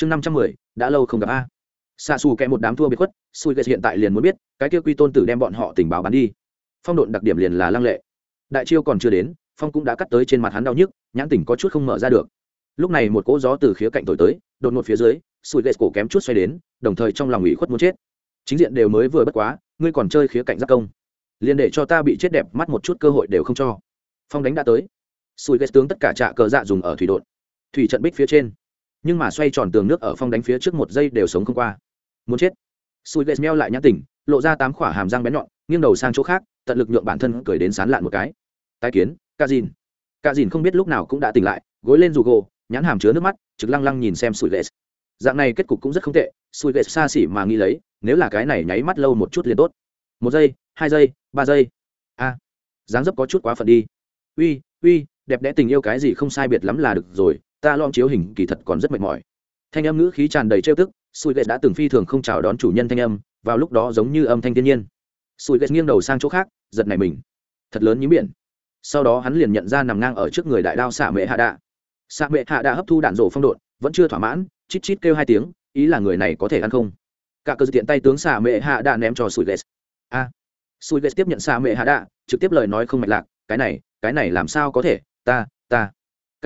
chương năm trăm mười, đã lâu không gặp a. Xa xù kẹ một đám thua biệt khuất xui ghét hiện tại liền muốn biết, cái kia quy tôn tử đem bọn họ tình báo bắn đi. Phong độn đặc điểm liền là lăng lệ. Đại chiêu còn chưa đến, phong cũng đã cắt tới trên mặt hắn đau nhức, nhãn tỉnh có chút không mở ra được. Lúc này một cỗ gió từ khía cạnh thổi tới, đột ngột phía dưới sùi ghét cổ kém chút xoay đến, đồng thời trong lòng ủy khuất muốn chết. Chính diện đều mới vừa bất quá, ngươi còn chơi khía cạnh giác công. Liền để cho ta bị chết đẹp, mắt một chút cơ hội đều không cho. Phong đánh đã tới. Sùi ghét tướng tất cả trạ cờ dạ dùng ở thủy đột thủy trận bích phía trên nhưng mà xoay tròn tường nước ở phong đánh phía trước một giây đều sống không qua. Muốn chết. Sùi ghét meo lại nhãn tỉnh, lộ ra tám khỏa hàm răng bén nhọn, nghiêng đầu sang chỗ khác, tận lực nhượng bản thân cười đến sán lạn một cái. Tai kiến ca dìn ca dìn không biết lúc nào cũng đã tỉnh lại, gối lên dù gỗ nhãn hàm chứa nước mắt, trực lăng lăng nhìn xem sùi ghét dạng này kết cục cũng rất không tệ sùi ghét xa xỉ mà nghĩ lấy, nếu là cái này nháy mắt lâu một chút liền tốt. Một giây, hai giây, ba giây. A, dáng dấp có chút quá phận đi. Uy uy, đẹp đẽ tình yêu cái gì không sai biệt lắm là được rồi ta lom chiếu hình kỳ thật còn rất mệt mỏi. Thanh âm ngữ khí tràn đầy trêu tức sùi ghét đã từng phi thường không chào đón chủ nhân thanh âm, vào lúc đó giống như âm thanh thiên nhiên. Sùi ghét nghiêng đầu sang chỗ khác, giật này mình. Thật lớn như biển. Sau đó hắn liền nhận ra nằm ngang ở trước người đại đao xạ mệ hạ đạ. Xạ mệ hạ đạ hấp thu đạn rổ phong độn, vẫn chưa thỏa mãn, chít chít kêu hai tiếng, ý là người này có thể ăn không? Cả cơ tiện tay tướng xạ mệ hạ đạ ném cho sùi ghét a. À. sùi ghét tiếp nhận xạ mệ hạ đạ, trực tiếp lời nói không mạch lạc, cái này cái này làm sao có thể? Ta ta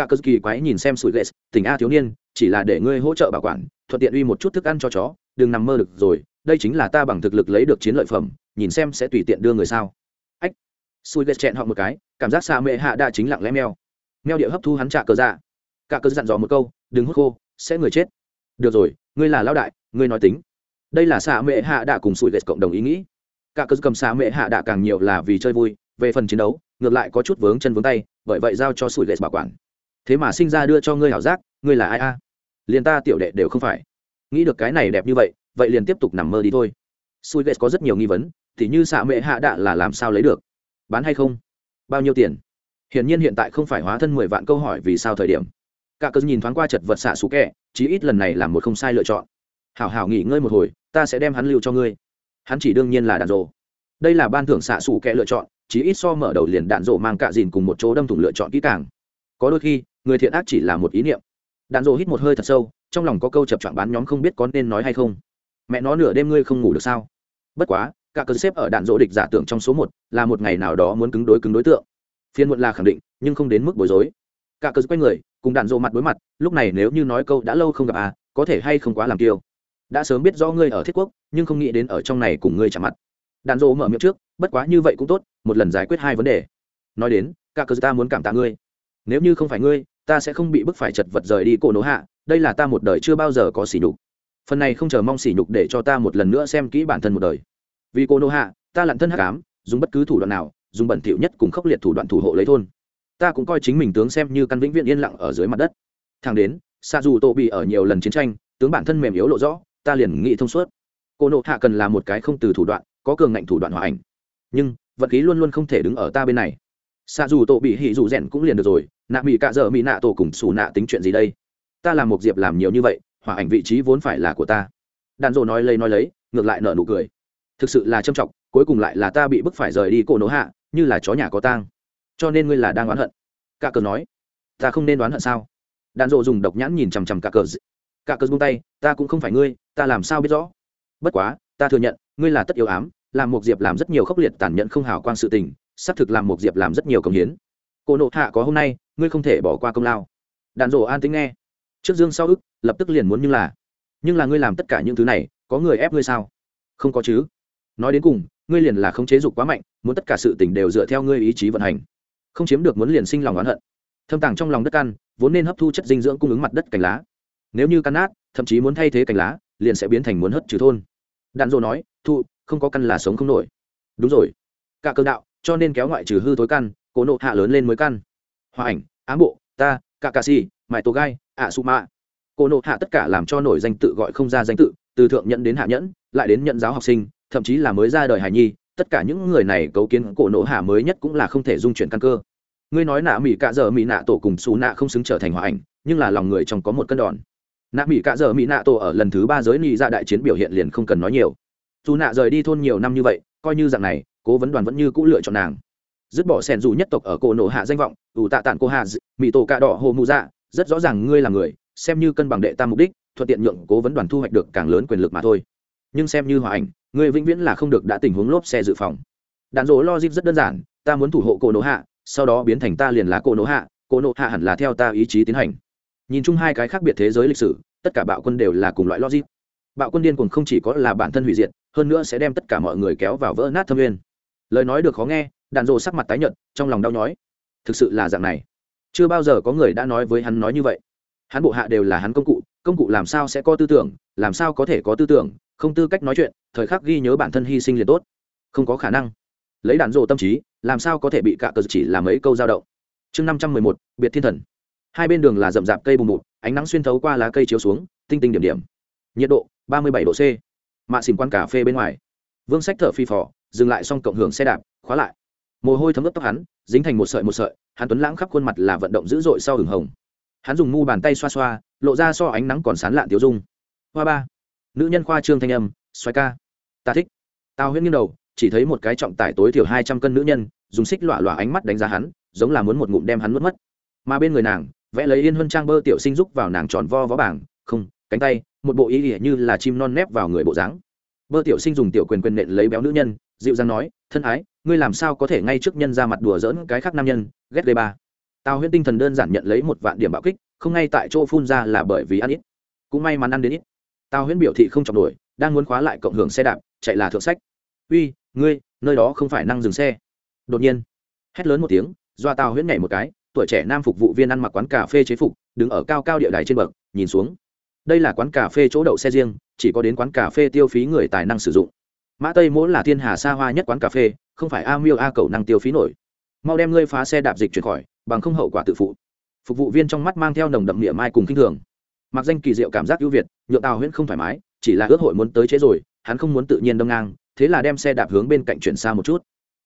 cả cơ kỳ quái nhìn xem sủi lệ, tỉnh a thiếu niên, chỉ là để ngươi hỗ trợ bảo quản, thuận tiện uy một chút thức ăn cho chó, đừng nằm mơ được rồi, đây chính là ta bằng thực lực lấy được chiến lợi phẩm, nhìn xem sẽ tùy tiện đưa người sao. Ách. Sủi lệ chẹn họ một cái, cảm giác xa mệ hạ đã chính lặng lẽ meo. Meo địa hấp thu hắn trả cờ dạ. Cả cơ dặn dò một câu, đừng hút khô, sẽ người chết. Được rồi, ngươi là lão đại, ngươi nói tính. Đây là xạ mệ hạ đã cùng sủi lệ cộng đồng ý nghĩ. Cả cơ cầm xạ mệ hạ đã càng nhiều là vì chơi vui, về phần chiến đấu, ngược lại có chút vướng chân vướng tay, bởi vậy giao cho sủi lệ bảo quản thế mà sinh ra đưa cho ngươi hảo giác, ngươi là ai a? Liền ta tiểu đệ đều không phải. Nghĩ được cái này đẹp như vậy vậy liền tiếp tục nằm mơ đi thôi. Sui ghét có rất nhiều nghi vấn, thì như xạ mệ hạ đạ là làm sao lấy được? Bán hay không? Bao nhiêu tiền? Hiển nhiên hiện tại không phải hóa thân mười vạn câu hỏi vì sao thời điểm. Cả cơn nhìn thoáng qua chật vật xạ xú kẹ, chí ít lần này là một không sai lựa chọn. Hảo hảo nghỉ ngơi một hồi, ta sẽ đem hắn lưu cho ngươi. Hắn chỉ đương nhiên là đạn rộ đây là ban thưởng xạ xù kẹ lựa chọn, chí ít so mở đầu liền đạn rộ mang cạ dìn cùng một chỗ đâm thủng lựa chọn kỹ càng. Có đôi khi người thiện ác chỉ là một ý niệm. Đạn rộ hít một hơi thật sâu, trong lòng có câu chập chọn bán nhóm không biết có nên nói hay không. Mẹ nó nửa đêm ngươi không ngủ được sao? Bất quá, cả cơn xếp ở đạn dỗ địch giả tưởng trong số một là một ngày nào đó muốn cứng đối cứng đối tượng. Phiên muộn là khẳng định, nhưng không đến mức bối rối. Cả cơn quay người, cùng đạn dỗ mặt đối mặt, lúc này nếu như nói câu đã lâu không gặp à có thể hay không quá làm tiêu đã sớm biết do ngươi ở thiết quốc, nhưng không nghĩ đến ở trong này cùng ngươi chạm mặt. Đạn dỗ mở miệng trước, bất quá như vậy cũng tốt, một lần giải quyết hai vấn đề. Nói đến, cả cơn ta muốn cảm tạ ngươi. Nếu như không phải ngươi ta sẽ không bị bức phải chật vật rời đi cổ nổ hạ, đây là ta một đời chưa bao giờ có sỉ nhục. Phần này không chờ mong sỉ nhục để cho ta một lần nữa xem kỹ bản thân một đời. Vì cô nô hạ, ta lặn thân hắc ám, dùng bất cứ thủ đoạn nào, dùng bẩn thỉu nhất cùng khốc liệt thủ đoạn thủ hộ lấy thôn. Ta cũng coi chính mình tướng xem như căn vĩnh viễn yên lặng ở dưới mặt đất. Thang đến xa dù tô bị ở nhiều lần chiến tranh, tướng bản thân mềm yếu lộ rõ, ta liền nghĩ thông suốt. Cô nộ hạ cần là một cái không từ thủ đoạn, có cường ngạnh thủ đoạn hòa ảnh. Nhưng vật khí luôn luôn không thể đứng ở ta bên này xa dù tổ bị hỉ dù rèn cũng liền được rồi, nạ bị cạ dợ mỹ nạ tổ cùng xù nạ tính chuyện gì đây? Ta làm một diệp làm nhiều như vậy, hòa ảnh vị trí vốn phải là của ta. Đàn rộ nói lấy nói lấy, ngược lại nở nụ cười. Thực sự là trâm trọng, cuối cùng lại là ta bị bức phải rời đi cổ nổ hạ, như là chó nhà có tang. Cho nên ngươi là đang oán hận. Cả cờ nói. Ta không nên đoán hận sao? Đàn rộ dùng độc nhãn nhìn chằm chằm cả cờ. Cả cờ buông tay, ta cũng không phải ngươi, ta làm sao biết rõ? Bất quá, ta thừa nhận, ngươi là tất yếu ám, làm một diệp làm rất nhiều khốc liệt tàn nhẫn không hào quang sự tình xác thực làm một diệp làm rất nhiều công hiến. Cô nộ hạ có hôm nay, ngươi không thể bỏ qua công lao. Đàn Rổ an tính nghe. Trước dương sau ức, lập tức liền muốn nhưng là nhưng là ngươi làm tất cả những thứ này, có người ép ngươi sao? Không có chứ. Nói đến cùng, ngươi liền là không chế dục quá mạnh, muốn tất cả sự tình đều dựa theo ngươi ý chí vận hành. Không chiếm được muốn liền sinh lòng oán hận. Thâm tàng trong lòng đất căn vốn nên hấp thu chất dinh dưỡng cung ứng mặt đất cành lá. Nếu như căn nát, thậm chí muốn thay thế cành lá, liền sẽ biến thành muốn hất trừ thôn. Đạn Rổ nói, thu, không có căn là sống không nổi. Đúng rồi. Cả cơ đạo cho nên kéo ngoại trừ hư thối căn cố nộ hạ lớn lên mới căn. Hòa ảnh, ám bộ, ta, cả cà si mãi tố gai, ạ su mạ. Cô nộ hạ tất cả làm cho nổi danh tự gọi không ra danh tự, từ thượng nhận đến hạ nhẫn, lại đến nhận giáo học sinh, thậm chí là mới ra đời hài nhi, tất cả những người này cấu kiến cổ nộ hạ mới nhất cũng là không thể dung chuyển căn cơ. Ngươi nói nạ mỹ cạ dở mỹ nạ tổ cùng xù nạ không xứng trở thành hòa ảnh, nhưng là lòng người trong có một cân đòn. Nạ mỹ cạ dở mỹ nạ tổ ở lần thứ ba giới nị ra đại chiến biểu hiện liền không cần nói nhiều. Dù nạ rời đi thôn nhiều năm như vậy, coi như dạng này cố vấn đoàn vẫn như cũ lựa chọn nàng. Dứt bỏ sẻn dù nhất tộc ở cổ nổ hạ danh vọng, ủ tạ tản cô hạ mỹ tổ cạ đỏ hồ mụ dạ rất rõ ràng ngươi là người, xem như cân bằng đệ tam mục đích, thuận tiện nhượng cố vấn đoàn thu hoạch được càng lớn quyền lực mà thôi. Nhưng xem như hòa ảnh, ngươi vĩnh viễn là không được đã tình huống lốp xe dự phòng. Đạn dỗ logic rất đơn giản, ta muốn thủ hộ cổ nổ hạ, sau đó biến thành ta liền lá cổ nổ hạ, cổ nổ hạ hẳn là theo ta ý chí tiến hành. Nhìn chung hai cái khác biệt thế giới lịch sử, tất cả bạo quân đều là cùng loại logic. Bạo quân điên cuồng không chỉ có là bản thân hủy diệt, hơn nữa sẽ đem tất cả mọi người kéo vào vỡ nát thâm nguyên lời nói được khó nghe, đạn dỗ sắc mặt tái nhợt, trong lòng đau nhói. Thực sự là dạng này. Chưa bao giờ có người đã nói với hắn nói như vậy. Hắn bộ hạ đều là hắn công cụ công cụ làm sao sẽ có tư tưởng, làm sao có thể có tư tưởng, không tư cách nói chuyện, thời khắc ghi nhớ bản thân hy sinh liền tốt. Không có khả năng. Lấy đạn dộ tâm trí, làm sao có thể bị cạ cờ chỉ làm mấy câu dao động. Chương năm trăm mười một, biệt thiên thần. Hai bên đường là rậm rạp cây bùn bụt, ánh nắng xuyên thấu qua lá cây chiếu xuống, tinh tinh điểm điểm. Nhiệt độ ba mươi bảy độ c. Mạ xìm quan cà phê bên ngoài. Vương sách thở phi phò dừng lại xong cộng hưởng xe đạp, khóa lại. Mồ hôi thấm ướt tóc hắn, dính thành một sợi một sợi, hắn tuấn lãng khắp khuôn mặt là vận động dữ dội sau hửng hồng. Hắn dùng mu bàn tay xoa xoa, lộ ra so ánh nắng còn sán lạn tiêu dung. Hoa ba. Nữ nhân khoa trương thanh âm xoay ca, ta thích. Tao huyễn nghiêng đầu, chỉ thấy một cái trọng tải tối thiểu hai trăm cân nữ nhân, dùng xích lọa lọa ánh mắt đánh giá hắn, giống là muốn một ngụm đem hắn mất mất. Mà bên người nàng, vẽ lấy yên huân trang bơ tiểu sinh rúc vào nàng tròn vo vó bảng, không, cánh tay, một bộ ý ỉa như là chim non nép vào người bộ dáng. Bơ tiểu sinh dùng tiểu quyền quyền nện lấy béo nữ nhân dịu dàng nói, thân ái, ngươi làm sao có thể ngay trước nhân ra mặt đùa dỡn cái khác nam nhân, ghét gây ba? Tào huyễn tinh thần đơn giản nhận lấy một vạn điểm bạo kích, không ngay tại chỗ phun ra là bởi vì ăn ít. Cũng may mắn ăn đến ít. Tào huyễn biểu thị không chọc nổi, đang muốn khóa lại cộng hưởng xe đạp, chạy là thượng sách. Uy, ngươi, nơi đó không phải năng dừng xe. Đột nhiên, hét lớn một tiếng doa tào huyễn nhảy một cái, tuổi trẻ nam phục vụ viên ăn mặc quán cà phê chế phục, đứng ở cao cao địa đài trên bậc, nhìn xuống. Đây là quán cà phê chỗ đậu xe riêng, chỉ có đến quán cà phê tiêu phí người tài năng sử dụng mã tây mỗi là thiên hà xa hoa nhất quán cà phê, không phải a miêu a cầu năng tiêu phí nổi. Mau đem ngươi phá xe đạp dịch chuyển khỏi, bằng không hậu quả tự phụ. Phục vụ viên trong mắt mang theo nồng đậm địa mai cùng k i n h thường. Mặc danh kỳ diệu cảm giác ưu việt, nhượng tào huyễn không thoải mái, chỉ là ước hội muốn tới chế rồi, hắn không muốn tự nhiên đâm ngang, thế là đem xe đạp hướng bên cạnh chuyển xa một chút.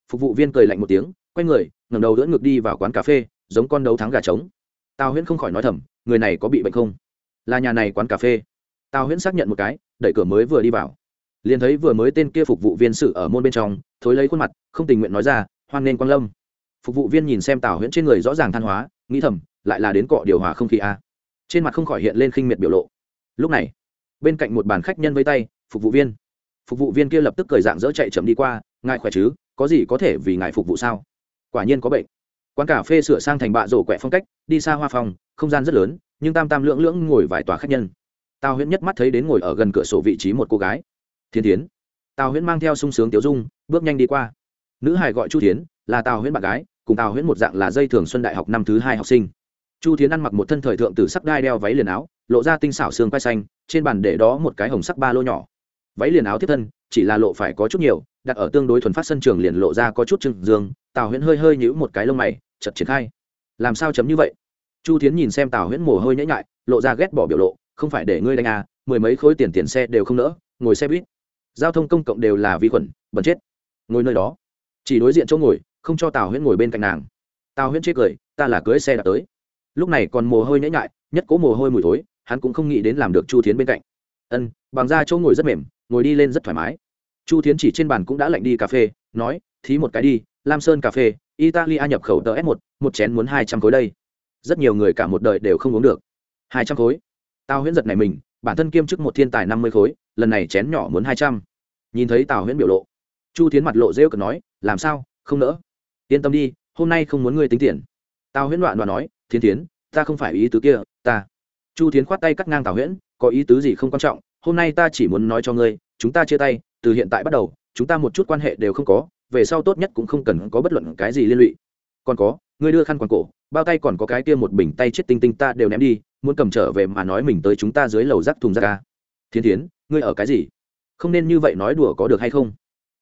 Phục vụ viên cười lạnh một tiếng, quay người ngầm đầu đỡ ngược đi vào quán cà phê, giống con đấu thắng gà trống. Tào huyễn không khỏi nói thầm, người này có bị bệnh không? Là nhà này quán cà phê. Tào huyễn xác nhận một cái, đẩy cửa mới vừa đi vào liền thấy vừa mới tên kia phục vụ viên sự ở môn bên trong, thối lấy khuôn mặt, không tình nguyện nói ra, hoan nên quang lâm. Phục vụ viên nhìn xem tào huyễn trên người rõ ràng than hóa, nghĩ thầm, lại là đến cọ điều hòa không khí a trên mặt không khỏi hiện lên khinh miệt biểu lộ. Lúc này, bên cạnh một bàn khách nhân với tay, phục vụ viên. Phục vụ viên kia lập tức cười dạng dỡ chạy chậm đi qua, ngài khỏe chứ? Có gì có thể vì ngài phục vụ sao? Quả nhiên có bệnh. Quán cà phê sửa sang thành bạ rổ quẹ phong cách, đi xa hoa phòng, không gian rất lớn, nhưng tam tam lưỡng lưỡng ngồi vài tòa khách nhân. Tào huyễn nhất mắt thấy đến ngồi ở gần cửa sổ vị trí một cô gái thiên tiến tào huyễn mang theo sung sướng tiểu dung, bước nhanh đi qua. Nữ hải gọi chu tiến là tào huyễn bạn gái, cùng tào huyễn một dạng là dây thường xuân đại học năm thứ hai học sinh. Chu tiến ăn mặc một thân thời thượng từ sắc đai đeo váy liền áo, lộ ra tinh xảo xương quai xanh, trên bàn để đó một cái hồng sắc ba lô nhỏ. Váy liền áo tiếp thân, chỉ là lộ phải có chút nhiều, đặt ở tương đối thuần phát sân trường liền lộ ra có chút trừng dương, tào huyễn hơi hơi nhíu một cái lông mày chật triển khai. Làm sao chấm như vậy? Chu tiến nhìn xem tào huyễn mồ hôi nhễ nhại, lộ ra ghét bỏ biểu lộ, không phải để ngươi đánh à mười mấy khối tiền tiền xe đều không nỡ, ngồi xe buýt giao thông công cộng đều là vi khuẩn, bẩn chết. Ngồi nơi đó, chỉ đối diện chỗ ngồi, không cho tào huyễn ngồi bên cạnh nàng. Tào huyễn chết cười, ta là cưới xe đã tới. Lúc này còn mồ hôi nhễ nhại, nhất cố mồ hôi mùi thối, hắn cũng không nghĩ đến làm được chu thiến bên cạnh. Ân, bằng ra chỗ ngồi rất mềm, ngồi đi lên rất thoải mái. Chu thiến chỉ trên bàn cũng đã lạnh đi cà phê, nói, thí một cái đi, lam sơn cà phê, italia nhập khẩu tờ s một một chén muốn hai trăm khối đây. Rất nhiều người cả một đời đều không uống được. Hai trăm khối? Tào huyễn giật này mình, bản thân kiêm chức một thiên tài năm mươi khối, lần này chén nhỏ muốn hai trăm nhìn thấy tào huyễn biểu lộ chu tiến mặt lộ rêu cực nói làm sao không nỡ yên tâm đi hôm nay không muốn ngươi tính tiền tào huyễn đoạn đoạn nói thiên tiến ta không phải ý tứ kia ta chu tiến khoát tay cắt ngang tào huyễn có ý tứ gì không quan trọng hôm nay ta chỉ muốn nói cho ngươi chúng ta chia tay từ hiện tại bắt đầu chúng ta một chút quan hệ đều không có về sau tốt nhất cũng không cần có bất luận cái gì liên lụy còn có ngươi đưa khăn quàng cổ bao tay còn có cái kia một bình tay chết tinh tinh ta đều ném đi muốn cầm trở về mà nói mình tới chúng ta dưới lầu rác thùng rác ca thiên tiến ngươi ở cái gì không nên như vậy nói đùa có được hay không?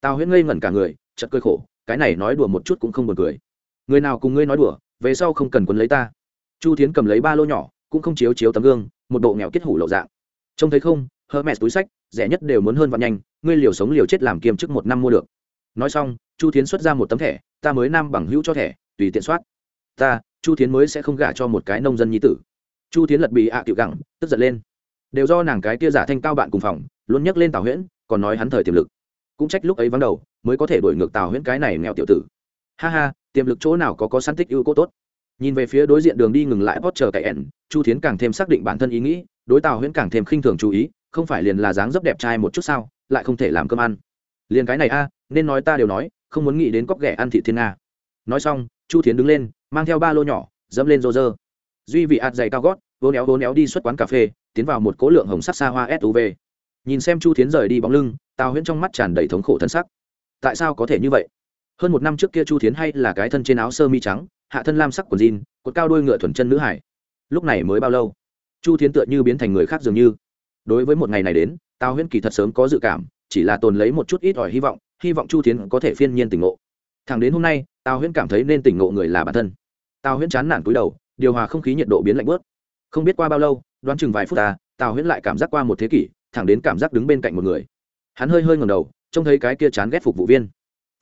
Tao huyễn ngây ngẩn cả người chật cơi khổ, cái này nói đùa một chút cũng không buồn cười. Người nào cùng ngươi nói đùa, về sau không cần quấn lấy ta. Chu thiến cầm lấy ba lô nhỏ, cũng không chiếu chiếu tấm gương, một bộ nghèo kết hủ lậu dạng. Trông thấy không hơ mẹ túi sách, rẻ nhất đều muốn hơn vạn nhanh, ngươi liều sống liều chết làm kiêm chức một năm mua được. Nói xong, chu thiến xuất ra một tấm thẻ, ta mới nam bằng hữu cho thẻ, tùy tiện soát. Ta, chu thiến mới sẽ không gả cho một cái nông dân nhí tử. Chu thiến lật bị ạ à tiểu gẳng, tức giận lên. Đều do nàng cái kia giả thanh cao bạn cùng phòng luôn nhắc lên tào huyễn, còn nói hắn thời tiềm lực. Cũng trách lúc ấy vắng đầu, mới có thể đổi ngược tào huyễn cái này nghèo tiểu tử. Ha ha, tiềm lực chỗ nào có có săn tích ưu cố tốt. Nhìn về phía đối diện đường đi ngừng lại post chờ cậy ẻn chu thiến càng thêm xác định bản thân ý nghĩ, đối tào huyễn càng thêm khinh thường chú ý, không phải liền là dáng dấp đẹp trai một chút sao, lại không thể làm cơm ăn. Liền cái này a, nên nói ta đều nói, không muốn nghĩ đến cóc ghẻ ăn thị thiên nga. Nói xong, chu thiến đứng lên, mang theo ba lô nhỏ, dẫm lên rô rơ. Duy vị ạt dày cao gót, vô néo vô néo đi xuất quán cà phê, tiến vào một cố lượng hồng sắc xa hoa suv nhìn xem chu thiến rời đi bóng lưng, tào huyễn trong mắt tràn đầy thống khổ thân sắc. Tại sao có thể như vậy? Hơn một năm trước kia chu thiến hay là cái thân trên áo sơ mi trắng, hạ thân lam sắc quần jean, cột cao đôi ngựa thuần chân nữ hải. Lúc này mới bao lâu? Chu thiến tựa như biến thành người khác dường như. Đối với một ngày này đến, tào huyễn kỳ thật sớm có dự cảm, chỉ là tồn lấy một chút ít ỏi hy vọng hy vọng chu thiến có thể phiên nhiên tỉnh ngộ. Thẳng đến hôm nay, tào huyễn cảm thấy nên tỉnh ngộ người là bản thân. Tào huyễn chán nản cúi đầu, điều hòa không khí nhiệt độ biến lạnh bớt. Không biết qua bao lâu, đoán chừng vài phút ta tào huyễn lại cảm giác qua một thế kỷ thẳng đến cảm giác đứng bên cạnh một người. Hắn hơi hơi ngầm đầu, trông thấy cái kia chán ghét phục vụ viên.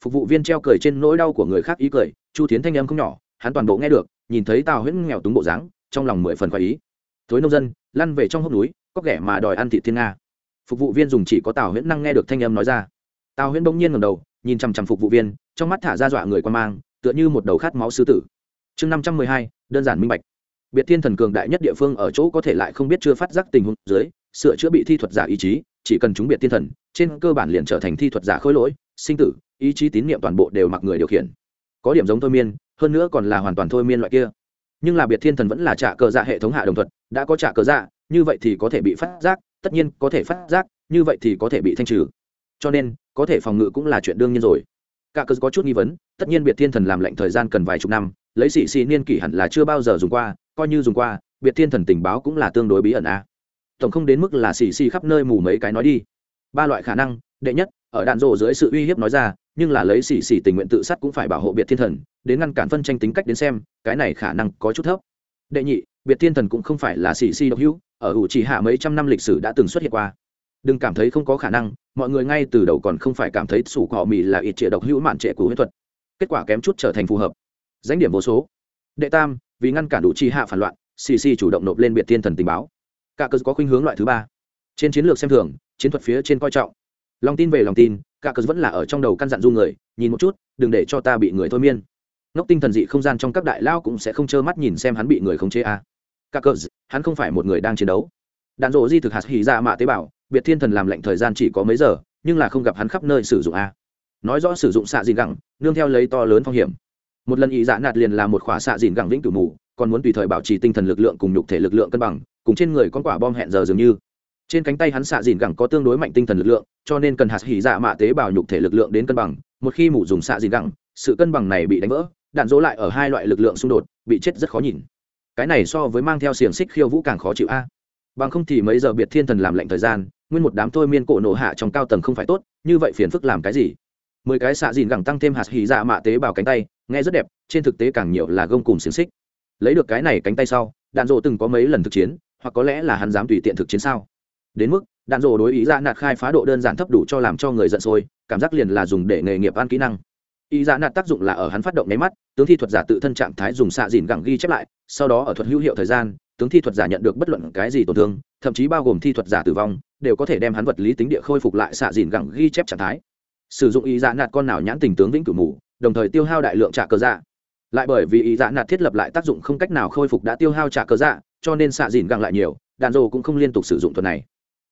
Phục vụ viên treo cười trên nỗi đau của người khác ý cười, chu tiến thanh em không nhỏ, hắn toàn bộ nghe được, nhìn thấy tào huyễn nghèo túng bộ dáng, trong lòng mười phần khoái ý. Thối nông dân, lăn về trong hốc núi, có ghẻ mà đòi ăn thị thiên nga. Phục vụ viên dùng chỉ có tào huyễn năng nghe được thanh em nói ra. Tào huyễn bỗng nhiên ngầm đầu, nhìn chằm chằm phục vụ viên, trong mắt thả ra dọa người quan mang, tựa như một đầu khát máu sư tử. Chương năm trăm mười hai, đơn giản minh bạch. Biệt thiên thần cường đại nhất địa phương ở chỗ có thể lại không biết chưa phát giác tình huống dưới sửa chữa bị thi thuật giả ý chí, chỉ cần chúng biệt thiên thần, trên cơ bản liền trở thành thi thuật giả khôi lỗi, sinh tử, ý chí tín nhiệm toàn bộ đều mặc người điều khiển. Có điểm giống thôi miên, hơn nữa còn là hoàn toàn thôi miên loại kia. Nhưng là biệt thiên thần vẫn là trả cờ dạ hệ thống hạ đồng thuật, đã có trả cờ dạ như vậy thì có thể bị phát giác, tất nhiên có thể phát giác, như vậy thì có thể bị thanh trừ. Cho nên, có thể phòng ngự cũng là chuyện đương nhiên rồi. Cả cơ có chút nghi vấn, tất nhiên biệt thiên thần làm lệnh thời gian cần vài chục năm, lấy xì xì niên kỷ hẳn là chưa bao giờ dùng qua, coi như dùng qua, biệt thiên thần tình báo cũng là tương đối bí ẩn a tổng không đến mức là xì xì khắp nơi mù mấy cái nói đi. Ba loại khả năng, đệ nhất, ở đạn rộ dưới sự uy hiếp nói ra, nhưng là lấy xì xì tình nguyện tự sát cũng phải bảo hộ biệt thiên thần, đến ngăn cản phân tranh tính cách đến xem, cái này khả năng có chút thấp. Đệ nhị, biệt thiên thần cũng không phải là xì xì độc hữu, ở ủ chỉ hạ mấy trăm năm lịch sử đã từng xuất hiện qua. Đừng cảm thấy không có khả năng, mọi người ngay từ đầu còn không phải cảm thấy sủ cỏ mì là ít trịa độc hữu mạn trệ của huyết thuật. Kết quả kém chút trở thành phù hợp. Danh điểm vô số. Đệ tam, vì ngăn cản đủ chi hạ phản loạn, xì xì chủ động nộp lên biệt thiên thần tình báo cả cớ có khuynh hướng loại thứ ba. Trên chiến lược xem thường chiến thuật phía trên coi trọng. Lòng tin về lòng tin cả cớ vẫn là ở trong đầu căn dặn du người nhìn một chút đừng để cho ta bị người thôi miên. Ngốc tinh thần dị không gian trong các đại lao cũng sẽ không trơ mắt nhìn xem hắn bị người khống chế a à. cả cớ, hắn không phải một người đang chiến đấu. Đạn dộ di thực hạt hỉ ra mạ tế bào biệt thiên thần làm lệnh thời gian chỉ có mấy giờ nhưng là không gặp hắn khắp nơi sử dụng a nói rõ sử dụng xạ dìn gẳng nương theo lấy to lớn phong hiểm. Một lần ý dạ nạt liền là một khỏa xạ dìn gẳng vĩnh cửu mù còn muốn tùy thời bảo trì tinh thần lực lượng cùng nhục thể lực lượng cân bằng cùng trên người con quả bom hẹn giờ dường như. Trên cánh tay hắn xạ dìn gẳng có tương đối mạnh tinh thần lực lượng, cho nên cần hạt hỉ dạ mạ tế bào nhục thể lực lượng đến cân bằng. Một khi mủ dùng xạ dìn gẳng, sự cân bằng này bị đánh vỡ, đạn dỗ lại ở hai loại lực lượng xung đột, bị chết rất khó nhìn. Cái này so với mang theo xiềng xích khiêu vũ càng khó chịu a. Bằng không thì mấy giờ biệt thiên thần làm lệnh thời gian, nguyên một đám thôi miên cổ nổ hạ trong cao tầng không phải tốt, như vậy phiền phức làm cái gì? Mười cái xạ dìn gẳng tăng thêm hạt hỉ dạ mạ tế bào cánh tay, nghe rất đẹp, trên thực tế càng nhiều là gông cùng xiềng xích. Lấy được cái này cánh tay sau, đạn dỗ từng có mấy lần thực chiến hoặc có lẽ là hắn dám tùy tiện thực chiến sao? Đến mức, đạn dộ đối ý ra nạt khai phá độ đơn giản thấp đủ cho làm cho người giận sôi, cảm giác liền là dùng để nghề nghiệp ăn kỹ năng. Ý ra nạt tác dụng là ở hắn phát động nháy mắt, tướng thi thuật giả tự thân trạng thái dùng xạ dìn gẳng ghi chép lại, sau đó ở thuật hữu hiệu thời gian, tướng thi thuật giả nhận được bất luận cái gì tổn thương, thậm chí bao gồm thi thuật giả tử vong, đều có thể đem hắn vật lý tính địa khôi phục lại xạ dìn gẳng ghi chép trạng thái. Sử dụng ý dạ nạt con nào nhãn tình tướng vĩnh cửu mù, đồng thời tiêu hao đại lượng trả cơ dạ. Lại bởi vì ý dạ nạt thiết lập lại tác dụng không cách nào khôi phục đã tiêu hao trả cơ dạ cho nên xạ dìn găng lại nhiều đạn rồ cũng không liên tục sử dụng thuật này.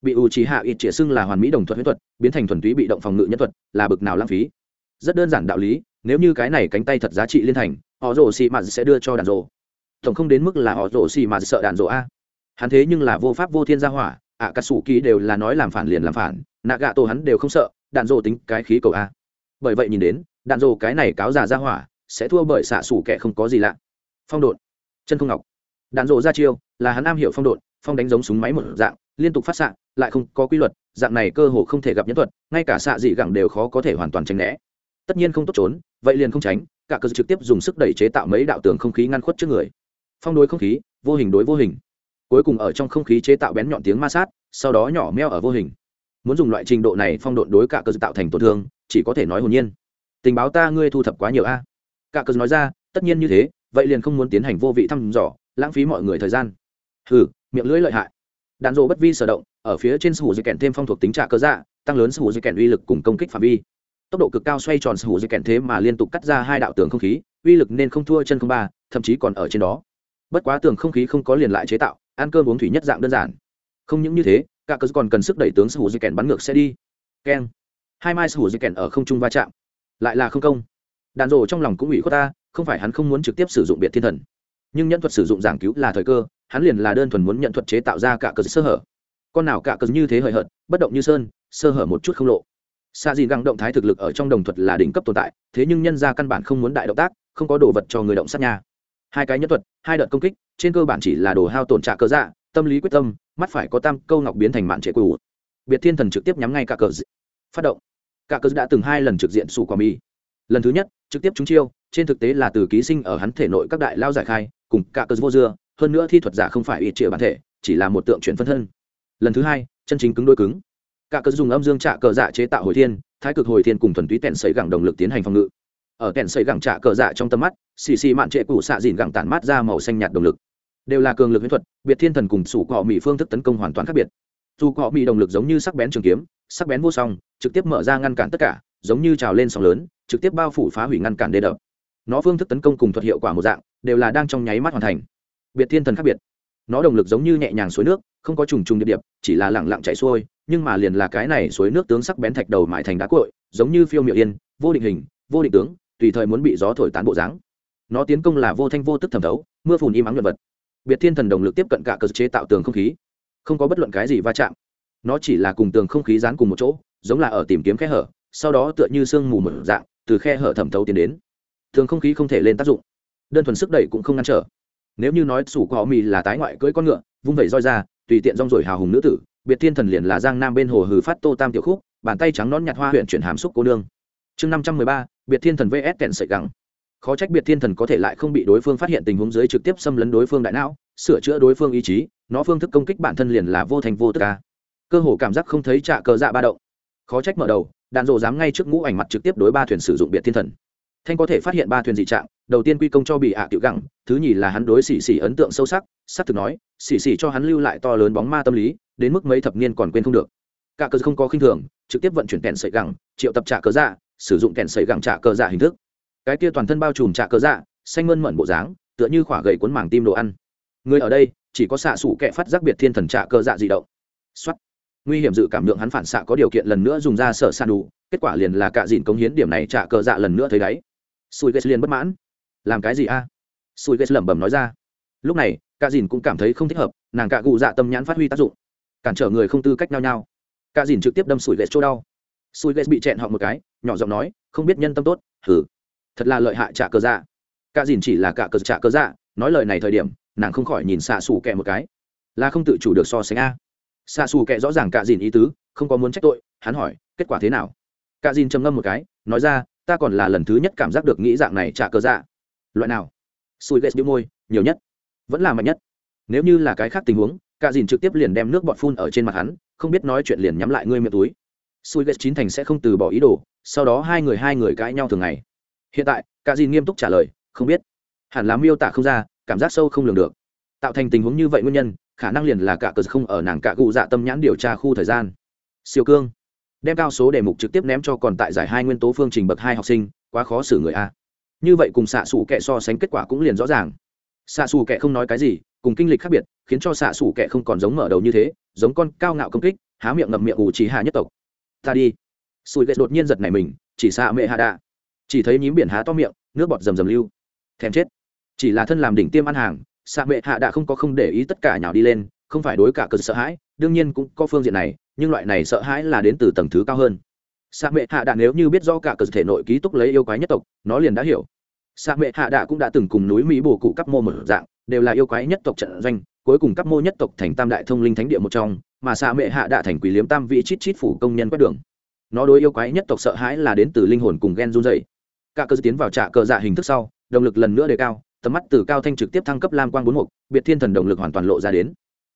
Bị u trí hạ ít trịa xưng là hoàn mỹ đồng thuật huyết thuật biến thành thuần túy bị động phòng ngự nhân thuật là bực nào lãng phí. Rất đơn giản đạo lý nếu như cái này cánh tay thật giá trị liên thành họ rồ xì mạt sẽ đưa cho đạn rồ. Tổng không đến mức là họ rồ xì mạt sợ đạn rồ a. Hắn thế nhưng là vô pháp vô thiên gia hỏa ạ à, cà sủ ký đều là nói làm phản liền làm phản nạ gạ tổ hắn đều không sợ đạn rồ tính cái khí cầu a. Bởi vậy nhìn đến đạn rồ cái này cáo già gia hỏa sẽ thua bởi xạ sủ kẻ không có gì lạ. Phong độn. Chân không ngọc đạn rộ ra chiêu, là hắn am hiểu phong độn, phong đánh giống súng máy một dạng, liên tục phát xạ, lại không có quy luật, dạng này cơ hồ không thể gặp nhân thuật, ngay cả xạ dị gẳng đều khó có thể hoàn toàn tránh né. Tất nhiên không tốt trốn, vậy liền không tránh, cả cơ trực tiếp dùng sức đẩy chế tạo mấy đạo tường không khí ngăn khuất trước người. Phong đối không khí, vô hình đối vô hình. Cuối cùng ở trong không khí chế tạo bén nhọn tiếng ma sát, sau đó nhỏ meo ở vô hình. Muốn dùng loại trình độ này phong độn đối cả cơ tạo thành tổn thương, chỉ có thể nói hồn nhiên. Tình báo ta ngươi thu thập quá nhiều a. Cả cơ nói ra, tất nhiên như thế, vậy liền không muốn tiến hành vô vị thăm dò lãng phí mọi người thời gian. Hừ, miệng lưỡi lợi hại. Đạn dộ bất vi sở động, ở phía trên sủ dây kèn thêm phong thuộc tính trả cơ dạ tăng lớn sủ dây kèn uy lực cùng công kích phạm vi. Tốc độ cực cao xoay tròn sủ dây kèn thế mà liên tục cắt ra hai đạo tường không khí, uy lực nên không thua chân không ba, thậm chí còn ở trên đó. Bất quá tường không khí không có liền lại chế tạo, ăn cơm uống thủy nhất dạng đơn giản. Không những như thế, cả cớ còn cần sức đẩy tướng sủ di kèn bắn ngược sẽ đi. Keng. Hai mai sủ di kèn ở không trung va chạm. Lại là không công. Đàn rồ trong lòng cũng ủy khuất ta, không phải hắn không muốn trực tiếp sử dụng biệt thiên thần nhưng nhân thuật sử dụng giảng cứu là thời cơ, hắn liền là đơn thuần muốn nhận thuật chế tạo ra cả cờ sơ hở. Con nào cả cờ như thế hời hợt, bất động như sơn, sơ hở một chút không lộ. Xa gì găng động thái thực lực ở trong đồng thuật là đỉnh cấp tồn tại, thế nhưng nhân ra căn bản không muốn đại động tác, không có đồ vật cho người động sát nhà hai cái nhân thuật, hai đợt công kích, trên cơ bản chỉ là đồ hao tổn trả cơ dạ tâm lý quyết tâm, mắt phải có tam câu ngọc biến thành mạn trệ cũ biệt thiên thần trực tiếp nhắm ngay cả cờ phát động. Cả cờ đã từng hai lần trực diện sủ quả mi lần thứ nhất, trực tiếp trúng chiêu, trên thực tế là từ ký sinh ở hắn thể nội các đại lao giải khai, cùng cả cơ vô dưa, hơn nữa thi thuật giả không phải ít triệu bản thể, chỉ là một tượng chuyển phân thân. Lần thứ hai, chân chính cứng đôi cứng. Cả cơ dùng âm dương trạ cờ dạ chế tạo hồi thiên, thái cực hồi thiên cùng thuần túy tèn sấy gẳng động lực tiến hành phòng ngự. Ở tèn sấy gẳng trạ cờ dạ trong tầm mắt, xì xì mạn trệ cụ xạ dìn gẳng tản mát ra màu xanh nhạt động lực. Đều là cường lực huyễn thuật, biệt thiên thần cùng sủ cọ mỹ phương thức tấn công hoàn toàn khác biệt. Dù cọ mỹ động lực giống như sắc bén trường kiếm, sắc bén vô song, trực tiếp mở ra ngăn cản tất cả giống như trào lên sóng lớn, trực tiếp bao phủ phá hủy ngăn cản đê đập. Nó phương thức tấn công cùng thuật hiệu quả một dạng, đều là đang trong nháy mắt hoàn thành. Biệt thiên thần khác biệt. Nó động lực giống như nhẹ nhàng suối nước, không có trùng trùng địa điệp, chỉ là lẳng lặng chảy xuôi, nhưng mà liền là cái này suối nước tướng sắc bén thạch đầu mại thành đá cội giống như phiêu miệu yên, vô định hình, vô định tướng, tùy thời muốn bị gió thổi tán bộ dáng. Nó tiến công là vô thanh vô tức thẩm thấu, mưa phùn im ắng luận vật. Biệt thiên thần động lực tiếp cận cả cơ chế tạo tường không khí. Không có bất luận cái gì va chạm. Nó chỉ là cùng tường không khí dán cùng một chỗ, giống là ở tìm kiếm khe hở sau đó tựa như sương mù mở dạng, từ khe hở thẩm thấu tiến đến. Thường không khí không thể lên tác dụng. Đơn thuần sức đẩy cũng không ngăn trở. Nếu như nói sủ cỏ mì là tái ngoại cưỡi con ngựa, vung vẩy roi ra, tùy tiện rong rồi hào hùng nữ tử, biệt thiên thần liền là giang nam bên hồ hừ phát tô tam tiểu khúc, bàn tay trắng nón nhạt hoa huyện chuyển hàm xúc cô nương. Chương năm trăm mười ba, biệt thiên thần vs kẹn sợi gắng khó trách biệt thiên thần có thể lại không bị đối phương phát hiện tình huống dưới trực tiếp xâm lấn đối phương đại não, sửa chữa đối phương ý chí, nó phương thức công kích bản thân liền là vô thành vô tức ca cơ hồ cảm giác không thấy trạ cờ dạ ba động khó trách mở đầu, đạn dộ dám ngay trước ngũ ảnh mặt trực tiếp đối ba thuyền sử dụng biệt thiên thần. Thanh có thể phát hiện ba thuyền dị trạng, đầu tiên quy công cho bị ạ tiểu gẳng, thứ nhì là hắn đối xì xì ấn tượng sâu sắc s á c thực nói xì xì cho hắn lưu lại to lớn bóng ma tâm lý, đến mức mấy thập niên còn quên không được. Cả cờ không có khinh thường, trực tiếp vận chuyển kèn sợi gẳng, triệu tập trả cờ dạ sử dụng kèn sợi gẳng trả cờ dạ hình thức. Cái kia toàn thân bao trùm trả cơ dạ xanh mơn mận bộ dáng, tựa như khỏa gầy cuốn màng tim đồ ăn. Người ở đây, chỉ có xạ sủ kẹ phát giác biệt thiên thần trả cơ dạ di động. Xuất nguy hiểm dự cảm lượng hắn phản xạ có điều kiện lần nữa dùng ra sở sàn đủ kết quả liền là cạ dìn cống hiến điểm này trả cờ dạ lần nữa thấy đáy. Sùi ghét liền bất mãn. Làm cái gì a? À? sùi ghét lẩm bẩm nói ra. Lúc này, cạ dìn cũng cảm thấy không thích hợp, nàng cạ cụ dạ tâm nhãn phát huy tác dụng. Cản trở người không tư cách nhau nhau cạ dìn trực tiếp đâm sùi ghét chỗ đau. Sùi ghét bị chẹn họ một cái, nhỏ giọng nói, không biết nhân tâm tốt hử thật là lợi hại trả cờ dạ. Cả dìn chỉ là cả cờ trả cờ dạ nói lời này thời điểm, nàng không khỏi nhìn xạ xù kẹ một cái. Là không tự chủ được so sánh a xa xù kệ rõ ràng cả dìn ý tứ, không có muốn trách tội, hắn hỏi, kết quả thế nào? Cả dìn trầm ngâm một cái, nói ra, ta còn là lần thứ nhất cảm giác được nghĩ dạng này trả cơ dạ. Loại nào? Sùi ghét đĩu môi, nhiều nhất, vẫn là mạnh nhất. Nếu như là cái khác tình huống, cả dìn trực tiếp liền đem nước bọt phun ở trên mặt hắn, không biết nói chuyện liền nhắm lại ngươi miệng túi. Sùi ghét chín thành sẽ không từ bỏ ý đồ, sau đó hai người hai người cãi nhau thường ngày. Hiện tại, cả dìn nghiêm túc trả lời, không biết. Hẳn là miêu tả không ra, cảm giác sâu không lường được. Tạo thành tình huống như vậy nguyên nhân khả năng liền là cả cờ không ở nàng cả cụ dạ tâm nhãn điều tra khu thời gian. Siêu cương. Đem cao số đề mục trực tiếp ném cho còn tại giải hai nguyên tố phương trình bậc hai học sinh, quá khó xử người a. Như vậy cùng xạ xủ kệ so sánh kết quả cũng liền rõ ràng. Xạ xù kệ không nói cái gì, cùng kinh lịch khác biệt, khiến cho xạ xù kệ không còn giống mở đầu như thế, giống con cao ngạo công kích, há miệng ngậm miệng ủ trí hạ nhất tộc. Ta đi. Sùi ghét đột nhiên giật này mình, chỉ xạ mẹ hạ đạ. Chỉ thấy nhím biển há to miệng, nước bọt rầm rầm lưu. Thèm chết. Chỉ là thân làm đỉnh tiêm ăn hàng xạ mệ hạ đã không có không để ý tất cả nhào đi lên, không phải đối cả cơn sợ hãi, đương nhiên cũng có phương diện này, nhưng loại này sợ hãi là đến từ tầng thứ cao hơn. Xạ mệ hạ đã nếu như biết do cả cơn thể nội ký túc lấy yêu quái nhất tộc, nó liền đã hiểu. Xạ mệ hạ đã cũng đã từng cùng núi mỹ bồ cụ cấp mô một dạng, đều là yêu quái nhất tộc trận doanh, cuối cùng cấp mô nhất tộc thành tam đại thông linh thánh địa một trong, mà xạ mệ hạ đã thành quỷ liếm tam vị chít chít phủ công nhân quét đường. Nó đối yêu quái nhất tộc sợ hãi là đến từ linh hồn cùng ghen run dày cả cơ tiến vào trạ cờ dạ hình thức sau, động lực lần nữa đề cao tầm mắt từ cao thanh trực tiếp thăng cấp lam quang bốn mục, biệt thiên thần động lực hoàn toàn lộ ra đến.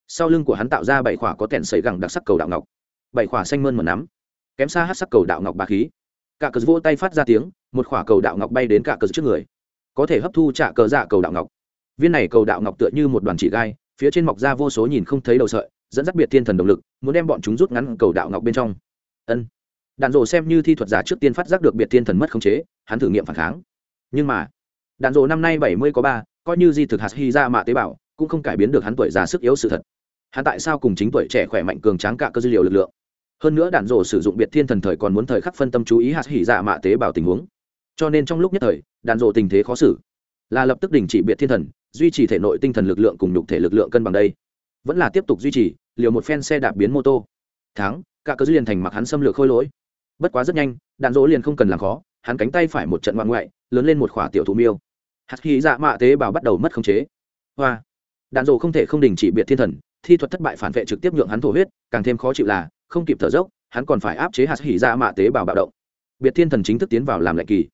Sau lưng của hắn tạo ra bảy khỏa có tẻn sấy gẳng đặc sắc cầu đạo ngọc. Bảy khỏa xanh mơn mờ nắm, kém xa hát sắc cầu đạo ngọc bà khí. Cả cờ vỗ tay phát ra tiếng, một khỏa cầu đạo ngọc bay đến cả cờ trước người. Có thể hấp thu trả cờ dạ cầu đạo ngọc. Viên này cầu đạo ngọc tựa như một đoàn chỉ gai, phía trên mọc ra vô số nhìn không thấy đầu sợi, dẫn dắt biệt thiên thần động lực, muốn đem bọn chúng rút ngắn cầu đạo ngọc bên trong. Ân. Đạn rộ xem như thi thuật giả trước tiên phát giác được biệt thiên thần mất khống chế, hắn thử nghiệm phản kháng. Nhưng mà đạn dỗ năm nay bảy mươi có ba coi như di thực hạt hy ra mạ tế bào cũng không cải biến được hắn tuổi già sức yếu sự thật. Hắn tại sao cùng chính tuổi trẻ khỏe mạnh cường tráng cả cơ dữ liệu lực lượng? Hơn nữa đạn dỗ sử dụng biệt thiên thần thời còn muốn thời khắc phân tâm chú ý hạt hỉ dạ mạ tế bào tình huống. Cho nên trong lúc nhất thời đạn dỗ tình thế khó xử. Là lập tức đình chỉ biệt thiên thần duy trì thể nội tinh thần lực lượng cùng nhục thể lực lượng cân bằng đây. Vẫn là tiếp tục duy trì liều một phen xe đạp biến mô tô. Tháng, cả cơ dữ liền thành mặc hắn xâm lược khôi lỗi. Bất quá rất nhanh đạn dỗ liền không cần làm khó hắn cánh tay phải một trận ngoạn ngoại lớn lên một khỏa tiểu thủ miêu hạt khí dạ mạ tế bào bắt đầu mất khống chế. Hoa. Đạn dỗ không thể không đình chỉ biệt thiên thần, thi thuật thất bại phản vệ trực tiếp nhượng hắn thổ huyết, càng thêm khó chịu là, không kịp thở dốc, hắn còn phải áp chế hạt hỉ dạ mạ tế bào bạo động. Biệt thiên thần chính thức tiến vào làm lệnh kỳ.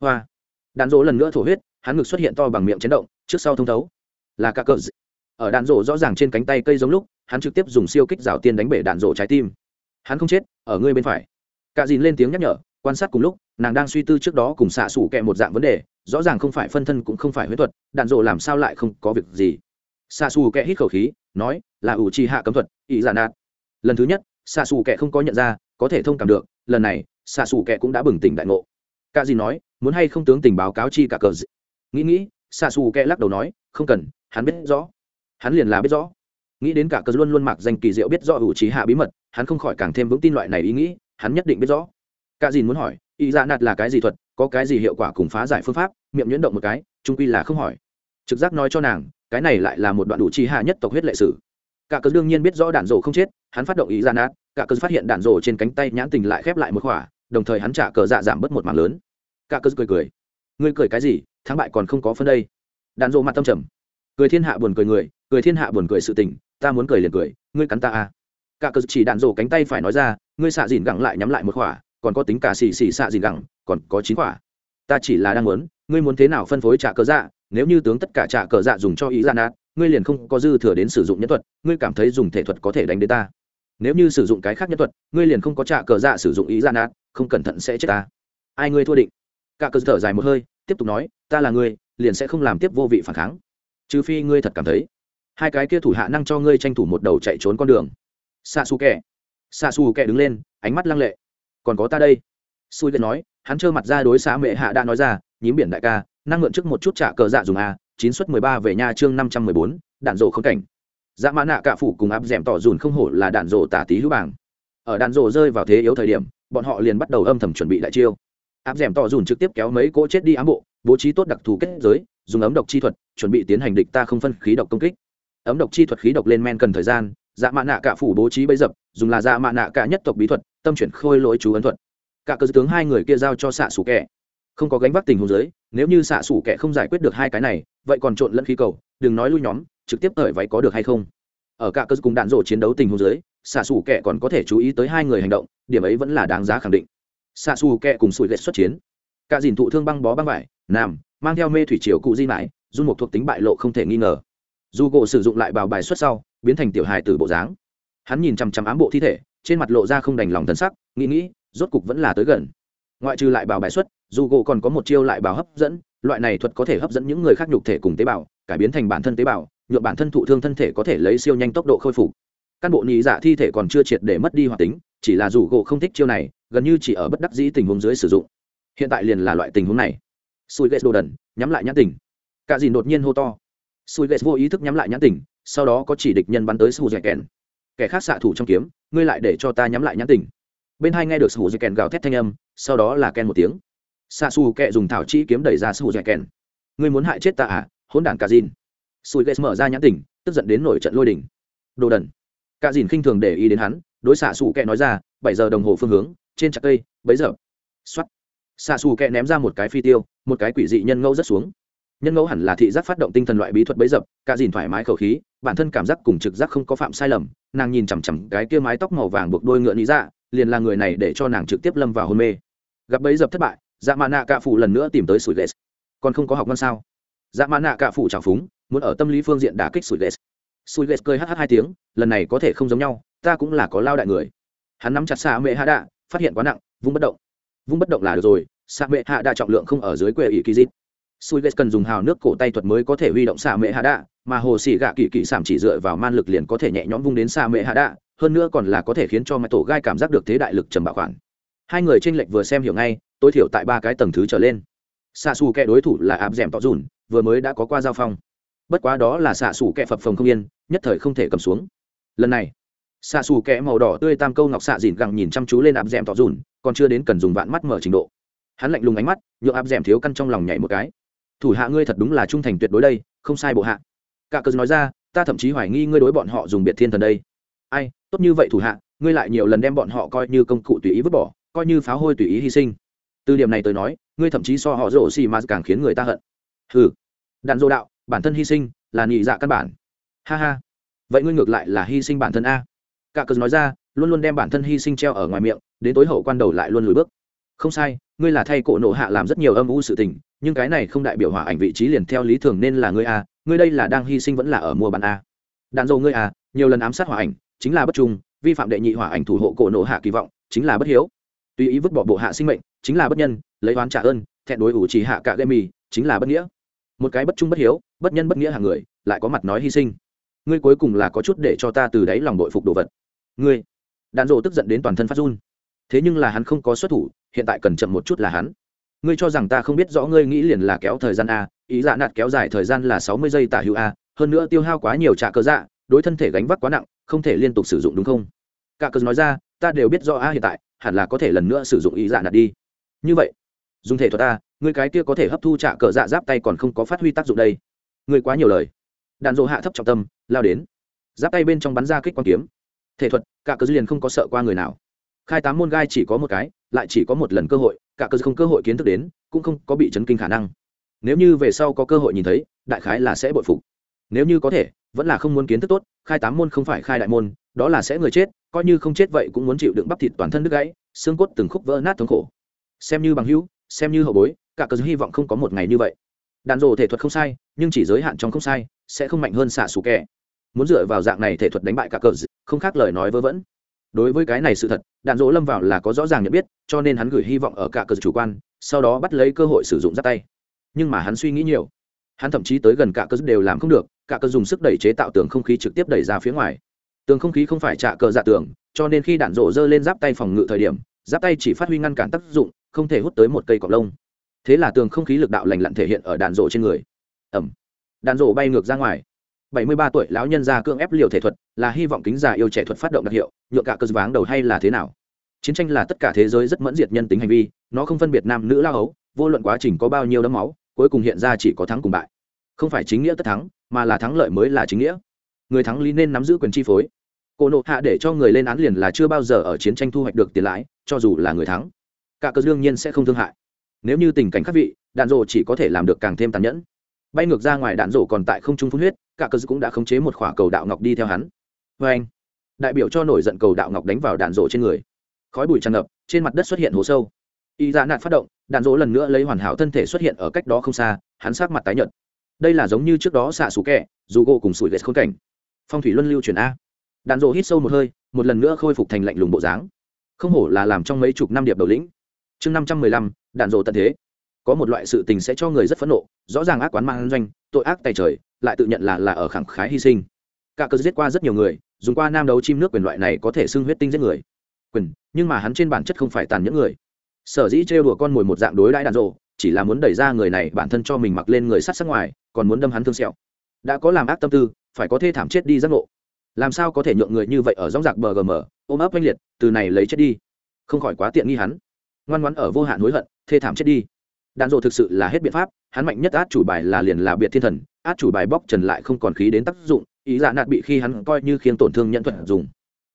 Hoa. Đạn dỗ lần nữa thổ huyết, hắn ngực xuất hiện to bằng miệng chấn động, trước sau thông thấu. Là cả cờ ở đạn Dỗ rõ ràng trên cánh tay cây giống lúc, hắn trực tiếp dùng siêu kích rào tiên đánh bể đạn Dỗ trái tim. Hắn không chết, ở ngươi bên phải. Cả dìn lên tiếng nhắc nhở, quan sát cùng lúc, nàng đang suy tư trước đó cùng xạ xủ kẹ một dạng vấn đề rõ ràng không phải phân thân cũng không phải huyết thuật, đạn dộ làm sao lại không có việc gì. Xa xù kẹ hít khẩu khí, nói, là ủ trì hạ cấm thuật, ý giả nạt. Lần thứ nhất xa xù kẹ không có nhận ra, có thể thông cảm được, lần này xa xù kẹ cũng đã bừng tỉnh đại ngộ. Cả dìn nói, muốn hay không tướng tình báo cáo chi cả cờ gì? nghĩ nghĩ xa xù kẹ lắc đầu nói, không cần, hắn biết rõ. Hắn liền là biết rõ. Nghĩ đến cả cờ luôn luôn mặc danh kỳ diệu biết rõ ủ trí hạ bí mật, hắn không khỏi càng thêm vững tin loại này ý nghĩ, hắn nhất định biết rõ. Cả dìn muốn hỏi, ý giả nạt là cái gì thuật có cái gì hiệu quả cùng phá giải phương pháp, miệng nhuyễn động một cái, trung quy là không hỏi. Trực giác nói cho nàng, cái này lại là một đoạn đủ chi hạ nhất tộc huyết lệ sử. Cả cớ đương nhiên biết rõ đạn rổ không chết, hắn phát động ý ra nát, cả cớ phát hiện đạn rổ trên cánh tay nhãn tình lại khép lại một khỏa, đồng thời hắn trả cờ dạ giảm bớt một mảng lớn. Cả cớ cười cười. Ngươi cười cái gì, thắng bại còn không có phân đây. Đạn rổ mặt tâm trầm. Cười thiên hạ buồn cười người, cười thiên hạ buồn cười sự tình, ta muốn cười liền cười, ngươi cắn ta à. Cả cớ chỉ đạn rổ cánh tay phải nói ra, ngươi xạ dìn gẳng lại nhắm lại một khỏa còn có tính cả xì xì xạ gì gẳng, còn có chín quả. ta chỉ là đang muốn, ngươi muốn thế nào phân phối trả cờ dạ? Nếu như tướng tất cả trả cờ dạ dùng cho ý dạ ra nát ngươi liền không có dư thừa đến sử dụng nhân thuật, ngươi cảm thấy dùng thể thuật có thể đánh đến ta. Nếu như sử dụng cái khác nhân thuật, ngươi liền không có trả cờ dạ sử dụng ý dạ ra nát không cẩn thận sẽ chết ta. Ai ngươi thua định? Cả cờ thở dài một hơi, tiếp tục nói, ta là ngươi, liền sẽ không làm tiếp vô vị phản kháng. Trừ phi ngươi thật cảm thấy, hai cái kia thủ hạ năng cho ngươi tranh thủ một đầu chạy trốn con đường. Xa xù kẹ xa xù kẹ đứng lên, ánh mắt lăng lệ còn có ta đây. Xui kẹ nói, hắn trơ mặt ra đối xã mệ hạ đã nói ra, nhím biển đại ca, năng mượn trước một chút trả cờ dạ dùng a, chín suất mười ba về nha chương năm trăm mười bốn, đạn rộ không cảnh. Dạ mã nạ cạ phủ cùng áp d ẻ m tỏ dùn không hổ là đạn rộ tả tí hữu bảng. Ở đạn rộ rơi vào thế yếu thời điểm, bọn họ liền bắt đầu âm thầm chuẩn bị đại chiêu. Áp d ẻ m tỏ dùn trực tiếp kéo mấy cỗ chết đi ám bộ, bố trí tốt đặc thù kết giới, dùng ấm độc chi thuật, chuẩn bị tiến hành địch ta không phân khí độc công kích. Ấm độc chi thuật khí độc lên men cần thời gian dạ mạ nạ cả phủ bố trí bấy dập, dùng là dạ mạ nạ cả nhất tộc bí thuật, tâm chuyển khôi lỗi chú ấn thuật. Cả cơ tướng hai người kia giao cho xạ xù kẻ. Không có gánh vác tình huống giới nếu như xạ xù kẻ không giải quyết được hai cái này, vậy còn trộn lẫn khí cầu, đừng nói lui nhóm, trực tiếp tởi váy có được hay không? Ở cả cơ cùng đạn rộ chiến đấu tình huống giới xạ xù kẻ còn có thể chú ý tới hai người hành động, điểm ấy vẫn là đáng giá khẳng định. Xạ xù kẻ cùng sủi lệ xuất chiến. Cả dìn thụ thương băng bó băng vải nam mang theo mê thủy triều cụ di mãi dung một thuộc tính bại lộ không thể nghi ngờ dù gỗ sử dụng lại bào bài xuất sau, biến thành tiểu hài từ bộ dáng. Hắn nhìn chằm chằm ám bộ thi thể, trên mặt lộ ra không đành lòng thân sắc, nghĩ nghĩ, rốt cục vẫn là tới gần. Ngoại trừ lại bào bài xuất, dù gỗ còn có một chiêu lại bào hấp dẫn, loại này thuật có thể hấp dẫn những người khác nhục thể cùng tế bào, cải biến thành bản thân tế bào nhuộm bản thân thụ thương thân thể có thể lấy siêu nhanh tốc độ khôi phục. Căn bộ nhị dạ thi thể còn chưa triệt để mất đi hoạt tính, chỉ là dù gỗ không thích chiêu này, gần như chỉ ở bất đắc dĩ tình huống dưới sử dụng. Hiện tại liền là loại tình huống này. Sùi ghét đồ đần, nhắm lại nhãn tình. Cả dìn đột nhiên hô to sùi ghét vô ý thức nhắm lại nhãn tình, sau đó có chỉ địch nhân bắn tới sù dẻ kèn. Kẻ khác xạ thủ trong kiếm, ngươi lại để cho ta nhắm lại nhãn tình. Bên hai nghe được sù dẻ kèn gào thét thanh âm, sau đó là ken một tiếng. Xạ xù kẹ dùng thảo chi kiếm đẩy ra sù dẻ kèn. Ngươi muốn hại chết ta à? Hỗn đản cả dìn sùi ghét mở ra nhãn tình, tức giận đến nổi trận lôi đỉnh đồ đần. Cả dìn khinh thường để ý đến hắn, đối xạ xù kẹ nói ra, bảy giờ đồng hồ phương hướng, trên chặt cây, bấy giờ. Xoát. xạ xù kẹ ném ra một cái phi tiêu, một cái quỷ dị nhân ngẫu rất xuống nhân ngẫu hẳn là thị giác phát động tinh thần loại bí thuật bấy dập, cả dìn thoải mái khẩu khí, bản thân cảm giác cùng trực giác không có phạm sai lầm. Nàng nhìn chằm chằm cái kia mái tóc màu vàng buộc đôi ngựa lý dạ liền là người này để cho nàng trực tiếp lâm vào hôn mê. Gặp bấy dập thất bại dạ mã nạ cạ Phụ lần nữa tìm tới sủi ghét còn không có học văn sao? Dạ mã nạ cạ Phụ trào phúng, muốn ở tâm lý phương diện đả kích sủi ghét sủi ghét cười hh hai tiếng, lần này có thể không giống nhau, ta cũng là có lao đại người. Hắn nắm chặt xa mệ hạ đạ, phát hiện quá nặng, vung bất động. Vung bất động là được rồi xa mệ hạ đạ trọng lượng không ở dưới quê ỷ kỳ dít sùi ghét cần dùng hào nước cổ tay thuật mới có thể huy động xạ mệ hạ đạ, mà hồ xì gạ kỳ kỳ sảm chỉ dựa vào man lực liền có thể nhẹ nhõm vung đến xạ mệ hạ đạ, hơn nữa còn là có thể khiến cho mãi tổ gai cảm giác được thế đại lực trầm bảo khoản hai người tranh lệch vừa xem hiểu ngay, tối thiểu tại ba cái tầng thứ trở lên. Xạ xù kẻ đối thủ là áp d ẻ m tỏ dùn, vừa mới đã có qua giao phong. Bất quá đó là xạ xù kẻ phập phồng không yên, nhất thời không thể cầm xuống. Lần này, xạ xù Kẻ màu đỏ tươi tam câu ngọc xạ dìn gẳng nhìn chăm chú lên áp d ẻ m tỏ dùn, còn chưa đến cần dùng vạn mắt mở trình độ. Hắn lạnh lùng ánh mắt nhựa áp d ẻ m thiếu căn trong lòng nhảy một cái thủ hạ ngươi thật đúng là trung thành tuyệt đối đây, không sai bộ hạ. Cả cớ nói ra, ta thậm chí hoài nghi ngươi đối bọn họ dùng biệt thiên thần đây. Ai, tốt như vậy thủ hạ, ngươi lại nhiều lần đem bọn họ coi như công cụ tùy ý vứt bỏ, coi như pháo hôi tùy ý hy sinh. Từ điểm này tới nói, ngươi thậm chí so họ rổ xì mà càng khiến người ta hận. Ừ đạn dô đạo, bản thân hy sinh, là nhị dạ căn bản. Ha ha. Vậy ngươi ngược lại là hy sinh bản thân a. Cả cớ nói ra, luôn luôn đem bản thân hy sinh treo ở ngoài miệng, đến tối hậu quan đầu lại luôn lùi bước. Không sai, ngươi là thay cổ nộ hạ làm rất nhiều âm u sự tình nhưng cái này không đại biểu hỏa ảnh vị trí liền theo lý thường nên là ngươi a, ngươi đây là đang hy sinh vẫn là ở mua bán a. Đạn dầu ngươi a, nhiều lần ám sát hỏa ảnh, chính là bất trung, vi phạm đệ nhị hỏa ảnh thủ hộ cổ nộ hạ kỳ vọng, chính là bất hiếu. Tùy ý vứt bỏ bộ hạ sinh mệnh, chính là bất nhân, lấy oán trả ơn, thẹn đối ủ chỉ hạ cả gây mì, chính là bất nghĩa. Một cái bất trung bất hiếu, bất nhân bất nghĩa hàng người, lại có mặt nói hy sinh. Ngươi cuối cùng là có chút để cho ta từ đáy lòng đội phục đồ vật. Ngươi. Đạn dộ tức giận đến toàn thân phát run. Thế nhưng là hắn không có xuất thủ, hiện tại cần chậm một chút là hắn ngươi cho rằng ta không biết rõ ngươi nghĩ liền là kéo thời gian a, ý dạ nạt kéo dài thời gian là sáu mươi giây tả hữu a, hơn nữa tiêu hao quá nhiều trả cơ dạ đối thân thể gánh vác quá nặng, không thể liên tục sử dụng đúng không? Cả cớ nói ra, ta đều biết rõ a hiện tại, hẳn là có thể lần nữa sử dụng ý dạ nạt đi. Như vậy, dùng thể thuật ta ngươi cái kia có thể hấp thu trả cờ dạ giáp tay còn không có phát huy tác dụng đây. Ngươi quá nhiều lời. Đạn dỗ hạ thấp trọng tâm, lao đến. Giáp tay bên trong bắn ra kích quang kiếm. Thể thuật, cả cớ liền không có sợ qua người nào. Khai tám môn gai chỉ có một cái, lại chỉ có một lần cơ hội cả cơ không cơ hội kiến thức đến, cũng không có bị chấn kinh khả năng. Nếu như về sau có cơ hội nhìn thấy, đại khái là sẽ bội phục. Nếu như có thể, vẫn là không muốn kiến thức tốt, khai tám môn không phải khai đại môn, đó là sẽ người chết, coi như không chết vậy cũng muốn chịu đựng bắp thịt toàn thân đứt gãy, xương cốt từng khúc vỡ nát thống khổ. Xem như bằng hữu, xem như hậu bối, cả cơ hy vọng không có một ngày như vậy. Đàn rồ thể thuật không sai, nhưng chỉ giới hạn trong không sai, sẽ không mạnh hơn xạ xù kẻ. Muốn dựa vào dạng này thể thuật đánh bại cả cờ không khác lời nói vớ vẩn đối với cái này sự thật, đạn dỗ lâm vào là có rõ ràng nhận biết, cho nên hắn gửi hy vọng ở cả cờ chủ quan, sau đó bắt lấy cơ hội sử dụng ra tay. Nhưng mà hắn suy nghĩ nhiều. Hắn thậm chí tới gần cả cờ đều làm không được, cả cờ dùng sức đẩy chế tạo tường không khí trực tiếp đẩy ra phía ngoài. Tường không khí không phải trả cờ dạ tường, cho nên khi đạn rộ dơ lên giáp tay phòng ngự thời điểm, giáp tay chỉ phát huy ngăn cản tác dụng, không thể hút tới một cây cọc lông. Thế là tường không khí lực đạo lành lặn thể hiện ở đạn rộ trên người. Ẩm đạn rộ bay ngược ra ngoài bảy mươi ba tuổi lão nhân gia cưỡng ép liều thể thuật, là hy vọng kính già yêu trẻ thuật phát động đặc hiệu, nhựa cả cơ váng đầu hay là thế nào? Chiến tranh là tất cả thế giới rất mẫn diệt nhân tính hành vi, nó không phân biệt nam nữ lao ấu vô luận quá trình có bao nhiêu đấm máu, cuối cùng hiện ra chỉ có thắng cùng bại. Không phải chính nghĩa tất thắng, mà là thắng lợi mới là chính nghĩa. Người thắng lý nên nắm giữ quyền chi phối. Cô nộ hạ để cho người lên án liền là chưa bao giờ ở chiến tranh thu hoạch được tiền lãi, cho dù là người thắng. Cả cơ đương nhiên sẽ không thương hại. Nếu như tình cảnh khác vị đàn rồ chỉ có thể làm được càng thêm tàn nhẫn bay ngược ra ngoài đạn rổ còn tại không trung phun huyết, cả cơ cũng đã khống chế một khỏa cầu đạo ngọc đi theo hắn. Vê anh, đại biểu cho nổi giận cầu đạo ngọc đánh vào đạn rổ trên người. Khói bụi tràn ngập, trên mặt đất xuất hiện hố sâu. Y dạ ra nạn phát động, đạn rỗ lần nữa lấy hoàn hảo thân thể xuất hiện ở cách đó không xa, hắn sát mặt tái nhợt. Đây là giống như trước đó xạ xù kẹ, dù gỗ cùng sủi ghét khốn cảnh. Phong thủy luân lưu chuyển a. Đạn rỗ hít sâu một hơi, một lần nữa khôi phục thành lạnh lùng bộ dáng. Không hổ là làm trong mấy chục năm điệp đầu lĩnh. Chương năm trăm mười lăm, đạn rỗ tận thế có một loại sự tình sẽ cho người rất phẫn nộ, rõ ràng ác quán mang doanh tội ác tay trời, lại tự nhận là là ở khẳng khái hy sinh. Cả cơ giết qua rất nhiều người, dùng qua nam đấu chim nước quyền loại này có thể xưng huyết tinh giết người. Quyền, nhưng mà hắn trên bản chất không phải tàn những người. Sở dĩ trêu đùa con mồi một dạng đối đãi đàn rộ, chỉ là muốn đẩy ra người này bản thân cho mình mặc lên người sát sắc ngoài, còn muốn đâm hắn thương sẹo. Đã có làm ác tâm tư, phải có thê thảm chết đi giác ngộ. Làm sao có thể nhượng người như vậy ở dóng giặc bờ gm ôm ấp oanh liệt, từ này lấy chết đi. Không khỏi quá tiện nghi hắn. Ngoan ngoãn ở vô hạn hối hận, thê thảm chết đi đạn dộ thực sự là hết biện pháp, hắn mạnh nhất át chủ bài là liền là biệt thiên thần, át chủ bài bóc trần lại không còn khí đến tác dụng, ý dạ nạt bị khi hắn coi như khiêng tổn thương nhận thuật dùng.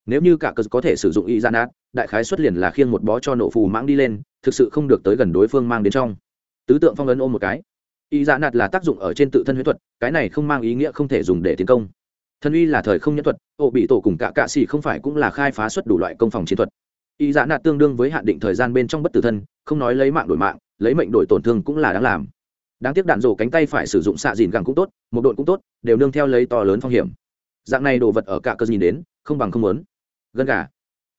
Nếu như cả cờ có thể sử dụng ý dạ nạt, đại khái xuất liền là khiêng một bó cho nổ phù mãng đi lên, thực sự không được tới gần đối phương mang đến trong. Tứ tượng phong ấn ôm một cái. Ý dạ nạt là tác dụng ở trên tự thân huyết thuật, cái này không mang ý nghĩa không thể dùng để tiến công. Thân uy là thời không nhân thuật ổ bị tổ cùng cả cạ xỉ không phải cũng là khai phá xuất đủ loại công phòng chiến thuật. Ý dạ nạt tương đương với hạn định thời gian bên trong bất tử thân, không nói lấy mạng đổi mạng lấy mệnh đổi tổn thương cũng là đáng làm. Đáng tiếc đạn rổ cánh tay phải sử dụng xạ dìn gẳng cũng tốt, một đội cũng tốt, đều nương theo lấy to lớn phong hiểm. Dạng này đồ vật ở cả cơ nhìn đến, không bằng không muốn. Gần gà.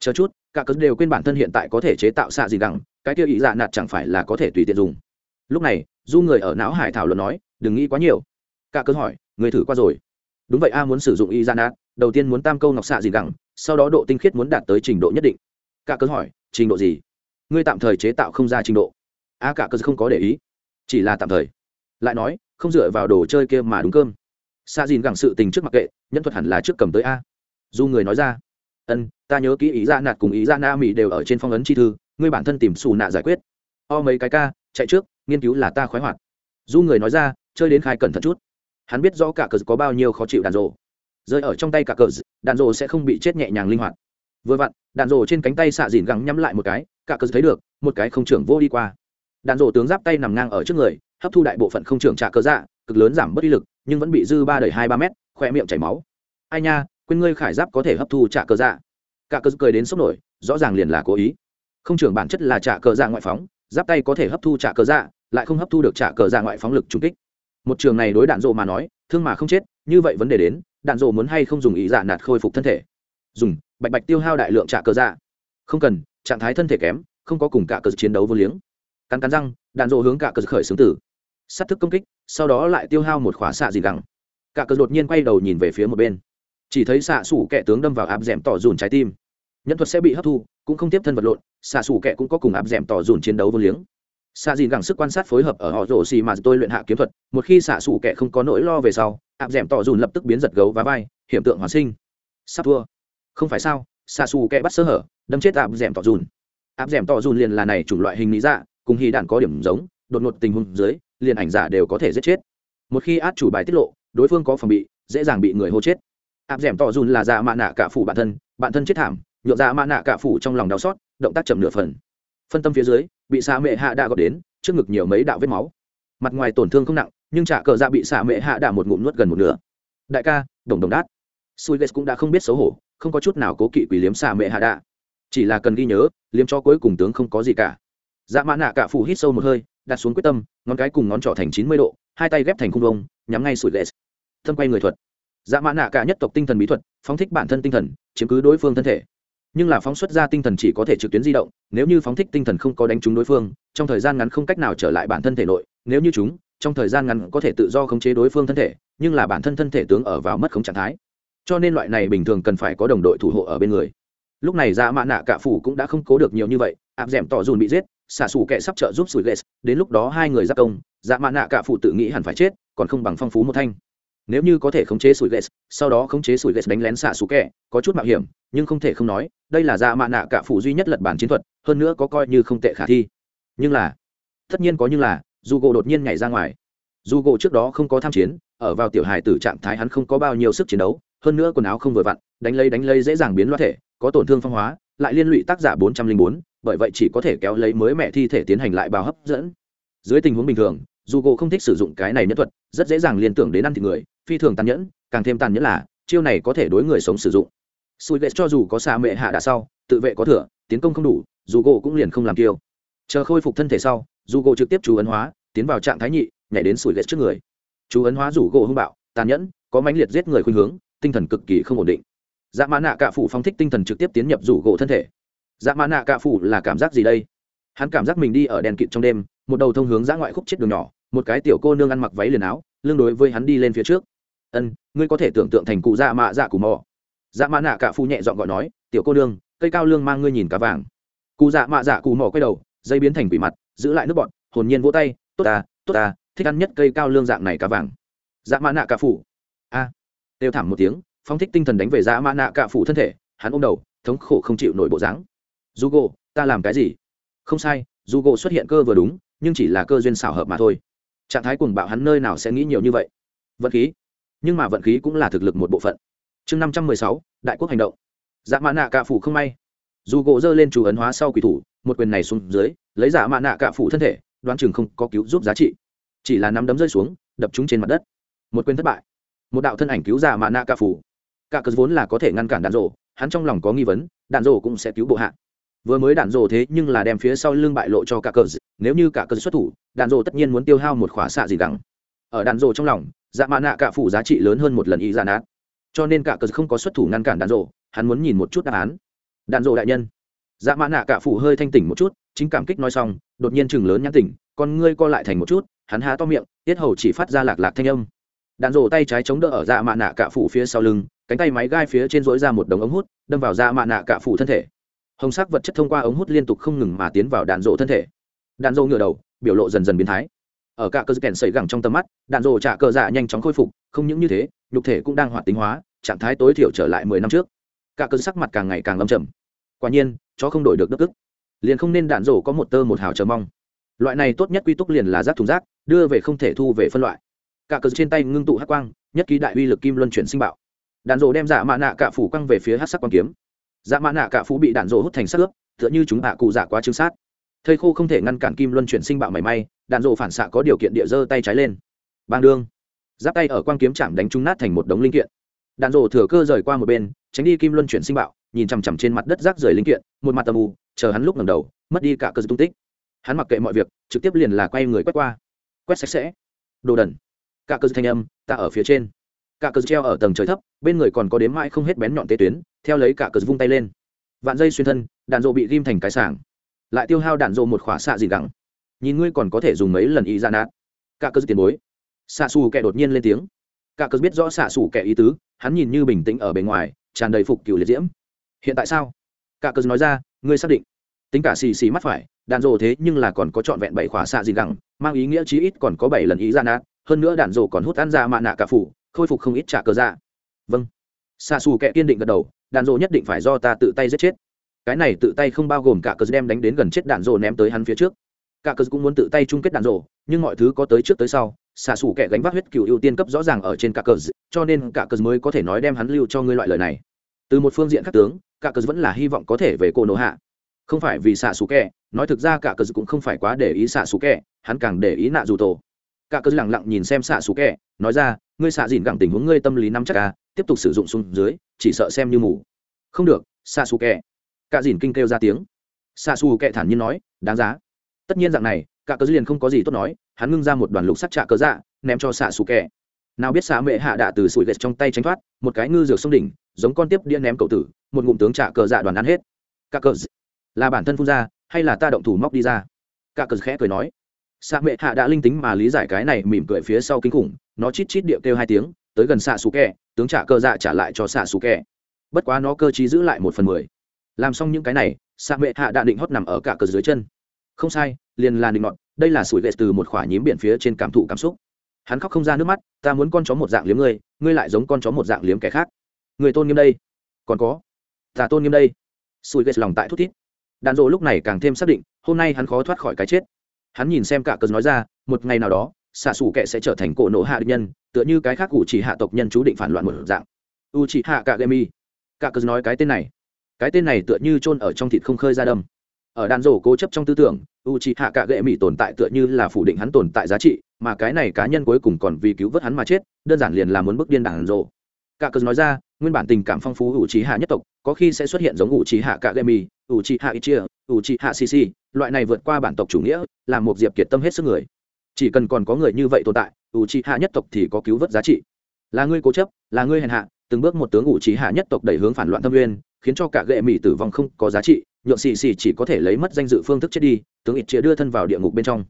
Chờ chút cả cơ đều quên bản thân hiện tại có thể chế tạo xạ dìn gẳng, cái kia ý dạ nạt chẳng phải là có thể tùy tiện dùng. Lúc này, du người ở não hải thảo luận nói, đừng nghĩ quá nhiều. Cả cơ hỏi người thử qua rồi. Đúng vậy a, muốn sử dụng ý dạ nạt, đầu tiên muốn tam câu ngọc xạ dìn gẳng, sau đó độ tinh khiết muốn đạt tới trình độ nhất định. Cả cơ hỏi, trình độ gì? Ngươi tạm thời chế tạo không ra trình độ a cả cơ không có để ý, chỉ là tạm thời. Lại nói, không dựa vào đồ chơi kia mà đúng cơm. Xa dìn gẳng sự tình trước mặc kệ, nhân thuật hẳn là trước cầm tới a. Dù người nói ra, ân, ta nhớ kỹ ý ra nạt cùng ý ra na mỹ đều ở trên phong ấn chi thư, ngươi bản thân tìm xù nạ giải quyết. O mấy cái ca, chạy trước, nghiên cứu là ta khoái hoạt. Du người nói ra, chơi đến khai cẩn thận chút. Hắn biết rõ cả cờ có bao nhiêu khó chịu đàn rộ rơi ở trong tay cả cờ đàn rộ sẽ không bị chết nhẹ nhàng linh hoạt. Vừa vặn đạn rộ trên cánh tay xạ dìn gắng nhắm lại một cái, cả cờ thấy được, một cái không trưởng vô đi qua đạn rổ tướng giáp tay nằm ngang ở trước người, hấp thu đại bộ phận không trưởng trả cơ dạ cực lớn giảm bất uy lực, nhưng vẫn bị dư ba đầy hai ba mét khoe miệng chảy máu. Ai nha, quên ngươi khải giáp có thể hấp thu trả cơ dạ. Cả cơ cười đến sốc nổi, rõ ràng liền là cố ý. Không trưởng bản chất là trả cơ dạ ngoại phóng, giáp tay có thể hấp thu trả cơ dạ lại không hấp thu được trả cờ dạ ngoại phóng lực trung kích. Một trường này đối đạn rộ mà nói, thương mà không chết, như vậy vấn đề đến, đạn rộ muốn hay không dùng ý dạ nạt khôi phục thân thể? Dùng, bạch bạch tiêu hao đại lượng trả cờ dạ. Không cần, trạng thái thân thể kém, không có cùng cả cờ chiến đấu vô liếng cắn cắn răng, đạn dộ hướng cả cờ khởi xướng tử. Sát thức công kích, sau đó lại tiêu hao một khóa xạ dìn gẳng. Cả cờ đột nhiên quay đầu nhìn về phía một bên. Chỉ thấy xạ xủ kẻ tướng đâm vào áp d ẻ m tỏ dùn trái tim. Nhân thuật sẽ bị hấp thu, cũng không tiếp thân vật lộn, xạ xủ kẻ cũng có cùng áp d ẻ m tỏ dùn chiến đấu vô liếng. Xạ dìn gẳng sức quan sát phối hợp ở họ rổ xì mà tôi luyện hạ kiếm thuật, một khi xạ xủ kẻ không có nỗi lo về sau, áp d ẻ m tỏ dùn lập tức biến giật gấu và vai hiện tượng hoàn sinh. Sắp thua. Không phải sao, xạ xù kẻ bắt sơ hở, đâm chết áp d ẻ m tỏ dùn. Áp d ẻ m tỏ dùn liền là này chủng loại hình lý dạ cùng hy đạn có điểm giống, đột ngột tình huống dưới, liền ảnh giả đều có thể giết chết. Một khi át chủ bài tiết lộ, đối phương có phòng bị, dễ dàng bị người hô chết. Áp d ẻ m tỏ dùn là dạ mạ nạ cả phủ bản thân bản thân chết thảm nhộn dạ mạ nạ cả phủ trong lòng đau xót, động tác chậm nửa phần. Phân tâm phía dưới, bị xạ mệ hạ đã gọt đến, trước ngực nhiều mấy đạo vết máu. Mặt ngoài tổn thương không nặng, nhưng trả cờ dạ bị xạ mệ hạ đã một ngụm nuốt gần một nửa. Đại ca, đồng đồng đát. Sui ghét cũng đã không biết xấu hổ, không có chút nào cố kỵ quỷ liếm xạ mệ hạ đạ. Chỉ là cần ghi nhớ, liếm cho cuối cùng tướng không có gì cả dạ mã nạ cả phủ hít sâu một hơi, đặt xuống quyết tâm, ngón cái cùng ngón trỏ thành chín mươi độ, hai tay ghép thành khung vông, nhắm ngay sủi lệ thâm quay người thuật. Dạ mã nạ cả nhất tộc tinh thần bí thuật, phóng thích bản thân tinh thần, chiếm cứ đối phương thân thể. Nhưng là phóng xuất ra tinh thần chỉ có thể trực tuyến di động, nếu như phóng thích tinh thần không có đánh trúng đối phương, trong thời gian ngắn không cách nào trở lại bản thân thể nội, nếu như chúng, trong thời gian ngắn có thể tự do khống chế đối phương thân thể, nhưng là bản thân thân thể tướng ở vào mất khống trạng thái. Cho nên loại này bình thường cần phải có đồng đội thủ hộ ở bên người. Lúc này Dạ mã nạ cả phủ cũng đã không cố được nhiều như vậy, áp d ẻ m tỏ dùn bị giết xả xù kẻ sắp trợ giúp sủi lệ đến lúc đó hai người giáp công dạ mạ nạ cả phụ tự nghĩ hẳn phải chết còn không bằng phong phú một thanh. Nếu như có thể khống chế sủi lệ sau đó khống chế sủi lệ đánh lén xạ xù kệ, có chút mạo hiểm nhưng không thể không nói đây là dạ mạ nạ cả phụ duy nhất lật bản chiến thuật hơn nữa có coi như không tệ khả thi. Nhưng là tất nhiên có nhưng là dù gỗ đột nhiên nhảy ra ngoài. Dù gỗ trước đó không có tham chiến ở vào tiểu hài tử trạng thái hắn không có bao nhiêu sức chiến đấu hơn nữa quần áo không vừa vặn đánh lấy đánh lấy dễ dàng biến loa thể có tổn thương phong hóa lại liên lụy tác giả bốn trăm linh bốn bởi vậy chỉ có thể kéo lấy mới mẹ thi thể tiến hành lại bào hấp dẫn. Dưới tình huống bình thường, dù gỗ không thích sử dụng cái này nhất thuật, rất dễ dàng liên tưởng đến ăn thịt người, phi thường tàn nhẫn, càng thêm tàn nhẫn là, chiêu này có thể đối người sống sử dụng. Sùi vệ cho dù có xa mệ hạ đã sau, tự vệ có thừa, tiến công không đủ, dù gỗ cũng liền không làm kiêu. Chờ khôi phục thân thể sau, dù gỗ trực tiếp chú ấn hóa, tiến vào trạng thái nhị, nhảy đến sùi ghét trước người. Chú ấn hóa rủ gỗ hung bạo, tàn nhẫn, có mãnh liệt giết người khuynh hướng, tinh thần cực kỳ không ổn định. Dạ mã nạ cạ phủ phóng thích tinh thần trực tiếp tiến nhập rủ gỗ thân thể dạ mã nạ cạ phủ là cảm giác gì đây? Hắn cảm giác mình đi ở đèn kịt trong đêm, một đầu thông hướng ra ngoại khúc chết đường nhỏ, một cái tiểu cô nương ăn mặc váy liền áo lương đối với hắn đi lên phía trước. Ân, ngươi có thể tưởng tượng thành cụ dạ mạ dạ cù mò. Dạ mã nạ cạ phu nhẹ dọn gọi nói, tiểu cô nương, cây cao lương mang ngươi nhìn cá vàng. Cụ dạ mạ dạ cù mò quay đầu, dây biến thành quỷ mặt, giữ lại nước bọn hồn nhiên vỗ tay, tốt ta tốt ta, thích ăn nhất cây cao lương dạng này cá vàng. Dạ mã nạ cạ phủ a. À. đều thảm một tiếng phong thích tinh thần đánh về dạ mã nạ cạ phủ thân thể, hắn ôm đầu, thống khổ không chịu nổi bộ dáng dù gỗ, ta làm cái gì? Không sai, dù gỗ xuất hiện cơ vừa đúng, nhưng chỉ là cơ duyên xảo hợp mà thôi. Trạng thái cuồng bạo hắn nơi nào sẽ nghĩ nhiều như vậy? Vận khí. Nhưng mà vận khí cũng là thực lực một bộ phận. Chương năm trăm mười sáu, đại quốc hành động. Dạ mã nạ cạ phủ không may. Dù gỗ dơ lên chủ ấn hóa sau quỷ thủ, một quyền này xuống dưới, lấy dạ mã nạ cạ phủ thân thể, đoán chừng không có cứu giúp giá trị. Chỉ là nắm đấm rơi xuống, đập chúng trên mặt đất. Một quyền thất bại. Một đạo thân ảnh cứu dạ mã nạ cạ phủ. Cả cớ vốn là có thể ngăn cản đạn rổ, hắn trong lòng có nghi vấn, đạn rổ cũng sẽ cứu bộ hạ vừa mới đạn rồ thế nhưng là đem phía sau lưng bại lộ cho cả cờ nếu như cả cờ xuất thủ đạn rồ tất nhiên muốn tiêu hao một khỏa xạ gì đắng ở đạn rồ trong lòng dạ mạ nạ cả phủ giá trị lớn hơn một lần ý giả nát. Cho nên cả cờ không có xuất thủ ngăn cản đạn rồ, hắn muốn nhìn một chút đáp án. Đạn rồ đại nhân. Dạ mã nạ cả phủ hơi thanh tỉnh một chút chính cảm kích nói xong đột nhiên chừng lớn nhãn tỉnh con ngươi co lại thành một chút hắn há to miệng tiết hầu chỉ phát ra lạc lạc thanh âm. Đạn rổ tay trái chống đỡ ở dạ mạ nạ cả phủ phía sau lưng cánh tay máy gai phía trên dối ra một đống ống hút đâm vào dạ mạ nạ cả phủ thân thể hồng sắc vật chất thông qua ống hút liên tục không ngừng mà tiến vào đạn rộ thân thể. Đạn rộ ngửa đầu, biểu lộ dần dần biến thái. Ở cả cơ kèn sẩy gẳng trong tầm mắt, đạn rộ trả cờ dạ nhanh chóng khôi phục, không những như thế, nhục thể cũng đang hoạt tính hóa, trạng thái tối thiểu trở lại mười năm trước. Cả cơ sắc mặt càng ngày càng lâm trầm. Quả nhiên, chó không đổi được đức tức. Liền không nên đạn rổ có một tơ một hào chờ mong. Loại này tốt nhất quy túc liền là rác thùng rác, đưa về không thể thu về phân loại. Cả cơ trên tay ngưng tụ hắc quang, nhất ký đại uy lực kim luân chuyển sinh bạo. Đạn rổ đem giả mạ nạ cả phủ quăng về phía hát sắc quang kiếm dạ mã nạ cả phú bị đạn rổ hút thành sắc ướp, tựa như chúng hạ cụ dạ quá trưng sát. Thầy khô không thể ngăn cản kim luân chuyển sinh bạo mảy may, đạn rổ phản xạ có điều kiện địa giơ tay trái lên. Bang đương. Giáp tay ở quang kiếm chạm đánh trúng nát thành một đống linh kiện. Đạn rổ thừa cơ rời qua một bên, tránh đi kim luân chuyển sinh bạo, nhìn chằm chằm trên mặt đất rác rời linh kiện, một mặt tầm ù chờ hắn lúc ngầm đầu, mất đi cả cơ tung tích. Hắn mặc kệ mọi việc, trực tiếp liền là quay người quét qua. Quét sạch sẽ. Đồ đần. Cả cơ thanh âm, ta ở phía trên cả cờ treo ở tầng trời thấp, bên người còn có đếm mãi không hết bén nhọn tế tuyến, theo lấy cả cờ vung tay lên. Vạn dây xuyên thân, đạn rộ bị ghim thành cái sảng. Lại tiêu hao đạn rộ một khỏa xạ gì gắng nhìn ngươi còn có thể dùng mấy lần ý ra nát. Cả cờ tiền bối. Xạ xù kẻ đột nhiên lên tiếng. Cả cờ biết rõ xạ xù kẻ ý tứ, hắn nhìn như bình tĩnh ở bề ngoài, tràn đầy phục cựu liệt diễm. Hiện tại sao? Cả cờ nói ra, ngươi xác định. Tính cả xì xì mắt phải, đạn rộ thế nhưng là còn có trọn vẹn bảy khỏa xạ gì gắng mang ý nghĩa chí ít còn có bảy lần ý ra nát, hơn nữa đạn rộ còn hút ăn ra mạ nạ cả phủ khôi phục không ít trả cờ dạ. Vâng. Xa xù kẹ kiên định gật đầu, đạn rộ nhất định phải do ta tự tay giết chết. Cái này tự tay không bao gồm cả cờ đem đánh đến gần chết đạn rộ ném tới hắn phía trước. Cả cờ cũng muốn tự tay chung kết đạn rộ nhưng mọi thứ có tới trước tới sau xạ xù kẻ gánh vác huyết cựu ưu tiên cấp rõ ràng ở trên cả cờ, cho nên cả cờ mới có thể nói đem hắn lưu cho ngươi loại lời này. Từ một phương diện các tướng, cả cờ vẫn là hy vọng có thể về cô nổ hạ. Không phải vì xạ xù kẻ, nói thực ra cả cờ cũng không phải quá để ý xạ xù kẻ, hắn càng để ý nạ dù tổ cả cơ lẳng lặng nhìn xem xạ xù kẹ, nói ra, ngươi xạ dìn gẳng tình huống ngươi tâm lý nắm chắc ca tiếp tục sử dụng xuống dưới, chỉ sợ xem như mù. Không được, xạ xù kẹ. Cả dìn kinh kêu ra tiếng. Xạ xù kẹ thản nhiên nói, đáng giá. Tất nhiên dạng này, cả cớ liền không có gì tốt nói, hắn ngưng ra một đoàn lục sắt trạ cơ dạ ném cho xạ xù kẹ. Nào biết xạ mệ hạ đạ từ sủi ghét trong tay tránh thoát, một cái ngư dược sông đỉnh, giống con tiếp điên ném cậu tử, một ngụm tướng trạ cờ dạ đoàn ăn hết. Cả cờ là bản thân phun ra, hay là ta động thủ móc đi ra? Cả cờ khẽ cười nói xạ mệ hạ đã linh tính mà lý giải cái này, mỉm cười phía sau kinh khủng, nó chít chít điệu kêu hai tiếng, tới gần xạ xù kẹ tướng trả cơ dạ trả lại cho xạ xù kẹ bất quá nó cơ chí giữ lại một phần mười. Làm xong những cái này, xạ mệ hạ đã định hót nằm ở cả cờ dưới chân. Không sai, liền là định ngọn đây là sủi ghệ từ một khỏa nhím biển phía trên cảm thụ cảm xúc. Hắn khóc không ra nước mắt, ta muốn con chó một dạng liếm ngươi ngươi lại giống con chó một dạng liếm kẻ khác. Người tôn nghiêm đây. Còn có. Ta tôn nghiêm đây. Sủi ghệ lòng tại thút thít. Đàn rộ lúc này càng thêm xác định, hôm nay hắn khó thoát khỏi cái chết hắn nhìn xem cả cờ nói ra, một ngày nào đó, xạ xù kệ sẽ trở thành cổ nộ hạ định nhân, tựa như cái khác u chỉ hạ tộc nhân chú định phản loạn một dạng. U chỉ hạ cả gemi cả cờ nói cái tên này. Cái tên này tựa như chôn ở trong thịt không khơi ra đâm. Ở đàn rổ cố chấp trong tư tưởng, u chỉ hạ Cả gệ mỹ tồn tại tựa như là phủ định hắn tồn tại giá trị, mà cái này cá nhân cuối cùng còn vì cứu vớt hắn mà chết, đơn giản liền là muốn bước điên đàn rổ. Cả cờ nói ra, nguyên bản tình cảm phong phú u chỉ hạ nhất tộc, có khi sẽ xuất hiện giống u chỉ hạ Cả gệ mỹ u chỉ hạ ít chia ủ trị hạ hạ sisi loại này vượt qua bản tộc chủ nghĩa là một diệp kiệt tâm hết sức người. Chỉ cần còn có người như vậy tồn tại ủ trị hạ nhất tộc thì có cứu vớt giá trị. Là ngươi cố chấp là ngươi hèn hạ từng bước một tướng ủ trị hạ nhất tộc đẩy hướng phản loạn tâm nguyên khiến cho cả gệ mỹ tử vong không có giá trị nhượng xì xì chỉ có thể lấy mất danh dự phương thức chết đi tướng ít chia đưa thân vào địa ngục bên trong.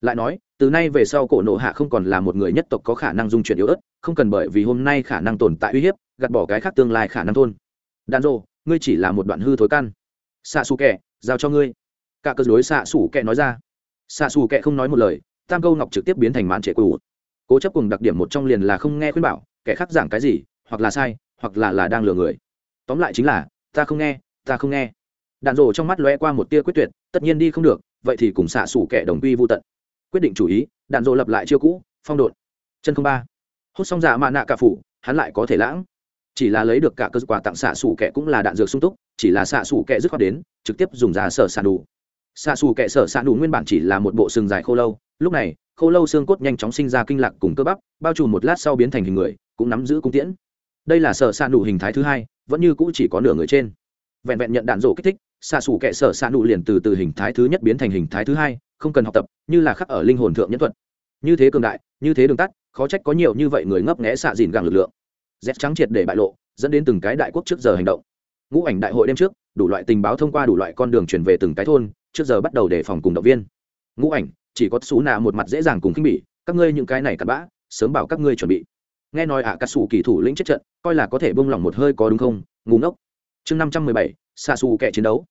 Lại nói từ nay về sau cổ nộ hạ không còn là một người nhất tộc có khả năng dung chuyển yếu ớt không cần bởi vì hôm nay khả năng tồn tại uy hiếp gạt bỏ cái khác tương lai khả năng thôn. Đàn rô, ngươi chỉ là một đoạn hư thối căn. Xa xù kẻ giao cho ngươi. Cả cơ đối xạ xù kệ nói ra. Xạ xù kệ không nói một lời, tam câu ngọc trực tiếp biến thành màn trệ cũ cố chấp cùng đặc điểm một trong liền là không nghe khuyên bảo, kẻ khác giảng cái gì, hoặc là sai, hoặc là là đang lừa người. Tóm lại chính là, ta không nghe, ta không nghe. Đạn rổ trong mắt lóe qua một tia quyết tuyệt, tất nhiên đi không được, vậy thì cùng xạ xủ kẻ đồng quy vô tận. Quyết định chủ ý, đạn rổ lập lại chiêu cũ, phong độn. Chân không ba. Hút xong giả mạ nạ cả phủ, hắn lại có thể lãng. Chỉ là lấy được cả cơ quà tặng xạ xủ kẻ cũng là đạn dược sung túc chỉ là xạ xù kẹ dứt khoát đến, trực tiếp dùng ra sở xạ đủ xạ xù kẹ sở xạ đủ nguyên bản chỉ là một bộ sừng dài khô lâu, lúc này, khô lâu xương cốt nhanh chóng sinh ra kinh lạc cùng cơ bắp, bao trùm một lát sau biến thành hình người, cũng nắm giữ cung tiễn. Đây là sở xạ đủ hình thái thứ hai, vẫn như cũ chỉ có nửa người trên. Vẹn vẹn nhận đạn rổ kích thích, xạ xù kệ sở xạ đủ liền từ từ hình thái thứ nhất biến thành hình thái thứ hai, không cần học tập, như là khắc ở linh hồn thượng nhân thuật. Như thế cường đại, như thế đường tắt, khó trách có nhiều như vậy người ngấp nghẽ xạ dìn gàng lực lượng. Rét trắng triệt để bại lộ, dẫn đến từng cái đại quốc trước giờ hành động ngũ ảnh đại hội đêm trước đủ loại tình báo thông qua đủ loại con đường chuyển về từng cái thôn trước giờ bắt đầu đề phòng cùng động viên. Ngũ ảnh chỉ có xú nạ một mặt dễ dàng cùng khinh bỉ các ngươi những cái này cặn bã sớm bảo các ngươi chuẩn bị. Nghe nói ạ à, cắt xù kỳ thủ lĩnh chết trận coi là có thể bông lỏng một hơi có đúng không? Ngủ ngốc. Chương năm trăm mười bảy xa xù kẻ chiến đấu.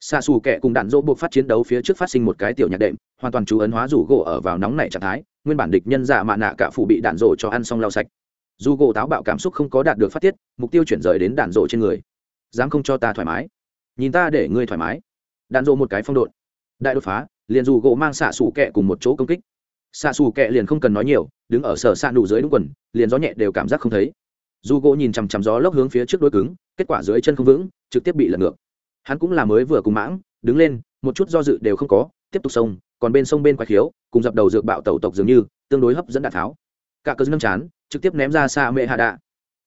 Xa xù kẻ cùng đạn dỗ buộc phát chiến đấu phía trước phát sinh một cái tiểu nhạc đệm hoàn toàn chú ấn hóa rủ gỗ ở vào nóng nảy trạng thái nguyên bản địch nhân giả mạ nạ cả phủ bị đạn dỗ cho ăn xong lau sạch. Dù gỗ táo bạo cảm xúc không có đạt được phát tiết mục tiêu chuyển rời đến đạn dỗ trên người dám không cho ta thoải mái. Nhìn ta để ngươi thoải mái. Đạn dộ một cái phong độn. Đại đột phá, liền dù gỗ mang xạ xù kẹ cùng một chỗ công kích. Xạ xù kẹ liền không cần nói nhiều, đứng ở sở xạ nụ dưới đúng quần, liền gió nhẹ đều cảm giác không thấy. Dù gỗ nhìn chằm chằm gió lốc hướng phía trước đôi cứng, kết quả dưới chân không vững, trực tiếp bị lật ngược. Hắn cũng là mới vừa cùng mãng, đứng lên, một chút do dự đều không có, tiếp tục sông, còn bên sông bên quái khiếu, cùng dập đầu dược bạo tẩu tộc dường như, tương đối hấp dẫn đạn tháo. Cả cơ nâng chán, trực tiếp ném ra xa mệ hạ đạ.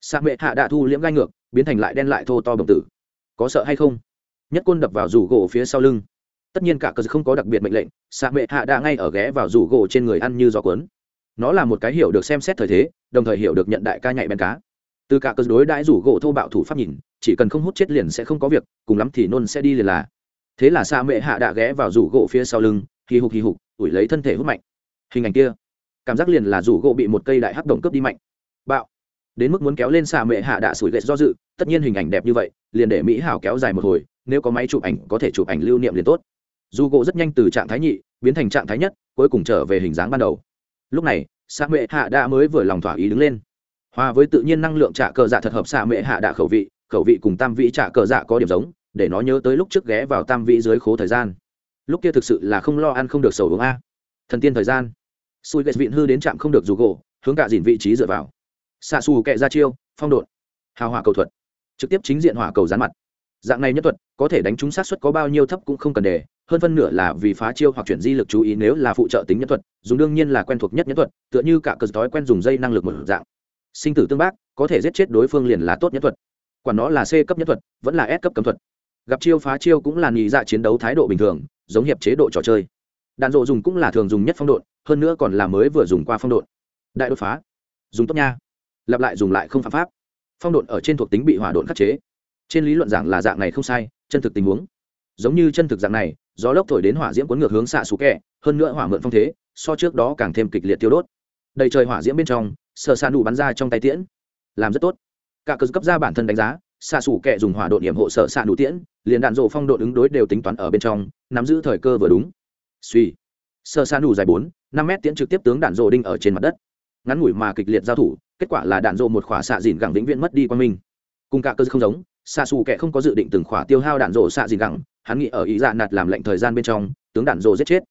Xa mệ hạ đạ thu liễm gai ngược biến thành lại đen lại thô to bồng tử. Có sợ hay không? Nhất côn đập vào rủ gỗ phía sau lưng. Tất nhiên cả cờ không có đặc biệt mệnh lệnh xạ mệ hạ đã ngay ở ghé vào rủ gỗ trên người ăn như gió cuốn. Nó là một cái hiểu được xem xét thời thế, đồng thời hiểu được nhận đại ca nhạy bén cá. Từ cả cờ đối đãi rủ gỗ thô bạo thủ pháp nhìn, chỉ cần không hút chết liền sẽ không có việc, cùng lắm thì nôn sẽ đi liền là. Thế là xạ mệ hạ đã ghé vào rủ gỗ phía sau lưng, hì hục hì hục, ủi lấy thân thể hút mạnh. Hình ảnh kia, cảm giác liền là rủ gỗ bị một cây đại hắc động cướp đi mạnh. Bạo đến mức muốn kéo lên xạ mệ hạ đạ sủi lệ do dự, tất nhiên hình ảnh đẹp như vậy, liền để mỹ hảo kéo dài một hồi, nếu có máy chụp ảnh, có thể chụp ảnh lưu niệm liền tốt. Dù gỗ rất nhanh từ trạng thái nhị, biến thành trạng thái nhất, cuối cùng trở về hình dáng ban đầu. Lúc này, xạ mệ hạ đã mới vừa lòng thỏa ý đứng lên. Hòa với tự nhiên năng lượng trả cờ dạ thật hợp xạ mệ hạ đạ khẩu vị khẩu vị cùng tam vĩ trả cờ dạ có điểm giống, để nó nhớ tới lúc trước ghé vào tam vĩ dưới khố thời gian. Lúc kia thực sự là không lo ăn không được sầu uống a. Thần tiên thời gian. Xui ghét vịn hư đến trạm không được dù gỗ, hướng cả dìn vị trí dựa vào xạ xù kẹ ra chiêu, phong độn. Hào hỏa cầu thuật. Trực tiếp chính diện hỏa cầu rán mặt. Dạng này nhất thuật, có thể đánh trúng sát suất có bao nhiêu thấp cũng không cần đề hơn phân nửa là vì phá chiêu hoặc chuyển di lực chú ý nếu là phụ trợ tính nhất thuật, dùng đương nhiên là quen thuộc nhất nhất thuật, tựa như cả cờ thói quen dùng dây năng lực một dạng. Sinh tử tương bác, có thể giết chết đối phương liền là tốt nhất thuật. Quản nó là c cấp nhất thuật, vẫn là s cấp cấm thuật. Gặp chiêu phá chiêu cũng là nghỉ dạ chiến đấu thái độ bình thường, giống hiệp chế độ trò chơi. Đạn dộ dùng cũng là thường dùng nhất phong độn, hơn nữa còn là mới vừa dùng qua phong độn. Đại đột phá. Dùng tốt nha lặp lại dùng lại không phạm pháp. Phong độn ở trên thuộc tính bị hỏa độn khắc chế. Trên lý luận giảng là dạng này không sai, chân thực tình huống. Giống như chân thực dạng này, gió lốc thổi đến hỏa diễm cuốn ngược hướng xạ xù kẹ, hơn nữa hỏa mượn phong thế, so trước đó càng thêm kịch liệt tiêu đốt. Đầy trời hỏa diễm bên trong, sờ xa đủ bắn ra trong tay tiễn. Làm rất tốt. Cả cơ cấp ra bản thân đánh giá, xạ xù kẹ dùng hỏa độn điểm hộ sở xạ đủ tiễn, liền đạn rộ phong độn ứng đối đều tính toán ở bên trong, nắm giữ thời cơ vừa đúng. Suy. Sơ xa đủ dài bốn, năm mét tiễn trực tiếp tướng đạn rộ đinh ở trên mặt đất. Ngắn ngủi mà kịch liệt giao thủ kết quả là đạn dộ một khỏa xạ dìn gẳng vĩnh viễn mất đi qua mình cùng cả cơ không giống, xạ xù kẻ không có dự định từng khỏa tiêu hao đạn dộ xạ dìn gẳng, hắn nghĩ ở ý dạ nạt làm lệnh thời gian bên trong, tướng đạn dộ giết chết.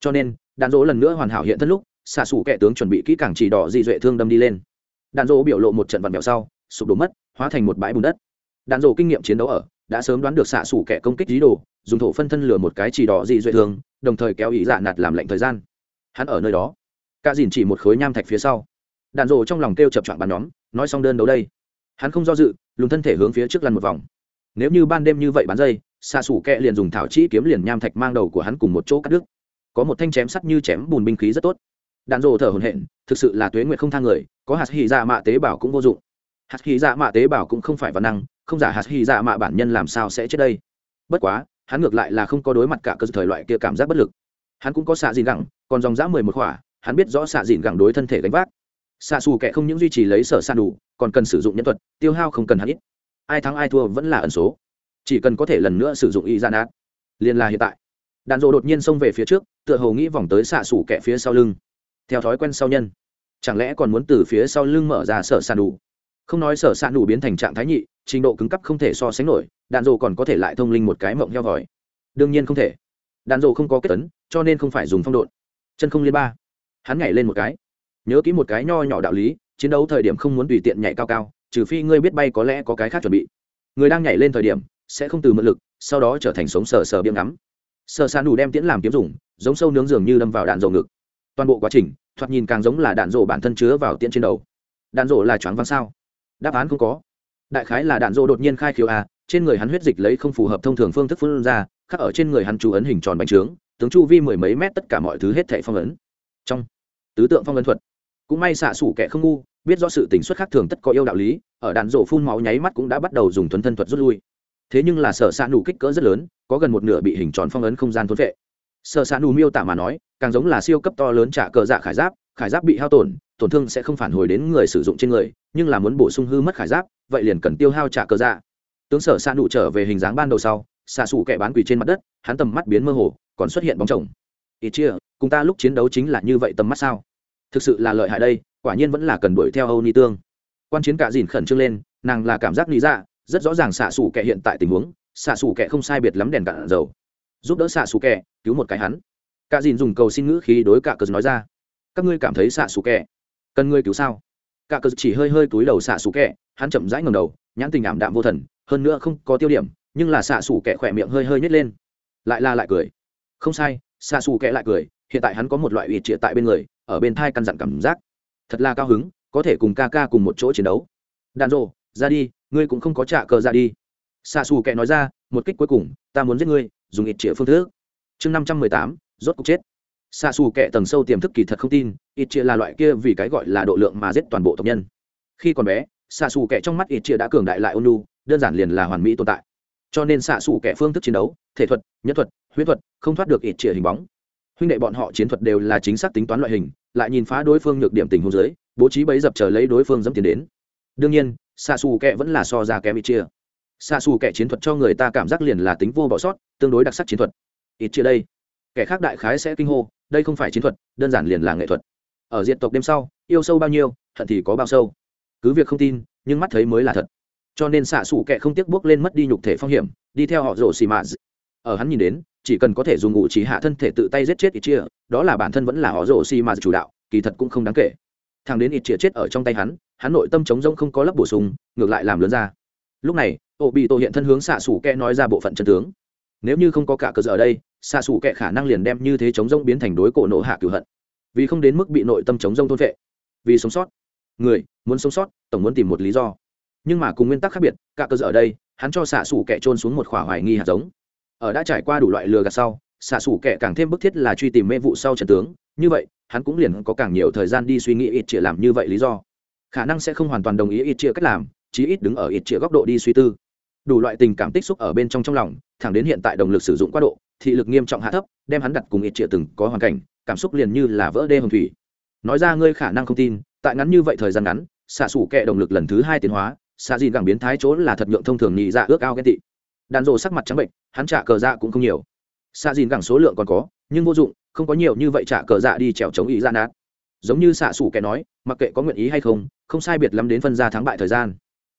Cho nên, đạn dỗ lần nữa hoàn hảo hiện thân lúc, xạ xù kẻ tướng chuẩn bị kỹ càng chỉ đỏ dị duệ thương đâm đi lên. Đạn dỗ biểu lộ một trận vặn mèo sau, sụp đổ mất, hóa thành một bãi bùn đất. Đạn dỗ kinh nghiệm chiến đấu ở, đã sớm đoán được xạ xù kẻ công kích dí đồ, dùng thổ phân thân lừa một cái chỉ đỏ dị duệ thương, đồng thời kéo ý dạ nạt làm lệnh thời gian. Hắn ở nơi đó. Cả dìn chỉ một khối nham thạch phía sau đạn rồ trong lòng kêu chập chọn bàn nhóm, nói xong đơn đấu đây. Hắn không do dự lùn thân thể hướng phía trước lăn một vòng. Nếu như ban đêm như vậy bán dây xa xủ kẹ liền dùng thảo chi kiếm liền nham thạch mang đầu của hắn cùng một chỗ cắt đứt. Có một thanh chém sắt như chém bùn binh khí rất tốt. Đạn rồ thở hồn hện thực sự là tuế nguyệt không thang người, có hạt hy dạ mạ tế bào cũng vô dụng. Hạt hy dạ mạ tế bào cũng không phải văn năng, không giả hạt hy dạ mạ bản nhân làm sao sẽ chết đây? Bất quá, hắn ngược lại là không có đối mặt cả cơ thời loại kia cảm giác bất lực. Hắn cũng có xạ dìn gẳng, còn dòng dã mười một khỏa, hắn biết rõ xạ dìn gẳng đối thân thể gánh vác xạ xù kẻ không những duy trì lấy sở san đủ, còn cần sử dụng nhân thuật, tiêu hao không cần hắn ít. Ai thắng ai thua vẫn là ẩn số. Chỉ cần có thể lần nữa sử dụng y gian át liền là hiện tại. Đạn dộ đột nhiên xông về phía trước, tựa hồ nghĩ vòng tới xạ xù kẻ phía sau lưng. Theo thói quen sau nhân, chẳng lẽ còn muốn từ phía sau lưng mở ra sở san đủ? Không nói sở san đủ biến thành trạng thái nhị, trình độ cứng cấp không thể so sánh nổi, đạn dộ còn có thể lại thông linh một cái mộng heo vòi. Đương nhiên không thể. Đạn dộ không có kết tấn cho nên không phải dùng phong độn. Chân không liên ba. Hắn nhảy lên một cái nhớ kỹ một cái nho nhỏ đạo lý, chiến đấu thời điểm không muốn tùy tiện nhảy cao cao, trừ phi ngươi biết bay có lẽ có cái khác chuẩn bị. Người đang nhảy lên thời điểm, sẽ không từ mượn lực, sau đó trở thành sống sờ sờ biếng ngắm. Sờ san đủ đem tiễn làm kiếm dùng, giống sâu nướng dường như đâm vào đạn dầu ngực. Toàn bộ quá trình, thoạt nhìn càng giống là đạn dầu bản thân chứa vào tiễn trên đầu. Đạn dầu là choáng văng sao? Đáp án không có. Đại khái là đạn dầu đột nhiên khai khiếu a trên người hắn huyết dịch lấy không phù hợp thông thường phương thức phun ra, khắc ở trên người hắn chú ấn hình tròn bánh trướng, tướng chu vi mười mấy mét tất cả mọi thứ hết thảy phong ấn. Trong, tứ tượng phong ấn thuật cũng may xạ xủ kẻ không ngu, biết rõ sự tình xuất khác thường tất có yêu đạo lý, ở đạn rổ phun máu nháy mắt cũng đã bắt đầu dùng thuấn thân thuật rút lui. Thế nhưng là sở s ạ nù kích cỡ rất lớn, có gần một nửa bị hình tròn phong ấn không gian thốn vệ sở s ạ nù miêu tả mà nói, càng giống là siêu cấp to lớn trả cờ dạ khải giáp khải giáp bị hao tổn tổn thương sẽ không phản hồi đến người sử dụng trên người, nhưng là muốn bổ sung hư mất khải giáp, vậy liền cần tiêu hao trả cờ dạ. Tướng sở s ạ nù trở về hình dáng ban đầu sau, xạ xù kẻ bán quỳ trên mặt đất, hắn tầm mắt biến mơ hồ, còn xuất hiện bóng chồng. Ít chia, cùng ta lúc chiến đấu chính là như vậy tầm mắt sao? Thực sự là lợi hại đây quả nhiên vẫn là cần đuổi theo âu ni tương. Quan chiến cả dìn khẩn trương lên nàng là cảm giác lý dạ rất rõ ràng xạ xù kệ hiện tại tình huống xạ xù kệ không sai biệt lắm đèn cạn dầu. Giúp đỡ xạ xù kệ cứu một cái hắn. Cả dìn dùng cầu xin ngữ khí đối cả cờ nói ra. Các ngươi cảm thấy xạ xù kệ cần ngươi cứu sao? Cả cờ chỉ hơi hơi túi đầu xạ xù kệ, hắn chậm rãi ngầm đầu nhãn tình ảm đạm vô thần hơn nữa không có tiêu điểm nhưng là xạ xù kệ khỏe miệng hơi hơi nhét lên. Lại la lại cười. Không sai xạ xù kệ lại cười hiện tại hắn có một loại ủy trịa tại bên người ở bên thai căn dặn cảm giác. Thật là cao hứng, có thể cùng ca ca cùng một chỗ chiến đấu. Đàn rộ ra đi, ngươi cũng không có trả cờ ra đi. Xa xù kẹ nói ra, một kích cuối cùng, ta muốn giết ngươi, dùng ít chĩa phương thức. Chương năm trăm mười tám, rốt cục chết. Xa xù kẹ tầng sâu tiềm thức kỳ thật không tin, ít chĩa là loại kia vì cái gọi là độ lượng mà giết toàn bộ tộc nhân. Khi còn bé xa xù kẹ trong mắt ít chĩa đã cường đại lại ôn lu đơn giản liền là hoàn mỹ tồn tại. Cho nên xạ xù kẹ phương thức chiến đấu, thể thuật nhất thuật, huyết thuật, không thoát được ít chĩa hình bóng huynh đệ bọn họ chiến thuật đều là chính xác tính toán loại hình lại nhìn phá đối phương nhược điểm tình hôn giới, bố trí bấy dập chờ lấy đối phương dẫm tiến đến. Đương nhiên xa xù kẹ vẫn là so ra kém ít chia. Xa xù Kẻ chiến thuật cho người ta cảm giác liền là tính vô bỏ sót tương đối đặc sắc chiến thuật. Ít chia đây. Kẻ khác đại khái sẽ kinh hô đây không phải chiến thuật đơn giản liền là nghệ thuật. Ở diện tộc đêm sau yêu sâu bao nhiêu thận thì có bao sâu. Cứ việc không tin nhưng mắt thấy mới là thật. Cho nên xạ xù Kẻ không tiếc bước lên mất đi nhục thể phong hiểm đi theo họ rổ xì mạ ở hắn nhìn đến chỉ cần có thể dùng ngụ trí hạ thân thể tự tay giết chết ít chia đó là bản thân vẫn là họ rổ Si mà chủ đạo, kỳ thật cũng không đáng kể. Thằng đến ít chia chết ở trong tay hắn hắn nội tâm chống rông không có lấp bổ sung, ngược lại làm lớn ra. Lúc này ô bị tổ hiện thân hướng xạ xủ kẹ nói ra bộ phận chân tướng. Nếu như không có cả cơ sở ở đây xạ xủ kẹ khả năng liền đem như thế chống rông biến thành đối cổ nộ hạ cửu hận. Vì không đến mức bị nội tâm chống rông thôn vệ vì sống sót. Người, muốn sống sót, tổng muốn tìm một lý do. Nhưng mà cùng nguyên tắc khác biệt, cả cơ sở ở đây, hắn cho xạ xủ kẹ trôn xuống một khỏa hoài nghi hạt giống ở đã trải qua đủ loại lừa gạt sau, xạ xủ kệ càng thêm bức thiết là truy tìm mê vụ sau trận tướng. Như vậy, hắn cũng liền có càng nhiều thời gian đi suy nghĩ ít chia làm như vậy lý do. Khả năng sẽ không hoàn toàn đồng ý ít chia cách làm, chí ít đứng ở ít chia góc độ đi suy tư. Đủ loại tình cảm tích xúc ở bên trong trong lòng, thẳng đến hiện tại động lực sử dụng quá độ, thị lực nghiêm trọng hạ thấp, đem hắn đặt cùng ít chia từng có hoàn cảnh, cảm xúc liền như là vỡ đê hồng thủy. Nói ra ngươi khả năng không tin, tại ngắn như vậy thời gian ngắn, xạ xủ kệ động lực lần thứ hai tiến hóa, xạ dìn càng biến thái chỗ là thật nhượng thông thường nhị dạ ước ao ghen tị đàn rộ sắc mặt trắng bệnh, hắn trả cờ dạ cũng không nhiều. Xạ dìn gẳng số lượng còn có, nhưng vô dụng, không có nhiều như vậy trả cờ dạ đi trèo chống ý ra nát. Giống như xạ xủ kẻ nói, mặc kệ có nguyện ý hay không không sai biệt lắm đến phân ra thắng bại thời gian.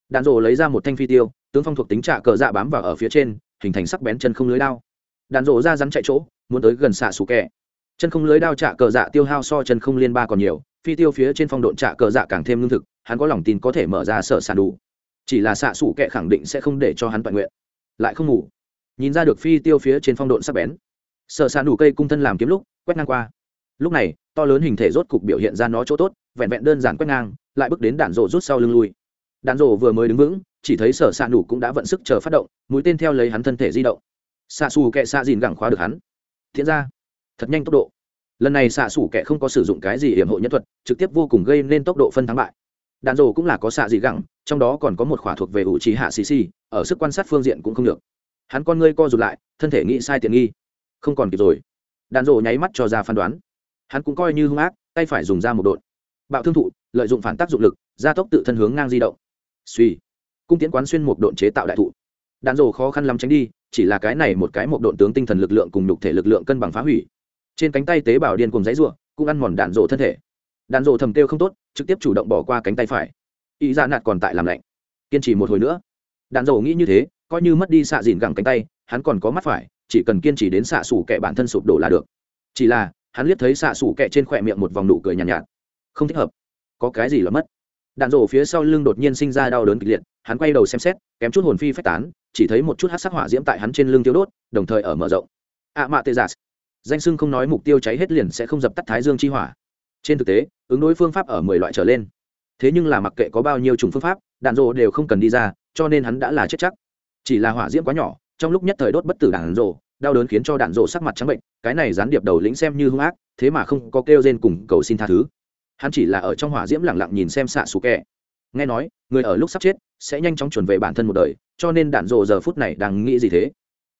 Đạn rộ lấy ra một thanh phi tiêu, tướng phong thuộc tính trả cờ dạ bám vào ở phía trên, hình thành sắc bén chân không lưới đao. Đạn rộ ra rắn chạy chỗ, muốn tới gần xạ xủ kẻ. Chân không lưới đao trả cờ dạ tiêu hao so chân không liên ba còn nhiều, phi tiêu phía trên phong độn trả cờ dạ càng thêm lương thực, hắn có lòng tin có thể mở ra sở sản đủ. Chỉ là xạ xủ kẻ khẳng định sẽ không để cho hắn toàn nguyện lại không ngủ. Nhìn ra được phi tiêu phía trên phong độn sắc bén. Sở sản đủ cây cung thân làm kiếm lúc, quét ngang qua. Lúc này, to lớn hình thể rốt cục biểu hiện ra nó chỗ tốt, vẹn vẹn đơn giản quét ngang, lại bước đến đạn rộ rút sau lưng lui. Đạn rộ vừa mới đứng vững, chỉ thấy sở s ạ nủ cũng đã vận sức chờ phát động, mũi tên theo lấy hắn thân thể di động. Xạ xù kẹ xạ dìn gẳng khóa được hắn. Thiện ra. Thật nhanh tốc độ. Lần này xạ xù kẹ không có sử dụng cái gì hiểm hộ nhân thuật, trực tiếp vô cùng gây nên tốc độ phân thắng bại đạn rổ cũng là có xạ dị gẳng, trong đó còn có một khỏa thuộc về ủ trì hạ xì xì, ở sức quan sát phương diện cũng không được. Hắn con ngươi co rụt lại, thân thể nghĩ sai tiện nghi. Không còn kịp rồi. Đạn rổ nháy mắt cho ra phán đoán. Hắn cũng coi như hung ác, tay phải dùng ra một đột bạo thương thụ, lợi dụng phản tác dụng lực, gia tốc tự thân hướng ngang di động. Suy cung tiến quán xuyên một độn chế tạo đại thụ. Đạn rồ khó khăn lắm tránh đi, chỉ là cái này một cái một độn tướng tinh thần lực lượng cùng nhục thể lực lượng cân bằng phá hủy. Trên cánh tay tế bào điên cùng giấy ruộng cũng ăn mòn đạn rồ thân thể đàn rồ thầm kêu không tốt trực tiếp chủ động bỏ qua cánh tay phải. Ý dạ nạt còn tại làm lạnh. Kiên trì một hồi nữa. Đàn rồ nghĩ như thế coi như mất đi xạ dìn gẳng cánh tay hắn còn có mắt phải chỉ cần kiên trì đến xạ xủ kẻ bản thân sụp đổ là được. Chỉ là hắn liếc thấy xạ xủ kẹ trên khỏe miệng một vòng nụ cười nhàn nhạt, nhạt. Không thích hợp. Có cái gì là mất? Đạn rổ phía sau lưng đột nhiên sinh ra đau đớn kịch liệt hắn quay đầu xem xét kém chút hồn phi phách tán chỉ thấy một chút hát sắc hỏa diễm tại hắn trên lưng tiêu đốt đồng thời ở mở rộng. Ạ mạ tê giả. Danh sưng không nói mục tiêu cháy hết liền sẽ không dập tắt thái dương chi hỏa trên thực tế, ứng đối phương pháp ở mười loại trở lên. Thế nhưng là mặc kệ có bao nhiêu chủng phương pháp, đạn rộ đều không cần đi ra, cho nên hắn đã là chết chắc. Chỉ là hỏa diễm quá nhỏ, trong lúc nhất thời đốt bất tử đạn rộ đau đớn khiến cho đạn rộ sắc mặt trắng bệnh, cái này gián điệp đầu lĩnh xem như hung ác, thế mà không có kêu rên cùng cầu xin tha thứ. Hắn chỉ là ở trong hỏa diễm lẳng lặng nhìn xem xạ xù kẹ. Nghe nói, người ở lúc sắp chết, sẽ nhanh chóng chuẩn về bản thân một đời, cho nên đạn rộ giờ phút này đang nghĩ gì thế?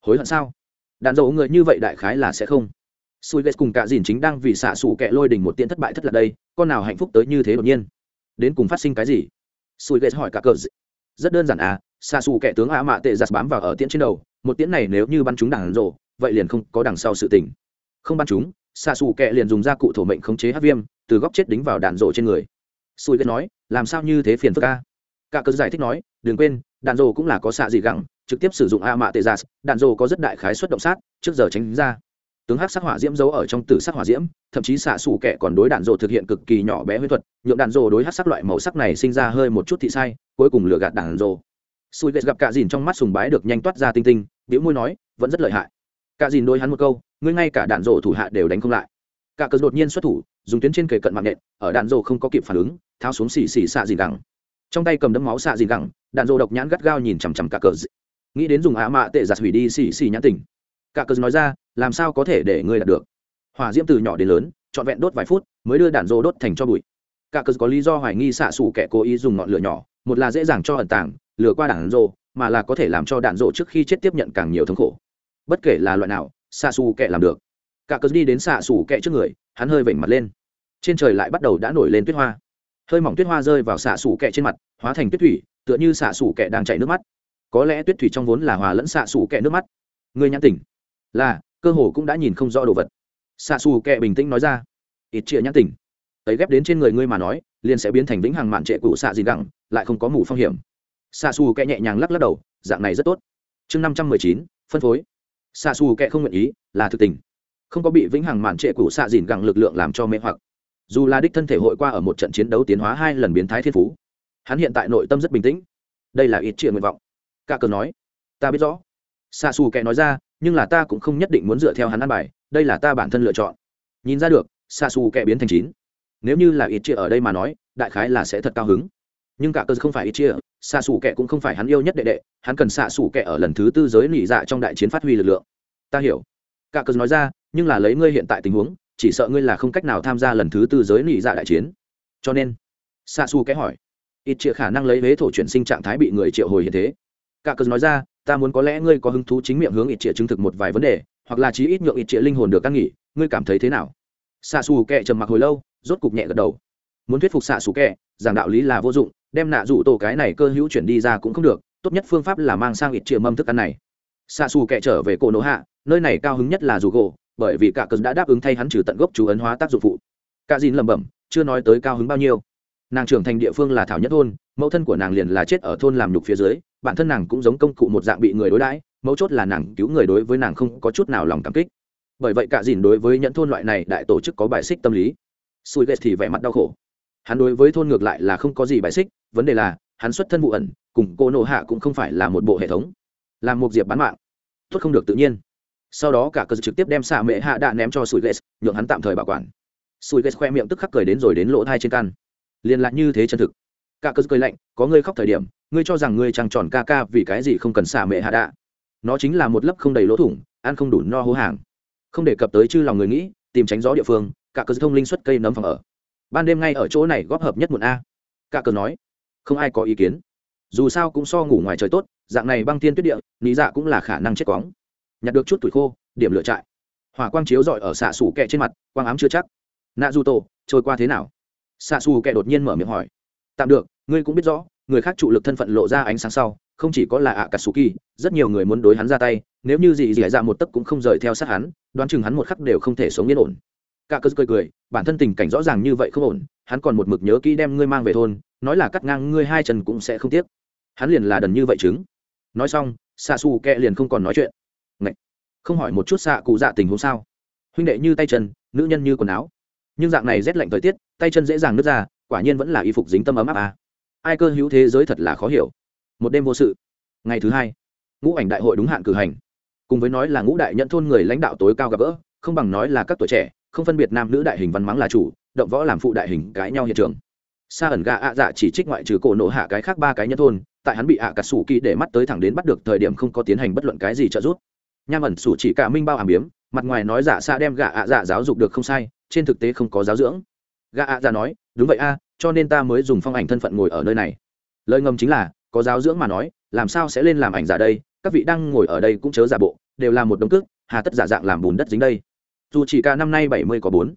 Hối hận sao? Đạn rộ người như vậy đại khái là sẽ không sùi ghét cùng cả dìn chính đang vì xạ xù kẹ lôi đình một tiện thất bại thất là đây, con nào hạnh phúc tới như thế đột nhiên? Đến cùng phát sinh cái gì? Sùi ghét hỏi cả cờ rất đơn giản à xạ xù kẹ tướng á mạ tệ giặt bám vào ở tiễn trên đầu, một tiễn này nếu như bắn chúng đạn rộ vậy liền không có đằng sau sự tình. Không bắn chúng xạ xù kẹ liền dùng da cụ thổ mệnh khống chế hát viêm, từ góc chết đính vào đạn rộ trên người. Sùi ghét nói, làm sao như thế phiền phức ca cả cờ giải thích nói, đừng quên, đạn dồ cũng là có xạ gì gẳng trực tiếp sử dụng a mạ tê gia đạn rồ có rất đại khái suất động sát, trước giờ tránh ra tướng hắc sắc hỏa diễm giấu ở trong tử sắc hỏa diễm, thậm chí xạ xù kẻ còn đối đạn dồ thực hiện cực kỳ nhỏ bé huyết thuật, nhượng đạn dồ đối hắc sắc loại màu sắc này sinh ra hơi một chút thị sai, cuối cùng lừa gạt đạn dồ sùi ghét gặp cả dìn trong mắt sùng bái được nhanh toát ra tinh tinh biểu môi nói, vẫn rất lợi hại. Cả dìn đôi hắn một câu, ngươi ngay cả đạn dồ thủ hạ đều đánh không lại. Cả cờ đột nhiên xuất thủ, dùng tuyến trên kề cận mạng nện ở đạn dồ không có kịp phản ứng, tháo xuống xì xì xạ dìn gẳng. Trong tay cầm đấm máu xạ dìn gẳng, đạn dồ độc nhãn gắt gao nhìn chằm chằm cả cờ nghĩ đến dùng ạ mạ tệ giặt hủy đi xì xì nhãn tỉnh cả cờ nói ra, làm sao có thể để ngươi đạt được? Hỏa diễm từ nhỏ đến lớn, trọn vẹn đốt vài phút, mới đưa đạn rô đốt thành cho bụi. Cả cờ có lý do hoài nghi xạ xù kẻ cố ý dùng ngọn lửa nhỏ, một là dễ dàng cho ẩn tàng lửa qua đạn rô, mà là có thể làm cho đạn rô trước khi chết tiếp nhận càng nhiều thống khổ. Bất kể là loại nào, xạ xù kẻ làm được. Cả cờ đi đến xạ xù kẻ trước người, hắn hơi vểnh mặt lên. Trên trời lại bắt đầu đã nổi lên tuyết hoa. Hơi mỏng tuyết hoa rơi vào xạ xù kẹ trên mặt, hóa thành tuyết thủy, tựa như xạ xù kẹ đang chảy nước mắt. Có lẽ tuyết thủy trong vốn là hòa lẫn xạ xù kẹ nước mắt. Người nhãn tỉnh là, cơ hồ cũng đã nhìn không rõ đồ vật. Xạ xù Kệ bình tĩnh nói ra. Ít chia nhãn tỉnh tấy ghép đến trên người ngươi mà nói, liền sẽ biến thành vĩnh hằng mạn trệ cụ xạ gì gẳng lại không có mù phong hiểm. Xạ xù Kệ nhẹ nhàng lắc lắc đầu, dạng này rất tốt. Chương năm trăm mười chín, phân phối. Xạ xù Kệ không nguyện ý, là thực tình. Không có bị vĩnh hằng mạn trệ cụ xạ dìn gẳng lực lượng làm cho mê hoặc. Dù là đích thân thể hội qua ở một trận chiến đấu tiến hóa hai lần biến thái thiên phú, hắn hiện tại nội tâm rất bình tĩnh. Đây là ít chuyện nguyện vọng. Cả cờ nói, ta biết rõ. Xa xù kẻ nói ra nhưng là ta cũng không nhất định muốn dựa theo hắn ăn bài, đây là ta bản thân lựa chọn. Nhìn ra được xa xù kẻ biến thành chín. Nếu như là ít chia ở đây mà nói, đại khái là sẽ thật cao hứng. Nhưng cả cơ không phải ít chia xa xù kẻ cũng không phải hắn yêu nhất đệ đệ, hắn cần xạ xù kẻ ở lần thứ tư giới nỉ dạ trong đại chiến phát huy lực lượng. Ta hiểu. Cả cơ nói ra, nhưng là lấy ngươi hiện tại tình huống, chỉ sợ ngươi là không cách nào tham gia lần thứ tư giới nỉ dạ đại chiến. Cho nên xa xù kẻ hỏi ít chia khả năng lấy vế thổ chuyển sinh trạng thái bị người triệu hồi hiện thế. Cả cơ nói ra ta muốn có lẽ ngươi có hứng thú chính miệng hướng ít triệt chứng thực một vài vấn đề hoặc là chí ít nhượng ít triệt linh hồn được căn nghỉ ngươi cảm thấy thế nào? Xạ xù Kệ trầm mặc hồi lâu rốt cục nhẹ gật đầu. Muốn thuyết phục xạ xù Kệ, giảng đạo lý là vô dụng đem nạ rủ tổ cái này cơ hữu chuyển đi ra cũng không được tốt nhất phương pháp là mang sang ít triệt mâm thức ăn này. Xạ xù Kệ trở về cổ nổ hạ nơi này cao hứng nhất là rủ gỗ bởi vì cả cơn đã đáp ứng thay hắn trừ tận gốc chú ấn hóa tác dụng phụ. Cả dìn lẩm bẩm chưa nói tới cao hứng bao nhiêu. Nàng trưởng thành địa phương là thảo nhất thôn mẫu thân của nàng liền là chết ở thôn làm nhục phía dưới bản thân nàng cũng giống công cụ một dạng bị người đối đãi, mấu chốt là nàng cứu người đối với nàng không có chút nào lòng cảm kích. Bởi vậy cả dìn đối với nhẫn thôn loại này đại tổ chức có bài xích tâm lý. Sùi ghét thì vẻ mặt đau khổ. Hắn đối với thôn ngược lại là không có gì bài xích, vấn đề là, hắn xuất thân vụ ẩn, cùng cô nộ hạ cũng không phải là một bộ hệ thống. Làm một diệp bán mạng, tốt không được tự nhiên. Sau đó cả cơ trực tiếp đem xạ mệ hạ đạn ném cho sùi ghét nhượng hắn tạm thời bảo quản. Sùi ghét khoe miệng tức khắc cười đến rồi đến lỗ thai trên căn. Liền lại như thế chân thực cả cơ cười lạnh, có ngươi khóc thời điểm, ngươi cho rằng ngươi trăng tròn ca ca vì cái gì không cần xả mẹ hạ đạ? Nó chính là một lớp không đầy lỗ thủng, ăn không đủ no hố hàng. Không đề cập tới chư lòng người nghĩ, tìm tránh gió địa phương, cả cơ thông linh xuất cây nấm phòng ở. Ban đêm ngay ở chỗ này góp hợp nhất một a. Cả cơ nói, không ai có ý kiến. Dù sao cũng so ngủ ngoài trời tốt, dạng này băng thiên tuyết địa lý dạ cũng là khả năng chết quóng. Nhặt được chút tuổi khô, điểm lựa trại. Hỏa quang chiếu rọi ở xạ xù kẹ trên mặt, quang ám chưa chắc. Nạ du tổ, trôi qua thế nào? Xạ xù kẹ đột nhiên mở miệng hỏi. Tạm được ngươi cũng biết rõ, người khác trụ lực thân phận lộ ra ánh sáng sau, không chỉ có là ạ cả sù kỳ rất nhiều người muốn đối hắn ra tay, nếu như gì dì dạ một tấc cũng không rời theo sát hắn, đoán chừng hắn một khắc đều không thể sống yên ổn. Cả cơ cười cười, bản thân tình cảnh rõ ràng như vậy không ổn, hắn còn một mực nhớ kỹ đem ngươi mang về thôn, nói là cắt ngang ngươi hai chân cũng sẽ không tiếc. Hắn liền là đần như vậy chứng. Nói xong xạ xù kẹ liền không còn nói chuyện. Ngậy! không hỏi một chút xạ cụ dạ tình huống sao. Huynh đệ như tay chân, nữ nhân như quần áo. Nhưng dạng này rét lạnh thời tiết, tay chân dễ dàng nứt ra, quả nhiên vẫn là y phục dính tâm ấm áp à ai cơ hữu thế giới thật là khó hiểu. Một đêm vô sự. Ngày thứ hai, ngũ ảnh đại hội đúng hạn cử hành. Cùng với nói là ngũ đại nhận thôn người lãnh đạo tối cao gặp gỡ, không bằng nói là các tuổi trẻ, không phân biệt nam nữ đại hình văn mắng là chủ, động võ làm phụ đại hình cãi nhau hiện trường. Sa ẩn gà ạ dạ chỉ trích ngoại trừ cổ nộ hạ cái khác ba cái nhân thôn, tại hắn bị ạ à cà sủ kỳ để mắt tới thẳng đến bắt được thời điểm không có tiến hành bất luận cái gì trợ giúp. Nham ẩn sủ chỉ cả minh bao hàm biếm, mặt ngoài nói dạ giả xa đem gà ạ dạ giáo dục được không sai, trên thực tế không có giáo dưỡng. Gà ạ dạ nói đúng vậy a, cho nên ta mới dùng phong ảnh thân phận ngồi ở nơi này. Lời ngầm chính là, có giáo dưỡng mà nói, làm sao sẽ lên làm ảnh giả đây? Các vị đang ngồi ở đây cũng chớ giả bộ, đều là một đống cước, hà tất giả dạng làm bùn đất dính đây. Dù chỉ cả năm nay bảy mươi có bốn.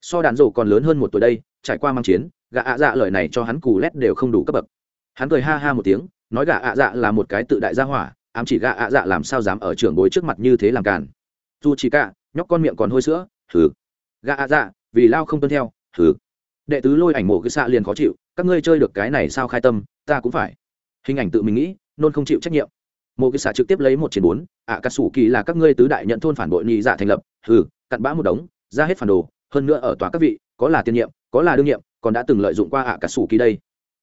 So đàn rổ còn lớn hơn một tuổi đây, trải qua mang chiến, gã ạ dạ lời này cho hắn cù lét đều không đủ cấp bậc. Hắn cười ha ha một tiếng, nói gã ạ dạ là một cái tự đại gia hỏa, ám chỉ gã ạ dạ làm sao dám ở trường bối trước mặt như thế làm càn. Dù chỉ cả, nhóc con miệng còn hôi sữa thử gã ạ dạ vì lao không tuân theo thử đệ tứ lôi ảnh mổ cái xạ liền khó chịu, các ngươi chơi được cái này sao khai tâm, ta cũng phải. Hình ảnh tự mình nghĩ, nôn không chịu trách nhiệm. Mổ cái xạ trực tiếp lấy một chiến bốn, ạ cà sủ kỳ là các ngươi tứ đại nhận thôn phản bội nhị giả thành lập, hừ, cặn bã một đống, ra hết phản đồ, hơn nữa ở tòa các vị, có là tiên nhiệm, có là đương nhiệm, còn đã từng lợi dụng qua ạ cà sủ kỳ đây.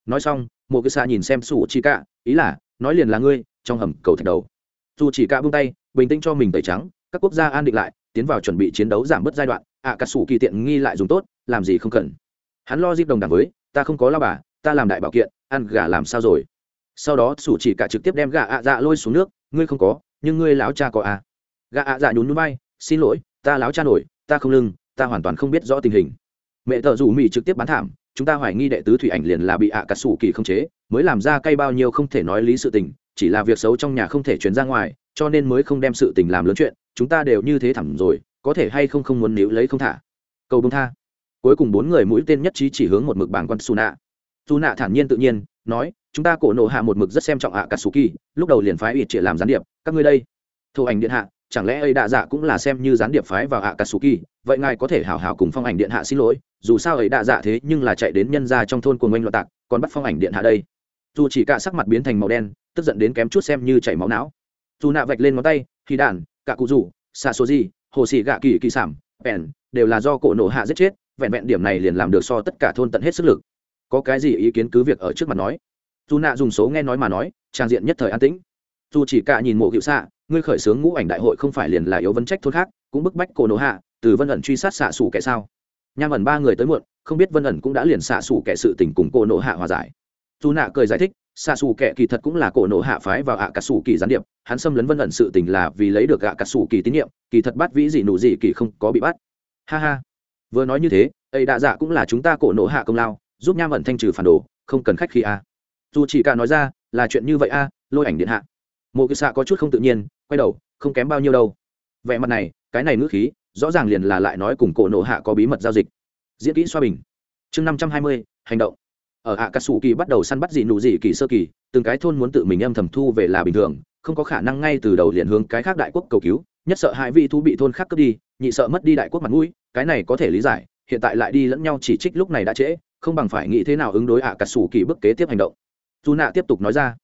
Nói xong mổ cái xạ nhìn xem sủ chi cả, ý là, nói liền là ngươi, trong hầm cầu thạch đầu. Dù chỉ cả buông tay, bình tĩnh cho mình tẩy trắng, các quốc gia an định lại, tiến vào chuẩn bị chiến đấu giảm bớt giai đoạn, ạ cà sủ kỳ tiện nghi lại dùng tốt, làm gì không cần hắn lo dịp đồng đẳng với, ta không có lao bà, ta làm đại bảo kiện, ăn gà làm sao rồi? Sau đó, sủ chỉ cả trực tiếp đem gà ạ dạ lôi xuống nước, ngươi không có, nhưng ngươi láo cha có à? Gà ạ dạ nhún núi bay xin lỗi, ta láo cha nổi, ta không lưng, ta hoàn toàn không biết rõ tình hình. Mẹ thợ rủ mỹ trực tiếp bán thảm, chúng ta hoài nghi đệ tứ thủy ảnh liền là bị ạ cà sủ kỳ không chế, mới làm ra cây bao nhiêu không thể nói lý sự tình, chỉ là việc xấu trong nhà không thể chuyển ra ngoài, cho nên mới không đem sự tình làm lớn chuyện, chúng ta đều như thế thẳng rồi, có thể hay không không muốn níu lấy không thả. Cầu bông tha cuối cùng bốn người mũi tên nhất trí chỉ hướng một mực bảng quan su nạ su nạ thản nhiên tự nhiên, nói, chúng ta cổ nộ hạ một mực rất xem trọng ạ cả su kỳ lúc đầu liền phái ít trịa làm gián điệp, các ngươi đây, thổ ảnh điện hạ, chẳng lẽ ấy đạ dạ cũng là xem như gián điệp phái vào ạ cả su kỳ vậy ngài có thể hảo hảo cùng phong ảnh điện hạ xin lỗi, dù sao ấy đạ dạ thế nhưng là chạy đến nhân ra trong thôn của ngoanh loạn tạc, còn bắt phong ảnh điện hạ đây. Dù chỉ cả sắc mặt biến thành màu đen, tức giận đến kém chút xem như chảy máu não. Dù nạ vạch lên ngón tay khi đàn, cả cụ rủ xạ số gì hồ xì gạ kỳ kỳ sản bèn, đều là do cổ nổ hạ giết chết vẹn vẹn điểm này liền làm được so tất cả thôn tận hết sức lực. Có cái gì ý kiến cứ việc ở trước mặt nói. Dù nạ dùng số nghe nói mà nói, trang diện nhất thời an tĩnh. Dù chỉ cả nhìn mộ cựu xạ, ngươi khởi xướng ngũ ảnh đại hội không phải liền là yếu vấn trách thôn khác, cũng bức bách cổ nổ hạ, từ vân ẩn truy sát xạ xủ kẻ sao? Nham ẩn ba người tới muộn, không biết vân ẩn cũng đã liền xạ xủ kẻ sự tình cùng cổ nổ hạ hòa giải. Dù nạ cười giải thích, xạ xù kẻ kỳ thật cũng là cổ nổ hạ phái vào ạ cà xù kỳ gián điệp, hắn xâm lấn vân ẩn sự tình là vì lấy được ạ cà xù kỳ tín nhiệm, kỳ thật bắt vĩ gì nụ gì kỳ không có bị bắt. Ha ha vừa nói như thế, ấy đạ dạ cũng là chúng ta cổ nộ hạ công lao, giúp nham ẩn thanh trừ phản đồ, không cần khách khi a. Dù chỉ cả nói ra, là chuyện như vậy a, lôi ảnh điện hạ. Mộ kỳ xạ có chút không tự nhiên, quay đầu, không kém bao nhiêu đâu. Vẻ mặt này, cái này ngữ khí, rõ ràng liền là lại nói cùng cổ nộ hạ có bí mật giao dịch. Diễn kỹ xoa bình. Chương năm trăm hai mươi, hành động. Ở hạ cà sủ kỳ bắt đầu săn bắt dị nụ dị kỳ sơ kỳ, từng cái thôn muốn tự mình âm thầm thu về là bình thường, không có khả năng ngay từ đầu liền hướng cái khác đại quốc cầu cứu, nhất sợ hai vị thú bị thôn khác cướp đi, nhị sợ mất đi đại quốc mặt mũi cái này có thể lý giải, hiện tại lại đi lẫn nhau chỉ trích lúc này đã trễ, không bằng phải nghĩ thế nào ứng đối ạ cà sủ kỳ bước kế tiếp hành động. Dù nạ tiếp tục nói ra.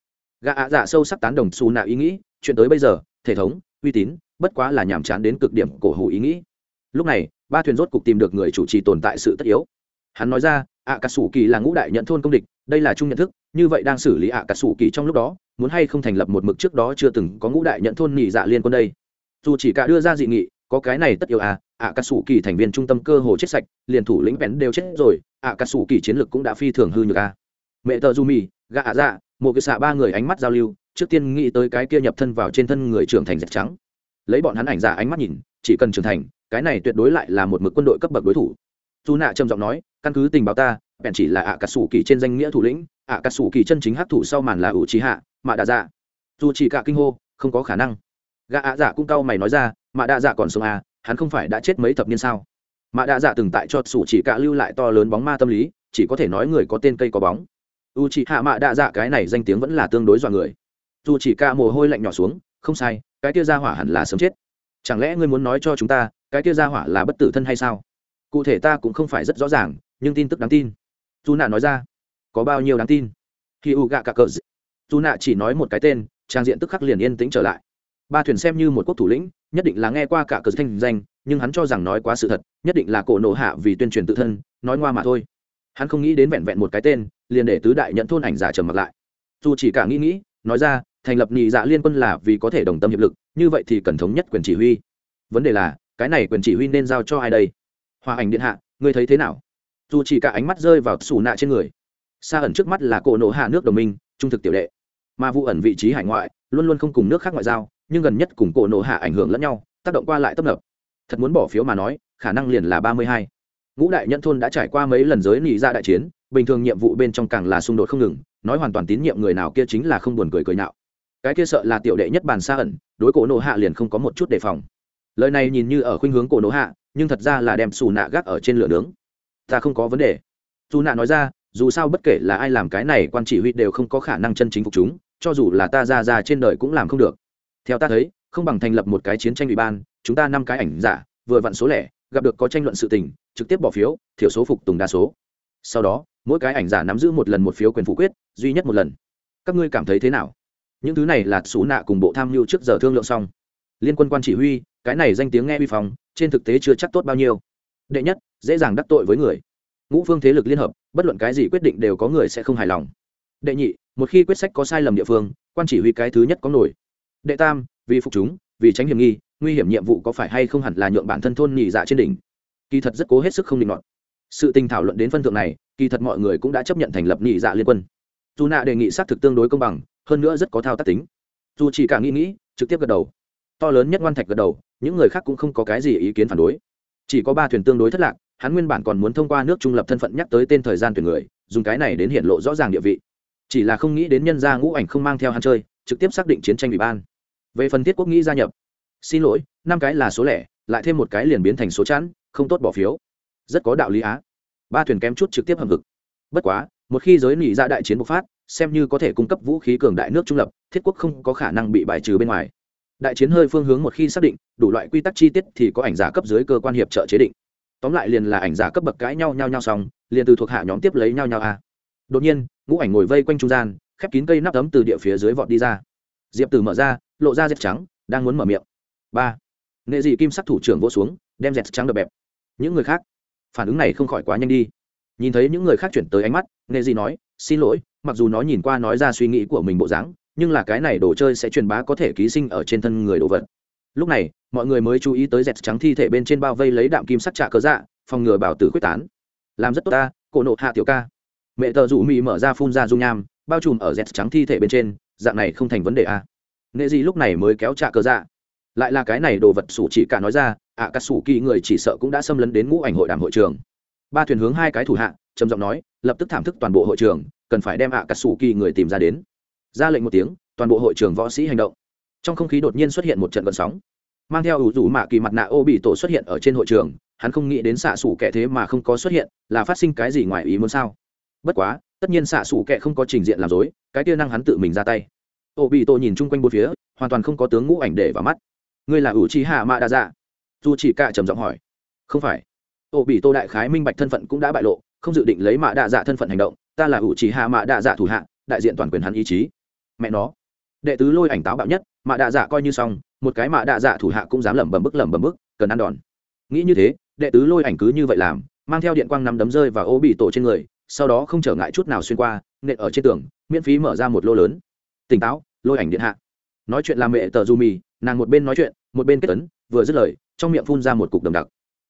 Gã ạ dạ sâu sắc tán đồng xù nạ ý nghĩ, chuyện tới bây giờ, thể thống, uy tín, bất quá là nhàm chán đến cực điểm cổ hủ ý nghĩ. Lúc này, ba thuyền rốt cục tìm được người chủ trì tồn tại sự tất yếu. Hắn nói ra, ạ cà sủ kỳ là ngũ đại nhận thôn công địch, đây là chung nhận thức, như vậy đang xử lý ạ cà sủ kỳ trong lúc đó, muốn hay không thành lập một mực trước đó chưa từng có ngũ đại nhận thôn nhị dạ liên quân đây. Dù chỉ cả đưa ra dị nghị có cái này tất yếu à ạ cà sủ kỳ thành viên trung tâm cơ hồ chết sạch, liền thủ lĩnh bén đều chết rồi ạ cà sủ kỳ chiến lược cũng đã phi thường hư nhược à. Mẹ tờ du mì gạ ạ dạ một cái xạ ba người ánh mắt giao lưu, trước tiên nghĩ tới cái kia nhập thân vào trên thân người trưởng thành dẹp trắng. Lấy bọn hắn ảnh giả ánh mắt nhìn, chỉ cần trưởng thành, cái này tuyệt đối lại là một mực quân đội cấp bậc đối thủ. Dù nạ trầm giọng nói, căn cứ tình báo ta bèn chỉ là ạ cà sủ kỳ trên danh nghĩa thủ lĩnh ạ cà sủ kỳ chân chính hấp thụ sau màn là ủ trí hạ mạ đạ dạ dù chỉ cả kinh hô, không có khả năng. Gã ạ dạ cũng cau mày nói ra mạ đạ dạ còn sống à hắn không phải đã chết mấy thập niên sao? Mạ đạ dạ từng tại cho sủ chỉ cả lưu lại to lớn bóng ma tâm lý, chỉ có thể nói người có tên cây có bóng. U chỉ hạ mạ đạ dạ cái này danh tiếng vẫn là tương đối dọa người. Dù chỉ cả mồ hôi lạnh nhỏ xuống, không sai, cái kia ra hỏa hẳn là sớm chết. Chẳng lẽ ngươi muốn nói cho chúng ta, cái kia ra hỏa là bất tử thân hay sao? Cụ thể ta cũng không phải rất rõ ràng, nhưng tin tức đáng tin. Dù nạ nói ra. Có bao nhiêu đáng tin? Khi u gạ cả cờ dù nạ chỉ nói một cái tên, trang diện tức khắc liền yên tĩnh trở lại. Ba thuyền xem như một quốc thủ lĩnh nhất định là nghe qua cả cờ thanh danh, nhưng hắn cho rằng nói quá sự thật, nhất định là cổ nộ hạ vì tuyên truyền tự thân, nói ngoa mà thôi. Hắn không nghĩ đến vẹn vẹn một cái tên, liền để tứ đại nhận thôn ảnh giả trầm mặc lại. Dù chỉ cả nghĩ nghĩ, nói ra, thành lập nhị dạ liên quân là vì có thể đồng tâm hiệp lực, như vậy thì cần thống nhất quyền chỉ huy. Vấn đề là, cái này quyền chỉ huy nên giao cho ai đây? Hòa ảnh điện hạ, ngươi thấy thế nào? Dù chỉ cả ánh mắt rơi vào xù nạ trên người. Xa ẩn trước mắt là cổ nộ hạ nước đồng minh, trung thực tiểu đệ. Mà vụ ẩn vị trí hải ngoại, luôn luôn không cùng nước khác ngoại giao nhưng gần nhất cùng cổ nộ hạ ảnh hưởng lẫn nhau, tác động qua lại tấp nập. Thật muốn bỏ phiếu mà nói, khả năng liền là ba mươi hai. Ngũ đại nhân thôn đã trải qua mấy lần giới nị ra đại chiến, bình thường nhiệm vụ bên trong càng là xung đột không ngừng, nói hoàn toàn tín nhiệm người nào kia chính là không buồn cười cười nạo cái kia sợ là tiểu đệ nhất bàn xa ẩn, đối cổ nộ hạ liền không có một chút đề phòng. Lời này nhìn như ở khuynh hướng cổ nộ hạ, nhưng thật ra là đem xù nạ gác ở trên lửa nướng. Ta không có vấn đề. Dù nạ nói ra, dù sao bất kể là ai làm cái này quan chỉ huy đều không có khả năng chân chính phục chúng, cho dù là ta ra ra trên đời cũng làm không được theo ta thấy, không bằng thành lập một cái chiến tranh ủy ban, chúng ta năm cái ảnh giả, vừa vặn số lẻ, gặp được có tranh luận sự tình, trực tiếp bỏ phiếu, thiểu số phục tùng đa số. Sau đó, mỗi cái ảnh giả nắm giữ một lần một phiếu quyền phủ quyết, duy nhất một lần. Các ngươi cảm thấy thế nào? Những thứ này là xú nạ cùng bộ tham mưu trước giờ thương lượng xong. Liên quân quan chỉ huy, cái này danh tiếng nghe uy phong, trên thực tế chưa chắc tốt bao nhiêu. Đệ nhất, dễ dàng đắc tội với người. Ngũ phương thế lực liên hợp, bất luận cái gì quyết định đều có người sẽ không hài lòng. Đệ nhị, một khi quyết sách có sai lầm địa phương, quan chỉ huy cái thứ nhất có nổi đệ tam, vì phục chúng, vì tránh hiểm nghi, nguy hiểm nhiệm vụ có phải hay không hẳn là nhượng bản thân thôn nhị dạ trên đỉnh? Kỳ thật rất cố hết sức không định luận sự tình thảo luận đến phân thượng này, kỳ thật mọi người cũng đã chấp nhận thành lập nhị dạ liên quân. Dù nạ đề nghị xác thực tương đối công bằng, hơn nữa rất có thao tác tính. Dù chỉ cả nghĩ nghĩ, trực tiếp gật đầu. To lớn nhất ngoan thạch gật đầu, những người khác cũng không có cái gì ý kiến phản đối. Chỉ có ba thuyền tương đối thất lạc, hắn nguyên bản còn muốn thông qua nước trung lập thân phận nhắc tới tên thời gian tuyển người, dùng cái này đến hiện lộ rõ ràng địa vị. Chỉ là không nghĩ đến nhân gia ngũ ảnh không mang theo hắn chơi, trực tiếp xác định chiến tranh ủy ban về phần thiết quốc nghĩ gia nhập, xin lỗi, năm cái là số lẻ, lại thêm một cái liền biến thành số chẵn, không tốt bỏ phiếu. Rất có đạo lý á. Ba thuyền kém chút trực tiếp hầm vực. Bất quá, một khi giới nỉ ra dạ đại chiến bộc phát, xem như có thể cung cấp vũ khí cường đại nước trung lập, thiết quốc không có khả năng bị bài trừ bên ngoài. Đại chiến hơi phương hướng một khi xác định, đủ loại quy tắc chi tiết thì có ảnh giả cấp dưới cơ quan hiệp trợ chế định. Tóm lại liền là ảnh giả cấp bậc cãi nhau nhau nhau xong, liền từ thuộc hạ nhóm tiếp lấy nhau nhau a. Đột nhiên, ngũ ảnh ngồi vây quanh trung gian, khép kín cây nắp tấm từ địa phía dưới vọt đi ra. Diệp tử mở ra lộ ra dẹt trắng, đang muốn mở miệng. Ba. Nghệ dị kim sắc thủ trưởng vỗ xuống, đem dẹt trắng đập bẹp. Những người khác? Phản ứng này không khỏi quá nhanh đi. Nhìn thấy những người khác chuyển tới ánh mắt, nghệ dị nói, xin lỗi, mặc dù nó nhìn qua nói ra suy nghĩ của mình bộ dáng, nhưng là cái này đồ chơi sẽ truyền bá có thể ký sinh ở trên thân người đồ vật. Lúc này, mọi người mới chú ý tới dẹt trắng thi thể bên trên bao vây lấy đạm kim sắc trạ cớ dạ phòng ngừa bảo tử quyết tán. Làm rất tốt ta, cổ nộ hạ tiểu ca. Mẹ tờ rủ mị mở ra phun ra dung nham, bao trùm ở dẹt trắng thi thể bên trên, dạng này không thành vấn đề à? Nghệ gì lúc này mới kéo trạ cờ dạ. Lại là cái này đồ vật sủ chỉ cả nói ra ạ à, các sủ kỳ người chỉ sợ cũng đã xâm lấn đến ngũ ảnh hội đàm hội trường. Ba thuyền hướng hai cái thủ hạ trầm giọng nói lập tức thảm thức toàn bộ hội trường cần phải đem ạ à, các sủ kỳ người tìm ra đến. Ra lệnh một tiếng toàn bộ hội trường võ sĩ hành động. Trong không khí đột nhiên xuất hiện một trận vận sóng. Mang theo ủ rủ mạ kỳ mặt nạ ô bị tổ xuất hiện ở trên hội trường hắn không nghĩ đến xạ xủ kẻ thế mà không có xuất hiện là phát sinh cái gì ngoài ý muốn sao? Bất quá tất nhiên xạ xủ kẻ không có trình diện làm dối cái kia năng hắn tự mình ra tay ô bị tổ nhìn chung quanh bốn phía, hoàn toàn không có tướng ngũ ảnh để vào mắt. Ngươi là ủ chi hạ mạ đa dạ? Dù chỉ cả trầm giọng hỏi. Không phải. Ô bị tô đại khái minh bạch thân phận cũng đã bại lộ, không dự định lấy mạ đa dạ thân phận hành động, ta là ủ chỉ hạ mạ đa dạ thủ hạ, đại diện toàn quyền hắn ý chí. Mẹ nó. Đệ tứ lôi ảnh táo bạo nhất, mạ đa dạ coi như xong, một cái mạ đa dạ thủ hạ cũng dám lẩm bẩm bức, lẩm bẩm bức, cần ăn đòn. Nghĩ như thế, đệ tứ lôi ảnh cứ như vậy làm, mang theo điện quang nắm đấm rơi và ô bị tổ trên người, sau đó không trở ngại chút nào xuyên qua, nện ở trên tường, miễn phí mở ra một lô lớn tỉnh táo, lôi ảnh điện hạ. Nói chuyện làm mẹ tờ du mì nàng một bên nói chuyện, một bên kết tấn vừa dứt lời, trong miệng phun ra một cục đầm đặc.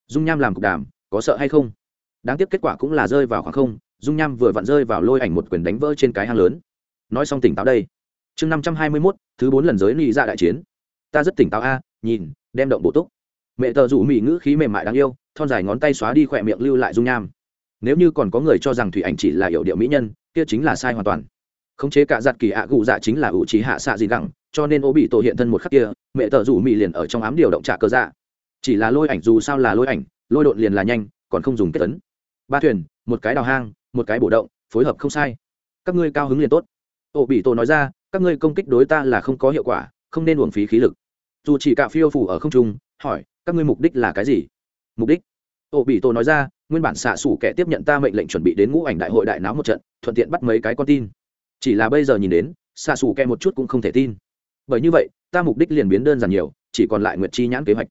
Dung nham làm cục đàm, có sợ hay không? Đáng tiếc kết quả cũng là rơi vào khoảng không, dung nham vừa vặn rơi vào lôi ảnh một quyền đánh vỡ trên cái hang lớn. Nói xong tỉnh táo đây. Chương năm trăm hai mươi mốt, thứ bốn lần giới ly ra dạ đại chiến. Ta rất tỉnh táo a, nhìn, đem động bộ túc. Mẹ tờ rủ mỹ ngữ khí mềm mại đáng yêu, thon dài ngón tay xóa đi khỏe miệng lưu lại dung nham. Nếu như còn có người cho rằng thủy ảnh chỉ là hiệu điệu mỹ nhân, kia chính là sai hoàn toàn khống chế cả giặt kỳ ạ gù dạ chính là ủ trí hạ xạ gì gẳng, cho nên ô bị tổ hiện thân một khắc kia, mẹ tờ rủ mị liền ở trong ám điều động trả cơ dạ. Chỉ là lôi ảnh dù sao là lôi ảnh, lôi đột liền là nhanh, còn không dùng kết tấn ba thuyền, một cái đào hang, một cái bổ động, phối hợp không sai. Các ngươi cao hứng liền tốt. Ô bị tổ nói ra, các ngươi công kích đối ta là không có hiệu quả, không nên uổng phí khí lực. Dù chỉ cả phiêu phủ ở không trung, hỏi, các ngươi mục đích là cái gì? Mục đích? Ô bị tổ nói ra, nguyên bản xạ xủ kẻ tiếp nhận ta mệnh lệnh chuẩn bị đến ngũ ảnh đại hội đại náo một trận, thuận tiện bắt mấy cái con tin chỉ là bây giờ nhìn đến xạ xù kẹ một chút cũng không thể tin. Bởi như vậy, ta mục đích liền biến đơn giản nhiều, chỉ còn lại nguyệt chi nhãn kế hoạch.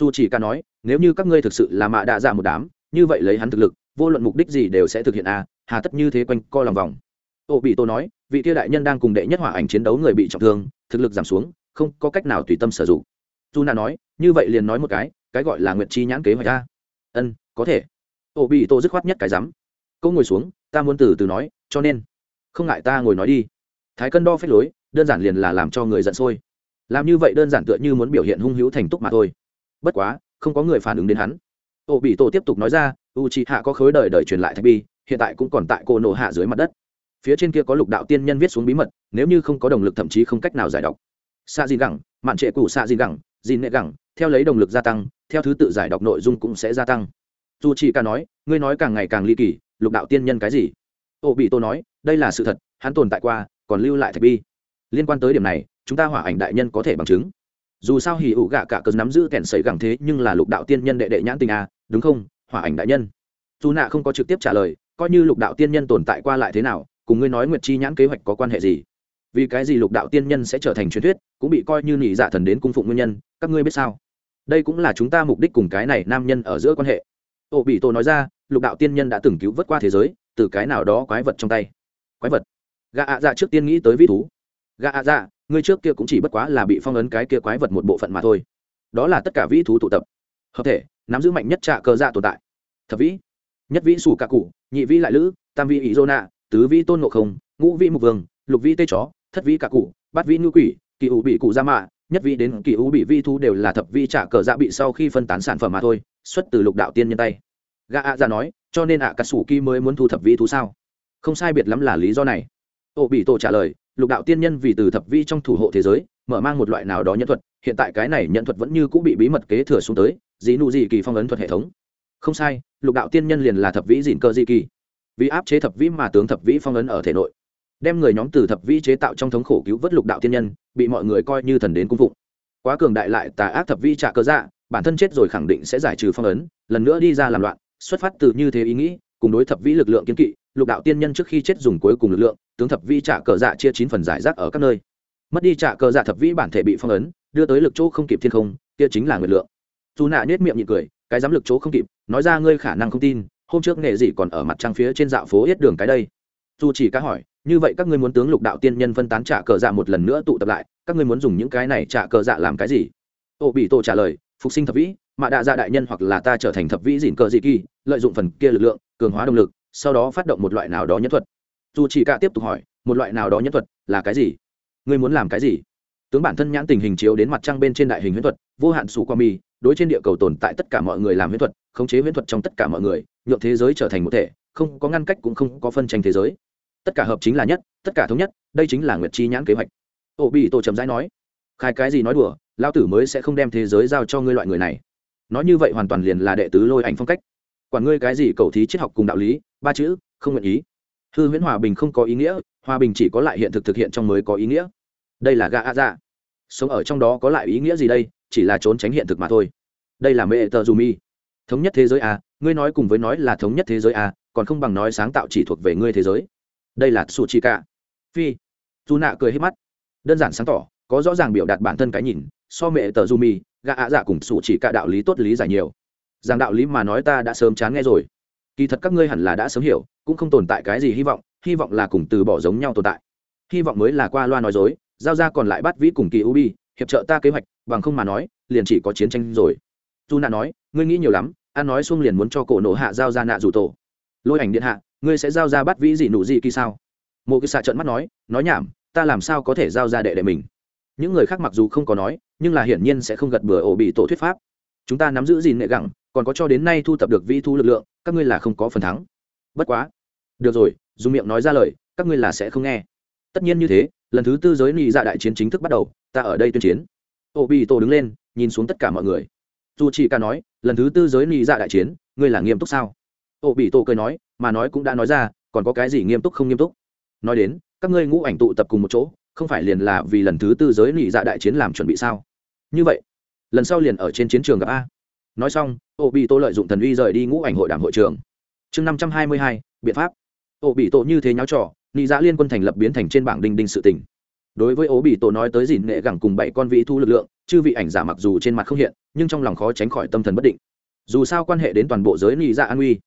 Dù chỉ ca nói, nếu như các ngươi thực sự là mạ đạ dạ một đám, như vậy lấy hắn thực lực, vô luận mục đích gì đều sẽ thực hiện à hà tất như thế quanh co lòng vòng. Ô bị tô nói, vị tia đại nhân đang cùng đệ nhất hỏa ảnh chiến đấu người bị trọng thương, thực lực giảm xuống, không có cách nào tùy tâm sử dụng. Dù nà nói, như vậy liền nói một cái cái gọi là nguyệt chi nhãn kế hoạch a ân, có thể. Ô bị tô dứt khoát nhất cái rắm câu ngồi xuống, ta muốn từ từ nói, cho nên không ngại ta ngồi nói đi. Thái cân đo phép lối, đơn giản liền là làm cho người giận sôi. Làm như vậy đơn giản tựa như muốn biểu hiện hung hữu thành túc mà thôi. Bất quá, không có người phản ứng đến hắn. Ô bị tổ tiếp tục nói ra u c hạ có khối đời đời truyền lại thạch bi, hiện tại cũng còn tại cô nổ hạ dưới mặt đất. Phía trên kia có lục đạo tiên nhân viết xuống bí mật, nếu như không có động lực thậm chí không cách nào giải đọc xa gì gẳng, mạn trệ cũ xa gì gẳng gì nệ gẳng, theo lấy động lực gia tăng, theo thứ tự giải đọc nội dung cũng sẽ gia tăng. Dù chị ca nói, ngươi nói càng ngày càng ly kỳ, lục đạo tiên nhân cái gì? Ô bị tô nói, đây là sự thật, hắn tồn tại qua, còn lưu lại thạch bi. Liên quan tới điểm này, chúng ta hỏa ảnh đại nhân có thể bằng chứng. Dù sao hì ủ gạ cả cơn nắm giữ kẻn sấy gẳng thế, nhưng là lục đạo tiên nhân đệ đệ nhãn tình à đúng không, hỏa ảnh đại nhân? Dù nạ không có trực tiếp trả lời, coi như lục đạo tiên nhân tồn tại qua lại thế nào, cùng ngươi nói nguyệt chi nhãn kế hoạch có quan hệ gì? Vì cái gì lục đạo tiên nhân sẽ trở thành truyền thuyết, cũng bị coi như nỉ dạ thần đến cung phụng nguyên nhân, các ngươi biết sao? Đây cũng là chúng ta mục đích cùng cái này nam nhân ở giữa quan hệ. Ô bị Tô nói ra, lục đạo tiên nhân đã từng cứu vớt qua thế giới từ cái nào đó quái vật trong tay. Quái vật? Gà ạ dạ trước tiên nghĩ tới vĩ thú. Gà ạ dạ ngươi trước kia cũng chỉ bất quá là bị phong ấn cái kia quái vật một bộ phận mà thôi. Đó là tất cả vĩ thú tụ tập. Hợp thể, nắm giữ mạnh nhất trạ cơ dạ tồn tại. Thập vĩ, nhất vĩ sủ ca cụ, nhị vĩ lại lữ, tam vĩ ý dô nạ, tứ vĩ tôn ngộ không, ngũ vĩ mục vương, lục vĩ tê chó, thất vĩ ca cụ, bát vĩ ngư quỷ, kỳ ủ bị cụ gia mạ, nhất vĩ đến kỳ ủ bị vi thú đều là thập vĩ trạ cờ dạ bị sau khi phân tán sản phẩm mà thôi, xuất từ lục đạo tiên nhân tay. Gã ạ dạ nói cho nên ạ, cà sủ kỳ mới muốn thu thập vĩ thú sao? Không sai biệt lắm là lý do này. Ô, bị tổ trả lời, lục đạo tiên nhân vì từ thập vi trong thủ hộ thế giới, mở mang một loại nào đó nhân thuật, hiện tại cái này nhân thuật vẫn như cũng bị bí mật kế thừa xuống tới dĩ nụ dị kỳ phong ấn thuật hệ thống. Không sai, lục đạo tiên nhân liền là thập vĩ dịn cơ dị kỳ. Vì áp chế thập vĩ mà tướng thập vĩ phong ấn ở thể nội. Đem người nhóm từ thập vĩ chế tạo trong thống khổ cứu vớt lục đạo tiên nhân, bị mọi người coi như thần đến cung phụng. Quá cường đại lại tà ác thập vĩ trả cơ dạ bản thân chết rồi khẳng định sẽ giải trừ phong ấn, lần nữa đi ra làm loạn xuất phát từ như thế ý nghĩ, cùng đối thập vĩ lực lượng kiên kỵ, lục đạo tiên nhân trước khi chết dùng cuối cùng lực lượng, tướng thập vĩ trả cờ dạ chia chín phần giải rác ở các nơi. Mất đi trả cờ dạ thập vĩ bản thể bị phong ấn, đưa tới lực chỗ không kịp thiên không, kia chính là nguyệt lượng. Dù nạ nhét miệng nhịn cười, cái dám lực chỗ không kịp, nói ra ngươi khả năng không tin, hôm trước nghệ gì còn ở mặt trăng phía trên dạo phố yết đường cái đây. Dù chỉ cá hỏi, như vậy các ngươi muốn tướng lục đạo tiên nhân phân tán trả cờ dạ một lần nữa tụ tập lại, các ngươi muốn dùng những cái này trả cờ dạ làm cái gì? Ô bị tổ trả lời phục sinh thập vĩ mạ đạ dạ đại nhân hoặc là ta trở thành thập vĩ dìn cờ dị kỳ, lợi dụng phần kia lực lượng, cường hóa động lực, sau đó phát động một loại nào đó nhất thuật. Dù chỉ cả tiếp tục hỏi, một loại nào đó nhất thuật là cái gì? Ngươi muốn làm cái gì? Tướng bản thân nhãn tình hình chiếu đến mặt trăng bên trên đại hình huyễn thuật, vô hạn sủ qua mi, đối trên địa cầu tồn tại tất cả mọi người làm huyễn thuật, khống chế huyễn thuật trong tất cả mọi người, nhượng thế giới trở thành một thể, không có ngăn cách cũng không có phân tranh thế giới. Tất cả hợp chính là nhất, tất cả thống nhất, đây chính là nguyệt chi nhãn kế hoạch. Ô bị tổ trầm rãi nói, khai cái gì nói đùa? Lao tử mới sẽ không đem thế giới giao cho ngươi loại người này. Nói như vậy hoàn toàn liền là đệ tứ lôi ảnh phong cách. Quản ngươi cái gì cầu thí triết học cùng đạo lý, ba chữ, không nguyện ý. Hư huyễn hòa bình không có ý nghĩa, hòa bình chỉ có lại hiện thực thực hiện trong mới có ý nghĩa. Đây là gã a dạ. Sống ở trong đó có lại ý nghĩa gì đây, chỉ là trốn tránh hiện thực mà thôi. Đây là mẹ tờ dù mi thống nhất thế giới à ngươi nói cùng với nói là thống nhất thế giới à còn không bằng nói sáng tạo chỉ thuộc về ngươi thế giới. Đây là su chi cả phi. Dù nạ cười hết mắt. Đơn giản sáng tỏ, có rõ ràng biểu đạt bản thân cái nhìn so mẹ tờ dù mi gạ ạ dạ cùng su chỉ cả đạo lý tốt lý giải nhiều. Rằng đạo lý mà nói ta đã sớm chán nghe rồi. Kỳ thật các ngươi hẳn là đã sớm hiểu, cũng không tồn tại cái gì hy vọng hy vọng là cùng từ bỏ giống nhau tồn tại. Hy vọng mới là qua loa nói dối, giao ra còn lại bắt vĩ cùng kỳ ubi, hiệp trợ ta kế hoạch, bằng không mà nói, liền chỉ có chiến tranh rồi. Dù nạ nói, ngươi nghĩ nhiều lắm an nói xuông liền muốn cho cổ nổ hạ giao ra nạ dù tổ. Lôi ảnh điện hạ, ngươi sẽ giao ra bắt vĩ gì nụ gì kỳ sao? Một cái xạ trận mắt nói nói nhảm, ta làm sao có thể giao ra đệ đệ mình? Những người khác mặc dù không có nói, nhưng là hiển nhiên sẽ không gật bừa ổ bị tổ thuyết pháp. Chúng ta nắm giữ gì nệ gẳng, còn có cho đến nay thu thập được vĩ thu lực lượng, các ngươi là không có phần thắng. Bất quá. Được rồi, dùng miệng nói ra lời, các ngươi là sẽ không nghe. Tất nhiên như thế, lần thứ tư giới nị dạ đại chiến chính thức bắt đầu, ta ở đây tuyên chiến. Ô bị tổ đứng lên, nhìn xuống tất cả mọi người. Dù chỉ ca nói, lần thứ tư giới nị dạ đại chiến, ngươi là nghiêm túc sao? Ô bị tổ cười nói, mà nói cũng đã nói ra, còn có cái gì nghiêm túc không nghiêm túc? Nói đến, các ngươi ngũ ảnh tụ tập cùng một chỗ không phải liền là vì lần thứ tư giới nị dạ đại chiến làm chuẩn bị sao? Như vậy, lần sau liền ở trên chiến trường gặp a. Nói xong ô bị tô lợi dụng thần uy rời đi ngũ ảnh hội đảng hội trường. Chương năm trăm hai mươi hai, biện pháp. Ô bị tô như thế nháo trò, nị dạ liên quân thành lập biến thành trên bảng đinh đinh sự tình. Đối với ố bị tổ nói tới dìn nghệ gẳng cùng bảy con vị thu lực lượng, chư vị ảnh giả mặc dù trên mặt không hiện, nhưng trong lòng khó tránh khỏi tâm thần bất định. Dù sao quan hệ đến toàn bộ giới nị dạ an uy.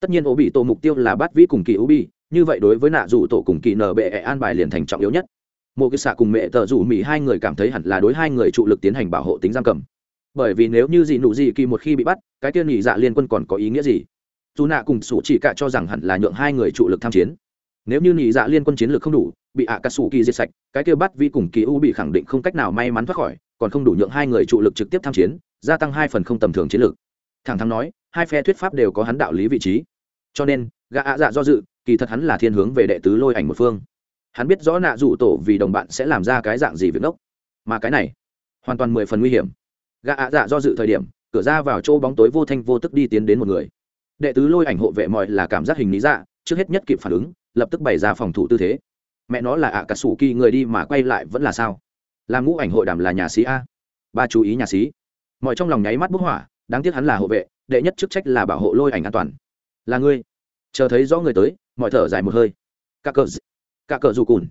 Tất nhiên ố bị tổ mục tiêu là bắt vĩ cùng kỳ ố bị như vậy đối với nạ dù tổ cùng kỳ nở bệ an bài liền thành trọng yếu nhất mộ kích xạ cùng mẹ tờ rủ mỹ hai người cảm thấy hẳn là đối hai người trụ lực tiến hành bảo hộ tính giam cầm. Bởi vì nếu như gì nụ gì kỳ một khi bị bắt, cái tiên nhị dạ liên quân còn có ý nghĩa gì? Dù nạ cùng sủ chỉ cả cho rằng hẳn là nhượng hai người trụ lực tham chiến. Nếu như nhị dạ liên quân chiến lược không đủ, bị ạ cà sủ kỳ diệt sạch, cái kia bắt vi cùng kỳ u bị khẳng định không cách nào may mắn thoát khỏi, còn không đủ nhượng hai người trụ lực trực tiếp tham chiến, gia tăng hai phần không tầm thường chiến lược. Thẳng thắn nói, hai phe thuyết pháp đều có hắn đạo lý vị trí. Cho nên, gã ạ dạ do dự, kỳ thật hắn là thiên hướng về đệ tứ lôi ảnh một phương hắn biết rõ nạ rủ tổ vì đồng bạn sẽ làm ra cái dạng gì việc đốc mà cái này, hoàn toàn mười phần nguy hiểm. Gã ạ dạ do dự thời điểm, cửa ra vào chỗ bóng tối vô thanh vô tức đi tiến đến một người. Đệ tứ lôi ảnh hộ vệ mọi là cảm giác hình lý dạ trước hết nhất kịp phản ứng, lập tức bày ra phòng thủ tư thế. Mẹ nó là ạ cả sủ kỳ người đi mà quay lại vẫn là sao? Làm ngũ ảnh hội đàm là nhà sĩ a? Ba chú ý nhà sĩ mọi trong lòng nháy mắt bức hỏa, đáng tiếc hắn là hộ vệ, đệ nhất chức trách là bảo hộ lôi ảnh an toàn. Là ngươi. Chờ thấy rõ người tới, mọi thở dài một hơi. Cả cờ cả cờ dù cùn.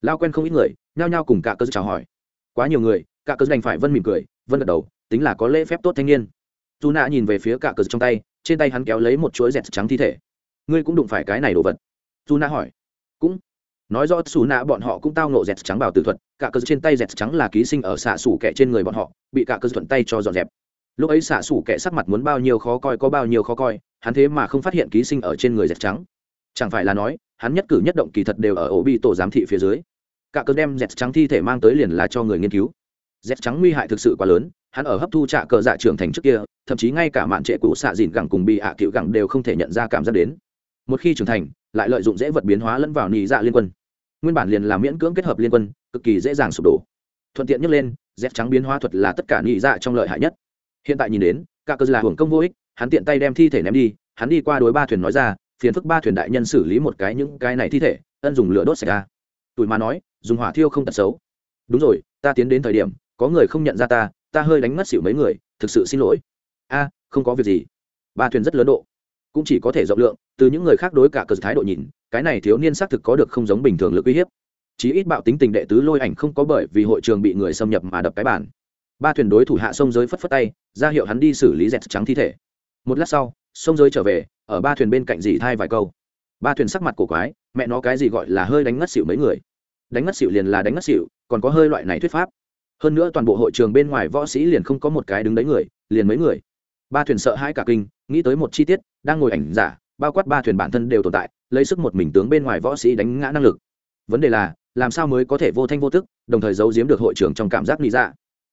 Lao quen không ít người, nhao nhao cùng cả cờ chào hỏi. Quá nhiều người, cả cờ đành phải vân mỉm cười, vân gật đầu, tính là có lễ phép tốt thanh niên. Dù nạ nhìn về phía cả cờ trong tay, trên tay hắn kéo lấy một chuỗi dẹt trắng thi thể. Ngươi cũng đụng phải cái này đồ vật. Dù nạ hỏi. Cũng. Nói rõ xù nạ bọn họ cũng tao nộ dẹt trắng bảo tử thuật, cả cờ trên tay dẹt trắng là ký sinh ở xạ xủ kẻ trên người bọn họ, bị cả cờ thuận tay cho dọn dẹp. Lúc ấy xạ xủ kẻ sắc mặt muốn bao nhiêu khó coi có bao nhiêu khó coi, hắn thế mà không phát hiện ký sinh ở trên người dẹt trắng chẳng phải là nói, hắn nhất cử nhất động kỳ thật đều ở ổ bị tổ giám thị phía dưới. Cả cơ đem dẹt trắng thi thể mang tới liền là cho người nghiên cứu. Dẹt trắng nguy hại thực sự quá lớn, hắn ở hấp thu trạ cờ dạ trưởng thành trước kia, thậm chí ngay cả mạn trệ cũ xạ dìn gẳng cùng bị ạ à cựu gẳng đều không thể nhận ra cảm giác đến. Một khi trưởng thành, lại lợi dụng dễ vật biến hóa lẫn vào nị dạ liên quân. Nguyên bản liền là miễn cưỡng kết hợp liên quân, cực kỳ dễ dàng sụp đổ. Thuận tiện nhất lên dép trắng biến hóa thuật là tất cả nị dạ trong lợi hại nhất. Hiện tại nhìn đến, cả cơ là hưởng công vô ích, hắn tiện tay đem thi thể ném đi, hắn đi qua đối ba thuyền nói ra phiền phức ba thuyền đại nhân xử lý một cái những cái này thi thể, ân dùng lửa đốt sạch ra. Tụi mà nói, dùng hỏa thiêu không tật xấu. Đúng rồi, ta tiến đến thời điểm, có người không nhận ra ta ta hơi đánh mất xỉu mấy người, thực sự xin lỗi. A, không có việc gì. Ba thuyền rất lớn độ. Cũng chỉ có thể rộng lượng, từ những người khác đối cả cờ thái độ nhìn, cái này thiếu niên xác thực có được không giống bình thường lực uy hiếp. Chí ít bạo tính tình đệ tứ lôi ảnh không có bởi vì hội trường bị người xâm nhập mà đập cái bản ba thuyền đối thủ hạ sông giới phất phất tay, ra hiệu hắn đi xử lý dẹt trắng thi thể. Một lát sau sông giới trở về, ở ba thuyền bên cạnh dì thai vài câu. Ba thuyền sắc mặt cổ quái, mẹ nó cái gì gọi là hơi đánh ngất xỉu mấy người. Đánh ngất xỉu liền là đánh ngất xỉu, còn có hơi loại này thuyết pháp. Hơn nữa toàn bộ hội trường bên ngoài võ sĩ liền không có một cái đứng đấy người, liền mấy người. Ba thuyền sợ hãi cả kinh, nghĩ tới một chi tiết, đang ngồi ảnh giả, bao quát ba thuyền bản thân đều tồn tại, lấy sức một mình tướng bên ngoài võ sĩ đánh ngã năng lực. Vấn đề là, làm sao mới có thể vô thanh vô tức, đồng thời giấu giếm được hội trưởng trong cảm giác lý ra dạ.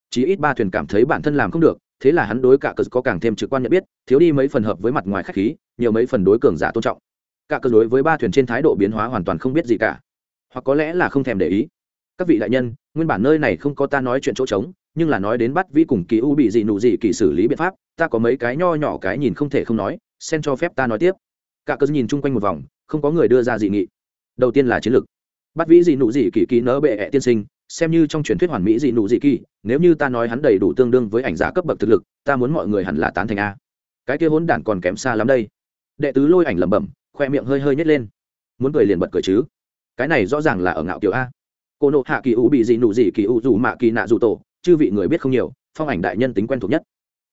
chí ít ba thuyền cảm thấy bản thân làm không được thế là hắn đối cả cờ có càng thêm trực quan nhận biết, thiếu đi mấy phần hợp với mặt ngoài khách khí, nhiều mấy phần đối cường giả tôn trọng. Cả cờ đối với ba thuyền trên thái độ biến hóa hoàn toàn không biết gì cả. Hoặc có lẽ là không thèm để ý. Các vị đại nhân, nguyên bản nơi này không có ta nói chuyện chỗ trống, nhưng là nói đến bắt vi cùng kỳ u bị dị nụ dị kỳ xử lý biện pháp, ta có mấy cái nho nhỏ cái nhìn không thể không nói, xen cho phép ta nói tiếp. Cả cớ nhìn chung quanh một vòng, không có người đưa ra dị nghị. Đầu tiên là chiến lược. Bắt vĩ dị nụ dị kỳ ký nỡ bệ ẹ tiên sinh xem như trong truyền thuyết hoàn mỹ dị nụ dị kỳ, nếu như ta nói hắn đầy đủ tương đương với ảnh giả cấp bậc thực lực, ta muốn mọi người hẳn là tán thành a. Cái kia hỗn đản còn kém xa lắm đây. Đệ tứ lôi ảnh lẩm bẩm, khoe miệng hơi hơi nhét lên. Muốn cười liền bật cười chứ. Cái này rõ ràng là ở ngạo kiểu a. Cô nộ hạ kỳ u bị dị nụ dị kỳ u dù mạ kỳ nạ dù tổ, chư vị người biết không nhiều, phong ảnh đại nhân tính quen thuộc nhất.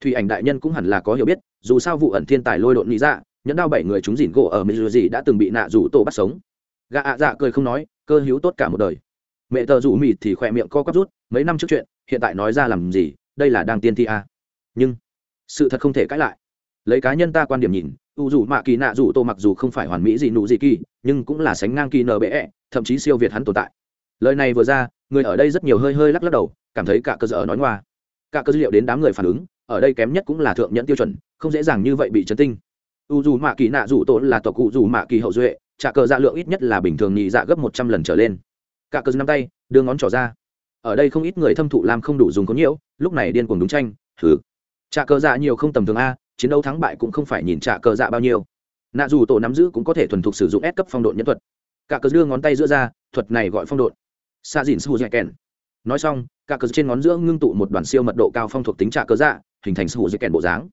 Thủy ảnh đại nhân cũng hẳn là có hiểu biết, dù sao vụ ẩn thiên tài lôi lộn nghĩ ra dạ, nhẫn đao bảy người chúng dỉn gỗ ở mỹ gì đã từng bị nạ dù tổ bắt sống. Gạ ạ dạ cười không nói, cơ hữu tốt cả một đời mẹ tờ rủ mịt thì khỏe miệng co quắp rút, mấy năm trước chuyện, hiện tại nói ra làm gì, đây là đang tiên thi à. nhưng, sự thật không thể cãi lại. Lấy cá nhân ta quan điểm nhìn, u dù mạ kỳ nạ dù tô mặc dù không phải hoàn mỹ gì nụ gì kỳ, nhưng cũng là sánh ngang kỳ nở bệ thậm chí siêu việt hắn tồn tại. Lời này vừa ra, người ở đây rất nhiều hơi hơi lắc lắc đầu, cảm thấy cả cơ sở nói ngoa. Cả cơ dữ liệu đến đám người phản ứng, ở đây kém nhất cũng là thượng nhẫn tiêu chuẩn, không dễ dàng như vậy bị chấn tinh. U dù mạ kỳ nạ dù tổ là tộc cụ dù mạ kỳ hậu duệ, trả cờ dạ lượng ít nhất là bình thường nhị dạ gấp một trăm lần trở lên cả cờ năm tay, đưa ngón trỏ ra. Ở đây không ít người thâm thụ làm không đủ dùng có nhiễu, lúc này điên cuồng đúng tranh thử trả cờ dạ nhiều không tầm thường a, chiến đấu thắng bại cũng không phải nhìn trả cờ dạ bao nhiêu. Nạ dù tổ nắm giữ cũng có thể thuần thục sử dụng ép cấp phong độn nhân thuật. Cả cờ đưa ngón tay giữa ra, thuật này gọi phong độn. Xa dìn su dạy kèn. Nói xong, cả cờ trên ngón giữa ngưng tụ một đoàn siêu mật độ cao phong thuộc tính trả cờ dạ hình thành su dạy kèn bộ dáng.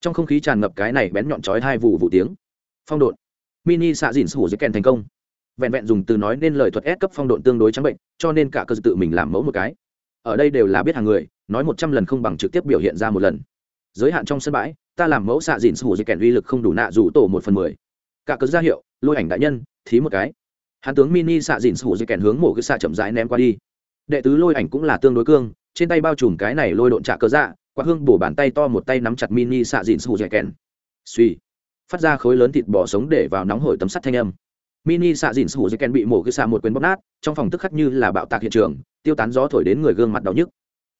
Trong không khí tràn ngập cái này bén nhọn chói hai vụ vụ tiếng. Phong độn. Mini xạ dìn sủ dây kèn thành công vẹn vẹn dùng từ nói nên lời thuật ép cấp phong độn tương đối trắng bệnh, cho nên cả cơ tự mình làm mẫu một cái. Ở đây đều là biết hàng người, nói một trăm lần không bằng trực tiếp biểu hiện ra một lần. Giới hạn trong sân bãi, ta làm mẫu xạ dìn sủ dây kèn uy lực không đủ nạ dù tổ một phần mười. Cả cơ ra hiệu, lôi ảnh đại nhân, thí một cái. Hán tướng mini xạ dìn sủ dây kèn hướng mổ cái xạ chậm rãi ném qua đi. Đệ tứ lôi ảnh cũng là tương đối cương, trên tay bao trùm cái này lôi độn trả cơ dạ quạt hương bổ bàn tay to một tay nắm chặt mini xạ dìn sủ dây kèn suy phát ra khối lớn thịt bò sống để vào nóng hổi tấm sắt thanh âm mini xạ dìn sủ dây ken bị mổ cái xạ một quyền bóp nát, trong phòng tức khắc như là bạo tạc hiện trường, tiêu tán gió thổi đến người gương mặt đau nhức.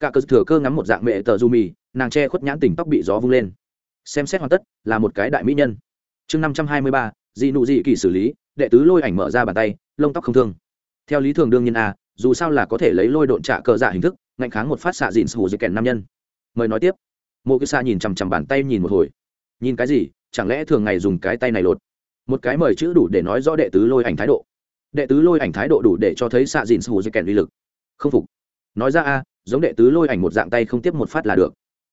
Cả cơ thừa cơ ngắm một dạng mẹ tờ du mì nàng che khuất nhãn tỉnh tóc bị gió vung lên. Xem xét hoàn tất, là một cái đại mỹ nhân. Chương năm trăm hai mươi ba, dị nụ dị kỳ xử lý, đệ tứ lôi ảnh mở ra bàn tay, lông tóc không thương. Theo lý thường đương nhiên a dù sao là có thể lấy lôi độn trả cờ dạ hình thức, ngạnh kháng một phát xạ dìn sủ dây kèn nam nhân. Mời nói tiếp. Mộ cái xa nhìn chằm chằm bàn tay nhìn một hồi. Nhìn cái gì? Chẳng lẽ thường ngày dùng cái tay này lột? Một cái mời chữ đủ để nói rõ đệ tứ lôi ảnh thái độ. Đệ tứ lôi ảnh thái độ đủ để cho thấy xạ dìn sù dây kèn uy lực. Không phục. Nói ra a, giống đệ tứ lôi ảnh một dạng tay không tiếp một phát là được.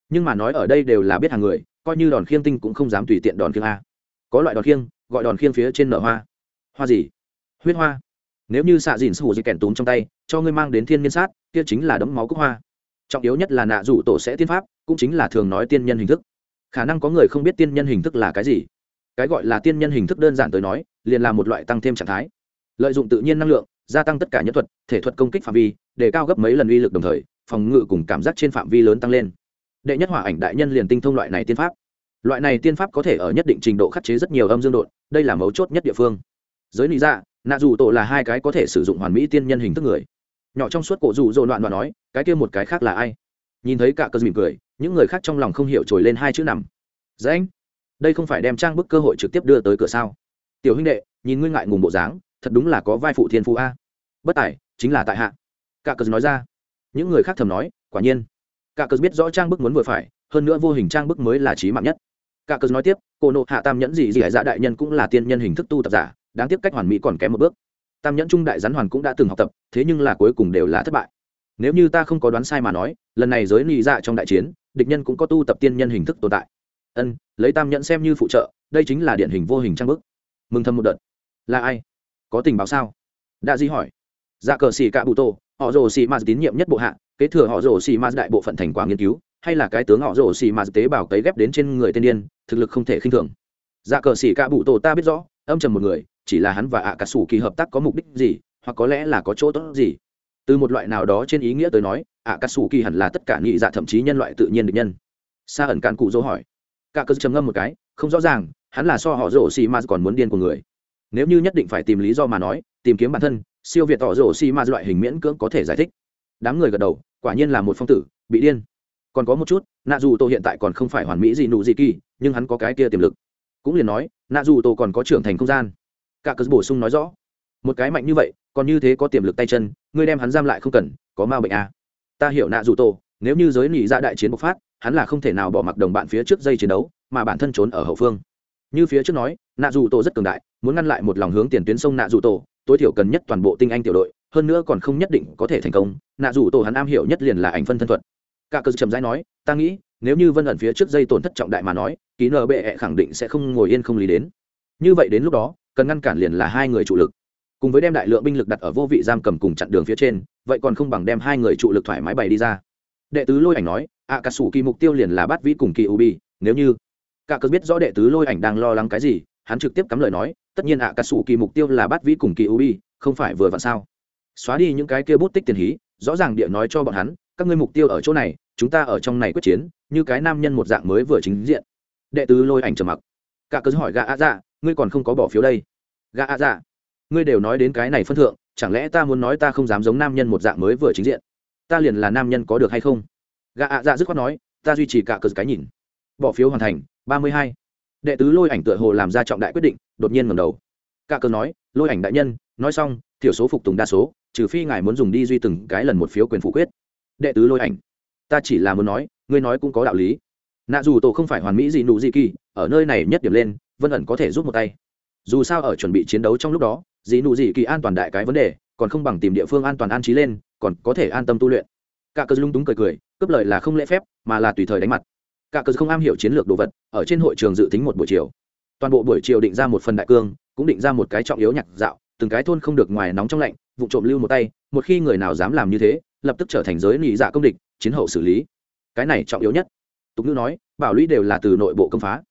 Nhưng mà nói ở đây đều là biết hàng người, coi như đòn khiêng tinh cũng không dám tùy tiện đòn khiêng a. Có loại đòn khiêng, gọi đòn khiêng phía trên nở hoa. Hoa gì? Huyết hoa. Nếu như xạ dìn sù di kèn túm trong tay, cho ngươi mang đến thiên niên sát, kia chính là đấm máu cúc hoa. Trọng yếu nhất là nạ rủ tổ sẽ tiên pháp, cũng chính là thường nói tiên nhân hình thức. Khả năng có người không biết tiên nhân hình thức là cái gì cái gọi là tiên nhân hình thức đơn giản tới nói, liền là một loại tăng thêm trạng thái. Lợi dụng tự nhiên năng lượng, gia tăng tất cả nhân thuật, thể thuật công kích phạm vi, để cao gấp mấy lần uy lực đồng thời, phòng ngự cùng cảm giác trên phạm vi lớn tăng lên. Đệ nhất hỏa ảnh đại nhân liền tinh thông loại này tiên pháp. Loại này tiên pháp có thể ở nhất định trình độ khắc chế rất nhiều âm dương độn, đây là mấu chốt nhất địa phương. Giới lý dạ nạ dù tổ là hai cái có thể sử dụng hoàn mỹ tiên nhân hình thức người. Nhỏ trong suốt cổ dù dồn đoạn đoạn nói, cái kia một cái khác là ai? Nhìn thấy cả cơn mỉm cười, những người khác trong lòng không hiểu trồi lên hai chữ nằm. Dễ anh đây không phải đem trang bức cơ hội trực tiếp đưa tới cửa sao? Tiểu huynh đệ, nhìn ngươi ngại ngùng bộ dáng, thật đúng là có vai phụ thiên phụ a. Bất tài, chính là tại hạ. Cả cờ nói ra. Những người khác thầm nói, quả nhiên. Cả cờ biết rõ trang bức muốn vừa phải, hơn nữa vô hình trang bức mới là trí mạng nhất. Cả cờ nói tiếp, cô nộ hạ tam nhẫn gì gì hải dạ đại nhân cũng là tiên nhân hình thức tu tập giả, đáng tiếc cách hoàn mỹ còn kém một bước. Tam nhẫn trung đại rắn hoàn cũng đã từng học tập, thế nhưng là cuối cùng đều là thất bại. Nếu như ta không có đoán sai mà nói, lần này giới lì dạ trong đại chiến, địch nhân cũng có tu tập tiên nhân hình thức tồn tại. Ân lấy tam nhẫn xem như phụ trợ, đây chính là điển hình vô hình trang bức. Mừng thầm một đợt. Là ai? Có tình báo sao? Đa di hỏi. Dạ cờ xì cạ bụ tô họ rồ xì ma tín nhiệm nhất bộ hạ, kế thừa họ rồ xì ma đại bộ phận thành quả nghiên cứu, hay là cái tướng họ rồ xì ma tế bào cấy ghép đến trên người tên điên, thực lực không thể khinh thường. Dạ cờ xì cạ bụ tô ta biết rõ, âm trầm một người, chỉ là hắn và ạ à cà sủ kỳ hợp tác có mục đích gì, hoặc có lẽ là có chỗ tốt gì. Từ một loại nào đó trên ý nghĩa tới nói, ạ à cà sủ kỳ hẳn là tất cả nghị dạ thậm chí nhân loại tự nhiên được nhân. Sa ẩn cạn cụ dỗ hỏi cả cơ trầm ngâm một cái, không rõ ràng, hắn là so họ rổ xì ma còn muốn điên của người. Nếu như nhất định phải tìm lý do mà nói, tìm kiếm bản thân, siêu việt tỏ rổ xì ma loại hình miễn cưỡng có thể giải thích. Đám người gật đầu, quả nhiên là một phong tử, bị điên. Còn có một chút nạ dù tô hiện tại còn không phải hoàn mỹ gì nụ gì kỳ, nhưng hắn có cái kia tiềm lực. Cũng liền nói nạ dù tô còn có trưởng thành không gian. Cả cớ bổ sung nói rõ. Một cái mạnh như vậy, còn như thế có tiềm lực tay chân, ngươi đem hắn giam lại không cần, có ma bệnh à. ta hiểu nạ dù tô nếu như giới nị dạ đại chiến bộc phát, hắn là không thể nào bỏ mặc đồng bạn phía trước dây chiến đấu, mà bản thân trốn ở hậu phương. Như phía trước nói, nạ dù tổ rất cường đại, muốn ngăn lại một lòng hướng tiền tuyến sông nạ dù tổ, tối thiểu cần nhất toàn bộ tinh anh tiểu đội, hơn nữa còn không nhất định có thể thành công. Nạ dù tổ hắn am hiểu nhất liền là ảnh phân thân thuật. Cả cơ trầm rãi nói, ta nghĩ, nếu như vân ẩn phía trước dây tổn thất trọng đại mà nói, ký nợ bệ khẳng định sẽ không ngồi yên không lý đến. Như vậy đến lúc đó, cần ngăn cản liền là hai người trụ lực. Cùng với đem đại lượng binh lực đặt ở vô vị giam cầm cùng chặn đường phía trên, vậy còn không bằng đem hai người trụ lực thoải mái bày đi ra đệ tứ lôi ảnh nói ạ cà sủ kỳ mục tiêu liền là bắt vĩ cùng kỳ ubi, nếu như cả cớ biết rõ đệ tứ lôi ảnh đang lo lắng cái gì, hắn trực tiếp cắm lời nói, tất nhiên ạ cà sủ kỳ mục tiêu là bắt vĩ cùng kỳ ubi, không phải vừa vặn sao? Xóa đi những cái kia bút tích tiền hí, rõ ràng địa nói cho bọn hắn, các ngươi mục tiêu ở chỗ này, chúng ta ở trong này quyết chiến, như cái nam nhân một dạng mới vừa chính diện. Đệ tứ lôi ảnh trầm mặc. Cả cớ hỏi gà ạ dạ ngươi còn không có bỏ phiếu đây? Gà ạ dạ ngươi đều nói đến cái này phân thượng, chẳng lẽ ta muốn nói ta không dám giống nam nhân một dạng mới vừa chính diện? Ta liền là nam nhân có được hay không? Gà ạ dạ dứt khoát nói, ta duy trì cả cờ cái nhìn. Bỏ phiếu hoàn thành, ba mươi hai. Đệ tứ lôi ảnh tựa hồ làm ra trọng đại quyết định, đột nhiên ngầm đầu. Cả cờ nói, lôi ảnh đại nhân, nói xong, thiểu số phục tùng đa số, trừ phi ngài muốn dùng đi duy từng cái lần một phiếu quyền phủ quyết. Đệ tứ lôi ảnh, ta chỉ là muốn nói, ngươi nói cũng có đạo lý. Nạ dù tổ không phải hoàn mỹ gì nụ gì kỳ, ở nơi này nhất điểm lên, vân ẩn có thể giúp một tay. Dù sao ở chuẩn bị chiến đấu trong lúc đó dị nụ dị kỳ an toàn đại cái vấn đề, còn không bằng tìm địa phương an toàn an trí lên còn có thể an tâm tu luyện. Cả cờ lung túng cười cười, cướp lời là không lễ phép, mà là tùy thời đánh mặt. Cả cờ không am hiểu chiến lược đồ vật, ở trên hội trường dự tính một buổi chiều. Toàn bộ buổi chiều định ra một phần đại cương, cũng định ra một cái trọng yếu nhạc dạo, từng cái thôn không được ngoài nóng trong lạnh, vụ trộm lưu một tay, một khi người nào dám làm như thế, lập tức trở thành giới nị dạ công địch, chiến hậu xử lý. Cái này trọng yếu nhất. Tục ngữ nói, bảo lũy đều là từ nội bộ công phá.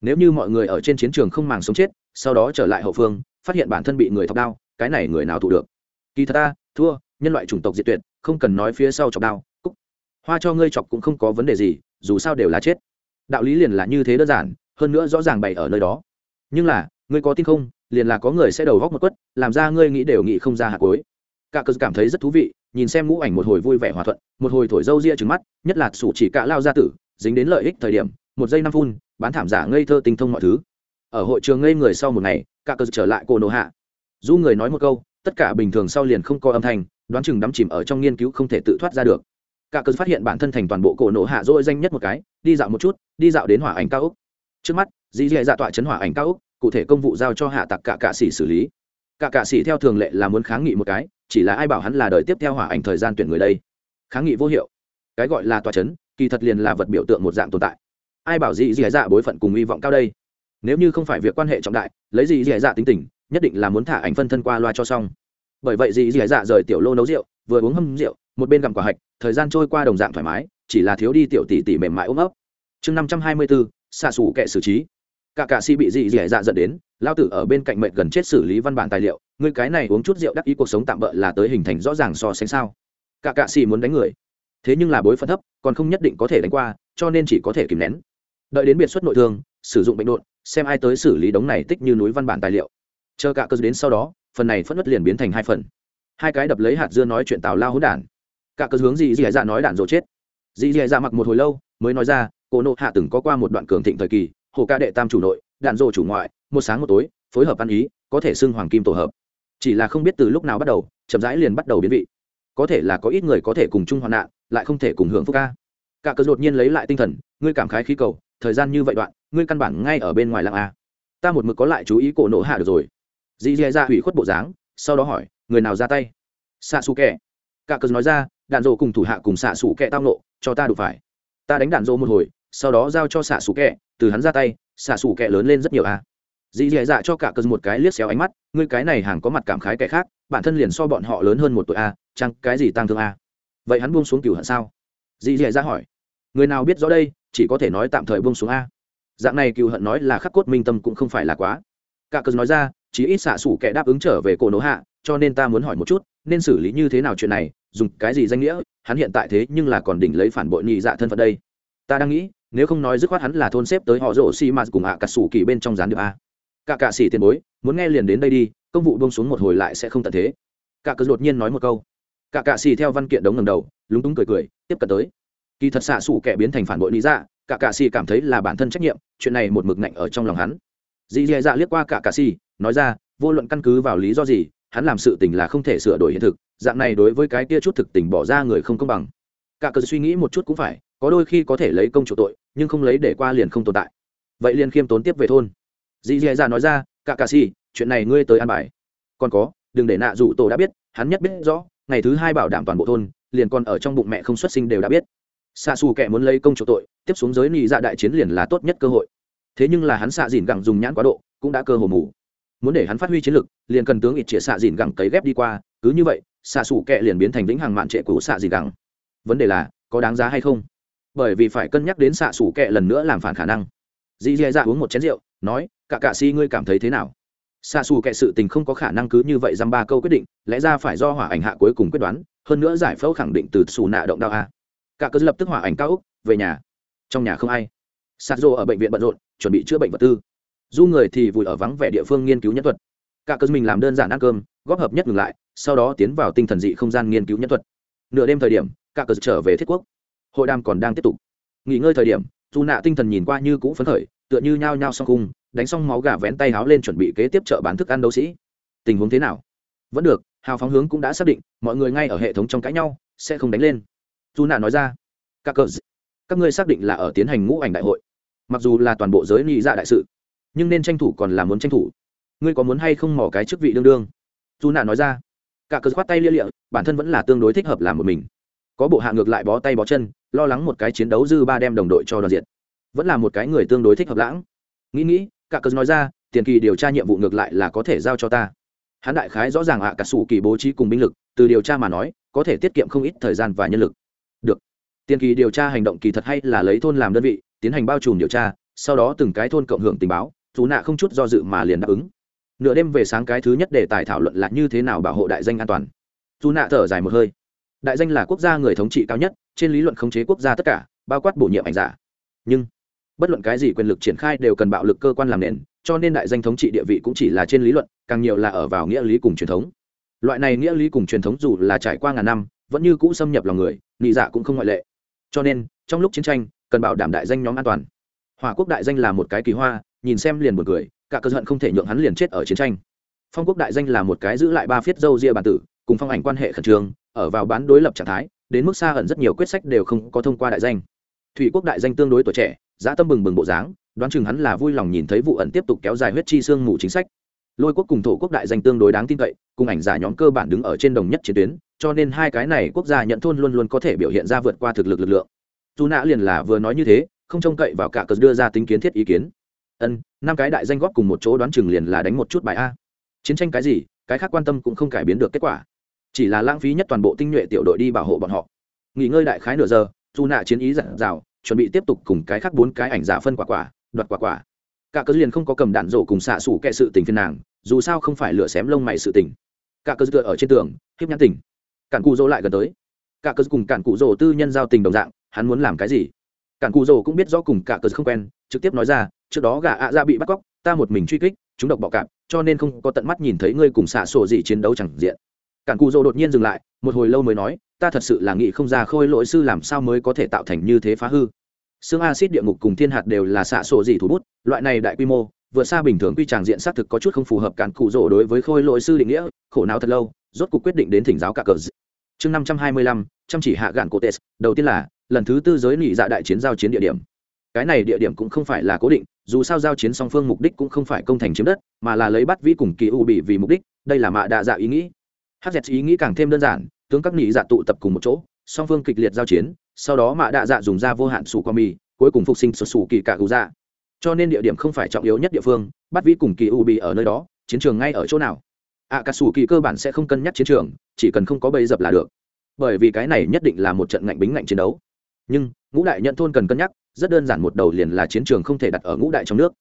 Nếu như mọi người ở trên chiến trường không màng sống chết, sau đó trở lại hậu phương, phát hiện bản thân bị người thọc đao, cái này người nào thủ được? Kỳ thật ta, thua nhân loại chủng tộc diệt tuyệt, không cần nói phía sau chọc đao cúc. Hoa cho ngươi chọc cũng không có vấn đề gì, dù sao đều là chết. Đạo lý liền là như thế đơn giản, hơn nữa rõ ràng bày ở nơi đó. Nhưng là, ngươi có tin không? Liền là có người sẽ đầu góc một quất, làm ra ngươi nghĩ đều nghĩ không ra hạt cối cả cơ cảm thấy rất thú vị, nhìn xem ngũ ảnh một hồi vui vẻ hòa thuận, một hồi thổi dâu ria trứng mắt, nhất là sủ chỉ cả lao gia tử, dính đến lợi ích thời điểm, một giây năm phun, bán thảm giả ngây thơ tinh thông mọi thứ. Ở hội trường ngây người sau một ngày, cả cơ trở lại cô nổ hạ. Du người nói một câu tất cả bình thường sau liền không có âm thanh, đoán chừng đắm chìm ở trong nghiên cứu không thể tự thoát ra được. Cả cơ phát hiện bản thân thành toàn bộ cổ nổ hạ dỗi danh nhất một cái, đi dạo một chút, đi dạo đến hỏa ảnh cao úc trước mắt, dì dì dạ tọa chấn hỏa ảnh cao úc cụ thể công vụ giao cho hạ tặc cả cạ sĩ xử lý. Cả cạ sĩ theo thường lệ là muốn kháng nghị một cái, chỉ là ai bảo hắn là đời tiếp theo hỏa ảnh thời gian tuyển người đây? Kháng nghị vô hiệu. Cái gọi là tọa chấn, kỳ thật liền là vật biểu tượng một dạng tồn tại. Ai bảo dì dì dạ bối phận cùng hy vọng cao đây? Nếu như không phải việc quan hệ trọng đại, lấy dì dì dạ tính tình nhất định là muốn thả ảnh phân thân qua loa cho xong. Bởi vậy dì dì dạ rời tiểu lô nấu rượu, vừa uống hâm rượu, một bên gặm quả hạch, thời gian trôi qua đồng dạng thoải mái, chỉ là thiếu đi tiểu tỷ tỷ mềm mại ôm ấp. Chương năm trăm hai mươi bốn xạ xù kệ xử trí. Cả cạ si bị dì dì dạ dẫn đến, lao tử ở bên cạnh mệnh gần chết xử lý văn bản tài liệu người cái này uống chút rượu đắc ý cuộc sống tạm bỡ là tới hình thành rõ ràng so sánh sao? Cả cạ si muốn đánh người. Thế nhưng là bối phận thấp, còn không nhất định có thể đánh qua, cho nên chỉ có thể kìm nén. Đợi đến biệt xuất nội thương, sử dụng bệnh đột, xem ai tới xử lý đống này tích như núi văn bản tài liệu chờ cả cơ đến sau đó, phần này phất đất liền biến thành hai phần. Hai cái đập lấy hạt dưa nói chuyện tào lao hỗn đản. Cả cơ hướng gì dì dạ nói đạn rồi chết. Dì dì dạ mặc một hồi lâu, mới nói ra cô nộ hạ từng có qua một đoạn cường thịnh thời kỳ, hồ ca đệ tam chủ nội đạn rộ chủ ngoại, một sáng một tối, phối hợp ăn ý, có thể xưng hoàng kim tổ hợp. Chỉ là không biết từ lúc nào bắt đầu, chậm rãi liền bắt đầu biến vị. Có thể là có ít người có thể cùng chung hoạn nạn, lại không thể cùng hưởng phúc ca. Cả cớ đột nhiên lấy lại tinh thần, ngươi cảm khái khí cầu, thời gian như vậy đoạn, ngươi căn bản ngay ở bên ngoài làng a. Ta một mực có lại chú ý cổ nộ hạ được rồi dì dì ra hủy khuất bộ dáng, sau đó hỏi, người nào ra tay? Xạ xù kẹ cả cờ nói ra, đạn dộ cùng thủ hạ cùng xạ xù kẹ tao nộ cho ta đủ phải. Ta đánh đạn dộ một hồi, sau đó giao cho xạ xù kẹ từ hắn ra tay xạ xù kẹ lớn lên rất nhiều a. Dì dì dạ cho cả cờ một cái liếc xéo ánh mắt, ngươi cái này hàng có mặt cảm khái kẻ khác, bản thân liền so bọn họ lớn hơn một tuổi a chăng cái gì tăng thương a. Vậy hắn buông xuống cửu hận sao? Dì dì dạ hỏi. Người nào biết rõ đây, chỉ có thể nói tạm thời buông xuống a. Dạng này cựu hận nói là khắc cốt minh tâm cũng không phải là quá cả cớ nói ra chỉ ít xạ xủ kẻ đáp ứng trở về cổ nỗ hạ, cho nên ta muốn hỏi một chút, nên xử lý như thế nào chuyện này, dùng cái gì danh nghĩa, hắn hiện tại thế nhưng là còn đỉnh lấy phản bội nhị dạ thân phận đây. Ta đang nghĩ, nếu không nói dứt khoát hắn là thôn xếp tới họ rổ xi mạt cùng ạ à cà sủ kỳ bên trong gián điệp a. Cả cạ xỉ tiền bối, muốn nghe liền đến đây đi, công vụ bông xuống một hồi lại sẽ không tận thế. Cả cớ đột nhiên nói một câu. Cả cạ xỉ theo văn kiện đống ngầm đầu, lúng túng cười cười, tiếp cận tới. Kỳ thật xạ xủ kẻ biến thành phản bội lý dạ cả cạ xỉ cảm thấy là bản thân trách nhiệm, chuyện này một mực ngạnh ở trong lòng hắn dì dì dạ liếc qua cả cà xì nói ra, vô luận căn cứ vào lý do gì, hắn làm sự tình là không thể sửa đổi hiện thực, dạng này đối với cái kia chút thực tình bỏ ra người không công bằng. Cả cờ suy nghĩ một chút cũng phải, có đôi khi có thể lấy công chủ tội, nhưng không lấy để qua liền không tồn tại. Vậy liền khiêm tốn tiếp về thôn. Dì dì dạ nói ra, cả cà xì chuyện này ngươi tới an bài. Còn có, đừng để nạ dụ tổ đã biết, hắn nhất biết rõ, ngày thứ hai bảo đảm toàn bộ thôn, liền còn ở trong bụng mẹ không xuất sinh đều đã biết. Xa xù kẻ muốn lấy công chủ tội, tiếp xuống giới nị dạ đại chiến liền là tốt nhất cơ hội thế nhưng là hắn xạ dìn gẳng dùng nhãn quá độ, cũng đã cơ hồ mù. Muốn để hắn phát huy chiến lực, liền cần tướng ít chĩa xạ dìn gẳng cấy ghép đi qua, cứ như vậy, xạ xủ kẹ liền biến thành vĩnh hằng mạn trệ của xạ dìn gẳng. Vấn đề là, có đáng giá hay không? Bởi vì phải cân nhắc đến xạ xủ kẹ lần nữa làm phản khả năng. Dì dì dạ uống một chén rượu, nói, cả cạ si ngươi cảm thấy thế nào? Xạ xù kệ sự tình không có khả năng cứ như vậy dăm ba câu quyết định, lẽ ra phải do hỏa ảnh hạ cuối cùng quyết đoán, hơn nữa giải phẫu khẳng định từ xù nạ động đao a. Cả cơ lập tức hỏa ảnh cao úc, về nhà. Trong nhà không ai sạt rô ở bệnh viện bận rộn, chuẩn bị chữa bệnh vật tư. Du người thì vùi ở vắng vẻ địa phương nghiên cứu nhân thuật. Cả cơ mình làm đơn giản ăn cơm, góp hợp nhất ngừng lại, sau đó tiến vào tinh thần dị không gian nghiên cứu nhân thuật. Nửa đêm thời điểm, cả cơ trở về thiết quốc. Hội đàm còn đang tiếp tục. Nghỉ ngơi thời điểm dù nạ tinh thần nhìn qua như cũ phấn khởi, tựa như nhao nhao xong cung, đánh xong máu gà vén tay háo lên chuẩn bị kế tiếp chợ bán thức ăn đấu sĩ. Tình huống thế nào? Vẫn được, hào phóng hướng cũng đã xác định, mọi người ngay ở hệ thống trong cãi nhau, sẽ không đánh lên. Dù nạ nói ra. Các cờ, các ngươi xác định là ở tiến hành ngũ ảnh đại hội mặc dù là toàn bộ giới nghị dạ đại sự, nhưng nên tranh thủ còn là muốn tranh thủ. Ngươi có muốn hay không mỏ cái chức vị đương đương? Dù nạ nói ra. Cả cờ khoát tay lia lịa, bản thân vẫn là tương đối thích hợp làm một mình. Có bộ hạ ngược lại bó tay bó chân, lo lắng một cái chiến đấu dư ba đem đồng đội cho đoàn diện vẫn là một cái người tương đối thích hợp lãng. Nghĩ nghĩ, cả cờ nói ra, tiền kỳ điều tra nhiệm vụ ngược lại là có thể giao cho ta. Hắn đại khái rõ ràng ạ, cả sủ kỳ bố trí cùng binh lực, từ điều tra mà nói, có thể tiết kiệm không ít thời gian và nhân lực. Được. Tiền kỳ điều tra hành động kỳ thật hay là lấy thôn làm đơn vị tiến hành bao trùm điều tra, sau đó từng cái thôn cộng hưởng tình báo, dù nạ không chút do dự mà liền đáp ứng. Nửa đêm về sáng cái thứ nhất để tài thảo luận là như thế nào bảo hộ đại danh an toàn. Dù nạ thở dài một hơi. Đại danh là quốc gia người thống trị cao nhất, trên lý luận khống chế quốc gia tất cả, bao quát bổ nhiệm ảnh giả. Nhưng, bất luận cái gì quyền lực triển khai đều cần bạo lực cơ quan làm nền, cho nên đại danh thống trị địa vị cũng chỉ là trên lý luận, càng nhiều là ở vào nghĩa lý cùng truyền thống. Loại này nghĩa lý cùng truyền thống dù là trải qua ngàn năm, vẫn như cũ xâm nhập lòng người, nị dạ cũng không ngoại lệ. Cho nên, trong lúc chiến tranh cần bảo đảm đại danh nhóm an toàn. Hòa quốc đại danh là một cái kỳ hoa, nhìn xem liền một người cả cơ giận không thể nhượng hắn liền chết ở chiến tranh. Phong quốc đại danh là một cái giữ lại ba phiết dâu ria bản tử, cùng phong ảnh quan hệ khẩn trương, ở vào bán đối lập trạng thái, đến mức xa hận rất nhiều quyết sách đều không có thông qua đại danh. Thủy quốc đại danh tương đối tuổi trẻ, giá tâm bừng bừng bộ dáng, đoán chừng hắn là vui lòng nhìn thấy vụ ẩn tiếp tục kéo dài huyết chi xương mù chính sách. Lôi quốc cùng thổ quốc đại danh tương đối đáng tin cậy, cùng ảnh giả nhóm cơ bản đứng ở trên đồng nhất chiến tuyến, cho nên hai cái này quốc gia nhận thôn luôn luôn có thể biểu hiện ra vượt qua thực lực lực lượng dù nã liền là vừa nói như thế, không trông cậy vào cả cờ đưa ra tính kiến thiết ý kiến. Ân, năm cái đại danh góp cùng một chỗ đoán chừng liền là đánh một chút bài a. Chiến tranh cái gì, cái khác quan tâm cũng không cải biến được kết quả. Chỉ là lãng phí nhất toàn bộ tinh nhuệ tiểu đội đi bảo hộ bọn họ. Nghỉ ngơi đại khái nửa giờ, dù nạ chiến ý dặn dào, chuẩn bị tiếp tục cùng cái khác bốn cái ảnh giả phân quả quả, đoạt quả quả. Cả cớ liền không có cầm đạn rổ cùng xạ xủ kệ sự tình phiên nàng, dù sao không phải lửa xém lông mày sự tình. Cả cớ tựa ở trên tường hiếp nhãn tình cản cụ dỗ lại gần tới. Cả cớ cùng cản cụ dỗ tư nhân giao tình đồng dạng hắn muốn làm cái gì? Cản Cù rỗ cũng biết rõ cùng cả cờ không quen, trực tiếp nói ra, trước đó gà ạ dạ ra bị bắt cóc, ta một mình truy kích, chúng độc bọ cạp, cho nên không có tận mắt nhìn thấy ngươi cùng xạ sổ gì chiến đấu chẳng diện. Cản Cù rỗ đột nhiên dừng lại, một hồi lâu mới nói, ta thật sự là nghĩ không ra khôi lỗi sư làm sao mới có thể tạo thành như thế phá hư. Xương acid địa ngục cùng thiên hạt đều là xạ sổ gì thủ bút, loại này đại quy mô vượt xa bình thường quy tràng diện xác thực có chút không phù hợp cản cụ rỗ đối với khôi lỗi sư định nghĩa, khổ não thật lâu, rốt cuộc quyết định đến thỉnh giáo cả cờ. Chương năm trăm hai mươi lăm, chăm chỉ hạ gạn cổ tes đầu tiên là lần thứ tư giới nị dạ đại chiến giao chiến địa điểm. Cái này địa điểm cũng không phải là cố định, dù sao giao chiến song phương mục đích cũng không phải công thành chiếm đất, mà là lấy bắt vĩ cùng kỳ u bị vì mục đích, đây là mạ đạ dạ ý nghĩ. Hz ý nghĩ càng thêm đơn giản, tướng các nị dạ tụ tập cùng một chỗ, song phương kịch liệt giao chiến, sau đó mạ đạ dạ dùng ra vô hạn sủ qua mì, cuối cùng phục sinh sụt sủ kỳ cả cụ dạ. Cho nên địa điểm không phải trọng yếu nhất địa phương, bắt vĩ cùng kỳ u bị ở nơi đó, chiến trường ngay ở chỗ nào? À, Ạ cà sủ kỳ cơ bản sẽ không cân nhắc chiến trường, chỉ cần không có bầy dập là được. Bởi vì cái này nhất định là một trận ngạnh bính ngạnh chiến đấu nhưng ngũ đại nhận thôn cần cân nhắc, rất đơn giản một đầu liền là chiến trường không thể đặt ở ngũ đại trong nước.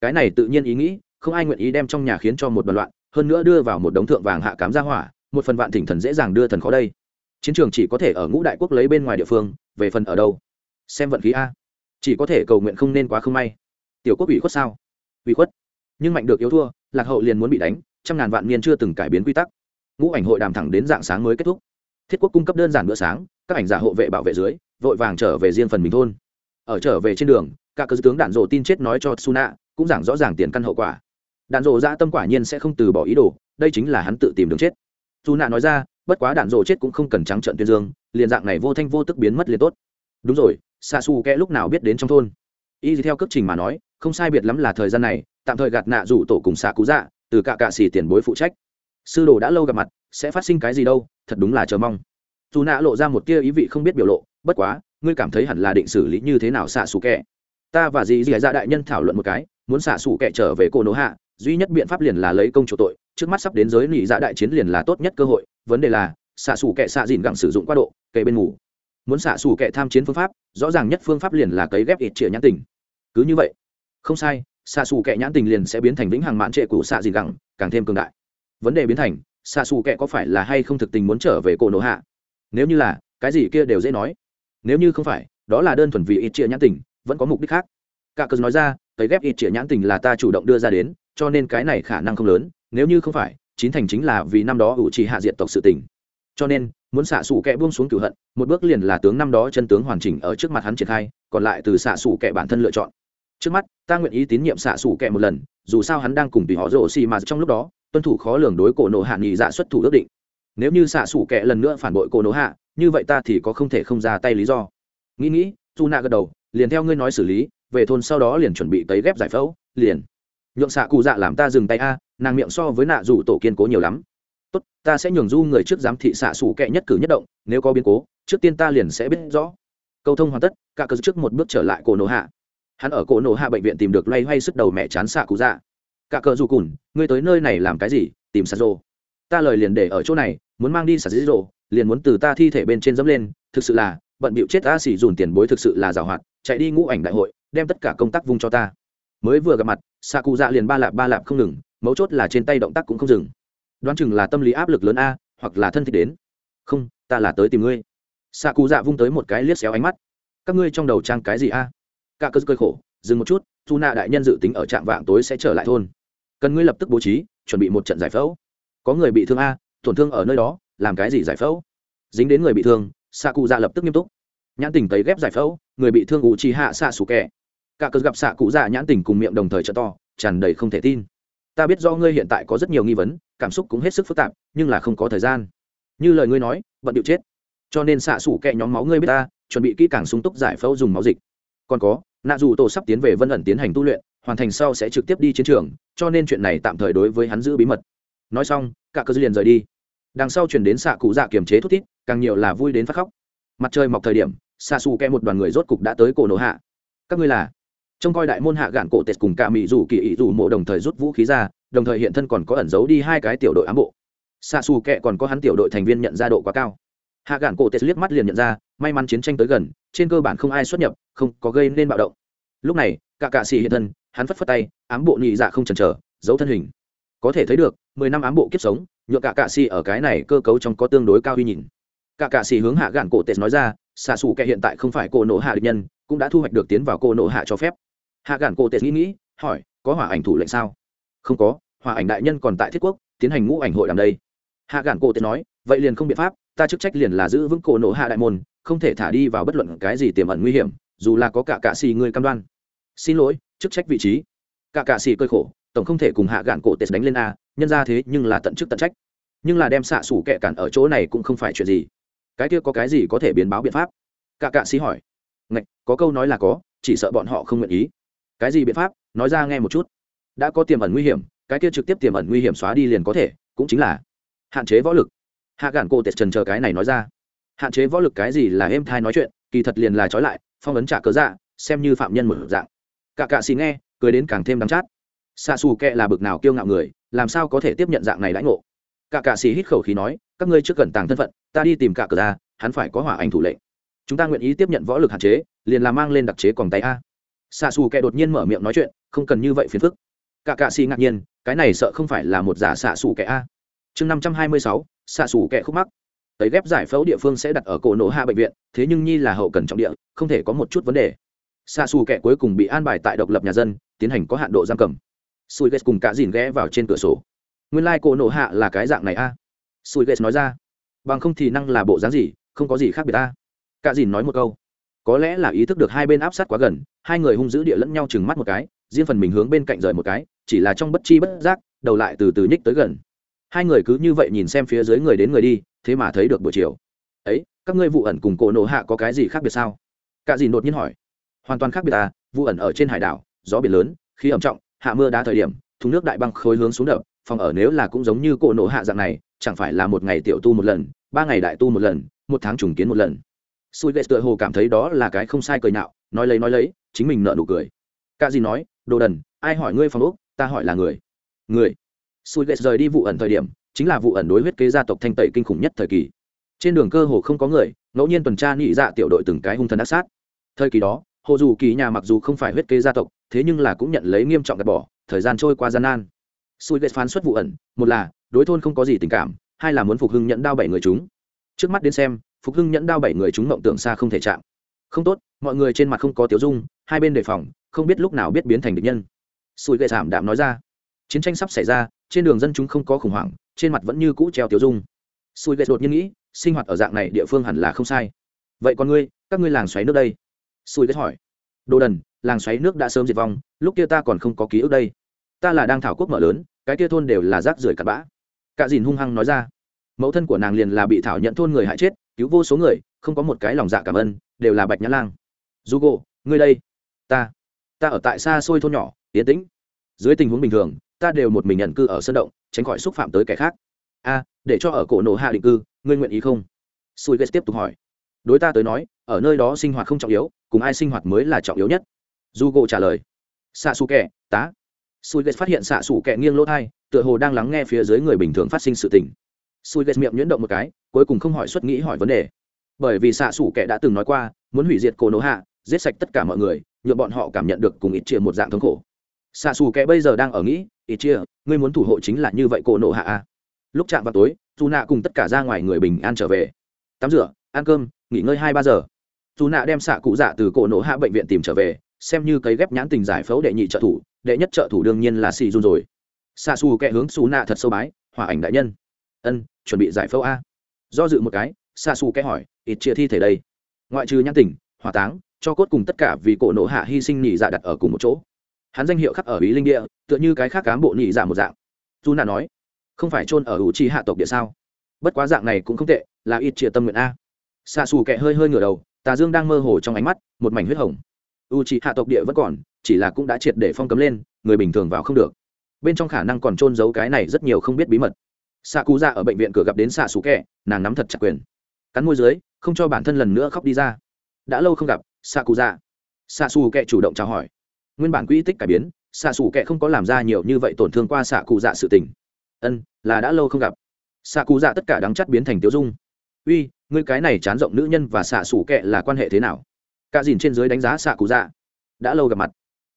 Cái này tự nhiên ý nghĩ, không ai nguyện ý đem trong nhà khiến cho một đoàn loạn, hơn nữa đưa vào một đống thượng vàng hạ cám ra hỏa, một phần vạn thỉnh thần dễ dàng đưa thần khó đây. Chiến trường chỉ có thể ở ngũ đại quốc lấy bên ngoài địa phương, về phần ở đâu? Xem vận khí a. Chỉ có thể cầu nguyện không nên quá không may. Tiểu quốc ủy khuất sao? Ủy khuất. Nhưng mạnh được yếu thua, lạc hậu liền muốn bị đánh, trăm ngàn vạn niên chưa từng cải biến quy tắc. Ngũ ảnh hội đàm thẳng đến dạng sáng mới kết thúc. Thiết quốc cung cấp đơn giản bữa sáng, các ảnh giả hộ vệ bảo vệ dưới vội vàng trở về riêng phần mình thôn. Ở trở về trên đường, cả cơ tướng đạn dộ tin chết nói cho suna cũng giảng rõ ràng tiền căn hậu quả. Đạn dộ ra tâm quả nhiên sẽ không từ bỏ ý đồ, đây chính là hắn tự tìm đường chết. Suna nói ra, bất quá đạn dộ chết cũng không cần trắng trợn tuyên dương, liền dạng này vô thanh vô tức biến mất liền tốt. Đúng rồi xa xù kẽ lúc nào biết đến trong thôn? Y theo cấp trình mà nói, không sai biệt lắm là thời gian này, tạm thời gạt nạ rủ tổ cùng xạ cú dạ từ cả cạ xỉ tiền bối phụ trách. Sư đồ đã lâu gặp mặt, sẽ phát sinh cái gì đâu, thật đúng là chờ mong. Dù nạ lộ ra một tia ý vị không biết biểu lộ bất quá, ngươi cảm thấy hẳn là định xử lý như thế nào xạ xù kẹ ta và dì dì dạ đại nhân thảo luận một cái, muốn xạ xù kẹ trở về cô nỗ hạ, duy nhất biện pháp liền là lấy công chủ tội, trước mắt sắp đến giới nỉ dạ đại chiến liền là tốt nhất cơ hội, vấn đề là, xạ xù kẹ xạ dìn gặng sử dụng quá độ kệ bên ngủ. Muốn xạ xù kẹ tham chiến phương pháp, rõ ràng nhất phương pháp liền là cấy ghép ít trịa nhãn tình. Cứ như vậy, không sai, xạ xù kẹ nhãn tình liền sẽ biến thành vĩnh hằng mạn trệ của xạ dìn gặng, càng thêm cường đại. Vấn đề biến thành, xạ xù kẹ có phải là hay không thực tình muốn trở về cổ nổ hạ? Nếu như là, cái gì kia đều dễ nói nếu như không phải, đó là đơn thuần vì ít chia nhãn tình, vẫn có mục đích khác. Cả cớ nói ra tới ghép ít chia nhãn tình là ta chủ động đưa ra đến, cho nên cái này khả năng không lớn. Nếu như không phải, chín thành chính là vì năm đó ủ trì hạ diện tộc sự tình. Cho nên, muốn xạ xù kẹ buông xuống cửu hận, một bước liền là tướng năm đó chân tướng hoàn chỉnh ở trước mặt hắn triển khai, còn lại từ xạ xù kẹ bản thân lựa chọn. Trước mắt, ta nguyện ý tín nhiệm xạ xù kẹ một lần, dù sao hắn đang cùng bị họ rổ xì mà trong lúc đó, tuân thủ khó lường đối cổ nộ hạ nghị dạ xuất thủ ước định. Nếu như xạ xủ kệ lần nữa phản bội cổ nộ hạ như vậy ta thì có không thể không ra tay lý do. Nghĩ nghĩ dù nạ gật đầu, liền theo ngươi nói xử lý, về thôn sau đó liền chuẩn bị tấy ghép giải phẫu, liền. Nhượng xạ cụ dạ làm ta dừng tay a, nàng miệng so với nạ dù tổ kiên cố nhiều lắm. Tốt, ta sẽ nhường du người trước giám thị xạ xủ kệ nhất cử nhất động, nếu có biến cố, trước tiên ta liền sẽ biết rõ. Câu thông hoàn tất, cả cơ trước một bước trở lại cổ nổ hạ. Hắn ở cổ nổ hạ bệnh viện tìm được loay hoay sức đầu mẹ chán xạ cụ dạ. Cả cờ dù cùn, ngươi tới nơi này làm cái gì? Tìm sạt rồ ta lời liền để ở chỗ này, muốn mang đi sạt dĩ rồ liền muốn từ ta thi thể bên trên dẫm lên, thực sự là, bận bịu chết ta xỉ dùn tiền bối thực sự là giảo hoạt, chạy đi ngũ ảnh đại hội, đem tất cả công tác vung cho ta. Mới vừa gặp mặt xạ cụ dạ liền ba lạp ba lạp không ngừng, mấu chốt là trên tay động tác cũng không dừng. Đoán chừng là tâm lý áp lực lớn a, hoặc là thân thích đến. Không, ta là tới tìm ngươi. Xạ cụ dạ vung tới một cái liếc xéo ánh mắt. Các ngươi trong đầu trang cái gì a? Cả cơ cơ khổ, dừng một chút dù nạ đại nhân dự tính ở trạm vạng tối sẽ trở lại thôn. Cần ngươi lập tức bố trí, chuẩn bị một trận giải phẫu. Có người bị thương a, tổn thương ở nơi đó làm cái gì giải phẫu? Dính đến người bị thương xạ cụ dạ lập tức nghiêm túc. Nhãn tình tấy ghép giải phẫu, người bị thương ủ trì hạ xạ xù kẹ cả cớ gặp xạ cụ dạ nhãn tình cùng miệng đồng thời trợ to, tràn đầy không thể tin. Ta biết do ngươi hiện tại có rất nhiều nghi vấn, cảm xúc cũng hết sức phức tạp, nhưng là không có thời gian. Như lời ngươi nói, bận điệu chết. Cho nên xạ xủ kẹ nhóm máu ngươi biết ta, chuẩn bị kỹ càng sung túc giải phẫu dùng máu dịch. Còn có nạ dù tổ sắp tiến về vân ẩn tiến hành tu luyện, hoàn thành sau sẽ trực tiếp đi chiến trường, cho nên chuyện này tạm thời đối với hắn giữ bí mật. Nói xong, cả cơ liền rời đi đằng sau chuyển đến xạ cụ dạ kiềm chế thút thít, càng nhiều là vui đến phát khóc. Mặt trời mọc thời điểm, xạ xù kẹ một đoàn người rốt cục đã tới cổ nổ hạ. Các ngươi là? Trông coi đại môn hạ gạn cổ tệt cùng cả mỹ dù kỳ ý dù mộ đồng thời rút vũ khí ra, đồng thời hiện thân còn có ẩn giấu đi hai cái tiểu đội ám bộ. Xạ xù kẹ còn có hắn tiểu đội thành viên nhận ra độ quá cao. Hạ gạn cổ tết liếc mắt liền nhận ra, may mắn chiến tranh tới gần, trên cơ bản không ai xuất nhập, không có gây nên bạo động. Lúc này, cả cạ xì hiện thân, hắn phất phất tay, ám bộ nhị dạ không chần chờ, giấu thân hình. Có thể thấy được, mười năm ám bộ kiếp sống nhựa cả cạ xì ở cái này cơ cấu trong có tương đối cao uy nhìn. Cả cạ xì hướng hạ gạn cổ tết nói ra, xạ xù kẹ hiện tại không phải cô nộ hạ địch nhân, cũng đã thu hoạch được tiến vào cô nộ hạ cho phép. Hạ gạn cổ tết nghĩ nghĩ, hỏi, có hỏa ảnh thủ lệnh sao? Không có, hỏa ảnh đại nhân còn tại thiết quốc, tiến hành ngũ ảnh hội làm đây. Hạ gạn cổ tết nói, vậy liền không biện pháp, ta chức trách liền là giữ vững cô nộ hạ đại môn, không thể thả đi vào bất luận cái gì tiềm ẩn nguy hiểm, dù là có cả cạ xì người cam đoan. Xin lỗi, chức trách vị trí. Cả cạ xì cơi khổ tổng không thể cùng hạ gạn cổ tết đánh lên a, nhân ra thế nhưng là tận chức tận trách. Nhưng là đem xạ xủ kẹ cản ở chỗ này cũng không phải chuyện gì. Cái kia có cái gì có thể biến báo biện pháp? Cả cạ sĩ hỏi. Ngạch, có câu nói là có, chỉ sợ bọn họ không nguyện ý. Cái gì biện pháp? Nói ra nghe một chút. Đã có tiềm ẩn nguy hiểm, cái kia trực tiếp tiềm ẩn nguy hiểm xóa đi liền có thể, cũng chính là hạn chế võ lực. Hạ gạn cô tết trần chờ cái này nói ra. Hạn chế võ lực cái gì là êm thai nói chuyện, kỳ thật liền là trói lại, phong ấn trả cớ dạ xem như phạm nhân mở dạng. Cả cạ xì nghe, cười đến càng thêm đắm chát xạ xù kệ là bực nào kiêu ngạo người, làm sao có thể tiếp nhận dạng này đãi ngộ? Cả cạ xì hít khẩu khí nói, các ngươi trước gần tàng thân phận, ta đi tìm cả cờ ra, hắn phải có hỏa ảnh thủ lệnh. Chúng ta nguyện ý tiếp nhận võ lực hạn chế, liền là mang lên đặc chế còn tay a. Xạ xù kệ đột nhiên mở miệng nói chuyện, không cần như vậy phiền phức. Cả cạ xì ngạc nhiên, cái này sợ không phải là một giả xạ xù kệ a. Chương năm trăm hai mươi sáu xạ xù kệ khúc mắc. Tấy ghép giải phẫu địa phương sẽ đặt ở cổ nổ hạ bệnh viện, thế nhưng nhi là hậu cần trọng địa, không thể có một chút vấn đề. Xạ xù kệ cuối cùng bị an bài tại độc lập nhà dân, tiến hành có hạn độ giam cầm sùi ghét cùng cả dìn ghé vào trên cửa sổ. Nguyên lai、like、cổ nổ hạ là cái dạng này a. À? sùi ghét nói ra. Bằng không thì năng là bộ dáng gì, không có gì khác biệt ta cả dìn nói một câu. Có lẽ là ý thức được hai bên áp sát quá gần, hai người hung dữ địa lẫn nhau chừng mắt một cái, riêng phần mình hướng bên cạnh rời một cái, chỉ là trong bất chi bất giác, đầu lại từ từ nhích tới gần. Hai người cứ như vậy nhìn xem phía dưới người đến người đi, thế mà thấy được buổi chiều. Ấy, các ngươi vụ ẩn cùng cổ nổ hạ có cái gì khác biệt sao? Cả dìn đột nhiên hỏi. Hoàn toàn khác biệt à vụ ẩn ở trên hải đảo, gió biển lớn, khí ẩm trọng hạ mưa đá thời điểm, thùng nước đại băng khối hướng xuống đập, phòng ở nếu là cũng giống như cổ nổ hạ dạng này, chẳng phải là một ngày tiểu tu một lần, ba ngày đại tu một lần, một tháng trùng kiến một lần. Sùi ghét tựa hồ cảm thấy đó là cái không sai cười nạo, nói lấy nói lấy, chính mình nợ nụ cười. Cả gì nói, đồ đần, ai hỏi ngươi phòng úc ta hỏi là người. Người. Sùi ghét rời đi vụ ẩn thời điểm, chính là vụ ẩn đối huyết kế gia tộc thanh tẩy kinh khủng nhất thời kỳ. Trên đường cơ hồ không có người, ngẫu nhiên tuần tra nhị dạ tiểu đội từng cái hung thần ác sát. Thời kỳ đó, hồ dù kỳ nhà mặc dù không phải huyết kế gia tộc thế nhưng là cũng nhận lấy nghiêm trọng gạt bỏ, thời gian trôi qua gian nan. Sùi ghét phán xuất vụ ẩn, một là, đối thôn không có gì tình cảm, hai là muốn phục hưng nhẫn đao bảy người chúng. Trước mắt đến xem, phục hưng nhẫn đao bảy người chúng mộng tưởng xa không thể chạm. Không tốt, mọi người trên mặt không có tiếu dung, hai bên đề phòng, không biết lúc nào biết biến thành địch nhân. Sùi ghét giảm đạm nói ra. Chiến tranh sắp xảy ra, trên đường dân chúng không có khủng hoảng, trên mặt vẫn như cũ treo tiếu dung. Sùi ghét đột nhiên nghĩ, sinh hoạt ở dạng này địa phương hẳn là không sai. Vậy còn ngươi, các ngươi làng xoáy nước đây? Sùi ghét hỏi. Đồ đần làng xoáy nước đã sớm diệt vong, lúc kia ta còn không có ký ức đây. Ta là đang thảo quốc mở lớn, cái kia thôn đều là rác rưởi cặn bã. Cả dìn hung hăng nói ra. Mẫu thân của nàng liền là bị thảo nhận thôn người hại chết, cứu vô số người, không có một cái lòng dạ cảm ơn, đều là bạch nhã lang. Du gỗ ngươi đây. Ta. Ta ở tại xa xôi thôn nhỏ tiến tĩnh. Dưới tình huống bình thường, ta đều một mình nhận cư ở sân động, tránh khỏi xúc phạm tới kẻ khác. A, để cho ở cổ nổ hạ định cư, ngươi nguyện ý không? Sùi ghét tiếp tục hỏi. Đối ta tới nói, ở nơi đó sinh hoạt không trọng yếu, cùng ai sinh hoạt mới là trọng yếu nhất du gỗ trả lời. Xạ xù kẹ tá. Sùi ghét phát hiện xạ xù kẹ nghiêng lỗ thai, tựa hồ đang lắng nghe phía dưới người bình thường phát sinh sự tình. Sùi ghét miệng nhuyễn động một cái, cuối cùng không hỏi xuất nghĩ hỏi vấn đề. Bởi vì xạ xù kẹ đã từng nói qua, muốn hủy diệt cổ nổ hạ, giết sạch tất cả mọi người nhuộm bọn họ cảm nhận được cùng ít chia một dạng thống khổ. Xạ xù kẹ bây giờ đang ở nghĩ, ít chia, ngươi muốn thủ hộ chính là như vậy cổ nổ hạ a lúc chạm vào tối dù nạ cùng tất cả ra ngoài người bình an trở về. Tắm rửa, ăn cơm, nghỉ ngơi hai ba giờ. Dù nạ đem xạ cụ dạ từ cổ nổ hạ bệnh viện tìm trở về xem như cấy ghép nhãn tình giải phẫu đệ nhị trợ thủ, đệ nhất trợ thủ đương nhiên là xì run rồi. Xa xù kẹ hướng xù nạ thật sâu bái hòa ảnh đại nhân. Ân, chuẩn bị giải phẫu a. Do dự một cái xa xù kẹ hỏi, ít chia thi thể đây? Ngoại trừ nhãn tình, hỏa táng, cho cốt cùng tất cả vì cổ nổ hạ hy sinh nhị dạ đặt ở cùng một chỗ. Hắn danh hiệu khắc ở ý linh địa, tựa như cái khác cán bộ nhị dạ một dạng. Dù nạ nói, không phải chôn ở ủ trì hạ tộc địa sao? Bất quá dạng này cũng không tệ, là ít chia tâm nguyện a. Xa xù kẹ hơi hơi ngửa đầu, tà dương đang mơ hồ trong ánh mắt, một mảnh huyết hồng u trị hạ tộc địa vẫn còn, chỉ là cũng đã triệt để phong cấm lên, người bình thường vào không được. Bên trong khả năng còn trôn giấu cái này rất nhiều không biết bí mật. Xạ cú ra ở bệnh viện cửa gặp đến xạ xú kẹ, nàng nắm thật chặt quyền. Cắn môi dưới, không cho bản thân lần nữa khóc đi ra. Đã lâu không gặp xạ cú ra xạ xù kẹ chủ động chào hỏi. Nguyên bản quỹ tích cải biến xạ xù kệ không có làm ra nhiều như vậy tổn thương qua xạ cụ dạ sự tình. Ân, là đã lâu không gặp. Xạ cụ dạ tất cả đắng chắt biến thành tiêu dung. Uy, ngươi cái này chán rộng nữ nhân và xạ xù kệ là quan hệ thế nào? Cả dìn trên dưới đánh giá xạ cụ dạ. Đã lâu gặp mặt.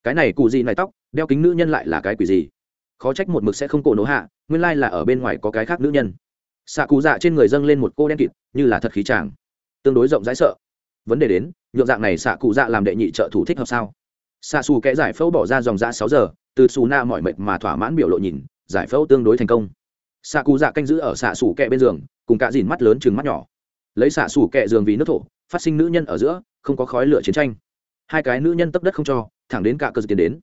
Cái này cụ gì này tóc, đeo kính nữ nhân lại là cái quỷ gì? Khó trách một mực sẽ không cổ nổ hạ, nguyên lai là ở bên ngoài có cái khác nữ nhân. Xạ cụ dạ trên người dâng lên một cô đen kịt, như là thật khí tràng. Tương đối rộng rãi sợ. Vấn đề đến, nhượng dạng này xạ cụ dạ làm đệ nhị trợ thủ thích hợp sao? Xạ xù kẽ giải phẫu bỏ ra dòng dạ sáu giờ, từ xù na mọi mệt mà thỏa mãn biểu lộ nhìn, giải phẫu tương đối thành công. Xạ cụ dạ canh giữ ở xạ xù kẹ bên giường, cùng cả dìn mắt lớn chừng mắt nhỏ. Lấy xạ xù kẹ giường vì nước thổ, phát sinh nữ nhân ở giữa không có khói lửa chiến tranh. Hai cái nữ nhân tấp đất không cho, thẳng đến cả cơ tiến đến.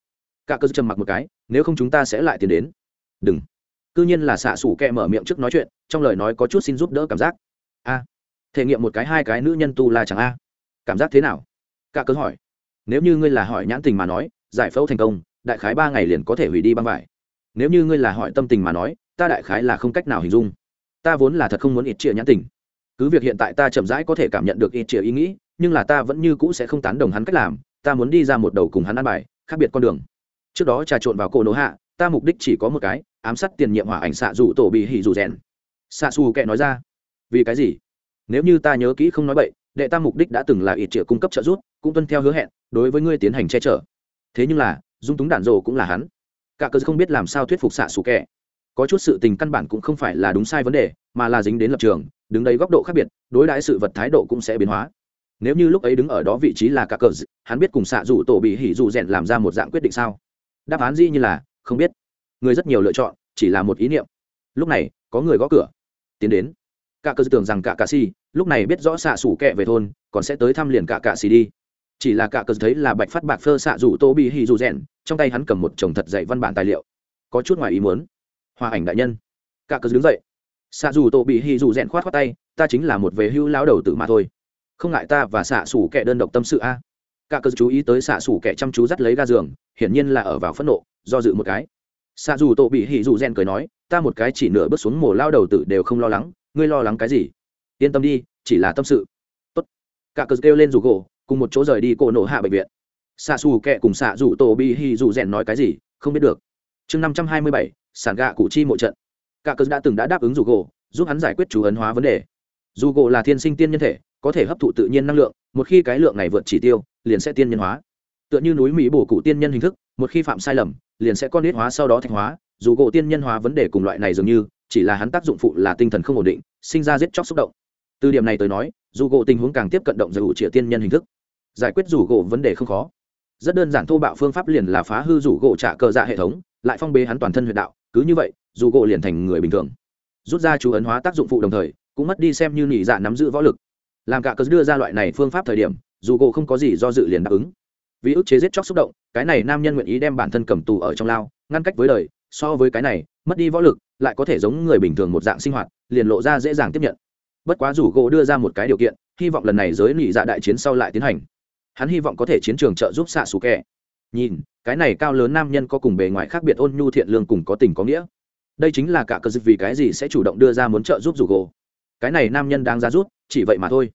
Cả cơ trầm mặc một cái, nếu không chúng ta sẽ lại tiến đến. Đừng. Cư nhiên là xạ sủ kẹ mở miệng trước nói chuyện, trong lời nói có chút xin giúp đỡ cảm giác. A. Thể nghiệm một cái hai cái nữ nhân tu là chẳng a. Cảm giác thế nào? Cả cơ hỏi. Nếu như ngươi là hỏi nhãn tình mà nói, giải phẫu thành công, đại khái ba ngày liền có thể hủy đi băng vải. Nếu như ngươi là hỏi tâm tình mà nói, ta đại khái là không cách nào hình dung. Ta vốn là thật không muốn ít chia nhãn tình. Cứ việc hiện tại ta chậm rãi có thể cảm nhận được ít chia ý nghĩ nhưng là ta vẫn như cũ sẽ không tán đồng hắn cách làm, ta muốn đi ra một đầu cùng hắn ăn bài, khác biệt con đường. Trước đó trà trộn vào cổ nổ hạ, ta mục đích chỉ có một cái, ám sát tiền nhiệm hỏa ảnh xạ dù tổ bị hỉ dù rèn. Xạ xù kệ nói ra. Vì cái gì? Nếu như ta nhớ kỹ không nói bậy, đệ ta mục đích đã từng là ít triệu cung cấp trợ giúp, cũng tuân theo hứa hẹn, đối với ngươi tiến hành che chở. Thế nhưng là, dung túng đạn rồ cũng là hắn. Cả cơ không biết làm sao thuyết phục xạ xù kệ có chút sự tình căn bản cũng không phải là đúng sai vấn đề, mà là dính đến lập trường, đứng đây góc độ khác biệt, đối đãi sự vật thái độ cũng sẽ biến hóa nếu như lúc ấy đứng ở đó vị trí là cả cờ hắn biết cùng xạ dù tổ bị hỉ dù rèn làm ra một dạng quyết định sao? Đáp án gì như là, không biết. Người rất nhiều lựa chọn, chỉ là một ý niệm. Lúc này, có người gõ cửa. Tiến đến. Cả cờ tưởng rằng cả cà si, lúc này biết rõ xạ sủ kẹ về thôn, còn sẽ tới thăm liền cả cà si đi. Chỉ là cả cờ thấy là bạch phát bạc phơ xạ dù tô bị hỉ dù rèn, trong tay hắn cầm một chồng thật dạy văn bản tài liệu. Có chút ngoài ý muốn. Hòa ảnh đại nhân. Cả cờ đứng dậy. Xạ dù tô bị hỉ dù rèn khoát khoát tay, ta chính là một về hưu lao đầu tử mà thôi không ngại ta và xạ xủ kẻ đơn độc tâm sự a. Cả cơ chú ý tới xạ xủ kẻ chăm chú dắt lấy ga giường, hiển nhiên là ở vào phẫn nộ, do dự một cái. Xạ dù tổ bị hỉ dù rèn cười nói, ta một cái chỉ nửa bước xuống mồ lao đầu tử đều không lo lắng, ngươi lo lắng cái gì? Yên tâm đi, chỉ là tâm sự. Tốt. Cả cơ kêu lên rủ gỗ, cùng một chỗ rời đi cổ nổ hạ bệnh viện. Xạ xù kẹ cùng xạ dù tổ bị hỉ dù rèn nói cái gì, không biết được. Chương năm trăm hai mươi bảy, sản gạ cụ chi mộ trận. Cả cơ đã từng đã đáp ứng rủ gỗ, giúp hắn giải quyết chú ấn hóa vấn đề. Dù gỗ là thiên sinh tiên nhân thể có thể hấp thụ tự nhiên năng lượng, một khi cái lượng này vượt chỉ tiêu, liền sẽ tiên nhân hóa. Tựa như núi mỹ bổ cụ tiên nhân hình thức, một khi phạm sai lầm, liền sẽ con nết hóa sau đó thạch hóa, dù gỗ tiên nhân hóa vấn đề cùng loại này dường như, chỉ là hắn tác dụng phụ là tinh thần không ổn định, sinh ra giết chóc xúc động. Từ điểm này tới nói, dù gỗ tình huống càng tiếp cận động giải ủ trịa tiên nhân hình thức, giải quyết rủ gỗ vấn đề không khó. Rất đơn giản thô bạo phương pháp liền là phá hư rủ gỗ trả cờ dạ hệ thống, lại phong bế hắn toàn thân huyệt đạo, cứ như vậy dù gỗ liền thành người bình thường. Rút ra chú ấn hóa tác dụng phụ đồng thời, cũng mất đi xem như nhị dạ nắm giữ võ lực làm cả cớ đưa ra loại này phương pháp thời điểm, dù gỗ không có gì do dự liền đáp ứng. Vì ức chế giết chóc xúc động, cái này nam nhân nguyện ý đem bản thân cầm tù ở trong lao, ngăn cách với đời, so với cái này, mất đi võ lực, lại có thể giống người bình thường một dạng sinh hoạt, liền lộ ra dễ dàng tiếp nhận. Bất quá rủ gỗ đưa ra một cái điều kiện, hy vọng lần này giới nị dạ đại chiến sau lại tiến hành. Hắn hy vọng có thể chiến trường trợ giúp xạ xù kẻ. Nhìn, cái này cao lớn nam nhân có cùng bề ngoài khác biệt ôn nhu thiện lương cùng có tình có nghĩa. Đây chính là cả cơ dịch vì cái gì sẽ chủ động đưa ra muốn trợ giúp rủ gỗ. Cái này nam nhân đang ra rút chỉ vậy mà thôi.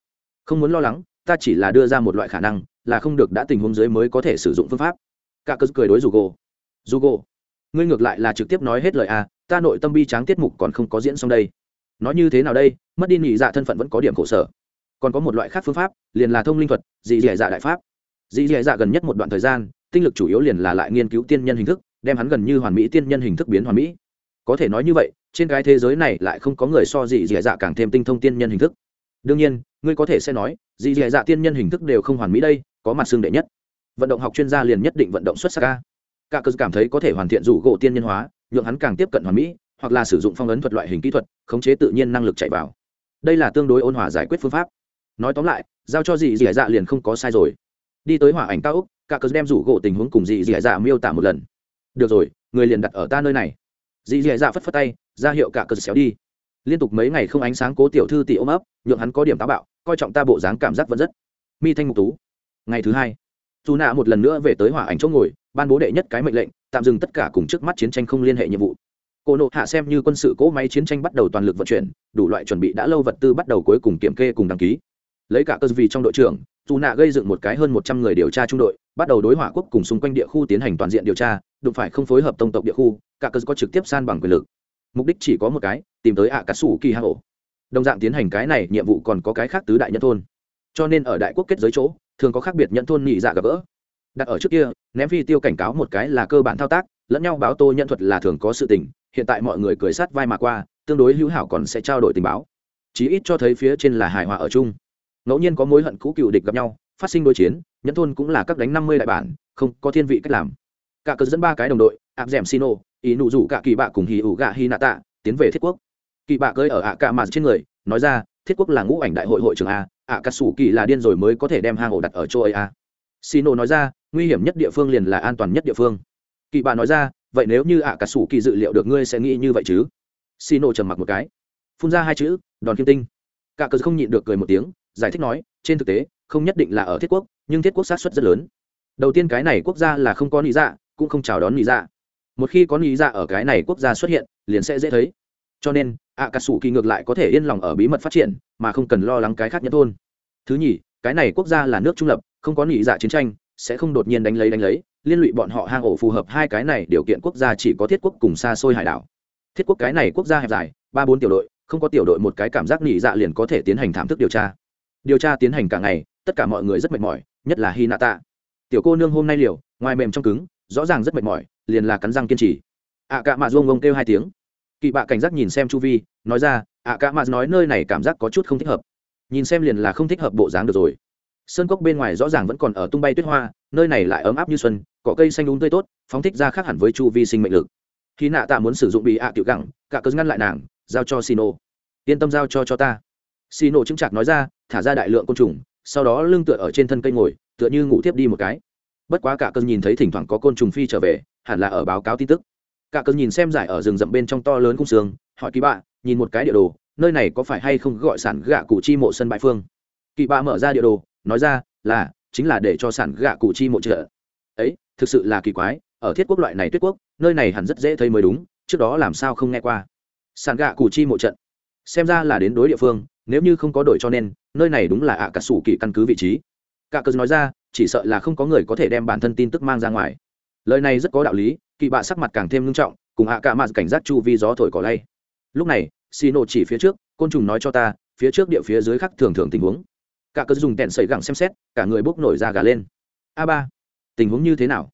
Không muốn lo lắng, ta chỉ là đưa ra một loại khả năng, là không được đã tình huống dưới mới có thể sử dụng phương pháp. Cả cớ cười đối dù gỗ dù gỗ ngươi ngược lại là trực tiếp nói hết lời à ta nội tâm bi tráng tiết mục còn không có diễn xong đây. Nói như thế nào đây, mất đi nhị dạ thân phận vẫn có điểm khổ sở. Còn có một loại khác phương pháp, liền là thông linh thuật, dị dị dạ đại pháp. Dị dị dạ gần nhất một đoạn thời gian, tinh lực chủ yếu liền là lại nghiên cứu tiên nhân hình thức, đem hắn gần như hoàn mỹ tiên nhân hình thức biến hoàn mỹ. Có thể nói như vậy, trên cái thế giới này lại không có người so dị dị dạ càng thêm tinh thông tiên nhân hình thức đương nhiên, ngươi có thể sẽ nói dị dẻ dạ tiên nhân hình thức đều không hoàn mỹ đây, có mặt xương đệ nhất. Vận động học chuyên gia liền nhất định vận động xuất sắc ca cả cơ cảm thấy có thể hoàn thiện rủ gỗ tiên nhân hóa, nhượng hắn càng tiếp cận hoàn mỹ, hoặc là sử dụng phong ấn thuật loại hình kỹ thuật, khống chế tự nhiên năng lực chạy vào. Đây là tương đối ôn hòa giải quyết phương pháp. Nói tóm lại, giao cho dị dị dạ liền không có sai rồi. Đi tới hỏa ảnh cao úc cả cớ đem rủ gỗ tình huống cùng dị dị dạ miêu tả một lần. Được rồi, người liền đặt ở ta nơi này. Dị dị dạ phất phất tay, ra hiệu cả cớ xéo đi liên tục mấy ngày không ánh sáng cố tiểu thư tỷ ôm ấp, nhượng hắn có điểm táo bạo, coi trọng ta bộ dáng cảm giác vẫn rất mi thanh Mục tú. Ngày thứ hai dù nạ một lần nữa về tới hỏa ảnh chỗ ngồi, ban bố đệ nhất cái mệnh lệnh, tạm dừng tất cả cùng trước mắt chiến tranh không liên hệ nhiệm vụ. Cô nộ hạ xem như quân sự cỗ máy chiến tranh bắt đầu toàn lực vận chuyển, đủ loại chuẩn bị đã lâu vật tư bắt đầu cuối cùng kiểm kê cùng đăng ký. Lấy cả cơ vì trong đội trưởng dù nạ gây dựng một cái hơn một trăm người điều tra trung đội, bắt đầu đối hỏa quốc cùng xung quanh địa khu tiến hành toàn diện điều tra, đụng phải không phối hợp tông tộc địa khu, cả cơ có trực tiếp san bằng quyền lực mục đích chỉ có một cái, tìm tới ạ cà sủ kỳ hạ ổ đồng dạng tiến hành cái này, nhiệm vụ còn có cái khác tứ đại nhân thôn. Cho nên ở đại quốc kết giới chỗ, thường có khác biệt nhận thôn nhị dạ gặp gỡ. Đặt ở trước kia, ném phi tiêu cảnh cáo một cái là cơ bản thao tác, lẫn nhau báo tô nhận thuật là thường có sự tình, hiện tại mọi người cười sát vai mà qua, tương đối hữu hảo còn sẽ trao đổi tình báo. Chí ít cho thấy phía trên là hài hòa ở chung. Ngẫu nhiên có mối hận cũ cựu địch gặp nhau, phát sinh đối chiến nhẫn thôn cũng là các đánh năm mươi đại bản, không có thiên vị cách làm. Cả cờ dẫn ba cái đồng đội áp d ẻ m sino ý nụ rủ cả kỳ bạ cùng hì ủ gạ hi nạ tạ, tiến về thiết quốc. Kỳ bạ cơi ở ạ cả mà trên người, nói ra, thiết quốc là ngũ ảnh đại hội hội trưởng a, ạ cà sủ kỳ là điên rồi mới có thể đem hang ổ đặt ở châu ấy a. Xinô nói ra, nguy hiểm nhất địa phương liền là an toàn nhất địa phương. Kỳ bạ nói ra, vậy nếu như ạ cà sủ kỳ dự liệu được ngươi sẽ nghĩ như vậy chứ? Xinô trầm mặc một cái. Phun ra hai chữ, đòn kim tinh. Cả cờ không nhịn được cười một tiếng, giải thích nói, trên thực tế, không nhất định là ở thiết quốc, nhưng thiết quốc sát xuất rất lớn. Đầu tiên cái này quốc gia là không có lý dạ cũng không chào đón lý dạ một khi có nghĩ ra ở cái này quốc gia xuất hiện, liền sẽ dễ thấy. Cho nên ạ cà sủ kỳ ngược lại có thể yên lòng ở bí mật phát triển, mà không cần lo lắng cái khác nhất thôn. Thứ nhì, cái này quốc gia là nước trung lập, không có nghĩ dạ chiến tranh, sẽ không đột nhiên đánh lấy đánh lấy, liên lụy bọn họ hang ổ phù hợp hai cái này điều kiện quốc gia chỉ có thiết quốc cùng xa xôi hải đảo. Thiết quốc cái này quốc gia hẹp dài, ba bốn tiểu đội, không có tiểu đội một cái cảm giác nghỉ dạ liền có thể tiến hành thảm thức điều tra. Điều tra tiến hành cả ngày, tất cả mọi người rất mệt mỏi, nhất là hy nạ tạ tiểu cô nương hôm nay liều, ngoài mềm trong cứng, rõ ràng rất mệt mỏi liền là cắn răng kiên trì. Ạ cạ mạ duông ông kêu hai tiếng. Kỵ bạ cảnh giác nhìn xem chu vi, nói ra, ạ cạ mạ nói nơi này cảm giác có chút không thích hợp. Nhìn xem liền là không thích hợp bộ dáng được rồi. Sơn cốc bên ngoài rõ ràng vẫn còn ở tung bay tuyết hoa, nơi này lại ấm áp như xuân, cỏ cây xanh đúng tươi tốt, phóng thích ra khác hẳn với chu vi sinh mệnh lực. Khi nạ tạ muốn sử dụng bị ạ à tiểu gẳng, cả cớ ngăn lại nàng, giao cho xino yên tâm giao cho cho ta. Xino chứng chạc nói ra, thả ra đại lượng côn trùng, sau đó lưng tựa ở trên thân cây ngồi, tựa như ngủ tiếp đi một cái. Bất quá cả cơn nhìn thấy thỉnh thoảng có côn trùng phi trở về hẳn là ở báo cáo tin tức. Cả cơn nhìn xem giải ở rừng rậm bên trong to lớn cung sương, hỏi kỳ bạ, nhìn một cái địa đồ, nơi này có phải hay không gọi sản gạ cụ chi mộ sân bãi phương? Kỳ bạ mở ra địa đồ, nói ra, là, chính là để cho sản gạ cụ chi mộ trợ. Ấy, thực sự là kỳ quái, ở thiết quốc loại này tuyết quốc, nơi này hẳn rất dễ thấy mới đúng, trước đó làm sao không nghe qua. Sản gạ cụ chi mộ trận. Xem ra là đến đối địa phương, nếu như không có đổi cho nên, nơi này đúng là ạ cả sủ kỳ căn cứ vị trí. Cả cớ nói ra, chỉ sợ là không có người có thể đem bản thân tin tức mang ra ngoài lời này rất có đạo lý kỳ bạ sắc mặt càng thêm nghiêm trọng, cùng ạ cả mặt cảnh giác chu vi gió thổi cỏ lay. Lúc này xì nổ chỉ phía trước, côn trùng nói cho ta, phía trước địa phía dưới khắc thường thường tình huống. Cả cớ dùng tẹn sẩy gẳng xem xét, cả người bốc nổi ra gà lên. A ba, tình huống như thế nào?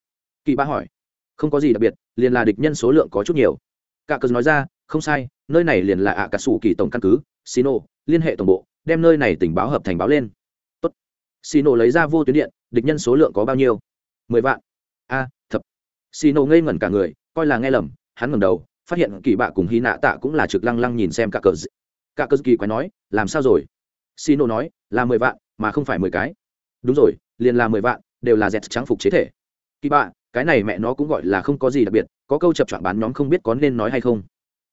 Kỳ bạ hỏi. Không có gì đặc biệt, liền là địch nhân số lượng có chút nhiều. Cả cớ nói ra, không sai, nơi này liền là ạ cả sủ kỳ tổng căn cứ xino liên hệ tổng bộ, đem nơi này tình báo hợp thành báo lên. Tốt. Xino lấy ra vô tuyến điện, địch nhân số lượng có bao nhiêu? Mười vạn. A xì nổ ngây ngẩn cả người, coi là nghe lầm, hắn ngẩng đầu, phát hiện kỳ bạ cùng hy nạ tạ cũng là trực lăng lăng nhìn xem cả cờ cả cờ kỳ quái nói, làm sao rồi? Xino nói, là mười vạn, mà không phải mười cái. Đúng rồi, liền là mười vạn, đều là dẹt trắng phục chế thể. Kỳ bạ, cái này mẹ nó cũng gọi là không có gì đặc biệt, có câu chập chọn bán nhóm không biết có nên nói hay không.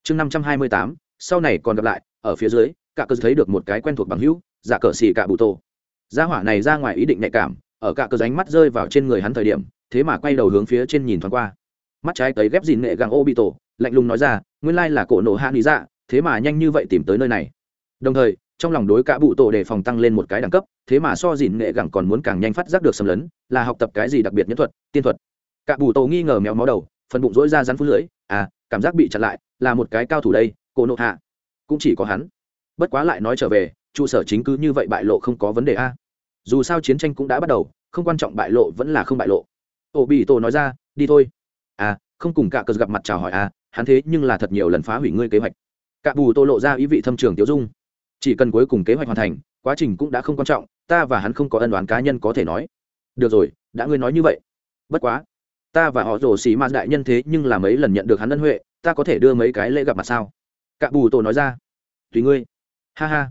Chương năm trăm hai mươi tám, sau này còn gặp lại, ở phía dưới cả cờ thấy được một cái quen thuộc bằng hữu, giả cờ xì cả bụ tô. Gia hỏa này ra ngoài ý định nhạy cảm, ở cả cờ ránh mắt rơi vào trên người hắn thời điểm thế mà quay đầu hướng phía trên nhìn thoáng qua. Mắt trái tấy ghép dìn nghệ găng ô bị tổ lạnh lùng nói ra, nguyên lai là cổ nổ hạ lý dạ thế mà nhanh như vậy tìm tới nơi này. Đồng thời, trong lòng đối cả bụ tổ đề phòng tăng lên một cái đẳng cấp, thế mà so dìn nghệ gẳng còn muốn càng nhanh phát giác được xâm lấn, là học tập cái gì đặc biệt nhân thuật, tiên thuật. Cả bụ tổ nghi ngờ méo mó đầu, phần bụng rỗi ra rắn phút lưỡi à cảm giác bị chặn lại, là một cái cao thủ đây, cổ nộ hạ. Cũng chỉ có hắn. Bất quá lại nói trở về, trụ sở chính cứ như vậy bại lộ không có vấn đề a. Dù sao chiến tranh cũng đã bắt đầu, không quan trọng bại lộ vẫn là không bại lộ. Ổ bị tổ nói ra, đi thôi. À không cùng cả cờ gặp mặt chào hỏi à hắn thế nhưng là thật nhiều lần phá hủy ngươi kế hoạch. Cả bù tô lộ ra ý vị thâm trường tiêu dung. Chỉ cần cuối cùng kế hoạch hoàn thành, quá trình cũng đã không quan trọng, ta và hắn không có ân đoán cá nhân có thể nói. Được rồi, đã ngươi nói như vậy. Bất quá, ta và họ rồ xì ma đại nhân thế nhưng là mấy lần nhận được hắn ân huệ, ta có thể đưa mấy cái lễ gặp mặt sao? Cả bù tổ nói ra. Tùy ngươi. Ha ha.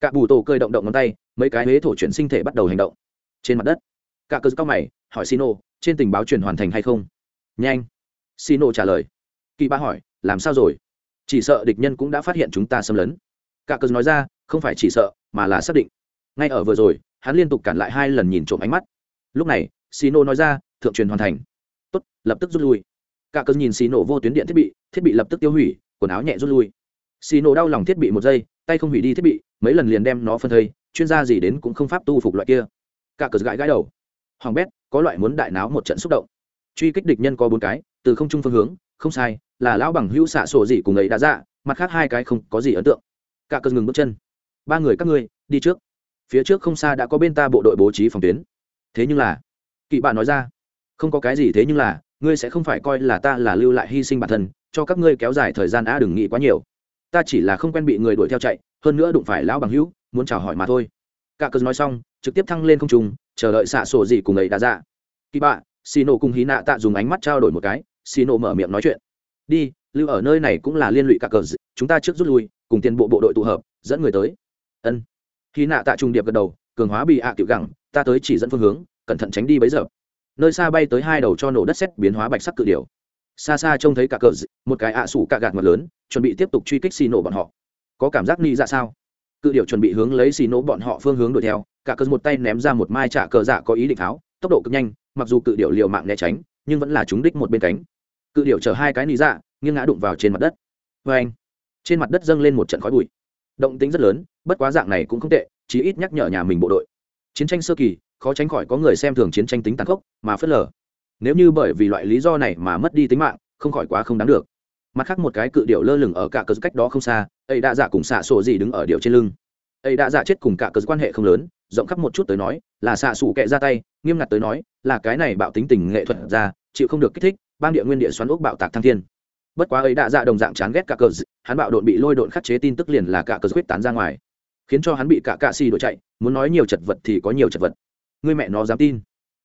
Cả bù tổ cơi động động ngón tay, mấy cái huế thổ chuyển sinh thể bắt đầu hành động. Trên mặt đất Cả cơ cao mày, hỏi xino trên tình báo truyền hoàn thành hay không? Nhanh. Xino trả lời. Kỳ ba hỏi, làm sao rồi? Chỉ sợ địch nhân cũng đã phát hiện chúng ta xâm lấn. Cạ cơ nói ra, không phải chỉ sợ, mà là xác định. Ngay ở vừa rồi, hắn liên tục cản lại hai lần nhìn trộm ánh mắt. Lúc này xino nói ra, thượng truyền hoàn thành. Tốt, lập tức rút lui. Cả cơn nhìn xì nổ vô tuyến điện thiết bị thiết bị lập tức tiêu hủy, quần áo nhẹ rút lui. Xì nổ đau lòng thiết bị một giây, tay không hủy đi thiết bị, mấy lần liền đem nó phân thây, chuyên gia gì đến cũng không pháp tu phục loại kia. Cả cờ gãi gãi đầu. Hoàng bét có loại muốn đại náo một trận xúc động. Truy kích địch nhân có bốn cái, từ không trung phương hướng, không sai, là lão bằng hữu xạ sổ gì cùng ấy đã ra mặt khác hai cái không có gì ấn tượng. Cả cơn ngừng bước chân. Ba người các ngươi, đi trước. Phía trước không xa đã có bên ta bộ đội bố trí phòng tuyến. Thế nhưng là, kỵ bạn nói ra, không có cái gì thế nhưng là, ngươi sẽ không phải coi là ta là lưu lại hy sinh bản thân, cho các ngươi kéo dài thời gian a đừng nghĩ quá nhiều. Ta chỉ là không quen bị người đuổi theo chạy, hơn nữa đụng phải lão bằng hữu, muốn chào hỏi mà thôi. Cả cơn nói xong trực tiếp thăng lên không trung, chờ đợi xạ sổ gì cùng ấy đã ra. Kỳ bạ xì nổ cùng hí nạ tạ dùng ánh mắt trao đổi một cái xì nổ mở miệng nói chuyện. Đi, lưu ở nơi này cũng là liên lụy cả cờ chúng ta trước rút lui, cùng tiền bộ bộ đội tụ hợp, dẫn người tới. Ân. Hí nạ tạ trùng điệp gật đầu, cường hóa bị ạ à tiểu gẳng, ta tới chỉ dẫn phương hướng, cẩn thận tránh đi bấy giờ. Nơi xa bay tới hai đầu cho nổ đất xét biến hóa bạch sắc cự điều xa xa trông thấy cả cờ một cái ạ à sủ cạ gạt mặt lớn, chuẩn bị tiếp tục truy kích xì nổ bọn họ. Có cảm giác ni ra dạ sao? Cự điệu chuẩn bị hướng lấy xì nổ bọn họ phương hướng đuổi theo, cả cơn một tay ném ra một mai trả cờ dạ có ý định tháo, tốc độ cực nhanh, mặc dù cự điệu liều mạng né tránh, nhưng vẫn là trúng đích một bên cánh. Cự điệu chở hai cái nỉ dạ nghiêng ngã đụng vào trên mặt đất. Vê anh. Trên mặt đất dâng lên một trận khói bụi. Động tính rất lớn, bất quá dạng này cũng không tệ, chí ít nhắc nhở nhà mình bộ đội. Chiến tranh sơ kỳ, khó tránh khỏi có người xem thường chiến tranh tính tàn khốc, mà phớt lờ. Nếu như bởi vì loại lý do này mà mất đi tính mạng, không khỏi quá không đáng được mặt khác một cái cự điệu lơ lửng ở cả cờ cách đó không xa, ấy đã giả cùng xạ sổ gì đứng ở điệu trên lưng. Ấy đã giả chết cùng cả cờ quan hệ không lớn, rộng khắp một chút tới nói, là xạ sủ kệ ra tay, nghiêm ngặt tới nói, là cái này bạo tính tình nghệ thuật ra, chịu không được kích thích, bang địa nguyên địa xoắn ốc bạo tạc thăng thiên. Bất quá ấy đã dạ đồng dạng chán ghét cả cờ hắn bạo đột bị lôi đột khắc chế tin tức liền là cả cờ quyết tán ra ngoài. Khiến cho hắn bị cả cạ si đổi chạy, muốn nói nhiều chật vật thì có nhiều chật vật. Người mẹ nó dám tin.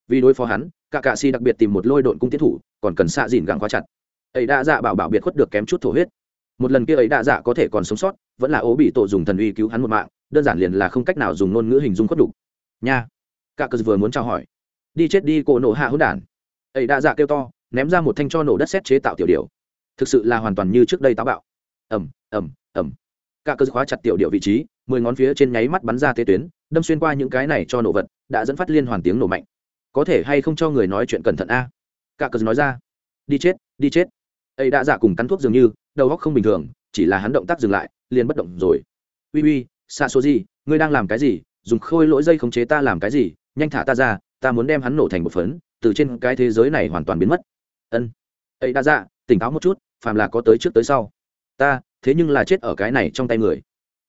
Vì đối phó hắn, cả cạ si đặc biệt tìm một lôi đột cung tiến thủ, còn cần xạ dìn gặng khóa chặt ấy đã dạ bảo bảo biệt khuất được kém chút thổ huyết. Một lần kia ấy đã dạ có thể còn sống sót, vẫn là ố bị tổ dùng thần uy cứu hắn một mạng, đơn giản liền là không cách nào dùng ngôn ngữ hình dung khuất đủ nha. Cả cờ vừa muốn trao hỏi. Đi chết đi cổ nổ hạ hỗn đản. Ấy đã dạ kêu to, ném ra một thanh cho nổ đất xét chế tạo tiểu điều thực sự là hoàn toàn như trước đây táo bạo. Ẩm ẩm ẩm cả cơ khóa chặt tiểu điệu vị trí, mười ngón phía trên nháy mắt bắn ra tế tuyến, đâm xuyên qua những cái này cho nổ vật, đã dẫn phát liên hoàn tiếng nổ mạnh. Có thể hay không cho người nói chuyện cẩn thận a? Cả cơ nói ra. Đi chết đi chết ấy đã giả cùng cắn thuốc dường như, đầu óc không bình thường, chỉ là hắn động tác dừng lại, liền bất động rồi. Uy uy xa số gì ngươi đang làm cái gì? Dùng khôi lỗi dây khống chế ta làm cái gì? Nhanh thả ta ra, ta muốn đem hắn nổ thành một phấn, từ trên cái thế giới này hoàn toàn biến mất. Ân. Ấy đã dạ tỉnh táo một chút, phàm là có tới trước tới sau. Ta, thế nhưng là chết ở cái này trong tay người.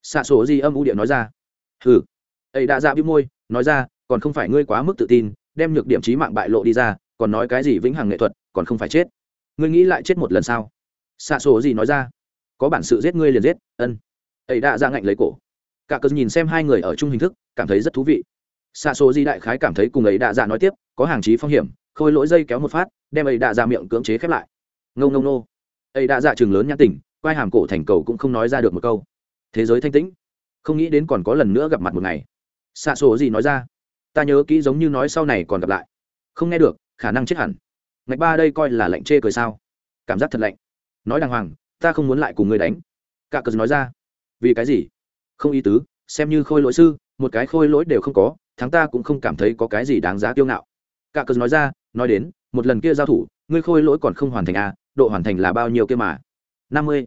Xạ số gì âm u điện nói ra. Hừ. Ấy đã dạ bĩu môi, nói ra, còn không phải ngươi quá mức tự tin, đem nhược điểm trí mạng bại lộ đi ra, còn nói cái gì vĩnh hằng nghệ thuật, còn không phải chết ngươi nghĩ lại chết một lần sao? Xạ số gì nói ra. Có bản sự giết ngươi liền giết, ân. Ấy đã ra ngạnh lấy cổ. Cả cơn nhìn xem hai người ở chung hình thức, cảm thấy rất thú vị. Xạ số gì đại khái cảm thấy cùng ấy đã ra nói tiếp, có hàng chí phong hiểm, khôi lỗi dây kéo một phát, đem ấy đã ra miệng cưỡng chế khép lại. Ngâu ngâu nô. Ấy đã ra trường lớn nhãn tỉnh quai hàm cổ thành cầu cũng không nói ra được một câu. Thế giới thanh tĩnh. Không nghĩ đến còn có lần nữa gặp mặt một ngày. Xạ sổ gì nói ra. Ta nhớ kỹ giống như nói sau này còn gặp lại. Không nghe được, khả năng chết hẳn ngạch ba đây coi là lạnh chê cười sao? Cảm giác thật lạnh. Nói đàng hoàng, ta không muốn lại cùng người đánh. Cả cờ nói ra. Vì cái gì? Không ý tứ, xem như khôi lỗi sư, một cái khôi lỗi đều không có, thắng ta cũng không cảm thấy có cái gì đáng giá kiêu ngạo. Cả cờ nói ra, nói đến, một lần kia giao thủ, ngươi khôi lỗi còn không hoàn thành à độ hoàn thành là bao nhiêu kia mà? Năm mươi.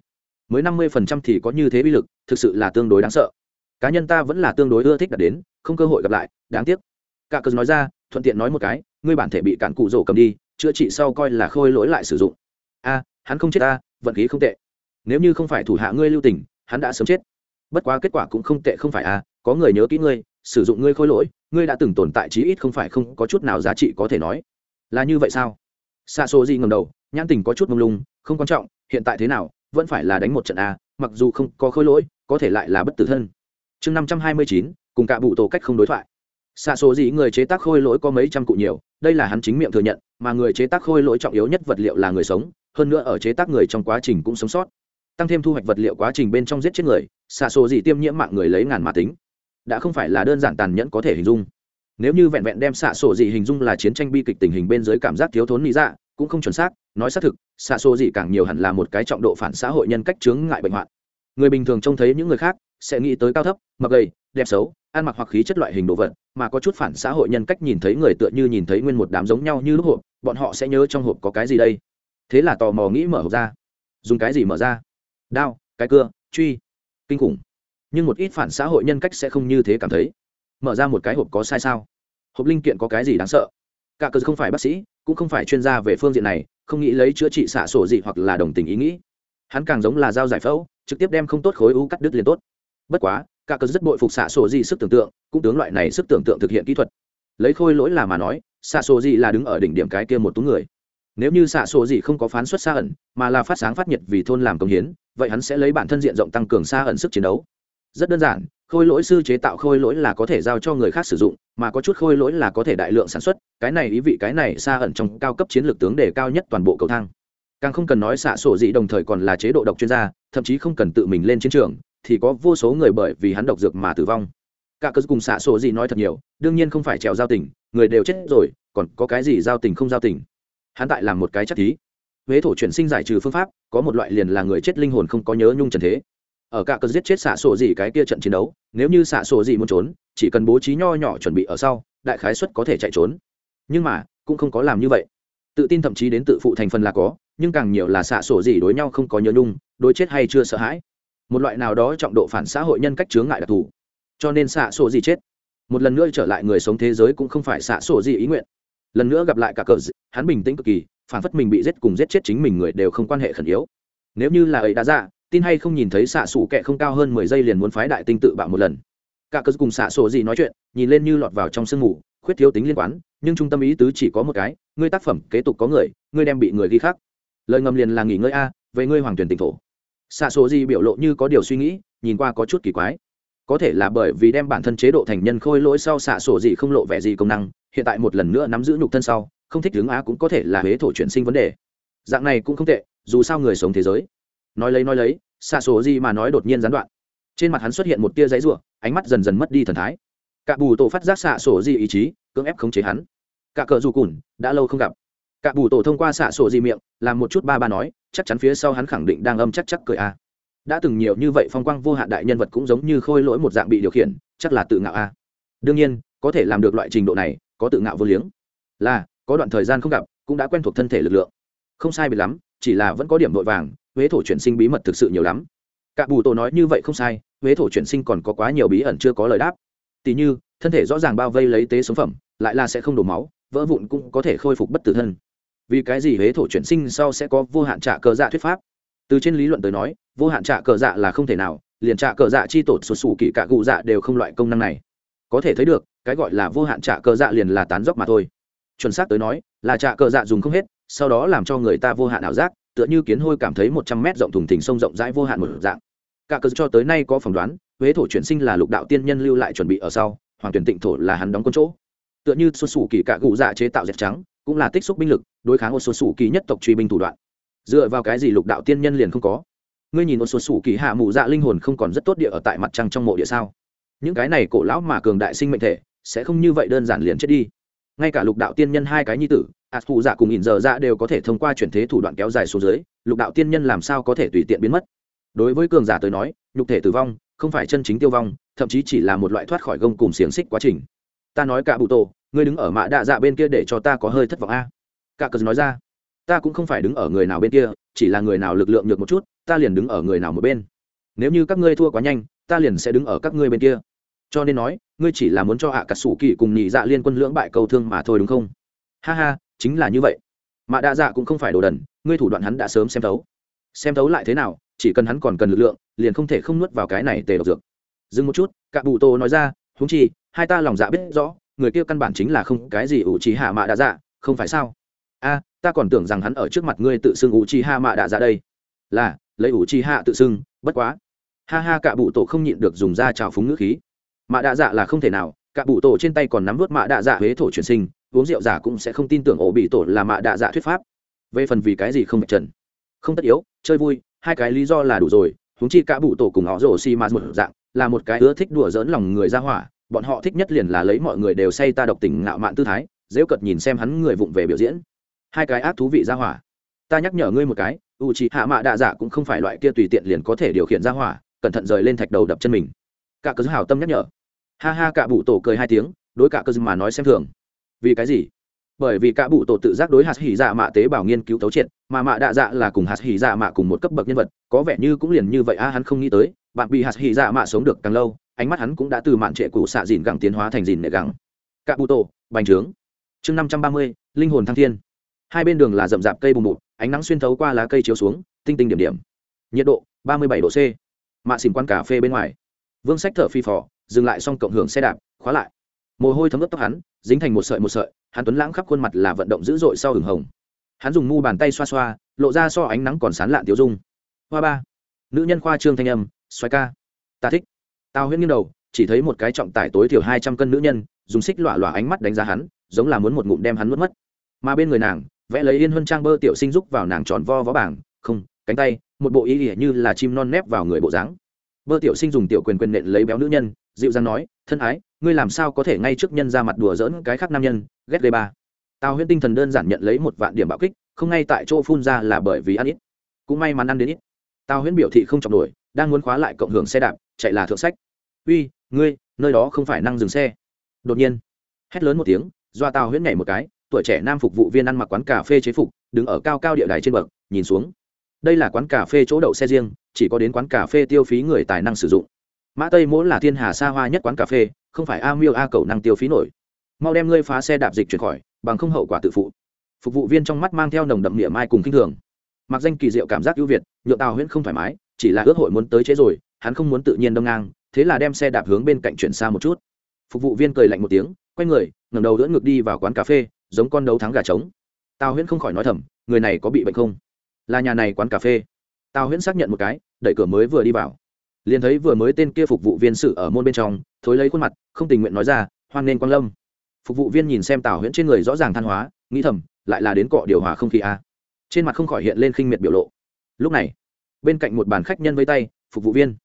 Mới năm mươi phần trăm thì có như thế bi lực, thực sự là tương đối đáng sợ. Cá nhân ta vẫn là tương đối ưa thích đạt đến, không cơ hội gặp lại, đáng tiếc. Cả cờ nói ra, thuận tiện nói một cái, ngươi bản thể bị cản cụ rổ cầm đi chữa trị sau coi là khôi lỗi lại sử dụng. A, hắn không chết ta, vận khí không tệ. Nếu như không phải thủ hạ ngươi lưu tình, hắn đã sớm chết. Bất quá kết quả cũng không tệ không phải a, có người nhớ kỹ ngươi, sử dụng ngươi khôi lỗi, ngươi đã từng tồn tại chí ít không phải không có chút nào giá trị có thể nói. Là như vậy sao? Xa số gì ngầm đầu, nhãn tình có chút mông lung, không quan trọng, hiện tại thế nào, vẫn phải là đánh một trận a, mặc dù không có khôi lỗi, có thể lại là bất tử thân. Chương năm trăm hai mươi chín, cùng cả bụ tổ cách không đối thoại. Xạ số gì người chế tác khôi lỗi có mấy trăm cụ nhiều, đây là hắn chính miệng thừa nhận mà người chế tác khôi lỗi trọng yếu nhất vật liệu là người sống, hơn nữa ở chế tác người trong quá trình cũng sống sót. Tăng thêm thu hoạch vật liệu quá trình bên trong giết chết người, xạ số gì tiêm nhiễm mạng người lấy ngàn mà tính. Đã không phải là đơn giản tàn nhẫn có thể hình dung. Nếu như vẹn vẹn đem xạ sổ gì hình dung là chiến tranh bi kịch tình hình bên dưới cảm giác thiếu thốn lý dạ cũng không chuẩn xác, nói xác thực, xạ sổ gì càng nhiều hẳn là một cái trọng độ phản xã hội nhân cách chướng ngại bệnh hoạn. Người bình thường trông thấy những người khác, sẽ nghĩ tới cao thấp, mập gầy, đẹp xấu, ăn mặc hoặc khí chất loại hình đồ vật mà có chút phản xã hội nhân cách nhìn thấy người tựa như nhìn thấy nguyên một đám giống nhau như lúc hộp, bọn họ sẽ nhớ trong hộp có cái gì đây? Thế là tò mò nghĩ mở hộp ra. Dùng cái gì mở ra? Đao, cái cưa, truy. Kinh khủng. Nhưng một ít phản xã hội nhân cách sẽ không như thế cảm thấy. Mở ra một cái hộp có sai sao? Hộp linh kiện có cái gì đáng sợ? Cả cờ không phải bác sĩ, cũng không phải chuyên gia về phương diện này, không nghĩ lấy chữa trị xạ sổ gì hoặc là đồng tình ý nghĩ. Hắn càng giống là dao giải phẫu, trực tiếp đem không tốt khối u cắt đứt liền tốt. Bất quá cả cớ rất bội phục xạ sổ gì sức tưởng tượng, cũng tướng loại này sức tưởng tượng thực hiện kỹ thuật. Lấy khôi lỗi là mà nói, xạ sổ gì là đứng ở đỉnh điểm cái kia một tú người. Nếu như xạ sổ gì không có phán xuất xa ẩn, mà là phát sáng phát nhiệt vì thôn làm công hiến, vậy hắn sẽ lấy bản thân diện rộng tăng cường xa ẩn sức chiến đấu. Rất đơn giản, khôi lỗi sư chế tạo khôi lỗi là có thể giao cho người khác sử dụng, mà có chút khôi lỗi là có thể đại lượng sản xuất, cái này ý vị cái này xa ẩn trong cao cấp chiến lược tướng đề cao nhất toàn bộ cầu thang. Càng không cần nói xạ sổ dị đồng thời còn là chế độ độc chuyên gia, thậm chí không cần tự mình lên chiến trường thì có vô số người bởi vì hắn độc dược mà tử vong. Cả cớ cùng xạ sổ gì nói thật nhiều, đương nhiên không phải trèo giao tình, người đều chết rồi, còn có cái gì giao tình không giao tình? Hắn tại làm một cái chắc thí. Huế thổ chuyển sinh giải trừ phương pháp, có một loại liền là người chết linh hồn không có nhớ nhung trần thế. Ở cả cớ giết chết xạ sổ gì cái kia trận chiến đấu, nếu như xạ sổ gì muốn trốn, chỉ cần bố trí nho nhỏ chuẩn bị ở sau, đại khái suất có thể chạy trốn. Nhưng mà, cũng không có làm như vậy. Tự tin thậm chí đến tự phụ thành phần là có, nhưng càng nhiều là xạ sổ gì đối nhau không có nhớ nhung, đối chết hay chưa sợ hãi một loại nào đó trọng độ phản xã hội nhân cách chướng ngại đặc thù. Cho nên xạ sổ gì chết. Một lần nữa trở lại người sống thế giới cũng không phải xạ sổ gì ý nguyện. Lần nữa gặp lại cả cờ hắn bình tĩnh cực kỳ, phản phất mình bị giết cùng giết chết chính mình người đều không quan hệ khẩn yếu. Nếu như là ấy đã ra tin hay không nhìn thấy xạ sủ kệ không cao hơn mười giây liền muốn phái đại tinh tự bạo một lần. Cả cờ cùng xạ sổ gì nói chuyện, nhìn lên như lọt vào trong sương mù, khuyết thiếu tính liên quan nhưng trung tâm ý tứ chỉ có một cái, ngươi tác phẩm kế tục có người, ngươi đem bị người ghi khác lời ngầm liền là nghỉ ngơi a, về ngươi hoàng tuyển tỉnh thổ xạ sổ gì biểu lộ như có điều suy nghĩ, nhìn qua có chút kỳ quái. Có thể là bởi vì đem bản thân chế độ thành nhân khôi lỗi sau xạ sổ gì không lộ vẻ gì công năng, hiện tại một lần nữa nắm giữ nhục thân sau, không thích tướng á cũng có thể là huế thổ chuyển sinh vấn đề. Dạng này cũng không tệ, dù sao người sống thế giới. Nói lấy nói lấy, xạ sổ gì mà nói đột nhiên gián đoạn. Trên mặt hắn xuất hiện một tia giấy ruộng ánh mắt dần dần mất đi thần thái. Cả bù tổ phát giác xạ sổ gì ý chí, cưỡng ép khống chế hắn. Cả cờ dù cùn, đã lâu không gặp cả bù tổ thông qua xạ sổ gì miệng, làm một chút ba ba nói, chắc chắn phía sau hắn khẳng định đang âm chắc chắc cười a. Đã từng nhiều như vậy phong quang vô hạn đại nhân vật cũng giống như khôi lỗi một dạng bị điều khiển, chắc là tự ngạo a. Đương nhiên, có thể làm được loại trình độ này, có tự ngạo vô liếng. Là, có đoạn thời gian không gặp, cũng đã quen thuộc thân thể lực lượng. Không sai biệt lắm, chỉ là vẫn có điểm vội vàng, huế thổ chuyển sinh bí mật thực sự nhiều lắm. Cả bù tổ nói như vậy không sai, huế thổ chuyển sinh còn có quá nhiều bí ẩn chưa có lời đáp. Tỉ như, thân thể rõ ràng bao vây lấy tế sống phẩm, lại là sẽ không đổ máu, vỡ vụn cũng có thể khôi phục bất tử thân vì cái gì huế thổ chuyển sinh sau sẽ có vô hạn trả cờ dạ thuyết pháp? Từ trên lý luận tới nói, vô hạn trả cờ dạ là không thể nào, liền trả cờ dạ chi tột sụt sù kỳ cả cụ dạ đều không loại công năng này. Có thể thấy được, cái gọi là vô hạn trả cờ dạ liền là tán dốc mà thôi. Chuẩn xác tới nói, là trả cờ dạ dùng không hết, sau đó làm cho người ta vô hạn ảo giác, tựa như kiến hôi cảm thấy một trăm mét rộng thùng thình sông rộng rãi vô hạn một dạng. Cả cờ cho tới nay có phỏng đoán, huế thổ chuyển sinh là lục đạo tiên nhân lưu lại chuẩn bị ở sau, hoàng tuyển tịnh thổ là hắn đóng quân chỗ. Tựa như xuất xù kỳ cả cụ dạ chế tạo dẹp trắng cũng là tích xúc binh lực, đối kháng một số sủ kỳ nhất tộc truy binh thủ đoạn. Dựa vào cái gì lục đạo tiên nhân liền không có? Ngươi nhìn một số sủ kỳ hạ mù dạ linh hồn không còn rất tốt địa ở tại mặt trăng trong mộ địa sao? Những cái này cổ lão mà cường đại sinh mệnh thể, sẽ không như vậy đơn giản liền chết đi. Ngay cả lục đạo tiên nhân hai cái nhi tử ạt phụ dạ cùng ỉn giờ dạ đều có thể thông qua chuyển thế thủ đoạn kéo dài xuống dưới, lục đạo tiên nhân làm sao có thể tùy tiện biến mất? Đối với cường giả tới nói, nhục thể tử vong, không phải chân chính tiêu vong, thậm chí chỉ là một loại thoát khỏi gông cùng xiềng xích quá trình. Ta nói cả bụ tổ ngươi đứng ở mạ đạ dạ bên kia để cho ta có hơi thất vọng a. Cả cờ nói ra, ta cũng không phải đứng ở người nào bên kia, chỉ là người nào lực lượng nhược một chút, ta liền đứng ở người nào một bên. Nếu như các ngươi thua quá nhanh, ta liền sẽ đứng ở các ngươi bên kia. Cho nên nói, ngươi chỉ là muốn cho hạ à cả sủ kỳ cùng nhị dạ liên quân lưỡng bại cầu thương mà thôi đúng không? Ha ha, chính là như vậy. Mạ đạ dạ cũng không phải đồ đần, ngươi thủ đoạn hắn đã sớm xem thấu. Xem thấu lại thế nào, chỉ cần hắn còn cần lực lượng, liền không thể không nuốt vào cái này tề độc dược. Dừng một chút cả bụ tô nói ra húng chi, hai ta lòng dạ biết rõ người kia căn bản chính là không cái gì ủ trí hạ mạ đạ dạ không phải sao? A, ta còn tưởng rằng hắn ở trước mặt ngươi tự xưng ủ trí hạ mạ đạ dạ đây. Là, lấy ủ trí hạ tự xưng, bất quá. Ha ha cả bụ tổ không nhịn được dùng ra trào phúng ngữ khí. Mạ đạ dạ là không thể nào cả bụ tổ trên tay còn nắm vớt mạ đạ dạ huế thổ truyền sinh, uống rượu giả cũng sẽ không tin tưởng ổ bị tổ là mạ đạ dạ thuyết pháp. Về phần vì cái gì không bạch trần. Không tất yếu, chơi vui, hai cái lý do là đủ rồi húng chi cả bụ tổ cùng họ rổ xi mạt một dạng, là một cái ưa thích đùa dỡn lòng người ra hỏa bọn họ thích nhất liền là lấy mọi người đều say ta độc tình ngạo mạn tư thái dễ cật nhìn xem hắn người vụng về biểu diễn. Hai cái ác thú vị ra hỏa. Ta nhắc nhở ngươi một cái u c hạ mạ đạ dạ cũng không phải loại kia tùy tiện liền có thể điều khiển ra hỏa, cẩn thận rời lên thạch đầu đập chân mình. Cả cơ hào tâm nhắc nhở. Ha ha, cả bụ tổ cười hai tiếng, đối cả cơ mà nói xem thường. Vì cái gì? Bởi vì cả bụ tổ tự giác đối hạt hỉ dạ mạ tế bào nghiên cứu tấu triệt, mà mạ đạ dạ là cùng hạt hỉ dạ mạ cùng một cấp bậc nhân vật, có vẻ như cũng liền như vậy a hắn không nghĩ tới, bạn bị hạt hỉ dạ mạ sống được càng lâu ánh mắt hắn cũng đã từ mạn trệ cũ xạ dìn gẳng tiến hóa thành dìn nệ gẳng. Cả bụ tổ bành trướng. Chương năm trăm ba mươi, linh hồn thăng thiên. Hai bên đường là rậm rạp cây bùm bụt, ánh nắng xuyên thấu qua lá cây chiếu xuống, tinh tinh điểm điểm. Nhiệt độ, ba mươi bảy độ c. Mạ xìm quán cà phê bên ngoài. Vương sách thở phi phò, dừng lại xong cộng hưởng xe đạp, khóa lại. Mồ hôi thấm ướt tóc hắn, dính thành một sợi một sợi, hắn tuấn lãng khắp khuôn mặt là vận động dữ dội sau hừng hồng. Hắn dùng mu bàn tay xoa xoa, lộ ra so ánh nắng còn sán lạn tiêu dung. Hoa ba. Nữ nhân khoa trương thanh âm xoay ca. Ta thích tao huyễn nghiêng đầu, chỉ thấy một cái trọng tải tối thiểu hai trăm cân nữ nhân, dùng xích lọa lọa ánh mắt đánh giá hắn, giống là muốn một ngụm đem hắn mất mất. Mà bên người nàng, vẽ lấy yên huân trang bơ tiểu sinh rúc vào nàng tròn vo vó bảng, không, cánh tay, một bộ ý ỉa như là chim non nép vào người bộ dáng. Bơ tiểu sinh dùng tiểu quyền quyền nện lấy béo nữ nhân, dịu dàng nói, thân ái, ngươi làm sao có thể ngay trước nhân ra mặt đùa dỡn cái khác nam nhân, ghét gây ba. Tào huyễn tinh thần đơn giản nhận lấy một vạn điểm bạo kích, không ngay tại chỗ phun ra là bởi vì ăn ít. Cũng may mắn ăn đến ít. Tào huyễn biểu thị không chọc nổi, đang muốn khóa lại cộng hưởng xe đạp, chạy là thượng sách uy, ngươi, nơi đó không phải năng dừng xe. Đột nhiên, hét lớn một tiếng, doa tào huyễn nhảy một cái, tuổi trẻ nam phục vụ viên ăn mặc quán cà phê chế phục, đứng ở cao cao địa đài trên bậc, nhìn xuống. Đây là quán cà phê chỗ đậu xe riêng, chỉ có đến quán cà phê tiêu phí người tài năng sử dụng. Mã tây mỗ là thiên hà xa hoa nhất quán cà phê, không phải a miêu a cầu năng tiêu phí nổi. Mau đem ngươi phá xe đạp dịch chuyển khỏi, bằng không hậu quả tự phụ. Phục vụ viên trong mắt mang theo nồng đậm địa mai cùng k i n h thường. Mặc danh kỳ diệu cảm giác ưu việt nhựa tào huyễn không thoải mái, chỉ là ước hội muốn tới chế rồi, hắn không muốn tự nhiên đông ngang thế là đem xe đạp hướng bên cạnh chuyển xa một chút. Phục vụ viên cười lạnh một tiếng, quay người, ngẩng đầu đỡ ngược đi vào quán cà phê, giống con đấu thắng gà trống. Tào huyễn không khỏi nói thầm, người này có bị bệnh không? Là nhà này quán cà phê. Tào huyễn xác nhận một cái, đẩy cửa mới vừa đi vào. Liền thấy vừa mới tên kia phục vụ viên sự ở môn bên trong, thối lấy khuôn mặt, không tình nguyện nói ra, hoan nên quang lâm. Phục vụ viên nhìn xem tào huyễn trên người rõ ràng than hóa, nghĩ thầm, lại là đến cọ điều hòa không khí a trên mặt không khỏi hiện lên khinh miệt biểu lộ. Lúc này, bên cạnh một bàn khách nhân với tay, phục vụ viên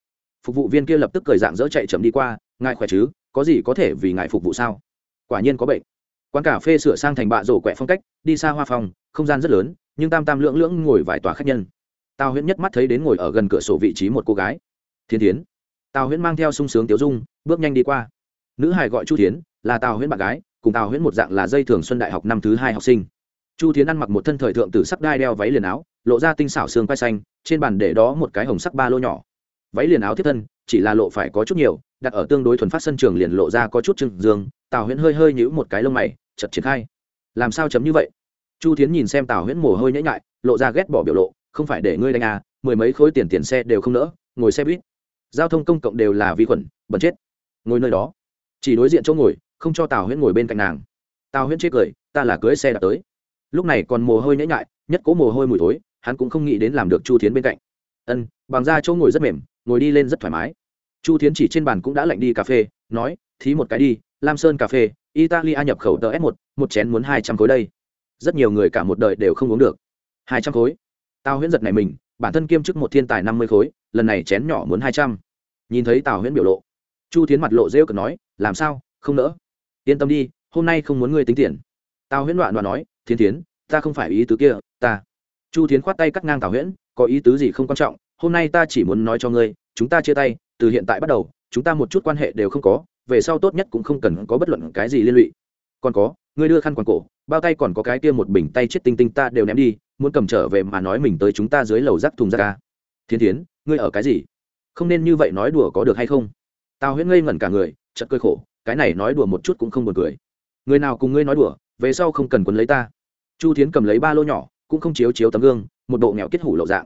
phục vụ viên kia lập tức cười dạng dỡ chạy chậm đi qua, ngài khỏe chứ? Có gì có thể vì ngài phục vụ sao? Quả nhiên có bệnh. Quán cà phê sửa sang thành bạ rổ quẹ phong cách, đi xa hoa phòng không gian rất lớn, nhưng tam tam lưỡng lưỡng ngồi vài tòa khách nhân. Tào huyễn nhất mắt thấy đến ngồi ở gần cửa sổ vị trí một cô gái. Thiên tiến tào huyễn mang theo sung sướng tiểu dung, bước nhanh đi qua. Nữ hài gọi chu tiến là tào huyễn bạn gái, cùng tào huyễn một dạng là dây thường xuân đại học năm thứ hai học sinh. Chu tiến ăn mặc một thân thời thượng tử sắc đai đeo váy liền áo, lộ ra tinh xảo xương quai xanh, trên bàn để đó một cái hồng sắc ba lô nhỏ váy liền áo thiết thân, chỉ là lộ phải có chút nhiều, đặt ở tương đối thuần phát sân trường liền lộ ra có chút trừng dương, tào huyễn hơi hơi nhũ một cái lông mày chật triển khai. Làm sao chấm như vậy? Chu tiến nhìn xem tào huyễn mồ hôi nhễ nhại, lộ ra ghét bỏ biểu lộ, không phải để ngươi đánh à mười mấy khối tiền tiền xe đều không nỡ, ngồi xe buýt. Giao thông công cộng đều là vi khuẩn, bẩn chết. Ngồi nơi đó. Chỉ đối diện chỗ ngồi, không cho tào huyễn ngồi bên cạnh nàng. Tào huyễn chết cười, ta là cưới xe đã tới. Lúc này còn mồ hôi nhễ nhại, nhất cố mồ hôi mùi thối, hắn cũng không nghĩ đến làm được chu tiến bên cạnh. Ân, bằng ra chỗ ngồi rất mềm ngồi đi lên rất thoải mái. Chu Thiến chỉ trên bàn cũng đã lạnh đi cà phê, nói, thí một cái đi, lam sơn cà phê, italia nhập khẩu tờ s một một chén muốn hai trăm khối đây. Rất nhiều người cả một đời đều không uống được. Hai trăm khối. Tào huyễn giật này mình, bản thân kiêm chức một thiên tài năm mươi khối, lần này chén nhỏ muốn hai trăm. Nhìn thấy tào huyễn biểu lộ, chu tiến mặt lộ rêu cực nói, làm sao, không nỡ? Yên tâm đi, hôm nay không muốn ngươi tính tiền. Tào huyễn đoạn đoạn nói thiên tiến ta không phải ý tứ kia, ta chu tiến khoát tay cắt ngang tào huyễn, có ý tứ gì không quan trọng hôm nay ta chỉ muốn nói cho ngươi, chúng ta chia tay, từ hiện tại bắt đầu, chúng ta một chút quan hệ đều không có, về sau tốt nhất cũng không cần có bất luận cái gì liên lụy. Còn có, ngươi đưa khăn quàng cổ, bao tay còn có cái kia một bình tay chết tinh tinh ta đều ném đi, muốn cầm trở về mà nói mình tới chúng ta dưới lầu rác thùng rác ca thiên tiến ngươi ở cái gì? Không nên như vậy nói đùa có được hay không? Tao huyễn ngây ngẩn cả người chật cơi khổ, cái này nói đùa một chút cũng không buồn cười. Người nào cùng ngươi nói đùa, về sau không cần quấn lấy ta. Chu tiến cầm lấy ba lô nhỏ, cũng không chiếu chiếu tấm gương, một bộ nghèo kết hủ lộ dạng.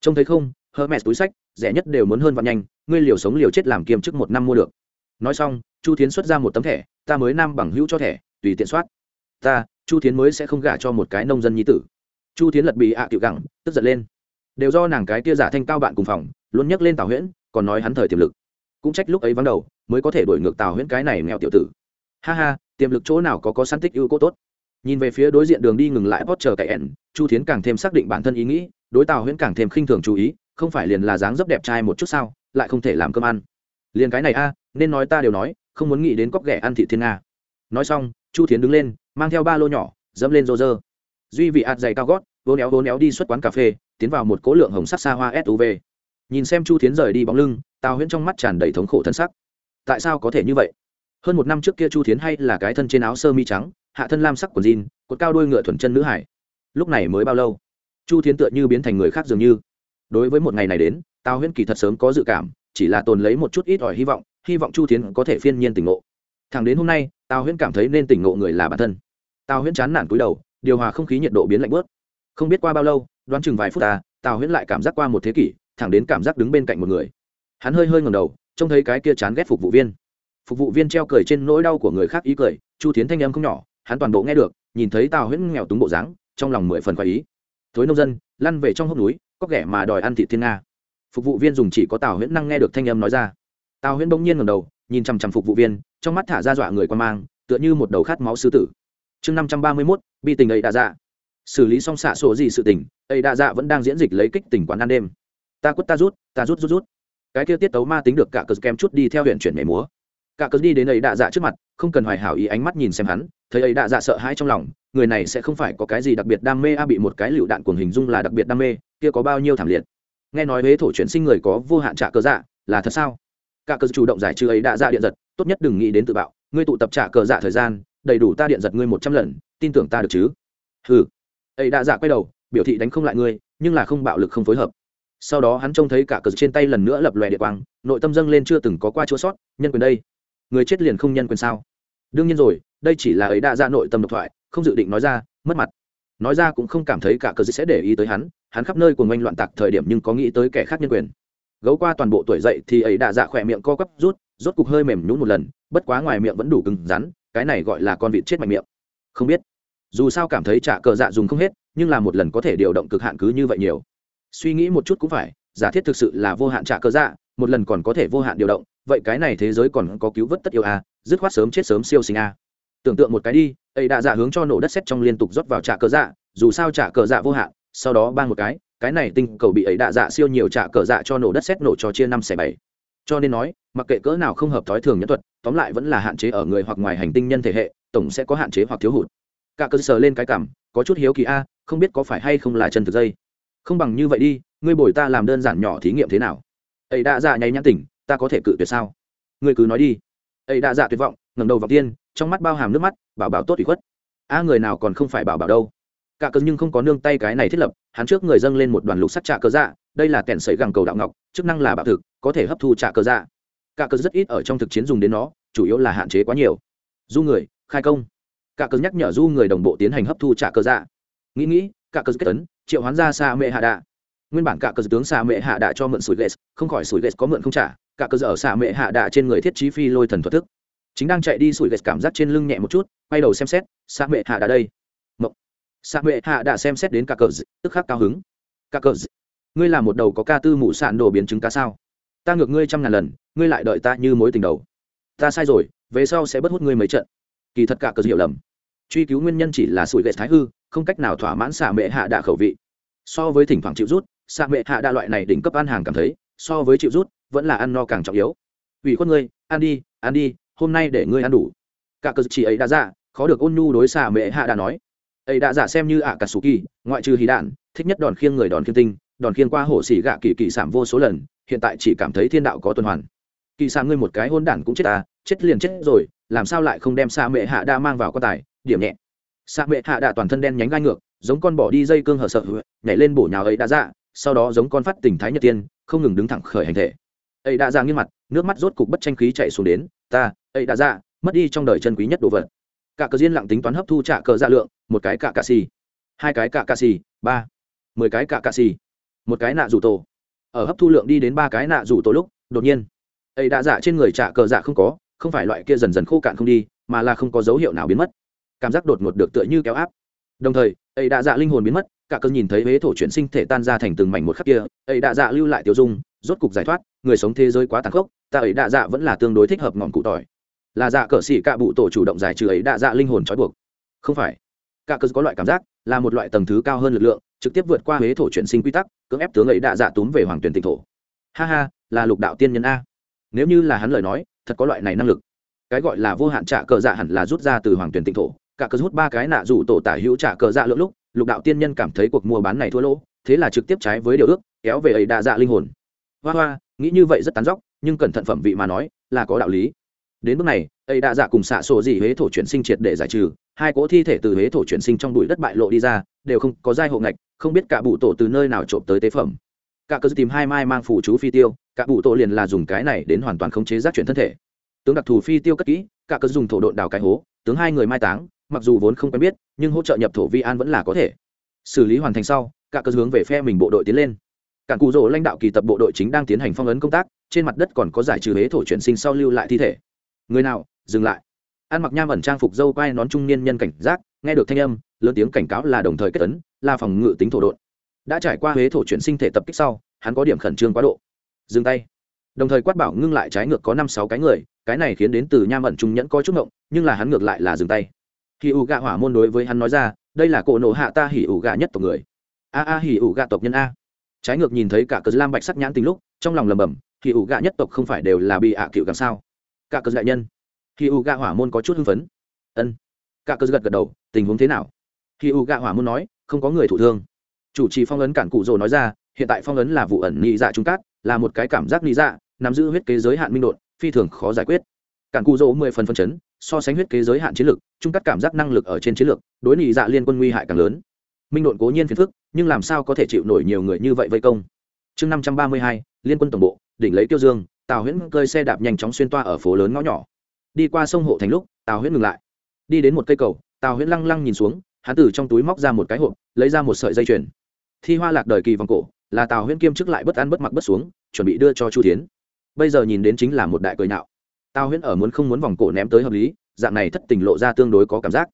Trông thấy không hermes túi sách, rẻ nhất đều muốn hơn và nhanh, ngươi liều sống liều chết làm kiêm chức một năm mua được. Nói xong, chu Thiến xuất ra một tấm thẻ, ta mới nam bằng hữu cho thẻ, tùy tiện soát. Ta, chu Thiến mới sẽ không gả cho một cái nông dân nhi tử. Chu Thiến lật bị ạ à tiểu gẳng, tức giận lên. Đều do nàng cái tia giả thanh cao bạn cùng phòng, luôn nhắc lên tào huyễn, còn nói hắn thời tiềm lực. Cũng trách lúc ấy vắng đầu, mới có thể đuổi ngược tào huyễn cái này nghèo tiểu tử. Ha ha, tiềm lực chỗ nào có có sẵn tích ưu cố tốt. Nhìn về phía đối diện đường đi ngừng lại hót chờ cậy ẻn chu Thiến càng thêm xác định bản thân ý nghĩ, đối tào huyễn càng thêm khinh thường chú ý không phải liền là dáng dấp đẹp trai một chút sao, lại không thể làm cơm ăn. Liền cái này a, nên nói ta đều nói, không muốn nghĩ đến cóc ghẻ ăn thị thiên nga. Nói xong, chu thiến đứng lên, mang theo ba lô nhỏ, dẫm lên rô rơ. Duy vị ạt dày cao gót vố néo vố néo đi xuất quán cà phê, tiến vào một cố lượng hồng sắc xa hoa suv nhìn xem chu thiến rời đi bóng lưng, tào huyễn trong mắt tràn đầy thống khổ thân sắc. Tại sao có thể như vậy? Hơn một năm trước kia chu thiến hay là cái thân trên áo sơ mi trắng, hạ thân lam sắc quần jean, cột cao đôi ngựa thuần chân nữ hải. Lúc này mới bao lâu? Chu thiến tựa như biến thành người khác dường như đối với một ngày này đến, tào huyễn kỳ thật sớm có dự cảm, chỉ là tồn lấy một chút ít ỏi hy vọng hy vọng chu thiến có thể phiên nhiên tỉnh ngộ. Thẳng đến hôm nay, tào huyễn cảm thấy nên tỉnh ngộ người là bản thân. Tào huyễn chán nản cúi đầu, điều hòa không khí nhiệt độ biến lạnh bớt. Không biết qua bao lâu, đoán chừng vài phút ta tào huyễn lại cảm giác qua một thế kỷ, thẳng đến cảm giác đứng bên cạnh một người. Hắn hơi hơi ngầm đầu, trông thấy cái kia chán ghét phục vụ viên. Phục vụ viên treo cười trên nỗi đau của người khác ý cười, chu tiến thanh âm không nhỏ, hắn toàn bộ nghe được, nhìn thấy tào huyễn nghèo túng bộ dáng, trong lòng mười phần khoái ý. Thối nông dân, lăn về trong hốc núi có ghẻ mà đòi ăn thị thiên nga. Phục vụ viên dùng chỉ có tào huyễn năng nghe được thanh âm nói ra. Tào huyễn bỗng nhiên ngầm đầu, nhìn chằm chằm phục vụ viên, trong mắt thả ra dọa người quan mang, tựa như một đầu khát máu sư tử. Chương năm trăm ba mươi mốt, bi tình ấy đã dạ. Xử lý xong xạ sổ gì sự tình, ấy đã dạ vẫn đang diễn dịch lấy kích tỉnh quán ăn đêm. Ta quất ta rút ta rút rút rút. Cái kia tiết tấu ma tính được cả cờ kem chút đi theo huyện chuyển nhảy múa. Cả cờ đi đến ấy đa dạ trước mặt, không cần hoài hảo ý ánh mắt nhìn xem hắn, thấy ấy đa dạ sợ hãi trong lòng người này sẽ không phải có cái gì đặc biệt đam mê, a, bị một cái lựu đạn cuồng hình dung là đặc biệt đam mê, kia có bao nhiêu thảm liệt? Nghe nói huế thổ chuyển sinh người có vô hạn trả cờ dạ là thật sao? Cả cờ chủ động giải trừ ấy đã ra điện giật, tốt nhất đừng nghĩ đến tự bạo, ngươi tụ tập trả cờ dạ thời gian, đầy đủ ta điện giật ngươi một trăm lần, tin tưởng ta được chứ? Ừ ấy đã dạ quay đầu, biểu thị đánh không lại ngươi, nhưng là không bạo lực không phối hợp. Sau đó hắn trông thấy cả cờ trên tay lần nữa lập lòe địa quang, nội tâm dâng lên chưa từng có qua chỗ sót, nhân quyền đây. Người chết liền không nhân quyền sao? Đương nhiên rồi, đây chỉ là ấy đã ra nội tâm độc thoại không dự định nói ra mất mặt. Nói ra cũng không cảm thấy cả cờ sẽ để ý tới hắn hắn khắp nơi cùng oanh loạn tạc thời điểm nhưng có nghĩ tới kẻ khác nhân quyền. Gấu qua toàn bộ tuổi dậy thì ấy đã dạ khỏe miệng co quắp rút rốt cục hơi mềm nhún một lần bất quá ngoài miệng vẫn đủ cứng rắn cái này gọi là con vịt chết mạnh miệng. Không biết. Dù sao cảm thấy trả cờ dạ dùng không hết nhưng là một lần có thể điều động cực hạn cứ như vậy nhiều. Suy nghĩ một chút cũng phải giả thiết thực sự là vô hạn trả cờ dạ một lần còn có thể vô hạn điều động vậy cái này thế giới còn có cứu vớt tất yêu a à, dứt khoát sớm chết sớm siêu sinh a à tưởng tượng một cái đi, ấy đã dạ hướng cho nổ đất xét trong liên tục rót vào trả cờ dạ dù sao trả cờ dạ vô hạn, sau đó ban một cái cái này tinh cầu bị ấy đạ dạ siêu nhiều trả cờ dạ cho nổ đất xét nổ cho chia năm xẻ bảy. Cho nên nói, mặc kệ cỡ nào không hợp thói thường nhân thuật, tóm lại vẫn là hạn chế ở người hoặc ngoài hành tinh nhân thể hệ, tổng sẽ có hạn chế hoặc thiếu hụt. Cả cơ sở lên cái cảm, có chút hiếu kỳ a, không biết có phải hay không là chân thực dây. Không bằng như vậy đi, ngươi bồi ta làm đơn giản nhỏ thí nghiệm thế nào? Ấy đã dạ nháy nhãn tỉnh, ta có thể cự tuyệt sao? Ngươi cứ nói đi. Ấy đã dạ tuyệt vọng, ngẩng đầu vào tiên trong mắt bao hàm nước mắt, bảo bảo tốt ủy khuất. A người nào còn không phải bảo bảo đâu. Cả cớ nhưng không có nương tay cái này thiết lập, hắn trước người dâng lên một đoàn lục sắt trạ cơ dạ đây là kẻn sấy gẳng cầu đạo ngọc, chức năng là bạo thực, có thể hấp thu trạ cơ dạ. Cả cớ rất ít ở trong thực chiến dùng đến nó, chủ yếu là hạn chế quá nhiều. Du người, khai công. Cả cớ nhắc nhở du người đồng bộ tiến hành hấp thu trạ cơ dạ. Nghĩ nghĩ, cả cớ kết tấn triệu hoán ra xa mẹ hạ đạ. Nguyên bản cả cớ tướng xa mệ hạ đạ cho mượn sủi ghét không khỏi sủi ghét có mượn không trả, cả cớ ở xa mệ hạ đạ trên người thiết trí phi lôi thần thuật thức chính đang chạy đi sủi vệt cảm giác trên lưng nhẹ một chút, quay đầu xem xét xa mệ hạ đã đây. Sa mệ hạ đã xem xét đến cả cờ tức khắc cao hứng. Cả cờ ngươi là một đầu có ca tư mụ sạn đồ biến chứng cá sao? Ta ngược ngươi trăm ngàn lần, ngươi lại đợi ta như mối tình đầu. Ta sai rồi, về sau sẽ bất hút ngươi mấy trận. Kỳ thật cả cờ hiểu lầm. Truy cứu nguyên nhân chỉ là sủi vệt thái hư, không cách nào thỏa mãn xạ mệ hạ đạ khẩu vị. So với thỉnh thoảng chịu rút xạ mệ hạ đạ loại này đỉnh cấp ăn hàng cảm thấy, so với chịu rút, vẫn là ăn no càng trọng yếu. Ủy khuất ngươi, ăn đi ăn đi hôm nay để ngươi ăn đủ. Cả cờ chỉ ấy đã dạ khó được ôn nhu đối xạ mẹ hạ đã nói. Ấy đã giả xem như ạ cả sù kỳ ngoại trừ hí đạn thích nhất đòn khiêng người đòn khiêng tinh đòn khiêng qua hổ xỉ gạ kỳ kỳ sảm vô số lần hiện tại chỉ cảm thấy thiên đạo có tuần hoàn. Kỳ sảm ngươi một cái hôn đản cũng chết à, chết liền chết rồi làm sao lại không đem xa mẹ hạ đã mang vào quan tài điểm nhẹ. Xa mẹ hạ đã toàn thân đen nhánh gai ngược giống con bỏ đi dây cương hở sợ nhảy lên bổ nhào ấy đã dạ sau đó giống con phát tỉnh thái nhật tiên không ngừng đứng thẳng khởi hành thể. Ấy đã ra nghiêng mặt nước mắt rốt cục bất tranh khí chạy xuống đến ta ấy đã ra, mất đi trong đời chân quý nhất đồ vật. Cả cờ diên lặng tính toán hấp thu trả cờ dạ lượng, một cái cạ cạ xì. Hai cái cạ cạ xì, ba. Mười cái cạ cạ xì. Một cái nạ rủ tổ. Ở hấp thu lượng đi đến ba cái nạ rủ tổ lúc, đột nhiên, ấy đã dạ trên người trả cờ dạ không có, không phải loại kia dần dần khô cạn không đi, mà là không có dấu hiệu nào biến mất. Cảm giác đột ngột được tựa như kéo áp. Đồng thời, ấy đã dạ linh hồn biến mất, cả cơn nhìn thấy huế thổ chuyển sinh thể tan ra thành từng mảnh một khắc kia, ấy đã dạ lưu lại tiêu dung, rốt cục giải thoát, người sống thế giới quá tàn khốc, ta ấy đã dạ vẫn là tương đối thích hợp ngọn cụ tỏi là dạ cờ xỉ cạ bụ tổ chủ động giải trừ ấy đã dạ linh hồn trói buộc. Không phải. Cạ cờ có loại cảm giác là một loại tầng thứ cao hơn lực lượng, trực tiếp vượt qua huế thổ chuyển sinh quy tắc, cưỡng ép tướng ấy đã dạ túm về hoàng tuyển tịnh thổ. Ha ha, là lục đạo tiên nhân a. Nếu như là hắn lời nói, thật có loại này năng lực. Cái gọi là vô hạn trả cờ dạ hẳn là rút ra từ hoàng tuyển tịnh thổ. Cả cờ rút ba cái nạ rủ tổ tả hữu trả cờ dạ lượng lúc, lục đạo tiên nhân cảm thấy cuộc mua bán này thua lỗ, thế là trực tiếp trái với điều ước, kéo về ấy đa dạ linh hồn. Hoa hoa, nghĩ như vậy rất tán dóc, nhưng cẩn thận phẩm vị mà nói, là có đạo lý đến bước này, ấy đã dạ cùng xạ sổ gì huế thổ chuyển sinh triệt để giải trừ. Hai cỗ thi thể từ huế thổ chuyển sinh trong bụi đất bại lộ đi ra, đều không có giai hộ ngạch, không biết cả bụ tổ từ nơi nào trộm tới tế phẩm. Cả cơ tìm hai mai mang phủ chú phi tiêu, cả bụ tổ liền là dùng cái này đến hoàn toàn khống chế giác chuyển thân thể. Tướng đặc thù phi tiêu cất kỹ, cả cơ dùng thổ độn đào cái hố, tướng hai người mai táng, mặc dù vốn không quen biết, nhưng hỗ trợ nhập thổ vi an vẫn là có thể. Xử lý hoàn thành sau, cả cơ hướng về phe mình bộ đội tiến lên. Cản cụ rỗ lãnh đạo kỳ tập bộ đội chính đang tiến hành phong ấn công tác, trên mặt đất còn có giải trừ huế thổ chuyển sinh sau lưu lại thi thể người nào, dừng lại. Ăn mặc nham ẩn trang phục dâu quai nón trung niên nhân cảnh giác, nghe được thanh âm, lớn tiếng cảnh cáo là đồng thời kết tấn là phòng ngự tính thổ đội đã trải qua huế thổ chuyển sinh thể tập kích sau, hắn có điểm khẩn trương quá độ. Dừng tay. Đồng thời quát bảo ngưng lại trái ngược có năm sáu cái người, cái này khiến đến từ nham ẩn trung nhẫn có chút ngộng, nhưng là hắn ngược lại là dừng tay. Khi ủ gạ hỏa môn đối với hắn nói ra, đây là cỗ nộ hạ ta hỉ ủ gạ nhất tộc người. A a hỉ ủ gạ tộc nhân a. Trái ngược nhìn thấy cả cờ lam bạch sắc nhãn tình lúc, trong lòng lầm bầm hỉ ủ gạ nhất tộc không phải đều là bị ạ cựu càng sao? Cả cờ đại nhân. Khi U gạ hỏa môn có chút hưng phấn. Ân. Cả cờ gật gật đầu, tình huống thế nào? Khi U gạ hỏa môn nói, không có người thụ thương. Chủ trì phong ấn cản cụ rồ nói ra, hiện tại phong ấn là vụ ẩn nhị dạ trung cát, là một cái cảm giác nhị dạ nắm giữ huyết kế giới hạn minh đột phi thường khó giải quyết. Cản cụ rồ mười phần phân chấn, so sánh huyết kế giới hạn chiến lược, trung cát cảm giác năng lực ở trên chiến lược, đối nhị dạ liên quân nguy hại càng lớn. Minh đột cố nhiên phiền phức, nhưng làm sao có thể chịu nổi nhiều người như vậy vây công? Chương năm trăm ba mươi hai, liên quân tổng bộ, đỉnh lấy tiêu dương tào huyễn cơi xe đạp nhanh chóng xuyên toa ở phố lớn ngõ nhỏ. Đi qua sông hộ thành lúc, tào huyễn ngừng lại. Đi đến một cây cầu, tào huyễn lăng lăng nhìn xuống, hắn từ trong túi móc ra một cái hộp, lấy ra một sợi dây chuyền. Thi hoa lạc đời kỳ vòng cổ, là tào huyễn kiêm chức lại bất ăn bất mặc bất xuống, chuẩn bị đưa cho chu tiến bây giờ nhìn đến chính là một đại cười nạo tào huyễn ở muốn không muốn vòng cổ ném tới hợp lý, dạng này thất tình lộ ra tương đối có cảm giác.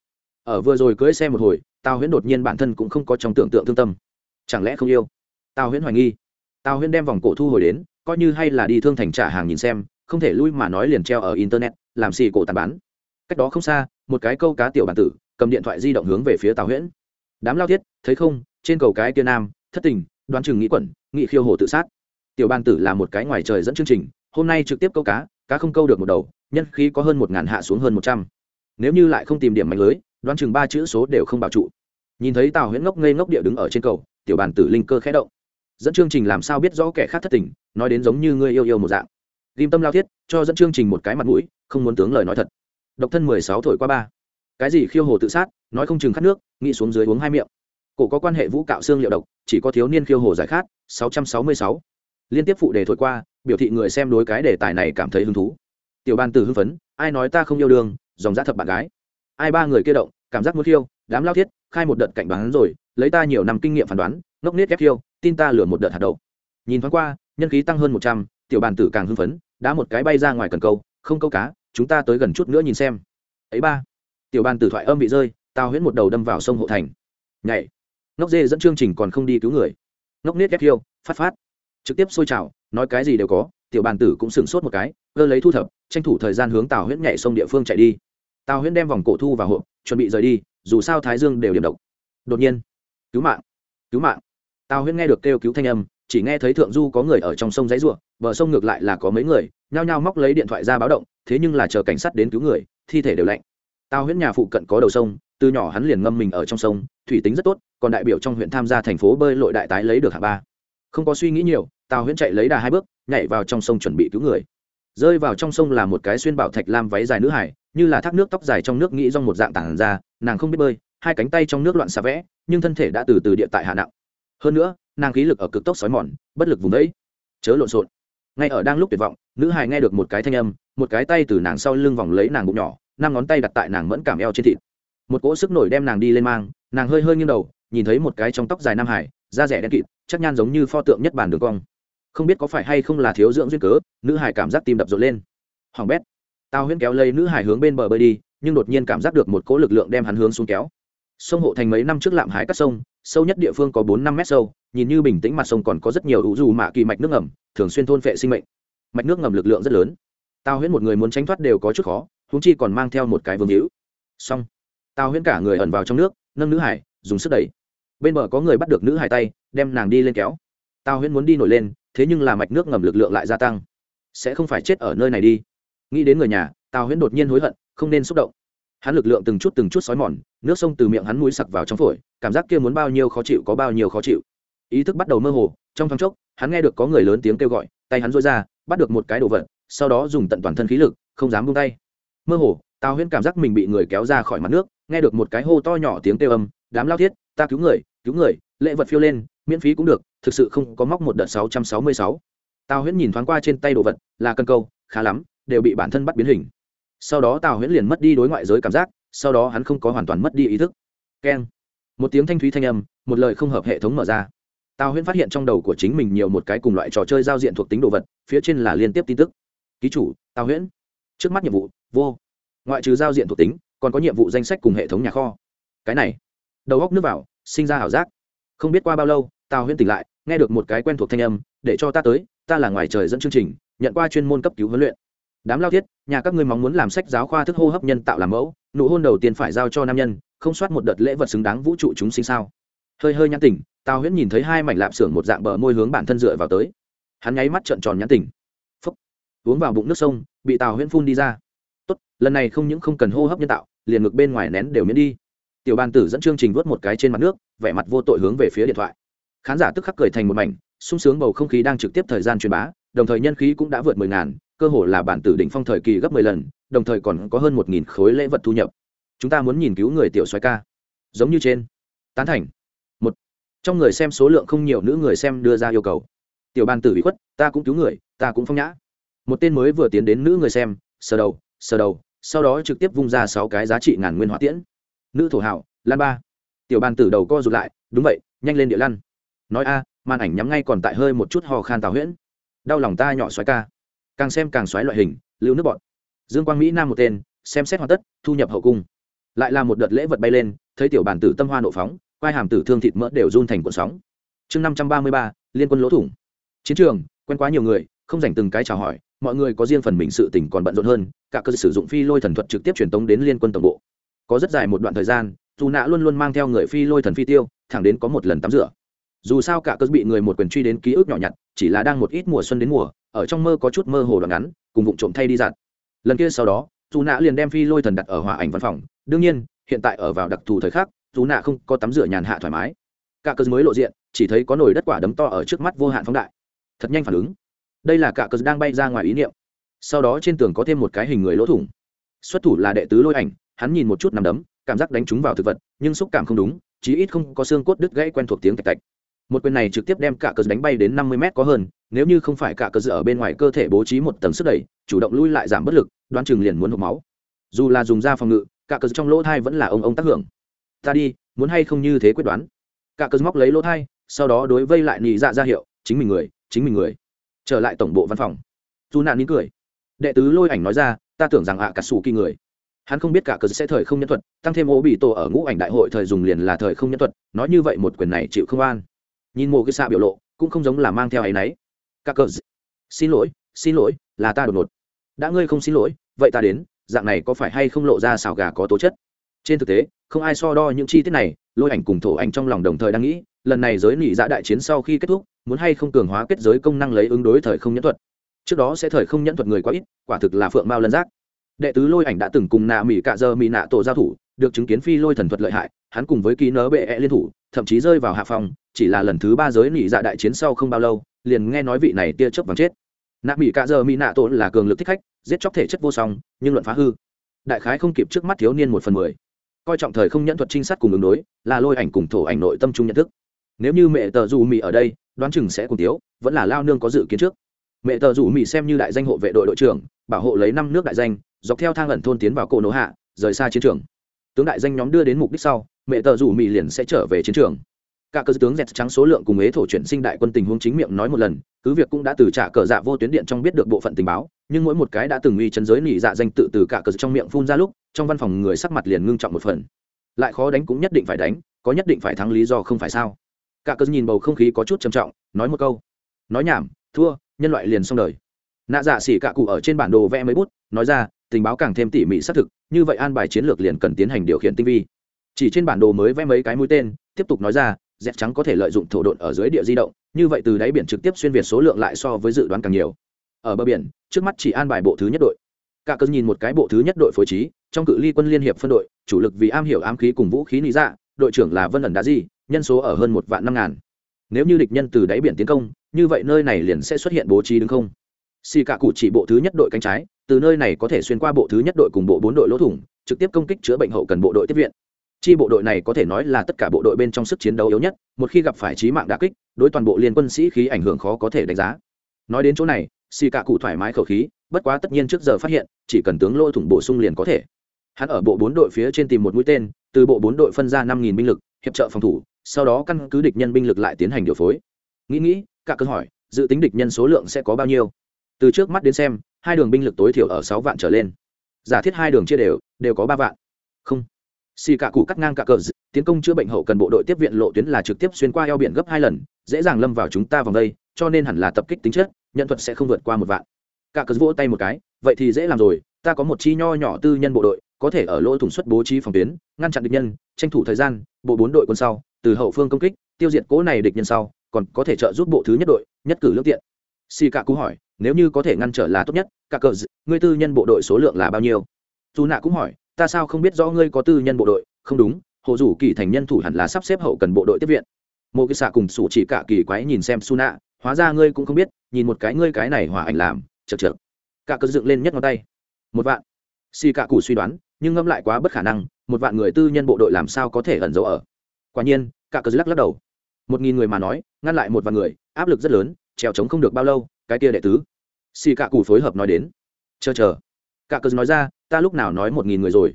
Ở vừa rồi cưỡi xe một hồi, tào huyễn đột nhiên bản thân cũng không có trong tưởng tượng thương tâm. Chẳng lẽ không yêu? Tào huyễn hoài nghi. Tào huyễn đem vòng cổ thu hồi đến coi như hay là đi thương thành trả hàng nhìn xem, không thể lui mà nói liền treo ở internet, làm xì cổ tàn bán. Cách đó không xa, một cái câu cá tiểu bản tử, cầm điện thoại di động hướng về phía tào huyễn. Đám lao thiết, thấy không, trên cầu cái kia nam, thất tình, đoán chừng nghĩ quẩn nghị khiêu hồ tự sát. Tiểu bản tử là một cái ngoài trời dẫn chương trình, hôm nay trực tiếp câu cá cá không câu được một đầu, nhân khí có hơn một ngàn hạ xuống hơn một trăm. Nếu như lại không tìm điểm mạnh lưới, đoán chừng ba chữ số đều không bảo trụ. Nhìn thấy tào huyễn ngốc ngây ngốc địa đứng ở trên cầu, tiểu bản tử linh cơ khẽ động. Dẫn chương trình làm sao biết rõ kẻ khác thất tình nói đến giống như ngươi yêu yêu một dạng. Ghim tâm lao thiết, cho dẫn chương trình một cái mặt mũi, không muốn tướng lời nói thật. Độc thân mười sáu thổi qua ba. Cái gì khiêu hồ tự sát, nói không chừng khát nước, nghĩ xuống dưới uống hai miệng. Cổ có quan hệ vũ cạo xương liệu độc, chỉ có thiếu niên khiêu hồ giải khát, sáu trăm sáu mươi sáu. Liên tiếp phụ đề thổi qua, biểu thị người xem đối cái đề tài này cảm thấy hứng thú. Tiểu ban từ hưng phấn, ai nói ta không yêu đương, dòng giã thập bạn gái. Ai ba người kia động, cảm giác muốn khiêu, đám lao thiết, khai một đợt cảnh đoán rồi, lấy ta nhiều năm kinh nghiệm phán đoán, ngốc nết ép khiêu, tin ta lừa một đợt hạt đậu. Nhìn thoáng qua nhân khí tăng hơn một trăm, tiểu bàn tử càng hưng phấn, đá một cái bay ra ngoài cần câu, không câu cá, chúng ta tới gần chút nữa nhìn xem. Ấy ba, tiểu bàn tử thoại âm bị rơi tao huyễn một đầu đâm vào sông hộ thành. Nhảy. Ngốc dê dẫn chương trình còn không đi cứu người. Ngốc nết ép khiêu phát phát. Trực tiếp xôi trào nói cái gì đều có, tiểu bàn tử cũng sửng sốt một cái gơ lấy thu thập, tranh thủ thời gian hướng tào huyễn nhảy sông địa phương chạy đi. Tào huyễn đem vòng cổ thu vào hộp, chuẩn bị rời đi, dù sao thái dương đều điểm độc. Đột nhiên. Cứu mạng. Cứu mạng. Tào huyễn nghe được kêu cứu thanh âm chỉ nghe thấy thượng du có người ở trong sông giấy ruộng bờ sông ngược lại là có mấy người, nhao nhao móc lấy điện thoại ra báo động, thế nhưng là chờ cảnh sát đến cứu người, thi thể đều lạnh. Tào huyễn nhà phụ cận có đầu sông, từ nhỏ hắn liền ngâm mình ở trong sông, thủy tính rất tốt, còn đại biểu trong huyện tham gia thành phố bơi lội đại tái lấy được hạng ba. Không có suy nghĩ nhiều, tào huyễn chạy lấy đà hai bước, nhảy vào trong sông chuẩn bị cứu người. Rơi vào trong sông là một cái xuyên bảo thạch lam váy dài nữ hải, như là thác nước tóc dài trong nước nghĩ rong một dạng tảng ra, nàng không biết bơi, hai cánh tay trong nước loạn xà vẽ, nhưng thân thể đã từ từ địa tại hạ nặng. Hơn nữa nàng khí lực ở cực tốc sói mòn, bất lực vùng đấy chớ lộn xộn. Ngay ở đang lúc tuyệt vọng, nữ hài nghe được một cái thanh âm, một cái tay từ nàng sau lưng vòng lấy nàng bụng nhỏ, năm ngón tay đặt tại nàng mẫn cảm eo trên thịt. Một cỗ sức nổi đem nàng đi lên mang, nàng hơi hơi nghiêng đầu, nhìn thấy một cái trong tóc dài nam hải da rẻ đen kịt, chắc nhan giống như pho tượng nhất bản đường cong. Không biết có phải hay không là thiếu dưỡng duyên cớ, nữ hải cảm giác tim đập rộn lên. Hoàng bét. Tao huyễn kéo lấy nữ hải hướng bên bờ bơi đi, nhưng đột nhiên cảm giác được một cỗ lực lượng đem hắn hướng xuống kéo. Sông hộ thành mấy năm trước lạm hái cát sông, sâu nhất địa phương có bốn năm mét sâu nhìn như bình tĩnh mặt sông còn có rất nhiều ủ dù mạ kỳ mạch nước ngầm, thường xuyên thôn phệ sinh mệnh. Mạch nước ngầm lực lượng rất lớn. Tao huyễn một người muốn tránh thoát đều có chút khó húng chi còn mang theo một cái vương hữu. Xong. Tao huyễn cả người ẩn vào trong nước, nâng nữ hải, dùng sức đẩy. Bên bờ có người bắt được nữ hải tay, đem nàng đi lên kéo. Tao huyễn muốn đi nổi lên, thế nhưng là mạch nước ngầm lực lượng lại gia tăng. Sẽ không phải chết ở nơi này đi. Nghĩ đến người nhà, tào huyễn đột nhiên hối hận, không nên xúc động. Hắn lực lượng từng chút từng chút xói mòn, nước sông từ miệng hắn mũi sặc vào trong phổi, cảm giác kia muốn bao nhiêu khó chịu có bao nhiêu khó chịu ý thức bắt đầu mơ hồ, trong thoáng chốc, hắn nghe được có người lớn tiếng kêu gọi, tay hắn dối ra, bắt được một cái đồ vật, sau đó dùng tận toàn thân khí lực, không dám buông tay. Mơ hồ, tào huyễn cảm giác mình bị người kéo ra khỏi mặt nước, nghe được một cái hô to nhỏ tiếng kêu âm, đám lao thiết, ta cứu người cứu người, lễ vật phiêu lên, miễn phí cũng được, thực sự không có móc một đợt sáu trăm sáu mươi sáu. Tào huyễn nhìn thoáng qua trên tay đồ vật, là cân câu, khá lắm, đều bị bản thân bắt biến hình. Sau đó tào huyễn liền mất đi đối ngoại giới cảm giác, sau đó hắn không có hoàn toàn mất đi ý thức. Keng. Một tiếng thanh thúy thanh âm, một lời không hợp hệ thống mở ra tào huyễn phát hiện trong đầu của chính mình nhiều một cái cùng loại trò chơi giao diện thuộc tính đồ vật, phía trên là liên tiếp tin tức. Ký chủ, tào huyễn. Trước mắt nhiệm vụ, vô. Ngoại trừ giao diện thuộc tính, còn có nhiệm vụ danh sách cùng hệ thống nhà kho. Cái này, đầu góc nước vào, sinh ra ảo giác. Không biết qua bao lâu, tào huyễn tỉnh lại, nghe được một cái quen thuộc thanh âm, để cho ta tới, ta là ngoài trời dẫn chương trình, nhận qua chuyên môn cấp cứu huấn luyện. Đám lao thiết, nhà các ngươi mong muốn làm sách giáo khoa thức hô hấp nhân tạo làm mẫu, nụ hôn đầu tiên phải giao cho nam nhân, không soát một đợt lễ vật xứng đáng vũ trụ chúng sinh sao? Hơi hơi nhãn tỉnh tào huyễn nhìn thấy hai mảnh lạp xưởng một dạng bờ môi hướng bản thân dựa vào tới. Hắn nháy mắt trợn tròn nhãn tỉnh. Phấp uống vào bụng nước sông, bị tào huyễn phun đi ra. Tốt, lần này không những không cần hô hấp nhân tạo, liền ngực bên ngoài nén đều miễn đi. Tiểu bàn tử dẫn chương trình vớt một cái trên mặt nước, vẻ mặt vô tội hướng về phía điện thoại. Khán giả tức khắc cười thành một mảnh, sung sướng bầu không khí đang trực tiếp thời gian truyền bá, đồng thời nhân khí cũng đã vượt mười ngàn, cơ hồ là bản tử đỉnh phong thời kỳ gấp mười lần, đồng thời còn có hơn một nghìn khối lễ vật thu nhập. Chúng ta muốn nhìn cứu người tiểu xoay ca. Giống như trên. Tán thành trong người xem số lượng không nhiều, nữ người xem đưa ra yêu cầu. Tiểu bàn tử bị khuất, ta cũng cứu người, ta cũng phong nhã. Một tên mới vừa tiến đến nữ người xem, sờ đầu sờ đầu, sau đó trực tiếp vung ra sáu cái giá trị ngàn nguyên hỏa tiễn. Nữ thổ hảo, lan ba. Tiểu bàn tử đầu co rụt lại, đúng vậy, nhanh lên địa lăn. Nói a, màn ảnh nhắm ngay còn tại hơi một chút hò khan tào huyễn. Đau lòng ta nhỏ xoáy ca. Càng xem càng xoáy loại hình, lưu nước bọn. Dương quang mỹ nam một tên, xem xét hoàn tất, thu nhập hậu cung. Lại là một đợt lễ vật bay lên, thấy tiểu bản tử tâm hoa nộ phóng quai hàm tử thương thịt mỡ đều run thành cuộn sóng. Chương năm trăm ba mươi ba, liên quân lỗ thủng. Chiến trường, quen quá nhiều người, không dành từng cái chào hỏi, mọi người có riêng phần mình sự tỉnh còn bận rộn hơn, cả cơ sử dụng phi lôi thần thuật trực tiếp truyền tống đến liên quân tổng bộ. Có rất dài một đoạn thời gian, dù nạ luôn luôn mang theo người phi lôi thần phi tiêu, thẳng đến có một lần tắm rửa. Dù sao cả cơ bị người một quyền truy đến ký ức nhỏ nhặt, chỉ là đang một ít mùa xuân đến mùa, ở trong mơ có chút mơ hồ đoạn ngắn, cùng vụ trộm thay đi giặt. Lần kia sau đó, dù nạ liền đem phi lôi thần đặt ở hòa ảnh văn phòng. Đương nhiên, hiện tại ở vào đặc thù thời khắc dù nạ không có tắm rửa nhàn hạ thoải mái. Cả cờ mới lộ diện, chỉ thấy có nồi đất quả đấm to ở trước mắt vô hạn phóng đại. Thật nhanh phản ứng. Đây là cả cờ đang bay ra ngoài ý niệm. Sau đó trên tường có thêm một cái hình người lỗ thủng. Xuất thủ là đệ tứ lôi ảnh, hắn nhìn một chút nằm đấm, cảm giác đánh trúng vào thực vật, nhưng xúc cảm không đúng, chí ít không có xương cốt đứt gãy quen thuộc tiếng tạch tạch. Một quyền này trực tiếp đem cả cờ đánh bay đến năm mươi mét có hơn, nếu như không phải cả cờ ở bên ngoài cơ thể bố trí một tầng sức đẩy, chủ động lui lại giảm bất lực, đoán chừng liền muốn hộp máu. Dù là dùng da phòng ngự, cả cờ trong lỗ thai vẫn là ông ông tác hưởng ta đi, muốn hay không như thế quyết đoán. Cả cơn móc lấy lỗ thai, sau đó đối vây lại nhị dạ ra hiệu, chính mình người, chính mình người. Trở lại tổng bộ văn phòng. Dù nạn nín cười. Đệ tứ lôi ảnh nói ra, ta tưởng rằng ạ à cả xù kỳ người. Hắn không biết cả cờ sẽ thời không nhân thuật, tăng thêm ô bị tổ ở ngũ ảnh đại hội thời dùng liền là thời không nhân thuật, nói như vậy một quyền này chịu không an. Nhìn mồ cái xạ biểu lộ, cũng không giống là mang theo ấy nấy. Cả cờ xin lỗi xin lỗi, là ta đột ngột. Đã ngươi không xin lỗi, vậy ta đến, dạng này có phải hay không lộ ra xào gà có tố chất? Trên thực tế, không ai so đo những chi tiết này, lôi ảnh cùng thổ ảnh trong lòng đồng thời đang nghĩ, lần này giới nỉ dạ đại chiến sau khi kết thúc, muốn hay không cường hóa kết giới công năng lấy ứng đối thời không nhẫn thuật. Trước đó sẽ thời không nhẫn thuật người quá ít, quả thực là phượng mao lân giác. Đệ tứ lôi ảnh đã từng cùng nạ mỹ cạ dơ mỹ nạ tổ giao thủ, được chứng kiến phi lôi thần thuật lợi hại, hắn cùng với ký nớ bệ -e liên thủ, thậm chí rơi vào hạ phòng chỉ là lần thứ ba giới nỉ dạ đại chiến sau không bao lâu, liền nghe nói vị này tia chớp vàng chết. Nạ mỹ cạ dơ mỹ nạ tổ là cường lực thích khách, giết chóc thể chất vô song, nhưng luận phá hư. Đại khái không kịp trước mắt thiếu niên một phần mười coi trọng thời không nhẫn thuật trinh sát cùng ứng đối, là lôi ảnh cùng thổ ảnh nội tâm trung nhận thức. Nếu như mẹ tờ dù mỹ ở đây, đoán chừng sẽ cùng tiếu, vẫn là lao nương có dự kiến trước. Mẹ tờ dù mỹ xem như đại danh hộ vệ đội đội trưởng, bảo hộ lấy năm nước đại danh, dọc theo thang ẩn thôn tiến vào cổ nổ hạ, rời xa chiến trường. Tướng đại danh nhóm đưa đến mục đích sau, mẹ tờ dù mỹ liền sẽ trở về chiến trường. Cả cơ tướng dẹt trắng số lượng cùng ế thổ chuyển sinh đại quân tình huống chính miệng nói một lần, cứ việc cũng đã từ trả cờ dạ vô tuyến điện trong biết được bộ phận tình báo nhưng mỗi một cái đã từng uy chân giới nỉ dạ danh tự từ cả cờ trong miệng phun ra lúc, trong văn phòng người sắc mặt liền ngưng trọng một phần. Lại khó đánh cũng nhất định phải đánh, có nhất định phải thắng lý do không phải sao? Cả cờ nhìn bầu không khí có chút trầm trọng, nói một câu. Nói nhảm, thua, nhân loại liền xong đời. Nạ dạ xỉ cả cụ ở trên bản đồ vẽ mấy bút, nói ra, tình báo càng thêm tỉ mỉ xác thực, như vậy an bài chiến lược liền cần tiến hành điều khiển tinh vi. Chỉ trên bản đồ mới vẽ mấy cái mũi tên, tiếp tục nói ra dẹp trắng có thể lợi dụng thổ độn ở dưới địa di động, như vậy từ đáy biển trực tiếp xuyên việt số lượng lại so với dự đoán càng nhiều ở bờ biển, trước mắt chỉ an bài bộ thứ nhất đội. Cả cơn nhìn một cái bộ thứ nhất đội phối trí, trong cự ly quân liên hiệp phân đội, chủ lực vì am hiểu ám khí cùng vũ khí lý dạ đội trưởng là vân ẩn đá di, nhân số ở hơn một vạn năm ngàn. Nếu như địch nhân từ đáy biển tiến công, như vậy nơi này liền sẽ xuất hiện bố trí đứng không. Xì cả cụ chỉ bộ thứ nhất đội cánh trái, từ nơi này có thể xuyên qua bộ thứ nhất đội cùng bộ bốn đội lỗ thủng, trực tiếp công kích chữa bệnh hậu cần bộ đội tiếp viện. Chi bộ đội này có thể nói là tất cả bộ đội bên trong sức chiến đấu yếu nhất, một khi gặp phải trí mạng đà kích, đối toàn bộ liên quân sĩ khí ảnh hưởng khó có thể đánh giá. Nói đến chỗ này xì cả cụ thoải mái khẩu khí, bất quá tất nhiên trước giờ phát hiện, chỉ cần tướng lỗ thủng bổ sung liền có thể. Hắn ở bộ bốn đội phía trên tìm một mũi tên, từ bộ bốn đội phân ra năm nghìn binh lực, hiệp trợ phòng thủ, sau đó căn cứ địch nhân binh lực lại tiến hành điều phối. Nghĩ nghĩ, cả cơn hỏi, dự tính địch nhân số lượng sẽ có bao nhiêu? Từ trước mắt đến xem, hai đường binh lực tối thiểu ở sáu vạn trở lên. Giả thiết hai đường chia đều đều có ba vạn. Không. Xì cả cụ cắt ngang cả cờ tiến công chữa bệnh hậu cần bộ đội tiếp viện lộ tuyến là trực tiếp xuyên qua eo biển gấp hai lần, dễ dàng lâm vào chúng ta vòng đây, cho nên hẳn là tập kích tính chất nhận thuật sẽ không vượt qua một vạn. Cả cớ vỗ tay một cái, vậy thì dễ làm rồi, ta có một chi nho nhỏ tư nhân bộ đội, có thể ở lỗ thủng suất bố trí phòng tuyến, ngăn chặn địch nhân, tranh thủ thời gian, bộ bốn đội quân sau, từ hậu phương công kích, tiêu diệt cố này địch nhân sau, còn có thể trợ giúp bộ thứ nhất đội, nhất cử lương tiện. Si cả cú hỏi, nếu như có thể ngăn trở là tốt nhất, cả cờ ngươi tư nhân bộ đội số lượng là bao nhiêu? Dù nạ cũng hỏi, ta sao không biết rõ ngươi có tư nhân bộ đội? Không đúng, hồ rủ kỳ thành nhân thủ hẳn là sắp xếp hậu cần bộ đội tiếp viện. Mô kỳ xạ cùng sủ chỉ cả kỳ quái nhìn xem su nạ hóa ra ngươi cũng không biết, nhìn một cái ngươi cái này hỏa ảnh làm chật chật cả cờ dựng lên nhất ngón tay. Một vạn. Xì cả cụ suy đoán, nhưng ngâm lại quá bất khả năng, một vạn người tư nhân bộ đội làm sao có thể ẩn giấu ở. Quả nhiên, cả cờ lắc lắc đầu. Một nghìn người mà nói, ngăn lại một vạn người, áp lực rất lớn, trèo trống không được bao lâu, cái kia đệ tứ. Xì cả cụ phối hợp nói đến. Chờ chờ. Cả cờ nói ra, ta lúc nào nói một nghìn người rồi?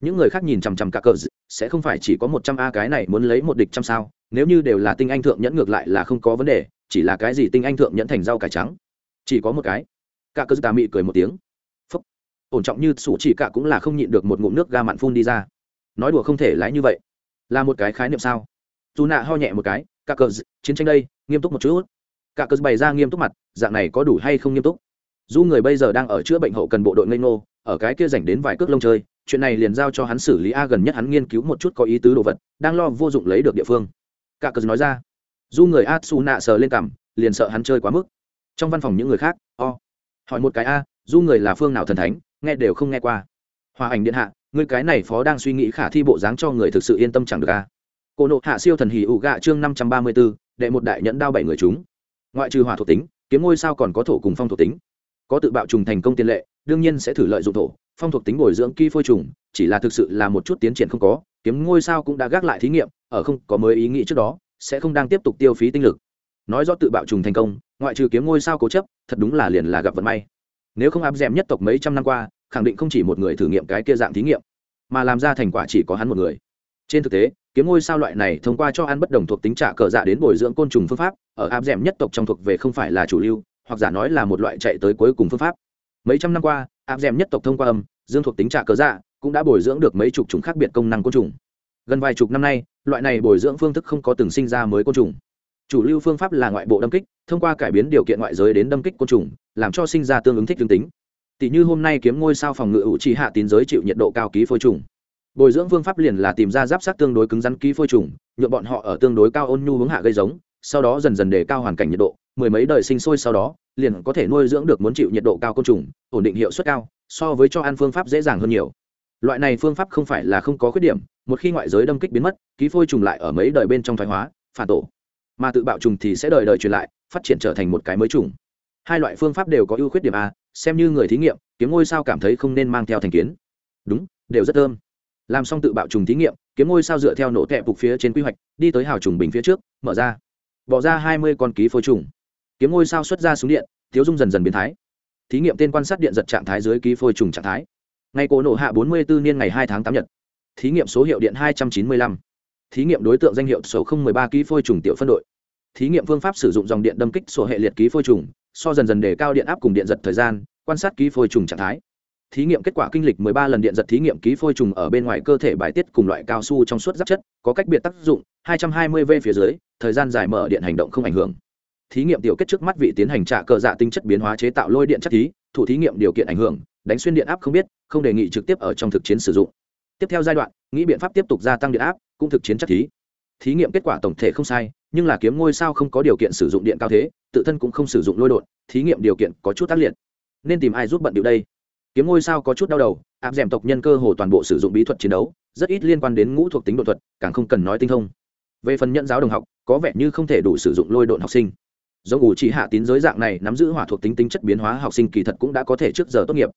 Những người khác nhìn chằm chằm cả cờ, sẽ không phải chỉ có một trăm a cái này muốn lấy một địch trăm sao, nếu như đều là tinh anh thượng nhẫn ngược lại là không có vấn đề chỉ là cái gì tinh anh thượng nhẫn thành rau cải trắng. Chỉ có một cái. Cả cơ tà mị cười một tiếng. Phúc. Ổn trọng như sủ chỉ cả cũng là không nhịn được một ngụm nước ga mặn phun đi ra. Nói đùa không thể lái như vậy. Là một cái khái niệm sao? Dù nạ ho nhẹ một cái. Cả cờ chiến tranh đây, nghiêm túc một chút. Cả cờ bày ra nghiêm túc mặt, dạng này có đủ hay không nghiêm túc? Dù người bây giờ đang ở chữa bệnh hậu cần bộ đội ngây ngô, ở cái kia dành đến vài cước lông chơi, chuyện này liền giao cho hắn xử lý a gần nhất hắn nghiên cứu một chút có ý tứ đồ vật, đang lo vô dụng lấy được địa phương. Cả cờ nói ra. Du người a su nạ sờ lên cằm, liền sợ hắn chơi quá mức. Trong văn phòng những người khác, o、oh. hỏi một cái a du người là phương nào thần thánh, nghe đều không nghe qua. Hòa ảnh điện hạ người cái này phó đang suy nghĩ khả thi bộ dáng cho người thực sự yên tâm chẳng được a. Cổ nộ hạ siêu thần hỉ ụ gạ chương năm trăm ba mươi b ố đệ một đại nhẫn đao bảy người chúng. Ngoại trừ hỏa thuộc tính, kiếm ngôi sao còn có thổ cùng phong thuộc tính. Có tự bạo trùng thành công tiền lệ, đương nhiên sẽ thử lợi dụng thổ, phong thuộc tính bồi dưỡng kỳ phôi trùng, chỉ là thực sự là một chút tiến triển không có, kiếm ngôi sao cũng đã gác lại thí nghiệm, ở không có mới ý nghĩ trước đó sẽ không đang tiếp tục tiêu phí tinh lực. Nói do tự bạo trùng thành công, ngoại trừ kiếm ngôi sao cố chấp, thật đúng là liền là gặp vận may. Nếu không áp d nhất tộc mấy trăm năm qua, khẳng định không chỉ một người thử nghiệm cái kia dạng thí nghiệm, mà làm ra thành quả chỉ có hắn một người. Trên thực tế, kiếm ngôi sao loại này thông qua cho ăn bất đồng thuộc tính trả cờ dạ đến bồi dưỡng côn trùng phương pháp, ở áp d nhất tộc trong thuộc về không phải là chủ lưu, hoặc giả nói là một loại chạy tới cuối cùng phương pháp. Mấy trăm năm qua, áp d nhất tộc thông qua âm, dương thuộc tính trả cờ dạ cũng đã bồi dưỡng được mấy chục chủng khác biệt công năng côn trùng gần vài chục năm nay, loại này bồi dưỡng phương thức không có từng sinh ra mới côn trùng. Chủ lưu phương pháp là ngoại bộ đâm kích, thông qua cải biến điều kiện ngoại giới đến đâm kích côn trùng, làm cho sinh ra tương ứng thích tương tính. Tỷ như hôm nay kiếm ngôi sao phòng ngự ủ trì hạ tín giới chịu nhiệt độ cao ký phôi trùng. Bồi dưỡng phương pháp liền là tìm ra giáp sát tương đối cứng rắn ký phôi trùng nhuộm bọn họ ở tương đối cao ôn nhu hướng hạ gây giống, sau đó dần dần đề cao hoàn cảnh nhiệt độ, mười mấy đời sinh sôi sau đó, liền có thể nuôi dưỡng được muốn chịu nhiệt độ cao côn trùng, ổn định hiệu suất cao, so với cho ăn phương pháp dễ dàng hơn nhiều loại này phương pháp không phải là không có khuyết điểm, một khi ngoại giới đâm kích biến mất, ký phôi trùng lại ở mấy đời bên trong thoái hóa, phản tổ. Mà tự bạo trùng thì sẽ đời đời truyền lại, phát triển trở thành một cái mới trùng. Hai loại phương pháp đều có ưu khuyết điểm a, xem như người thí nghiệm, kiếm ngôi sao cảm thấy không nên mang theo thành kiến. Đúng, đều rất thơm. Làm xong tự bạo trùng thí nghiệm, kiếm ngôi sao dựa theo nổ tẹp phục phía trên quy hoạch, đi tới hào trùng bình phía trước, mở ra. Bỏ ra hai mươi con ký phôi trùng. Kiếm ngôi sao xuất ra xuống điện, thiếu dung dần dần biến thái. Thí nghiệm tên quan sát điện giật trạng thái dưới ký phôi trùng trạng thái ngày cổ nổ hạ bốn mươi bốn niên ngày hai tháng tám nhật. Thí nghiệm số hiệu điện hai trăm chín mươi lăm. Thí nghiệm đối tượng danh hiệu số không mười ba ký phôi trùng tiểu phân đội. Thí nghiệm phương pháp sử dụng dòng điện đâm kích sổ hệ liệt ký phôi trùng, so dần dần đề cao điện áp cùng điện giật thời gian, quan sát ký phôi trùng trạng thái. Thí nghiệm kết quả kinh lịch 13 lần điện giật thí nghiệm ký phôi trùng ở bên ngoài cơ thể bài tiết cùng loại cao su trong suốt giáp chất, có cách biệt tác dụng 220 v phía dưới, thời gian dài mở điện hành động không ảnh hưởng. Thí nghiệm tiểu kết trước mắt vị tiến hành trả cờ dạ tinh chất biến hóa chế tạo lôi điện chất thí, thủ thí nghiệm điều kiện ảnh hưởng đánh xuyên điện áp không biết, không đề nghị trực tiếp ở trong thực chiến sử dụng. Tiếp theo giai đoạn, nghĩ biện pháp tiếp tục gia tăng điện áp, cũng thực chiến chắc thí. Thí nghiệm kết quả tổng thể không sai, nhưng là kiếm ngôi sao không có điều kiện sử dụng điện cao thế, tự thân cũng không sử dụng lôi đột, thí nghiệm điều kiện có chút tác liệt. Nên tìm ai giúp bận điệu đây? Kiếm ngôi sao có chút đau đầu, áp d tộc nhân cơ hồ toàn bộ sử dụng bí thuật chiến đấu, rất ít liên quan đến ngũ thuộc tính đột thuật, càng không cần nói tinh thông. Về phần nhận giáo đồng học, có vẻ như không thể đủ sử dụng lôi độn học sinh. Do ngủ chỉ hạ tín giới dạng này nắm giữ hỏa thuộc tính tính chất biến hóa học sinh kỳ thật cũng đã có thể trước giờ tốt nghiệp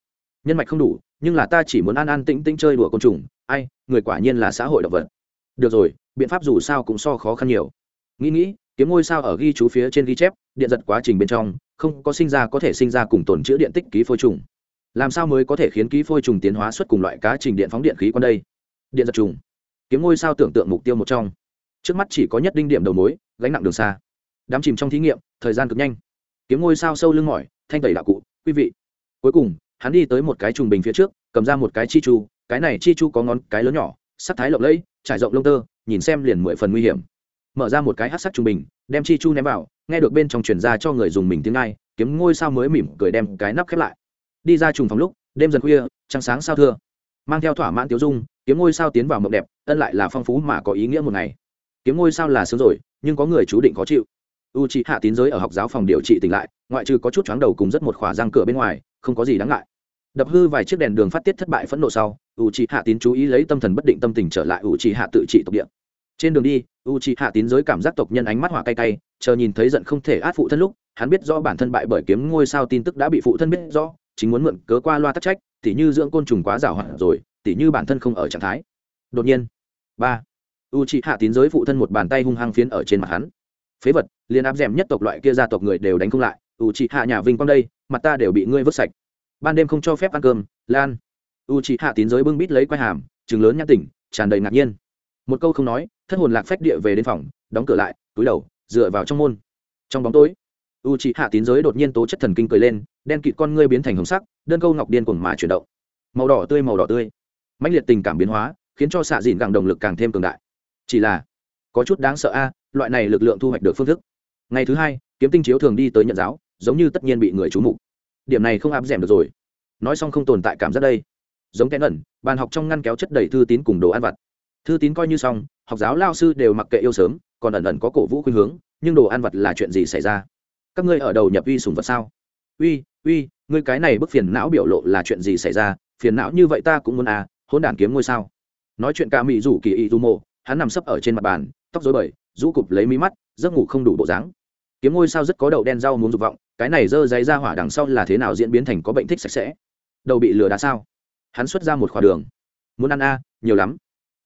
nhân mạch không đủ, nhưng là ta chỉ muốn an an tĩnh tĩnh chơi đùa côn trùng. Ai, người quả nhiên là xã hội động vật. Được rồi, biện pháp dù sao cũng so khó khăn nhiều. Nghĩ nghĩ, kiếm ngôi sao ở ghi chú phía trên ghi chép, điện giật quá trình bên trong, không có sinh ra có thể sinh ra cùng tồn chữa điện tích ký phôi trùng. Làm sao mới có thể khiến ký phôi trùng tiến hóa xuất cùng loại cá trình điện phóng điện khí qua đây? Điện giật trùng. Kiếm ngôi sao tưởng tượng mục tiêu một trong. Trước mắt chỉ có nhất đinh điểm đầu mối, gánh nặng đường xa. Đám chìm trong thí nghiệm, thời gian cực nhanh. Kiếm ngôi sao sâu lưng mỏi, thanh tẩy đạo cụ, quý vị. Cuối cùng hắn đi tới một cái trùng bình phía trước, cầm ra một cái chi chu, cái này chi chu có ngón cái lớn nhỏ, sắc thái lộng lẫy, trải rộng lông tơ, nhìn xem liền mười phần nguy hiểm. Mở ra một cái hát sắc trung bình, đem chi chu ném vào, nghe được bên trong truyền ra cho người dùng mình tiếng ai, kiếm ngôi sao mới mỉm cười đem cái nắp khép lại. Đi ra trùng phòng lúc, đêm dần khuya, trăng sáng sao thưa. Mang theo thỏa mãn tiếu dung, kiếm ngôi sao tiến vào mộng đẹp, ân lại là phong phú mà có ý nghĩa một ngày. Kiếm ngôi sao là sướng rồi, nhưng có người chú định khó chịu. U c hạ tín giới ở học giáo phòng điều trị tỉnh lại, ngoại trừ có chút chóng đầu cùng rất một khỏa răng cửa bên ngoài, không có gì đáng ngại đập hư vài chiếc đèn đường phát tiết thất bại phẫn nộ sau u c hạ tín chú ý lấy tâm thần bất định tâm tình trở lại u c hạ tự trị tộc địa. Trên đường đi u c hạ tín giới cảm giác tộc nhân ánh mắt hỏa cay cay, chờ nhìn thấy giận không thể át phụ thân lúc, hắn biết rõ bản thân bại bởi kiếm ngôi sao tin tức đã bị phụ thân biết rõ, chính muốn mượn cớ qua loa tắc trách, tỉ như dưỡng côn trùng quá rào hoạn rồi, tỉ như bản thân không ở trạng thái. Đột nhiên, ba u c hạ tín giới phụ thân một bàn tay hung hăng phiến ở trên mặt hắn. Phế vật, liền áp d nhất tộc loại kia gia tộc người đều đánh không lại u c hạ nhà vinh quang đây, mặt ta đều bị ngươi vứt sạch ban đêm không cho phép ăn cơm, lan. U chị hạ tín giới bưng bít lấy quai hàm chừng lớn nhãn tỉnh, tràn đầy ngạc nhiên. Một câu không nói, thất hồn lạc phách địa về đến phòng, đóng cửa lại, túi đầu, dựa vào trong môn. Trong bóng tối u chị hạ tín giới đột nhiên tố chất thần kinh cười lên, đen kịt con ngươi biến thành hồng sắc, đơn câu ngọc điên cuồng mà chuyển động. Màu đỏ tươi, màu đỏ tươi. Mãnh liệt tình cảm biến hóa, khiến cho xạ dìn gặng động lực càng thêm cường đại. Chỉ là, có chút đáng sợ a, loại này lực lượng thu hoạch được phương thức. Ngày thứ hai, kiếm tinh chiếu thường đi tới nhận giáo, giống như tất nhiên bị người trú mục điểm này không áp d được rồi. Nói xong không tồn tại cảm giác đây. Giống kẽn ẩn bàn học trong ngăn kéo chất đầy thư tín cùng đồ ăn vặt. Thư tín coi như xong, học giáo lao sư đều mặc kệ yêu sớm, còn ẩn ẩn có cổ vũ khuynh hướng, nhưng đồ ăn vặt là chuyện gì xảy ra? Các ngươi ở đầu nhập uy sùng vật sao? Uy uy, ngươi cái này bức phiền não biểu lộ là chuyện gì xảy ra? Phiền não như vậy ta cũng muốn à hôn đản kiếm ngôi sao? Nói chuyện ca mỹ rủ kỳ y tu mộ, hắn nằm sấp ở trên mặt bàn, tóc dối bời, rũ cụp lấy mí mắt, giấc ngủ không đủ bộ dáng. Kiếm ngôi sao rất có đậu đen rau muốn dục vọng cái này dơ giấy ra hỏa đằng sau là thế nào diễn biến thành có bệnh thích sạch sẽ? Đầu bị lừa đá sao? Hắn xuất ra một khoả đường. Muốn ăn a, nhiều lắm.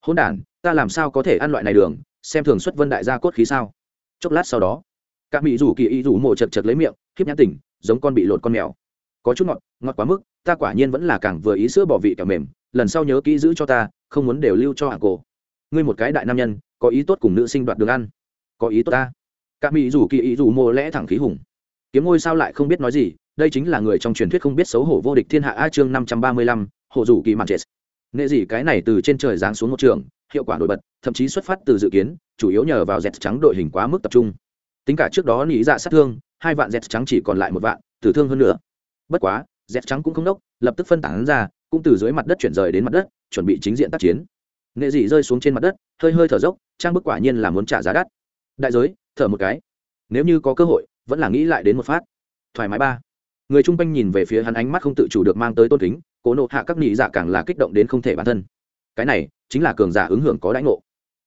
Hôn đản, ta làm sao có thể ăn loại này đường? Xem thường xuất vân đại gia cốt khí sao? Chốc lát sau đó, các mỹ rủ kỳ y rủ mộ chật chật lấy miệng, khiếp nhãn tỉnh, giống con bị lột con mèo. Có chút ngọt ngọt quá mức, ta quả nhiên vẫn là càng vừa ý sữa bỏ vị kẹo mềm, lần sau nhớ kỹ giữ cho ta, không muốn đều lưu cho hàng cổ. Ngươi một cái đại nam nhân, có ý tốt cùng nữ sinh đoạt đường ăn. Có ý tốt ta. Các mỹ rủ kỳ y rủ mộ lẽ thẳng khí hùng kiếm ngôi sao lại không biết nói gì, đây chính là người trong truyền thuyết không biết xấu hổ vô địch thiên hạ a chương năm trăm ba mươi lăm hộ rủ kỳ mặt chết nghệ gì cái này từ trên trời giáng xuống một trường, hiệu quả nổi bật, thậm chí xuất phát từ dự kiến, chủ yếu nhờ vào dẹt trắng đội hình quá mức tập trung. Tính cả trước đó nghĩ dạ sát thương, hai vạn dẹt trắng chỉ còn lại một vạn, tử thương hơn nữa. Bất quá dẹt trắng cũng không đốc, lập tức phân tán ra, cũng từ dưới mặt đất chuyển rời đến mặt đất, chuẩn bị chính diện tác chiến. Nghệ dị rơi xuống trên mặt đất, hơi hơi thở dốc, trang bức quả nhiên là muốn trả giá đắt. Đại giới, thở một cái. Nếu như có cơ hội vẫn là nghĩ lại đến một phát. Thoải mái ba. Người chung quanh nhìn về phía hắn ánh mắt không tự chủ được mang tới tôn kính, cố nộ hạ các nị dạ càng là kích động đến không thể bản thân. Cái này, chính là cường giả ứng hưởng có đãi ngộ.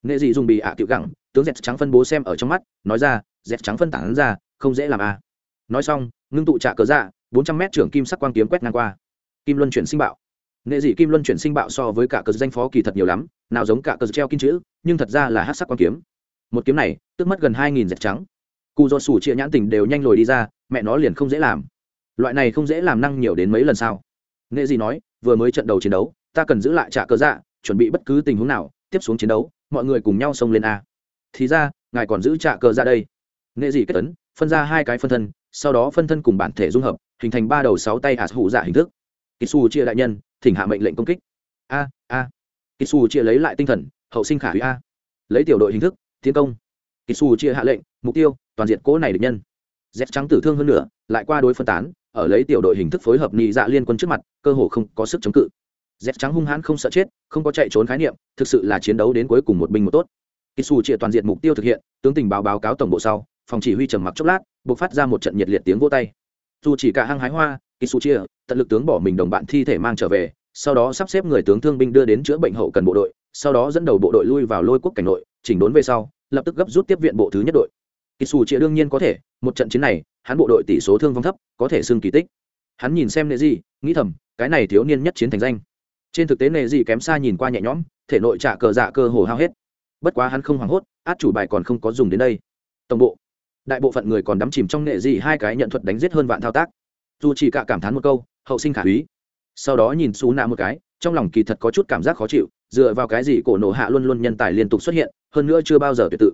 Nghệ dị dùng bị ạ à tiểu gẳng tướng dẹt trắng phân bố xem ở trong mắt, nói ra, dẹt trắng phân tản ra, không dễ làm a à. nói xong, ngưng tụ trả cớ dạ bốn trăm mét trưởng kim sắc quang kiếm quét ngang qua. Kim luân chuyển sinh bạo. Nghệ dị kim luân chuyển sinh bạo so với cả cờ danh phó kỳ thật nhiều lắm, nào giống cả cờ treo kim chữ, nhưng thật ra là hát sắc quang kiếm. Một kiếm này, tức mất gần hai nghìn dẹt trắng cụ do sủ chia nhãn tình đều nhanh lồi đi ra, mẹ nó liền không dễ làm. Loại này không dễ làm năng nhiều đến mấy lần sao? Nghệ dị nói, vừa mới trận đầu chiến đấu, ta cần giữ lại trả cờ dạ chuẩn bị bất cứ tình huống nào, tiếp xuống chiến đấu, mọi người cùng nhau xông lên a. Thì ra, ngài còn giữ trả cờ ra dạ đây. Nghệ dị kết tấn phân ra hai cái phân thân, sau đó phân thân cùng bản thể dung hợp, hình thành ba đầu sáu tay hạt hụ dạ hình thức. Kisu chia đại nhân, thỉnh hạ mệnh lệnh công kích. A a. Kisu chia lấy lại tinh thần, hậu sinh khả hủy a. Lấy tiểu đội hình thức, tiến công. Kisu chia hạ lệnh, mục tiêu toàn diện cố này được nhân. Z trắng tử thương hơn nữa lại qua đối phân tán, ở lấy tiểu đội hình thức phối hợp nhị dạ liên quân trước mặt, cơ hồ không có sức chống cự. Z trắng hung hãn không sợ chết, không có chạy trốn khái niệm, thực sự là chiến đấu đến cuối cùng một binh một tốt. Kisu chia toàn diện mục tiêu thực hiện, tướng tình báo báo cáo tổng bộ sau, phòng chỉ huy trầm mặc chốc lát buộc phát ra một trận nhiệt liệt tiếng vô tay. Dù chỉ cả hăng hái hoa kisu chia tận lực tướng bỏ mình đồng bạn thi thể mang trở về, sau đó sắp xếp người tướng thương binh đưa đến chữa bệnh hậu cần bộ đội, sau đó dẫn đầu bộ đội lui vào lôi quốc cảnh nội, chỉnh đốn về sau, lập tức gấp rút tiếp viện bộ thứ nhất đội kỳ xù chĩa đương nhiên có thể, một trận chiến này, hắn bộ đội tỷ số thương vong thấp, có thể xưng kỳ tích. Hắn nhìn xem nệ gì nghĩ thầm, cái này thiếu niên nhất chiến thành danh. Trên thực tế nệ gì kém xa nhìn qua nhẹ nhõm, thể nội trả cờ dạ cơ hồ hao hết. Bất quá hắn không hoảng hốt, át chủ bài còn không có dùng đến đây. Tổng bộ. Đại bộ phận người còn đắm chìm trong nệ gì hai cái nhận thuật đánh giết hơn vạn thao tác. Dù chỉ cả cảm thán một câu, hậu sinh khả úy. Sau đó nhìn xú nạ một cái, trong lòng kỳ thật có chút cảm giác khó chịu, dựa vào cái gì cổ nổ hạ luôn luôn nhân tài liên tục xuất hiện, hơn nữa chưa bao giờ tuyệt tự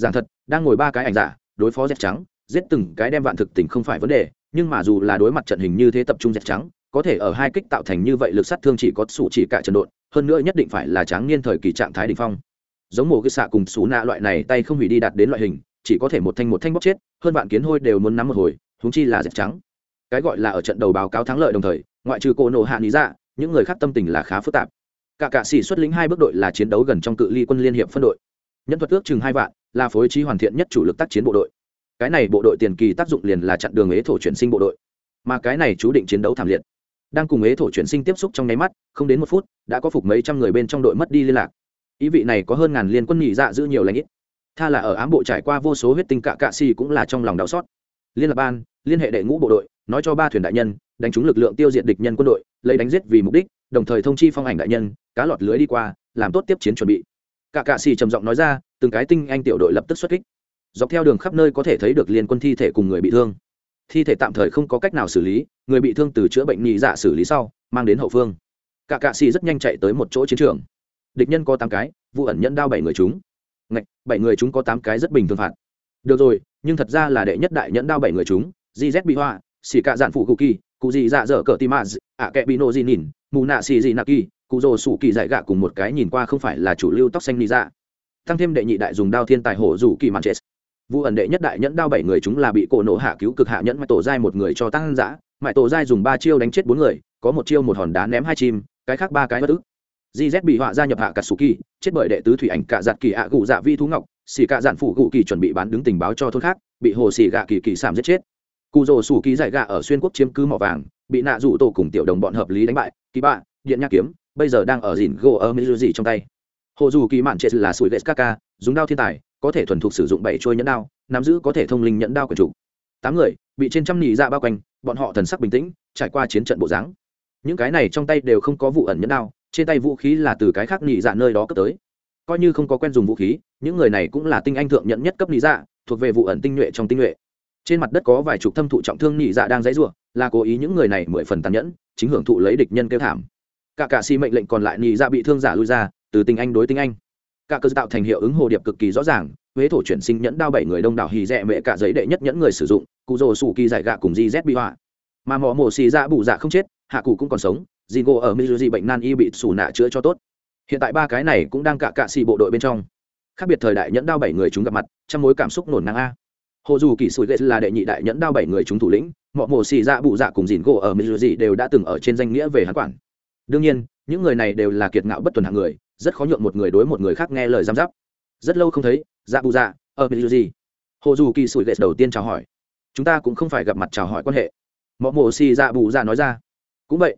giảng thật, đang ngồi ba cái ảnh giả, đối phó dẹp trắng giết từng cái đem vạn thực tình không phải vấn đề, nhưng mà dù là đối mặt trận hình như thế tập trung dẹp trắng, có thể ở hai kích tạo thành như vậy lực sát thương chỉ có sủ chỉ cả trận độn, hơn nữa nhất định phải là tráng niên thời kỳ trạng thái đ ỉ n h phong. Giống mổ cái xạ cùng xú nạ loại này tay không hủy đi đạt đến loại hình, chỉ có thể một thanh một thanh bóc chết, hơn vạn kiến hôi đều muốn nắm một hồi húng chi là dẹp trắng. Cái gọi là ở trận đầu báo cáo thắng lợi đồng thời, ngoại trừ cô nổ hạ lý dạ những người khác tâm tình là khá phức tạp. Cả cạ sĩ xuất lĩnh hai bước đội là chiến đấu gần trong cự ly quân liên hiệp phân đội. Nhân thuật ước chừng hai vạn là phối trí hoàn thiện nhất chủ lực tác chiến bộ đội. Cái này bộ đội tiền kỳ tác dụng liền là chặn đường ế thổ chuyển sinh bộ đội. Mà cái này chú định chiến đấu thảm liệt. Đang cùng ế thổ chuyển sinh tiếp xúc trong nháy mắt, không đến một phút, đã có phục mấy trăm người bên trong đội mất đi liên lạc. Ý vị này có hơn ngàn liên quân nhị dạ giữ nhiều lãnh ít. Tha là ở ám bộ trải qua vô số huyết tinh cạ cạ xì cũng là trong lòng đau xót. Liên lạc ban, liên hệ đệ ngũ bộ đội, nói cho ba thuyền đại nhân, đánh trúng lực lượng tiêu diệt địch nhân quân đội, lấy đánh giết vì mục đích, đồng thời thông chi phong ảnh đại nhân, cá lọt lưới đi qua, làm tốt tiếp chiến chuẩn bị cả cạ xì trầm giọng nói ra, từng cái tinh anh tiểu đội lập tức xuất kích. Dọc theo đường khắp nơi có thể thấy được liên quân thi thể cùng người bị thương. Thi thể tạm thời không có cách nào xử lý, người bị thương từ chữa bệnh nhị dạ xử lý sau, mang đến hậu phương. Cả cạ xì rất nhanh chạy tới một chỗ chiến trường. Địch nhân có tám cái, vụ ẩn nhẫn đao bảy người chúng. Ngạch, bảy người chúng có tám cái rất bình thường phạt. Được rồi, nhưng thật ra là đệ nhất đại nhẫn đao bảy người chúng gz bị hoa xì cạ dạn phụ cụ kỳ, cụ gì dạ dở cờ tim ạ kẹ bị nổ gì nhìn mù nạ xì gì nạ kỳ cụ rồ sủ kỳ dạy gạ cùng một cái nhìn qua không phải là chủ lưu tóc xanh ni dạ. Tăng thêm đệ nhị đại dùng đao thiên tài hổ rủ kỳ mạn chết. Vụ ẩn đệ nhất đại nhẫn đao bảy người chúng là bị cổ nổ hạ cứu cực hạ nhẫn mãi tổ giai một người cho tăng giã. Mãi tổ giai dùng ba chiêu đánh chết bốn người, có một chiêu một hòn đá ném hai chim, cái khác ba cái bất ức. Gz bị họa gia nhập hạ cà sù kỳ, chết bởi đệ tứ thủy ảnh cạ giặt kỳ hạ gụ dạ vi thú ngọc, xì cạ dạn phụ gụ kỳ chuẩn bị bán đứng tình báo cho thôn khác, bị hồ xì gạ kỳ kỳ sảm giết chết. Cụ rồ sủ kỳ giải gạ ở xuyên quốc chiếm cứ mỏ vàng, bị nạ rủ tổ cùng tiểu đồng bọn hợp lý đánh bại, kỳ bạ, điện nhạc kiếm bây giờ đang ở dìn gỗ ở mỹ gì trong tay. Hồ dù kỳ mạn trệ là sủi gậy kaka dùng đao thiên tài, có thể thuần thục sử dụng bảy trôi nhẫn đao, nắm giữ có thể thông linh nhẫn đao của chủ. Tám người bị trên trăm nhị dạ bao quanh, bọn họ thần sắc bình tĩnh, trải qua chiến trận bộ dáng. Những cái này trong tay đều không có vụ ẩn nhẫn đao, trên tay vũ khí là từ cái khác nhị dạ nơi đó cấp tới. Coi như không có quen dùng vũ khí, những người này cũng là tinh anh thượng nhận nhất cấp nhị dạ thuộc về vụ ẩn tinh nhuệ trong tinh nhuệ. Trên mặt đất có vài chục thâm thụ trọng thương nhị dạ đang dãy rủa, là cố ý những người này mười phần tàn nhẫn, chính hưởng thụ lấy địch nhân kêu thảm cả cạ xì mệnh lệnh còn lại nhị dạ bị thương giả lui ra, từ tinh anh đối tinh anh. Cả cơ tạo thành hiệu ứng hồ điệp cực kỳ rõ ràng, huế thổ chuyển sinh nhẫn đao bảy người đông đảo hì rẽ mẹ cả giấy đệ nhất nhẫn người sử dụng, cụ rồ sủ kỳ giải gạ cùng di z bị họa. Mà mỏ mổ xì dạ bù dạ không chết, hạ cụ cũng còn sống, di ngộ ở mizuji bệnh nan y bị sủ nạ chữa cho tốt. Hiện tại ba cái này cũng đang cạ cạ xì bộ đội bên trong. Khác biệt thời đại nhẫn đao bảy người chúng gặp mặt trong mối cảm xúc nổn ngang a. Hồ dù kỳ sủi ghệ là đệ nhị đại nhẫn đao bảy người chúng thủ lĩnh mọi mổ xì dạ bụ dạ cùng dìn gỗ ở mizuji đều đã từng ở trên danh nghĩa về hắn quản đương nhiên, những người này đều là kiệt ngạo bất tuần hạng người, rất khó nhượng một người đối một người khác nghe lời giam giáp. Rất lâu không thấy dạ bù dạ ở mizuji hồ dù kỳ sủi lệ đầu tiên chào hỏi. Chúng ta cũng không phải gặp mặt chào hỏi quan hệ. Mọ mổ xì dạ bù dạ nói ra. Cũng vậy.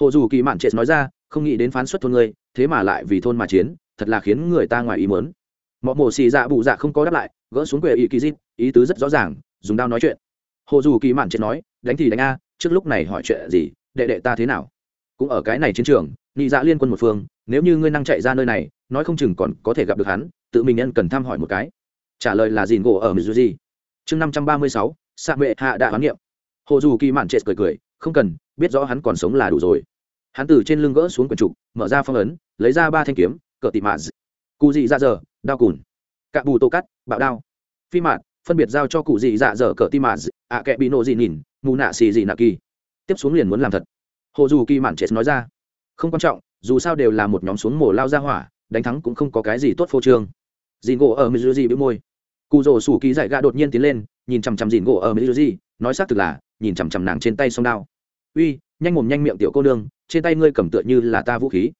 Hồ dù kỳ mạn trệ nói ra, không nghĩ đến phán xuất thôn ngươi thế mà lại vì thôn mà chiến, thật là khiến người ta ngoài ý mớn mọ mổ xì dạ bù dạ không có đáp lại, gỡ xuống quệ ý kỳ dít, ý tứ rất rõ ràng, dùng đao nói chuyện. Hồ dù kỳ mạn chết nói, đánh thì đánh a, trước lúc này hỏi chuyện gì, đệ đệ ta thế nào? Cũng ở cái này chiến trường nhị dạ liên quân một phương nếu như ngươi năng chạy ra nơi này nói không chừng còn có thể gặp được hắn tự mình nhân cần thăm hỏi một cái. Trả lời là dìn gỗ ở mizuji. Chương năm trăm ba mươi sáu xạ mệ hạ đã hoán niệm. Hồ dù kỳ mạn trệ cười cười không cần biết rõ hắn còn sống là đủ rồi. Hắn từ trên lưng gỡ xuống quần trục mở ra phong ấn lấy ra ba thanh kiếm cờ tị mạ cụ dị ra dở, đao cùn. Cạ bù tô cắt bạo đao. Phi mạt phân biệt giao cho cụ dị dạ dở cờ tị mạt. À Ạ kẹ bị nổ dị nhìn mù nạ xì dị nạ kỳ. Tiếp xuống liền muốn làm thật hồ dù kỳ mạn chết nói ra, không quan trọng, dù sao đều là một nhóm xuống mổ lao ra hỏa, đánh thắng cũng không có cái gì tốt phô trương. Dìn gỗ ở mizuji bĩu môi. Cụ rổ sủ kỳ dạy gạ đột nhiên tiến lên, nhìn chằm chằm dìn gỗ ở mizuji, nói xác thực là, nhìn chằm chằm nàng trên tay song đao. Uy, nhanh mồm nhanh miệng tiểu cô nương, trên tay ngươi cầm tựa như là ta vũ khí.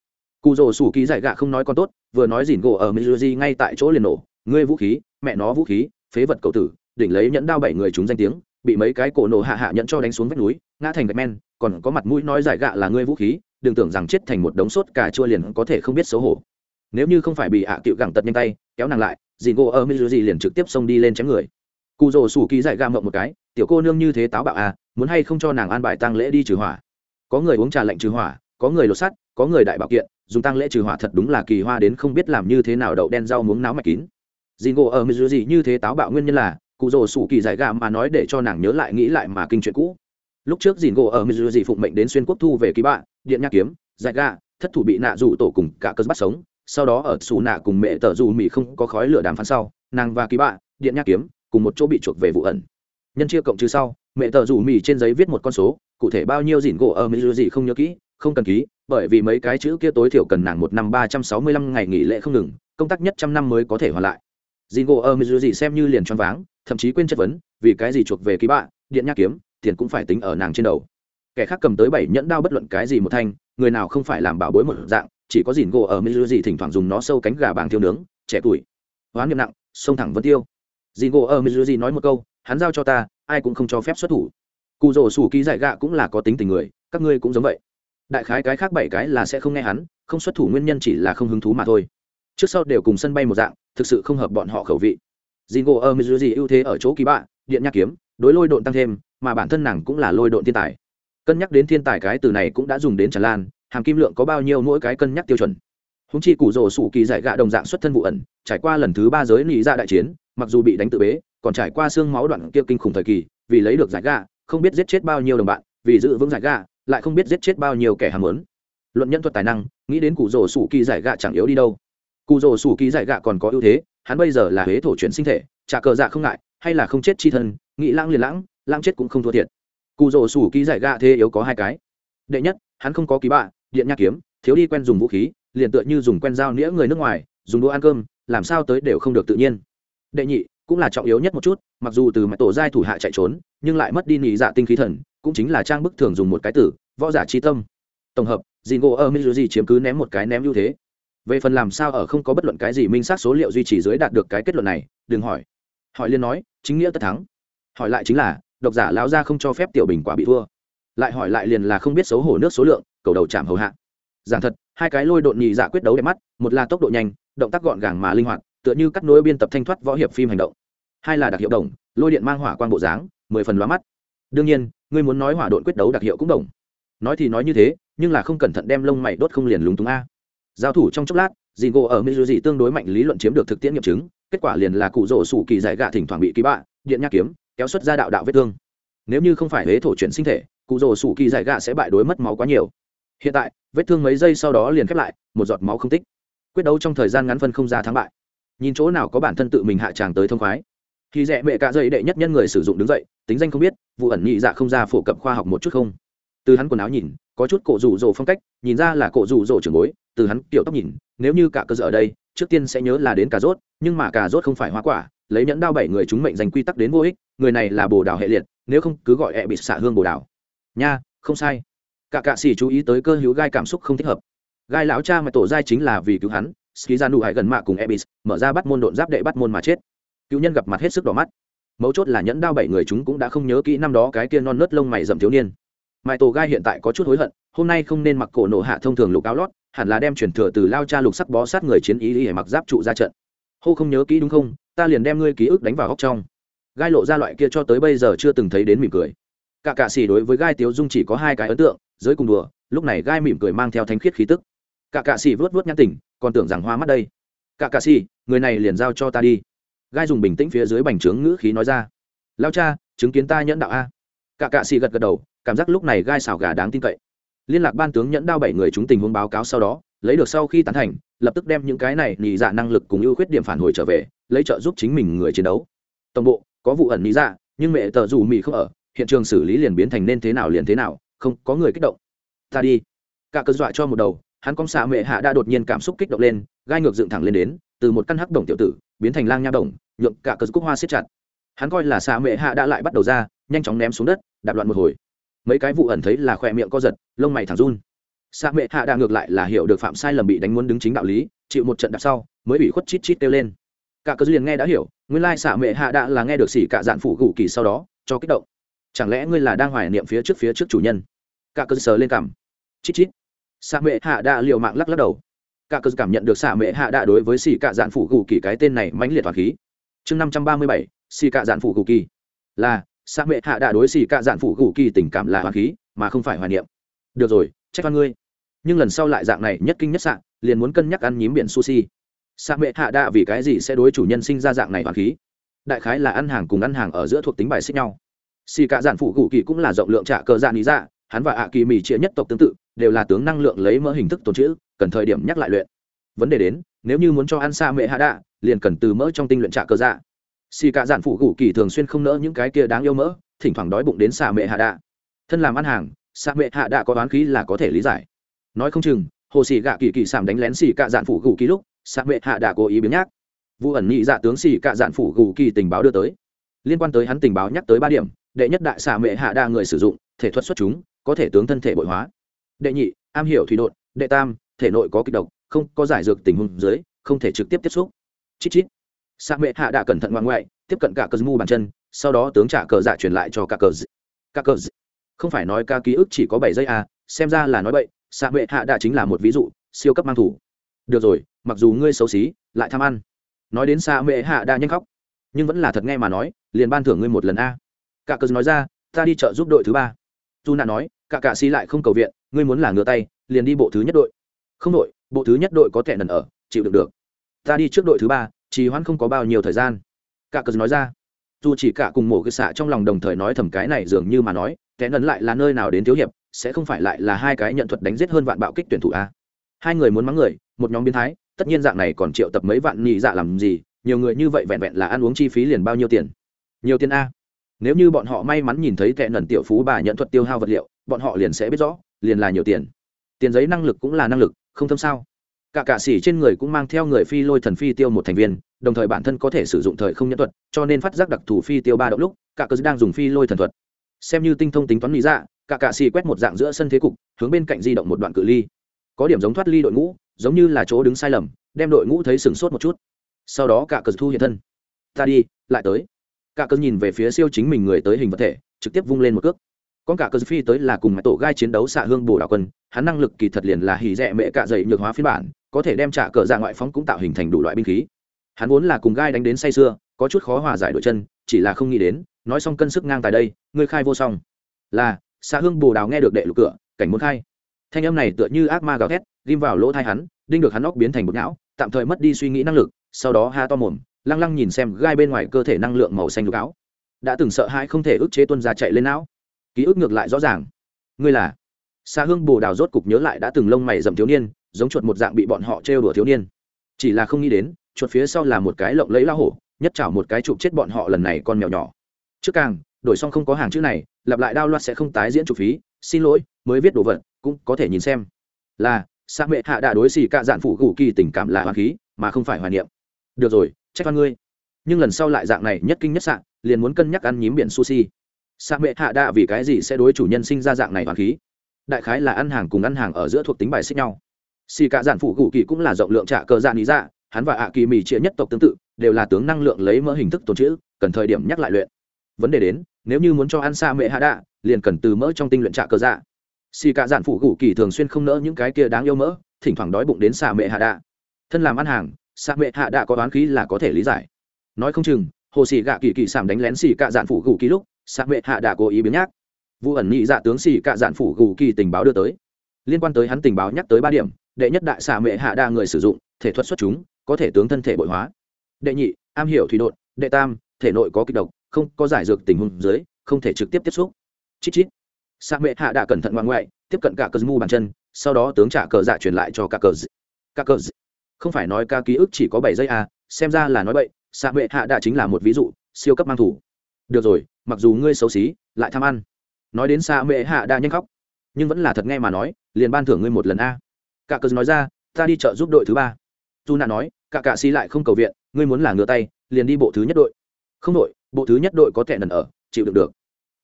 Cụ rổ sủ kỳ dạy gạ không nói con tốt, vừa nói dìn gỗ ở mizuji ngay tại chỗ liền nổ, ngươi vũ khí, mẹ nó vũ khí, phế vật cầu tử, đỉnh lấy nhẫn đao bảy người chúng danh tiếng, bị mấy cái cổ nổ hạ hạ nhẫn cho đánh xuống vách núi, ngã thành gạch men còn có mặt mũi nói giải gạ là ngươi vũ khí, đừng tưởng rằng chết thành một đống sốt cà chua liền có thể không biết xấu hổ. Nếu như không phải bị hạ à cựu gẳng tật nhanh tay, kéo nàng lại dìn gỗ ở mizuji liền trực tiếp xông đi lên chém người. Cụ rồ sủ kỳ dại gạ mộng một cái, tiểu cô nương như thế táo bạo à muốn hay không cho nàng an bài tăng lễ đi trừ hỏa? Có người uống trà lạnh trừ hỏa, có người lột sắt, có người đại bảo kiện, dùng tăng lễ trừ hỏa thật đúng là kỳ hoa đến không biết làm như thế nào đậu đen rau muống náo mạch kín. Dì ngộ ở mizuji như thế táo bạo nguyên nhân là cụ rồ sủ kỳ giải gà mà nói để cho nàng nhớ lại nghĩ lại mà kinh chuyện cũ lúc trước dìn gỗ ở mizuji phụng mệnh đến xuyên quốc thu về ký bạ, điện nhạc kiếm dạy gà thất thủ bị nạ rủ tổ cùng cả cơn bắt sống. Sau đó ở xù nạ cùng mẹ tờ dù mỹ không có khói lửa đàm phán sau, nàng và ký bạ, điện nhạc kiếm, cùng một chỗ bị chuộc về vụ ẩn. Nhân chia cộng trừ sau, mẹ tờ rủ mỹ trên giấy viết một con số, cụ thể bao nhiêu dìn gỗ ở Mizuji không nhớ kỹ, không cần ký, bởi vì mấy cái chữ kia tối thiểu cần nàng một năm ba trăm sáu mươi lăm ngày nghỉ lễ không ngừng, công tác nhất trăm năm mới có thể hoàn lại. Dìn gỗ ở Mizuji xem như liền choáng váng, thậm chí quên chất vấn, vì cái gì chuộc về ký bạ, điện nhạc kiếm tiền cũng phải tính ở nàng trên đầu. Kẻ khác cầm tới bảy nhẫn đao bất luận cái gì một thanh, người nào không phải làm bảo bối một dạng, chỉ có dìn gỗ ở mỹ gì thỉnh thoảng dùng nó sâu cánh gà bàng thiêu nướng, trẻ tuổi. Hoán niệm nặng, sông thẳng vẫn tiêu. Dìn gỗ ở mỹ gì nói một câu, hắn giao cho ta, ai cũng không cho phép xuất thủ. Cụ rổ sủ ký giải gạ cũng là có tính tình người, các ngươi cũng giống vậy. Đại khái cái khác bảy cái là sẽ không nghe hắn, không xuất thủ nguyên nhân chỉ là không hứng thú mà thôi. Trước sau đều cùng sân bay một dạng, thực sự không hợp bọn họ khẩu vị. Dìn gỗ ở mỹ ưu thế ở chỗ kỳ bạ, điện nhạc kiếm, đối lôi độn tăng thêm mà bản thân nàng cũng là lôi độn thiên tài. Cân nhắc đến thiên tài cái từ này cũng đã dùng đến tràn lan, hàm kim lượng có bao nhiêu mỗi cái cân nhắc tiêu chuẩn. Húng chi củ rổ sủ kỳ giải gạ đồng dạng xuất thân vụ ẩn, trải qua lần thứ ba giới nị ra đại chiến, mặc dù bị đánh tự bế, còn trải qua xương máu đoạn kia kinh khủng thời kỳ, vì lấy được giải gạ, không biết giết chết bao nhiêu đồng bạn, vì giữ vững giải gạ, lại không biết giết chết bao nhiêu kẻ hàm lớn luận nhân thuật tài năng, nghĩ đến cụ rổ sủ kỳ giải gạ chẳng yếu đi đâu. Cụ rổ sủ kỳ giải gạ còn có ưu thế, hắn bây giờ là huế thổ chuyển sinh thể, trả cờ dạ không ngại, hay là không chết chi thân, nghĩ lãng liền lãng lãng chết cũng không thua thiệt. Cụ rổ sủ ký giải gạ thế yếu có hai cái. Đệ nhất, hắn không có ký bạ, điện nhạc kiếm, thiếu đi quen dùng vũ khí, liền tựa như dùng quen dao nĩa người nước ngoài, dùng đũa ăn cơm, làm sao tới đều không được tự nhiên. Đệ nhị, cũng là trọng yếu nhất một chút, mặc dù từ mặt tổ giai thủ hạ chạy trốn, nhưng lại mất đi nhị dạ tinh khí thần, cũng chính là trang bức thường dùng một cái tử, võ giả chi tâm. Tổng hợp dì ngộ ở mizuji chiếm cứ ném một cái ném ưu thế. Về phần làm sao ở không có bất luận cái gì minh xác số liệu duy trì dưới đạt được cái kết luận này, đừng hỏi. Hỏi liên nói, chính nghĩa tất thắng. Hỏi lại chính là độc giả lão gia không cho phép tiểu bình quả bị thua. Lại hỏi lại liền là không biết xấu hổ nước số lượng, cầu đầu chạm hầu hạ. Giảng thật, hai cái lôi độn nhị dạ quyết đấu đẹp mắt, một là tốc độ nhanh, động tác gọn gàng mà linh hoạt, tựa như cắt nối biên tập thanh thoát võ hiệp phim hành động. Hai là đặc hiệu đồng, lôi điện mang hỏa quan bộ dáng, mười phần lóa mắt. Đương nhiên, ngươi muốn nói hỏa độn quyết đấu đặc hiệu cũng đồng. Nói thì nói như thế, nhưng là không cẩn thận đem lông mày đốt không liền lúng túng a. Giao thủ trong chốc lát dì ngộ ở mizuji tương đối mạnh lý luận chiếm được thực tiễn nghiệm chứng, kết quả liền là cụ rỗ sủ kỳ giải gạ thỉnh thoảng bị ký bạ, điện nhắc kiếm kéo xuất ra đạo đạo vết thương. Nếu như không phải huế thổ chuyển sinh thể, cụ rồ sủ kỳ giải gạ sẽ bại đối mất máu quá nhiều. Hiện tại, vết thương mấy giây sau đó liền khép lại, một giọt máu không tích. Quyết đấu trong thời gian ngắn phân không ra thắng bại. Nhìn chỗ nào có bản thân tự mình hạ tràng tới thông khoái. Khi rẽ mẹ cạ dây đệ nhất nhân người sử dụng đứng dậy, tính danh không biết, vụ ẩn nhị dạ không ra phổ cập khoa học một chút không? Từ hắn quần áo nhìn, có chút cổ rủ rồ phong cách, nhìn ra là cổ rủ rồ trưởng bối, từ hắn kiểu tóc nhìn, nếu như cả cơ sở ở đây, trước tiên sẽ nhớ là đến cà rốt, nhưng mà cà rốt không phải hoa quả lấy nhẫn đao bảy người chúng mệnh dành quy tắc đến vô ích, người này là bồ đào hệ liệt, nếu không cứ gọi e bị xả hương bồ đào. Nha, không sai. Cả cạ xỉ chú ý tới cơ hữu gai cảm xúc không thích hợp. Gai lão cha mà tổ giai chính là vì cứu hắn, ski ra nụ hải gần mạ cùng ebis mở ra bắt môn độn giáp đệ bắt môn mà chết. Cứu nhân gặp mặt hết sức đỏ mắt. Mấu chốt là nhẫn đao bảy người chúng cũng đã không nhớ kỹ năm đó cái kia non nớt lông mày dầm thiếu niên. Mãi tổ gai hiện tại có chút hối hận, hôm nay không nên mặc cổ nổ hạ thông thường lục áo lót, hẳn là đem chuyển thừa từ lao cha lục sắc bó sát người chiến ý để mặc giáp trụ ra trận hô không nhớ kỹ đúng không? Ta liền đem ngươi ký ức đánh vào góc trong. Gai lộ ra loại kia cho tới bây giờ chưa từng thấy đến mỉm cười. Cả cạ xỉ đối với gai tiếu dung chỉ có hai cái ấn tượng, giới cùng đùa, lúc này gai mỉm cười mang theo thanh khiết khí tức. Cả cạ xỉ vớt vớt nhãn tỉnh còn tưởng rằng hoa mắt đây. Cả cạ xỉ, người này liền giao cho ta đi. Gai dùng bình tĩnh phía dưới bành trướng ngữ khí nói ra. Lao cha, chứng kiến ta nhẫn đạo a. Cả cạ xỉ gật gật đầu, cảm giác lúc này gai xào gà đáng tin cậy. Liên lạc ban tướng nhẫn đao bảy người chúng tình huống báo cáo sau đó lấy được sau khi tán thành, lập tức đem những cái này nhị dạ năng lực cùng ưu khuyết điểm phản hồi trở về, lấy trợ giúp chính mình người chiến đấu. Tổng bộ, có vụ ẩn nhị dạ nhưng mẹ tờ dù mỹ không ở, hiện trường xử lý liền biến thành nên thế nào liền thế nào, không, có người kích động. Ta đi. Cả cơn dọa cho một đầu, hắn công xạ mẹ hạ đã đột nhiên cảm xúc kích động lên, gai ngược dựng thẳng lên đến, từ một căn hắc đồng tiểu tử, biến thành lang nha đồng, nhượng cả cơn cúc hoa siết chặt. Hắn coi là xạ mẹ hạ đã lại bắt đầu ra, nhanh chóng ném xuống đất, đạp loạn một hồi. Mấy cái vụ ẩn thấy là khỏe miệng co giật, lông mày thẳng run xạ mẹ hạ đã ngược lại là hiểu được phạm sai lầm bị đánh muốn đứng chính đạo lý, chịu một trận đạp sau, mới bị khuất chít chít kêu lên. Cả cớ liền nghe đã hiểu, nguyên lai xạ mẹ hạ đã là nghe được xỉ cả dạn phủ gù kỳ sau đó, cho kích động. Chẳng lẽ ngươi là đang hoài niệm phía trước phía trước chủ nhân? Cả cớ sờ lên cảm. Chít chít. Xạ mẹ hạ đã liều mạng lắc lắc đầu. Cả cớ cảm nhận được xạ mẹ hạ đã đối với xỉ cả dạn phủ gù kỳ cái tên này mãnh liệt toàn khí. Chương năm trăm ba mươi bảy, xỉ cả dạn phủ gù kỳ. Là, xạ mẹ hạ đã đối xỉ cả dạn phủ gù kỳ tình cảm là hoàn khí, mà không phải hoài niệm. Được rồi trách văn ngươi. Nhưng lần sau lại dạng này nhất kinh nhất sạn liền muốn cân nhắc ăn nhím biển sushi. Sa mẹ hạ đạ vì cái gì sẽ đối chủ nhân sinh ra dạng này hoàn khí? Đại khái là ăn hàng cùng ăn hàng ở giữa thuộc tính bài xích nhau. Xì cả giản phụ cụ kỳ cũng là rộng lượng trả cờ dạng lý dạ hắn và ạ kỳ mì chia nhất tộc tương tự, đều là tướng năng lượng lấy mỡ hình thức tồn chữ cần thời điểm nhắc lại luyện. Vấn đề đến, nếu như muốn cho ăn xa mệ hạ đạ, liền cần từ mỡ trong tinh luyện trả cơ dạ xì cả giản phụ cụ kỳ thường xuyên không nỡ những cái kia đáng yêu mỡ, thỉnh thoảng đói bụng đến xà mệ hạ đạ. Thân làm ăn hàng xà mệ hạ đã có đoán khí là có thể lý giải. Nói không chừng, hồ xì gạ kỳ kỳ sảm đánh lén xì cả dạn phủ gù kỳ lúc xà mệ hạ đã cố ý biến nhác. Vụ ẩn nhị dạ tướng xì cả dạn phủ gù kỳ tình báo đưa tới. Liên quan tới hắn tình báo nhắc tới ba điểm, đệ nhất đại xạ mệ hạ đa người sử dụng, thể thuật xuất chúng, có thể tướng thân thể bội hóa. Đệ nhị, am hiểu thủy đột, đệ tam, thể nội có kịch độc, không có giải dược tình huống dưới, không thể trực tiếp tiếp xúc. Chít chít. Sa mệ hạ đã cẩn thận ngoan ngoại tiếp cận cả cờ mu bàn chân, sau đó tướng trả cờ dạ truyền lại cho cả cờ cả cờ không phải nói ca ký ức chỉ có bảy giây à xem ra là nói bậy, sa huệ hạ đã chính là một ví dụ, siêu cấp mang thủ. Được rồi, mặc dù ngươi xấu xí, lại tham ăn. Nói đến sa huệ hạ đã nhanh khóc. Nhưng vẫn là thật nghe mà nói, liền ban thưởng ngươi một lần a. Cả cờ nói ra, ta đi chợ giúp đội thứ ba. Dù nạ nói, cả cạ xí lại không cầu viện, ngươi muốn là ngửa tay, liền đi bộ thứ nhất đội. Không đội, bộ thứ nhất đội có kẻ nần ở, chịu được được. Ta đi trước đội thứ ba, trì hoãn không có bao nhiêu thời gian. Cả cờ nói ra dù chỉ cả cùng mổ cái xạ trong lòng đồng thời nói thầm cái này dường như mà nói, kẻ nần lại là nơi nào đến thiếu hiệp, sẽ không phải lại là hai cái nhận thuật đánh giết hơn vạn bạo kích tuyển thủ a. Hai người muốn mắng người, một nhóm biến thái, tất nhiên dạng này còn triệu tập mấy vạn nhị dạ làm gì, nhiều người như vậy vẹn vẹn là ăn uống chi phí liền bao nhiêu tiền? Nhiều tiền a. Nếu như bọn họ may mắn nhìn thấy kẻ nần tiểu phú bà nhận thuật tiêu hao vật liệu, bọn họ liền sẽ biết rõ, liền là nhiều tiền. Tiền giấy năng lực cũng là năng lực, không thâm sao. Cả cạ sĩ trên người cũng mang theo người phi lôi thần phi tiêu một thành viên đồng thời bản thân có thể sử dụng thời không nhân thuật, cho nên phát giác đặc thù phi tiêu ba động lúc, cả cờ đang dùng phi lôi thần thuật. Xem như tinh thông tính toán lý dạ cả cạ sĩ quét một dạng giữa sân thế cục, hướng bên cạnh di động một đoạn cự ly. Có điểm giống thoát ly đội ngũ, giống như là chỗ đứng sai lầm, đem đội ngũ thấy sừng sốt một chút. Sau đó cả cờ thu hiện thân. Ta đi, lại tới. Cả cờ nhìn về phía siêu chính mình người tới hình vật thể, trực tiếp vung lên một cước. Con cả cờ phi tới là cùng mái tổ gai chiến đấu xạ hương bồ đảo quân, hắn năng lực kỳ thật liền là hỉ rẻ mẹ cạ dậy nhược hóa phiên bản, có thể đem trả cờ ra ngoại phóng cũng tạo hình thành đủ loại binh khí hắn vốn là cùng gai đánh đến say sưa, có chút khó hòa giải đội chân, chỉ là không nghĩ đến, nói xong cân sức ngang tại đây, ngươi khai vô song. Là xã hương bồ đào nghe được đệ lục cửa, cảnh muốn khai. Thanh âm này tựa như ác ma gào thét, ghim vào lỗ thai hắn, đinh được hắn óc biến thành bột não, tạm thời mất đi suy nghĩ năng lực, sau đó ha to mồm, lăng lăng nhìn xem gai bên ngoài cơ thể năng lượng màu xanh lục áo. Đã từng sợ hãi không thể ức chế tuân ra chạy lên não. Ký ức ngược lại rõ ràng. Ngươi là? Xa hương bồ đào rốt cục nhớ lại đã từng lông mày dầm thiếu niên, giống chuột một dạng bị bọn họ trêu đùa thiếu niên. Chỉ là không nghĩ đến chuột phía sau là một cái lộng lấy la hổ, nhất chảo một cái chụp chết bọn họ lần này con mèo nhỏ. Trước càng, đổi xong không có hàng chữ này, lặp lại đao loạt sẽ không tái diễn chụp phí. Xin lỗi, mới viết đồ vật, cũng có thể nhìn xem. Là, sa mệ hạ đã đối xì cạ dạn phụ gù kỳ tình cảm là hoàng khí, mà không phải hoài niệm. Được rồi, trách văn ngươi. Nhưng lần sau lại dạng này nhất kinh nhất sạn liền muốn cân nhắc ăn nhím biển sushi. Sa mệ hạ đã vì cái gì sẽ đối chủ nhân sinh ra dạng này hoàn khí? Đại khái là ăn hàng cùng ăn hàng ở giữa thuộc tính bài xích nhau. Xì cả dạn phụ gù kỳ cũng là rộng lượng trả cờ dạn ý dạ hắn và ạ kỳ mì chia nhất tộc tương tự, đều là tướng năng lượng lấy mỡ hình thức tồn chữ cần thời điểm nhắc lại luyện. Vấn đề đến, nếu như muốn cho ăn xa mệ hạ đạ, liền cần từ mỡ trong tinh luyện trạ cơ dạ. Xì cả dạn phụ gủ kỳ thường xuyên không nỡ những cái kia đáng yêu mỡ, thỉnh thoảng đói bụng đến xa mệ hạ đạ. Thân làm ăn hàng, xa mệ hạ đạ có đoán khí là có thể lý giải. Nói không chừng, hồ xì gạ kỳ kỳ sảm đánh lén xì cạ dạn phụ gủ kỳ lúc, xa mệ hạ đạ cố ý biến nhác vụ ẩn nhị dạ tướng xì cạ dạn phụ gủ kỳ tình báo đưa tới. Liên quan tới hắn tình báo nhắc tới ba điểm, đệ nhất đại xà mệ hạ đa người sử dụng, thể thuật xuất chúng có thể tướng thân thể bội hóa. Đệ nhị, am hiểu thủy đột đệ tam, thể nội có kịch độc, không có giải dược tình huống dưới, không thể trực tiếp tiếp xúc. Chít chít. Xạ mệ hạ đã cẩn thận ngoan ngoại tiếp cận cả cờ mu bàn chân, sau đó tướng trả cờ dạ truyền lại cho cả cờ cả cờ không phải nói ca ký ức chỉ có bảy giây à xem ra là nói bậy xạ mệ hạ đã chính là một ví dụ, siêu cấp mang thủ. Được rồi, mặc dù ngươi xấu xí, lại tham ăn. Nói đến xạ mệ hạ đã nhanh khóc. Nhưng vẫn là thật nghe mà nói, liền ban thưởng ngươi một lần a. Cả cờ nói ra, ta đi chợ giúp đội thứ ba. Tu nạ nói cả cạ xí lại không cầu viện, ngươi muốn là ngựa tay, liền đi bộ thứ nhất đội. Không đội, bộ thứ nhất đội có tệ nần ở, chịu được được.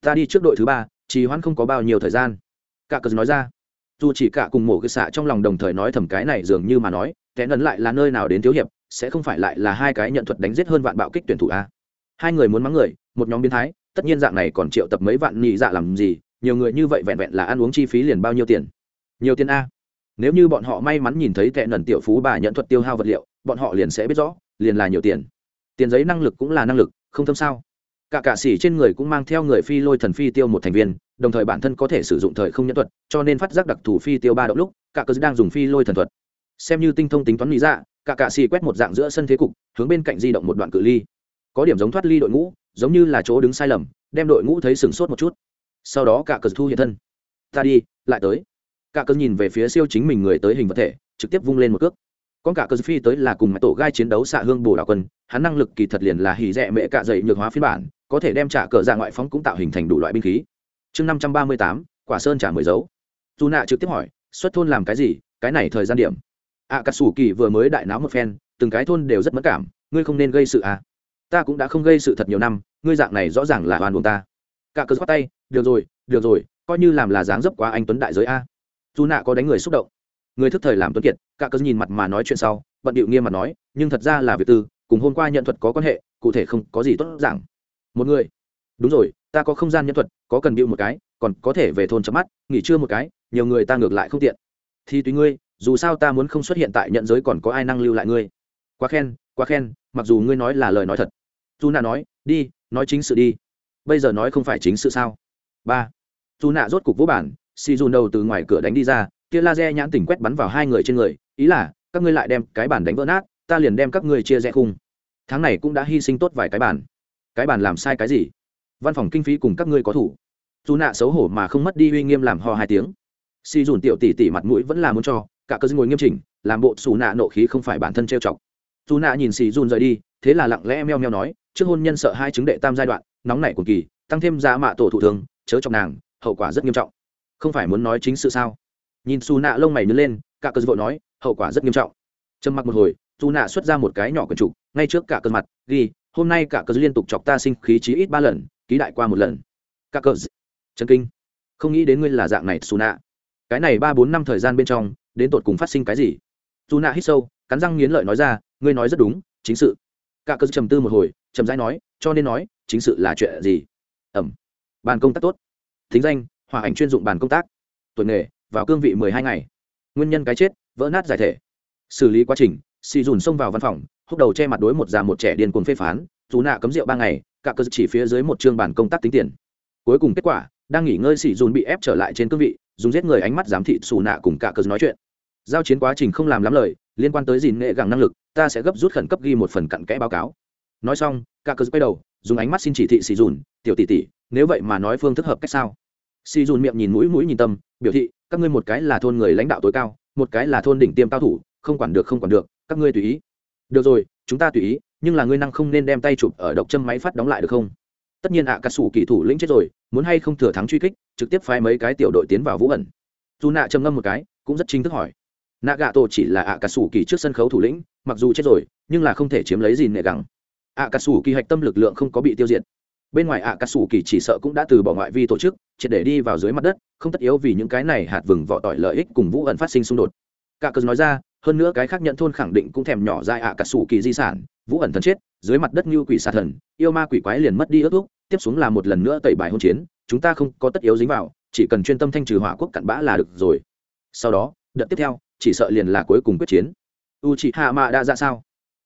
Ta đi trước đội thứ ba, trì hoãn không có bao nhiêu thời gian. Cả cờ nói ra. Dù chỉ cả cùng mổ cái xạ trong lòng đồng thời nói thầm cái này dường như mà nói, kẻ nần lại là nơi nào đến thiếu hiệp, sẽ không phải lại là hai cái nhận thuật đánh giết hơn vạn bạo kích tuyển thủ a. Hai người muốn mắng người, một nhóm biến thái, tất nhiên dạng này còn triệu tập mấy vạn nhị dạ làm gì, nhiều người như vậy vẹn vẹn là ăn uống chi phí liền bao nhiêu tiền? Nhiều tiền a. Nếu như bọn họ may mắn nhìn thấy tệ nần tiểu phú bà nhận thuật tiêu hao vật liệu bọn họ liền sẽ biết rõ, liền là nhiều tiền. Tiền giấy năng lực cũng là năng lực, không thâm sao. Cả cạ sĩ trên người cũng mang theo người phi lôi thần phi tiêu một thành viên, đồng thời bản thân có thể sử dụng thời không nhân thuật, cho nên phát giác đặc thù phi tiêu ba động lúc, cả cơ đang dùng phi lôi thần thuật. Xem như tinh thông tính toán lý dạ cả cạ xì quét một dạng giữa sân thế cục, hướng bên cạnh di động một đoạn cự ly. Có điểm giống thoát ly đội ngũ, giống như là chỗ đứng sai lầm, đem đội ngũ thấy sửng sốt một chút. Sau đó cả cờ thu hiện thân. Ta đi, lại tới. Cả cờ nhìn về phía siêu chính mình người tới hình vật thể, trực tiếp vung lên một cước con cả cơ phi tới là cùng mặt tổ gai chiến đấu xạ hương bồ đào quân, hắn năng lực kỳ thật liền là hỉ rẻ mẹ cạ dậy nhược hóa phiên bản, có thể đem trả cờ ra ngoại phóng cũng tạo hình thành đủ loại binh khí. Chương năm trăm ba mươi tám, quả sơn trả mười dấu. Dù nạ trực tiếp hỏi, xuất thôn làm cái gì, cái này thời gian điểm? Ạ cà sủ kỳ vừa mới đại náo một phen, từng cái thôn đều rất mất cảm, ngươi không nên gây sự à? Ta cũng đã không gây sự thật nhiều năm, ngươi dạng này rõ ràng là oan buồn ta. Cả cớ khoát tay, được rồi được rồi, coi như làm là dáng dấp quá anh tuấn đại giới a. Dù nạ có đánh người xúc động người thức thời làm tuấn kiệt, cả cớ nhìn mặt mà nói chuyện sau, bận điệu nghiêm mặt nói, nhưng thật ra là việc tư, cùng hôm qua nhận thuật có quan hệ, cụ thể không có gì tốt giảng một người. Đúng rồi, ta có không gian nhân thuật, có cần bịu một cái, còn có thể về thôn chấm mắt, nghỉ trưa một cái, nhiều người ta ngược lại không tiện. Thì tùy ngươi, dù sao ta muốn không xuất hiện tại nhận giới còn có ai năng lưu lại ngươi. Quá khen quá khen, mặc dù ngươi nói là lời nói thật. Dù nạ nói, đi, nói chính sự đi. Bây giờ nói không phải chính sự sao? Ba. Dù nạ rốt cục vũ bản si dùn đầu từ ngoài cửa đánh đi ra tia laser nhãn tỉnh quét bắn vào hai người trên người, ý là, các ngươi lại đem cái bản đánh vỡ nát, ta liền đem các ngươi chia rẽ khung. Tháng này cũng đã hy sinh tốt vài cái bản cái bản làm sai cái gì? Văn phòng kinh phí cùng các ngươi có thủ. Dù nạ xấu hổ mà không mất đi uy nghiêm làm ho hai tiếng. Si dùn tiểu tỷ tỷ mặt mũi vẫn là muốn cho, cả cơ ngồi nghiêm chỉnh, làm bộ xù nạ nộ khí không phải bản thân trêu chọc. Dù nạ nhìn Si dùn rời đi, thế là lặng lẽ meo meo nói, trước hôn nhân sợ hai chứng đệ tam giai đoạn, nóng nảy cùng kỳ, tăng thêm giá mạ tổ thủ thường, chớ chọc nàng, hậu quả rất nghiêm trọng. Không phải muốn nói chính sự sao? Nhìn xù nạ lông mày nhớ lên, cả cơ vội nói, hậu quả rất nghiêm trọng. Trầm mặc một hồi dù nạ xuất ra một cái nhỏ quần trục, ngay trước cả cơn mặt, ghi, hôm nay cả cờ liên tục chọc ta sinh khí chí ít ba lần, ký đại qua một lần. Cả cờ chân kinh. Không nghĩ đến ngươi là dạng này xù nạ cái này ba bốn năm thời gian bên trong, đến tột cùng phát sinh cái gì? Dù nạ hít sâu, cắn răng nghiến lợi nói ra, ngươi nói rất đúng, chính sự. Cả cờ trầm tư một hồi trầm rãi nói, cho nên nói, chính sự là chuyện gì? Ẩm. Bàn công tác tốt. Thính danh hòa ảnh chuyên dụng bàn công tác. Tuổi nghề vào cương vị mười hai ngày. Nguyên nhân cái chết, vỡ nát giải thể. Xử lý quá trình xì dùn xông vào văn phòng, húc đầu che mặt đối một già một trẻ điên cuồng phê phán, dù nạ cấm rượu ba ngày, cả cơ chỉ phía dưới một chương bản công tác tính tiền. Cuối cùng kết quả, đang nghỉ ngơi xì dùn bị ép trở lại trên cương vị, dùng giết người ánh mắt giám thị xù nạ cùng cả cơ nói chuyện. Giao chiến quá trình không làm lắm lời, liên quan tới dìn nghệ gẳng năng lực, ta sẽ gấp rút khẩn cấp ghi một phần cặn kẽ báo cáo. Nói xong, cả cơ quay đầu, dùng ánh mắt xin chỉ thị xì dùn, tiểu tỷ tỷ, nếu vậy mà nói phương thức hợp cách sao? Si dùn miệng nhìn mũi mũi nhìn tâm biểu thị các ngươi một cái là thôn người lãnh đạo tối cao một cái là thôn đỉnh tiêm cao thủ không quản được không quản được các ngươi tùy ý. Được rồi chúng ta tùy ý nhưng là ngươi năng không nên đem tay chụp ở độc châm máy phát đóng lại được không? Tất nhiên ạ à, cà sủ kỳ thủ lĩnh chết rồi muốn hay không thừa thắng truy kích trực tiếp phái mấy cái tiểu đội tiến vào vũ ẩn. Dù nạ trầm ngâm một cái cũng rất chính thức hỏi. Nạ gạ tổ chỉ là ạ à, cà sủ kỳ trước sân khấu thủ lĩnh mặc dù chết rồi nhưng là không thể chiếm lấy gì nệ gắng ạ à, cà sủ kỳ hạch tâm lực lượng không có bị tiêu diệt bên ngoài ạ, cà sủ kỳ chỉ sợ cũng đã từ bỏ ngoại vi tổ chức, triệt để đi vào dưới mặt đất, không tất yếu vì những cái này hạt vừng vỏ tỏi lợi ích cùng vũ ẩn phát sinh xung đột. Cả cớ nói ra, hơn nữa cái khác nhận thôn khẳng định cũng thèm nhỏ dại ạ, cà sủ kỳ di sản, vũ ẩn thần chết, dưới mặt đất như quỷ xà thần, yêu ma quỷ quái liền mất đi ước thúc, tiếp xuống là một lần nữa tẩy bài hôn chiến, chúng ta không có tất yếu dính vào, chỉ cần chuyên tâm thanh trừ hỏa quốc cặn bã là được rồi. Sau đó, đợt tiếp theo, chỉ sợ liền là cuối cùng quyết chiến. U chị hạ mạ đã ra sao?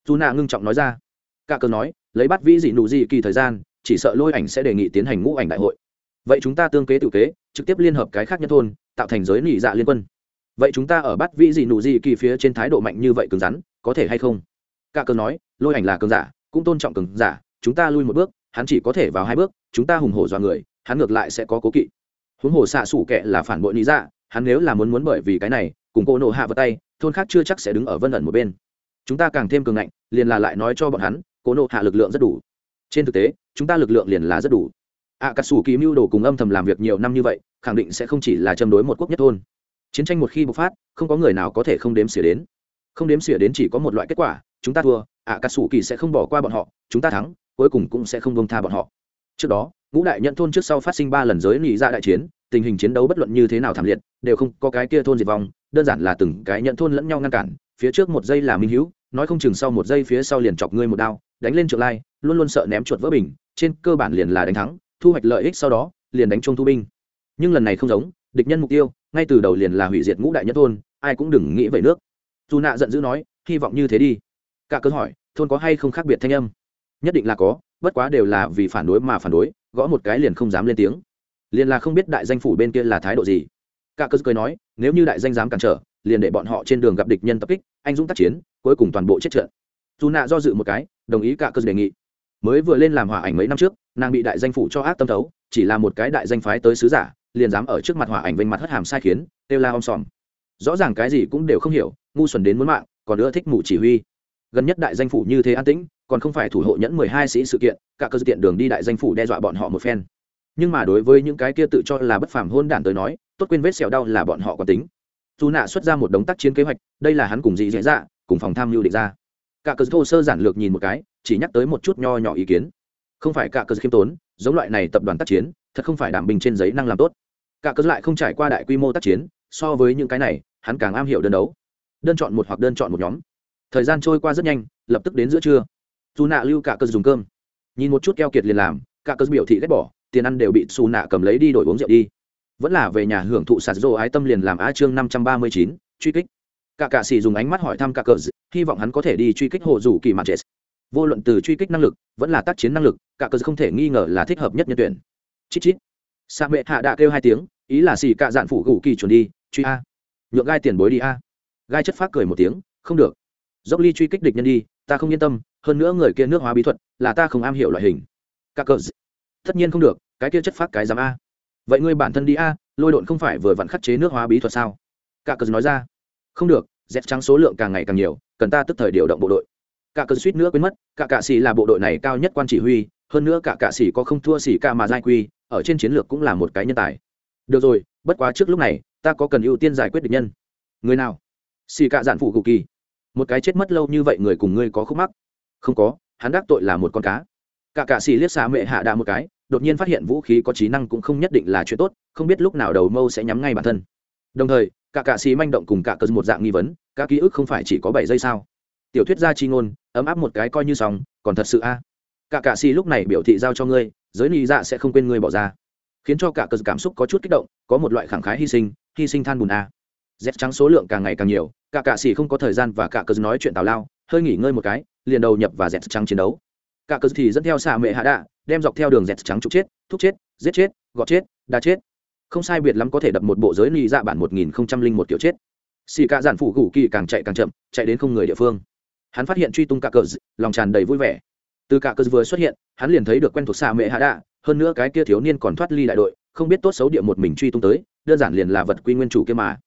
Dù nạ ngưng trọng nói ra. Cả cớ nói, lấy bắt vĩ dị nụ dị kỳ thời gian chỉ sợ lôi ảnh sẽ đề nghị tiến hành ngũ ảnh đại hội. Vậy chúng ta tương kế tự kế, trực tiếp liên hợp cái khác nhân thôn, tạo thành giới nỉ dạ liên quân. Vậy chúng ta ở bắt vĩ dị nụ dị kỳ phía trên thái độ mạnh như vậy cứng rắn, có thể hay không? Cả cờ nói, lôi ảnh là cường giả, cũng tôn trọng cường giả, chúng ta lui một bước, hắn chỉ có thể vào hai bước, chúng ta hùng hổ dọa người, hắn ngược lại sẽ có cố kỵ. Huống hồ xạ sủ kệ là phản bội lý dạ hắn nếu là muốn muốn bởi vì cái này, cùng cô nổ hạ vào tay, thôn khác chưa chắc sẽ đứng ở vân ẩn một bên. Chúng ta càng thêm cường ngạnh, liền là lại nói cho bọn hắn, cô nổ hạ lực lượng rất đủ. Trên thực tế chúng ta lực lượng liền là rất đủ. Ạ cà sủ kỳ mưu đồ cùng âm thầm làm việc nhiều năm như vậy, khẳng định sẽ không chỉ là châm đối một quốc nhất thôn. Chiến tranh một khi bộc phát, không có người nào có thể không đếm xỉa đến. Không đếm xỉa đến chỉ có một loại kết quả, chúng ta thua ạ cà sủ kỳ sẽ không bỏ qua bọn họ, chúng ta thắng, cuối cùng cũng sẽ không bông tha bọn họ. Trước đó, ngũ đại nhận thôn trước sau phát sinh ba lần giới nị ra đại chiến, tình hình chiến đấu bất luận như thế nào thảm liệt, đều không có cái kia thôn diệt vong, đơn giản là từng cái nhận thôn lẫn nhau ngăn cản, phía trước một giây là minh hữu, nói không chừng sau một giây phía sau liền chọc ngươi một đao, đánh lên trượng lai luôn luôn sợ ném chuột vỡ bình, trên cơ bản liền là đánh thắng, thu hoạch lợi ích sau đó, liền đánh chung thu binh. Nhưng lần này không giống, địch nhân mục tiêu, ngay từ đầu liền là hủy diệt ngũ đại nhất thôn, ai cũng đừng nghĩ vậy nước. Dù nạ giận dữ nói, hy vọng như thế đi. Cả cơn hỏi, thôn có hay không khác biệt thanh âm? Nhất định là có, bất quá đều là vì phản đối mà phản đối, gõ một cái liền không dám lên tiếng. Liền là không biết đại danh phủ bên kia là thái độ gì. Cả cơn cười nói, nếu như đại danh dám cản trở, liền để bọn họ trên đường gặp địch nhân tập kích, anh dũng tác chiến, cuối cùng toàn bộ chết trận. Dù nạ do dự một cái, đồng ý cả cơn đề nghị mới vừa lên làm hỏa ảnh mấy năm trước, nàng bị đại danh phủ cho ác tâm thấu, chỉ là một cái đại danh phái tới sứ giả, liền dám ở trước mặt hỏa ảnh vênh mặt hất hàm sai khiến têu la om sòm. Rõ ràng cái gì cũng đều không hiểu, ngu xuẩn đến muốn mạng, còn nữa thích mù chỉ huy. Gần nhất đại danh phủ như thế an tĩnh, còn không phải thủ hộ nhẫn mười hai sĩ sự kiện, cả cơ tiện đường đi đại danh phủ đe dọa bọn họ một phen. Nhưng mà đối với những cái kia tự cho là bất phàm hôn đản tới nói, tốt quên vết sẹo đau là bọn họ có tính. Dù nạ xuất ra một đống tác chiến kế hoạch, đây là hắn cùng dị dễ dạ cùng phòng tham mưu định ra. Cả cơ thô sơ giản lược nhìn một cái chỉ nhắc tới một chút nho nhỏ ý kiến. Không phải cả cơ khiêm tốn, giống loại này tập đoàn tác chiến, thật không phải đảm bình trên giấy năng làm tốt. Cả cơ lại không trải qua đại quy mô tác chiến, so với những cái này, hắn càng am hiểu đơn đấu. Đơn chọn một hoặc đơn chọn một nhóm. Thời gian trôi qua rất nhanh, lập tức đến giữa trưa. Dù nạ lưu cả cơ dùng cơm. Nhìn một chút keo kiệt liền làm cả cơ biểu thị ghét bỏ, tiền ăn đều bị xù nạ cầm lấy đi đổi uống rượu đi. Vẫn là về nhà hưởng thụ sạt rô ái tâm liền làm á chương năm trăm ba mươi chín, truy kích. Cả cạ xì dùng ánh mắt hỏi thăm cả cờ, hy vọng hắn có thể đi truy kích hộ rủ kỳ mặt chết vô luận từ truy kích năng lực, vẫn là tác chiến năng lực, cả cờ không thể nghi ngờ là thích hợp nhất nhân tuyển. Chít chít. Sa mệ hạ đã kêu hai tiếng, ý là xì cạ dạn phụ gù kỳ chuẩn đi, truy a. Nhượng gai tiền bối đi a. Gai chất phát cười một tiếng, không được. Dốc ly truy kích địch nhân đi, ta không yên tâm, hơn nữa người kia nước hóa bí thuật, là ta không am hiểu loại hình. Cả cờ tất nhiên không được, cái kia chất phát cái dám a. Vậy ngươi bản thân đi a, lôi độn không phải vừa vặn khắc chế nước hóa bí thuật sao? Cả cờ nói ra. Không được dép trắng số lượng càng ngày càng nhiều, cần ta tức thời điều động bộ đội cả cơn suýt nữa quên mất, cả cạ xì là bộ đội này cao nhất quan chỉ huy, hơn nữa cả cạ xì có không thua xì ca mà giai quy, ở trên chiến lược cũng là một cái nhân tài. Được rồi, bất quá trước lúc này, ta có cần ưu tiên giải quyết địch nhân. Người nào? Xì ca dạn phụ cụ kỳ. Một cái chết mất lâu như vậy người cùng ngươi có khúc mắc? Không có, hắn đắc tội là một con cá. Cả cạ xì liếc xa mẹ hạ đạ một cái, đột nhiên phát hiện vũ khí có trí năng cũng không nhất định là chuyện tốt, không biết lúc nào đầu mâu sẽ nhắm ngay bản thân. Đồng thời, cả cạ xì manh động cùng cả cơn một dạng nghi vấn, các ký ức không phải chỉ có bảy giây sao? Tiểu thuyết gia chi ngôn, ấm áp một cái coi như xong, còn thật sự a. Cả cạ xì lúc này biểu thị giao cho ngươi, giới lý dạ sẽ không quên ngươi bỏ ra. Khiến cho cả cờ cảm xúc có chút kích động, có một loại khẳng khái hy sinh hy sinh than bùn a. Dép trắng số lượng càng ngày càng nhiều, cả cạ xì không có thời gian và cả cờ nói chuyện tào lao, hơi nghỉ ngơi một cái, liền đầu nhập và dép trắng chiến đấu. Cả cờ thì dẫn theo xạ mệ hạ đạ, đem dọc theo đường dẹt trắng trục chết, thúc chết, giết chết, gọt chết đa chết. Không sai biệt lắm có thể đập một bộ giới ly dạ bản một nghìn không trăm linh một kiểu chết. Xì cả giản phụ gù kỳ càng chạy càng chậm, chạy đến không người địa phương hắn phát hiện truy tung cả cờ lòng tràn đầy vui vẻ. Từ cả cờ vừa xuất hiện, hắn liền thấy được quen thuộc xạ mệ hạ đạ, hơn nữa cái kia thiếu niên còn thoát ly đại đội, không biết tốt xấu địa một mình truy tung tới, đơn giản liền là vật quy nguyên chủ kia mà.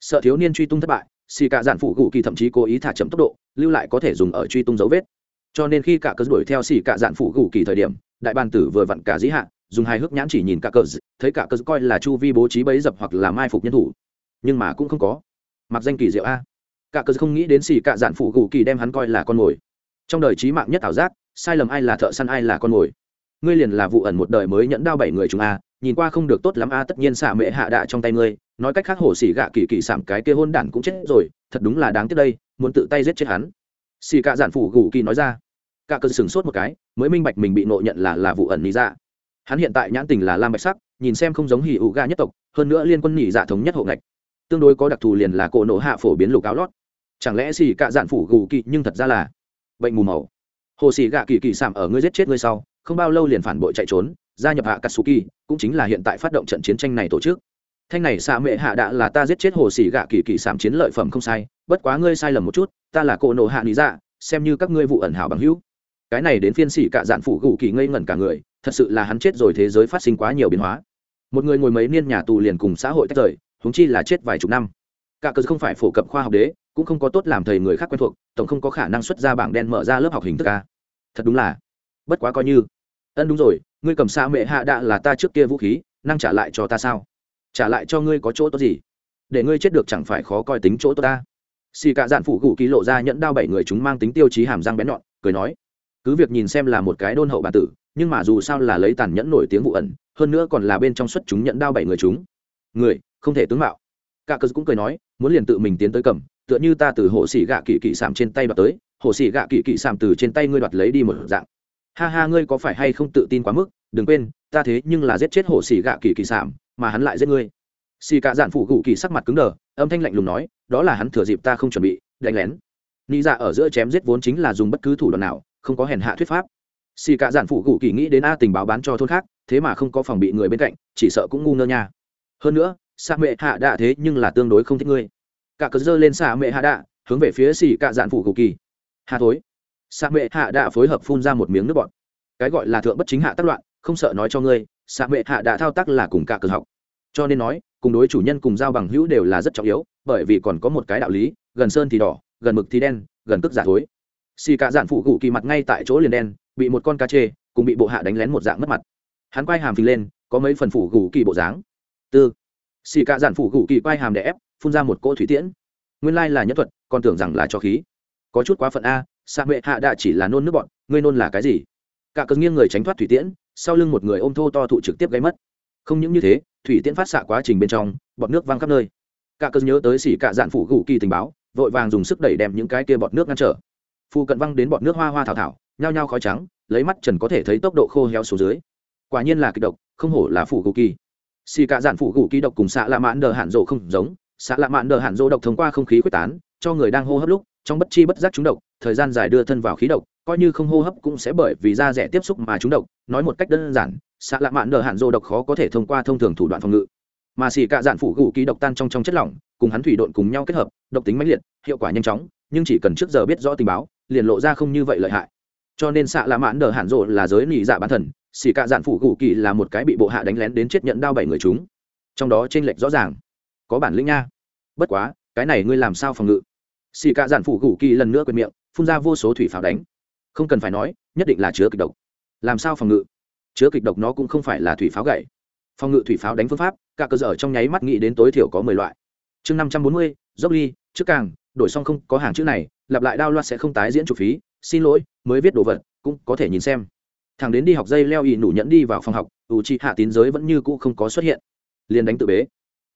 Sợ thiếu niên truy tung thất bại, xì cả giản phụ gù kỳ thậm chí cố ý thả chậm tốc độ, lưu lại có thể dùng ở truy tung dấu vết. Cho nên khi cả cờ đuổi theo xì cả giản phụ gù kỳ thời điểm, đại bàn tử vừa vặn cả dĩ hạ, dùng hai hước nhãn chỉ nhìn cả cờ thấy cả cờ coi là chu vi bố trí bấy dập hoặc là mai phục nhân thủ. Nhưng mà cũng không có. Mặc danh kỳ diệu a cả cơ không nghĩ đến xì cả dạn phụ gù kỳ đem hắn coi là con mồi. Trong đời trí mạng nhất ảo giác, sai lầm ai là thợ săn ai là con mồi. Ngươi liền là vụ ẩn một đời mới nhẫn đao bảy người chúng a, nhìn qua không được tốt lắm a, tất nhiên xả mệ hạ đạ trong tay ngươi. Nói cách khác hổ xỉ gạ kỳ kỳ sảm cái kia hôn đản cũng chết rồi, thật đúng là đáng tiếc đây, muốn tự tay giết chết hắn. Xì cả dạn phụ gù kỳ nói ra. Cả cơn sừng sốt một cái, mới minh bạch mình bị nộ nhận là là vụ ẩn lý dạ. Hắn hiện tại nhãn tình là lam bạch sắc, nhìn xem không giống hỉ ủ ga nhất tộc, hơn nữa liên quân nhị dạ thống nhất hộ ngạch tương đối có đặc thù liền là cổ nổ hạ phổ biến lục áo lót chẳng lẽ xì cạ dạn phủ gù kỳ nhưng thật ra là bệnh mù màu? Hồ xì gạ kỳ kỳ sảm ở ngươi giết chết ngươi sau, không bao lâu liền phản bội chạy trốn, gia nhập hạ katsuki, cũng chính là hiện tại phát động trận chiến tranh này tổ chức. Thanh này xạ mệ hạ đã là ta giết chết hồ xì gạ kỳ kỳ sảm chiến lợi phẩm không sai, bất quá ngươi sai lầm một chút, ta là cô nộ hạ lý dạ xem như các ngươi vụ ẩn hảo bằng hữu. Cái này đến phiên xỉ cả dạn phủ gù kỳ ngây ngẩn cả người, thật sự là hắn chết rồi thế giới phát sinh quá nhiều biến hóa. Một người ngồi mấy niên nhà tù liền cùng xã hội tách rời húng chi là chết vài chục năm. Cả cớ không phải phổ cập khoa học đế cũng không có tốt làm thầy người khác quen thuộc, tổng không có khả năng xuất ra bảng đen mở ra lớp học hình thức a. Thật đúng là. Bất quá coi như. Ân đúng rồi, ngươi cầm xa mẹ hạ đạ là ta trước kia vũ khí, năng trả lại cho ta sao? Trả lại cho ngươi có chỗ tốt gì? Để ngươi chết được chẳng phải khó coi tính chỗ tốt ta? Xì cạ dạn phủ gù ký lộ ra nhẫn đao bảy người chúng mang tính tiêu chí hàm răng bén nhọn, cười nói, cứ việc nhìn xem là một cái đôn hậu bản tử, nhưng mà dù sao là lấy tàn nhẫn nổi tiếng vụ ẩn, hơn nữa còn là bên trong xuất chúng nhẫn đao bảy người chúng. Người, không thể tướng mạo. Cả cớ cũng cười nói, muốn liền tự mình tiến tới cầm tựa như ta từ hộ sĩ gạ kỳ kỳ sảm trên tay đoạt tới hộ sĩ gạ kỳ kỳ sảm từ trên tay ngươi đoạt lấy đi một dạng. Ha ha, ngươi có phải hay không tự tin quá mức? Đừng quên, ta thế nhưng là giết chết hộ sĩ gạ kỳ kỳ sảm mà hắn lại giết ngươi. Xì cả dạn phụ gù kỳ sắc mặt cứng đờ, âm thanh lạnh lùng nói, đó là hắn thừa dịp ta không chuẩn bị, đánh lén. Nghĩ dạ ở giữa chém giết vốn chính là dùng bất cứ thủ đoạn nào, không có hèn hạ thuyết pháp. Xì cả dạn phụ gù kỳ nghĩ đến a tình báo bán cho thôn khác, thế mà không có phòng bị người bên cạnh, chỉ sợ cũng ngu ngơ nha. Hơn nữa, sa mệ hạ đạ thế nhưng là tương đối không thích ngươi cả cờ dơ lên xạ mệ hạ đạ, hướng về phía xì cạ dạn phủ cầu kỳ. Hà thối. Xạ mệ hạ đạ phối hợp phun ra một miếng nước bọt. Cái gọi là thượng bất chính hạ tác loạn, không sợ nói cho ngươi, xạ mệ hạ đạ thao tác là cùng cả cờ học. Cho nên nói, cùng đối chủ nhân cùng giao bằng hữu đều là rất trọng yếu, bởi vì còn có một cái đạo lý, gần sơn thì đỏ, gần mực thì đen, gần tức giả thối. Xì cạ dạn phụ gù kỳ mặt ngay tại chỗ liền đen, bị một con cá chê, cùng bị bộ hạ đánh lén một dạng mất mặt. Hắn quay hàm phình lên, có mấy phần phủ gù kỳ bộ dáng. Tư. Xì cạ dạn phủ gù kỳ quay hàm đè ép phun ra một cỗ thủy tiễn. Nguyên lai là nhất thuật, còn tưởng rằng là cho khí. Có chút quá phận a sa mệ hạ đạ chỉ là nôn nước bọn, ngươi nôn là cái gì? Cả cơn nghiêng người tránh thoát thủy tiễn, sau lưng một người ôm thô to thụ trực tiếp gây mất. Không những như thế, thủy tiễn phát xạ quá trình bên trong, bọt nước văng khắp nơi. Cả cơn nhớ tới xỉ cả dạn phủ gù kỳ tình báo, vội vàng dùng sức đẩy đem những cái kia bọt nước ngăn trở. Phu cận văng đến bọt nước hoa hoa thảo thảo, nhao nhao khói trắng, lấy mắt trần có thể thấy tốc độ khô héo xuống dưới. Quả nhiên là kịch độc, không hổ là phủ gù kỳ. Xì cả dạn phủ gù kỳ độc cùng xạ lạ mãn đờ hạn rộ không giống xạ lạ mạn đờ hạn rô độc thông qua không khí quyết tán, cho người đang hô hấp lúc, trong bất chi bất giác trúng độc, thời gian dài đưa thân vào khí độc, coi như không hô hấp cũng sẽ bởi vì da rẻ tiếp xúc mà trúng độc. Nói một cách đơn giản, xạ lạ mạn đờ hạn rô độc khó có thể thông qua thông thường thủ đoạn phòng ngự. Mà xỉ cạ dạn phủ gù ký độc tan trong trong chất lỏng, cùng hắn thủy độn cùng nhau kết hợp, độc tính mãnh liệt, hiệu quả nhanh chóng, nhưng chỉ cần trước giờ biết rõ tình báo, liền lộ ra không như vậy lợi hại. Cho nên xạ lạ mạn đờ hạn rộ là giới nỉ dạ bán thần xỉ cạ dạn phủ gù kỳ là một cái bị bộ hạ đánh lén đến chết nhận đao bảy người chúng. Trong đó t r ê n lệch rõ ràng có bản lĩnh nha. Bất quá, cái này ngươi làm sao phòng ngự? Xì cạ giản phủ gù kỳ lần nữa quệt miệng, phun ra vô số thủy pháo đánh. Không cần phải nói, nhất định là chứa kịch độc. Làm sao phòng ngự? Chứa kịch độc nó cũng không phải là thủy pháo gậy. Phòng ngự thủy pháo đánh phương pháp, cả cơ sở trong nháy mắt nghĩ đến tối thiểu có mười loại. Chương năm trăm bốn mươi, dốc ly, trước càng, đổi xong không có hàng chữ này, lặp lại đao loạt sẽ không tái diễn trục phí, xin lỗi, mới viết đồ vật, cũng có thể nhìn xem. Thằng đến đi học dây leo ỵ nủ nhẫn đi vào phòng học ủ trị hạ tín giới vẫn như cũ không có xuất hiện. Liền đánh tự bế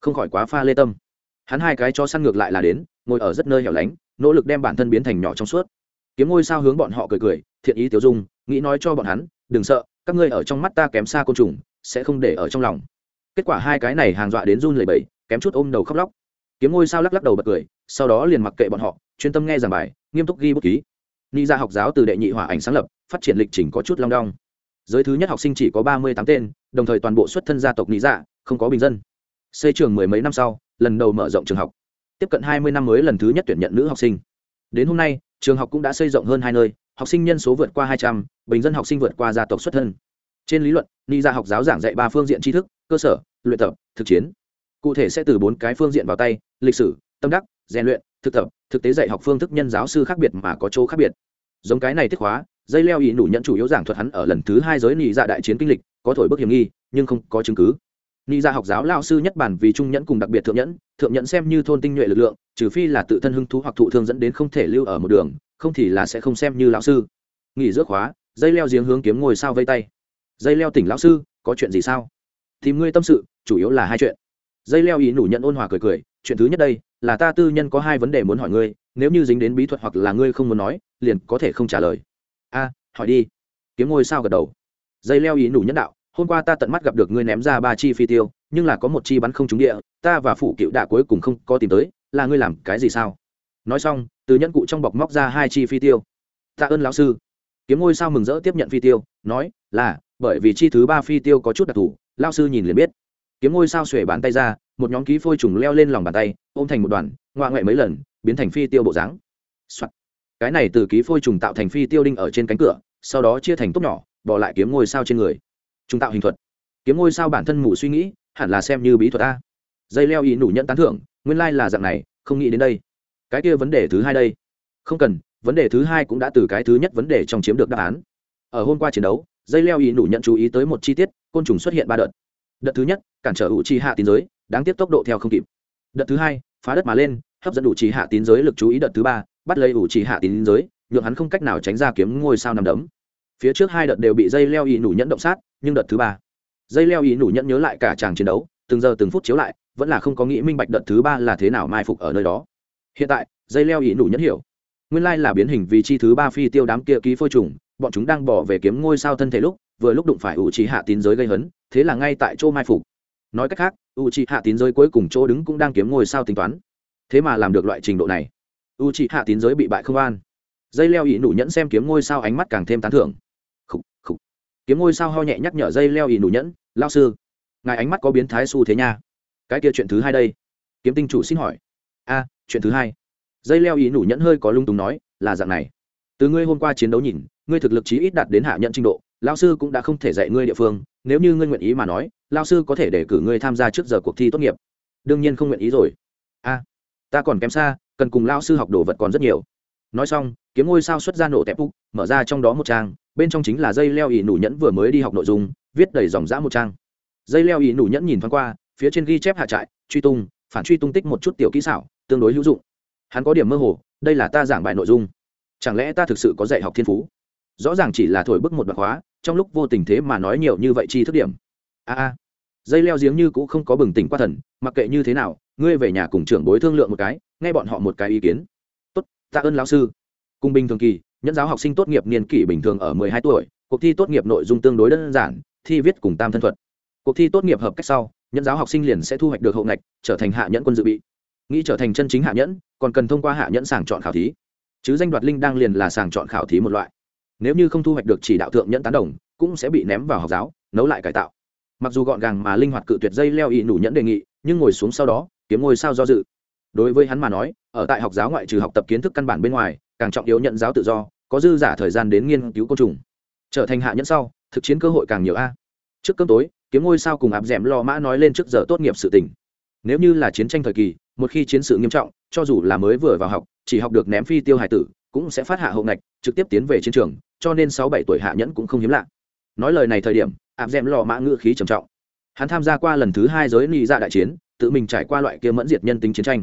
không khỏi quá pha lê tâm. Hắn hai cái cho săn ngược lại là đến, ngồi ở rất nơi hẻo lánh, nỗ lực đem bản thân biến thành nhỏ trong suốt. Kiếm ngôi sao hướng bọn họ cười cười, thiện ý tiêu dung, nghĩ nói cho bọn hắn, đừng sợ, các ngươi ở trong mắt ta kém xa côn trùng, sẽ không để ở trong lòng. Kết quả hai cái này hàng dọa đến run lẩy bẩy, kém chút ôm đầu khóc lóc. Kiếm ngôi sao lắc lắc đầu bật cười, sau đó liền mặc kệ bọn họ, chuyên tâm nghe giảng bài, nghiêm túc ghi bút ký. Ni ra dạ học giáo từ đệ nhị hỏa ảnh sáng lập, phát triển lịch trình có chút long đong. Giới thứ nhất học sinh chỉ có ba mươi tám tên, đồng thời toàn bộ xuất thân gia tộc ni dạ không có bình dân xây trường mười mấy năm sau, lần đầu mở rộng trường học. Tiếp cận hai mươi năm mới lần thứ nhất tuyển nhận nữ học sinh. Đến hôm nay, trường học cũng đã xây rộng hơn hai nơi, học sinh nhân số vượt qua hai trăm, bình dân học sinh vượt qua gia tộc xuất thân. Trên lý luận, ni ra học giáo giảng dạy ba phương diện tri thức, cơ sở, luyện tập, thực chiến. Cụ thể sẽ từ bốn cái phương diện vào tay, lịch sử, tâm đắc, rèn luyện, thực tập, thực tế dạy học phương thức nhân giáo sư khác biệt mà có chỗ khác biệt. Giống cái này thiết hóa, dây leo ý nủ nhận chủ yếu giảng thuật hắn ở lần thứ hai giới nị dạ đại chiến kinh lịch, có thổi bức hiểm nghi, nhưng không có chứng cứ ni ra dạ học giáo lao sư nhất bản vì trung nhẫn cùng đặc biệt thượng nhẫn thượng nhẫn xem như thôn tinh nhuệ lực lượng, trừ phi là tự thân hưng thú hoặc thụ thương dẫn đến không thể lưu ở một đường, không thì là sẽ không xem như lão sư. Nghỉ giữa khóa, dây leo giếng hướng kiếm ngồi sao vây tay. Dây leo tỉnh lão sư, có chuyện gì sao? Tìm ngươi tâm sự, chủ yếu là hai chuyện. Dây leo ý nủ nhận ôn hòa cười cười, chuyện thứ nhất đây, là ta tư nhân có hai vấn đề muốn hỏi ngươi, nếu như dính đến bí thuật hoặc là ngươi không muốn nói, liền có thể không trả lời. A, hỏi đi. Kiếm ngôi sao gật đầu. Dây leo ý nủ nhân đạo hôm qua ta tận mắt gặp được ngươi ném ra ba chi phi tiêu, nhưng là có một chi bắn không trúng địa, ta và phủ cựu đạ cuối cùng không có tìm tới, là ngươi làm cái gì sao? Nói xong, từ nhân cụ trong bọc móc ra hai chi phi tiêu. Tạ ơn lão sư. Kiếm ngôi sao mừng rỡ tiếp nhận phi tiêu, nói, là, bởi vì chi thứ ba phi tiêu có chút đặc thù lao sư nhìn liền biết. Kiếm ngôi sao xuể bàn tay ra, một nhóm ký phôi trùng leo lên lòng bàn tay, ôm thành một đoàn, ngoạ ngoại mấy lần, biến thành phi tiêu bộ dáng. cái này từ ký phôi trùng tạo thành phi tiêu đinh ở trên cánh cửa, sau đó chia thành tốt nhỏ, bỏ lại kiếm ngôi sao trên người trung tạo hình thuật. Kiếm ngôi sao bản thân mù suy nghĩ, hẳn là xem như bí thuật a. Dây leo ý nủ nhận tán thưởng, nguyên lai là dạng này, không nghĩ đến đây. Cái kia vấn đề thứ hai đây. Không cần, vấn đề thứ hai cũng đã từ cái thứ nhất vấn đề trong chiếm được đáp án. Ở hôm qua chiến đấu, dây leo ý nủ nhận chú ý tới một chi tiết, côn trùng xuất hiện ba đợt. Đợt thứ nhất, cản trở ủ trì hạ tín giới, đáng tiếc tốc độ theo không kịp. Đợt thứ hai, phá đất mà lên, hấp dẫn ủ trì hạ tín giới lực chú ý đợt thứ ba, bắt lấy ủ trì hạ tín giới, nhượng hắn không cách nào tránh ra kiếm ngôi sao nằm đấm. Phía trước hai đợt đều bị dây leo ý nủ nhẫn động sát nhưng đợt thứ ba, dây leo ý nủ nhẫn nhớ lại cả chàng chiến đấu, từng giờ từng phút chiếu lại, vẫn là không có nghĩ minh bạch đợt thứ ba là thế nào mai phục ở nơi đó. Hiện tại, dây leo ý nủ nhẫn hiểu. Nguyên lai là biến hình vì chi thứ ba phi tiêu đám kia ký phôi trùng, bọn chúng đang bỏ về kiếm ngôi sao thân thể lúc, vừa lúc đụng phải ủ trì hạ tín giới gây hấn, thế là ngay tại chỗ mai phục. Nói cách khác u c hạ tín giới cuối cùng chỗ đứng cũng đang kiếm ngôi sao tính toán. Thế mà làm được loại trình độ này. U c hạ tín giới bị bại không an. Dây leo ỵ nụ nhẫn xem kiếm ngôi sao ánh mắt càng thêm tán thưởng kiếm ngôi sao ho nhẹ nhắc nhở dây leo ỉ nụ nhẫn lao sư, ngài ánh mắt có biến thái xu thế nha. Cái kia chuyện thứ hai đây. Kiếm tinh chủ xin hỏi. A, chuyện thứ hai. Dây leo ý nụ nhẫn hơi có lung túng nói, là dạng này. Từ ngươi hôm qua chiến đấu nhìn, ngươi thực lực chí ít đạt đến hạ nhận trình độ lao sư cũng đã không thể dạy ngươi địa phương, nếu như ngươi nguyện ý mà nói lao sư có thể để cử ngươi tham gia trước giờ cuộc thi tốt nghiệp. Đương nhiên không nguyện ý rồi. A, ta còn kém xa, cần cùng lao sư học đồ vật còn rất nhiều. Nói xong, kiếm ngôi sao xuất ra nổ tẹp úc mở ra trong đó một trang bên trong chính là dây leo ỉ nủ nhẫn vừa mới đi học nội dung, viết đầy dòng dã một trang. Dây leo ỉ nủ nhẫn nhìn thoáng qua, phía trên ghi chép hạ trại, truy tung, phản truy tung tích một chút tiểu kỹ xảo, tương đối hữu dụng. Hắn có điểm mơ hồ, đây là ta giảng bài nội dung. Chẳng lẽ ta thực sự có dạy học thiên phú? Rõ ràng chỉ là thổi bức một bậc hóa trong lúc vô tình thế mà nói nhiều như vậy chi thức điểm. A a. Dây leo giếng như cũng không có bừng tỉnh qua thần, mặc kệ như thế nào, ngươi về nhà cùng trưởng bối thương lượng một cái, nghe bọn họ một cái ý kiến. Tốt, tạ ơn lão sư. Cùng bình thường kỳ nhẫn giáo học sinh tốt nghiệp niên kỷ bình thường ở mười hai tuổi, cuộc thi tốt nghiệp nội dung tương đối đơn giản, thi viết cùng tam thân thuật. Cuộc thi tốt nghiệp hợp cách sau, nhẫn giáo học sinh liền sẽ thu hoạch được hậu ngạch, trở thành hạ nhẫn quân dự bị. Nghĩ trở thành chân chính hạ nhẫn, còn cần thông qua hạ nhẫn sàng chọn khảo thí. Chứ danh đoạt linh đang liền là sàng chọn khảo thí một loại. Nếu như không thu hoạch được chỉ đạo thượng nhẫn tán đồng, cũng sẽ bị ném vào học giáo, nấu lại cải tạo. Mặc dù gọn gàng mà linh hoạt cự tuyệt dây leo y nủ nhẫn đề nghị, nhưng ngồi xuống sau đó, kiếm ngôi sao do dự. Đối với hắn mà nói, ở tại học giáo ngoại trừ học tập kiến thức căn bản bên ngoài càng trọng yếu nhận giáo tự do, có dư giả thời gian đến nghiên cứu côn trùng. Trở thành hạ nhẫn sau, thực chiến cơ hội càng nhiều a. Trước cơm tối, kiếm ngôi sao cùng áp d ẻ m lo mã nói lên trước giờ tốt nghiệp sự tình. Nếu như là chiến tranh thời kỳ, một khi chiến sự nghiêm trọng, cho dù là mới vừa vào học, chỉ học được ném phi tiêu hải tử, cũng sẽ phát hạ hậu ngạch, trực tiếp tiến về chiến trường, cho nên sáu bảy tuổi hạ nhẫn cũng không hiếm lạ. Nói lời này thời điểm áp d ẻ m lò mã ngữ khí trầm trọng. Hắn tham gia qua lần thứ hai giới ly ra dạ đại chiến, tự mình trải qua loại kia mẫn diệt nhân tính chiến tranh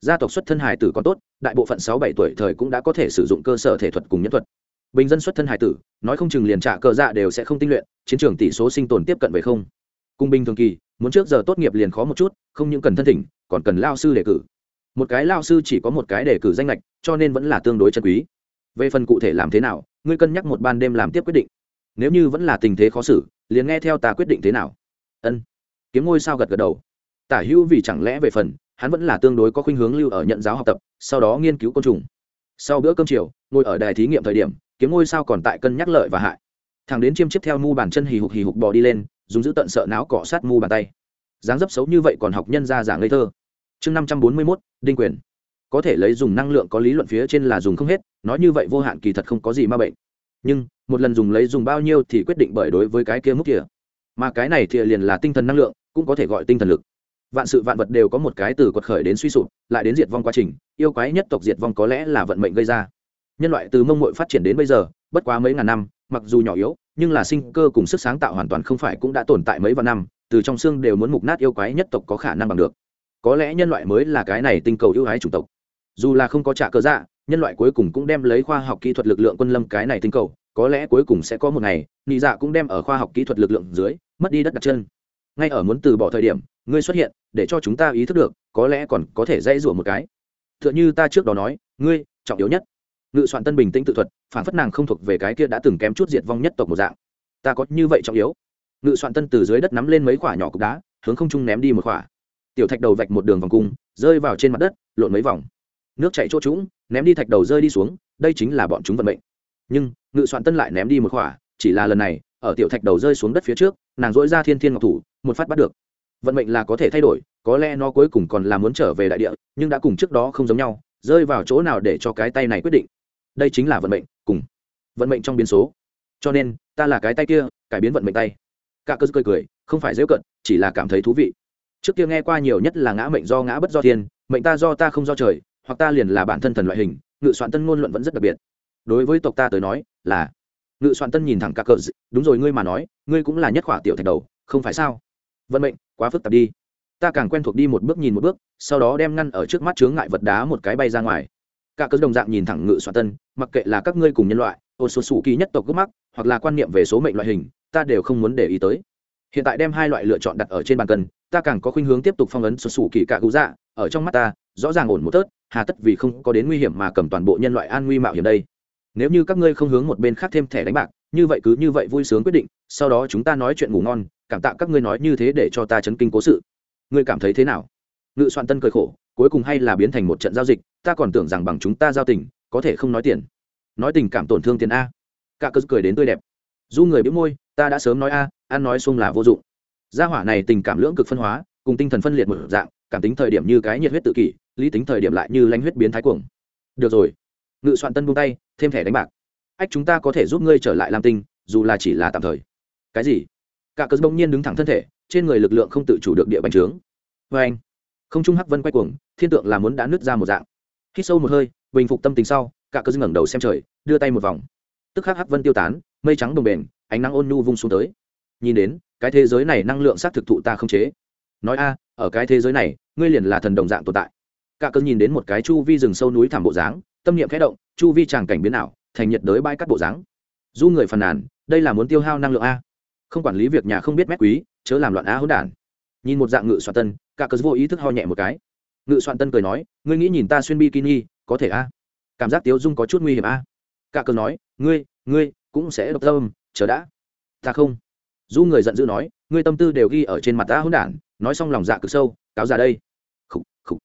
gia tộc xuất thân hải tử còn tốt, đại bộ phận sáu bảy tuổi thời cũng đã có thể sử dụng cơ sở thể thuật cùng nhân thuật. Bình dân xuất thân hải tử, nói không chừng liền trả cờ dạ đều sẽ không tinh luyện, chiến trường tỷ số sinh tồn tiếp cận về không. Cung binh thường kỳ, muốn trước giờ tốt nghiệp liền khó một chút, không những cần thân thỉnh, còn cần lao sư đề cử. Một cái lao sư chỉ có một cái đề cử danh lệch, cho nên vẫn là tương đối chân quý. Về phần cụ thể làm thế nào, ngươi cân nhắc một ban đêm làm tiếp quyết định. Nếu như vẫn là tình thế khó xử, liền nghe theo ta quyết định thế nào. Ân. Kiếm ngôi sao gật gật đầu. Tả hữu vì chẳng lẽ về phần hắn vẫn là tương đối có khuynh hướng lưu ở nhận giáo học tập, sau đó nghiên cứu côn trùng. Sau bữa cơm chiều, ngồi ở đài thí nghiệm thời điểm, kiếm ngôi sao còn tại cân nhắc lợi và hại. Thằng đến chiêm chiếp theo mu bàn chân hì hục hì hục bò đi lên, dùng giữ tận sợ não cọ sát mu bàn tay. Dáng dấp xấu như vậy còn học nhân ra giảng ngây thơ. Chương năm trăm bốn mươi mốt, đinh quyền. Có thể lấy dùng năng lượng có lý luận phía trên là dùng không hết, nói như vậy vô hạn kỳ thật không có gì ma bệnh. Nhưng, một lần dùng lấy dùng bao nhiêu thì quyết định bởi đối với cái kia mức kia mà cái này thì liền là tinh thần năng lượng, cũng có thể gọi tinh thần lực vạn sự vạn vật đều có một cái từ quật khởi đến suy sụp, lại đến diệt vong quá trình, yêu quái nhất tộc diệt vong có lẽ là vận mệnh gây ra. Nhân loại từ mông mội phát triển đến bây giờ, bất quá mấy ngàn năm, mặc dù nhỏ yếu, nhưng là sinh cơ cùng sức sáng tạo hoàn toàn không phải cũng đã tồn tại mấy vạn năm, từ trong xương đều muốn mục nát yêu quái nhất tộc có khả năng bằng được. Có lẽ nhân loại mới là cái này tinh cầu ưu ái chủng tộc. Dù là không có trả cơ dạ nhân loại cuối cùng cũng đem lấy khoa học kỹ thuật lực lượng quân lâm cái này tinh cầu, có lẽ cuối cùng sẽ có một ngày, nị dạ cũng đem ở khoa học kỹ thuật lực lượng dưới, mất đi đất đặt chân. Ngay ở muốn từ bỏ thời điểm ngươi xuất hiện, để cho chúng ta ý thức được, có lẽ còn có thể dãy rủa một cái. T h ư ợ n h ư ta trước đó nói, ngươi, trọng yếu nhất. Ngự soạn tân bình tĩnh tự thuật, phản phất nàng không thuộc về cái kia đã từng kém chút diệt vong nhất tộc một dạng. Ta có như vậy trọng yếu? Ngự soạn tân từ dưới đất nắm lên mấy khoả nhỏ cục đá, hướng không trung ném đi một khoả tiểu thạch đầu vạch một đường vòng cung, rơi vào trên mặt đất, lộn mấy vòng. Nước chạy chỗ trũng, ném đi thạch đầu rơi đi xuống, đây chính là bọn chúng vận mệnh. Nhưng, ngự soạn tân lại ném đi một khoả chỉ là lần này, ở tiểu thạch đầu rơi xuống đất phía trước, nàng dỗi ra thiên thiên ngọc thủ, một phát bắt được vận mệnh là có thể thay đổi, có lẽ nó cuối cùng còn là muốn trở về đại địa, nhưng đã cùng trước đó không giống nhau, rơi vào chỗ nào để cho cái tay này quyết định. Đây chính là vận mệnh, cùng vận mệnh trong biến số. Cho nên, ta là cái tay kia, cải biến vận mệnh tay. Cả cơ cười cười, không phải dễ cận, chỉ là cảm thấy thú vị. Trước kia nghe qua nhiều nhất là ngã mệnh do ngã bất do thiên, mệnh ta do ta không do trời, hoặc ta liền là bản thân thần loại hình, ngự soạn tân ngôn luận vẫn rất đặc biệt. Đối với tộc ta tới nói, là ngự soạn tân nhìn thẳng cả cờ đúng rồi ngươi mà nói, ngươi cũng là nhất khỏa tiểu thạch đầu, không phải sao? Vận mệnh, quá phức tạp đi. Ta càng quen thuộc đi một bước nhìn một bước, sau đó đem ngăn ở trước mắt chướng ngại vật đá một cái bay ra ngoài. Cả cớ đồng dạng nhìn thẳng ngự soạn tân, mặc kệ là các ngươi cùng nhân loại, ô số sủ kỳ nhất tộc gốc mắc hoặc là quan niệm về số mệnh loại hình, ta đều không muốn để ý tới. Hiện tại đem hai loại lựa chọn đặt ở trên bàn cân, ta càng có khuynh hướng tiếp tục phong ấn số sủ kỳ cả cứu dạ ở trong mắt ta, rõ ràng ổn một tớt, hà tất vì không có đến nguy hiểm mà cầm toàn bộ nhân loại an nguy mạo hiểm đây. Nếu như các ngươi không hướng một bên khác thêm thẻ đánh bạc, như vậy cứ như vậy vui sướng quyết định, sau đó chúng ta nói chuyện ngủ ngon cảm tạ các ngươi nói như thế để cho ta chấn kinh cố sự. Ngươi cảm thấy thế nào? Ngự soạn tân cười khổ, cuối cùng hay là biến thành một trận giao dịch, ta còn tưởng rằng bằng chúng ta giao tình, có thể không nói tiền. Nói tình cảm tổn thương tiền a. Cả cơ cười đến tươi đẹp. Du người biết môi, ta đã sớm nói a, ăn nói xung là vô dụng. Gia hỏa này tình cảm lưỡng cực phân hóa, cùng tinh thần phân liệt một dạng, cảm tính thời điểm như cái nhiệt huyết tự kỷ, lý tính thời điểm lại như lanh huyết biến thái cuồng. Được rồi. Ngự soạn tân buông tay, thêm thẻ đánh bạc. Ách, chúng ta có thể giúp ngươi trở lại lam tinh, dù là chỉ là tạm thời. Cái gì? Cả cớ bỗng nhiên đứng thẳng thân thể, trên người lực lượng không tự chủ được địa bành trướng. Vê anh, không trung hắc vân quay cuồng, thiên tượng là muốn đã nứt ra một dạng. Hít sâu một hơi, bình phục tâm tình sau, cả cớ ngẩng đầu xem trời, đưa tay một vòng. Tức khắc hắc vân tiêu tán, mây trắng đồng bền ánh nắng ôn nhu vung xuống tới. Nhìn đến, cái thế giới này năng lượng xác thực thụ ta không chế. Nói a, ở cái thế giới này, ngươi liền là thần đồng dạng tồn tại. Cả cơn nhìn đến một cái chu vi rừng sâu núi thảm bộ dáng, tâm niệm khẽ động, chu vi tràng cảnh biến ảo, thành nhiệt đới bãi cắt bộ dáng. Du người phàn nàn, đây là muốn tiêu hao năng lượng a không quản lý việc nhà không biết mét quý chớ làm loạn á hỗn đản. Nhìn một dạng ngự soạn tân cả cớ vô ý thức ho nhẹ một cái. Ngự soạn tân cười nói ngươi nghĩ nhìn ta xuyên bikini có thể a cảm giác tiếu dung có chút nguy hiểm a cả cớ nói ngươi ngươi cũng sẽ độc tâm chờ đã. Ta không. Du người giận dữ nói ngươi tâm tư đều ghi ở trên mặt ta hỗn đản nói xong lòng dạ cực sâu cáo ra đây. Khủ, khủ.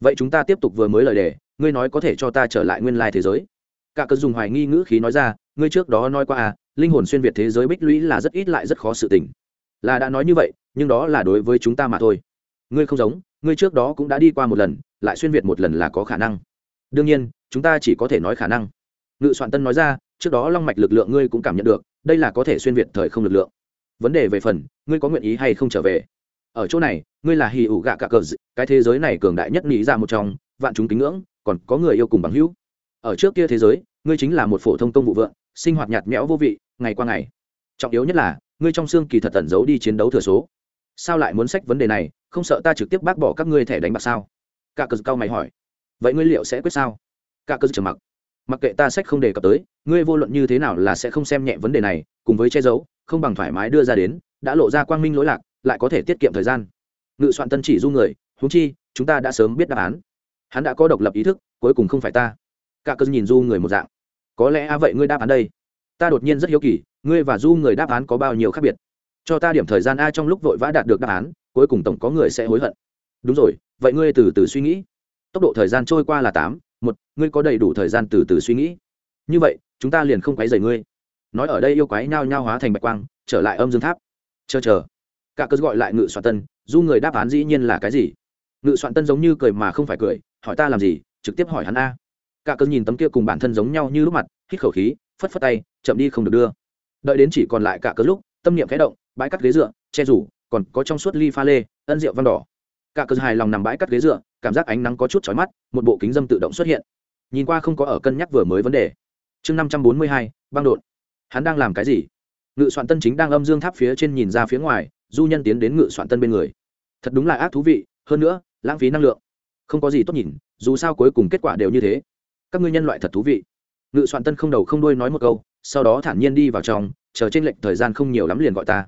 vậy chúng ta tiếp tục vừa mới lời đề ngươi nói có thể cho ta trở lại nguyên lai thế giới. Cả cớ dùng hoài nghi ngữ khí nói ra ngươi trước đó nói qua à linh hồn xuyên việt thế giới bích lũy là rất ít lại rất khó sự tình. Là đã nói như vậy, nhưng đó là đối với chúng ta mà thôi. Ngươi không giống, ngươi trước đó cũng đã đi qua một lần, lại xuyên việt một lần là có khả năng. Đương nhiên, chúng ta chỉ có thể nói khả năng. Ngự soạn tân nói ra, trước đó long mạch lực lượng ngươi cũng cảm nhận được, đây là có thể xuyên việt thời không lực lượng. Vấn đề về phần, ngươi có nguyện ý hay không trở về? Ở chỗ này, ngươi là hì ủ gạ cả cờ cái thế giới này cường đại nhất nghĩ ra một trong, vạn chúng kính ngưỡng, còn có người yêu cùng bằng hữu. Ở trước kia thế giới, ngươi chính là một phổ thông công vụ vượng sinh hoạt nhạt nhẽo vô vị, ngày qua ngày. Trọng yếu nhất là, ngươi trong xương kỳ thật tẩn giấu đi chiến đấu thừa số. Sao lại muốn sách vấn đề này, không sợ ta trực tiếp bác bỏ các ngươi thẻ đánh bạc sao? Cả cờ cao mày hỏi. Vậy ngươi liệu sẽ quyết sao? Cả cờ trầm mặc. Mặc kệ ta sách không đề cập tới, ngươi vô luận như thế nào là sẽ không xem nhẹ vấn đề này, cùng với che giấu, không bằng thoải mái đưa ra đến, đã lộ ra quang minh lỗi lạc, lại có thể tiết kiệm thời gian. Ngự soạn tân chỉ du người húng chi, chúng ta đã sớm biết đáp án. Hắn đã có độc lập ý thức, cuối cùng không phải ta. Cả cơn nhìn du người một dạng có lẽ a vậy ngươi đáp án đây. Ta đột nhiên rất hiếu kỳ, ngươi và du người đáp án có bao nhiêu khác biệt? Cho ta điểm thời gian a trong lúc vội vã đạt được đáp án, cuối cùng tổng có người sẽ hối hận. Đúng rồi, vậy ngươi từ từ suy nghĩ. Tốc độ thời gian trôi qua là tám, một, ngươi có đầy đủ thời gian từ từ suy nghĩ. Như vậy, chúng ta liền không quấy rầy ngươi. Nói ở đây yêu quái nhao nhao hóa thành bạch quang, trở lại âm dương tháp. Chờ chờ. Cả cớ gọi lại ngự soạn tân, du người đáp án dĩ nhiên là cái gì? Ngự soạn tân giống như cười mà không phải cười, hỏi ta làm gì, trực tiếp hỏi hắn a cả cơn nhìn tấm kia cùng bản thân giống nhau như lúc mặt, hít khẩu khí, phất phất tay, chậm đi không được đưa. Đợi đến chỉ còn lại cả cớ lúc, tâm niệm khẽ động, bãi cắt ghế dựa, che rủ, còn có trong suốt ly pha lê, ân rượu văn đỏ. Cả cớ hài lòng nằm bãi cắt ghế dựa, cảm giác ánh nắng có chút chói mắt, một bộ kính dâm tự động xuất hiện. Nhìn qua không có ở cân nhắc vừa mới vấn đề. Chương năm trăm bốn mươi hai, băng đột. Hắn đang làm cái gì? Ngự soạn tân chính đang âm dương tháp phía trên nhìn ra phía ngoài, du nhân tiến đến ngự soạn tân bên người. Thật đúng là ác thú vị, hơn nữa, lãng phí năng lượng. Không có gì tốt nhìn, dù sao cuối cùng kết quả đều như thế các ngươi nhân loại thật thú vị. Ngự soạn tân không đầu không đuôi nói một câu, sau đó thản nhiên đi vào trong, chờ trên lệnh thời gian không nhiều lắm liền gọi ta.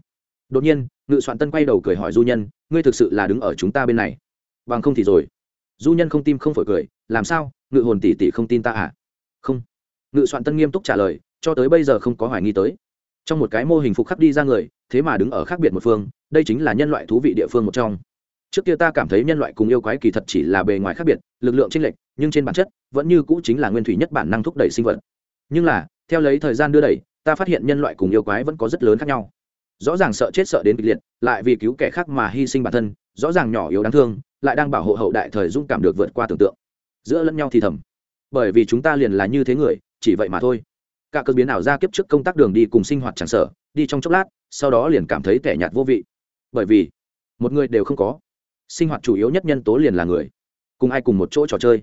Đột nhiên, ngự soạn tân quay đầu cười hỏi du nhân, ngươi thực sự là đứng ở chúng ta bên này? Bằng không thì rồi. Du nhân không tim không phổi cười, làm sao? Ngự hồn tỷ tỷ không tin ta à? Không. Ngự soạn tân nghiêm túc trả lời, cho tới bây giờ không có hoài nghi tới. Trong một cái mô hình phục khắc đi ra người, thế mà đứng ở khác biệt một phương, đây chính là nhân loại thú vị địa phương một trong. Trước kia ta cảm thấy nhân loại cùng yêu quái kỳ thật chỉ là bề ngoài khác biệt, lực lượng chênh lệch nhưng trên bản chất, vẫn như cũ chính là nguyên thủy nhất bản năng thúc đẩy sinh vật. Nhưng là, theo lấy thời gian đưa đẩy, ta phát hiện nhân loại cùng yêu quái vẫn có rất lớn khác nhau. Rõ ràng sợ chết sợ đến kịch liệt, lại vì cứu kẻ khác mà hy sinh bản thân, rõ ràng nhỏ yếu đáng thương, lại đang bảo hộ hậu đại thời dung cảm được vượt qua tưởng tượng. Giữa lẫn nhau thì thầm. Bởi vì chúng ta liền là như thế người, chỉ vậy mà thôi. Cả cơn biến ảo ra kiếp trước công tác đường đi cùng sinh hoạt chẳng sở đi trong chốc lát, sau đó liền cảm thấy tẻ nhạt vô vị. Bởi vì, một người đều không có. Sinh hoạt chủ yếu nhất nhân tố liền là người. Cùng ai cùng một chỗ trò chơi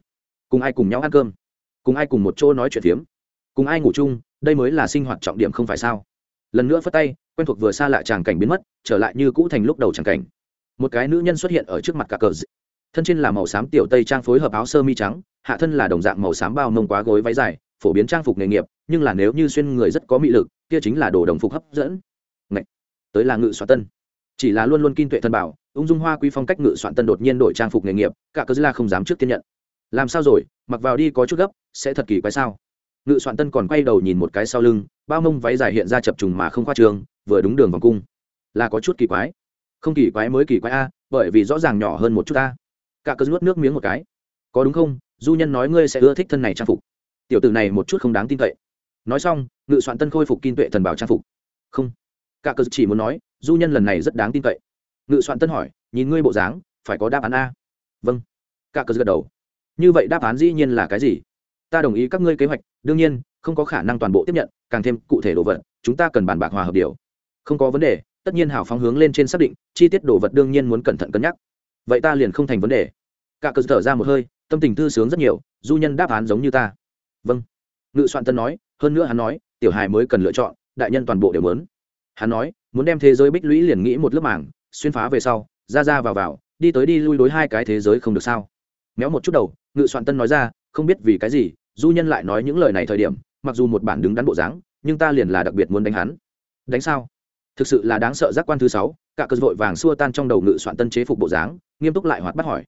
cùng ai cùng nhau ăn cơm? Cùng ai cùng một chỗ nói chuyện phiếm? Cùng ai ngủ chung? Đây mới là sinh hoạt trọng điểm không phải sao? Lần nữa phất tay, quen thuộc vừa xa lại tràng cảnh biến mất, trở lại như cũ thành lúc đầu tràng cảnh. Một cái nữ nhân xuất hiện ở trước mặt cả cờ thân trên là màu xám tiểu tây trang phối hợp áo sơ mi trắng, hạ thân là đồng dạng màu xám bao mông quá gối váy dài, phổ biến trang phục nghề nghiệp, nhưng là nếu như xuyên người rất có mị lực, kia chính là đồ đồng phục hấp dẫn. Ngậy! tới là ngự soạn tân. Chỉ là luôn luôn kinh tuệ thân bảo, ung dung hoa quý phong cách ngự soạn tân đột nhiên đổi trang phục nghề nghiệp, cả cờ d... là không dám trước tiên nhận làm sao rồi? Mặc vào đi có chút gấp, sẽ thật kỳ quái sao? Ngự soạn tân còn quay đầu nhìn một cái sau lưng, bao mông váy dài hiện ra chập trùng mà không khoa trường, vừa đúng đường vòng cung. Là có chút kỳ quái. Không kỳ quái mới kỳ quái a, bởi vì rõ ràng nhỏ hơn một chút a. Cả cơ nuốt nước miếng một cái. Có đúng không? Du nhân nói ngươi sẽ ưa thích thân này trang phục. Tiểu tử này một chút không đáng tin cậy. Nói xong, ngự soạn tân khôi phục kinh tuệ thần bảo trang phục. Không. Cả cơ chỉ muốn nói, du nhân lần này rất đáng tin cậy. Ngự soạn tân hỏi, nhìn ngươi bộ dáng, phải có đáp án a? Vâng. Cả cơ gật đầu như vậy đáp án dĩ nhiên là cái gì? Ta đồng ý các ngươi kế hoạch, đương nhiên, không có khả năng toàn bộ tiếp nhận, càng thêm cụ thể đồ vật, chúng ta cần bàn bạc hòa hợp điều. Không có vấn đề, tất nhiên hào phóng hướng lên trên xác định, chi tiết đồ vật đương nhiên muốn cẩn thận cân nhắc. Vậy ta liền không thành vấn đề. Cả cơ thở ra một hơi, tâm tình thư sướng rất nhiều, du nhân đáp án giống như ta. Vâng. Ngự soạn tân nói, hơn nữa hắn nói, tiểu hài mới cần lựa chọn, đại nhân toàn bộ đều muốn. Hắn nói, muốn đem thế giới bích lũy liền nghĩ một lớp mảng xuyên phá về sau, ra ra vào vào, đi tới đi lui đối hai cái thế giới không được sao? Méo một chút đầu, ngự soạn tân nói ra, không biết vì cái gì, du nhân lại nói những lời này thời điểm, mặc dù một bản đứng đắn bộ dáng, nhưng ta liền là đặc biệt muốn đánh hắn. Đánh sao? Thực sự là đáng sợ giác quan thứ sáu, cả cơn vội vàng xua tan trong đầu ngự soạn tân chế phục bộ dáng, nghiêm túc lại hoạt bắt hỏi.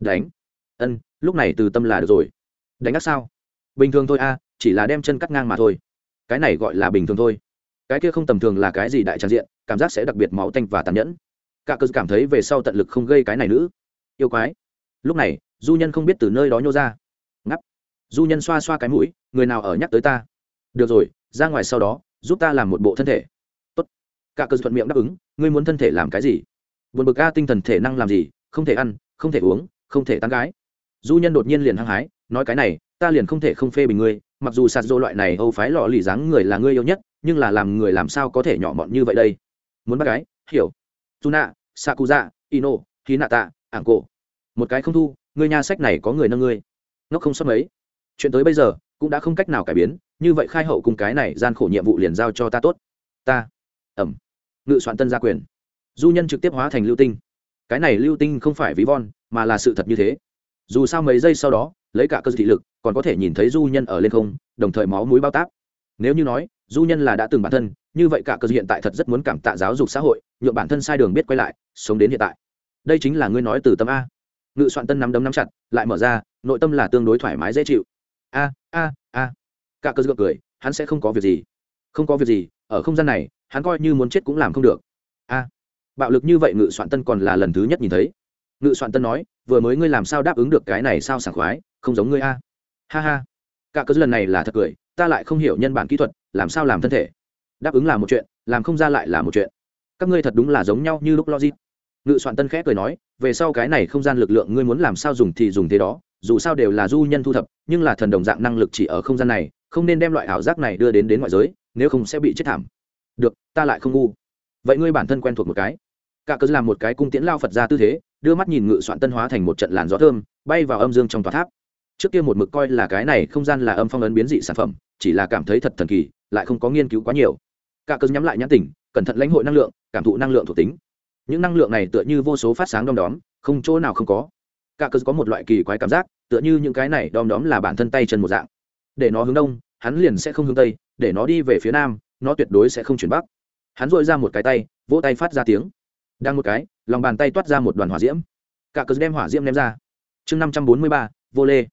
Đánh? Ân, lúc này từ tâm là được rồi. Đánh ác sao? Bình thường thôi a, chỉ là đem chân cắt ngang mà thôi. Cái này gọi là bình thường thôi. Cái kia không tầm thường là cái gì đại tràn diện, cảm giác sẽ đặc biệt máu tanh và tàn nhẫn. Cả cơ cảm thấy về sau tận lực không gây cái này nữ. Yêu quái. Lúc này du nhân không biết từ nơi đó nhô ra. Ngắp. Du nhân xoa xoa cái mũi, người nào ở nhắc tới ta? Được rồi, ra ngoài sau đó, giúp ta làm một bộ thân thể. Tốt. Cả cơ thuận miệng đáp ứng, ngươi muốn thân thể làm cái gì? Buồn bực a tinh thần thể năng làm gì? Không thể ăn, không thể uống, không thể tán gái. Du nhân đột nhiên liền hăng hái, nói cái này, ta liền không thể không phê bình ngươi, mặc dù sạt dô loại này âu phái lọ lì dáng người là ngươi yêu nhất, nhưng là làm người làm sao có thể nhỏ mọn như vậy đây? Muốn bắt gái, hiểu. Tuna, sakuza, ino, hinata ảng cổ một cái không thu ngươi nhà sách này có người nâng ngươi. Nó không sót mấy. Chuyện tới bây giờ, cũng đã không cách nào cải biến, như vậy khai hậu cùng cái này gian khổ nhiệm vụ liền giao cho ta tốt. Ta. Ẩm. Ngự soạn tân gia quyền. Du nhân trực tiếp hóa thành lưu tinh. Cái này lưu tinh không phải ví von, mà là sự thật như thế. Dù sao mấy giây sau đó, lấy cả cơ thị lực, còn có thể nhìn thấy du nhân ở lên không, đồng thời máu mũi bao táp. Nếu như nói, du nhân là đã từng bản thân, như vậy cả cơ hiện tại thật rất muốn cảm tạ giáo dục xã hội, nhượng bản thân sai đường biết quay lại, sống đến hiện tại. Đây chính là ngươi nói từ tâm a ngự soạn tân nắm đấm nắm chặt, lại mở ra, nội tâm là tương đối thoải mái, dễ chịu. A a a. Cả cơ dựa cười, hắn sẽ không có việc gì. Không có việc gì, ở không gian này, hắn coi như muốn chết cũng làm không được. A. Bạo lực như vậy ngự soạn tân còn là lần thứ nhất nhìn thấy. Ngự soạn tân nói, vừa mới ngươi làm sao đáp ứng được cái này sao sảng khoái, không giống ngươi a. Ha ha. Cả cơ lần này là thật cười, ta lại không hiểu nhân bản kỹ thuật, làm sao làm thân thể? Đáp ứng là một chuyện, làm không ra lại là một chuyện. Các ngươi thật đúng là giống nhau như lúc logic ngự soạn tân khẽ cười nói, về sau cái này không gian lực lượng ngươi muốn làm sao dùng thì dùng thế đó, dù sao đều là du nhân thu thập, nhưng là thần đồng dạng năng lực chỉ ở không gian này, không nên đem loại ảo giác này đưa đến đến ngoại giới, nếu không sẽ bị chết thảm. Được, ta lại không ngu. Vậy ngươi bản thân quen thuộc một cái. Cả cớ làm một cái cung tiễn lao phật ra tư thế, đưa mắt nhìn ngự soạn tân hóa thành một trận làn gió thơm, bay vào âm dương trong tòa tháp. Trước kia một mực coi là cái này không gian là âm phong ấn biến dị sản phẩm, chỉ là cảm thấy thật thần kỳ, lại không có nghiên cứu quá nhiều. Cả cớ nhắm lại nhãn tỉnh, cẩn thận lãnh hội năng lượng, cảm thụ năng lượng thuộc tính những năng lượng này tựa như vô số phát sáng đom đóm, không chỗ nào không có. Cả cớ có một loại kỳ quái cảm giác, tựa như những cái này đom đóm là bản thân tay chân một dạng. Để nó hướng đông, hắn liền sẽ không hướng tây, để nó đi về phía nam, nó tuyệt đối sẽ không chuyển bắc. Hắn dội ra một cái tay, vỗ tay phát ra tiếng. Đang một cái, lòng bàn tay toát ra một đoàn hỏa diễm. Cả cớ đem hỏa diễm ném ra. Chương năm trăm bốn mươi ba, vô lê.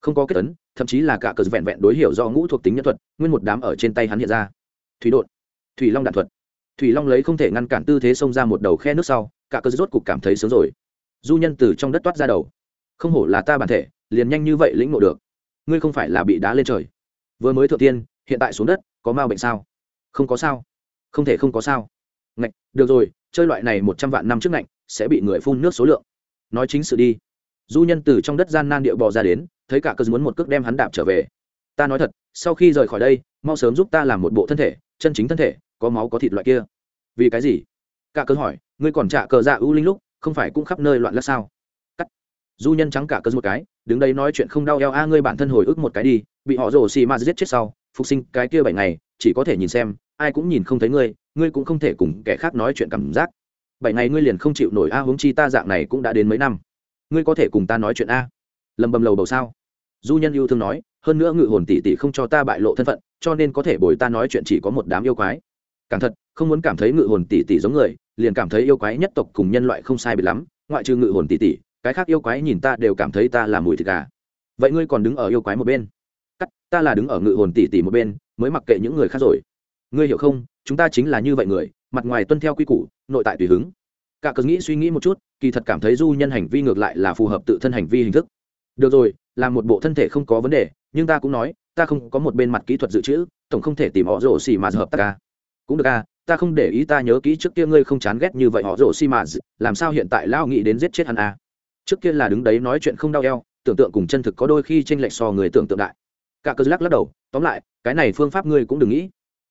Không có kết tấn thậm chí là cả cờ vẹn vẹn đối hiểu do ngũ thuộc tính nhân thuật, nguyên một đám ở trên tay hắn hiện ra. Thủy đột. Thủy long đạn thuật thủy long lấy không thể ngăn cản tư thế xông ra một đầu khe nước sau, cả cơ rốt cục cảm thấy sướng rồi. Du nhân từ trong đất toát ra đầu. Không hổ là ta bản thể, liền nhanh như vậy lĩnh ngộ được. Ngươi không phải là bị đá lên trời. Vừa mới thượng tiên, hiện tại xuống đất, có ma bệnh sao? Không có sao. Không thể không có sao. Ngạch, được rồi, chơi loại này một trăm vạn năm trước ngạnh sẽ bị người phun nước số lượng. Nói chính sự đi. Du nhân từ trong đất gian nan địa bò ra đến, thấy cả cơ muốn một cước đem hắn đạp trở về. Ta nói thật, sau khi rời khỏi đây, mau sớm giúp ta làm một bộ thân thể, chân chính thân thể có máu có thịt loại kia. Vì cái gì? Cả cớ hỏi, ngươi còn trả cờ dạ ưu linh lúc, không phải cũng khắp nơi loạn lắc sao? Cắt. Du nhân trắng cả cớ một cái, đứng đây nói chuyện không đau eo a, ngươi bản thân hồi ức một cái đi, bị họ rổ xì ma giết chết sau, phục sinh cái kia bảy ngày, chỉ có thể nhìn xem, ai cũng nhìn không thấy ngươi ngươi cũng không thể cùng kẻ khác nói chuyện cảm giác. Bảy ngày ngươi liền không chịu nổi a, huống chi ta dạng này cũng đã đến mấy năm. Ngươi có thể cùng ta nói chuyện a. Lầm bầm lầu bầu sao? Du nhân yêu thương nói, hơn nữa ngự hồn tỷ tỷ không cho ta bại lộ thân phận, cho nên có thể bồi ta nói chuyện chỉ có một đám yêu quái càng thật, không muốn cảm thấy ngự hồn tỷ tỷ giống người, liền cảm thấy yêu quái nhất tộc cùng nhân loại không sai biệt lắm, ngoại trừ ngự hồn tỷ tỷ, cái khác yêu quái nhìn ta đều cảm thấy ta là mùi thịt gà. Vậy ngươi còn đứng ở yêu quái một bên? Cắt, ta là đứng ở ngự hồn tỷ tỷ một bên, mới mặc kệ những người khác rồi. Ngươi hiểu không, chúng ta chính là như vậy người, mặt ngoài tuân theo quy củ, nội tại tùy hứng. Cả cớ nghĩ suy nghĩ một chút, kỳ thật cảm thấy du nhân hành vi ngược lại là phù hợp tự thân hành vi hình thức. Được rồi, là một bộ thân thể không có vấn đề, nhưng ta cũng nói, ta không có một bên mặt kỹ thuật dự trữ, tổng không thể tìm họ rổ xì mà hợp tác ca cũng được à, ta không để ý ta nhớ kỹ trước kia ngươi không chán ghét như vậy họ rổ xi mà làm sao hiện tại lao nghĩ đến giết chết hắn à? trước kia là đứng đấy nói chuyện không đau eo tưởng tượng cùng chân thực có đôi khi tranh lệch so người tưởng tượng đại. Cả cơ lắc lắc đầu tóm lại cái này phương pháp ngươi cũng đừng nghĩ.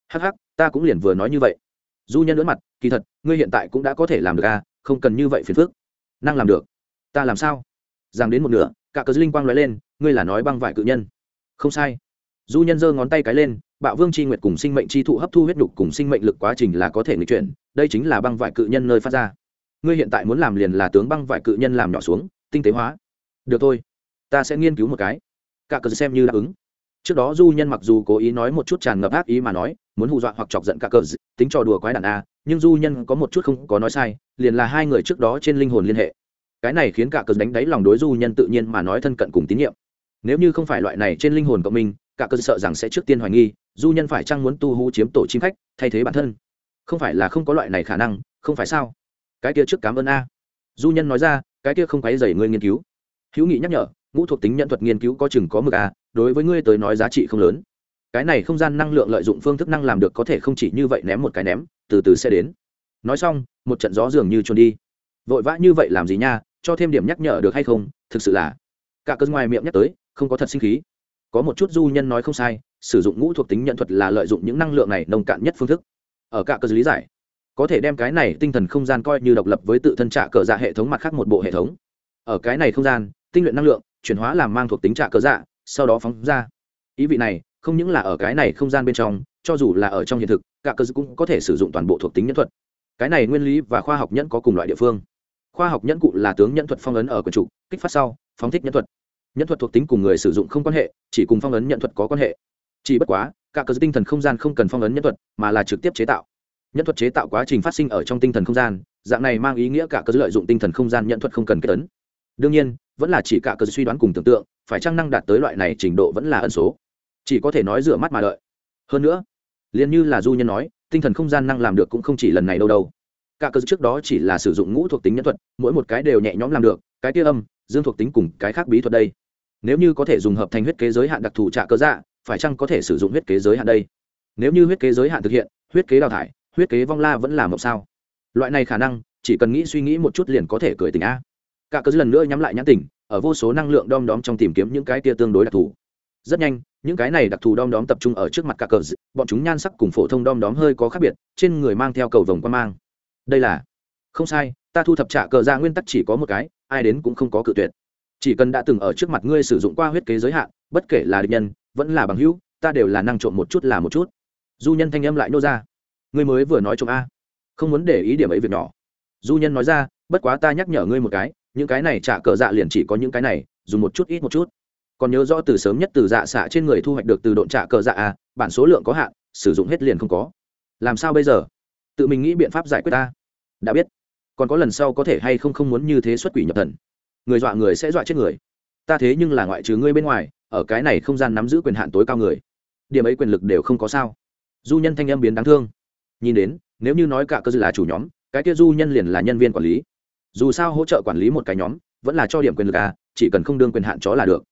Hắc hắc ta cũng liền vừa nói như vậy. Du nhân lớn mặt kỳ thật ngươi hiện tại cũng đã có thể làm được à không cần như vậy phiền phức. Năng làm được. Ta làm sao? Rằng đến một nửa cả cờ linh quang nói lên ngươi là nói băng vải cự nhân. Không sai. Du nhân giơ ngón tay cái lên bạo vương c h i nguyệt cùng sinh mệnh c h i thụ hấp thu huyết đục cùng sinh mệnh lực quá trình là có thể nghịch chuyển, đây chính là băng vải cự nhân nơi phát ra. Ngươi hiện tại muốn làm liền là tướng băng vải cự nhân làm nhỏ xuống, tinh tế hóa. Được thôi, ta sẽ nghiên cứu một cái. Cả cờ xem như đáp ứng. Trước đó du nhân mặc dù cố ý nói một chút tràn ngập ác ý mà nói, muốn hù dọa hoặc chọc giận cả cờ tính trò đùa quái đàn a, nhưng du nhân có một chút không có nói sai, liền là hai người trước đó trên linh hồn liên hệ. Cái này khiến cả cờ đánh đáy lòng đối du nhân tự nhiên mà nói thân cận cùng tín nhiệm. Nếu như không phải loại này trên linh hồn cộng minh, cả cờ sợ rằng sẽ trước tiên hoài nghi du nhân phải chăng muốn tu hú chiếm tổ chim khách, thay thế bản thân? Không phải là không có loại này khả năng, không phải sao? Cái kia trước cảm ơn a. Du nhân nói ra, cái kia không quấy dày ngươi nghiên cứu. Hữu nghị nhắc nhở, ngũ thuộc tính nhận thuật nghiên cứu có chừng có mực a, đối với ngươi tới nói giá trị không lớn. Cái này không gian năng lượng lợi dụng phương thức năng làm được có thể không chỉ như vậy ném một cái ném, từ từ sẽ đến. Nói xong, một trận gió dường như trốn đi. Vội vã như vậy làm gì nha, cho thêm điểm nhắc nhở được hay không, thực sự là. Cả cơn ngoài miệng nhắc tới, không có thật sinh khí. Có một chút du nhân nói không sai sử dụng ngũ thuộc tính nhận thuật là lợi dụng những năng lượng này nông cạn nhất phương thức. Ở cả cơ lý giải có thể đem cái này tinh thần không gian coi như độc lập với tự thân trạ cờ dạ hệ thống mặt khác một bộ hệ thống. Ở cái này không gian tinh luyện năng lượng chuyển hóa làm mang thuộc tính trạ cờ dạ sau đó phóng ra. Ý vị này không những là ở cái này không gian bên trong cho dù là ở trong hiện thực cả cơ cũng có thể sử dụng toàn bộ thuộc tính nhân thuật. Cái này nguyên lý và khoa học nhẫn có cùng loại địa phương. Khoa học nhẫn cụ là tướng nhẫn thuật phong ấn ở quần trụ, kích phát sau phóng thích nhẫn thuật. Nhẫn thuật thuộc tính cùng người sử dụng không quan hệ chỉ cùng phong ấn nhận thuật có quan hệ chỉ bất quá, cả cơ tinh thần không gian không cần phong ấn nhân thuật, mà là trực tiếp chế tạo. Nhân thuật chế tạo quá trình phát sinh ở trong tinh thần không gian, dạng này mang ý nghĩa cả cơ lợi dụng tinh thần không gian nhận thuật không cần kết ấn. Đương nhiên, vẫn là chỉ cả cơ suy đoán cùng tưởng tượng, phải trang năng đạt tới loại này trình độ vẫn là ẩn số. Chỉ có thể nói rửa mắt mà đợi. Hơn nữa, liền như là du nhân nói, tinh thần không gian năng làm được cũng không chỉ lần này đâu đâu. Cả cơ trước đó chỉ là sử dụng ngũ thuộc tính nhân thuật, mỗi một cái đều nhẹ nhõm làm được, cái kia âm, dương thuộc tính cùng cái khác bí thuật đây. Nếu như có thể dùng hợp thành huyết kế giới hạn đặc thù trả cơ dạ phải chăng có thể sử dụng huyết kế giới hạn đây? Nếu như huyết kế giới hạn thực hiện, huyết kế đào thải, huyết kế vong la vẫn là mộng sao? Loại này khả năng, chỉ cần nghĩ suy nghĩ một chút liền có thể cười tình a. Cả cớ lần nữa nhắm lại nhãn tình, ở vô số năng lượng đom đóm trong tìm kiếm những cái kia tương đối đặc thù. Rất nhanh, những cái này đặc thù đom đóm tập trung ở trước mặt cả cờ bọn chúng nhan sắc cùng phổ thông đom đóm hơi có khác biệt, trên người mang theo cầu vồng quan mang. Đây là, không sai, ta thu thập trả cờ ra nguyên tắc chỉ có một cái, ai đến cũng không có cự tuyệt. Chỉ cần đã từng ở trước mặt ngươi sử dụng qua huyết kế giới hạn, bất kể là địch nhân vẫn là bằng hữu, ta đều là năng trộm một chút là một chút. Du nhân thanh âm lại nô ra. Ngươi mới vừa nói trộm a. Không muốn để ý điểm ấy việc nhỏ. Du nhân nói ra, bất quá ta nhắc nhở ngươi một cái, những cái này trả cờ dạ liền chỉ có những cái này, dùng một chút ít một chút. Còn nhớ rõ từ sớm nhất từ dạ xạ trên người thu hoạch được từ độn trả cờ dạ a, bản số lượng có hạn, sử dụng hết liền không có. Làm sao bây giờ? Tự mình nghĩ biện pháp giải quyết ta. Đã biết. Còn có lần sau có thể hay không không muốn như thế xuất quỷ nhập thần. Người dọa người sẽ dọa chết người. Ta thế nhưng là ngoại trừ ngươi bên ngoài ở cái này không gian nắm giữ quyền hạn tối cao người. Điểm ấy quyền lực đều không có sao. Du nhân thanh âm biến đáng thương. Nhìn đến, nếu như nói cả cơ dư là chủ nhóm, cái kia du nhân liền là nhân viên quản lý. Dù sao hỗ trợ quản lý một cái nhóm, vẫn là cho điểm quyền lực à chỉ cần không đương quyền hạn chó là được.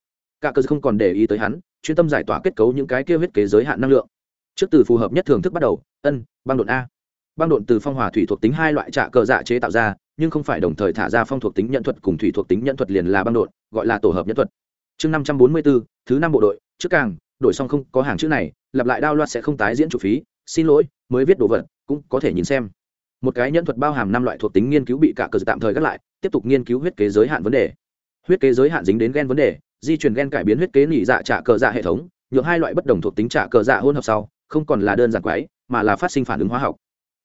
Cả cơ không còn để ý tới hắn, chuyên tâm giải tỏa kết cấu những cái kia huyết kế giới hạn năng lượng. Trước từ phù hợp nhất thưởng thức bắt đầu, ân, băng đột a. Băng đột từ phong hỏa thủy thuộc tính hai loại trạ cờ dạ chế tạo ra, nhưng không phải đồng thời thả ra phong thuộc tính nhận thuật cùng thủy thuộc tính nhận thuật liền là băng đột gọi là tổ hợp nhân thuật chương năm trăm bốn mươi bốn, thứ năm bộ đội, trước càng, đổi xong không có hàng chữ này, lặp lại đao loạt sẽ không tái diễn chủ phí, xin lỗi, mới viết đồ vật, cũng có thể nhìn xem. Một cái nhân thuật bao hàm năm loại thuộc tính nghiên cứu bị cả cờ tạm thời gác lại, tiếp tục nghiên cứu huyết kế giới hạn vấn đề. Huyết kế giới hạn dính đến gen vấn đề, di chuyển gen cải biến huyết kế nỉ dạ trả cờ dạ hệ thống, nhượng hai loại bất đồng thuộc tính trả cờ dạ hôn hợp sau, không còn là đơn giản quái, mà là phát sinh phản ứng hóa học.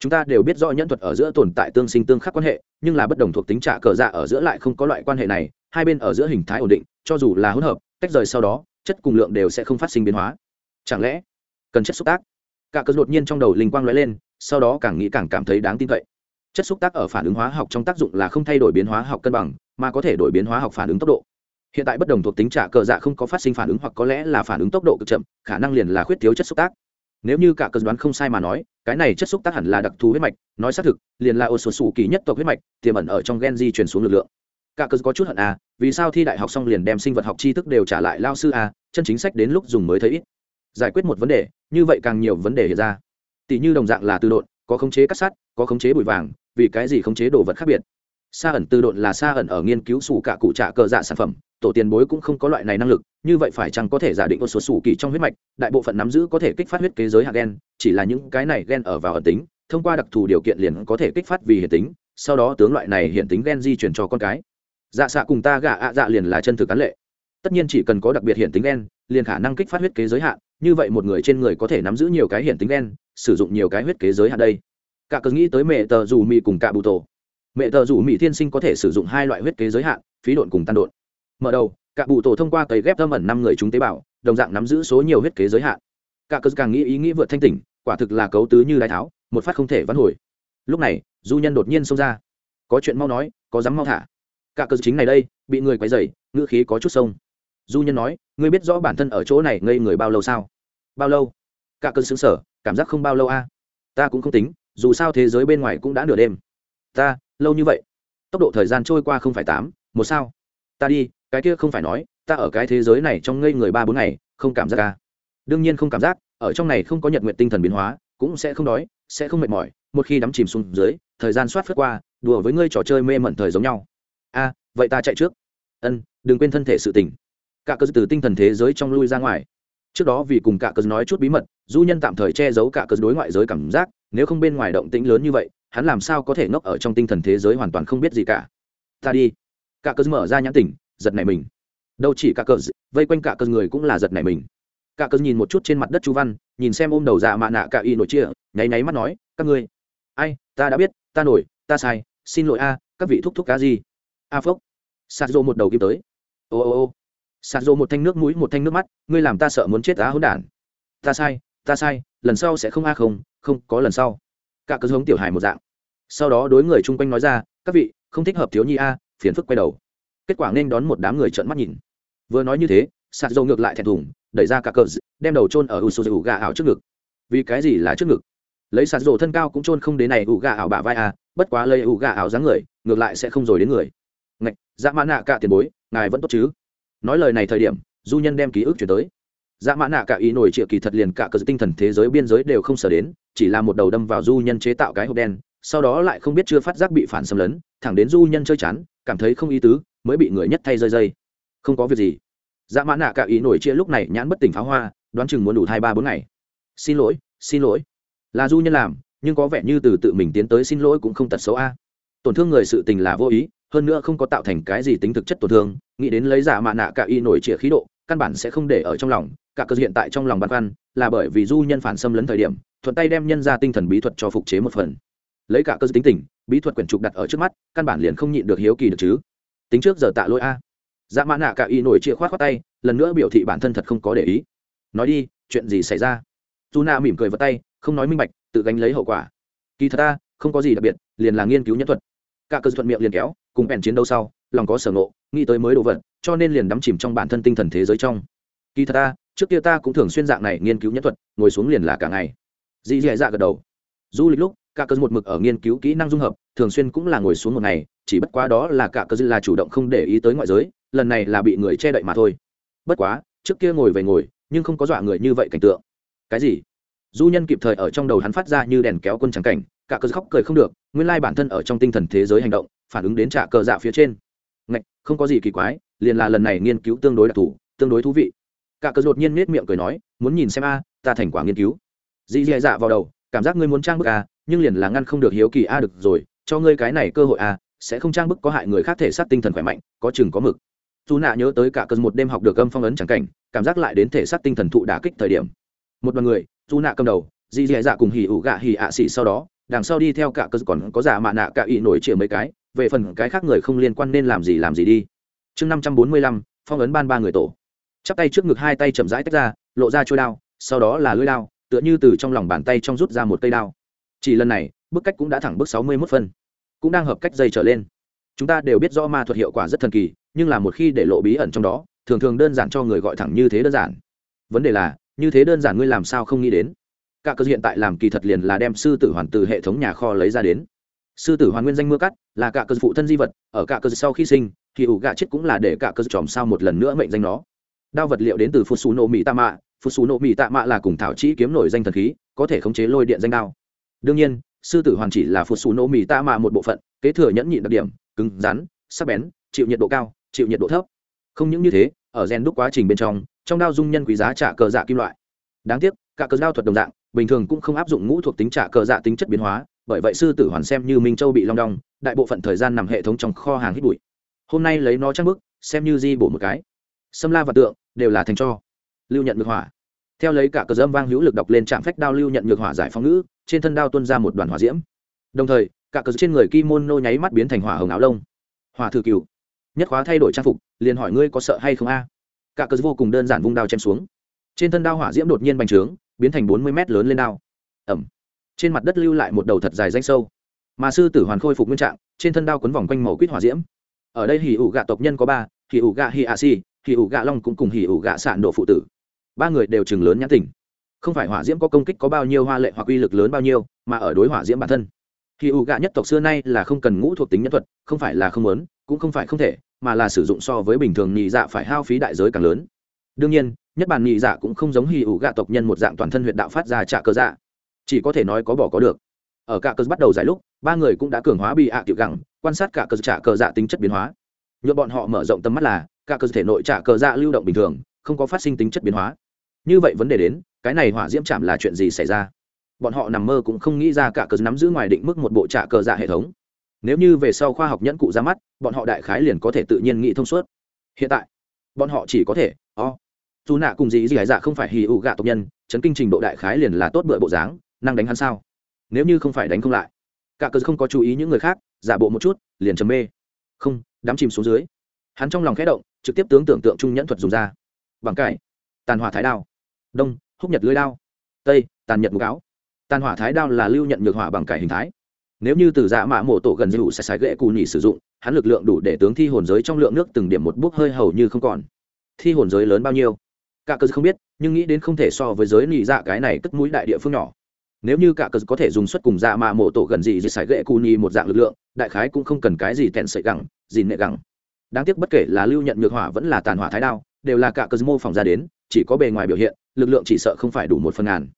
Chúng ta đều biết rõ nhân thuật ở giữa tồn tại tương sinh tương khắc quan hệ, nhưng là bất đồng thuộc tính trả cờ dạ ở giữa lại không có loại quan hệ này hai bên ở giữa hình thái ổn định, cho dù là hỗn hợp, tách rời sau đó, chất cùng lượng đều sẽ không phát sinh biến hóa. Chẳng lẽ cần chất xúc tác? Cả cờ đột nhiên trong đầu linh quang lóe lên, sau đó càng nghĩ càng cảm thấy đáng tin cậy. Chất xúc tác ở phản ứng hóa học trong tác dụng là không thay đổi biến hóa học cân bằng, mà có thể đổi biến hóa học phản ứng tốc độ. Hiện tại bất đồng thuộc tính trả cờ dạ không có phát sinh phản ứng hoặc có lẽ là phản ứng tốc độ cực chậm, khả năng liền là khuyết thiếu chất xúc tác. Nếu như cả cờ đoán không sai mà nói, cái này chất xúc tác hẳn là đặc thù huyết mạch, nói xác thực, liền là ô số sủ kỳ nhất tộc huyết mạch, tiềm ẩn ở trong gen di truyền xuống lực lượng cả cờ có chút hận à vì sao thi đại học xong liền đem sinh vật học tri thức đều trả lại lao sư à chân chính sách đến lúc dùng mới thấy ít. Giải quyết một vấn đề, như vậy càng nhiều vấn đề hiện ra. Tỷ như đồng dạng là tư độn, có khống chế cắt sắt, có khống chế bụi vàng, vì cái gì khống chế đồ vật khác biệt? Sa ẩn tư độn là sa ẩn ở nghiên cứu sủ cả cụ trả cờ dạ sản phẩm, tổ tiền bối cũng không có loại này năng lực, như vậy phải chăng có thể giả định một số sủ kỳ trong huyết mạch, đại bộ phận nắm giữ có thể kích phát huyết kế giới hạt gen, chỉ là những cái này gen ở vào ẩn tính, thông qua đặc thù điều kiện liền có thể kích phát vì hiện tính, sau đó tướng loại này hiện tính gen di chuyển cho con cái dạ xạ cùng ta gạ ạ dạ liền là chân thực cán lệ. Tất nhiên chỉ cần có đặc biệt hiện tính gen, liền khả năng kích phát huyết kế giới hạn, như vậy một người trên người có thể nắm giữ nhiều cái hiện tính gen, sử dụng nhiều cái huyết kế giới hạn đây. Cả cớ nghĩ tới mẹ tờ dù mị cùng cả bù tổ. Mẹ tờ dù mị thiên sinh có thể sử dụng hai loại huyết kế giới hạn, phí độn cùng tan độn. Mở đầu, cả bù tổ thông qua cấy ghép thâm ẩn năm người chúng tế bào, đồng dạng nắm giữ số nhiều huyết kế giới hạn. Cả cớ càng nghĩ ý nghĩ vượt thanh tỉnh, quả thực là cấu tứ như đái tháo, một phát không thể vãn hồi. Lúc này, du nhân đột nhiên xông ra. Có chuyện mau nói, có dám mau thả cả cơ chính này đây, bị người quấy dày ngữ khí có chút sông. Du nhân nói, ngươi biết rõ bản thân ở chỗ này ngây người bao lâu sao? Bao lâu? Cả cơn xứng sở cảm giác không bao lâu a. Ta cũng không tính, dù sao thế giới bên ngoài cũng đã nửa đêm. Ta, lâu như vậy? Tốc độ thời gian trôi qua không phải tám, một sao. Ta đi, cái kia không phải nói, ta ở cái thế giới này trong ngây người ba bốn ngày, không cảm giác ca đương nhiên không cảm giác, ở trong này không có nhật nguyện tinh thần biến hóa, cũng sẽ không đói, sẽ không mệt mỏi, một khi đắm chìm xuống dưới, thời gian soát phất qua, đùa với ngươi trò chơi mê mẩn thời giống nhau a, vậy ta chạy trước. Ân, đừng quên thân thể sự tỉnh cả cơ từ tinh thần thế giới trong lui ra ngoài. Trước đó vì cùng cả cơ nói chút bí mật, du nhân tạm thời che giấu cả cơ đối ngoại giới cảm giác, nếu không bên ngoài động tĩnh lớn như vậy, hắn làm sao có thể ngốc ở trong tinh thần thế giới hoàn toàn không biết gì cả. Ta đi. Cả cơ mở ra nhãn tỉnh, giật nảy mình. Đâu chỉ cả cơ, vây quanh cả cơ người cũng là giật nảy mình. Cả cơ nhìn một chút trên mặt đất chu văn, nhìn xem ôm đầu dạ mạ nạ cả y nổi chia, nháy nháy mắt nói, các ngươi. Ai, ta đã biết, ta nổi, ta sai, xin lỗi a, các vị thúc thúc cá gì? A phốc. Sạt rộ một đầu kim tới. Ô ô ô. Sạt rộ một thanh nước mũi, một thanh nước mắt. Ngươi làm ta sợ muốn chết á hỗn đản. Ta sai ta sai, lần sau sẽ không a không không có lần sau. Cả cơ giống tiểu hài một dạng. Sau đó đối người chung quanh nói ra, các vị, không thích hợp thiếu nhi a, phiền phức quay đầu. Kết quả nên đón một đám người trợn mắt nhìn. Vừa nói như thế, sạt dầu ngược lại thẹn thùng, đẩy ra cả cờ đem đầu trôn ở u sô gà ảo trước ngực. Vì cái gì là trước ngực? Lấy sạt dầu thân cao cũng trôn không đến này ủ gà ảo bả vai a, bất quá lấy ủ gà ảo dáng người, ngược lại sẽ không rồi đến người ngạch dạ mã nạ cả tiền bối, ngài vẫn tốt chứ? Nói lời này thời điểm, du nhân đem ký ức chuyển tới. Dạ mã nạ cả ý nổi triệu kỳ thật liền cả cơ tinh thần thế giới biên giới đều không sở đến, chỉ là một đầu đâm vào du nhân chế tạo cái hộp đen, sau đó lại không biết chưa phát giác bị phản xâm lấn, thẳng đến du nhân chơi chán, cảm thấy không ý tứ, mới bị người nhất thay rơi dây. Không có việc gì. Dạ mã nạ cả ý nổi chia lúc này nhãn bất tỉnh pháo hoa, đoán chừng muốn đủ hai, ba, bốn ngày. Xin lỗi xin lỗi. Là du nhân làm, nhưng có vẻ như từ tự mình tiến tới xin lỗi cũng không tật xấu a. Tổn thương người sự tình là vô ý hơn nữa không có tạo thành cái gì tính thực chất tổn thương, nghĩ đến lấy giả mạ nạ cả y nổi trịa khí độ, căn bản sẽ không để ở trong lòng, cả cơ hiện tại trong lòng băn khoăn là bởi vì du nhân phản xâm lấn thời điểm, thuận tay đem nhân ra tinh thần bí thuật cho phục chế một phần. Lấy cả cơ tính tình, bí thuật quyển trục đặt ở trước mắt, căn bản liền không nhịn được hiếu kỳ được chứ. Tính trước giờ tạ lỗi a. Dạ mã nạ cả y nổi chia khoát khoát tay, lần nữa biểu thị bản thân thật không có để ý. Nói đi, chuyện gì xảy ra? Dù na mỉm cười vào tay, không nói minh bạch, tự gánh lấy hậu quả. Kỳ thật ta, không có gì đặc biệt, liền là nghiên cứu nhân thuật. Cả cơ thuận miệng liền kéo cùng bèn chiến đấu sau, lòng có sở ngộ, nghĩ tới mới đồ vật, cho nên liền đắm chìm trong bản thân tinh thần thế giới trong. Kỳ thật ta, trước kia ta cũng thường xuyên dạng này nghiên cứu nhân thuật, ngồi xuống liền là cả ngày. Dì dì dạ gật đầu. Du lịch lúc, cả cơ một mực ở nghiên cứu kỹ năng dung hợp, thường xuyên cũng là ngồi xuống một ngày, chỉ bất quá đó là cả cơ là chủ động không để ý tới ngoại giới, lần này là bị người che đậy mà thôi. Bất quá, trước kia ngồi về ngồi, nhưng không có dọa người như vậy cảnh tượng. Cái gì? Du nhân kịp thời ở trong đầu hắn phát ra như đèn kéo quân trắng cảnh, cả cơ khóc cười không được, nguyên lai bản thân ở trong tinh thần thế giới hành động phản ứng đến trả cờ dạ phía trên. Ngạch, không có gì kỳ quái, liền là lần này nghiên cứu tương đối đặc thù, tương đối thú vị. Cả cờ đột nhiên nết miệng cười nói, muốn nhìn xem a, ta thành quả nghiên cứu. Dì dì dạ vào đầu, cảm giác ngươi muốn trang bức a, nhưng liền là ngăn không được hiếu kỳ a được rồi, cho ngươi cái này cơ hội a, sẽ không trang bức có hại người khác thể xác tinh thần khỏe mạnh, có chừng có mực. Dù nạ nhớ tới cả cơn một đêm học được âm phong ấn chẳng cảnh, cảm giác lại đến thể xác tinh thần thụ đả kích thời điểm. Một đoàn người dù nạ cầm đầu, dì dì dạ cùng hỉ ủ gạ hỉ ạ xỉ sau đó đằng sau đi theo cả cơ còn có giả mạ nạ cả ý nổi chĩa mấy cái, về phần cái khác người không liên quan nên làm gì làm gì đi. Chương năm trăm bốn mươi lăm, phong ấn ban ba người tổ. Chắp tay trước ngực hai tay chậm rãi tách ra, lộ ra trôi đao, sau đó là lưỡi đao, tựa như từ trong lòng bàn tay trong rút ra một cây đao. Chỉ lần này bức cách cũng đã thẳng bước sáu mươi mốt phân, cũng đang hợp cách dây trở lên. Chúng ta đều biết rõ ma thuật hiệu quả rất thần kỳ, nhưng là một khi để lộ bí ẩn trong đó, thường thường đơn giản cho người gọi thẳng như thế đơn giản. Vấn đề là, như thế đơn giản ngươi làm sao không nghĩ đến? Cả cơ hiện tại làm kỳ thật liền là đem sư tử hoàn từ hệ thống nhà kho lấy ra đến. Sư tử hoàn nguyên danh mưa cắt là cả cơ phụ thân di vật, ở cả cơ sau khi sinh, thì ủ gạ chết cũng là để cả cơ tròm sao một lần nữa mệnh danh nó. Đao vật liệu đến từ phút xù nổ mỹ tạ mạ phút xù nổ mỹ tạ mạ là cùng thảo chỉ kiếm nổi danh thần khí, có thể khống chế lôi điện danh đao. Đương nhiên, sư tử hoàn chỉ là phút xù nổ mỹ tạ mạ một bộ phận, kế thừa nhẫn nhịn đặc điểm, cứng, rắn, sắc bén, chịu nhiệt độ cao, chịu nhiệt độ thấp. Không những như thế, ở gen đúc quá trình bên trong trong đao dung nhân quý giá trả cờ dạ kim loại. Đáng tiếc, cả cờ đao thuật đồng dạng bình thường cũng không áp dụng ngũ thuộc tính trả cờ dạ tính chất biến hóa, bởi vậy sư tử hoàn xem như minh châu bị long đong, đại bộ phận thời gian nằm hệ thống trong kho hàng hít bụi. Hôm nay lấy nó trang bức, xem như di bổ một cái. Sâm la và tượng đều là thành cho. Lưu nhận ngược hỏa. Theo lấy cả cờ dâm vang hữu lực đọc lên trạm phách đao lưu nhận ngược hỏa giải phóng ngữ, trên thân đao tuân ra một đoàn hỏa diễm. Đồng thời, cả cờ trên người kimono nháy mắt biến thành hỏa hồng áo lông. Hỏa thử cựu nhất khóa thay đổi trang phục, liền hỏi ngươi có sợ hay không a? Cả cờ vô cùng đơn giản vung đao chém xuống. Trên thân đao hỏa diễm đột nhiên bành trướng biến thành bốn mươi mét lớn lên đao. Ẩm. Trên mặt đất lưu lại một đầu thật dài danh sâu. Mà sư tử hoàn khôi phục nguyên trạng, trên thân đao quấn vòng quanh màu quýt hỏa diễm. Ở đây hỉ ủ gạ tộc nhân có ba, hỉ ủ gạ hỉ a si hỉ ủ gạ long cũng cùng hỉ ủ gạ sạn độ phụ tử. Ba người đều chừng lớn nhãn tình. Không phải hỏa diễm có công kích có bao nhiêu, hoa lệ hoặc uy lực lớn bao nhiêu, mà ở đối hỏa diễm bản thân. Hỉ ủ gạ nhất tộc xưa nay là không cần ngũ thuộc tính nhân thuật, không phải là không muốn, cũng không phải không thể, mà là sử dụng so với bình thường nhị dạ phải hao phí đại giới càng lớn. Đương nhiên nhất bản nhị dạ cũng không giống hì ủ gạ tộc nhân một dạng toàn thân huyện đạo phát ra trả cơ dạ. Chỉ có thể nói có bỏ có được. Ở cả cờ bắt đầu giải lúc, ba người cũng đã cường hóa bị ạ à tiểu gẳng, quan sát cả cờ trả cờ dạ tính chất biến hóa. Nhuộm bọn họ mở rộng tầm mắt là, cả cơ thể nội trả cờ dạ lưu động bình thường, không có phát sinh tính chất biến hóa. Như vậy vấn đề đến, cái này hỏa diễm chạm là chuyện gì xảy ra? Bọn họ nằm mơ cũng không nghĩ ra cả cờ nắm giữ ngoài định mức một bộ trả cờ dạ hệ thống. Nếu như về sau khoa học nhẫn cụ ra mắt, bọn họ đại khái liền có thể tự nhiên nghĩ thông suốt. Hiện tại, bọn họ chỉ có thể, o、oh dù nạ cùng gì gì hải dạ không phải hì ụ gạ tộc nhân, chấn kinh trình độ đại khái liền là tốt bựa bộ dáng, năng đánh hắn sao? Nếu như không phải đánh không lại, cả cờ không có chú ý những người khác, giả bộ một chút, liền chấm mê. Không đám chìm xuống dưới. Hắn trong lòng khẽ động, trực tiếp tướng tưởng tượng trung nhẫn thuật dùng ra. Bằng cải. Tàn hỏa thái đao. Đông, húc nhật lưới đao. Tây, tàn nhật mục áo. Tàn hỏa thái đao là lưu nhận nhược hỏa bằng cải hình thái. Nếu như từ dạ mạ mổ tổ gần dụ sẽ sái ghệ cù nhỉ sử dụng, hắn lực lượng đủ để tướng thi hồn giới trong lượng nước từng điểm một bước hơi hầu như không còn. Thi hồn giới lớn bao nhiêu? Cả cờ không biết, nhưng nghĩ đến không thể so với giới nị dạ cái này cất mũi đại địa phương nhỏ. Nếu như cả cờ có thể dùng suất cùng dạ mà mộ tổ gần gì gì sải ghệ cù nhì một dạng lực lượng, đại khái cũng không cần cái gì tẹn sợi gẳng, gì nệ gẳng. Đáng tiếc bất kể là lưu nhận nhược hỏa vẫn là tàn hỏa thái đao, đều là cả cờ mô phỏng ra đến, chỉ có bề ngoài biểu hiện, lực lượng chỉ sợ không phải đủ một phần ngàn.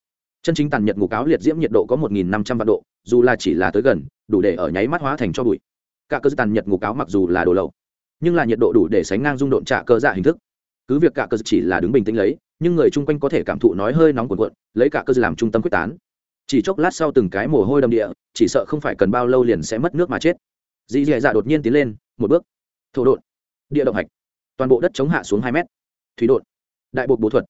Chân chính tàn nhật ngục cáo liệt diễm nhiệt độ có một nghìn năm trăm vạn độ, dù là chỉ là tới gần, đủ để ở nháy mắt hóa thành cho bụi. Cả cơ tàn nhật ngục cáo mặc dù là đồ lậu, nhưng là nhiệt độ đủ để sánh ngang dung độn trả cơ dạ hình thức cứ việc cả cơ chỉ là đứng bình tĩnh lấy, nhưng người chung quanh có thể cảm thụ nói hơi nóng cuộn cuộn, lấy cả cơ làm trung tâm quyết tán. Chỉ chốc lát sau từng cái mồ hôi đầm địa, chỉ sợ không phải cần bao lâu liền sẽ mất nước mà chết. Dì dì dạ đột nhiên tiến lên, một bước. Thổ đột địa động hạch. Toàn bộ đất chống hạ xuống hai mét. Thủy đột đại bột bố thuật.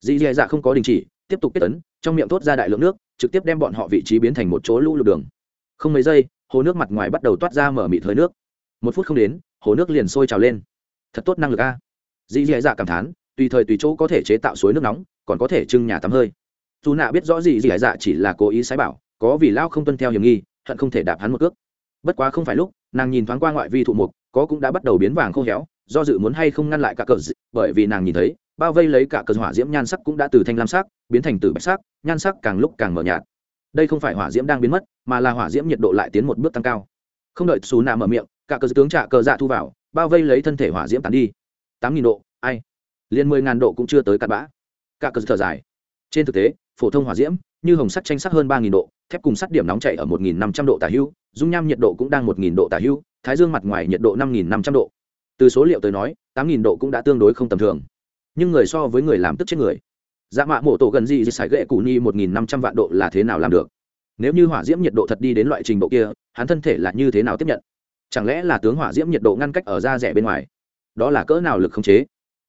Dì dì dạ không có đình chỉ, tiếp tục kết tấn, trong miệng thốt ra đại lượng nước, trực tiếp đem bọn họ vị trí biến thành một chỗ lũ lụt đường. Không mấy giây, hồ nước mặt ngoài bắt đầu toát ra mở mịt hơi nước. Một phút không đến, hồ nước liền sôi trào lên. Thật tốt năng lực a dì dì dạ cảm thán tùy thời tùy chỗ có thể chế tạo suối nước nóng còn có thể trưng nhà tắm hơi. Dù nạ biết rõ gì dì dạ chỉ là cố ý sái bảo có vì lao không tuân theo hiểm nghi hận không thể đạp hắn một cước. Bất quá không phải lúc nàng nhìn thoáng qua ngoại vi thụ mục có cũng đã bắt đầu biến vàng khô héo do dự muốn hay không ngăn lại cả cờ dị, bởi vì nàng nhìn thấy bao vây lấy cả cờ hỏa diễm nhan sắc cũng đã từ thanh lam sắc biến thành từ bạch sắc nhan sắc càng lúc càng mờ nhạt. Đây không phải hỏa diễm đang biến mất mà là hỏa diễm nhiệt độ lại tiến một bước tăng cao. Không đợi xù nạ mở miệng cả cờ tướng trả cờ dạ thu vào bao vây lấy thân thể hỏa diễm tàn đi tám nghìn độ ai? Liền mười ngàn độ cũng chưa tới cặn bã. Cả cờ thở dài. Trên thực tế phổ thông hỏa diễm như hồng sắt tranh sắc hơn ba nghìn độ thép cùng sắt điểm nóng chạy ở một nghìn năm trăm độ tả hưu, dung nham nhiệt độ cũng đang một nghìn độ tả hưu, thái dương mặt ngoài nhiệt độ năm nghìn năm trăm độ. Từ số liệu tới nói tám nghìn độ cũng đã tương đối không tầm thường. Nhưng người so với người làm tức chết người. Dạ mạ mộ tổ gần gì thì sải ghệ cụ ni một nghìn năm trăm vạn độ là thế nào làm được? Nếu như hỏa diễm nhiệt độ thật đi đến loại trình độ kia hắn thân thể là như thế nào tiếp nhận? Chẳng lẽ là tướng hỏa diễm nhiệt độ ngăn cách ở da rẻ bên ngoài? Đó là cỡ nào lực khống chế?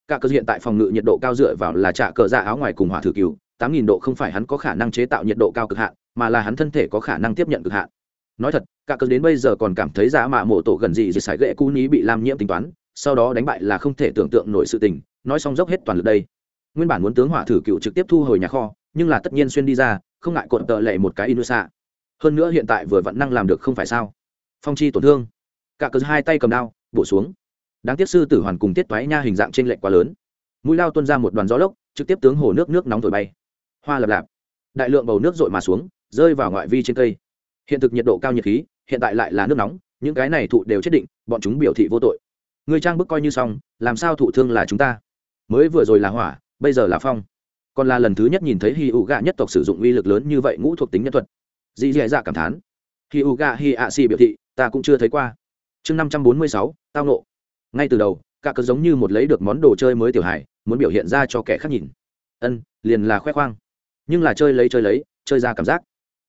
Cả cơ hiện tại phòng ngự nhiệt độ cao dựa vào là trả cờ ra áo ngoài cùng hỏa thử cừu, tám nghìn độ không phải hắn có khả năng chế tạo nhiệt độ cao cực hạn, mà là hắn thân thể có khả năng tiếp nhận cực hạn. Nói thật, cả cơ đến bây giờ còn cảm thấy giá mạ mổ tổ gần gì gì sải gậy cú ní bị lam nhiễm tính toán, sau đó đánh bại là không thể tưởng tượng nổi sự tình, nói xong dốc hết toàn lực đây. Nguyên bản muốn tướng hỏa thử cựu trực tiếp thu hồi nhà kho, nhưng là tất nhiên xuyên đi ra, không ngại cột tợ lệ một cái inusa hơn nữa hiện tại vừa vẫn năng làm được không phải sao? Phong chi tổn thương. Cả cớ hai tay cầm đao, bổ xuống đáng tiếc sư tử hoàn cùng tiết toái nha hình dạng trên lệch quá lớn. Mũi lao tuôn ra một đoàn gió lốc, trực tiếp tướng hồ nước nước nóng thổi bay. Hoa lập lạp. Đại lượng bầu nước dội mà xuống, rơi vào ngoại vi trên cây. Hiện thực nhiệt độ cao nhiệt khí, hiện tại lại là nước nóng, những cái này thụ đều chết định, bọn chúng biểu thị vô tội. Người trang bức coi như xong, làm sao thụ thương là chúng ta? Mới vừa rồi là hỏa, bây giờ là phong. Còn là lần thứ nhất nhìn thấy hi ụ gạ nhất tộc sử dụng uy lực lớn như vậy ngũ thuộc tính nhân thuật. Dì dì dạ cảm thán. Hi ụ gạ hi ạ xì biểu thị, ta cũng chưa thấy qua. Chương năm trăm bốn mươi sáu, tao nộ ngay từ đầu, cả cớ giống như một lấy được món đồ chơi mới tiểu hải muốn biểu hiện ra cho kẻ khác nhìn. Ân, liền là khoe khoang. Nhưng là chơi lấy chơi lấy, chơi ra cảm giác.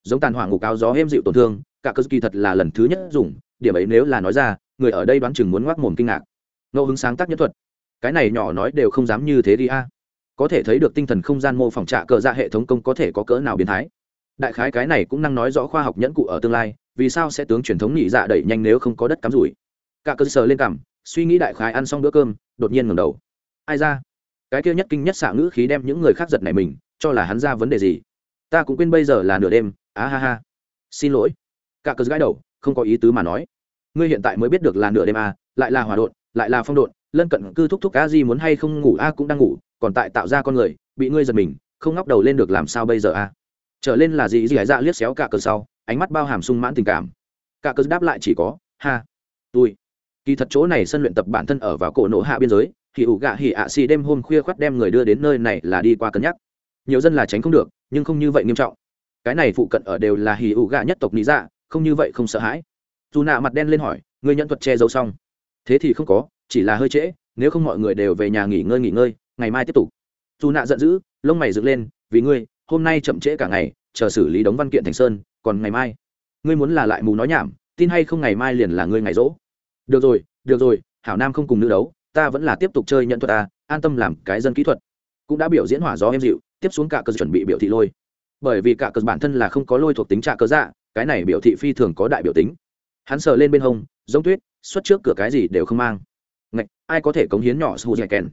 Giống tàn hỏa ngủ cao gió êm dịu tổn thương, cả cơ kỳ thật là lần thứ nhất dùng, điểm ấy nếu là nói ra, người ở đây đoán chừng muốn ngoác mồm kinh ngạc. Ngẫu hứng sáng tác nhất thuật. Cái này nhỏ nói đều không dám như thế đi a. Có thể thấy được tinh thần không gian mô phỏng trạ cờ ra hệ thống công có thể có cỡ nào biến thái. Đại khái cái này cũng năng nói rõ khoa học nhẫn cụ ở tương lai, vì sao sẽ tướng truyền thống nhị dạ đẩy nhanh nếu không có đất cắm rủi. Cả cơ sở lên cảm suy nghĩ đại khái ăn xong bữa cơm đột nhiên ngẩng đầu. Ai ra? Cái kia nhất kinh nhất xạ ngữ khí đem những người khác giật này mình cho là hắn ra vấn đề gì? Ta cũng quên bây giờ là nửa đêm á ha ha. Xin lỗi. Cả cớ gãi đầu không có ý tứ mà nói. Ngươi hiện tại mới biết được là nửa đêm à, lại là hỏa đột lại là phong đột, lân cận cư thúc thúc a di muốn hay không ngủ a cũng đang ngủ còn tại tạo ra con người bị ngươi giật mình không ngóc đầu lên được làm sao bây giờ a trở lên là gì? Gì hải dạ liếc xéo cả cờ sau ánh mắt bao hàm sung mãn tình cảm. Cả cờ đáp lại chỉ có ha. Tôi kỳ thật chỗ này sân luyện tập bản thân ở vào cổ nổ hạ biên giới, thì ủ gạ hỉ ạ xì đêm hôm khuya khoắt đem người đưa đến nơi này là đi qua cân nhắc. Nhiều dân là tránh không được, nhưng không như vậy nghiêm trọng. Cái này phụ cận ở đều là hỉ ủ gạ nhất tộc lý dạ không như vậy không sợ hãi. Dù nạ mặt đen lên hỏi người nhận thuật che giấu xong? Thế thì không có, chỉ là hơi trễ, nếu không mọi người đều về nhà nghỉ ngơi nghỉ ngơi, ngày mai tiếp tục. Dù nạ giận dữ, lông mày dựng lên, vì ngươi, hôm nay chậm trễ cả ngày, chờ xử lý đống văn kiện thành sơn, còn ngày mai. Ngươi muốn là lại mù nói nhảm, tin hay không ngày mai liền là ngươi ngày rỗ được rồi được rồi, hảo nam không cùng nữ đấu, ta vẫn là tiếp tục chơi nhận thuật ta an tâm làm cái dân kỹ thuật. Cũng đã biểu diễn hỏa gió em dịu, tiếp xuống cả cơ chuẩn bị biểu thị lôi. Bởi vì cả cơ bản thân là không có lôi thuộc tính trạ cơ dạ cái này biểu thị phi thường có đại biểu tính. Hắn sờ lên bên hông, giống tuyết, xuất trước cửa cái gì đều không mang. Ngạch, ai có thể cống hiến nhỏ su dạy kèn?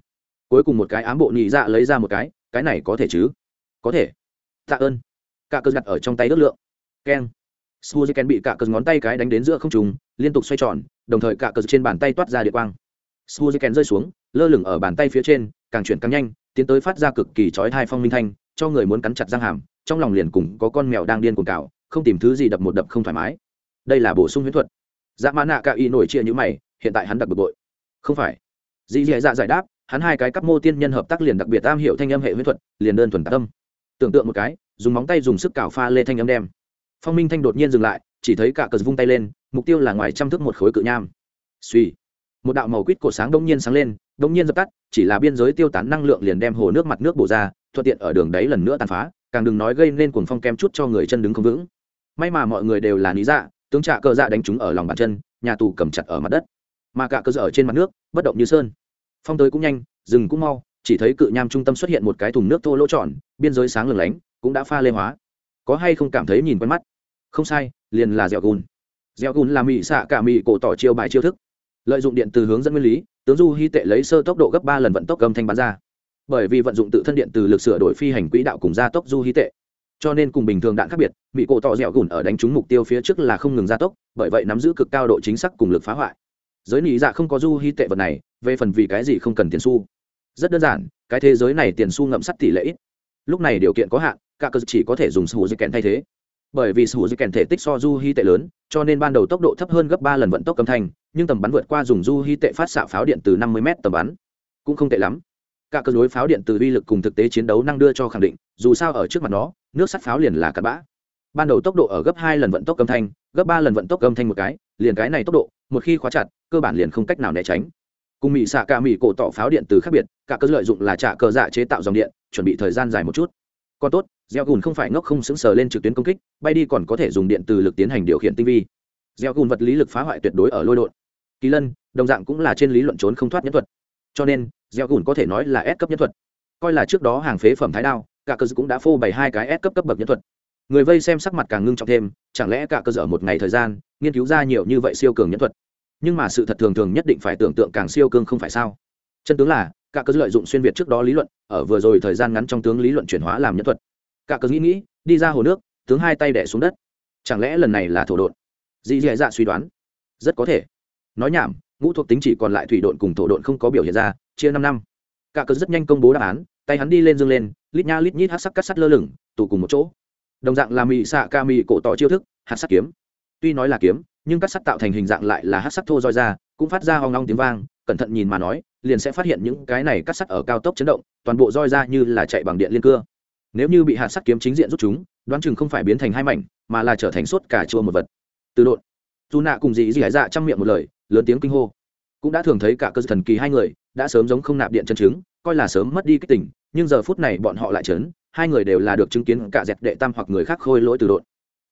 Cuối cùng một cái ám bộ nhị dạ lấy ra một cái cái này có thể chứ? Có thể. Tạ ơn. Cả cơ đặt ở trong tay ước lượng. Keng suzuken bị cả cờ ngón tay cái đánh đến giữa không trùng liên tục xoay tròn, đồng thời cả cờ trên bàn tay toát ra địa quang. Suzuken rơi xuống, lơ lửng ở bàn tay phía trên, càng chuyển càng nhanh, tiến tới phát ra cực kỳ chói tai phong minh thanh, cho người muốn cắn chặt răng hàm, trong lòng liền cùng có con mèo đang điên cuồng cào, không tìm thứ gì đập một đập không thoải mái. Đây là bổ sung huyễn thuật. Dạ mã nạ cả y nổi chia như mày, hiện tại hắn đặc bực bội. Không phải. Dì dì dạ giải đáp, hắn hai cái cấp mô tiên nhân hợp tác liền đặc biệt am hiểu thanh âm hệ huyễn thuật, liền đơn thuần tác tâm tưởng tượng một cái, dùng móng tay dùng sức cào pha lê thanh âm đem phong minh thanh đột nhiên dừng lại, chỉ thấy cả cờ vung tay lên, mục tiêu là ngoài trăm thước một khối cự nham. Suy một đạo màu quýt cổ sáng đông nhiên sáng lên đông nhiên dập tắt, chỉ là biên giới tiêu tán năng lượng liền đem hồ nước mặt nước bổ ra, thuận tiện ở đường đấy lần nữa tàn phá, càng đừng nói gây nên cuồng phong kem chút cho người chân đứng không vững. May mà mọi người đều là lý dạ tướng trạ cờ dạ đánh chúng ở lòng bàn chân, nhà tù cầm chặt ở mặt đất. Mà cả cơ dở dạ ở trên mặt nước, bất động như sơn. Phong tới cũng nhanh, rừng cũng mau, chỉ thấy cự nham trung tâm xuất hiện một cái thùng nước thô lỗ tròn, biên giới sáng lửng lánh, cũng đã pha lê hóa. Có hay không cảm thấy nhìn quen mắt? Không sai, liền là dẻo gùn. Dẻo gùn là mỹ xạ cả mỹ cổ tỏ chiêu bài chiêu thức. Lợi dụng điện từ hướng dẫn nguyên lý, tướng du hy tệ lấy sơ tốc độ gấp ba lần vận tốc âm thanh bắn ra. Bởi vì vận dụng tự thân điện từ lực sửa đổi phi hành quỹ đạo cùng gia tốc du hy tệ. Cho nên cùng bình thường đạn khác biệt mỹ cổ tỏ dẻo gùn ở đánh trúng mục tiêu phía trước là không ngừng gia tốc, bởi vậy nắm giữ cực cao độ chính xác cùng lực phá hoại. Giới nị dạ không có du hy tệ vật này, về phần vì cái gì không cần tiền xu. Rất đơn giản, cái thế giới này tiền xu ngậm sắt tỷ lệ ít. Lúc này điều kiện có hạn, cả cơ chỉ có thể dùng sù dây kèn thay thế bởi vì sù dây kèn thể tích so du hy tệ lớn, cho nên ban đầu tốc độ thấp hơn gấp ba lần vận tốc âm thanh, nhưng tầm bắn vượt qua dùng du hy tệ phát xạ pháo điện từ năm mươi m tầm bắn cũng không tệ lắm. Cả cơ đối pháo điện từ uy lực cùng thực tế chiến đấu năng đưa cho khẳng định, dù sao ở trước mặt nó, nước sắt pháo liền là cặn bã. Ban đầu tốc độ ở gấp hai lần vận tốc âm thanh, gấp ba lần vận tốc âm thanh một cái, liền cái này tốc độ, một khi khóa chặt, cơ bản liền không cách nào né tránh. Cùng mỹ xạ cả mỹ cổ tỏ pháo điện từ khác biệt, cả cơ lợi dụng là trả cờ dạ chế tạo dòng điện, chuẩn bị thời gian dài một chút. Còn tốt gieo gùn không phải ngốc không xứng sờ lên trực tuyến công kích, bay đi còn có thể dùng điện từ lực tiến hành điều khiển tinh vi. Gieo gùn vật lý lực phá hoại tuyệt đối ở lôi đột kỳ lân, đồng dạng cũng là trên lý luận trốn không thoát nhất thuật. Cho nên, gieo gùn có thể nói là S cấp nhất thuật. Coi là trước đó hàng phế phẩm thái đao, cả cơ cũng đã phô bày hai cái S cấp cấp bậc nhất thuật. Người vây xem sắc mặt càng ngưng trọng thêm, chẳng lẽ cả cơ sở một ngày thời gian, nghiên cứu ra nhiều như vậy siêu cường nhân thuật? Nhưng mà sự thật thường thường nhất định phải tưởng tượng càng siêu cường không phải sao? Chân tướng là, cả cơ lợi dụng xuyên việt trước đó lý luận, ở vừa rồi thời gian ngắn trong tướng lý luận chuyển hóa làm nhân thuật cả cờ nghĩ nghĩ, đi ra hồ nước, tướng hai tay đẻ xuống đất. Chẳng lẽ lần này là thổ độn? Dị dì dạ suy đoán. Rất có thể. Nói nhảm, ngũ thuộc tính chỉ còn lại thủy độn cùng thổ độn không có biểu hiện ra, chia năm năm. Cả cờ rất nhanh công bố đáp án, tay hắn đi lên dương lên, lít nha lít nhít hát sắc cắt sắt lơ lửng, tụ cùng một chỗ. Đồng dạng là mị xạ ca mị cổ tỏ chiêu thức hát sắt kiếm. Tuy nói là kiếm, nhưng cắt sắt tạo thành hình dạng lại là hát sắt thô roi ra, cũng phát ra hoang long tiếng vang, cẩn thận nhìn mà nói, liền sẽ phát hiện những cái này cắt sắt ở cao tốc chấn động, toàn bộ roi ra như là chạy bằng điện liên cưa nếu như bị hạt sắt kiếm chính diện rút chúng, đoán chừng không phải biến thành hai mảnh, mà là trở thành sốt cả chua một vật. Từ độn. Dù nạ cùng dị dị hải dạ trong miệng một lời, lớn tiếng kinh hô. Cũng đã thường thấy cả cơ thần kỳ hai người, đã sớm giống không nạp điện chân chứng coi là sớm mất đi cái tình, nhưng giờ phút này bọn họ lại chấn hai người đều là được chứng kiến cả dẹt đệ tam hoặc người khác khôi lỗi từ độn.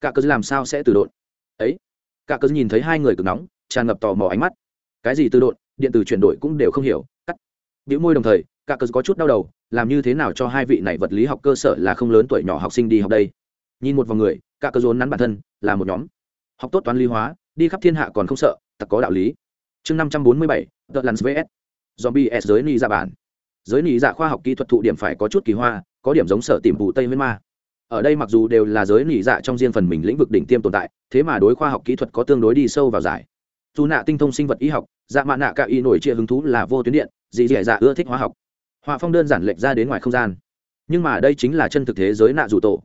Cả cơ làm sao sẽ từ độn? Ấy, cả cơ nhìn thấy hai người cực nóng, tràn ngập tò mò ánh mắt. Cái gì từ độn? Điện từ chuyển đổi cũng đều không hiểu. Cắt. Biểu môi đồng thời cả cớ có chút đau đầu, làm như thế nào cho hai vị này vật lý học cơ sở là không lớn tuổi nhỏ học sinh đi học đây? Nhìn một vòng người, cả cớ rốn nắn bản thân, là một nhóm. Học tốt toán lý hóa, đi khắp thiên hạ còn không sợ tặc có đạo lý. Chương năm trăm bốn mươi bảy tờ lans vs. Zombie s giới ni ra dạ bản. Giới ni dạ khoa học kỹ thuật thụ điểm phải có chút kỳ hoa, có điểm giống sở tìm vụ tây nguyên ma. Ở đây mặc dù đều là giới nỉ dạ trong riêng phần mình lĩnh vực đỉnh tiêm tồn tại, thế mà đối khoa học kỹ thuật có tương đối đi sâu vào giải. Dù nạ tinh thông sinh vật y học dạ mạ nạ cả y nổi chia hứng thú là vô tuyến điện, dị dạ dạ ưa thích hóa học họa phong đơn giản lệch ra đến ngoài không gian. Nhưng mà đây chính là chân thực thế giới nạ dù tổ.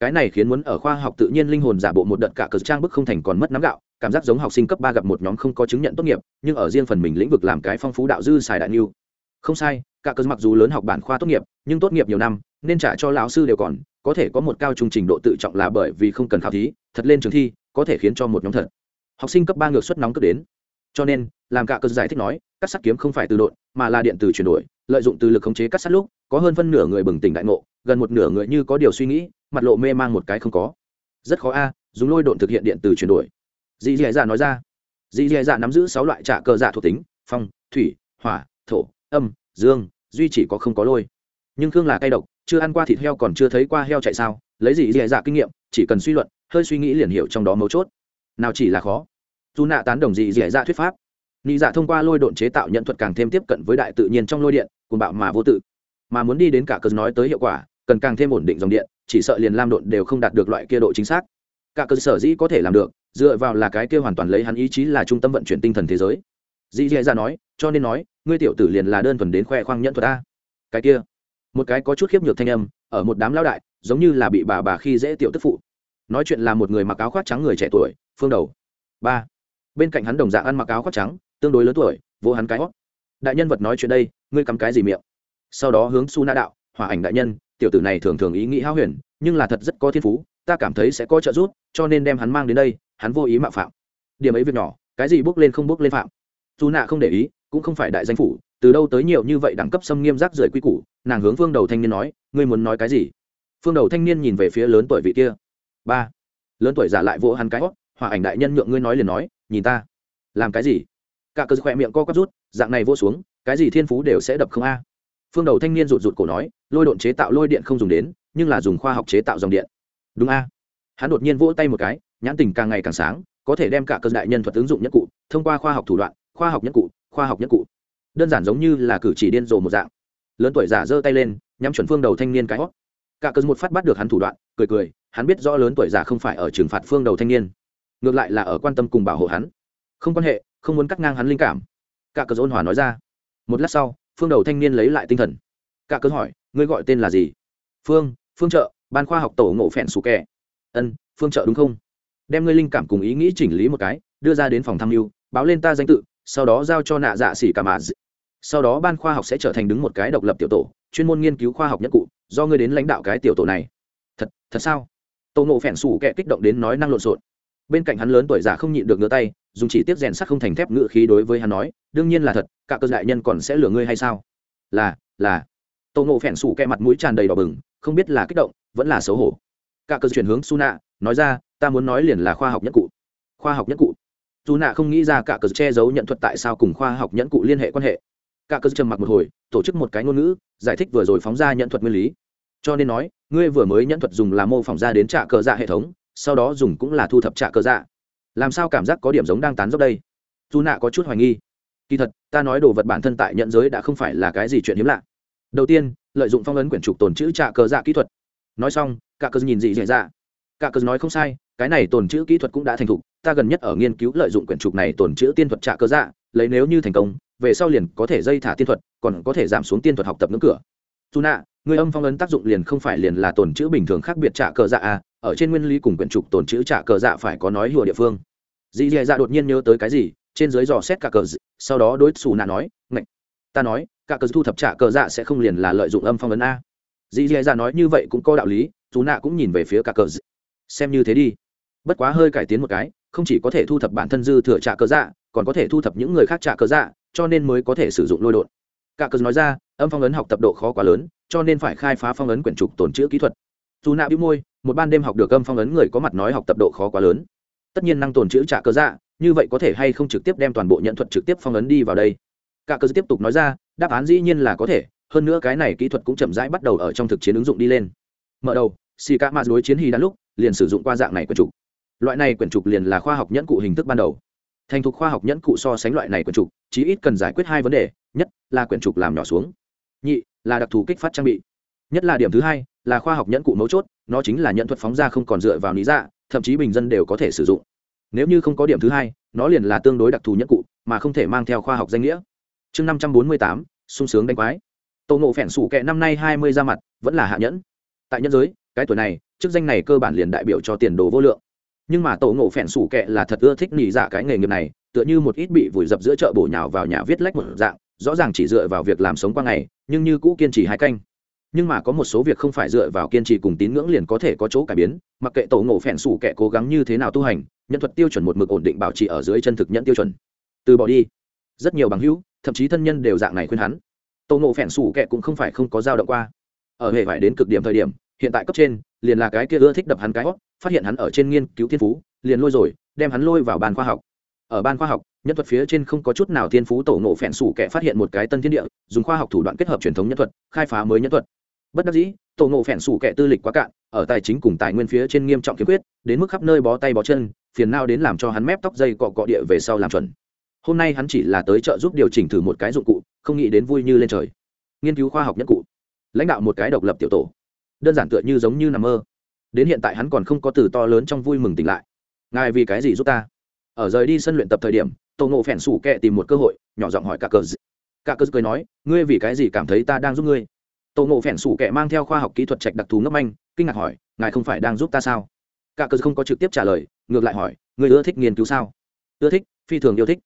Cái này khiến muốn ở khoa học tự nhiên linh hồn giả bộ một đợt cả cờ trang bức không thành còn mất nắm gạo, cảm giác giống học sinh cấp ba gặp một nhóm không có chứng nhận tốt nghiệp, nhưng ở riêng phần mình lĩnh vực làm cái phong phú đạo dư xài đại niu không sai, cả cờ mặc dù lớn học bản khoa tốt nghiệp, nhưng tốt nghiệp nhiều năm, nên trả cho lão sư đều còn, có thể có một cao trung trình độ tự trọng là bởi vì không cần khảo thí, thật lên trường thi, có thể khiến cho một nhóm thật. Học sinh cấp ba ngược suất nóng cực đến. Cho nên, làm cả cơ giải thích nói cắt sắt kiếm không phải từ độn, mà là điện từ chuyển đổi, lợi dụng từ lực khống chế cắt sắt lúc, có hơn phân nửa người bừng tỉnh đại ngộ, gần một nửa người như có điều suy nghĩ, mặt lộ mê mang một cái không có. Rất khó a à, dùng lôi độn thực hiện điện từ chuyển đổi. Dì dì dạ nói ra. Dì dì dạ nắm giữ sáu loại trả cơ dạ thuộc tính, phong, thủy, hỏa, thổ, âm, dương, duy chỉ có không có lôi. Nhưng khương là cay độc, chưa ăn qua thịt heo còn chưa thấy qua heo chạy sao, lấy gì dè dạ kinh nghiệm, chỉ cần suy luận, hơi suy nghĩ liền hiểu trong đó mấu chốt. Nào chỉ là khó. Dù nạ tán đồng gì dè dạ thuyết pháp nị dạ thông qua lôi độn chế tạo nhận thuật càng thêm tiếp cận với đại tự nhiên trong lôi điện cùng bạo mà vô tự. Mà muốn đi đến cả cơn nói tới hiệu quả, cần càng thêm ổn định dòng điện, chỉ sợ liền lam độn đều không đạt được loại kia độ chính xác. Cả cơ sở dĩ có thể làm được, dựa vào là cái kia hoàn toàn lấy hắn ý chí là trung tâm vận chuyển tinh thần thế giới. Dĩ dè ra nói, cho nên nói, ngươi tiểu tử liền là đơn thuần đến khoe khoang nhận thuật ta cái kia, một cái có chút khiếp nhược thanh âm, ở một đám lão đại, giống như là bị bà bà khi dễ tiểu tức phụ. Nói chuyện là một người mặc áo khoác trắng người trẻ tuổi, phương đầu. Ba. Bên cạnh hắn đồng dạng ăn mặc áo khoác trắng tương đối lớn tuổi, vô hắn cái hót đại nhân vật nói chuyện đây, ngươi cắm cái gì miệng? Sau đó hướng su na đạo hòa ảnh đại nhân, tiểu tử này thường thường ý nghĩ hao huyền, nhưng là thật rất có thiên phú, ta cảm thấy sẽ có trợ giúp, cho nên đem hắn mang đến đây, hắn vô ý mạo phạm. Điểm ấy việc nhỏ, cái gì bước lên không bước lên phạm. Dù nạ không để ý, cũng không phải đại danh phủ, từ đâu tới nhiều như vậy đẳng cấp xâm nghiêm rác rưởi quy củ, nàng hướng phương đầu thanh niên nói, ngươi muốn nói cái gì? Phương đầu thanh niên nhìn về phía lớn tuổi vị kia. Ba. Lớn tuổi giả lại vỗ hắn cái hót hòa ảnh đại nhân nhượng ngươi nói liền nói, nhìn ta. Làm cái gì? Cả cơ khỏe miệng co quắp rút, dạng này vô xuống, cái gì thiên phú đều sẽ đập không a. Phương đầu thanh niên rụt rụt cổ nói, lôi độn chế tạo lôi điện không dùng đến, nhưng là dùng khoa học chế tạo dòng điện. Đúng a. Hắn đột nhiên vỗ tay một cái, nhãn tình càng ngày càng sáng, có thể đem cả cơ đại nhân thuật ứng dụng nhất cụ, thông qua khoa học thủ đoạn, khoa học nhất cụ, khoa học nhất cụ. Đơn giản giống như là cử chỉ điên rồ một dạng. Lớn tuổi giả giơ tay lên, nhắm chuẩn phương đầu thanh niên cái hót. Cả cơn một phát bắt được hắn thủ đoạn, cười cười, hắn biết rõ lớn tuổi giả không phải ở trừng phạt phương đầu thanh niên. Ngược lại là ở quan tâm cùng bảo hộ hắn. Không quan hệ không muốn cắt ngang hắn linh cảm. Cả cờ ôn hòa nói ra. Một lát sau, phương đầu thanh niên lấy lại tinh thần. Cả cờ hỏi, ngươi gọi tên là gì? Phương phương trợ, ban khoa học tổ ngộ phẹn sủ kẻ ân, phương trợ đúng không? Đem ngươi linh cảm cùng ý nghĩ chỉnh lý một cái, đưa ra đến phòng tham mưu, báo lên ta danh tự, sau đó giao cho nạ dạ xỉ cả mà sau đó ban khoa học sẽ trở thành đứng một cái độc lập tiểu tổ, chuyên môn nghiên cứu khoa học nhất cụ, do ngươi đến lãnh đạo cái tiểu tổ này. Thật thật sao? Tổ ngộ phẹn sủ kẻ kích động đến nói năng lộn xộn bên cạnh hắn lớn tuổi già không nhịn được ngửa tay, dùng chỉ tiếp rèn sắt không thành thép ngựa khí đối với hắn nói, đương nhiên là thật, cả cơ đại nhân còn sẽ lừa ngươi hay sao? Là là. Tô ngộ phèn sủ kẹ mặt mũi tràn đầy đỏ bừng, không biết là kích động, vẫn là xấu hổ. Cả cơ chuyển hướng su nạ nói ra, ta muốn nói liền là khoa học nhất cụ. Khoa học nhất cụ? Dù nạ không nghĩ ra cả cờ che giấu nhận thuật tại sao cùng khoa học nhẫn cụ liên hệ quan hệ. Cả cờ trầm mặc một hồi, tổ chức một cái ngôn ngữ, giải thích vừa rồi phóng ra nhận thuật nguyên lý. Cho nên nói, ngươi vừa mới nhận thuật dùng là mô phỏng ra đến trạ cờ dạ hệ thống sau đó dùng cũng là thu thập trạ cơ dạ. Làm sao cảm giác có điểm giống đang tán dốc đây? Dù nạ có chút hoài nghi. Kỳ thật, ta nói đồ vật bản thân tại nhận giới đã không phải là cái gì chuyện hiếm lạ. Đầu tiên, lợi dụng phong ấn quyển trục tồn chữ trạ cơ dạ kỹ thuật. Nói xong, cả cơ nhìn dị dạy dạ. Cả cơ nói không sai, cái này tồn chữ kỹ thuật cũng đã thành thục. Ta gần nhất ở nghiên cứu lợi dụng quyển trục này tồn chữ tiên thuật trạ cơ dạ lấy nếu như thành công, về sau liền có thể dây thả tiên thuật, còn có thể giảm xuống tiên thuật học tập ngưỡng cửa dù nạ người âm phong ấn tác dụng liền không phải liền là tồn chữ bình thường khác biệt trả cờ dạ à ở trên nguyên lý cùng quyển trục tồn chữ trả cờ dạ phải có nói hùa địa phương. Dì dì dạ đột nhiên nhớ tới cái gì trên dưới dò xét cả cờ dạ, sau đó đối xù nạ nói ngạch ta nói cả cờ thu thập trả cờ dạ sẽ không liền là lợi dụng âm phong ấn a. Dì dì dạ nói như vậy cũng có đạo lý dù nạ cũng nhìn về phía cả cờ dạ. xem như thế đi. Bất quá hơi cải tiến một cái không chỉ có thể thu thập bản thân dư thừa trả cờ dạ còn có thể thu thập những người khác trả cờ dạ cho nên mới có thể sử dụng lôi đột cả cờ nói ra âm phong ấn học tập độ khó quá lớn, cho nên phải khai phá phong ấn quyển trục tồn chữ kỹ thuật. Dù nạ bị môi, một ban đêm học được âm phong ấn người có mặt nói học tập độ khó quá lớn. Tất nhiên năng tồn chữ trả cơ dạ như vậy có thể hay không trực tiếp đem toàn bộ nhận thuật trực tiếp phong ấn đi vào đây? Cả cơ tiếp tục nói ra, đáp án dĩ nhiên là có thể, hơn nữa cái này kỹ thuật cũng chậm rãi bắt đầu ở trong thực chiến ứng dụng đi lên. Mở đầu xì ca mạt đối chiến hy đã lúc, liền sử dụng qua dạng này quyển trục. Loại này quyển trục liền là khoa học nhẫn cụ hình thức ban đầu. Thành thục khoa học nhẫn cụ so sánh loại này quyển trục, chí ít cần giải quyết hai vấn đề, nhất là quyển trục làm nhỏ xuống nhị, là đặc thù kích phát trang bị. Nhất là điểm thứ hai, là khoa học nhẫn cụ mấu chốt, nó chính là nhận thuật phóng ra không còn dựa vào lý dạ thậm chí bình dân đều có thể sử dụng. Nếu như không có điểm thứ hai, nó liền là tương đối đặc thù nhẫn cụ, mà không thể mang theo khoa học danh nghĩa. Chương năm trăm bốn mươi tám, sung sướng đánh quái. Tàu ngộ phẻn sủ kệ năm nay hai mươi ra mặt, vẫn là hạ nhẫn. Tại nhân giới, cái tuổi này, chức danh này cơ bản liền đại biểu cho tiền đồ vô lượng. Nhưng mà tổ ngộ phẹn sủ kệ là thật ưa thích nỉ dạ cái nghề nghiệp này, tựa như một ít bị vùi dập giữa chợ bổ nhào vào nhà viết lách một dạng, rõ ràng chỉ dựa vào việc làm sống qua ngày nhưng như cũ kiên trì hai canh. Nhưng mà có một số việc không phải dựa vào kiên trì cùng tín ngưỡng liền có thể có chỗ cải biến, mặc kệ tổ ngộ phèn sủ kệ cố gắng như thế nào tu hành, nhân thuật tiêu chuẩn một mực ổn định bảo trì ở dưới chân thực nhận tiêu chuẩn. Từ bỏ đi. Rất nhiều bằng hữu, thậm chí thân nhân đều dạng này khuyên hắn. Tổ ngộ phèn sủ kệ cũng không phải không có dao động qua. Ở hệ phải đến cực điểm thời điểm, hiện tại cấp trên, liền là cái kia ưa thích đập hắn cái hót phát hiện hắn ở trên nghiên cứu thiên phú, liền lôi rồi, đem hắn lôi vào ban khoa học. Ở ban khoa học nhân thuật phía trên không có chút nào thiên phú tổ ngộ phèn sủ kẻ phát hiện một cái tân thiên địa, dùng khoa học thủ đoạn kết hợp truyền thống nhân thuật, khai phá mới nhân thuật. Bất đắc dĩ, tổ ngộ phèn sủ kẻ tư lịch quá cạn, ở tài chính cùng tài nguyên phía trên nghiêm trọng kiếm quyết, đến mức khắp nơi bó tay bó chân, phiền nào đến làm cho hắn mép tóc dây cọ cọ địa về sau làm chuẩn. Hôm nay hắn chỉ là tới chợ giúp điều chỉnh thử một cái dụng cụ, không nghĩ đến vui như lên trời. Nghiên cứu khoa học nhất cụ. Lãnh đạo một cái độc lập tiểu tổ. Đơn giản tựa như giống như nằm mơ. Đến hiện tại hắn còn không có từ to lớn trong vui mừng tỉnh lại. Ngài vì cái gì giúp ta? Ở rời đi sân luyện tập thời điểm tổ ngộ phèn sủ Kệ tìm một cơ hội, nhỏ giọng hỏi cả cờ cả cờ cười nói, ngươi vì cái gì cảm thấy ta đang giúp ngươi? Tổ ngộ phèn sủ Kệ mang theo khoa học kỹ thuật trạch đặc thù ngấp anh kinh ngạc hỏi, ngài không phải đang giúp ta sao? Cả cờ không có trực tiếp trả lời, ngược lại hỏi, ngươi ưa thích nghiên cứu sao? Ưa thích, phi thường yêu thích.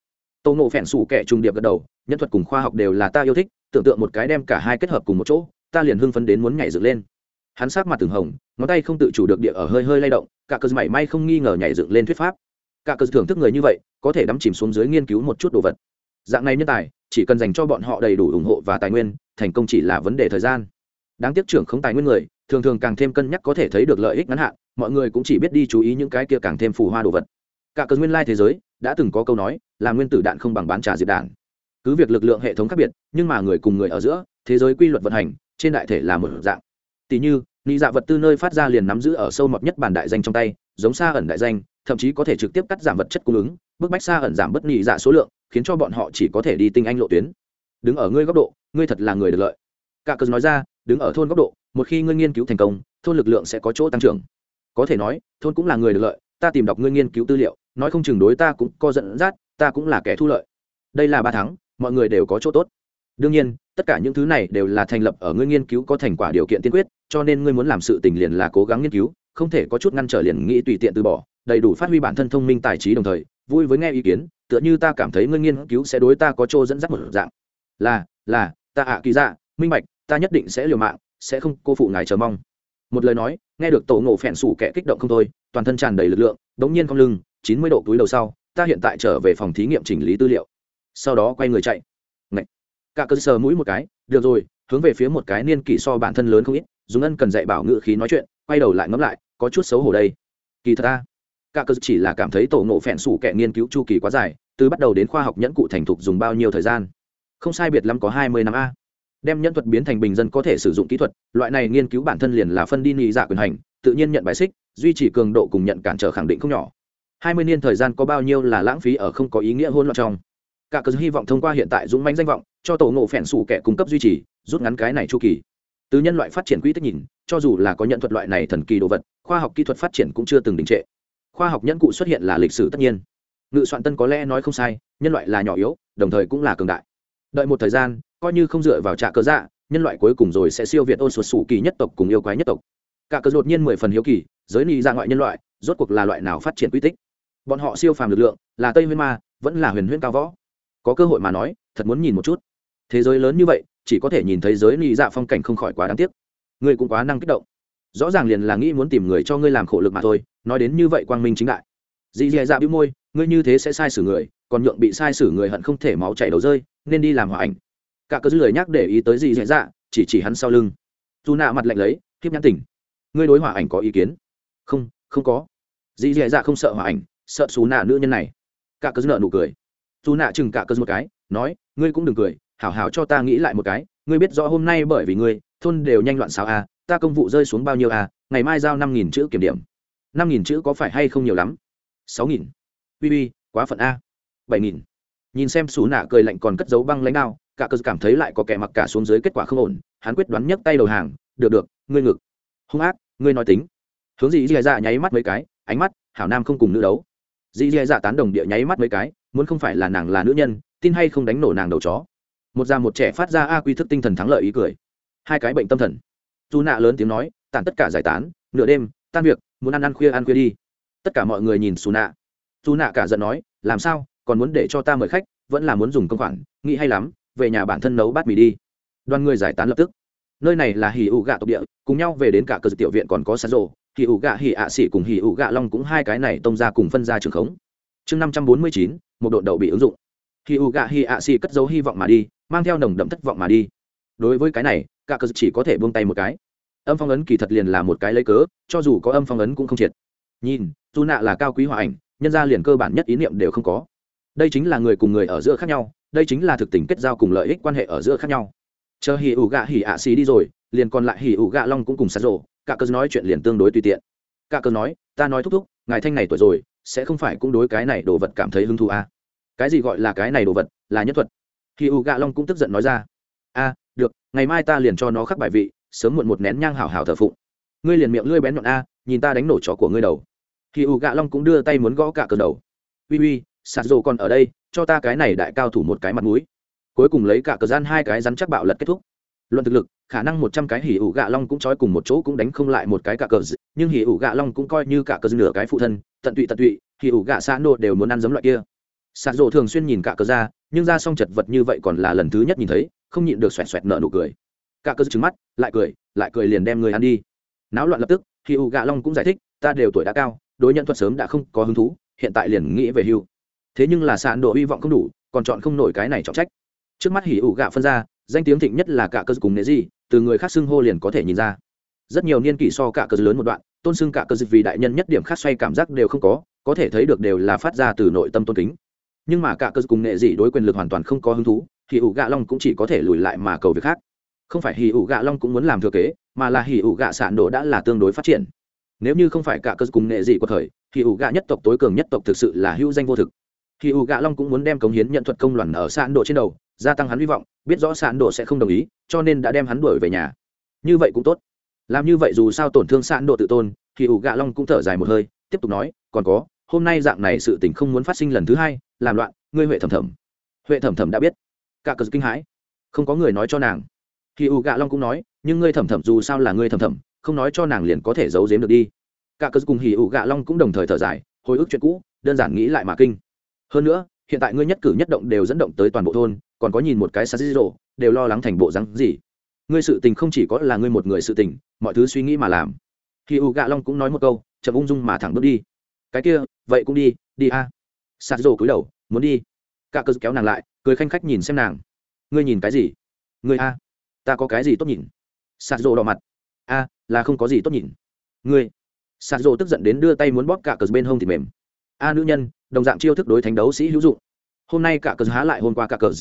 Tổ ngộ phèn sủ Kệ trùng điệp gật đầu, nhân thuật cùng khoa học đều là ta yêu thích, tưởng tượng một cái đem cả hai kết hợp cùng một chỗ, ta liền hưng phấn đến muốn nhảy dựng lên. Hắn sát mặt từng hồng, ngón tay không tự chủ được địa ở hơi hơi lay động, cả cờ mảy may không nghi ngờ nhảy dựng lên thuyết pháp cả cơ thưởng thức người như vậy, có thể đắm chìm xuống dưới nghiên cứu một chút đồ vật. Dạng này nhân tài, chỉ cần dành cho bọn họ đầy đủ ủng hộ và tài nguyên, thành công chỉ là vấn đề thời gian. Đáng tiếc trưởng không tài nguyên người, thường thường càng thêm cân nhắc có thể thấy được lợi ích ngắn hạn, mọi người cũng chỉ biết đi chú ý những cái kia càng thêm phù hoa đồ vật. Cả cơ nguyên lai thế giới, đã từng có câu nói, là nguyên tử đạn không bằng bán trà diệt đạn. Cứ việc lực lượng hệ thống khác biệt, nhưng mà người cùng người ở giữa, thế giới quy luật vận hành, trên đại thể là một dạng. Tỷ như, nị dạ vật tư nơi phát ra liền nắm giữ ở sâu mọt nhất bản đại danh trong tay, giống xa ẩn đại danh thậm chí có thể trực tiếp cắt giảm vật chất cung ứng, bức bách xa ẩn giảm bất nhị dạ số lượng, khiến cho bọn họ chỉ có thể đi tinh anh lộ tuyến. Đứng ở ngươi góc độ, ngươi thật là người được lợi. Cả cơn nói ra, đứng ở thôn góc độ, một khi ngươi nghiên cứu thành công, thôn lực lượng sẽ có chỗ tăng trưởng. Có thể nói, thôn cũng là người được lợi, ta tìm đọc ngươi nghiên cứu tư liệu, nói không chừng đối ta cũng có dẫn dắt, ta cũng là kẻ thu lợi. Đây là ba tháng mọi người đều có chỗ tốt. Đương nhiên, tất cả những thứ này đều là thành lập ở ngươi nghiên cứu có thành quả điều kiện tiên quyết, cho nên ngươi muốn làm sự tình liền là cố gắng nghiên cứu, không thể có chút ngăn trở liền nghĩ tùy tiện từ bỏ đầy đủ phát huy bản thân thông minh tài trí đồng thời, vui với nghe ý kiến, tựa như ta cảm thấy ngươi nghiên cứu sẽ đối ta có chỗ dẫn dắt một dạng. Là là, ta ạ kỳ dạ minh bạch, ta nhất định sẽ liều mạng, sẽ không cô phụ ngài chờ mong. Một lời nói, nghe được tổ ngộ phèn sủ kẻ kích động không thôi, toàn thân tràn đầy lực lượng, đống nhiên không lưng, chín mươi độ túi đầu sau, ta hiện tại trở về phòng thí nghiệm chỉnh lý tư liệu. Sau đó quay người chạy. Ngậy. cả cơ sờ mũi một cái, được rồi, hướng về phía một cái niên kỷ so bản thân lớn không ít, dùng ân cần dạy bảo ngự khí nói chuyện, quay đầu lại ngẫm lại, có chút xấu hổ đây. Kỳ thật ta cả cơ chỉ là cảm thấy tổ ngộ phèn sủ kẻ nghiên cứu chu kỳ quá dài, từ bắt đầu đến khoa học nhẫn cụ thành thục dùng bao nhiêu thời gian? Không sai biệt lắm có hai mươi năm a. Đem nhân thuật biến thành bình dân có thể sử dụng kỹ thuật, loại này nghiên cứu bản thân liền là phân đi nhị dạ quyền hành, tự nhiên nhận bài xích, duy trì cường độ cùng nhận cản trở khẳng định không nhỏ. Hai mươi niên thời gian có bao nhiêu là lãng phí ở không có ý nghĩa hôn loạn trong. Cả cớ hy vọng thông qua hiện tại dũng mãnh danh vọng, cho tổ ngộ phèn sủ kẻ cung cấp duy trì, rút ngắn cái này chu kỳ. Từ nhân loại phát triển quỹ tích nhìn, cho dù là có nhận thuật loại này thần kỳ đồ vật, khoa học kỹ thuật phát triển cũng chưa từng đình trệ khoa học nhẫn cụ xuất hiện là lịch sử tất nhiên. Ngự soạn tân có lẽ nói không sai, nhân loại là nhỏ yếu, đồng thời cũng là cường đại. Đợi một thời gian, coi như không dựa vào trạ cơ dạ nhân loại cuối cùng rồi sẽ siêu việt ôn sụt sù kỳ nhất tộc cùng yêu quái nhất tộc. Cả cớ đột nhiên mười phần hiếu kỳ, giới ni ra ngoại nhân loại, rốt cuộc là loại nào phát triển quy tích? Bọn họ siêu phàm lực lượng, là tây huyên ma, vẫn là huyền huyễn cao võ. Có cơ hội mà nói, thật muốn nhìn một chút. Thế giới lớn như vậy, chỉ có thể nhìn thấy giới ni dạ phong cảnh không khỏi quá đáng tiếc. Ngươi cũng quá năng kích động rõ ràng liền là nghĩ muốn tìm người cho ngươi làm khổ lực mà thôi, nói đến như vậy quang minh chính đại. Dì dì dạ bĩu môi, ngươi như thế sẽ sai xử người, còn nhượng bị sai xử người hận không thể máu chảy đầu rơi, nên đi làm hòa ảnh. Cả cơ dư lời nhắc để ý tới dì dì dạ chỉ chỉ hắn sau lưng. Dù nạ mặt lạnh lấy khiếp nhãn tỉnh. Ngươi đối hòa ảnh có ý kiến? Không không có. Dì dì dạ không sợ hòa ảnh, sợ xù nạ nữ nhân này. Cả cớ nợ nụ cười. Dù nạ chừng cả cớ một cái, nói, ngươi cũng đừng cười, hảo hảo cho ta nghĩ lại một cái, ngươi biết rõ hôm nay bởi vì ngươi, thôn đều nhanh loạn sao à ta công vụ rơi xuống bao nhiêu à ngày mai giao năm nghìn chữ kiểm điểm. Năm nghìn chữ có phải hay không nhiều lắm? Sáu nghìn. Ui ui quá phận a. Bảy nghìn. Nhìn xem xù nạ cười lạnh còn cất dấu băng lãnh đạo cả cơ cảm thấy lại có kẻ mặc cả xuống dưới kết quả không ổn, hắn quyết đoán nhấc tay đầu hàng, được được, ngươi ngực. Hung ác, ngươi nói tính. Hướng dị dì dạ nháy mắt mấy cái, ánh mắt hảo nam không cùng nữ đấu. Dị dì dạ tán đồng địa nháy mắt mấy cái, muốn không phải là nàng là nữ nhân, tin hay không đánh nổ nàng đầu chó. Một già một trẻ phát ra a quy thức tinh thần thắng lợi ý cười. Hai cái bệnh tâm thần dù nạ lớn tiếng nói, tản tất cả giải tán, nửa đêm, tan việc, muốn ăn ăn khuya ăn khuya đi. Tất cả mọi người nhìn xù nạ. Dù nạ cả giận nói, làm sao? Còn muốn để cho ta mời khách, vẫn là muốn dùng công khoản, nghĩ hay lắm, về nhà bản thân nấu bát mì đi. Đoàn người giải tán lập tức. Nơi này là hì ụ gạ tộc địa, cùng nhau về đến cả cơ tiểu viện còn có sán rộ hì ụ gạ hì ạ xỉ cùng hì ụ gạ long cũng hai cái này tông ra cùng phân ra trường khống. Chương năm trăm bốn mươi chín, một đội đậu bị ứng dụng. Hì ụ gạ hì ạ xỉ cất dấu hy vọng mà đi, mang theo nồng đậm thất vọng mà đi. Đối với cái này cả cơ chỉ có thể buông tay một cái. Âm phong ấn kỳ thật liền là một cái lấy cớ, cho dù có âm phong ấn cũng không triệt. Nhìn, dù nạ là cao quý hòa ảnh, nhân ra liền cơ bản nhất ý niệm đều không có. Đây chính là người cùng người ở giữa khác nhau, đây chính là thực tình kết giao cùng lợi ích quan hệ ở giữa khác nhau. Chờ hỉ ủ gạ hỉ ạ xì đi rồi, liền còn lại hỉ ủ gạ long cũng cùng sát rộ, cả cơ nói chuyện liền tương đối tùy tiện. Cả cơ nói, ta nói thúc thúc, ngài thanh này tuổi rồi, sẽ không phải cũng đối cái này đồ vật cảm thấy hứng thú à. cái gì gọi là cái này đồ vật? Là nhất thuật. Hỉ ủ gạ long cũng tức giận nói ra, a được, ngày mai ta liền cho nó khắc bài vị, sớm muộn một nén nhang hảo hảo thờ phụng. Ngươi liền miệng lưỡi bén nhọn a, nhìn ta đánh nổ chó của ngươi đầu. Hỉ ủ gạ long cũng đưa tay muốn gõ cả cờ đầu. Uy uy, sạt rồ còn ở đây, cho ta cái này đại cao thủ một cái mặt mũi. Cuối cùng lấy cả cờ gian hai cái rắn chắc bạo lật kết thúc. Luận thực lực, khả năng một trăm cái hỉ ủ gạ long cũng trói cùng một chỗ cũng đánh không lại một cái cả cờ nhưng hỉ ủ gạ long cũng coi như cả cờ nửa cái phụ thân, tận tụy tận tụy, hỉ ủ gạ xã nô đều muốn ăn giống loại kia. Sạt rộ thường xuyên nhìn cả cờ ra, nhưng ra xong chật vật như vậy còn là lần thứ nhất nhìn thấy không nhịn được xoẹt xoẹt nở nụ cười. Cả cơ trứng mắt, lại cười lại cười liền đem người ăn đi. Náo loạn lập tức khi u gạ long cũng giải thích, ta đều tuổi đã cao, đối nhận thuật sớm đã không có hứng thú, hiện tại liền nghĩ về hưu. Thế nhưng là sàn độ hy vọng không đủ, còn chọn không nổi cái này trọng trách. Trước mắt hỉ ủ gạ phân ra, danh tiếng thịnh nhất là cả cơ cùng nế gì từ người khác xưng hô liền có thể nhìn ra. Rất nhiều niên kỷ so cả cơ lớn một đoạn, tôn xưng cả cơ vì đại nhân nhất điểm khác xoay cảm giác đều không có có thể thấy được đều là phát ra từ nội tâm tôn kính nhưng mà cả cơ cùng nệ dị đối quyền lực hoàn toàn không có hứng thú, hỉ ủ gạ long cũng chỉ có thể lùi lại mà cầu việc khác. Không phải hỉ ủ gạ long cũng muốn làm thừa kế, mà là hỉ ủ gạ sản độ đã là tương đối phát triển. Nếu như không phải cả cơ cùng nệ dị của thời, hỉ ủ gạ nhất tộc tối cường nhất tộc thực sự là hữu danh vô thực. Khi u gạ long cũng muốn đem cống hiến nhận thuật công luận ở sạn độ trên đầu, gia tăng hắn hy vọng, biết rõ sạn độ sẽ không đồng ý, cho nên đã đem hắn đuổi về nhà. Như vậy cũng tốt. Làm như vậy dù sao tổn thương sạn độ tự tôn thì ủ gạ long cũng thở dài một hơi, tiếp tục nói, còn có, hôm nay dạng này sự tình không muốn phát sinh lần thứ hai làm loạn ngươi huệ thẩm thẩm, huệ thẩm thẩm đã biết. Cả cờ kinh hãi. Không có người nói cho nàng. Khi u gạ long cũng nói nhưng ngươi thẩm thẩm dù sao là ngươi thẩm thẩm, không nói cho nàng liền có thể giấu giếm được đi. Cả cờ cùng hì ủ gạ long cũng đồng thời thở dài hồi ức chuyện cũ đơn giản nghĩ lại mà kinh. Hơn nữa hiện tại ngươi nhất cử nhất động đều dẫn động tới toàn bộ thôn còn có nhìn một cái xa rộ đều lo lắng thành bộ rắn gì. Ngươi sự tình không chỉ có là ngươi một người sự tình mọi thứ suy nghĩ mà làm. Khi u gạ long cũng nói một câu chậm ung dung mà thẳng bước đi. Cái kia vậy cũng đi đi a. à sạt rồ cúi đầu, muốn đi. Cả cơ kéo nàng lại, cười khanh khách nhìn xem nàng. Ngươi nhìn cái gì? Ngươi a, ta có cái gì tốt nhìn? Sạt rồ đỏ mặt. A, là không có gì tốt nhìn. Ngươi. Sạt rồ tức giận đến đưa tay muốn bóp cả cờ bên hông thì mềm. A, nữ nhân, đồng dạng chiêu thức đối thánh đấu sĩ hữu dụng. Hôm nay cả cờ há lại hôm qua cả cờ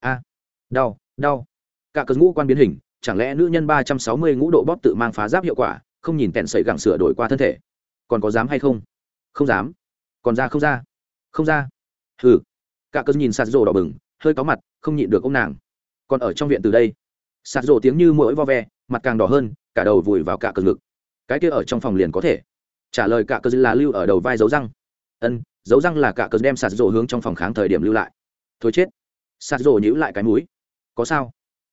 a, đau đau. Cả cờ ngũ quan biến hình, chẳng lẽ nữ nhân ba trăm sáu mươi ngũ độ bóp tự mang phá giáp hiệu quả, không nhìn tèn sợi gẳng sửa đổi qua thân thể? Còn có dám hay không? Không dám. Còn ra không ra không ra. Hừ. Cả cơn nhìn sạt rổ đỏ bừng, hơi có mặt, không nhịn được ông nàng. Còn ở trong viện từ đây, sạt rổ tiếng như mỗi vo ve, mặt càng đỏ hơn, cả đầu vùi vào cả cơn ngực. Cái kia ở trong phòng liền có thể. Trả lời cả cơn là lưu ở đầu vai dấu răng. Ân, dấu răng là cả cơn đem sạt rổ hướng trong phòng kháng thời điểm lưu lại. Thôi chết. Sạt rổ nhíu lại cái mũi. Có sao?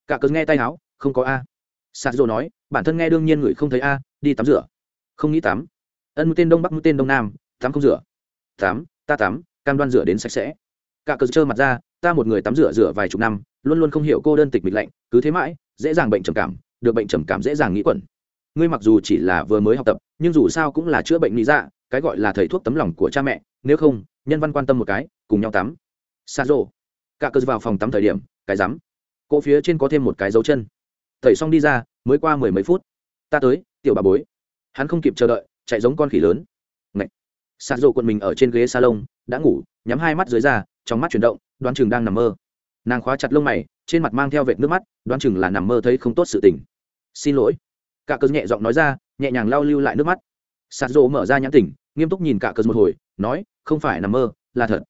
Cả cơn nghe tay áo không có a. Sạt rổ nói, bản thân nghe đương nhiên người không thấy a, đi tắm rửa. Không nghĩ tắm. Ân mũi tên đông bắc mũi tên đông nam, tắm không rửa. Tắm, ta tắm cam đoan rửa đến sạch sẽ. Cả cờ trơ mặt ra, ta một người tắm rửa rửa vài chục năm, luôn luôn không hiểu cô đơn tịch mịch lạnh, cứ thế mãi, dễ dàng bệnh trầm cảm, được bệnh trầm cảm dễ dàng nghĩ quẩn. Ngươi mặc dù chỉ là vừa mới học tập, nhưng dù sao cũng là chữa bệnh lý dạ cái gọi là thầy thuốc tấm lòng của cha mẹ, nếu không, nhân văn quan tâm một cái, cùng nhau tắm. Xa rộ cả cơ vào phòng tắm thời điểm, cái rắm. Cỗ phía trên có thêm một cái dấu chân. Thầy xong đi ra, mới qua mười mấy phút. Ta tới, tiểu bà bối. Hắn không kịp chờ đợi, chạy giống con khỉ lớn sạt rộ quần mình ở trên ghế salon, đã ngủ, nhắm hai mắt dưới da, trong mắt chuyển động, đoán chừng đang nằm mơ. Nàng khóa chặt lông mày, trên mặt mang theo vệt nước mắt, đoán chừng là nằm mơ thấy không tốt sự tình. Xin lỗi. Cả cớ nhẹ giọng nói ra, nhẹ nhàng lau lưu lại nước mắt. Sạt rộ mở ra nhãn tỉnh, nghiêm túc nhìn cả cớ một hồi, nói, không phải nằm mơ, là thật.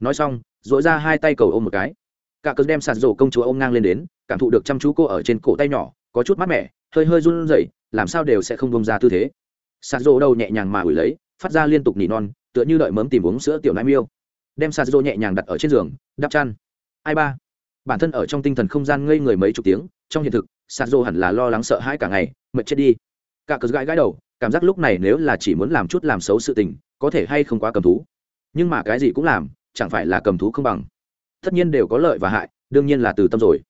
Nói xong dội ra hai tay cầu ôm một cái. Cả cớ đem sạt rộ công chúa ôm ngang lên đến, cảm thụ được chăm chú cô ở trên cổ tay nhỏ, có chút mát mẻ, hơi hơi run rẩy, làm sao đều sẽ không bông ra tư thế. Sạt rộ đầu nhẹ nhàng mà ủi lấy phát ra liên tục nỉ non, tựa như đợi mớm tìm uống sữa tiểu nai miêu. Đem sạt nhẹ nhàng đặt ở trên giường, đắp chăn. Ai ba? Bản thân ở trong tinh thần không gian ngây người mấy chục tiếng, trong hiện thực sạt hẳn là lo lắng sợ hãi cả ngày, mệt chết đi. Cả cớ gãi gãi đầu, cảm giác lúc này nếu là chỉ muốn làm chút làm xấu sự tình, có thể hay không quá cầm thú. Nhưng mà cái gì cũng làm, chẳng phải là cầm thú không bằng. Tất nhiên đều có lợi và hại, đương nhiên là từ tâm rồi.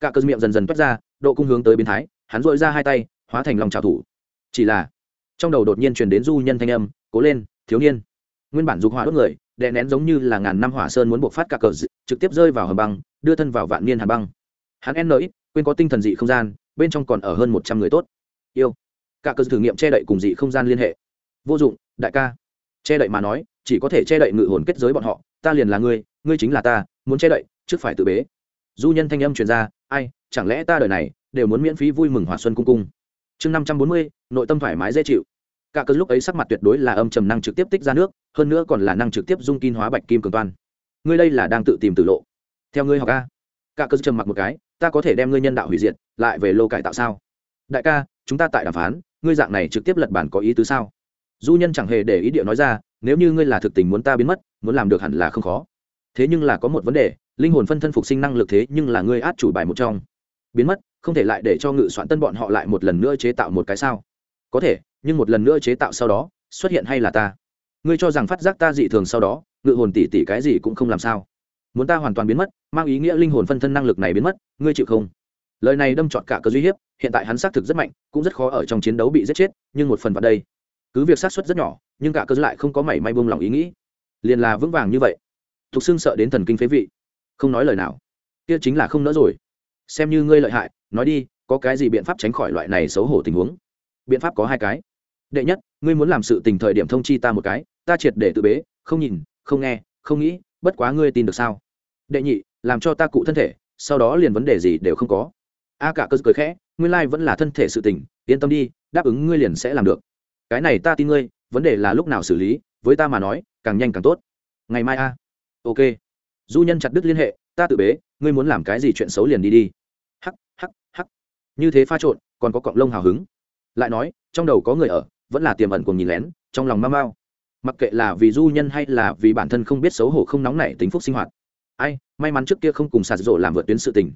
Cả cơn miệng dần dần toát ra, độ cung hướng tới biến thái, hắn dội ra hai tay, hóa thành lòng trào thủ. Chỉ là, trong đầu đột nhiên truyền đến du nhân thanh âm cố lên, thiếu niên. Nguyên bản dục hỏa đốt người, đè nén giống như là ngàn năm hỏa sơn muốn buộc phát cả cờ trực tiếp rơi vào hầm băng, đưa thân vào vạn niên hàn băng. Hắn n ít quên có tinh thần dị không gian, bên trong còn ở hơn một trăm người tốt. Yêu. Cả cờ thử nghiệm che đậy cùng dị không gian liên hệ. Vô dụng, đại ca. Che đậy mà nói, chỉ có thể che đậy ngự hồn kết giới bọn họ, ta liền là ngươi ngươi chính là ta, muốn che đậy, trước phải tự bế. Du nhân thanh âm truyền ra, ai, chẳng lẽ ta đời này, đều muốn miễn phí vui mừng hòa xuân cung cung. Chương năm trăm bốn mươi, nội tâm thoải mái dễ chịu cả cơn lúc ấy sắc mặt tuyệt đối là âm trầm năng trực tiếp tích ra nước, hơn nữa còn là năng trực tiếp dung kim hóa bạch kim cường toan. Ngươi đây là đang tự tìm tự lộ. Theo ngươi học a. Cả cơn trầm mặc một cái, ta có thể đem ngươi nhân đạo hủy diệt, lại về lô cải tạo sao? Đại ca, chúng ta tại đàm phán, ngươi dạng này trực tiếp lật bản có ý tứ sao? Du nhân chẳng hề để ý địa nói ra, nếu như ngươi là thực tình muốn ta biến mất, muốn làm được hẳn là không khó. Thế nhưng là có một vấn đề, linh hồn phân thân phục sinh năng lực thế nhưng là ngươi át chủ bài một trong. Biến mất, không thể lại để cho ngự soạn tân bọn họ lại một lần nữa chế tạo một cái sao? Có thể nhưng một lần nữa chế tạo sau đó, xuất hiện hay là ta? Ngươi cho rằng phát giác ta dị thường sau đó, ngự hồn tỉ tỉ cái gì cũng không làm sao? Muốn ta hoàn toàn biến mất, mang ý nghĩa linh hồn phân thân năng lực này biến mất, ngươi chịu không? Lời này đâm trọt cả cơ duy hiếp, hiện tại hắn xác thực rất mạnh, cũng rất khó ở trong chiến đấu bị giết chết, nhưng một phần vào đây. Cứ việc sát xuất rất nhỏ, nhưng cả cơ lại không có mảy may buông lòng ý nghĩ. Liền là vững vàng như vậy. Thục xưng sợ đến thần kinh phế vị. Không nói lời nào. Kia chính là không nỡ rồi. Xem như ngươi lợi hại, nói đi, có cái gì biện pháp tránh khỏi loại này xấu hổ tình huống? Biện pháp có hai cái đệ nhất, ngươi muốn làm sự tình thời điểm thông chi ta một cái, ta triệt để tự bế, không nhìn, không nghe, không nghĩ, bất quá ngươi tin được sao? Đệ nhị, làm cho ta cụ thân thể, sau đó liền vấn đề gì đều không có. A cả cơ cười khẽ, nguyên lai vẫn là thân thể sự tình, yên tâm đi, đáp ứng ngươi liền sẽ làm được. Cái này ta tin ngươi, vấn đề là lúc nào xử lý, với ta mà nói, càng nhanh càng tốt. Ngày mai a. Ok. Du nhân chặt đứt liên hệ, ta tự bế, ngươi muốn làm cái gì chuyện xấu liền đi đi. Hắc hắc hắc. Như thế pha trộn, còn có cọng lông hào hứng. Lại nói, trong đầu có người ở vẫn là tiềm ẩn cùng nhìn lén, trong lòng mau mau. Mặc kệ là vì du nhân hay là vì bản thân không biết xấu hổ không nóng nảy tính phúc sinh hoạt. Ai, may mắn trước kia không cùng sạt rổ làm vượt tuyến sự tình.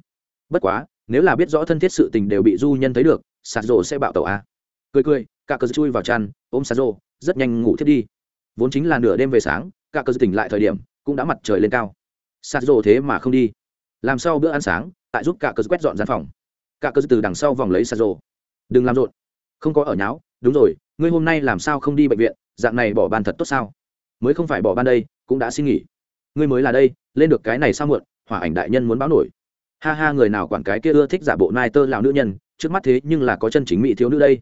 Bất quá, nếu là biết rõ thân thiết sự tình đều bị du nhân thấy được, sạt rổ sẽ bạo tàu a. Cười cười, cả cờ chui vào chăn, ôm sạt rổ rất nhanh ngủ thiết đi. Vốn chính là nửa đêm về sáng, cả cờ tỉnh lại thời điểm, cũng đã mặt trời lên cao. Sạt rổ thế mà không đi. Làm sau bữa ăn sáng, tại giúp cả cờ quét dọn gian phòng. Cả cờ từ đằng sau vòng lấy sạt rổ đừng làm rộn. Không có ở nháo. Đúng rồi ngươi hôm nay làm sao không đi bệnh viện, dạng này bỏ ban thật tốt sao? Mới không phải bỏ ban đây, cũng đã xin nghỉ. Ngươi mới là đây, lên được cái này sao muộn, hỏa ảnh đại nhân muốn báo nổi. Ha ha, người nào quản cái kia ưa thích giả bộ nai tơ lão nữ nhân, trước mắt thế nhưng là có chân chính mỹ thiếu nữ đây.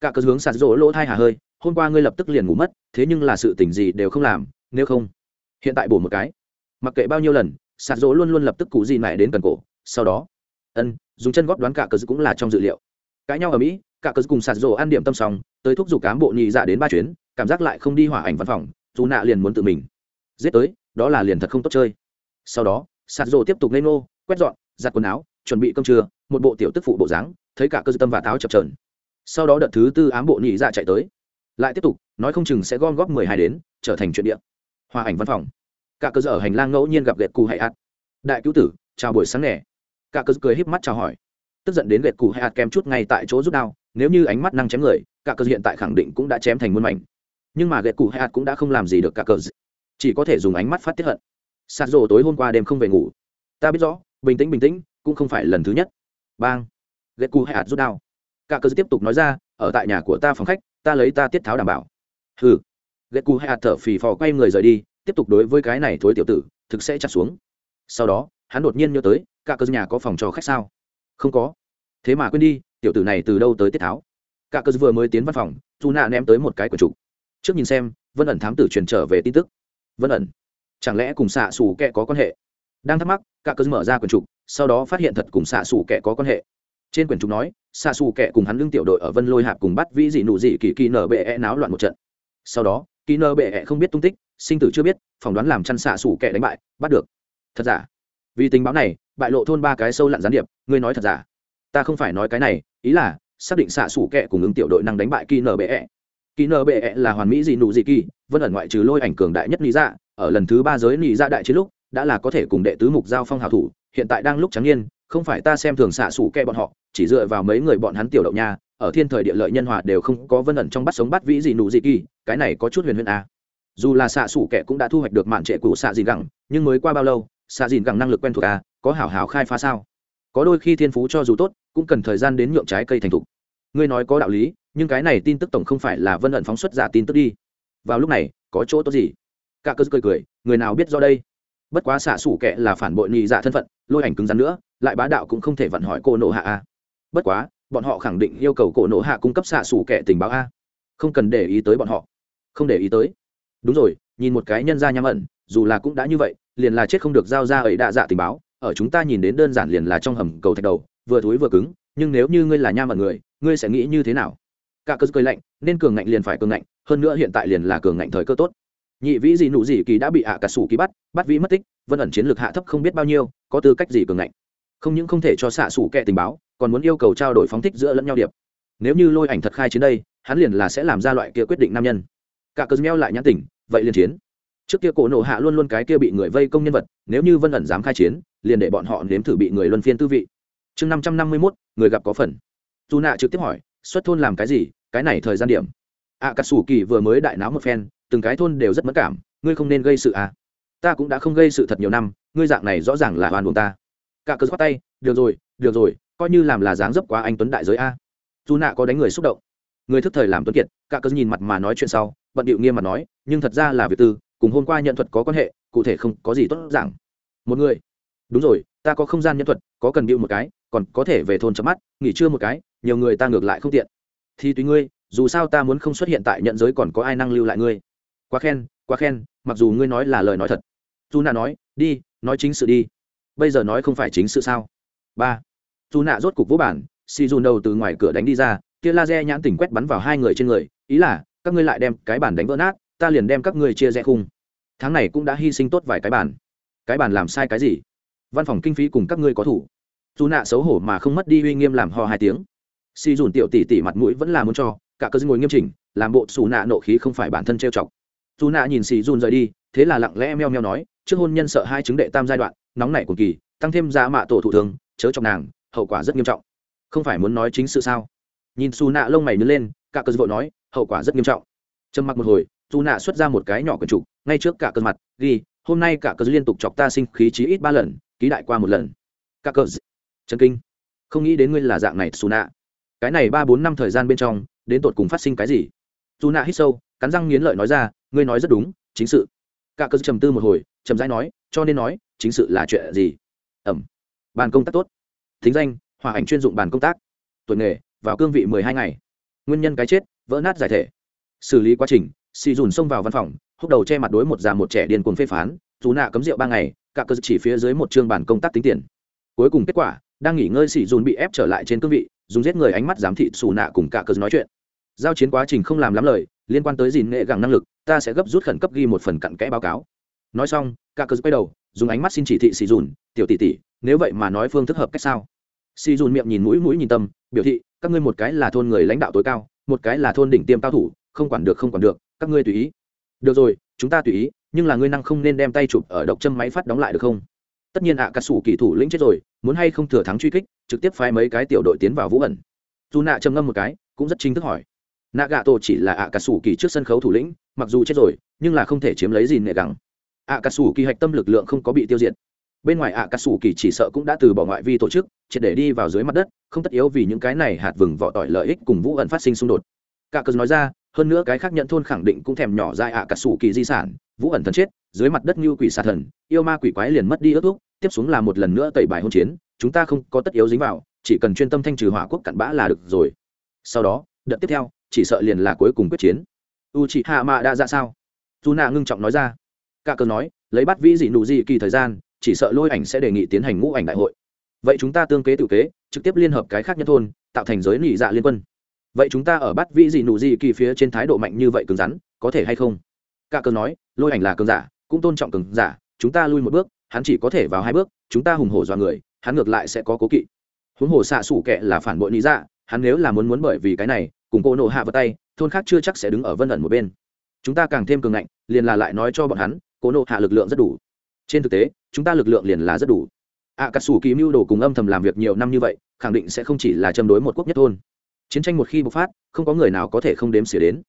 Cả cơ hướng sạt rỗ lỗ thai hà hơi, hôm qua ngươi lập tức liền ngủ mất, thế nhưng là sự tình gì đều không làm, nếu không, hiện tại bổ một cái. Mặc kệ bao nhiêu lần, sạt rỗ luôn luôn lập tức cụ gì mẹ đến cần cổ, sau đó, ân, dùng chân góp đoán cả cơ cũng là trong dự liệu. Cãi nhau ở mỹ cả cớ cùng sạt rỗ ăn điểm tâm xong, tới thúc giục cán bộ nhị dạ đến ba chuyến, cảm giác lại không đi hỏa ảnh văn phòng, dù nạ liền muốn tự mình. Giết tới, đó là liền thật không tốt chơi. Sau đó, sạt rỗ tiếp tục lên nô quét dọn, giặt quần áo, chuẩn bị cơm trưa, một bộ tiểu tức phụ bộ dáng, thấy cả cơ tâm và táo chập trờn sau đó đợt thứ tư ám bộ nhị dạ chạy tới. Lại tiếp tục, nói không chừng sẽ gom góp mười hai đến, trở thành chuyện địa. Hòa ảnh văn phòng. Cả cơ ở hành lang ngẫu nhiên gặp gẹt cù hay ạt. Đại cứu tử, chào buổi sáng nẻ cả cơ cười híp mắt chào hỏi. Tức giận đến gẹt cù hay ạt kèm chút ngay tại chỗ rút đao nếu như ánh mắt năng chém người, cả cơ hiện tại khẳng định cũng đã chém thành muôn mảnh. Nhưng mà ghẹt cụ hay hạt cũng đã không làm gì được cả cơ. Chỉ có thể dùng ánh mắt phát tiết hận. Sạt rồ tối hôm qua đêm không về ngủ. Ta biết rõ, bình tĩnh bình tĩnh, cũng không phải lần thứ nhất. Bang. Ghẹt cụ hay hạt rút đao. Cả cơ tiếp tục nói ra, ở tại nhà của ta phòng khách, ta lấy ta tiết tháo đảm bảo. Hừ. Ghẹt cụ hay hạt thở phì phò quay người rời đi, tiếp tục đối với cái này thối tiểu tử, thực sẽ chặt xuống. Sau đó, hắn đột nhiên nhớ tới, cả cơ nhà có phòng cho khách sao? Không có. Thế mà quên đi tiểu tử này từ đâu tới tiết tháo? Cả cơ vừa mới tiến văn phòng dù nạ ném tới một cái của chủ trước nhìn xem, vân ẩn thám tử truyền trở về tin tức. Vân ẩn, chẳng lẽ cùng xạ xù kẹ có quan hệ? Đang thắc mắc, cả cơ mở ra quyển trục, sau đó phát hiện thật cùng xạ xù kẹ có quan hệ. Trên quyển trục nói, xạ xù kẹ cùng hắn lương tiểu đội ở vân lôi hạp cùng bắt vĩ dị nụ dị kỳ kỳ nở bệ e náo loạn một trận. Sau đó, kỳ nở bệ e không biết tung tích, sinh tử chưa biết, phỏng đoán làm chăn xạ xù kẹ đánh bại, bắt được. Thật giả? Vì tình báo này, bại lộ thôn ba cái sâu lặn gián điệp, ngươi nói thật giả? Ta không phải nói cái này ý là xác định xạ xủ kẹ cùng ứng tiểu đội năng đánh bại kỳ nở kỳ nở là hoàn mỹ dị nụ dị kỳ vân ẩn ngoại trừ lôi ảnh cường đại nhất lý dạ ở lần thứ ba giới lý dạ đại chiến lúc đã là có thể cùng đệ tứ mục giao phong hào thủ hiện tại đang lúc trắng nhiên không phải ta xem thường xạ xủ kẹ bọn họ chỉ dựa vào mấy người bọn hắn tiểu đậu nha ở thiên thời địa lợi nhân hòa đều không có vân ẩn trong bắt sống bắt vĩ gì nụ gì kỳ cái này có chút huyền huyền à. dù là xạ xủ kẹ cũng đã thu hoạch được mạn trệ của xạ dìn gẳng nhưng mới qua bao lâu xạ dìn gẳng năng lực quen thuộc à, có hảo hảo khai phá sao? Có đôi khi thiên phú cho dù tốt cũng cần thời gian đến nhượng trái cây thành thục. Ngươi nói có đạo lý, nhưng cái này tin tức tổng không phải là vân ẩn phóng xuất giả tin tức đi. Vào lúc này, có chỗ tốt gì? Cả cơ cười cười, người nào biết do đây? Bất quá xạ xủ kệ là phản bội nhị dạ thân phận, lôi ảnh cứng rắn nữa, lại bá đạo cũng không thể vận hỏi cô nộ hạ a. Bất quá, bọn họ khẳng định yêu cầu cổ nộ hạ cung cấp xạ xủ kệ tình báo a. Không cần để ý tới bọn họ. Không để ý tới. Đúng rồi, nhìn một cái nhân gia nham ẩn, dù là cũng đã như vậy, liền là chết không được giao ra ấy đa dạ tình báo, ở chúng ta nhìn đến đơn giản liền là trong hầm cầu thạch đầu vừa thối vừa cứng, nhưng nếu như ngươi là nham ẩn người, ngươi sẽ nghĩ như thế nào? Cả cơ cười lạnh, nên cường ngạnh liền phải cường ngạnh, hơn nữa hiện tại liền là cường ngạnh thời cơ tốt. Nhị vĩ gì nụ gì kỳ đã bị ạ cả sủ ký bắt bắt vĩ mất tích, vân ẩn chiến lược hạ thấp không biết bao nhiêu, có tư cách gì cường ngạnh? Không những không thể cho xạ sủ kệ tình báo, còn muốn yêu cầu trao đổi phóng thích giữa lẫn nhau điệp. Nếu như lôi ảnh thật khai chiến đây, hắn liền là sẽ làm ra loại kia quyết định nam nhân. Cả cơn meo lại nhãn tỉnh, vậy liền chiến. Trước kia cổ nổ hạ luôn luôn cái kia bị người vây công nhân vật, nếu như vân ẩn dám khai chiến, liền để bọn họ nếm thử bị người luân phiên tư vị chương năm trăm năm mươi mốt người gặp có phần. Dù nạ trực tiếp hỏi xuất thôn làm cái gì cái này thời gian điểm. Ạ à, cà sủ kỳ vừa mới đại náo một phen từng cái thôn đều rất mất cảm ngươi không nên gây sự à? Ta cũng đã không gây sự thật nhiều năm ngươi dạng này rõ ràng là oan buồn ta. Cả cớ khoát tay được rồi được rồi coi như làm là dáng dấp quá anh tuấn đại giới a. Dù nạ có đánh người xúc động. Người thức thời làm tuấn kiệt cả cớ nhìn mặt mà nói chuyện sau bận điệu nghiêm mặt nói nhưng thật ra là việc tư cùng hôm qua nhận thuật có quan hệ cụ thể không có gì tốt giảng một người. Đúng rồi ta có không gian nhân thuật có cần điệu một cái còn có thể về thôn chấm mắt, nghỉ trưa một cái, nhiều người ta ngược lại không tiện. Thì tùy ngươi, dù sao ta muốn không xuất hiện tại nhận giới còn có ai năng lưu lại ngươi. Quá khen quá khen, mặc dù ngươi nói là lời nói thật. Dù nạ nói, đi, nói chính sự đi. Bây giờ nói không phải chính sự sao? Ba. Dù nạ rốt cục vũ bản si dùn đầu từ ngoài cửa đánh đi ra, kia laser nhãn tỉnh quét bắn vào hai người trên người, ý là, các ngươi lại đem cái bản đánh vỡ nát, ta liền đem các ngươi chia rẽ khung. Tháng này cũng đã hy sinh tốt vài cái bản cái bản làm sai cái gì? Văn phòng kinh phí cùng các ngươi có thủ dù nạ xấu hổ mà không mất đi uy nghiêm làm ho hai tiếng. Si dùn tiểu tỷ tỷ mặt mũi vẫn là muốn cho, cả cơ ngồi nghiêm chỉnh, làm bộ xù nạ nộ khí không phải bản thân trêu chọc. Dù nạ nhìn si dùn rời đi, thế là lặng lẽ meo meo nói, trước hôn nhân sợ hai chứng đệ tam giai đoạn, nóng nảy cuồng kỳ, tăng thêm giá mạ tổ thủ thường, chớ chọc nàng, hậu quả rất nghiêm trọng. Không phải muốn nói chính sự sao? Nhìn xù nạ lông mày nứt lên, cả cơ vội nói, hậu quả rất nghiêm trọng. Trầm mặc một hồi, dù nạ xuất ra một cái nhỏ quần trục, ngay trước cả cơ mặt, ghi, hôm nay cả cơ liên tục chọc ta sinh khí chí ít ba lần, ký đại qua một lần. Cả cơ chân kinh. Không nghĩ đến ngươi là dạng này xù nạ cái này ba bốn năm thời gian bên trong, đến tột cùng phát sinh cái gì? Dù nạ hít sâu, cắn răng nghiến lợi nói ra, ngươi nói rất đúng, chính sự. Cả cơ trầm tư một hồi trầm rãi nói, cho nên nói, chính sự là chuyện gì? Ẩm. Bàn công tác tốt. Thính danh, hòa ảnh chuyên dụng bàn công tác. Tuổi nghề, vào cương vị mười hai ngày. Nguyên nhân cái chết, vỡ nát giải thể. Xử lý quá trình, xì dùn xông vào văn phòng, húc đầu che mặt đối một già một trẻ điên cuồng phê phán dù nạ cấm rượu ba ngày, cả cơ chỉ phía dưới một chương bàn công tác tính tiền. Cuối cùng kết quả đang nghỉ ngơi xì dùn bị ép trở lại trên cương vị dùng giết người ánh mắt giám thị xù nạ cùng cả cờ nói chuyện. Giao chiến quá trình không làm lắm lời liên quan tới dìn nghệ gẳng năng lực ta sẽ gấp rút khẩn cấp ghi một phần cặn kẽ báo cáo. Nói xong cả cờ quay đầu dùng ánh mắt xin chỉ thị xì dùn tiểu tỷ tỷ nếu vậy mà nói phương thức hợp cách sao? Xì dùn miệng nhìn mũi mũi nhìn tâm biểu thị các ngươi một cái là thôn người lãnh đạo tối cao một cái là thôn đỉnh tiêm cao thủ không quản được không quản được các ngươi tùy ý. Được rồi chúng ta tùy ý nhưng là ngươi năng không nên đem tay chụp ở độc châm máy phát đóng lại được không? Tất nhiên ạ à, cà sủ kỳ thủ lĩnh chết rồi muốn hay không thừa thắng truy kích, trực tiếp phái mấy cái tiểu đội tiến vào vũ ẩn. Dù nạ trầm ngâm một cái, cũng rất chính thức hỏi. Nạ gạ tổ chỉ là ạ cà sủ kỳ trước sân khấu thủ lĩnh, mặc dù chết rồi, nhưng là không thể chiếm lấy gì nệ gắng ạ cà sủ kỳ hạch tâm lực lượng không có bị tiêu diệt. Bên ngoài ạ cà sủ kỳ chỉ sợ cũng đã từ bỏ ngoại vi tổ chức, triệt để đi vào dưới mặt đất, không tất yếu vì những cái này hạt vừng vỏ tỏi lợi ích cùng vũ ẩn phát sinh xung đột. Cả cờ nói ra, hơn nữa cái khác nhận thôn khẳng định cũng thèm nhỏ dại ạ cà sủ kỳ di sản, vũ ẩn thần chết, dưới mặt đất như quỷ xà thần, yêu ma quỷ quái liền mất đi ước thúc tiếp xuống là một lần nữa tẩy bài hôn chiến, chúng ta không có tất yếu dính vào, chỉ cần chuyên tâm thanh trừ hỏa quốc cặn bã là được rồi. Sau đó, đợt tiếp theo, chỉ sợ liền là cuối cùng quyết chiến. U chị hạ mạ đã ra sao? Dù nạ ngưng trọng nói ra. Cả cờ nói, lấy bắt vĩ dị nụ dị kỳ thời gian, chỉ sợ lôi ảnh sẽ đề nghị tiến hành ngũ ảnh đại hội. Vậy chúng ta tương kế tự kế, trực tiếp liên hợp cái khác nhân thôn, tạo thành giới nị dạ liên quân. Vậy chúng ta ở bắt vĩ dị nụ dị kỳ phía trên thái độ mạnh như vậy cứng rắn, có thể hay không? Cả cờ nói, lôi ảnh là cường giả, cũng tôn trọng cường giả, chúng ta lui một bước hắn chỉ có thể vào hai bước, chúng ta hùng hổ dọa người, hắn ngược lại sẽ có cố kỵ. Huống hồ xạ sủ kệ là phản bội lý dạ hắn nếu là muốn muốn bởi vì cái này, cùng cô nộ hạ vào tay, thôn khác chưa chắc sẽ đứng ở vân ẩn một bên. Chúng ta càng thêm cường ngạnh, liền là lại nói cho bọn hắn, cô nộ hạ lực lượng rất đủ. Trên thực tế, chúng ta lực lượng liền là rất đủ. Ạ cà sủ kỳ mưu đồ cùng âm thầm làm việc nhiều năm như vậy, khẳng định sẽ không chỉ là châm đối một quốc nhất thôn. Chiến tranh một khi bộc phát, không có người nào có thể không đếm xỉa đến.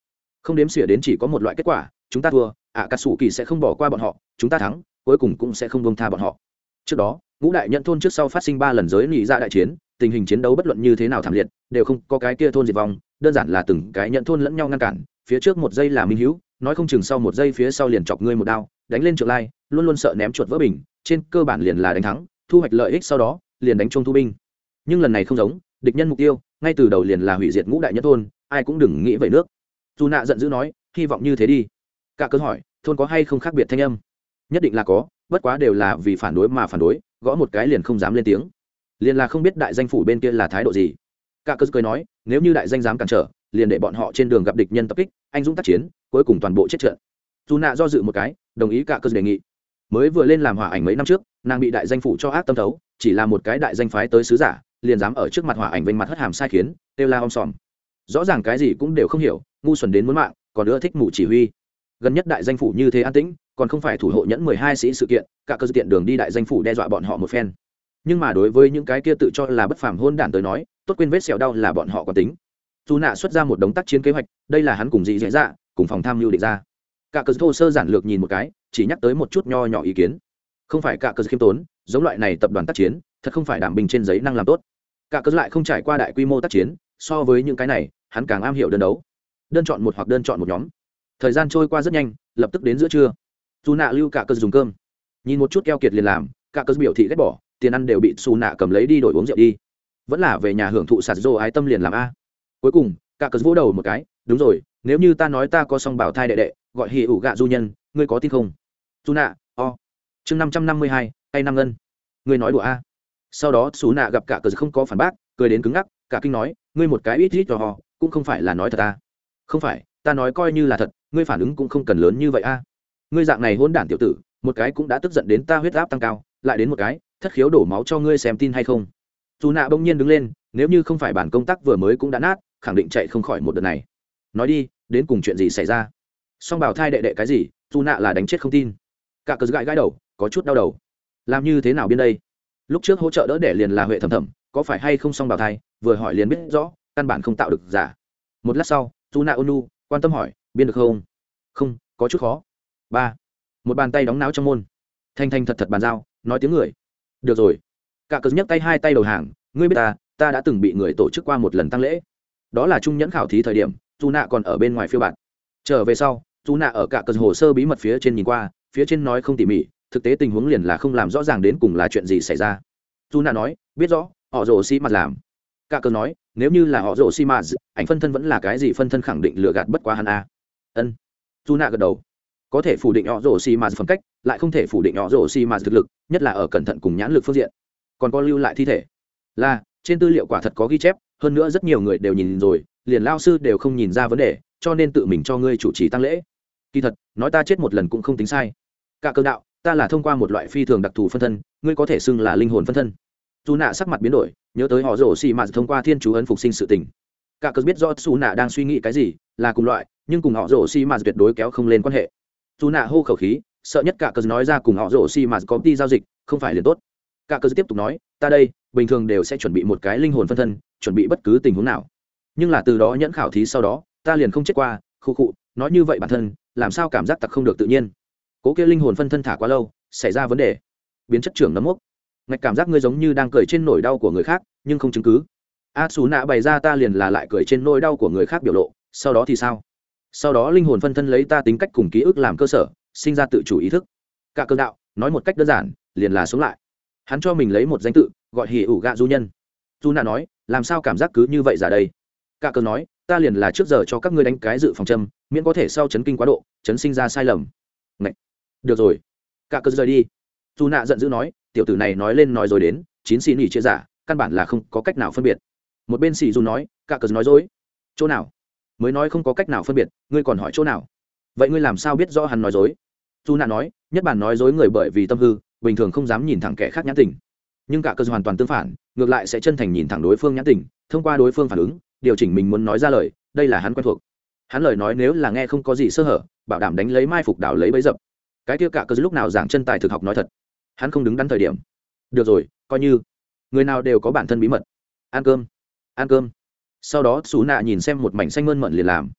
Không đếm xỉa đến chỉ có một loại kết quả, chúng ta thua ạ cà sủ kỳ sẽ không bỏ qua bọn họ, chúng ta thắng cuối cùng cũng sẽ không bông tha bọn họ. Trước đó, ngũ đại nhận thôn trước sau phát sinh ba lần giới nghị ra dạ đại chiến, tình hình chiến đấu bất luận như thế nào thảm liệt, đều không có cái kia thôn diệt vong, đơn giản là từng cái nhận thôn lẫn nhau ngăn cản, phía trước một giây là minh hữu, nói không chừng sau một giây phía sau liền chọc ngươi một đao, đánh lên trượng lai, luôn luôn sợ ném chuột vỡ bình, trên cơ bản liền là đánh thắng, thu hoạch lợi ích sau đó, liền đánh chung thu binh. Nhưng lần này không giống, địch nhân mục tiêu, ngay từ đầu liền là hủy diệt ngũ đại nhất thôn, ai cũng đừng nghĩ vậy nước. Dù nạ giận dữ nói, hy vọng như thế đi. Cả cơ hỏi, thôn có hay không khác biệt thanh âm? Nhất định là có, bất quá đều là vì phản đối mà phản đối, gõ một cái liền không dám lên tiếng. Liền là không biết đại danh phủ bên kia là thái độ gì. Cả cơ cười nói, nếu như đại danh dám cản trở, liền để bọn họ trên đường gặp địch nhân tập kích, anh dũng tác chiến, cuối cùng toàn bộ chết trận. Dù nạ do dự một cái, đồng ý cả cơ đề nghị. Mới vừa lên làm hỏa ảnh mấy năm trước, nàng bị đại danh phủ cho ác tâm thấu, chỉ là một cái đại danh phái tới sứ giả, liền dám ở trước mặt hỏa ảnh vênh mặt hất hàm sai khiến têu la om sòm. Rõ ràng cái gì cũng đều không hiểu, ngu xuẩn đến muốn mạng, còn nữa thích mù chỉ huy. Gần nhất đại danh phủ như thế an tĩnh còn không phải thủ hộ nhẫn mười hai sĩ sự kiện, cả cơ tiện đường đi đại danh phủ đe dọa bọn họ một phen. Nhưng mà đối với những cái kia tự cho là bất phàm hôn đản tới nói, tốt quên vết sẹo đau là bọn họ có tính. Dù nạ xuất ra một đống tác chiến kế hoạch, đây là hắn cùng dị dễ dạ cùng phòng tham mưu định ra. Cả cờ thô sơ giản lược nhìn một cái, chỉ nhắc tới một chút nho nhỏ ý kiến. Không phải cả cờ khiêm tốn, giống loại này tập đoàn tác chiến, thật không phải đảm bình trên giấy năng làm tốt. Cả cờ lại không trải qua đại quy mô tác chiến, so với những cái này, hắn càng am hiểu đơn đấu. Đơn chọn một hoặc đơn chọn một nhóm. Thời gian trôi qua rất nhanh, lập tức đến giữa trưa dù nạ lưu cả cơ dùng cơm. Nhìn một chút keo kiệt liền làm, cả cơ biểu thị ghét bỏ, tiền ăn đều bị xù nạ cầm lấy đi đổi uống rượu đi. Vẫn là về nhà hưởng thụ sạt dô ái tâm liền làm a. Cuối cùng, cả cớ vỗ đầu một cái, đúng rồi, nếu như ta nói ta có song bảo thai đệ đệ, gọi hì ủ gạ du nhân, ngươi có tin không? Dù nạ o. Chương năm trăm năm mươi hai, tay năm ngân. Ngươi nói đùa a. Sau đó xù nạ gặp cả cớ không có phản bác, cười đến cứng ngắc, cả kinh nói, ngươi một cái ít ít cho họ cũng không phải là nói thật ta. Không phải, ta nói coi như là thật, ngươi phản ứng cũng không cần lớn như vậy a ngươi dạng này hôn đản tiểu tử, một cái cũng đã tức giận đến ta huyết áp tăng cao, lại đến một cái, thất khiếu đổ máu cho ngươi xem tin hay không. Dù nạ bỗng nhiên đứng lên, nếu như không phải bản công tác vừa mới cũng đã nát, khẳng định chạy không khỏi một đợt này. Nói đi, đến cùng chuyện gì xảy ra? Song bảo thai đệ đệ cái gì, dù nạ là đánh chết không tin. Cả cờ gãi gãi đầu, có chút đau đầu. Làm như thế nào bên đây? Lúc trước hỗ trợ đỡ để liền là huệ thầm thầm có phải hay không song bảo thai, vừa hỏi liền biết rõ, căn bản không tạo được giả. Một lát sau dù nạ ônu quan tâm hỏi, biên được không? Không, có chút khó ba một bàn tay đóng náo trong môn thanh thanh thật thật bàn giao nói tiếng người được rồi cả cớ nhấc tay hai tay đầu hàng ngươi biết ta ta đã từng bị người tổ chức qua một lần tăng lễ đó là trung nhẫn khảo thí thời điểm dù nạ còn ở bên ngoài phiêu bạt trở về sau dù nạ ở cả cớ hồ sơ bí mật phía trên nhìn qua phía trên nói không tỉ mỉ thực tế tình huống liền là không làm rõ ràng đến cùng là chuyện gì xảy ra dù nạ nói biết rõ họ rồ xi mặt làm cả cớ nói nếu như là họ rồ xi mặt ảnh phân thân vẫn là cái gì phân thân khẳng định lừa gạt bất quá hắn a ân dù nạ gật đầu có thể phủ định họ rổ xì mà phẩm cách, lại không thể phủ định họ rổ xì mà thực lực, nhất là ở cẩn thận cùng nhãn lực phương diện. Còn có lưu lại thi thể. Là, trên tư liệu quả thật có ghi chép, hơn nữa rất nhiều người đều nhìn rồi, liền lao sư đều không nhìn ra vấn đề, cho nên tự mình cho ngươi chủ trì tăng lễ. Kỳ thật, nói ta chết một lần cũng không tính sai. Cả cơ đạo, ta là thông qua một loại phi thường đặc thù phân thân, ngươi có thể xưng là linh hồn phân thân. Dù nạ sắc mặt biến đổi, nhớ tới họ rổ xì mạt thông qua thiên chú ấn phục sinh sự tình. Cả cơ biết do xù nạ đang suy nghĩ cái gì, là cùng loại, nhưng cùng họ rổ xì mạt tuyệt đối kéo không lên quan hệ dù nạ hô khẩu khí, sợ nhất cả cờ nói ra cùng họ rổ xi mà có đi giao dịch, không phải liền tốt. Cả cờ tiếp tục nói, ta đây, bình thường đều sẽ chuẩn bị một cái linh hồn phân thân, chuẩn bị bất cứ tình huống nào. Nhưng là từ đó nhẫn khảo thí sau đó, ta liền không chết qua, khu khụ nói như vậy bản thân, làm sao cảm giác tặc không được tự nhiên. Cố kia linh hồn phân thân thả quá lâu, xảy ra vấn đề. Biến chất trưởng nấm mốc. Ngạch cảm giác ngươi giống như đang cười trên nỗi đau của người khác, nhưng không chứng cứ. A xù nạ bày ra ta liền là lại cười trên nỗi đau của người khác biểu lộ, sau đó thì sao? Sau đó linh hồn phân thân lấy ta tính cách cùng ký ức làm cơ sở, sinh ra tự chủ ý thức. Cả cơ đạo, nói một cách đơn giản, liền là sống lại. Hắn cho mình lấy một danh tự, gọi hỉ ủ gạ du nhân. Du nạ nói, làm sao cảm giác cứ như vậy giả đây? Cả cơn nói, ta liền là trước giờ cho các ngươi đánh cái dự phòng châm, miễn có thể sau chấn kinh quá độ, chấn sinh ra sai lầm. Ngậy. được rồi. Cả cơn rời đi. Du nạ giận dữ nói, tiểu tử này nói lên nói rồi đến, chín xì nỉ chia giả, căn bản là không có cách nào phân biệt. Một bên xì dù nói, cả cơn nói dối. Chỗ nào? Mới nói không có cách nào phân biệt, ngươi còn hỏi chỗ nào? Vậy ngươi làm sao biết rõ hắn nói dối? Dù nạ nói, nhất bản nói dối người bởi vì tâm hư, bình thường không dám nhìn thẳng kẻ khác nhãn tình. Nhưng cả cơ hoàn toàn tương phản, ngược lại sẽ chân thành nhìn thẳng đối phương nhãn tình, thông qua đối phương phản ứng, điều chỉnh mình muốn nói ra lời, đây là hắn quen thuộc. Hắn lời nói nếu là nghe không có gì sơ hở, bảo đảm đánh lấy mai phục đảo lấy bấy dập. Cái kia cả cơ lúc nào giảng chân tài thực học nói thật. Hắn không đứng đắn thời điểm. Được rồi, coi như. Người nào đều có bản thân bí mật. Ăn cơm. Ăn cơm sau đó xù nạ nhìn xem một mảnh xanh mơn mận liền làm.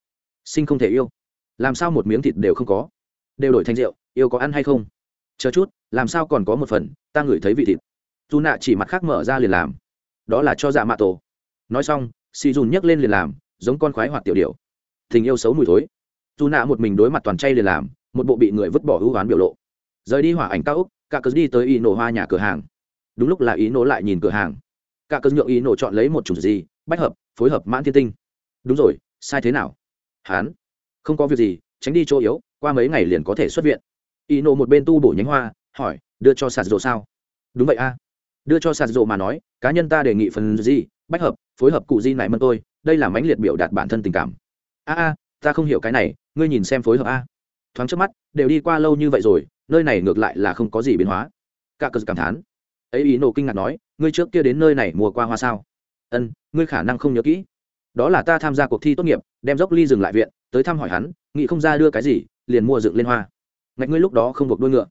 Sinh không thể yêu. Làm sao một miếng thịt đều không có? Đều đổi thành rượu, yêu có ăn hay không? Chờ chút, làm sao còn có một phần, ta ngửi thấy vị thịt. Dù nạ chỉ mặt khác mở ra liền làm. Đó là cho dạ mạ tổ. Nói xong, xì dùn nhấc lên liền làm, giống con khoái hoạt tiểu điệu tình yêu xấu mùi thối. Dù nạ một mình đối mặt toàn chay liền làm, một bộ bị người vứt bỏ hữu hoán biểu lộ. Rời đi hỏa ảnh cao úc cả cớ đi tới ý nổ hoa nhà cửa hàng. Đúng lúc là ý nổ lại nhìn cửa hàng. Cả cớ nhượng ý nổ chọn lấy một chủng gì, bách hợp phối hợp mãn thiên tinh. Đúng rồi, sai thế nào? Hán. Không có việc gì, tránh đi chỗ yếu, qua mấy ngày liền có thể xuất viện. Y nộ một bên tu bổ nhánh hoa, hỏi, đưa cho sạt rộ sao? Đúng vậy a. Đưa cho sạt rộ mà nói, cá nhân ta đề nghị phần gì, bách hợp, phối hợp cụ di này mân tôi, đây là mãnh liệt biểu đạt bản thân tình cảm. A a, ta không hiểu cái này, ngươi nhìn xem phối hợp a. Thoáng trước mắt, đều đi qua lâu như vậy rồi, nơi này ngược lại là không có gì biến hóa. Cả cờ cảm thán. Ấy ý nộ kinh ngạc nói, ngươi trước kia đến nơi này mùa qua hoa sao? Ân, ngươi khả năng không nhớ kỹ. Đó là ta tham gia cuộc thi tốt nghiệp, đem dốc ly dừng lại viện, tới thăm hỏi hắn, nghĩ không ra đưa cái gì, liền mua dựng lên hoa. Ngạch ngươi lúc đó không buộc đuôi ngựa.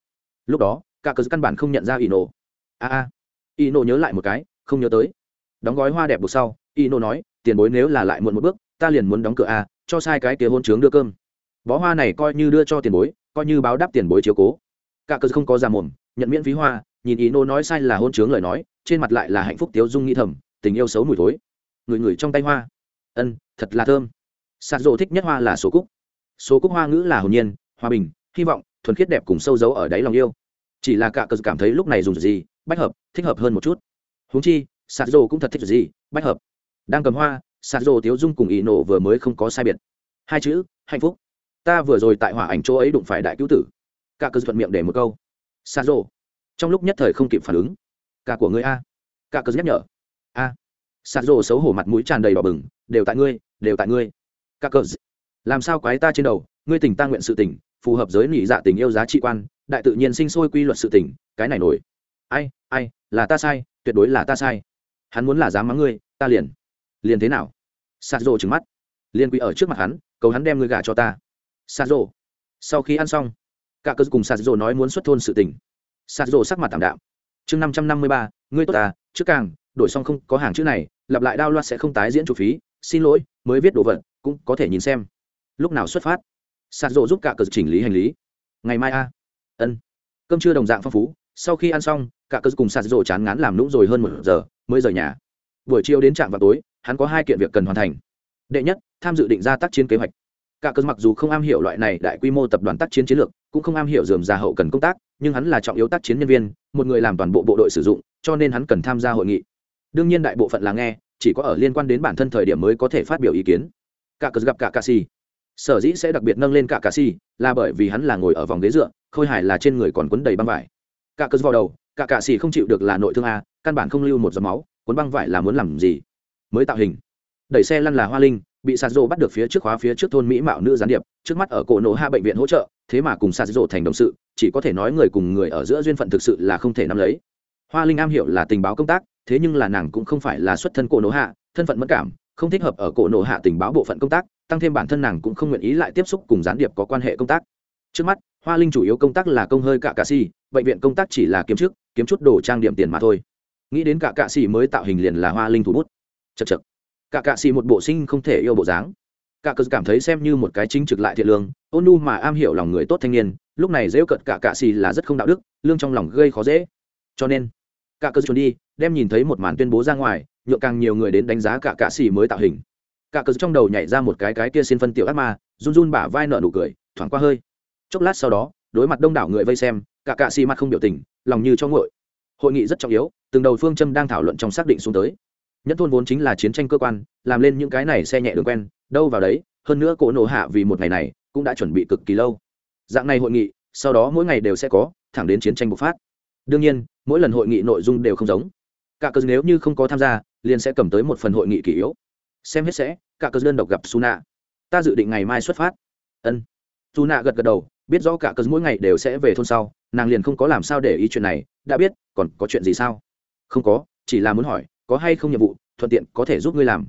Lúc đó, cả cờ căn bản không nhận ra Y nổ a a. Ý nổ nhớ lại một cái, không nhớ tới. Đóng gói hoa đẹp buộc sau Y nổ nói, tiền bối nếu là lại muộn một bước, ta liền muốn đóng cửa a, cho sai cái kia hôn trướng đưa cơm. Bó hoa này coi như đưa cho tiền bối, coi như báo đáp tiền bối chiếu cố. Cả cờ không có ra mồm, nhận miễn phí hoa, nhìn ý nô nói sai là hôn trướng lời nói, trên mặt lại là hạnh phúc tiếu dung nghĩ thầm tình yêu xấu mùi thối. Người người trong tay hoa. Ân, thật là thơm. Sạt rộ thích nhất hoa là số cúc. Số cúc hoa ngữ là hồn nhiên, hòa bình, hy vọng, thuần khiết đẹp cùng sâu dấu ở đáy lòng yêu. Chỉ là cả cờ cảm thấy lúc này dùng gì, bách hợp, thích hợp hơn một chút. Huống chi, sạt rộ cũng thật thích gì, bách hợp. Đang cầm hoa, sạt rộ tiếu dung cùng ý nổ vừa mới không có sai biệt. Hai chữ, hạnh phúc. Ta vừa rồi tại hỏa ảnh chỗ ấy đụng phải đại cứu tử. Cả cờ thuận miệng để một câu. Sạt rộ. Trong lúc nhất thời không kịp phản ứng. Cả của ngươi a. Cả cờ nhắc nhở sạt rồ xấu hổ mặt mũi tràn đầy đỏ bừng đều tại ngươi đều tại ngươi. Cả cơ làm sao quái ta trên đầu? Ngươi tình ta nguyện sự tỉnh, phù hợp giới nỉ dạ tình yêu giá trị quan đại tự nhiên sinh sôi quy luật sự tỉnh, cái này nổi. Ai ai là ta sai tuyệt đối là ta sai. Hắn muốn là dám mắng ngươi ta liền liền thế nào? Sạt rồ trừng mắt. Liền quỳ ở trước mặt hắn cầu hắn đem ngươi gả cho ta. Sạt rồ, sau khi ăn xong cả cơ cùng sạt rồ nói muốn xuất thôn sự tỉnh, sạt rồ sắc mặt thảm đạm. Chương năm trăm năm mươi ba ngươi tốt ta trước càng đổi xong không có hàng chữ này lặp lại đao loạt sẽ không tái diễn chủ phí, xin lỗi, mới viết đồ vật, cũng có thể nhìn xem. Lúc nào xuất phát? Sạt rộ giúp cả cờ chỉnh lý hành lý. Ngày mai a. Ân. Cơm trưa đồng dạng phong phú, sau khi ăn xong, cả cờ cùng sạt rộ chán ngán làm nũng rồi hơn một giờ, mới rời nhà. Buổi chiều đến trạm vào tối, hắn có hai kiện việc cần hoàn thành. Đệ nhất, tham dự định ra tác chiến kế hoạch. Cả cơn mặc dù không am hiểu loại này đại quy mô tập đoàn tác chiến chiến lược, cũng không am hiểu dườm già hậu cần công tác, nhưng hắn là trọng yếu tác chiến nhân viên, một người làm toàn bộ bộ đội sử dụng, cho nên hắn cần tham gia hội nghị đương nhiên đại bộ phận là nghe, chỉ có ở liên quan đến bản thân thời điểm mới có thể phát biểu ý kiến. Cả cờ gặp cả cà si sở dĩ sẽ đặc biệt nâng lên cả cà si là bởi vì hắn là ngồi ở vòng ghế dựa, khôi hài là trên người còn quấn đầy băng vải. Cả cờ vào đầu, cả cà si không chịu được là nội thương a, căn bản không lưu một giọt máu cuốn băng vải là muốn làm gì? Mới tạo hình. Đẩy xe lăn là hoa linh, bị sạt rộ bắt được phía trước khóa phía trước thôn mỹ mạo nữ gián điệp, trước mắt ở cổ nổ hạ bệnh viện hỗ trợ, thế mà cùng sạt rộ thành đồng sự, chỉ có thể nói người cùng người ở giữa duyên phận thực sự là không thể nắm lấy. Hoa linh am hiểu là tình báo công tác thế nhưng là nàng cũng không phải là xuất thân cổ nổ hạ, thân phận mất cảm, không thích hợp ở cổ nổ hạ tình báo bộ phận công tác, tăng thêm bản thân nàng cũng không nguyện ý lại tiếp xúc cùng gián điệp có quan hệ công tác. Trước mắt, hoa linh chủ yếu công tác là công hơi cả cạ si, bệnh viện công tác chỉ là kiếm trước kiếm chút đồ trang điểm tiền mà thôi. Nghĩ đến cả cạ xì mới tạo hình liền là hoa linh thủ bút. Chật chật. Cả cạ xì một bộ sinh không thể yêu bộ dáng. Cả cờ cảm thấy xem như một cái chính trực lại thiện lương, ôn nu mà am hiểu lòng người tốt thanh niên, lúc này dễ cận cả cạ xì là rất không đạo đức, lương trong lòng gây khó dễ. Cho nên cả cơ chuẩn đi, đem nhìn thấy một màn tuyên bố ra ngoài nhựa càng nhiều người đến đánh giá cả cạ xì mới tạo hình. Cả cờ trong đầu nhảy ra một cái cái kia xin phân tiểu ác ma, run run bả vai nợ nụ cười, thoảng qua hơi. Chốc lát sau đó, đối mặt đông đảo người vây xem, cả cạ xì mặt không biểu tình, lòng như cho ngội hội nghị rất trọng yếu, từng đầu phương châm đang thảo luận trong xác định xuống tới. Nhất thôn vốn chính là chiến tranh cơ quan, làm lên những cái này xe nhẹ đường quen, đâu vào đấy, hơn nữa cỗ nổ hạ vì một ngày này, cũng đã chuẩn bị cực kỳ lâu. Dạng này hội nghị, sau đó mỗi ngày đều sẽ có, thẳng đến chiến tranh bộc phát đương nhiên, mỗi lần hội nghị nội dung đều không giống. Cả cớ nếu như không có tham gia, liền sẽ cầm tới một phần hội nghị kỷ yếu. Xem hết sẽ, cả cớ đơn độc gặp suna. Ta dự định ngày mai xuất phát. Ân. Suna gật gật đầu, biết rõ cả cớ mỗi ngày đều sẽ về thôn sau, nàng liền không có làm sao để ý chuyện này. Đã biết, còn có chuyện gì sao? Không có, chỉ là muốn hỏi, có hay không nhiệm vụ, thuận tiện có thể giúp ngươi làm.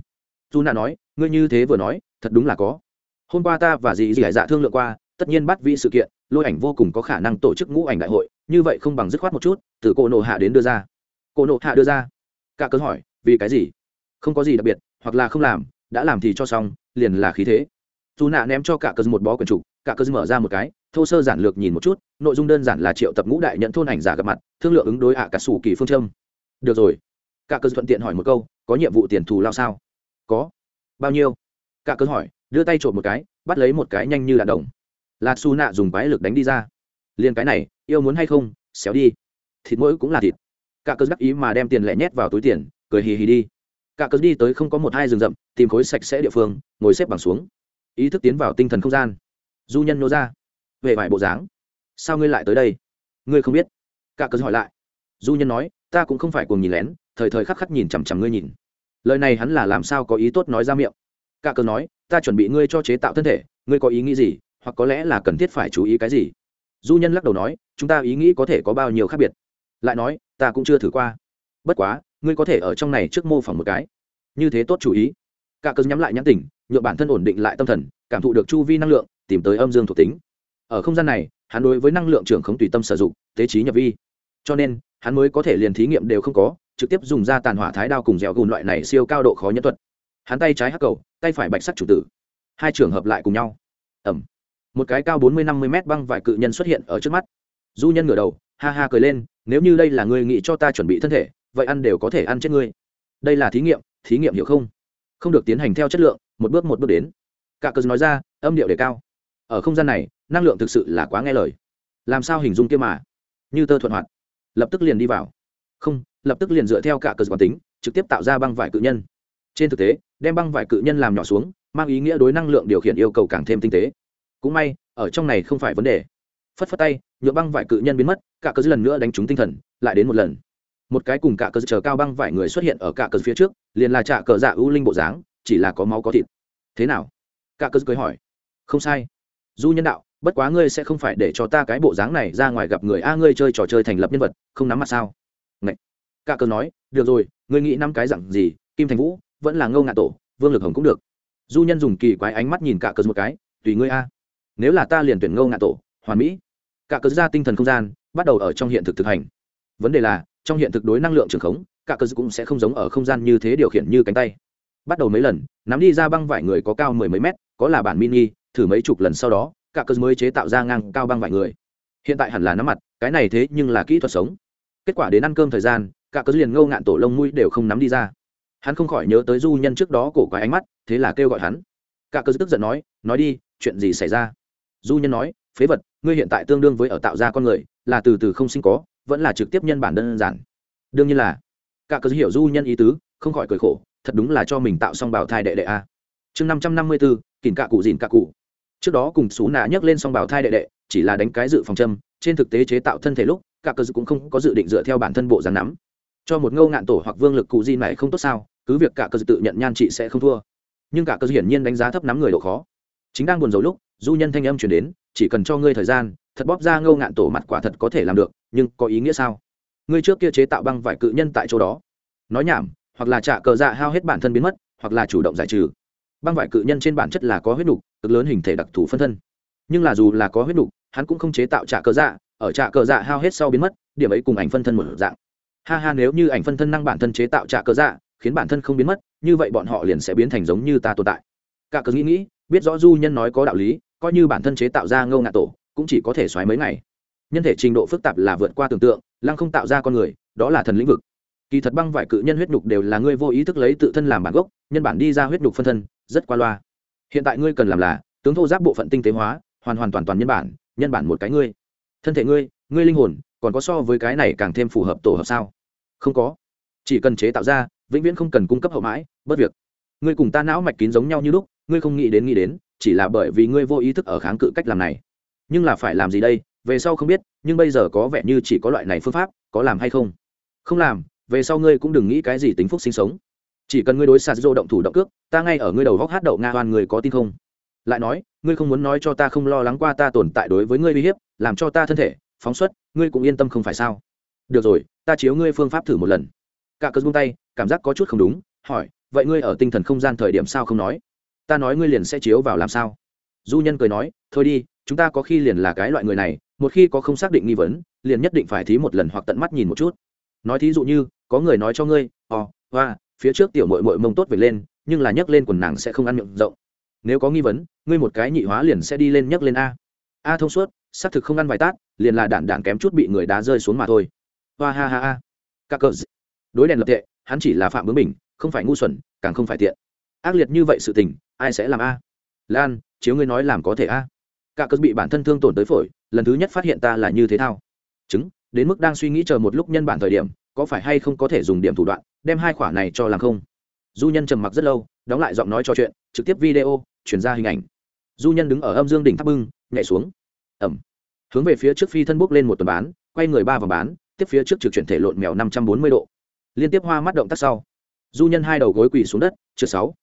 Suna nói, ngươi như thế vừa nói, thật đúng là có. Hôm qua ta và dì dì dạ thương lượng qua, tất nhiên bắt vị sự kiện, lôi ảnh vô cùng có khả năng tổ chức ngũ ảnh đại hội như vậy không bằng dứt khoát một chút, từ cô nộ hạ đến đưa ra. Cô nộ hạ đưa ra. Cả cớ hỏi, vì cái gì? Không có gì đặc biệt, hoặc là không làm, đã làm thì cho xong, liền là khí thế. Dù nạ ném cho cả cớ một bó quyển trục, cả cớ mở ra một cái, thô sơ giản lược nhìn một chút, nội dung đơn giản là triệu tập ngũ đại nhận thôn ảnh giả gặp mặt, thương lượng ứng đối hạ cả sủ kỳ phương châm. Được rồi. Cả cớ thuận tiện hỏi một câu, có nhiệm vụ tiền thù lao sao? Có. Bao nhiêu? Cả cớ hỏi, đưa tay trộm một cái, bắt lấy một cái nhanh như đạn đồng. Là su nạ dùng quái lực đánh đi ra. Liền cái này yêu muốn hay không, xéo đi. Thịt mỗi cũng là thịt. Cả cớ đắc ý mà đem tiền lẻ nhét vào túi tiền, cười hì hì đi. Cả cớ đi tới không có một hai rừng rậm, tìm khối sạch sẽ địa phương, ngồi xếp bằng xuống. Ý thức tiến vào tinh thần không gian. Du nhân nô ra. Về vài bộ dáng. Sao ngươi lại tới đây? Ngươi không biết. Cả cớ hỏi lại. Du nhân nói, ta cũng không phải cùng nhìn lén, thời thời khắc khắc nhìn chằm chằm ngươi nhìn. Lời này hắn là làm sao có ý tốt nói ra miệng? Cả cớ nói, ta chuẩn bị ngươi cho chế tạo thân thể, ngươi có ý nghĩ gì, hoặc có lẽ là cần thiết phải chú ý cái gì? Du nhân lắc đầu nói, chúng ta ý nghĩ có thể có bao nhiêu khác biệt? Lại nói, ta cũng chưa thử qua. Bất quá, ngươi có thể ở trong này trước mô phỏng một cái. Như thế tốt chú ý. Cả cơn nhắm lại nhãn tỉnh nhựa bản thân ổn định lại tâm thần, cảm thụ được chu vi năng lượng, tìm tới âm dương thuộc tính. Ở không gian này, hắn đối với năng lượng trưởng không tùy tâm sử dụng, tế trí nhập vi. Cho nên, hắn mới có thể liền thí nghiệm đều không có, trực tiếp dùng ra tàn hỏa thái đao cùng dẻo gùn loại này siêu cao độ khó nhẫn thuật. Hắn tay trái hắc cầu, tay phải bạch sắc chủ tử. Hai trường hợp lại cùng nhau. Ẩm một cái cao bốn mươi năm mươi mét băng vải cự nhân xuất hiện ở trước mắt. Du nhân ngửa đầu, ha ha cười lên, nếu như đây là người nghĩ cho ta chuẩn bị thân thể, vậy ăn đều có thể ăn chết ngươi. Đây là thí nghiệm thí nghiệm hiểu không? Không được tiến hành theo chất lượng, một bước một bước đến. Cả cờ nói ra, âm điệu đề cao. Ở không gian này, năng lượng thực sự là quá nghe lời. Làm sao hình dung kia mà? Như tơ thuận hoạt. Lập tức liền đi vào. Không, lập tức liền dựa theo cả cờ quán tính, trực tiếp tạo ra băng vải cự nhân. Trên thực tế, đem băng vải cự nhân làm nhỏ xuống, mang ý nghĩa đối năng lượng điều khiển yêu cầu càng thêm tinh tế cũng may, ở trong này không phải vấn đề. Phất phất tay nhựa băng vải cự nhân biến mất, cả cờ lần nữa đánh trúng tinh thần, lại đến một lần. Một cái cùng cả cờ chờ cao băng vải người xuất hiện ở cả cờ phía trước, liền là trả cờ dạ ưu linh bộ dáng, chỉ là có máu có thịt. Thế nào? Cả cờ cười hỏi. Không sai. Du nhân đạo, bất quá ngươi sẽ không phải để cho ta cái bộ dáng này ra ngoài gặp người a, ngươi chơi trò chơi thành lập nhân vật, không nắm mặt sao? Ngậy. cả cờ nói, được rồi, ngươi nghĩ năm cái dặn gì, kim thành vũ, vẫn là ngâu ngạ tổ, vương lực hồng cũng được. Du nhân dùng kỳ quái ánh mắt nhìn cả cờ một cái, tùy ngươi a nếu là ta liền tuyển ngâu ngạn tổ, hoàn mỹ. Cả cớ ra tinh thần không gian bắt đầu ở trong hiện thực thực hành. Vấn đề là, trong hiện thực đối năng lượng trường khống, cả cớ cũng sẽ không giống ở không gian như thế điều khiển như cánh tay. Bắt đầu mấy lần, nắm đi ra băng vải người có cao mười mấy mét, có là bản mini, thử mấy chục lần sau đó, cả cớ mới chế tạo ra ngang cao băng vải người. Hiện tại hẳn là nắm mặt, cái này thế nhưng là kỹ thuật sống. Kết quả đến ăn cơm thời gian, cả cớ liền ngâu ngạn tổ lông mũi đều không nắm đi ra. Hắn không khỏi nhớ tới du nhân trước đó cổ quái ánh mắt, thế là kêu gọi hắn. Cả cớ tức giận nói nói đi, chuyện gì xảy ra? Du nhân nói, phế vật, ngươi hiện tại tương đương với ở tạo ra con người, là từ từ không sinh có, vẫn là trực tiếp nhân bản đơn giản. Đương nhiên là, cả cớ hiểu du nhân ý tứ, không khỏi cười khổ, thật đúng là cho mình tạo xong bào thai đệ đệ a. Chương năm trăm năm mươi bốn kìm cạ cụ dìn cạ cụ. Trước đó cùng xú nạ nhấc lên xong bào thai đệ đệ, chỉ là đánh cái dự phòng châm, trên thực tế chế tạo thân thể lúc, cả cớ cũng không có dự định dựa theo bản thân bộ dáng nắm. Cho một ngâu ngạn tổ hoặc vương lực cụ di này không tốt sao, cứ việc cả cơ tự nhận nhan chị sẽ không thua. Nhưng cả cơ hiển nhiên đánh giá thấp nắm người độ khó. Chính đang buồn rầu lúc du nhân thanh âm chuyển đến, chỉ cần cho ngươi thời gian, thật bóp ra ngâu ngạn tổ mặt quả thật có thể làm được, nhưng có ý nghĩa sao? Ngươi trước kia chế tạo băng vải cự nhân tại chỗ đó. Nói nhảm, hoặc là trả cờ dạ hao hết bản thân biến mất, hoặc là chủ động giải trừ. Băng vải cự nhân trên bản chất là có huyết đục cực lớn hình thể đặc thù phân thân. Nhưng là dù là có huyết nục, hắn cũng không chế tạo trả cờ dạ ở trả cờ dạ hao hết sau biến mất, điểm ấy cùng ảnh phân thân một dạng. Ha ha, nếu như ảnh phân thân năng bản thân chế tạo trả cờ dạ khiến bản thân không biến mất, như vậy bọn họ liền sẽ biến thành giống như ta tồn tại. Cả cờ nghĩ nghĩ, biết rõ du nhân nói có đạo lý coi như bản thân chế tạo ra ngâu ngạ tổ, cũng chỉ có thể xoáy mấy ngày. Nhân thể trình độ phức tạp là vượt qua tưởng tượng, lăng không tạo ra con người, đó là thần lĩnh vực. Kỳ thật băng vải cự nhân huyết nhục đều là ngươi vô ý thức lấy tự thân làm bản gốc, nhân bản đi ra huyết nhục phân thân, rất qua loa. Hiện tại ngươi cần làm là, tướng thô giáp bộ phận tinh tế hóa, hoàn hoàn toàn toàn nhân bản nhân bản một cái ngươi. Thân thể ngươi ngươi linh hồn, còn có so với cái này càng thêm phù hợp tổ hợp sao? Không có. Chỉ cần chế tạo ra, vĩnh viễn không cần cung cấp hậu mãi, bất việc. Ngươi cùng ta não mạch kín giống nhau như lúc, ngươi không nghĩ đến nghĩ đến chỉ là bởi vì ngươi vô ý thức ở kháng cự cách làm này. Nhưng là phải làm gì đây? Về sau không biết, nhưng bây giờ có vẻ như chỉ có loại này phương pháp, có làm hay không? Không làm, về sau ngươi cũng đừng nghĩ cái gì tính phúc sinh sống. Chỉ cần ngươi đối sạt dô động thủ động cước, ta ngay ở ngươi đầu góc hát đậu nga hoan người có tin không? Lại nói, ngươi không muốn nói cho ta không lo lắng qua ta tồn tại đối với ngươi uy hiếp, làm cho ta thân thể, phóng xuất, ngươi cũng yên tâm không phải sao? Được rồi, ta chiếu ngươi phương pháp thử một lần. Cả cơn buông tay, cảm giác có chút không đúng, hỏi, vậy ngươi ở tinh thần không gian thời điểm sao không nói? Ta nói ngươi liền sẽ chiếu vào làm sao? Du nhân cười nói, thôi đi, chúng ta có khi liền là cái loại người này, một khi có không xác định nghi vấn, liền nhất định phải thí một lần hoặc tận mắt nhìn một chút. Nói thí dụ như, có người nói cho ngươi ò hoa, phía trước tiểu mội mội mông tốt về lên, nhưng là nhấc lên quần nàng sẽ không ăn miệng rộng. Nếu có nghi vấn, ngươi một cái nhị hóa liền sẽ đi lên nhấc lên a. A thông suốt, xác thực không ăn vài tát, liền là đạn đạn kém chút bị người đá rơi xuống mà thôi. Hoa ha ha ha. Các cờ đối đèn lập tệ, hắn chỉ là phạm bướng mình không phải ngu xuẩn, càng không phải tiện. Ác liệt như vậy sự tình ai sẽ làm a? Lan, chiếu ngươi nói làm có thể a. Cả cớ bị bản thân thương tổn tới phổi, lần thứ nhất phát hiện ta là như thế thao. Chứng, đến mức đang suy nghĩ chờ một lúc nhân bản thời điểm, có phải hay không có thể dùng điểm thủ đoạn, đem hai khoản này cho làm không? Du nhân trầm mặc rất lâu, đóng lại giọng nói trò chuyện, trực tiếp video, chuyển ra hình ảnh. Du nhân đứng ở âm dương đỉnh tháp bưng, nhảy xuống. Ẩm. Hướng về phía trước phi thân bốc lên một tuần bán, quay người ba vòng bán, tiếp phía trước trực chuyển thể lộn mèo năm trăm bốn mươi độ. Liên tiếp hoa mắt động tác sau. Du nhân hai đầu gối quỳ xuống đất, trượt sáu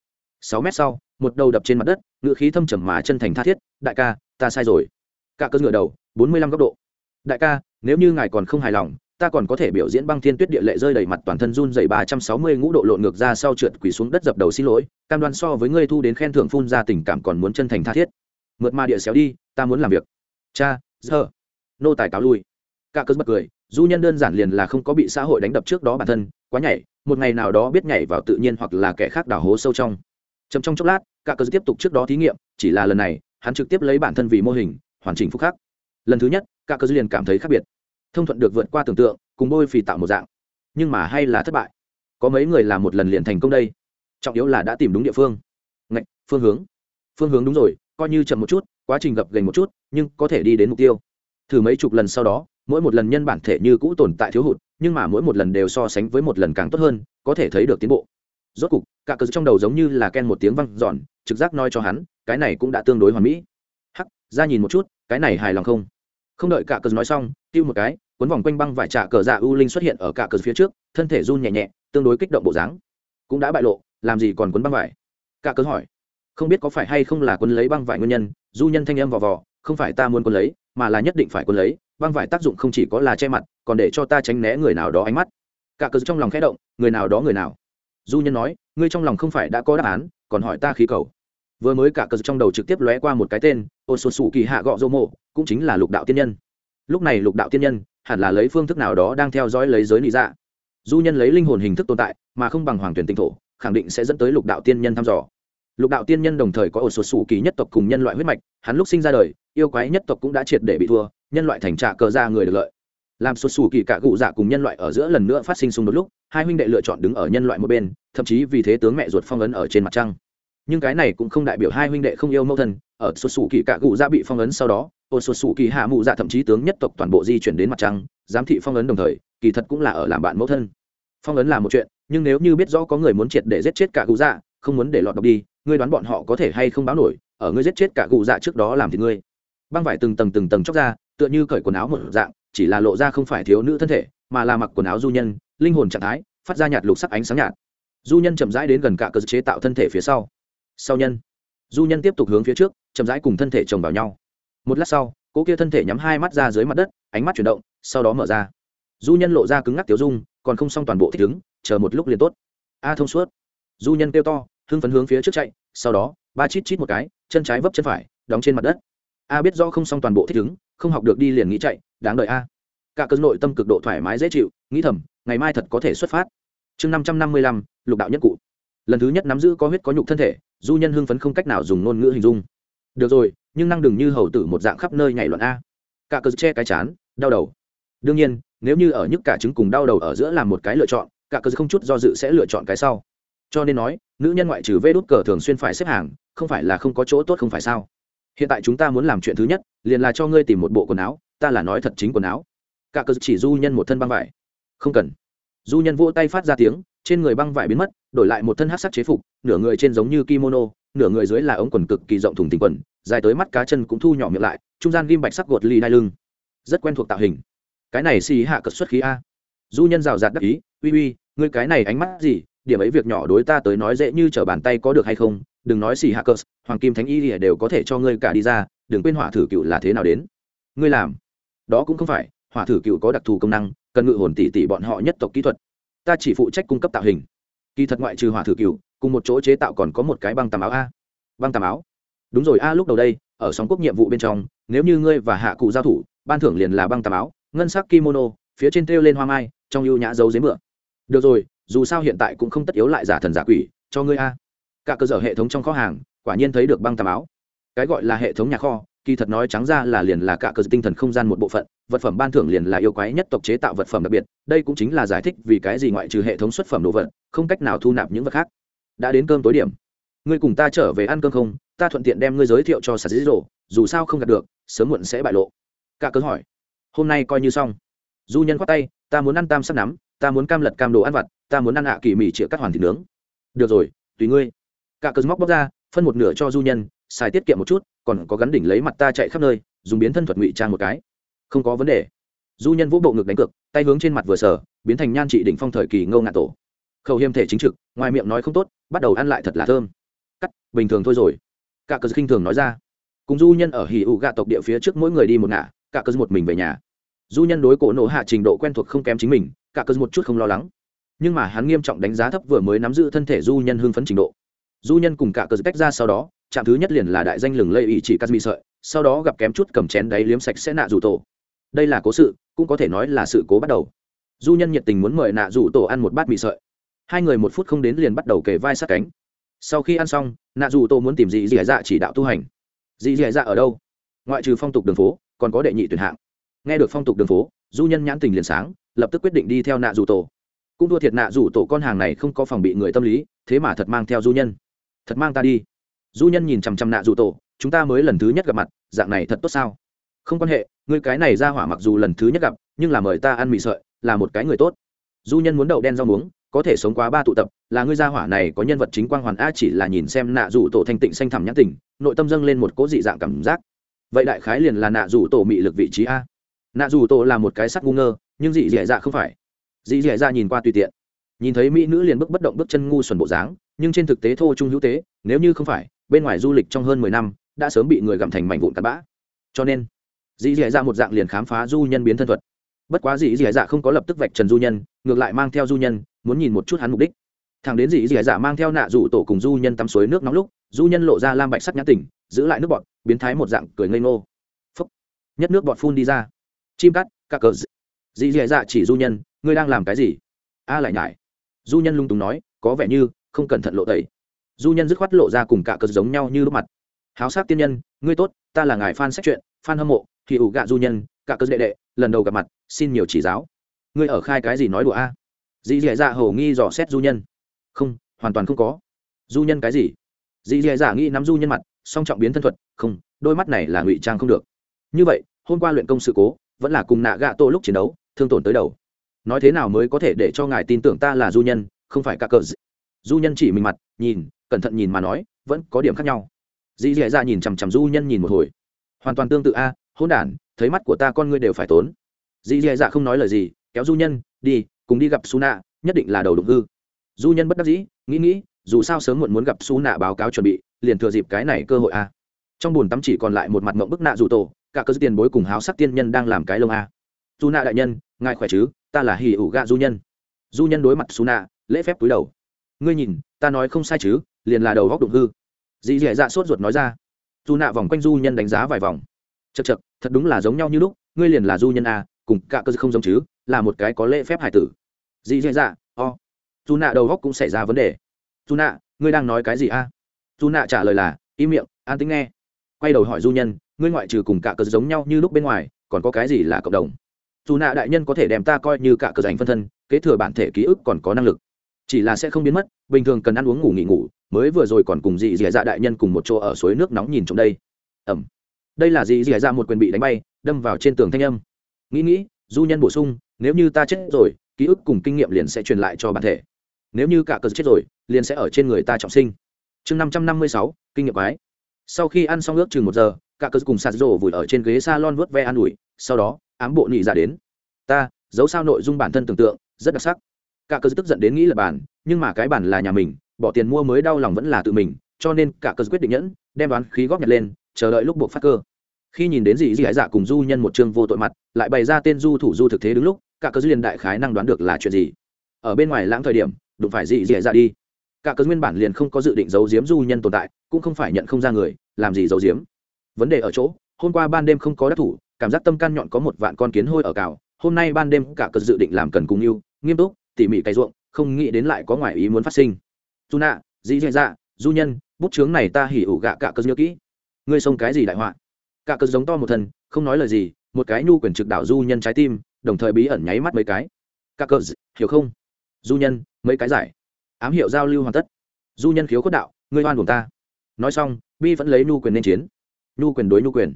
sáu mét sau, một đầu đập trên mặt đất ngựa khí thâm trầm mà chân thành tha thiết, đại ca, ta sai rồi. Cả cơn ngựa đầu, bốn mươi lăm góc độ. Đại ca, nếu như ngài còn không hài lòng, ta còn có thể biểu diễn băng thiên tuyết địa lệ rơi đầy mặt toàn thân run dày ba trăm sáu mươi ngũ độ lộn ngược ra sau trượt quỳ xuống đất dập đầu xin lỗi, cam đoan so với ngươi thu đến khen thưởng phun ra tình cảm còn muốn chân thành tha thiết. Mượt ma địa xéo đi, ta muốn làm việc. Cha, giờ. Nô tài cáo lui. Cả cơn bật cười, du nhân đơn giản liền là không có bị xã hội đánh đập trước đó bản thân, quá nhảy, một ngày nào đó biết nhảy vào tự nhiên hoặc là kẻ khác đào hố sâu trong chấm trong chốc lát, cả cơ tiếp tục trước đó thí nghiệm, chỉ là lần này, hắn trực tiếp lấy bản thân vì mô hình, hoàn chỉnh phúc khắc. Lần thứ nhất, cả cơ liền cảm thấy khác biệt. Thông thuận được vượt qua tưởng tượng, cùng bôi phì tạo một dạng. Nhưng mà hay là thất bại. Có mấy người làm một lần liền thành công đây. Trọng yếu là đã tìm đúng địa phương. Ngạch, phương hướng. Phương hướng đúng rồi, coi như chậm một chút, quá trình gập gành một chút, nhưng có thể đi đến mục tiêu. Thử mấy chục lần sau đó, mỗi một lần nhân bản thể như cũ tồn tại thiếu hụt, nhưng mà mỗi một lần đều so sánh với một lần càng tốt hơn, có thể thấy được tiến bộ rốt cục, cả cờ trong đầu giống như là ken một tiếng văng giòn trực giác nói cho hắn, cái này cũng đã tương đối hoàn mỹ. Hắc, ra nhìn một chút, cái này hài lòng không? Không đợi cả cờ nói xong, tiêu một cái, cuốn vòng quanh băng vải trả cờ dạ u linh xuất hiện ở cả cờ phía trước, thân thể run nhẹ nhẹ, tương đối kích động bộ dáng. Cũng đã bại lộ, làm gì còn cuốn băng vải? Cả cờ hỏi, không biết có phải hay không là cuốn lấy băng vải nguyên nhân, du nhân thanh âm vò vò, không phải ta muốn cuốn lấy, mà là nhất định phải cuốn lấy, băng vải tác dụng không chỉ có là che mặt, còn để cho ta tránh né người nào đó ánh mắt. Cả cờ trong lòng khẽ động, người nào đó người nào? Du nhân nói, ngươi trong lòng không phải đã có đáp án, còn hỏi ta khí cầu. Vừa mới cả cờ trong đầu trực tiếp lóe qua một cái tên ô xuân sủ kỳ hạ gọ dô mộ cũng chính là lục đạo tiên nhân. Lúc này lục đạo tiên nhân hẳn là lấy phương thức nào đó đang theo dõi lấy giới lý dạ. Du nhân lấy linh hồn hình thức tồn tại, mà không bằng hoàng tuyển tinh thổ, khẳng định sẽ dẫn tới lục đạo tiên nhân thăm dò. Lục đạo tiên nhân đồng thời có ổ sột sủ kỳ nhất tộc cùng nhân loại huyết mạch, hắn lúc sinh ra đời, yêu quái nhất tộc cũng đã triệt để bị thua, nhân loại thành trạ cờ ra người được lợi làm xuất xù kỳ cả cụ dạ cùng nhân loại ở giữa lần nữa phát sinh xung đột lúc, hai huynh đệ lựa chọn đứng ở nhân loại một bên, thậm chí vì thế tướng mẹ ruột phong ấn ở trên mặt trăng. Nhưng cái này cũng không đại biểu hai huynh đệ không yêu mẫu thân, ở xuất xù kỳ cả cụ dạ bị phong ấn sau đó, ô xuất xù kỳ hạ mụ dạ thậm chí tướng nhất tộc toàn bộ di chuyển đến mặt trăng, giám thị phong ấn đồng thời, kỳ thật cũng là ở làm bạn mẫu thân. Phong ấn là một chuyện, nhưng nếu như biết rõ có người muốn triệt để giết chết cả cụ dạ không muốn để lọt độc đi, ngươi đoán bọn họ có thể hay không báo nổi, ở ngươi giết chết cả cụ dạ trước đó làm thì ngươi. Băng vải từng tầng từng tầng chóc ra, tựa như cởi quần áo một dạng chỉ là lộ ra không phải thiếu nữ thân thể, mà là mặc quần áo du nhân, linh hồn trạng thái, phát ra nhạt lục sắc ánh sáng nhạt. Du nhân chậm rãi đến gần cả cơ chế tạo thân thể phía sau. Sau nhân, du nhân tiếp tục hướng phía trước, chậm rãi cùng thân thể chồng vào nhau. Một lát sau cỗ kia thân thể nhắm hai mắt ra dưới mặt đất, ánh mắt chuyển động, sau đó mở ra. Du nhân lộ ra cứng ngắc tiểu dung, còn không xong toàn bộ thích ứng, chờ một lúc liền tốt. A thông suốt. Du nhân kêu to, hưng phấn hướng phía trước chạy, sau đó, ba chít chít một cái, chân trái vấp chân phải, đóng trên mặt đất a biết rõ không xong toàn bộ thích ứng, không học được đi liền nghĩ chạy, đáng đợi a. Cả cơn nội tâm cực độ thoải mái dễ chịu, nghĩ thầm, ngày mai thật có thể xuất phát. Chương năm trăm năm mươi lăm, lục đạo nhất cụ. Lần thứ nhất nắm giữ có huyết có nhục thân thể, du nhân hưng phấn không cách nào dùng ngôn ngữ hình dung. Được rồi, nhưng năng đừng như hầu tử một dạng khắp nơi nhảy loạn a. Cả cơn che cái chán, đau đầu. Đương nhiên, nếu như ở nhức cả trứng cùng đau đầu ở giữa làm một cái lựa chọn, cả cơn không chút do dự sẽ lựa chọn cái sau. Cho nên nói, nữ nhân ngoại trừ vê đốt cờ thường xuyên phải xếp hàng, không phải là không có chỗ tốt không phải sao? Hiện tại chúng ta muốn làm chuyện thứ nhất, liền là cho ngươi tìm một bộ quần áo, ta là nói thật chính quần áo. Cả cơ chỉ du nhân một thân băng vải. Không cần. Du nhân vỗ tay phát ra tiếng, trên người băng vải biến mất, đổi lại một thân hát sắc chế phục, nửa người trên giống như kimono, nửa người dưới là ống quần cực kỳ rộng thùng tình quần, dài tới mắt cá chân cũng thu nhỏ miệng lại, trung gian ghim bạch sắc gột ly đai lưng. Rất quen thuộc tạo hình. Cái này xì hạ cật xuất khí a. Du nhân rào rạt đắc ý, uy uy, ngươi cái này ánh mắt gì, điểm ấy việc nhỏ đối ta tới nói dễ như trở bàn tay có được hay không đừng nói xì hạ cờ hoàng kim thánh y lìa đều có thể cho ngươi cả đi ra, đừng quên hỏa thử cựu là thế nào đến. Ngươi làm. Đó cũng không phải, hỏa thử cựu có đặc thù công năng, cần ngự hồn tỷ tỷ bọn họ nhất tộc kỹ thuật. Ta chỉ phụ trách cung cấp tạo hình. Kỳ thật ngoại trừ hỏa thử cựu, cùng một chỗ chế tạo còn có một cái băng tàm áo a. Băng tàm áo? Đúng rồi a, lúc đầu đây, ở sóng quốc nhiệm vụ bên trong, nếu như ngươi và hạ cụ giao thủ, ban thưởng liền là băng tàm áo, ngân sắc kimono, phía trên treo lên hoa mai, trong ưu nhã dấu dế mượn. Được rồi, dù sao hiện tại cũng không tất yếu lại giả thần giả quỷ, cho ngươi a cả cơ sở hệ thống trong kho hàng, quả nhiên thấy được băng tà áo cái gọi là hệ thống nhà kho, kỳ thật nói trắng ra là liền là cả cơ tinh thần không gian một bộ phận, vật phẩm ban thưởng liền là yêu quái nhất tộc chế tạo vật phẩm đặc biệt, đây cũng chính là giải thích vì cái gì ngoại trừ hệ thống xuất phẩm đồ vật, không cách nào thu nạp những vật khác. Đã đến cơm tối điểm, ngươi cùng ta trở về ăn cơm không? Ta thuận tiện đem ngươi giới thiệu cho sạt dĩ dỗ dù sao không gặp được, sớm muộn sẽ bại lộ. Cả cớ hỏi, hôm nay coi như xong. Du nhân khoát tay, ta muốn ăn tam sắc nắm, ta muốn cam lật cam đồ ăn vặt, ta muốn ăn hạ kỳ mì chĩa cắt hoàn thịt nướng. Được rồi, tùy ngươi cả cơn móc bóc ra, phân một nửa cho du nhân, xài tiết kiệm một chút, còn có gắn đỉnh lấy mặt ta chạy khắp nơi, dùng biến thân thuật ngụy trang một cái. Không có vấn đề. Du nhân vũ bộ ngực đánh cược, tay hướng trên mặt vừa sở biến thành nhan trị đỉnh phong thời kỳ ngâu ngạn tổ. Khẩu hiêm thể chính trực, ngoài miệng nói không tốt, bắt đầu ăn lại thật là thơm. Cắt, bình thường thôi rồi. Cả cờ khinh thường nói ra. Cùng du nhân ở hỉ ụ gạ tộc địa phía trước mỗi người đi một ngả, cả cờ một mình về nhà. Du nhân đối cổ nổ hạ trình độ quen thuộc không kém chính mình, cả cờ một chút không lo lắng. Nhưng mà hắn nghiêm trọng đánh giá thấp vừa mới nắm giữ thân thể du nhân hưng phấn trình độ du nhân cùng cả cờ tách ra sau đó, trạm thứ nhất liền là đại danh lừng lây ý chỉ cắt sợi, sau đó gặp kém chút cầm chén đáy liếm sạch sẽ nạ rủ tổ. Đây là cố sự, cũng có thể nói là sự cố bắt đầu. Du nhân nhiệt tình muốn mời nạ rủ tổ ăn một bát mì sợi. Hai người một phút không đến liền bắt đầu kề vai sát cánh. Sau khi ăn xong, nạ rủ tổ muốn tìm dị dị dạ chỉ đạo tu hành. Dị dị dạ ở đâu? Ngoại trừ phong tục đường phố, còn có đệ nhị tuyển hạng. Nghe được phong tục đường phố, du nhân nhãn tình liền sáng, lập tức quyết định đi theo nạ rủ tổ. Cũng thua thiệt nạ rủ tổ con hàng này không có phòng bị người tâm lý, thế mà thật mang theo du nhân thật mang ta đi. Du nhân nhìn chằm chằm nạ dù tổ, chúng ta mới lần thứ nhất gặp mặt, dạng này thật tốt sao? Không quan hệ người cái này ra hỏa mặc dù lần thứ nhất gặp, nhưng là mời ta ăn mì sợi, là một cái người tốt. Du nhân muốn đậu đen rau muống, có thể sống quá ba tụ tập, là ngươi gia hỏa này có nhân vật chính quang hoàn a chỉ là nhìn xem nạ dù tổ thanh tịnh xanh thẳm nhãn tình, nội tâm dâng lên một cố dị dạng cảm giác. Vậy đại khái liền là nạ dù tổ mị lực vị trí a. Nạ dù tổ là một cái sắc ngu ngơ, nhưng dị dẻ dạ không phải. Dị dẻ dạ nhìn qua tùy tiện nhìn thấy mỹ nữ liền bước bất động bước chân ngu xuẩn bộ dáng, nhưng trên thực tế thô trung hữu tế, nếu như không phải, bên ngoài du lịch trong hơn mười năm, đã sớm bị người gặm thành mảnh vụn tạt bã. Cho nên dì dẻ dạ một dạng liền khám phá du nhân biến thân thuật. Bất quá dì dẻ dạ không có lập tức vạch trần du nhân, ngược lại mang theo du nhân, muốn nhìn một chút hắn mục đích. Thằng đến dì dị dạ mang theo nạ rủ tổ cùng du nhân tắm suối nước nóng lúc, du nhân lộ ra lam bạch sắc nhã tỉnh giữ lại nước bọt, biến thái một dạng cười ngây ngô. Phấp nhất nước bọt phun đi ra. Chim cắt, cà cờ. Dì dị dạ chỉ du nhân, ngươi đang làm cái gì? A lại nhải du nhân lung túng nói có vẻ như không cẩn thận lộ tẩy. Du nhân dứt khoát lộ ra cùng cả cờ giống nhau như lúc mặt. Háo sắc tiên nhân ngươi tốt ta là ngài fan xét chuyện, fan hâm mộ thì ủ gạ du nhân cả cờ đệ đệ lần đầu gặp mặt xin nhiều chỉ giáo. Ngươi ở khai cái gì nói đùa a? Dì dì dạ hầu nghi dò xét du nhân. Không hoàn toàn không có. Du nhân cái gì? Dì dì dạ nghĩ nắm du nhân mặt song trọng biến thân thuật không đôi mắt này là ngụy trang không được. Như vậy hôm qua luyện công sự cố vẫn là cùng nạ gạ tô lúc chiến đấu thương tổn tới đầu nói thế nào mới có thể để cho ngài tin tưởng ta là du nhân, không phải cả cờ du nhân chỉ mình mặt, nhìn, cẩn thận nhìn mà nói, vẫn có điểm khác nhau. Dì dì dạ nhìn chằm chằm du nhân nhìn một hồi. Hoàn toàn tương tự a hôn đản, thấy mắt của ta con ngươi đều phải tốn. Dì dì dạ không nói lời gì, kéo du nhân, đi, cùng đi gặp su nạ nhất định là đầu đụng hư. Du nhân bất đắc dĩ, nghĩ nghĩ, dù sao sớm muộn muốn gặp su nạ báo cáo chuẩn bị, liền thừa dịp cái này cơ hội a. Trong bùn tắm chỉ còn lại một mặt mộng bức nạ dù tổ, cả cơ tiền bối cùng háo sắc tiên nhân đang làm cái lông a. Su nạ đại nhân ngài khỏe chứ? Ta là hì ủ gạ du nhân. Du nhân đối mặt su nạ, lễ phép cúi đầu. Ngươi nhìn, ta nói không sai chứ, liền là đầu góc đụng hư. Dì dì dạ sốt ruột nói ra. Dù nạ vòng quanh du nhân đánh giá vài vòng. Chật chật thật đúng là giống nhau như lúc, ngươi liền là du nhân à? cùng cả cơ không giống chứ, là một cái có lễ phép hải tử. Dì dì dạ o. Dù nạ đầu góc cũng xảy ra vấn đề. Dù nạ, ngươi đang nói cái gì à? a dù nạ trả lời là, im miệng, an tính nghe. Quay đầu hỏi du nhân, ngươi ngoại trừ cùng cả cơ giống nhau như lúc bên ngoài, còn có cái gì là cộng đồng? Dù nạ đại nhân có thể đem ta coi như cả cờ dành phân thân, kế thừa bản thể ký ức còn có năng lực. Chỉ là sẽ không biến mất, bình thường cần ăn uống ngủ nghỉ ngủ, mới vừa rồi còn cùng dì dì dạ đại nhân cùng một chỗ ở suối nước nóng nhìn trong đây. Ẩm. Đây là dì dì dạ một quyền bị đánh bay, đâm vào trên tường thanh âm. Nghĩ nghĩ, du nhân bổ sung, nếu như ta chết rồi, ký ức cùng kinh nghiệm liền sẽ truyền lại cho bản thể. Nếu như cả cờ chết rồi, liền sẽ ở trên người ta trọng sinh. Chương năm trăm năm mươi sáu, kinh nghiệm quái. Sau khi ăn xong ước chừng một giờ cả cơ cùng sạt rổ vùi ở trên ghế s a lon vớt ve an ủi, sau đó, ám bộ nhị ra đến. Ta, giấu sao nội dung bản thân tưởng tượng, rất đặc sắc. Cả cơ tức giận đến nghĩ là bản nhưng mà cái bản là nhà mình, bỏ tiền mua mới đau lòng vẫn là tự mình, cho nên cả cơ quyết định nhẫn, đem đoán khí góp nhặt lên, chờ đợi lúc buộc phát cơ. Khi nhìn đến dì dì hải dạ cùng du nhân một chương vô tội mặt, lại bày ra tên du thủ du thực thế đứng lúc, cả cơ liền đại khái năng đoán được là chuyện gì. Ở bên ngoài lãng thời điểm, đụng phải dì dì hải dạ đi. Cả cơ nguyên bản liền không có dự định giấu giếm du nhân tồn tại, cũng không phải nhận không ra người, làm gì giấu giếm vấn đề ở chỗ, hôm qua ban đêm không có đắc thủ, cảm giác tâm can nhọn có một vạn con kiến hôi ở cào, hôm nay ban đêm cả cớ dự định làm cần cùng yêu, nghiêm túc, tỉ mỉ cày ruộng, không nghĩ đến lại có ngoại ý muốn phát sinh. Dù nạ dĩ dạ dạ du nhân, bút chướng này ta hỉ ủ gạ cả cớ nhớ kỹ. Ngươi xông cái gì đại họa? Cả cớ giống to một thân không nói lời gì, một cái nhu quyền trực đảo du nhân trái tim, đồng thời bí ẩn nháy mắt mấy cái. Cả cờ hiểu không? Du nhân, mấy cái giải. Ám hiệu giao lưu hoàn tất. Du nhân khiếu cốt đạo, ngươi oan của ta. Nói xong, bi vẫn lấy nhu quyền nên chiến nhu quyền đối nhu quyền.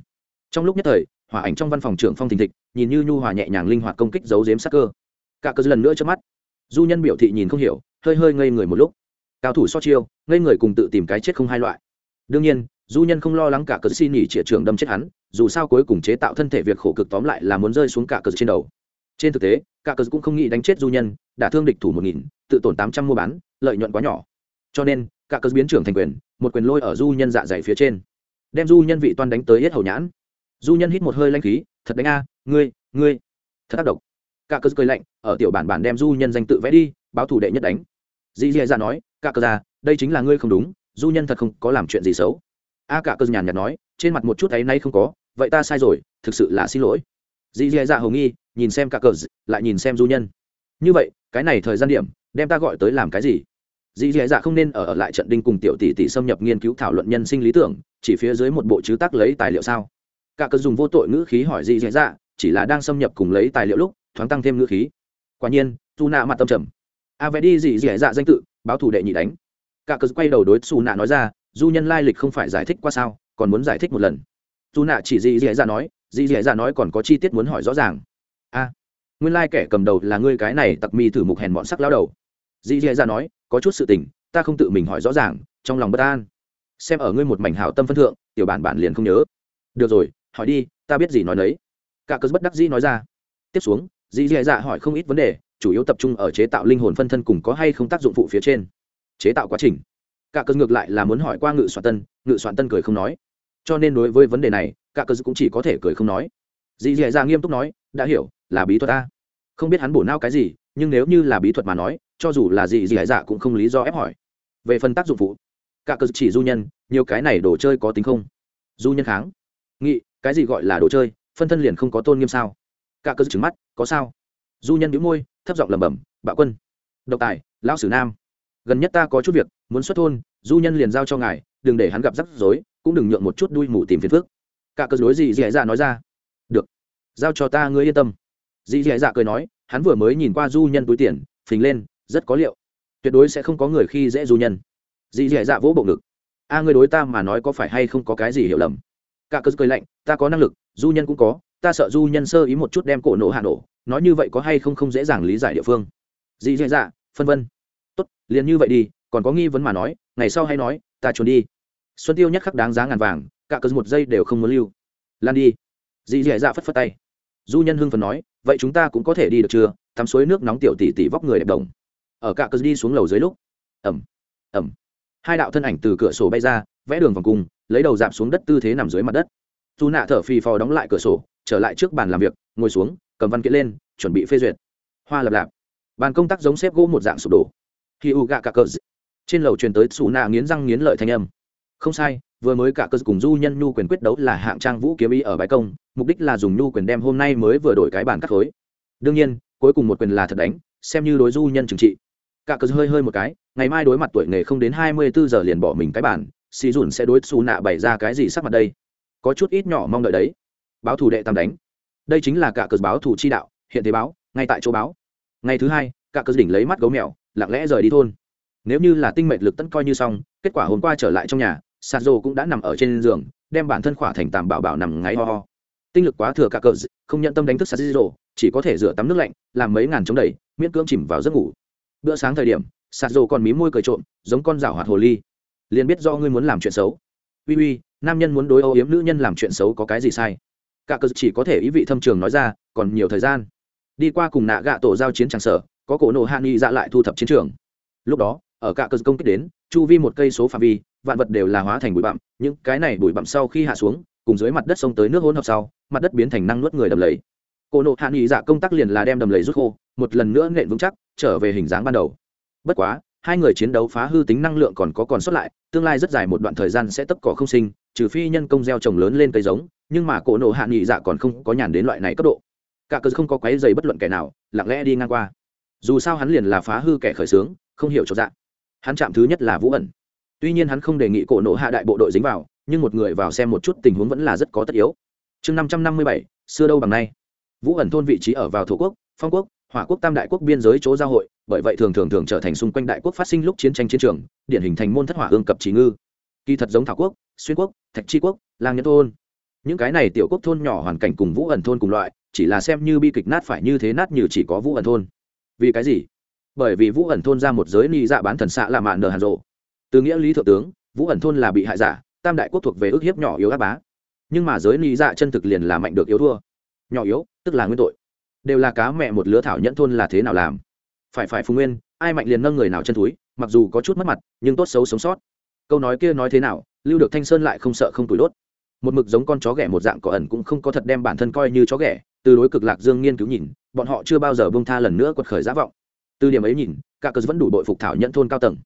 Trong lúc nhất thời, hỏa ảnh trong văn phòng trưởng phong thình thịch, nhìn như nhu hòa nhẹ nhàng linh hoạt công kích giấu giếm sắc cơ. Cả cớ lần nữa trước mắt. Du nhân biểu thị nhìn không hiểu, hơi hơi ngây người một lúc. Cao thủ so chiêu, ngây người cùng tự tìm cái chết không hai loại. Đương nhiên, du nhân không lo lắng cả cờ xin nhỉ trịa trường đâm chết hắn, dù sao cuối cùng chế tạo thân thể việc khổ cực tóm lại là muốn rơi xuống cả cờ trên đầu. Trên thực tế, cả cờ cũng không nghĩ đánh chết du nhân, đã thương địch thủ một nghìn, tự tổn tám trăm mua bán, lợi nhuận quá nhỏ. Cho nên, cả cờ biến trưởng thành quyền, một quyền lôi ở du nhân dạ dày phía trên đem du nhân vị toan đánh tới hết hầu nhãn. Du nhân hít một hơi lanh khí, thật đánh a, ngươi ngươi. Thật tác động cả cơ cười lạnh, ở tiểu bản bản đem du nhân danh tự vẽ đi, báo thủ đệ nhất đánh. Dì dì ra nói cả cơ ra đây chính là ngươi không đúng, du nhân thật không có làm chuyện gì xấu. A cả cơ nhàn nhạt nói, trên mặt một chút ấy nay không có, vậy ta sai rồi, thực sự là xin lỗi. Dì dì dạ ra hầu nghi, nhìn xem cả cơ, lại nhìn xem du nhân. Như vậy, cái này thời gian điểm, đem ta gọi tới làm cái gì? Dì dì dạ không nên ở, ở lại trận đinh cùng tiểu tỷ tỷ xâm nhập nghiên cứu thảo luận nhân sinh lý tưởng chỉ phía dưới một bộ chứ tác lấy tài liệu sao? Cả cờ dùng vô tội ngữ khí hỏi dì dì dạ chỉ là đang xâm nhập cùng lấy tài liệu lúc thoáng tăng thêm ngữ khí. Quả nhiên dù nạ mặt tâm trầm. À, A vẽ đi dì dì dạ danh tự báo thủ đệ nhị đánh. Cả cờ quay đầu đối xù nạ nói ra du nhân lai lịch không phải giải thích qua sao còn muốn giải thích một lần. Dù nạ chỉ dì dì dạ nói dì dì dạ nói còn có chi tiết muốn hỏi rõ ràng. A nguyên lai kẻ cầm đầu là ngươi cái này tặc mi thử mục hèn bọn sắc lao đầu dì dì ra nói, có chút sự tình, ta không tự mình hỏi rõ ràng, trong lòng bất an. Xem ở ngươi một mảnh hảo tâm phân thượng, tiểu bản bản liền không nhớ. Được rồi, hỏi đi, ta biết gì nói nấy. Cả cớ bất đắc dĩ nói ra. Tiếp xuống, dì dì dạ hỏi không ít vấn đề, chủ yếu tập trung ở chế tạo linh hồn phân thân cùng có hay không tác dụng phụ phía trên. Chế tạo quá trình. Cả cớ ngược lại là muốn hỏi qua ngự soạn tân, ngự soạn tân cười không nói. Cho nên đối với vấn đề này, cả cớ cũng chỉ có thể cười không nói. Dì dì dạ nghiêm túc nói, đã hiểu, là bí thuật ta. Không biết hắn bổ nao cái gì, nhưng nếu như là bí thuật mà nói cho dù là gì dì dạ cũng không lý do ép hỏi. Về phần tác dụng phụ, cả cơ chỉ du nhân, nhiều cái này đồ chơi có tính không? Du nhân kháng. Nghị, cái gì gọi là đồ chơi? Phân thân liền không có tôn nghiêm sao? Cả cơ trứng mắt, có sao? Du nhân đĩu môi, thấp giọng lẩm bẩm, bạo quân, độc tài, lão sử nam, gần nhất ta có chút việc, muốn xuất thôn, du nhân liền giao cho ngài, đừng để hắn gặp rắc rối, cũng đừng nhượng một chút đuôi mù tìm phiền phước cả cơ đối gì dì dạ nói ra. Được, giao cho ta, ngươi yên tâm. Dì dì dạ cười nói, hắn vừa mới nhìn qua du nhân túi tiền, phình lên rất có liệu. Tuyệt đối sẽ không có người khi dễ du nhân. Dì dì dạ vỗ bộ ngực. A người đối ta mà nói có phải hay không có cái gì hiểu lầm? Cả cớ cười lạnh, ta có năng lực, du nhân cũng có, ta sợ du nhân sơ ý một chút đem cổ nổ hạ nổ, nói như vậy có hay không không dễ dàng lý giải địa phương. Dì dì dạ phân vân. Tốt, liền như vậy đi, còn có nghi vấn mà nói, ngày sau hay nói, ta trốn đi. Xuân tiêu nhất khắc đáng giá ngàn vàng, cả cớ một giây đều không muốn lưu. Lan đi. Dì dì dạ phất phất tay. Du nhân hưng phần nói, vậy chúng ta cũng có thể đi được chưa? Tắm suối nước nóng tiểu tỷ tỷ vóc người đẹp đồng ở cả cơ đi xuống lầu dưới lúc ẩm ẩm hai đạo thân ảnh từ cửa sổ bay ra, vẽ đường vòng cung, lấy đầu dạp xuống đất tư thế nằm dưới mặt đất. Dù nạ thở phì phò đóng lại cửa sổ, trở lại trước bàn làm việc, ngồi xuống, cầm văn kiện lên, chuẩn bị phê duyệt. Hoa lập lạp. Bàn công tác giống xếp gỗ một dạng sụp đổ. Khi u gạ cả cờ trên lầu truyền tới xù nạ nghiến răng nghiến lợi thanh âm. Không sai, vừa mới cả cơ cùng du nhân nhu quyền quyết đấu là hạng trang vũ kiếm ý ở bãi công, mục đích là dùng nhu quyền đem hôm nay mới vừa đổi cái bàn cắt khối. Đương nhiên, cuối cùng một quyền là thật đánh, xem như đối du nhân trừng trị cả cớ hơi hơi một cái, ngày mai đối mặt tuổi nghề không đến hai mươi bốn giờ liền bỏ mình cái bàn xì dùn sẽ đối xù nạ bày ra cái gì sắc mặt đây? Có chút ít nhỏ mong đợi đấy. Báo thủ đệ tam đánh. Đây chính là cả cờ báo thủ chi đạo, hiện thế báo, ngay tại chỗ báo. Ngày thứ hai, cả cờ đỉnh lấy mắt gấu mèo, lặng lẽ rời đi thôn. Nếu như là tinh mệnh lực tấn coi như xong, kết quả hôm qua trở lại trong nhà sạt dồ cũng đã nằm ở trên giường, đem bản thân khỏa thành tàm bảo bảo nằm ngáy ho ho. Tinh lực quá thừa cả cờ, không nhận tâm đánh thức sạt dồ chỉ có thể rửa tắm nước lạnh, làm mấy ngàn chống đẩy, miễn cưỡng chìm vào giấc ngủ bữa sáng thời điểm, sạt dồ còn mí môi cười trộm, giống con rảo hoạt hồ ly. Liền biết do ngươi muốn làm chuyện xấu. Uy uy, nam nhân muốn đối âu yếm nữ nhân làm chuyện xấu có cái gì sai? Cả cơ chỉ có thể ý vị thâm trường nói ra, còn nhiều thời gian. Đi qua cùng nạ gạ tổ giao chiến tràng sở có cổ nộ hạ nghị dạ lại thu thập chiến trường. Lúc đó, ở cả cơ công kích đến, chu vi một cây số phạm vi, vạn vật đều là hóa thành bụi bặm, những cái này bụi bặm sau khi hạ xuống, cùng dưới mặt đất sông tới nước hỗn hợp sau, mặt đất biến thành năng nuốt người đầm lầy. Cổ nộ hạ nghị dạ công tác liền là đem đầm lầy rút khô một lần nữa nện vững chắc, trở về hình dáng ban đầu. Bất quá, hai người chiến đấu phá hư tính năng lượng còn có còn sót lại, tương lai rất dài một đoạn thời gian sẽ tấp cỏ không sinh, trừ phi nhân công gieo trồng lớn lên cây giống, nhưng mà cổ nộ hạ nghị dạ còn không có nhàn đến loại này cấp độ. Cả cớ không có quấy dày bất luận kẻ nào, lặng lẽ đi ngang qua. Dù sao hắn liền là phá hư kẻ khởi xướng, không hiểu cho dạ. Hắn chạm thứ nhất là vũ ẩn. Tuy nhiên hắn không đề nghị cổ nộ hạ đại bộ đội dính vào, nhưng một người vào xem một chút tình huống vẫn là rất có tất yếu. Chương năm trăm năm mươi bảy, xưa đâu bằng nay. Vũ ẩn thôn vị trí ở vào thổ quốc, phong quốc hỏa quốc tam đại quốc biên giới chỗ giao hội, bởi vậy thường thường thường trở thành xung quanh đại quốc phát sinh lúc chiến tranh chiến trường, điển hình thành môn thất hỏa ương cập trí ngư. Kỳ thật giống thảo quốc, xuyên quốc, thạch tri quốc, lang nhân thôn. Những cái này tiểu quốc thôn nhỏ hoàn cảnh cùng vũ ẩn thôn cùng loại, chỉ là xem như bi kịch nát phải như thế nát như chỉ có vũ ẩn thôn. Vì cái gì? Bởi vì vũ ẩn thôn ra một giới ni dạ bán thần xạ là mạn nở hàn rộ. Từ nghĩa lý thượng tướng, vũ ẩn thôn là bị hại giả, tam đại quốc thuộc về ước hiếp nhỏ yếu áp bá. Nhưng mà giới ni dạ chân thực liền là mạnh được yếu thua. Nhỏ yếu, tức là nguyên tội đều là cá mẹ một lứa thảo nhẫn thôn là thế nào làm? Phải phải phú nguyên, ai mạnh liền nâng người nào chân túi mặc dù có chút mất mặt, nhưng tốt xấu sống sót. Câu nói kia nói thế nào, lưu được thanh sơn lại không sợ không tủi đốt. Một mực giống con chó ghẻ một dạng cỏ ẩn cũng không có thật đem bản thân coi như chó ghẻ, từ đối cực lạc dương nghiên cứu nhìn, bọn họ chưa bao giờ bông tha lần nữa quật khởi giá vọng. Từ điểm ấy nhìn, cả cớ vẫn đủ bội phục thảo nhẫn thôn cao tầng.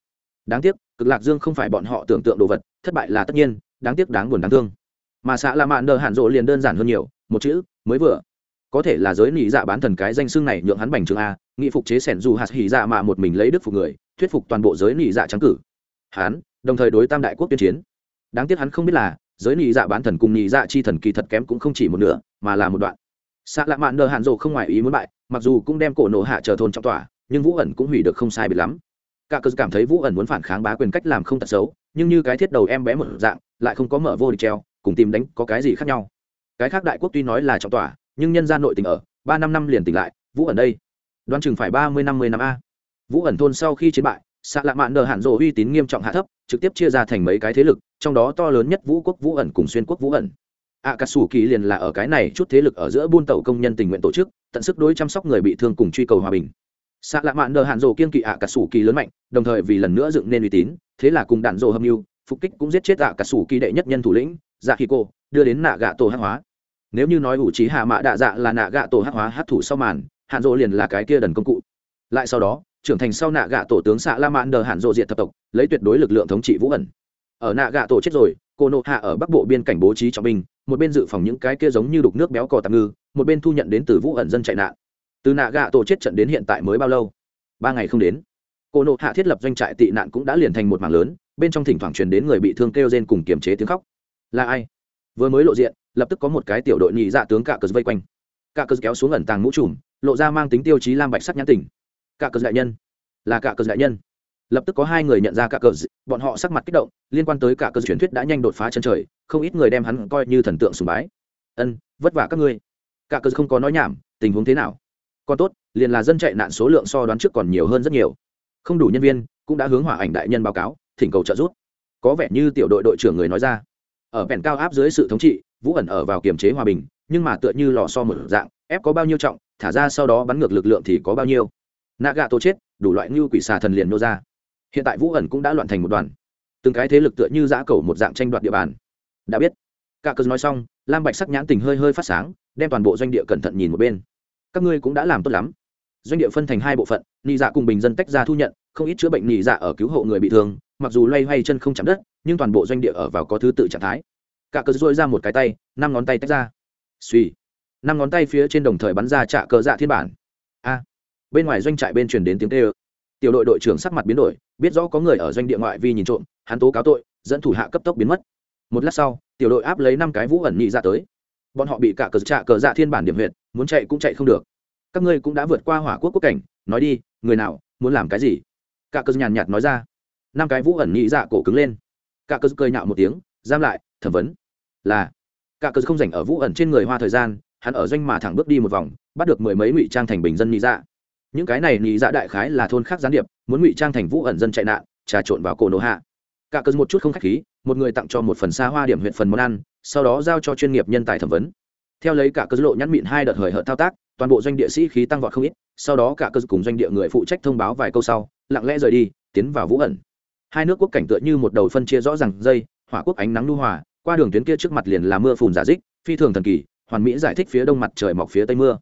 Đáng tiếc, cực lạc dương không phải bọn họ tưởng tượng đồ vật, thất bại là tất nhiên, đáng tiếc đáng buồn đáng thương. Mà xã la mạn đờ hạn rộ liền đơn giản hơn nhiều, một chữ, mới vừa có thể là giới nị dạ bán thần cái danh xưng này nhượng hắn bành trướng a, nghị phục chế sẻn dù hạt hỉ dạ mà một mình lấy đức phục người, thuyết phục toàn bộ giới nị dạ trắng cử. Hắn, đồng thời đối tam đại quốc tuyên chiến. Đáng tiếc hắn không biết là, giới nị dạ bán thần cùng nị dạ chi thần kỳ thật kém cũng không chỉ một nửa, mà là một đoạn. Xạ lạ mạn đờ hạn rộ không ngoài ý muốn bại, mặc dù cũng đem cổ nổ hạ chờ thôn trong tòa nhưng vũ ẩn cũng hủy được không sai biệt lắm. Cả cơ cảm thấy vũ ẩn muốn phản kháng bá quyền cách làm không tật xấu, nhưng như cái thiết đầu em bé một dạng, lại không có mở vô địch treo, cùng tìm đánh có cái gì khác nhau. Cái khác đại quốc tuy nói là trọng tỏa nhưng nhân gia nội tình ở, ba năm năm liền tỉnh lại, vũ ẩn đây. Đoán chừng phải ba mươi năm mươi năm a. Vũ ẩn thôn sau khi chiến bại xạ lạ mạn đờ hạn rộ uy tín nghiêm trọng hạ thấp, trực tiếp chia ra thành mấy cái thế lực, trong đó to lớn nhất vũ quốc vũ ẩn cùng xuyên quốc vũ ẩn. Ạ cà sủ kỳ liền là ở cái này chút thế lực ở giữa buôn tàu công nhân tình nguyện tổ chức, tận sức đối chăm sóc người bị thương cùng truy cầu hòa bình. Xạ lạ mạn đờ hạn rộ kiên kỵ ạ cà sủ kỳ lớn mạnh, đồng thời vì lần nữa dựng nên uy tín, thế là cùng đạn rộ hâm mưu, phục kích cũng giết chết ạ cà sủ kỳ đệ nhất nhân thủ lĩnh dạ khi cô đưa đến nạ gạ tổ hát hóa nếu như nói ủ trí hạ mạ đạ dạ là nạ gạ tổ hát hóa hát thủ sau màn hạn rộ liền là cái kia đần công cụ. Lại sau đó, trưởng thành sau nạ gạ tổ tướng xạ la mạn đờ hạn rộ diện thập tộc, lấy tuyệt đối lực lượng thống trị vũ ẩn. Ở nạ gạ tổ chết rồi, cô nộ hạ ở bắc bộ biên cảnh bố trí trọng binh, một bên dự phòng những cái kia giống như đục nước béo cò tạm ngư, một bên thu nhận đến từ vũ ẩn dân chạy nạn. Từ nạ gạ tổ chết trận đến hiện tại mới bao lâu? Ba ngày không đến. Cô nộ hạ thiết lập doanh trại tị nạn cũng đã liền thành một mảng lớn, bên trong thỉnh thoảng truyền đến người bị thương kêu rên cùng kiềm chế tiếng khóc. Là ai? Vừa mới lộ diện, lập tức có một cái tiểu đội nhị dạ tướng cả cờ vây quanh. Cả cờ kéo xuống ẩn tàng mũ trùm, lộ ra mang tính tiêu chí lam bạch sắc nhãn tỉnh cả cờ đại nhân. Là cả cờ đại nhân. Lập tức có hai người nhận ra cả cờ bọn họ sắc mặt kích động, liên quan tới cả cờ truyền thuyết đã nhanh đột phá chân trời, không ít người đem hắn coi như thần tượng sùng bái. Ân, vất vả các ngươi. Cả cờ không có nói nhảm, tình huống thế nào? Còn tốt, liền là dân chạy nạn số lượng so đoán trước còn nhiều hơn rất nhiều. Không đủ nhân viên, cũng đã hướng hỏa ảnh đại nhân báo cáo, thỉnh cầu trợ giúp. Có vẻ như tiểu đội đội trưởng người nói ra ở vẹn cao áp dưới sự thống trị, vũ ẩn ở vào kiềm chế hòa bình, nhưng mà tựa như lò so một dạng, ép có bao nhiêu trọng, thả ra sau đó bắn ngược lực lượng thì có bao nhiêu. Nạ gà tô chết, đủ loại như quỷ xà thần liền nô ra. Hiện tại vũ ẩn cũng đã loạn thành một đoàn. Từng cái thế lực tựa như giã cầu một dạng tranh đoạt địa bàn. Đã biết. Cả cơn nói xong, lam bạch sắc nhãn tình hơi hơi phát sáng, đem toàn bộ doanh địa cẩn thận nhìn một bên. Các ngươi cũng đã làm tốt lắm doanh địa phân thành hai bộ phận, nị dạ cùng bình dân tách ra thu nhận, không ít chữa bệnh nị dạ ở cứu hộ người bị thương, mặc dù loay hoay chân không chạm đất, nhưng toàn bộ doanh địa ở vào có thứ tự trạng thái. Cả cờ dội ra một cái tay, năm ngón tay tách ra. Suy năm ngón tay phía trên đồng thời bắn ra trạ cờ dạ thiên bản. A. Bên ngoài doanh trại bên truyền đến tiếng tê ơ tiểu đội đội trưởng sắc mặt biến đổi, biết rõ có người ở doanh địa ngoại vi nhìn trộm, hắn tố cáo tội, dẫn thủ hạ cấp tốc biến mất. Một lát sau, tiểu đội áp lấy năm cái vũ ẩn nhị ra dạ tới. Bọn họ bị cả cờ trạ cờ dạ thiên bản điểm huyện muốn chạy cũng chạy không được các ngươi cũng đã vượt qua hỏa quốc quốc cảnh, nói đi, người nào, muốn làm cái gì? Cả cơ nhàn nhạt nói ra. Năm cái vũ ẩn nhị dạ cổ cứng lên. Cả cơ cười nhạo một tiếng, giam lại, thẩm vấn. Là, cả cơ không dành ở vũ ẩn trên người hoa thời gian, hắn ở doanh mà thẳng bước đi một vòng, bắt được mười mấy ngụy trang thành bình dân nhị dạ. Những cái này nhị dạ đại khái là thôn khác gián điệp, muốn ngụy trang thành vũ ẩn dân chạy nạn, trà trộn vào cổ nổ hạ. Cả cơ một chút không khách khí, một người tặng cho một phần xa hoa điểm huyện phần món ăn, sau đó giao cho chuyên nghiệp nhân tài thẩm vấn. Theo lấy cả cơ lộ nhắn mịn hai đợt hời hợt thao tác toàn bộ doanh địa sĩ khí tăng vọt không ít, sau đó cả cơ cùng doanh địa người phụ trách thông báo vài câu sau, lặng lẽ rời đi, tiến vào vũ ẩn. Hai nước quốc cảnh tựa như một đầu phân chia rõ ràng dây, hỏa quốc ánh nắng lưu hòa, qua đường tuyến kia trước mặt liền là mưa phùn giả dích, phi thường thần kỳ, hoàn mỹ giải thích phía đông mặt trời mọc phía tây mưa.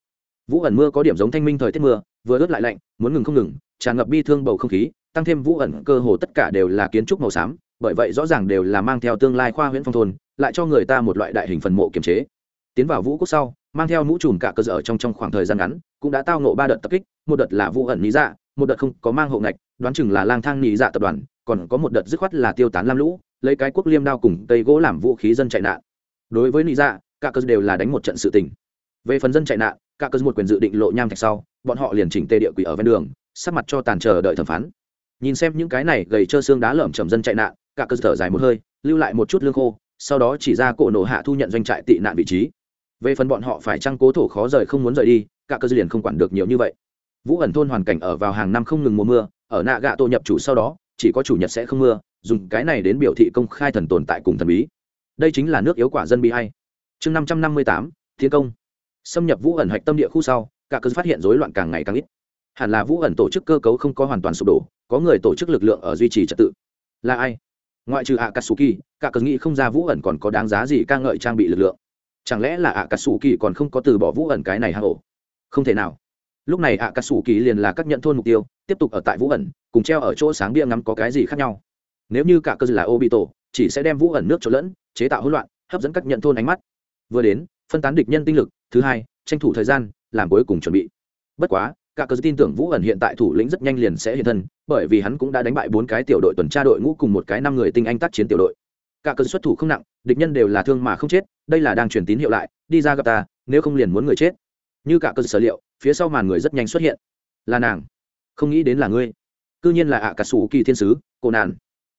Vũ ẩn mưa có điểm giống thanh minh thời tiết mưa, vừa ướt lại lạnh, muốn ngừng không ngừng, tràn ngập bi thương bầu không khí, tăng thêm vũ ẩn cơ hồ tất cả đều là kiến trúc màu xám, bởi vậy rõ ràng đều là mang theo tương lai khoa huyễn phong thôn, lại cho người ta một loại đại hình phần mộ kiềm chế tiến vào vũ quốc sau, mang theo mũ trùm cả cơ sở trong trong khoảng thời gian ngắn, cũng đã tao nộ ba đợt tập kích, một đợt là vũ ẩn lý dạ một đợt không có mang hộ ngạch, đoán chừng là lang thang nhị dạ tập đoàn, còn có một đợt dứt khoát là tiêu tán lam lũ, lấy cái quốc liêm đao cùng cây gỗ làm vũ khí dân chạy nạn. Đối với lý dạ cả cơ đều là đánh một trận sự tình. Về phần dân chạy nạn, cả cơ một quyền dự định lộ nham thạch sau, bọn họ liền chỉnh tê địa quỷ ở ven đường, sắc mặt cho tàn chờ đợi thẩm phán. Nhìn xem những cái này gầy trơ xương đá lởm chầm dân chạy nạn, cả cơ thở dài một hơi, lưu lại một chút lương khô, sau đó chỉ ra cổ nổ hạ thu nhận doanh trại tị nạn vị trí về phần bọn họ phải trăng cố thổ khó rời không muốn rời đi, cả cơ liền không quản được nhiều như vậy. Vũ ẩn thôn hoàn cảnh ở vào hàng năm không ngừng mùa mưa, ở nạ gạ tô nhập chủ sau đó, chỉ có chủ nhật sẽ không mưa, dùng cái này đến biểu thị công khai thần tồn tại cùng thần bí. Đây chính là nước yếu quả dân bị hay. Chương năm trăm năm mươi tám, thiên công. Xâm nhập vũ ẩn hạch tâm địa khu sau, cả cơ phát hiện rối loạn càng ngày càng ít. Hẳn là vũ ẩn tổ chức cơ cấu không có hoàn toàn sụp đổ, có người tổ chức lực lượng ở duy trì trật tự. Là ai? Ngoại trừ akatsuki, cả cơ nghĩ không ra vũ ẩn còn có đáng giá gì ca ngợi trang bị lực lượng chẳng lẽ là akatsuki còn không có từ bỏ vũ ẩn cái này hang hổ? Không thể nào. Lúc này akatsuki liền là các nhận thôn mục tiêu, tiếp tục ở tại vũ ẩn, cùng treo ở chỗ sáng bia ngắm có cái gì khác nhau. Nếu như cả cơ là obito, chỉ sẽ đem vũ ẩn nước trộn lẫn, chế tạo hỗn loạn, hấp dẫn các nhận thôn ánh mắt. Vừa đến, phân tán địch nhân tinh lực, thứ hai, tranh thủ thời gian, làm cuối cùng chuẩn bị. Bất quá, cả cờ tin tưởng vũ ẩn hiện tại thủ lĩnh rất nhanh liền sẽ hiện thân, bởi vì hắn cũng đã đánh bại bốn cái tiểu đội tuần tra đội ngũ cùng một cái năm người tinh anh tác chiến tiểu đội cả cơn xuất thủ không nặng, địch nhân đều là thương mà không chết, đây là đang truyền tín hiệu lại, đi ra gặp ta, nếu không liền muốn người chết. Như cả cơn sở liệu, phía sau màn người rất nhanh xuất hiện. Là nàng. Không nghĩ đến là ngươi. Cư nhiên là ạ cả sủ kỳ thiên sứ cô nạn.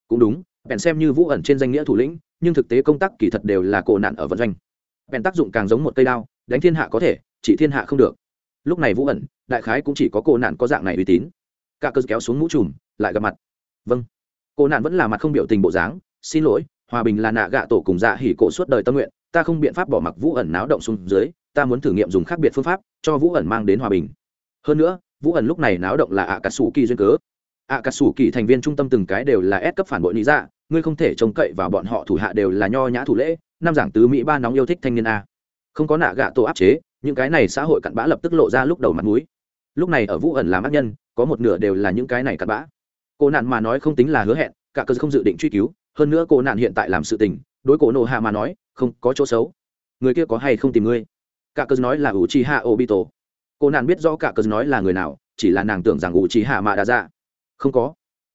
Cũng đúng, bèn xem như vũ ẩn trên danh nghĩa thủ lĩnh, nhưng thực tế công tác kỳ thật đều là cổ nạn ở vận doanh. Bèn tác dụng càng giống một cây đao, đánh thiên hạ có thể, chỉ thiên hạ không được. Lúc này vũ ẩn, đại khái cũng chỉ có cô nạn có dạng này uy tín. Cả cơ kéo xuống mũ trùm, lại gặp mặt. Vâng. Cô nạn vẫn là mặt không biểu tình bộ dáng, xin lỗi hòa bình là nạ gạ tổ cùng dạ hỉ cổ suốt đời tâm nguyện, ta không biện pháp bỏ mặc vũ ẩn náo động xuống dưới, ta muốn thử nghiệm dùng khác biệt phương pháp, cho vũ ẩn mang đến hòa bình. Hơn nữa, vũ ẩn lúc này náo động là ạ cà sủ kỳ duyên cớ. Ạ cà sủ kỳ thành viên trung tâm từng cái đều là ép cấp phản bội lý dạ ngươi không thể trông cậy vào bọn họ thủ hạ đều là nho nhã thủ lễ Nam giảng tứ mỹ ba nóng yêu thích thanh niên a. Không có nạ gạ tổ áp chế, những cái này xã hội cặn bã lập tức lộ ra lúc đầu mặt mũi. Lúc này ở vũ ẩn làm ác nhân, có một nửa đều là những cái này cặn bã. Cô nạn mà nói không tính là hứa hẹn, cả cơ không dự định truy cứu hơn nữa cô nạn hiện tại làm sự tình, đối cổ nộ hạ mà nói, không có chỗ xấu. Người kia có hay không tìm ngươi? Cả cớ nói là u chi hạ obito. Cô nạn biết rõ cả cớ nói là người nào, chỉ là nàng tưởng rằng u chi hạ mà đã ra không có.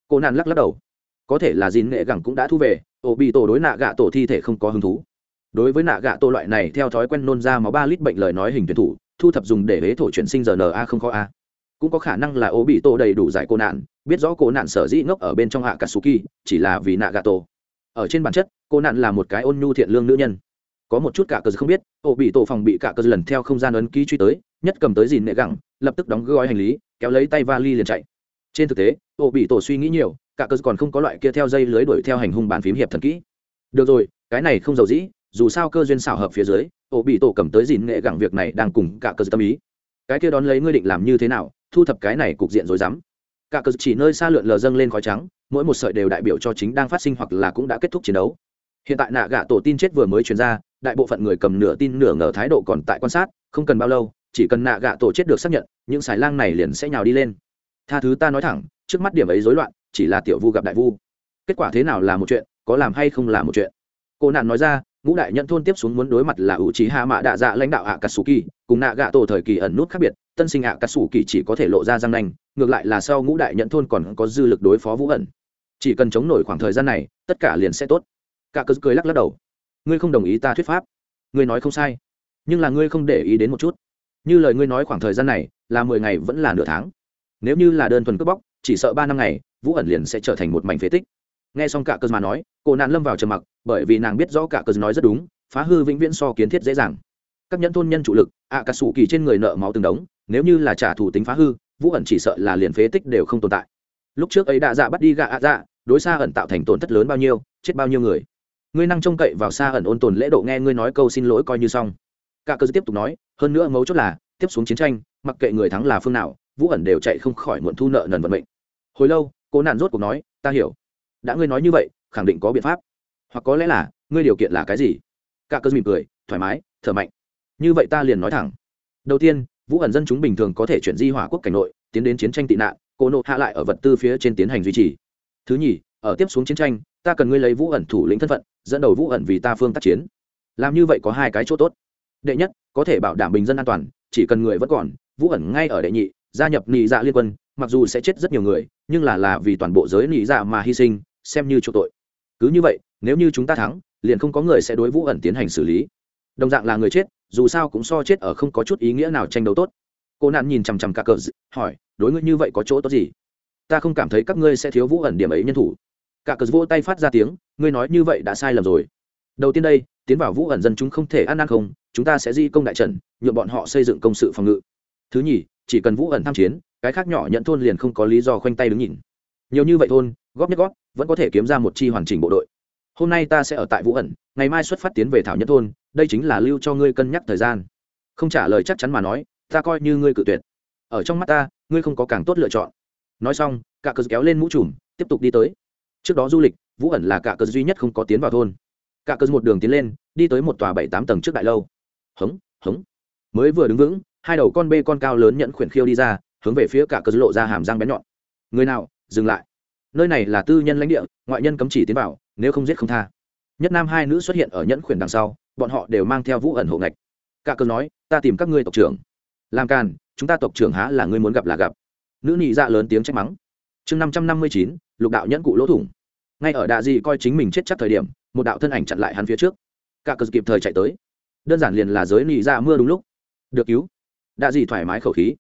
Cô nạn lắc lắc đầu. Có thể là dín nghệ gẳng cũng đã thu về, obito đối nạ gạ tổ thi thể không có hứng thú. Đối với nạ gạ tổ loại này, theo thói quen nôn ra máu ba lít bệnh lời nói hình tuyển thủ, thu thập dùng để hế thổ chuyển sinh giờ na không khó a. Cũng có khả năng là obito bị đầy đủ giải cô nạn, biết rõ cô nạn sở dĩ ngốc ở bên trong hạ katsuki chỉ là vì nạ gà tổ ở trên bản chất, cô nạn là một cái ôn nhu thiện lương nữ nhân. Có một chút cả cờ không biết ổ bị tổ phòng bị cả cờ lần theo không gian ấn ký truy tới, nhất cầm tới dìn nệ gẳng, lập tức đóng gói hành lý, kéo lấy tay vali liền chạy. Trên thực tế ổ bị tổ suy nghĩ nhiều, cả cờ còn không có loại kia theo dây lưới đuổi theo hành hung bàn phím hiệp thần kỹ. Được rồi, cái này không giàu dĩ, dù sao cơ duyên xảo hợp phía dưới ổ bị tổ cầm tới dìn nghệ gẳng việc này đang cùng cả cờ tâm ý. Cái kia đón lấy ngươi định làm như thế nào, thu thập cái này cục diện rồi dám cả cờ chỉ nơi xa lượn lờ dâng lên khói trắng, mỗi một sợi đều đại biểu cho chính đang phát sinh hoặc là cũng đã kết thúc chiến đấu. Hiện tại nạ gạ tổ tin chết vừa mới truyền ra, đại bộ phận người cầm nửa tin nửa ngờ thái độ còn tại quan sát, không cần bao lâu, chỉ cần nạ gạ tổ chết được xác nhận, những xài lang này liền sẽ nhào đi lên. Tha thứ ta nói thẳng, trước mắt điểm ấy rối loạn, chỉ là tiểu vu gặp đại vu. Kết quả thế nào là một chuyện, có làm hay không là một chuyện. Cô nạn nói ra, ngũ đại nhận thôn tiếp xuống muốn đối mặt là ủ trí hạ mạ đạ dạ lãnh đạo hạ cà sù kỳ cùng nạ gạ tổ thời kỳ ẩn nút khác biệt tân sinh ạ cắt xù kỳ chỉ có thể lộ ra răng nanh ngược lại là sau ngũ đại nhận thôn còn có dư lực đối phó vũ ẩn. Chỉ cần chống nổi khoảng thời gian này tất cả liền sẽ tốt. Cả cớ cười lắc lắc đầu. Ngươi không đồng ý ta thuyết pháp. Ngươi nói không sai. Nhưng là ngươi không để ý đến một chút. Như lời ngươi nói khoảng thời gian này là mười ngày vẫn là nửa tháng. Nếu như là đơn thuần cướp bóc chỉ sợ ba năm ngày vũ ẩn liền sẽ trở thành một mảnh phế tích. Nghe xong cả cơn mà nói cô nạn lâm vào trầm mặc bởi vì nàng biết rõ cả cơn nói rất đúng phá hư vĩnh viễn so kiến thiết dễ dàng. Các nhẫn thôn nhân chủ lực ạ à, cả sủ kỳ trên người nợ máu từng đống nếu như là trả thù tính phá hư, vũ ẩn chỉ sợ là liền phế tích đều không tồn tại. Lúc trước ấy đã dạ bắt đi gạ ạ dạ đối xa ẩn tạo thành tổn thất lớn bao nhiêu, chết bao nhiêu người. Ngươi năng trông cậy vào xa ẩn ôn tồn lễ độ nghe ngươi nói câu xin lỗi coi như xong. Cả cơ tiếp tục nói, hơn nữa mấu chốt là, tiếp xuống chiến tranh, mặc kệ người thắng là phương nào, vũ ẩn đều chạy không khỏi muộn thu nợ nần vận mệnh. Hồi lâu cô nạn rốt cuộc nói, ta hiểu. Đã ngươi nói như vậy, khẳng định có biện pháp. Hoặc có lẽ là, ngươi điều kiện là cái gì? Cả cơ mỉm cười, thoải mái, thở mạnh. Như vậy ta liền nói thẳng. Đầu tiên vũ ẩn dân chúng bình thường có thể chuyển di hỏa quốc cảnh nội, tiến đến chiến tranh tị nạn, cô nộ hạ lại ở vật tư phía trên tiến hành duy trì. Thứ nhì, ở tiếp xuống chiến tranh, ta cần ngươi lấy vũ ẩn thủ lĩnh thân phận, dẫn đầu vũ ẩn vì ta phương tác chiến. Làm như vậy có hai cái chỗ tốt. Đệ nhất, có thể bảo đảm bình dân an toàn, chỉ cần người vẫn còn, vũ ẩn ngay ở đệ nhị, gia nhập nị dạ liên quân, mặc dù sẽ chết rất nhiều người, nhưng là là vì toàn bộ giới nị dạ mà hy sinh, xem như chỗ tội. Cứ như vậy, nếu như chúng ta thắng, liền không có người sẽ đối vũ ẩn tiến hành xử lý. Đồng dạng là người chết dù sao cũng so chết ở không có chút ý nghĩa nào tranh đấu tốt. Cô nạn nhìn chằm chằm cả cờ hỏi, đối ngươi như vậy có chỗ tốt gì? Ta không cảm thấy các ngươi sẽ thiếu vũ ẩn điểm ấy nhân thủ. Cả cờ vỗ tay phát ra tiếng, ngươi nói như vậy đã sai lầm rồi. Đầu tiên đây, tiến vào vũ ẩn dân chúng không thể ăn ăn không, chúng ta sẽ di công đại trận nhuộm bọn họ xây dựng công sự phòng ngự. Thứ nhì, chỉ cần vũ ẩn tham chiến, cái khác nhỏ nhận thôn liền không có lý do khoanh tay đứng nhìn. Nhiều như vậy thôn, góp nhất góp, vẫn có thể kiếm ra một chi hoàn chỉnh bộ đội hôm nay ta sẽ ở tại vũ ẩn, ngày mai xuất phát tiến về thảo nhất thôn, đây chính là lưu cho ngươi cân nhắc thời gian. Không trả lời chắc chắn mà nói, ta coi như ngươi cự tuyệt. Ở trong mắt ta, ngươi không có càng tốt lựa chọn. Nói xong, cả cờ kéo lên mũ trùm, tiếp tục đi tới. Trước đó du lịch, vũ ẩn là cả cờ duy nhất không có tiến vào thôn. Cả cờ một đường tiến lên, đi tới một tòa bảy tám tầng trước đại lâu. Hống hống. Mới vừa đứng vững, hai đầu con bê con cao lớn nhận khuyển khiêu đi ra, hướng về phía cả cờ lộ ra hàm răng bén nhọn. Người nào, dừng lại. Nơi này là tư nhân lãnh địa, ngoại nhân cấm chỉ tiến vào nếu không giết không tha. Nhất nam hai nữ xuất hiện ở nhẫn khuyển đằng sau, bọn họ đều mang theo vũ ẩn hộ ngạch cả cờ nói, ta tìm các ngươi tộc trưởng. Làm càn, chúng ta tộc trưởng há là ngươi muốn gặp là gặp. Nữ nhị dạ lớn tiếng trách mắng. Chương năm trăm năm mươi chín, lục đạo nhẫn cụ lỗ thủng. Ngay ở đạ dị coi chính mình chết chắc thời điểm, một đạo thân ảnh chặn lại hắn phía trước. Cả cờ kịp thời chạy tới. Đơn giản liền là giới nhị dạ mưa đúng lúc. Được cứu. Đạ dị thoải mái khẩu khí.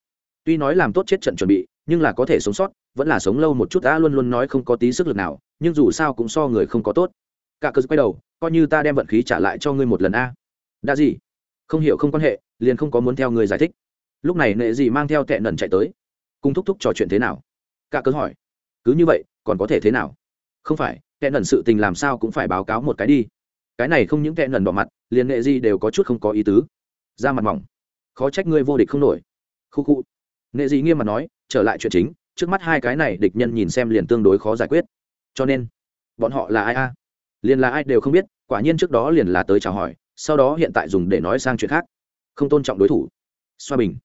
Tuy nói làm tốt chết trận chuẩn bị, nhưng là có thể sống sót vẫn là sống lâu một chút đã luôn luôn nói không có tí sức lực nào, nhưng dù sao cũng so người không có tốt. Cả cớ quay đầu, coi như ta đem vận khí trả lại cho ngươi một lần a. Đã gì? Không hiểu không quan hệ, liền không có muốn theo người giải thích. Lúc này nệ gì mang theo tệ nần chạy tới. Cùng thúc thúc trò chuyện thế nào? Cả cớ hỏi. Cứ như vậy, còn có thể thế nào? Không phải tệ nần sự tình làm sao cũng phải báo cáo một cái đi. Cái này không những tệ nần bỏ mặt, liền nệ gì đều có chút không có ý tứ. Ra mặt mỏng. Khó trách ngươi vô địch không nổi. Khu khu. Nệ gì nghiêm mặt nói, trở lại chuyện chính trước mắt hai cái này địch nhân nhìn xem liền tương đối khó giải quyết. Cho nên, bọn họ là ai a? Liền là ai đều không biết, quả nhiên trước đó liền là tới chào hỏi, sau đó hiện tại dùng để nói sang chuyện khác. Không tôn trọng đối thủ. Xoa bình.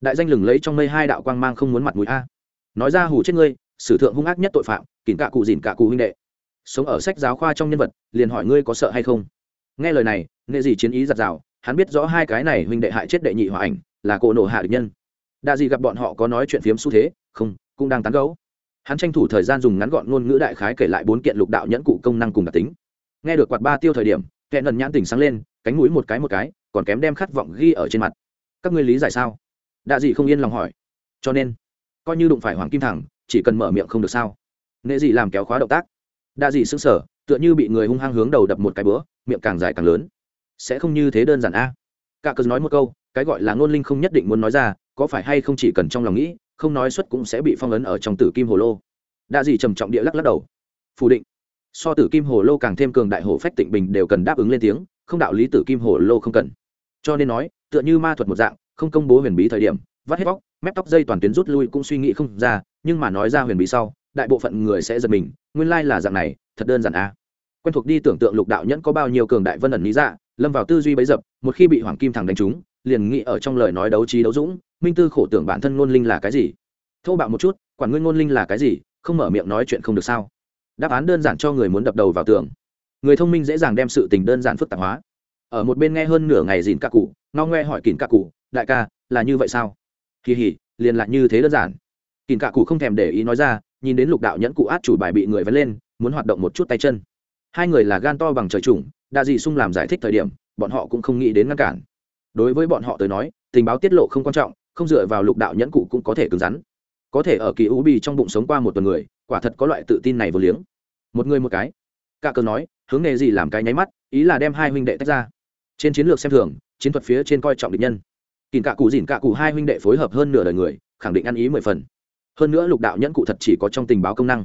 Đại danh lừng lấy trong mây hai đạo quang mang không muốn mặt mũi a. Nói ra hù chết ngươi, sử thượng hung ác nhất tội phạm kìm cạ cụ dìn cạ cụ huynh đệ. Sống ở sách giáo khoa trong nhân vật, liền hỏi ngươi có sợ hay không? Nghe lời này, nghệ gì chiến ý giặt rào hắn biết rõ hai cái này huynh đệ hại chết đệ nhị hòa ảnh, là cổ nổ hạ địch nhân. Đa gì gặp bọn họ có nói chuyện phiếm xu thế, không cũng đang tán gấu hắn tranh thủ thời gian dùng ngắn gọn ngôn ngữ đại khái kể lại bốn kiện lục đạo nhẫn cụ công năng cùng đặc tính. Nghe được quạt ba tiêu thời điểm kẹn lần nhãn tỉnh sáng lên, cánh mũi một cái một cái, còn kém đem khát vọng ghi ở trên mặt. Các ngươi lý giải sao? Đạ dị không yên lòng hỏi. Cho nên, coi như đụng phải hoàng kim thẳng, chỉ cần mở miệng không được sao? Nệ dị làm kéo khóa động tác. Đạ dị sững sờ, tựa như bị người hung hăng hướng đầu đập một cái bữa, miệng càng dài càng lớn. Sẽ không như thế đơn giản a. Cả cớ nói một câu, cái gọi là ngôn linh không nhất định muốn nói ra, có phải hay không chỉ cần trong lòng nghĩ không nói xuất cũng sẽ bị phong ấn ở trong tử kim hồ lô. Đa dị trầm trọng địa lắc lắc đầu. Phủ định. So tử kim hồ lô càng thêm cường đại hồ phách tịnh bình đều cần đáp ứng lên tiếng, không đạo lý tử kim hồ lô không cần. Cho nên nói, tựa như ma thuật một dạng, không công bố huyền bí thời điểm, vắt hết bóc, mép tóc dây toàn tuyến rút lui cũng suy nghĩ không ra, nhưng mà nói ra huyền bí sau, đại bộ phận người sẽ giật mình, nguyên lai là dạng này, thật đơn giản a à. quen thuộc đi tưởng tượng lục đạo nhẫn có bao nhiêu cường đại vân ẩn lý dạ lâm vào tư duy bấy dập, một khi bị hoàng kim thẳng đánh trúng liền nghĩ ở trong lời nói đấu trí đấu dũng, minh tư khổ tưởng bản thân ngôn linh là cái gì? Thô bạo một chút, quản ngươi ngôn linh là cái gì, không mở miệng nói chuyện không được sao? Đáp án đơn giản cho người muốn đập đầu vào tường. Người thông minh dễ dàng đem sự tình đơn giản phức tạp hóa. Ở một bên nghe hơn nửa ngày dìn ca cụ, ngao ngoe hỏi kìn ca cụ, đại ca, là như vậy sao? Kỳ hỉ, liền lại như thế đơn giản. Kìn ca cụ không thèm để ý nói ra, nhìn đến lục đạo nhẫn cụ át chủ bài bị người vẫn lên, muốn hoạt động một chút tay chân. Hai người là gan to bằng trời trùng, đa dị sung làm giải thích thời điểm, bọn họ cũng không nghĩ đến ngăn cản đối với bọn họ tới nói, tình báo tiết lộ không quan trọng, không dựa vào lục đạo nhẫn cụ cũng có thể cứng rắn. Có thể ở kỳ u bì trong bụng sống qua một tuần người, quả thật có loại tự tin này vô liếng. Một người một cái. Cả cờ nói, hướng nghề gì làm cái nháy mắt, ý là đem hai huynh đệ tách ra. Trên chiến lược xem thường, chiến thuật phía trên coi trọng địch nhân. Kìm cả cụ dìn cả cụ hai huynh đệ phối hợp hơn nửa đời người, khẳng định ăn ý mười phần. Hơn nữa lục đạo nhẫn cụ thật chỉ có trong tình báo công năng.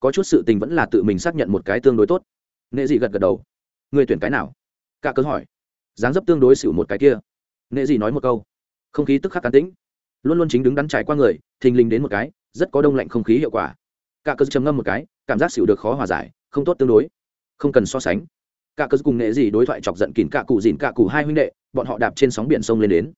Có chút sự tình vẫn là tự mình xác nhận một cái tương đối tốt. Nghệ dị gật gật đầu. Người tuyển cái nào? Cả cớ hỏi dáng dấp tương đối xỉu một cái kia. Nghệ dị nói một câu. Không khí tức khắc cán tĩnh. Luôn luôn chính đứng đắn trải qua người, thình lình đến một cái, rất có đông lạnh không khí hiệu quả. Cả cơ trầm ngâm một cái, cảm giác xỉu được khó hòa giải, không tốt tương đối. Không cần so sánh. Cả cơ cùng nghệ dị đối thoại chọc giận kín cả cụ dìn cả cụ hai huynh đệ, bọn họ đạp trên sóng biển sông lên đến.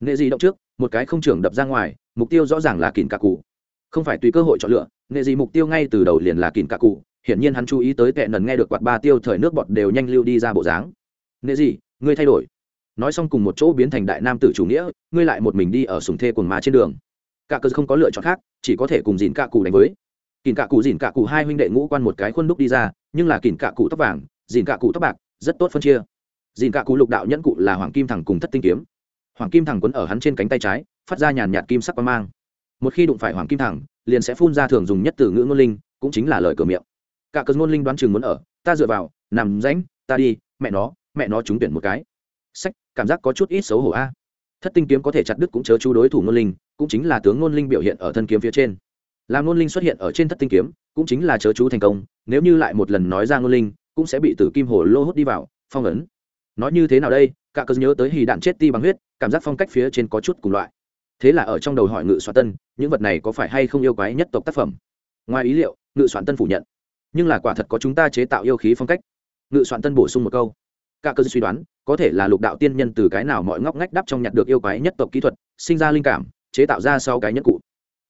Nghệ dị động trước, một cái không trưởng đập ra ngoài, mục tiêu rõ ràng là kín cả cụ. Không phải tùy cơ hội chọn lựa nghệ dị mục tiêu ngay từ đầu liền là kín cả cụ, hiển nhiên hắn chú ý tới tệ nần nghe được quạt ba tiêu thời nước bọt đều nhanh lưu đi ra bộ dáng. Nghệ dị ngươi thay đổi. Nói xong cùng một chỗ biến thành đại nam tử chủ nghĩa, ngươi lại một mình đi ở sùng thê quần mà trên đường. Cả cơ không có lựa chọn khác, chỉ có thể cùng dìn cả cụ đánh với. Kìn cả cụ, dìn cả cụ hai huynh đệ ngũ quan một cái khuôn đúc đi ra, nhưng là kìn cả cụ tóc vàng, dìn cả cụ tóc bạc, rất tốt phân chia. Dìn cả cụ lục đạo nhẫn cụ là hoàng kim thẳng cùng thất tinh kiếm. Hoàng kim thẳng quấn ở hắn trên cánh tay trái, phát ra nhàn nhạt kim sắc quang mang. Một khi đụng phải hoàng kim thẳng, liền sẽ phun ra thường dùng nhất từ ngữ ngôn linh, cũng chính là lời cửa miệng. Cả cơn ngôn linh đoán chừng muốn ở, ta dựa vào, nằm rãnh, ta đi, mẹ nó mẹ nó trúng tuyển một cái. Sách, cảm giác có chút ít xấu hổ a. Thất tinh kiếm có thể chặt đứt cũng chớ chú đối thủ ngôn linh, cũng chính là tướng ngôn linh biểu hiện ở thân kiếm phía trên. Làm ngôn linh xuất hiện ở trên thất tinh kiếm, cũng chính là chớ chú thành công, nếu như lại một lần nói ra ngôn linh, cũng sẽ bị tử kim hồ lô hút đi vào, phong ấn. Nói như thế nào đây? Cả cơn nhớ tới hì đạn chết ti bằng huyết, cảm giác phong cách phía trên có chút cùng loại. Thế là ở trong đầu hỏi ngự soạn tân, những vật này có phải hay không yêu quái nhất tộc tác phẩm? Ngoài ý liệu, ngự soạn tân phủ nhận. Nhưng là quả thật có chúng ta chế tạo yêu khí phong cách. Ngự soạn tân bổ sung một câu cả cơ suy đoán, có thể là lục đạo tiên nhân từ cái nào mọi ngóc ngách đắp trong nhặt được yêu quái nhất tộc kỹ thuật, sinh ra linh cảm, chế tạo ra sau cái nhất cụ.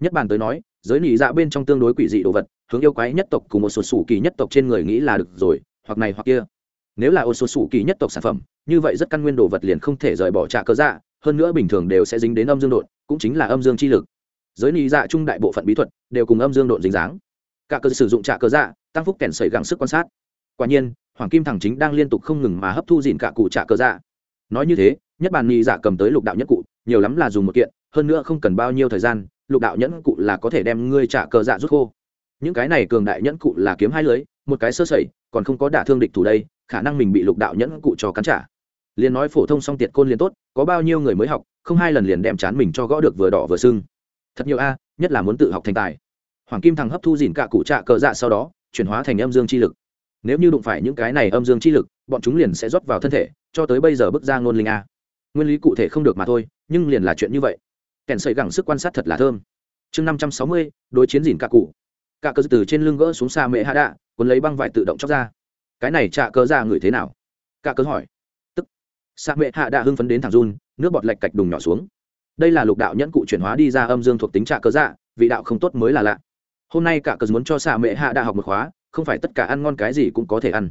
Nhất bàn tới nói, giới nỉ dạ bên trong tương đối quỷ dị đồ vật, hướng yêu quái nhất tộc cùng một số sủ kỳ nhất tộc trên người nghĩ là được rồi, hoặc này hoặc kia. Nếu là ô số sủ kỳ nhất tộc sản phẩm, như vậy rất căn nguyên đồ vật liền không thể rời bỏ trạ cơ dạ hơn nữa bình thường đều sẽ dính đến âm dương đột cũng chính là âm dương chi lực. Giới nỉ dạ trung đại bộ phận bí thuật đều cùng âm dương đột dính dáng. Cả cơ sử dụng trạ cơ dạ tăng phúc kèn sẩy gắng sức quan sát. Quả nhiên hoàng kim thẳng chính đang liên tục không ngừng mà hấp thu dìn cả cụ trả cơ dạ. Nói như thế, nhất bàn nhị dạ cầm tới lục đạo nhất cụ, nhiều lắm là dùng một kiện, hơn nữa không cần bao nhiêu thời gian, lục đạo nhẫn cụ là có thể đem ngươi trả cờ dạ rút khô. Những cái này cường đại nhẫn cụ là kiếm hai lưới, một cái sơ sẩy, còn không có đả thương địch thủ đây, khả năng mình bị lục đạo nhẫn cụ cho cắn trả. Liền nói phổ thông song tiệt côn liền tốt, có bao nhiêu người mới học, không hai lần liền đem chán mình cho gõ được vừa đỏ vừa sưng. Thật nhiều a, nhất là muốn tự học thành tài. Hoàng kim thằng hấp thu dìn cả cụ trạ cờ dạ sau đó, chuyển hóa thành âm dương chi lực nếu như đụng phải những cái này âm dương chi lực, bọn chúng liền sẽ rót vào thân thể, cho tới bây giờ bước ra ngôn linh a. Nguyên lý cụ thể không được mà thôi, nhưng liền là chuyện như vậy. Kèn sợi gẳng sức quan sát thật là thơm. Chương năm trăm sáu mươi, đối chiến dìn cả cụ. Cả cơ từ trên lưng gỡ xuống xa mễ hạ đạ, cuốn lấy băng vải tự động chóc ra. Cái này trạ cơ ra người thế nào? Cả cơ hỏi. Tức, xa mễ hạ đạ hưng phấn đến thằng run, nước bọt lạch cạch đùng nhỏ xuống. Đây là lục đạo nhẫn cụ chuyển hóa đi ra âm dương thuộc tính trạ cơ dạ vị đạo không tốt mới là lạ. Hôm nay cả cờ muốn cho xạ mệ hạ đạ học một khóa không phải tất cả ăn ngon cái gì cũng có thể ăn.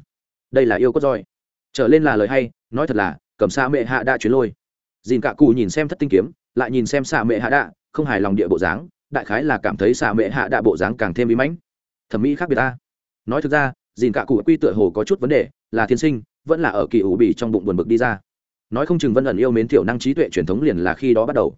Đây là yêu cốt roi. Trở lên là lời hay, nói thật là, cầm xa mệ hạ đã chuyến lôi. Dìn cả cụ nhìn xem thất tinh kiếm, lại nhìn xem xạ mệ hạ đạ không hài lòng địa bộ dáng, đại khái là cảm thấy xạ mệ hạ đạ bộ dáng càng thêm bí mãnh. Thẩm mỹ khác biệt ta. Nói thực ra, dìn cả cụ quy tựa hồ có chút vấn đề, là thiên sinh, vẫn là ở kỳ ủ bỉ trong bụng buồn bực đi ra. Nói không chừng vân ẩn yêu mến thiểu năng trí tuệ truyền thống liền là khi đó bắt đầu.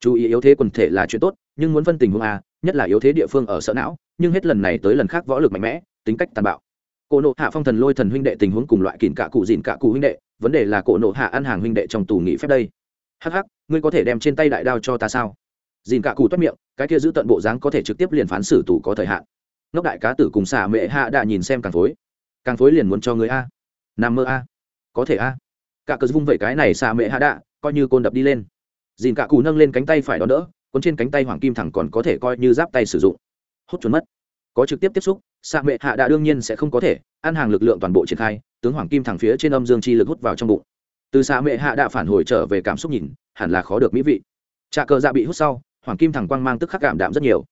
Chú ý yếu thế quần thể là chuyện tốt, nhưng muốn phân tình huống a, nhất là yếu thế địa phương ở sợ não, nhưng hết lần này tới lần khác võ lực mạnh mẽ tính cách tàn bạo. Cổ nộ hạ phong thần lôi thần huynh đệ tình huống cùng loại kìn cả cụ dìn cả cụ huynh đệ vấn đề là cổ nộ hạ ăn hàng huynh đệ trong tù nghỉ phép đây. Hắc hắc ngươi có thể đem trên tay đại đao cho ta sao? Dìn cả cụ toát miệng cái kia giữ tận bộ dáng có thể trực tiếp liền phán xử tù có thời hạn. Ngốc đại cá tử cùng xả mệ hạ đã nhìn xem càng phối. Càng phối liền muốn cho người a. Nằm mơ a. Có thể a. Cả cờ vung vẩy cái này xả mệ hạ đã, coi như côn đập đi lên. Dìn cả cụ nâng lên cánh tay phải đó đỡ cuốn trên cánh tay hoàng kim thẳng còn có thể coi như giáp tay sử dụng. Hốt chuẩn mất có trực tiếp tiếp xúc xạ mệ hạ đã đương nhiên sẽ không có thể, ăn hàng lực lượng toàn bộ triển khai, tướng hoàng kim thẳng phía trên âm dương chi lực hút vào trong bụng. Từ xạ mệ hạ đã phản hồi trở về cảm xúc nhìn, hẳn là khó được mỹ vị. Trà cờ dạ bị hút sau, hoàng kim thẳng quang mang tức khắc cảm đạm rất nhiều.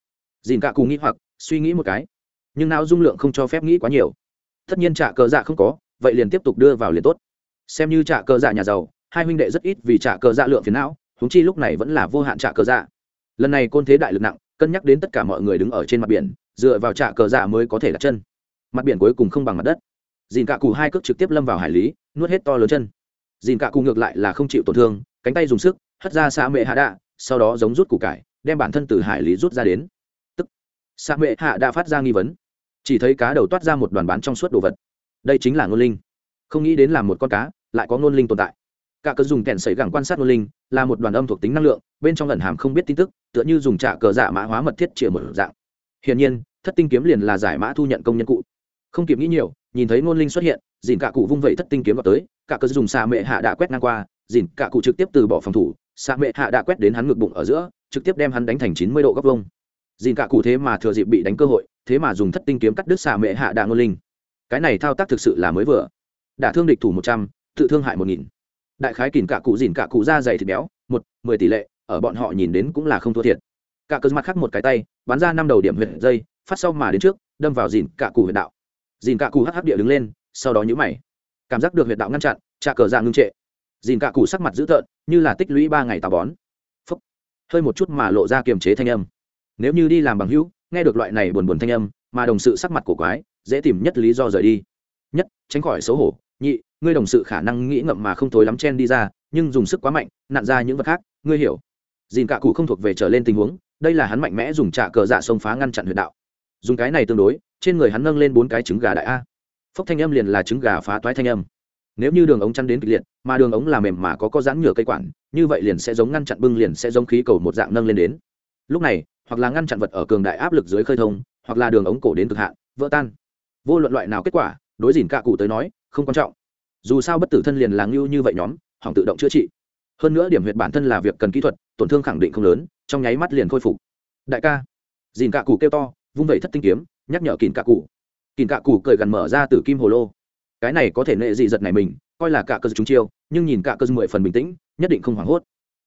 Dìn cả cùng nghĩ hoặc, suy nghĩ một cái. Nhưng não dung lượng không cho phép nghĩ quá nhiều. Tất nhiên trà cờ dạ không có, vậy liền tiếp tục đưa vào liền tốt. Xem như trà cờ dạ nhà giàu, hai huynh đệ rất ít vì trà cờ dạ lượng phiền não húng chi lúc này vẫn là vô hạn trà cờ dạ. Lần này côn thế đại lực nặng, cân nhắc đến tất cả mọi người đứng ở trên mặt biển dựa vào trạ cờ dạ mới có thể đặt chân. Mặt biển cuối cùng không bằng mặt đất. Dìn cạ cụ hai cước trực tiếp lâm vào hải lý, nuốt hết to lớn chân. Dìn cạ cụ ngược lại là không chịu tổn thương, cánh tay dùng sức, hất ra xa mệ hạ đạ, sau đó giống rút củ cải, đem bản thân từ hải lý rút ra đến. Tức xa mệ hạ đạ phát ra nghi vấn. Chỉ thấy cá đầu toát ra một đoàn bán trong suốt đồ vật. Đây chính là ngôn linh. Không nghĩ đến là một con cá, lại có ngôn linh tồn tại. Cả cớ dùng kèn sấy gẳng quan sát ngôn linh, là một đoàn âm thuộc tính năng lượng, bên trong lần hàm không biết tin tức, tựa như dùng trả cờ dạ mã hóa mật thiết chĩa một dạng hiển nhiên, thất tinh kiếm liền là giải mã thu nhận công nhân cụ. Không kịp nghĩ nhiều, nhìn thấy ngôn linh xuất hiện, dìn cả cụ vung vẩy thất tinh kiếm vào tới, cả cơ dùng xà mệ hạ đã quét ngang qua, dìn cả cụ trực tiếp từ bỏ phòng thủ xà mệ hạ đã quét đến hắn ngực bụng ở giữa, trực tiếp đem hắn đánh thành chín mươi độ góc vông dìn cả cụ thế mà thừa dịp bị đánh cơ hội, thế mà dùng thất tinh kiếm cắt đứt xà mệ hạ đạ ngôn linh. Cái này thao tác thực sự là mới vừa. Đả thương địch thủ một trăm, tự thương hại một nghìn. Đại khái kìm cả cụ dìn cả cụ da dày thịt béo, một, mười tỷ lệ, ở bọn họ nhìn đến cũng là không thua thiệt. Cả cơ mặt khác một cái tay bắn ra năm đầu điểm huyệt dây, phát sau mà đến trước, đâm vào dìn cả cụ huyệt đạo. Dìn cả cụ hắc hắc địa đứng lên, sau đó nhũ mày. Cảm giác được huyệt đạo ngăn chặn, trà cờ dạng ngưng trệ. Dìn cả cụ sắc mặt dữ tợn, như là tích lũy ba ngày tà bón. Phúc. hơi một chút mà lộ ra kiềm chế thanh âm. Nếu như đi làm bằng hữu, nghe được loại này buồn buồn thanh âm, mà đồng sự sắc mặt cổ quái, dễ tìm nhất lý do rời đi. Nhất, tránh khỏi xấu hổ. Nhị, ngươi đồng sự khả năng nghĩ ngậm mà không tối lắm chen đi ra, nhưng dùng sức quá mạnh, nặn ra những vật khác, ngươi hiểu. Dìn cả cụ không thuộc về trở lên tình huống đây là hắn mạnh mẽ dùng trả cờ dạ xông phá ngăn chặn huyệt đạo. Dùng cái này tương đối, trên người hắn nâng lên bốn cái trứng gà đại a. Phốc thanh âm liền là trứng gà phá toái thanh âm. Nếu như đường ống chăn đến kịch liệt, mà đường ống là mềm mà có có giãn nhựa cây quản, như vậy liền sẽ giống ngăn chặn bưng liền sẽ giống khí cầu một dạng nâng lên đến. Lúc này, hoặc là ngăn chặn vật ở cường đại áp lực dưới khơi thông, hoặc là đường ống cổ đến cực hạn, vỡ tan. Vô luận loại nào kết quả, đối dìn cạ cụ tới nói, không quan trọng. Dù sao bất tử thân liền là ngưu như vậy nhóm, hỏng tự động chữa trị. Hơn nữa điểm huyệt bản thân là việc cần kỹ thuật, tổn thương khẳng định không lớn trong nháy mắt liền khôi phục. Đại ca. Dìn cạ cụ kêu to, vung vẩy thất tinh kiếm, nhắc nhở kìn cạ cụ kìn cạ cụ cười gần mở ra từ kim hồ lô. Cái này có thể nệ dị giật này mình, coi là cạ cơ chúng chiêu, nhưng nhìn cạ cơ mười phần bình tĩnh, nhất định không hoảng hốt.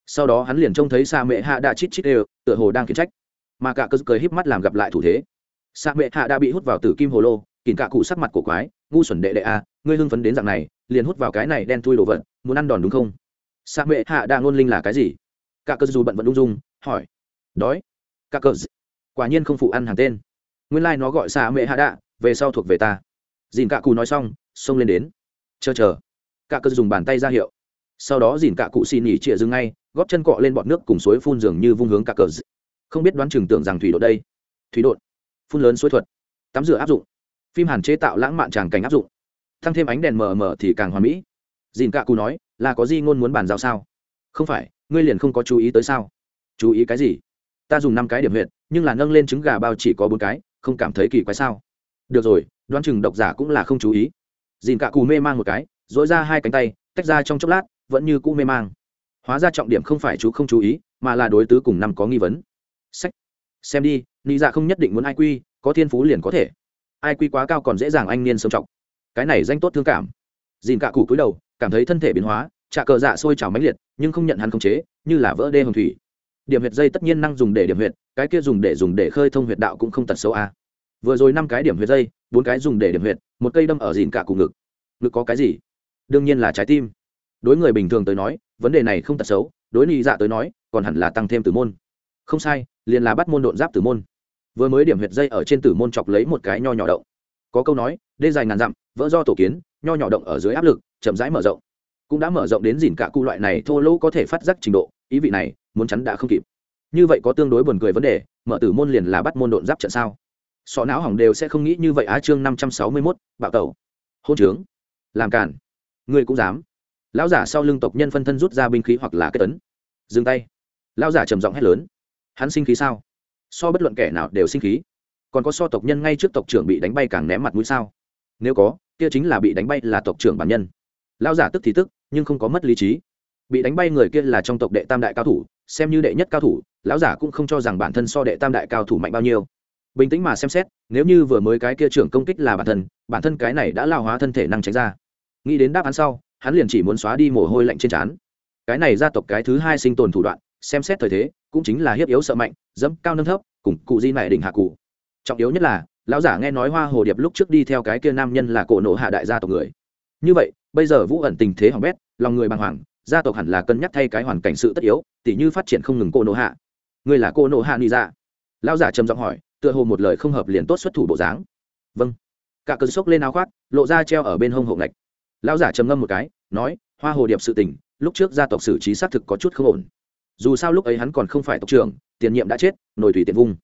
Sau đó hắn liền trông thấy sa mẹ hạ đã chít chít đều, tựa hồ đang khiển trách. Mà cạ cơ cười híp mắt làm gặp lại thủ thế. Sa mẹ hạ đã bị hút vào tử kim hồ lô, kìn cạ cụ sắc mặt cổ quái, ngu xuẩn đệ đệ a ngươi hưng phấn đến dạng này, liền hút vào cái này đen thui đồ vật, muốn ăn đòn đúng không? Sa mẹ hạ đã ngôn linh là cái gì? Cả cơ dù bận vẫn ung dung, hỏi. Đói. Cả cơ quả nhiên không phụ ăn hàng tên. Nguyên lai、like、nó gọi sa mệ hạ đạ, về sau thuộc về ta. Dìn cả cụ nói xong, xông lên đến. Chờ chờ. Cả cơ dùng bàn tay ra hiệu. Sau đó dìn cả cụ xin nỉ trịa dừng ngay, góp chân cọ lên bọt nước cùng suối phun dường như vung hướng cả cờ không biết đoán chừng tưởng rằng thủy đột đây. Thủy đột. Phun lớn suối thuật. Tắm rửa áp dụng. Phim hàn chế tạo lãng mạn tràng cảnh áp dụng. Tăng thêm ánh đèn mờ mờ thì càng hoàn mỹ. Dìn cạ cụ nói, là có gì ngôn muốn bàn giao sao? Không phải ngươi liền không có chú ý tới sao? Chú ý cái gì? Ta dùng năm cái điểm huyệt, nhưng là nâng lên trứng gà bao chỉ có bốn cái, không cảm thấy kỳ quái sao? Được rồi, đoán chừng độc giả cũng là không chú ý. Dìn cả cù mê mang một cái dỗi ra hai cánh tay, tách ra trong chốc lát, vẫn như cũ mê mang. Hóa ra trọng điểm không phải chú không chú ý, mà là đối tứ cùng năm có nghi vấn. Sách. Xem đi nghĩ dạ không nhất định muốn ai quy, có thiên phú liền có thể. Ai quy quá cao còn dễ dàng anh niên sống trọng. Cái này danh tốt thương cảm. Dìn cả cụ cúi đầu, cảm thấy thân thể biến hóa trà cờ dạ sôi trào mãnh liệt, nhưng không nhận hắn khống chế, như là vỡ đê hồng thủy. Điểm huyệt dây tất nhiên năng dùng để điểm huyệt, cái kia dùng để dùng để khơi thông huyệt đạo cũng không tật xấu a. À. vừa rồi năm cái điểm huyệt dây, bốn cái dùng để điểm huyệt, một cây đâm ở dìn cả cụ ngực. Ngực có cái gì? Đương nhiên là trái tim. Đối người bình thường tới nói, vấn đề này không tật xấu, đối lý dạ tới nói, còn hẳn là tăng thêm tử môn. Không sai, liền là bắt môn độn giáp tử môn. Vừa mới điểm huyệt dây ở trên tử môn chọc lấy một cái nho nhỏ động. Có câu nói, đê dài ngàn dặm, vỡ do tổ kiến, nho nhỏ động ở dưới áp lực, chậm rãi mở rộng cũng đã mở rộng đến dìn cả cụ loại này thô lỗ có thể phát giác trình độ, ý vị này, muốn chắn đã không kịp. Như vậy có tương đối buồn cười vấn đề, mở tử môn liền là bắt môn độn giáp trận sao? Sọ não hỏng đều sẽ không nghĩ như vậy á, chương năm trăm sáu mươi mốt, bạo tẩu. Hôn trướng. Làm cản ngươi cũng dám. Lão giả sau lưng tộc nhân phân thân rút ra binh khí hoặc là kết tấn. Dừng tay. Lão giả trầm giọng hét lớn. Hắn sinh khí sao? So bất luận kẻ nào đều sinh khí. Còn có so tộc nhân ngay trước tộc trưởng bị đánh bay càng ném mặt mũi sao? Nếu có, kia chính là bị đánh bay là tộc trưởng bản nhân. Lão giả tức thì tức nhưng không có mất lý trí. Bị đánh bay người kia là trong tộc đệ tam đại cao thủ, xem như đệ nhất cao thủ, lão giả cũng không cho rằng bản thân so đệ tam đại cao thủ mạnh bao nhiêu. Bình tĩnh mà xem xét, nếu như vừa mới cái kia trưởng công kích là bản thân bản thân cái này đã lao hóa thân thể năng tránh ra. Nghĩ đến đáp án sau, hắn liền chỉ muốn xóa đi mồ hôi lạnh trên trán. Cái này gia tộc cái thứ hai sinh tồn thủ đoạn, xem xét thời thế, cũng chính là hiếp yếu sợ mạnh, dẫm cao nâng thấp, cùng cụ di này đỉnh hạ cụ. Trọng yếu nhất là, lão giả nghe nói hoa hồ điệp lúc trước đi theo cái kia nam nhân là cổ nộ hạ đại gia tộc người. Như vậy bây giờ vũ ẩn tình thế hỏng bét, lòng người bàng hoàng, gia tộc hẳn là cân nhắc thay cái hoàn cảnh sự tất yếu, tỉ như phát triển không ngừng cô nộ hạ. Người là cô nộ hạ ni ra dạ? lão giả trầm giọng hỏi, tựa hồ một lời không hợp liền tốt xuất thủ bộ dáng. Vâng. Cả cơn sốc lên áo khoác, lộ ra treo ở bên hông hộ ngạch. Lão giả trầm ngâm một cái, nói, hoa hồ điệp sự tình, lúc trước gia tộc xử trí xác thực có chút không ổn. Dù sao lúc ấy hắn còn không phải tộc trưởng, tiền nhiệm đã chết nổi thủy tiền vung.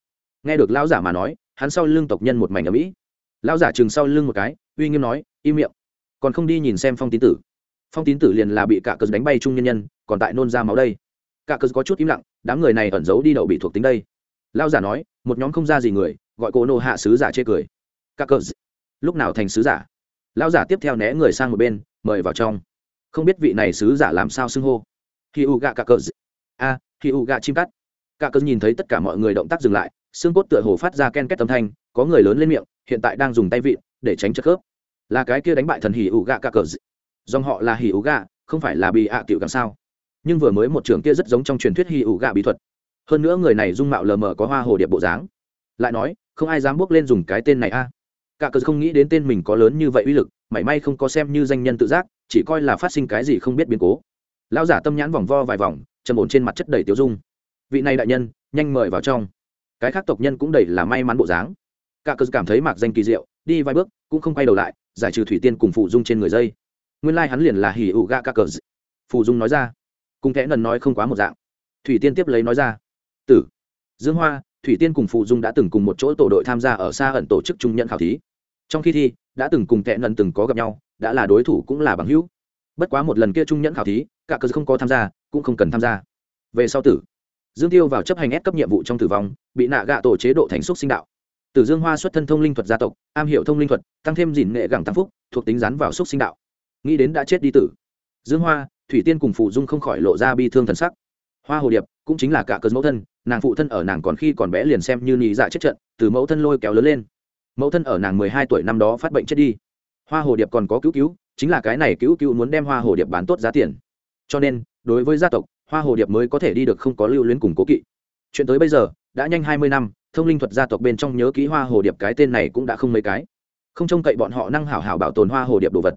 Nghe được lão giả mà nói, hắn sau lưng tộc nhân một mảnh ở mỹ lão giả chừng sau lưng một cái, uy nghiêm nói, im miệng còn không đi nhìn xem phong tín tử. Phong tín tử liền là bị cả cờ đánh bay chung nhân nhân, còn tại nôn ra máu đây. Cả cờ có chút im lặng, đám người này ẩn giấu đi đậu bị thuộc tính đây. Lao giả nói, một nhóm không ra gì người, gọi cô nô hạ sứ giả chê cười. Cả cờ lúc nào thành sứ giả? Lao giả tiếp theo né người sang một bên, mời vào trong. Không biết vị này sứ giả làm sao xưng hô. Khi u gạ cả cờ a, khi u gạ chim cắt. Cả cờ nhìn thấy tất cả mọi người động tác dừng lại, xương cốt tựa hồ phát ra ken két âm thanh, có người lớn lên miệng, hiện tại đang dùng tay vịn, để tránh chất khớp là cái kia đánh bại thần hỉ ủ gạ cả cờ dòng họ là hỉ ủ gạ, không phải là bị ạ à cựu sao. Nhưng vừa mới một trường kia rất giống trong truyền thuyết hỉ ủ gạ bí thuật. Hơn nữa người này dung mạo lờ mờ có hoa hồ điệp bộ dáng. Lại nói, không ai dám bước lên dùng cái tên này a. Cả cờ không nghĩ đến tên mình có lớn như vậy uy lực, mảy may không có xem như danh nhân tự giác, chỉ coi là phát sinh cái gì không biết biến cố. Lão giả tâm nhãn vòng vo vài vòng, trầm ổn trên mặt chất đầy tiêu dung. Vị này đại nhân, nhanh mời vào trong. Cái khác tộc nhân cũng đầy là may mắn bộ dáng. Cả cờ cảm thấy mạc danh kỳ diệu, đi vài bước, cũng không quay đầu lại giải trừ thủy tiên cùng phụ dung trên người dây. Nguyên lai、like、hắn liền là hỉ ụ gạ ca cờ phụ dung nói ra. Cùng kẽ nần nói không quá một dạng. Thủy tiên tiếp lấy nói ra. Tử. Dương hoa, thủy tiên cùng phụ dung đã từng cùng một chỗ tổ đội tham gia ở xa ẩn tổ chức trung nhận khảo thí. Trong khi thi, đã từng cùng kẽ nần từng có gặp nhau, đã là đối thủ cũng là bằng hữu. Bất quá một lần kia trung nhẫn khảo thí cả cờ không có tham gia, cũng không cần tham gia. Về sau tử. Dương tiêu vào chấp hành ép cấp nhiệm vụ trong tử vong, bị nạ gạ tổ chế độ thành xúc sinh đạo tử dương hoa xuất thân thông linh thuật gia tộc, am hiểu thông linh thuật, tăng thêm gìn nghệ gẳng tăng phúc, thuộc tính rắn vào xúc sinh đạo. Nghĩ đến đã chết đi tử. Dương hoa, thủy tiên cùng phụ dung không khỏi lộ ra bi thương thần sắc. Hoa hồ điệp cũng chính là cả cơn mẫu thân, nàng phụ thân ở nàng còn khi còn bé liền xem như nhị dạ chết trận, từ mẫu thân lôi kéo lớn lên. Mẫu thân ở nàng mười hai tuổi năm đó phát bệnh chết đi. Hoa hồ điệp còn có cứu cứu, chính là cái này cứu cứu muốn đem hoa hồ điệp bán tốt giá tiền. Cho nên, đối với gia tộc, hoa hồ điệp mới có thể đi được không có lưu luyến cùng cố kỵ. Chuyện tới bây giờ đã nhanh hai mươi năm, thông linh thuật gia tộc bên trong nhớ kỹ hoa hồ điệp cái tên này cũng đã không mấy cái. Không trông cậy bọn họ năng hảo hảo bảo tồn hoa hồ điệp đồ vật.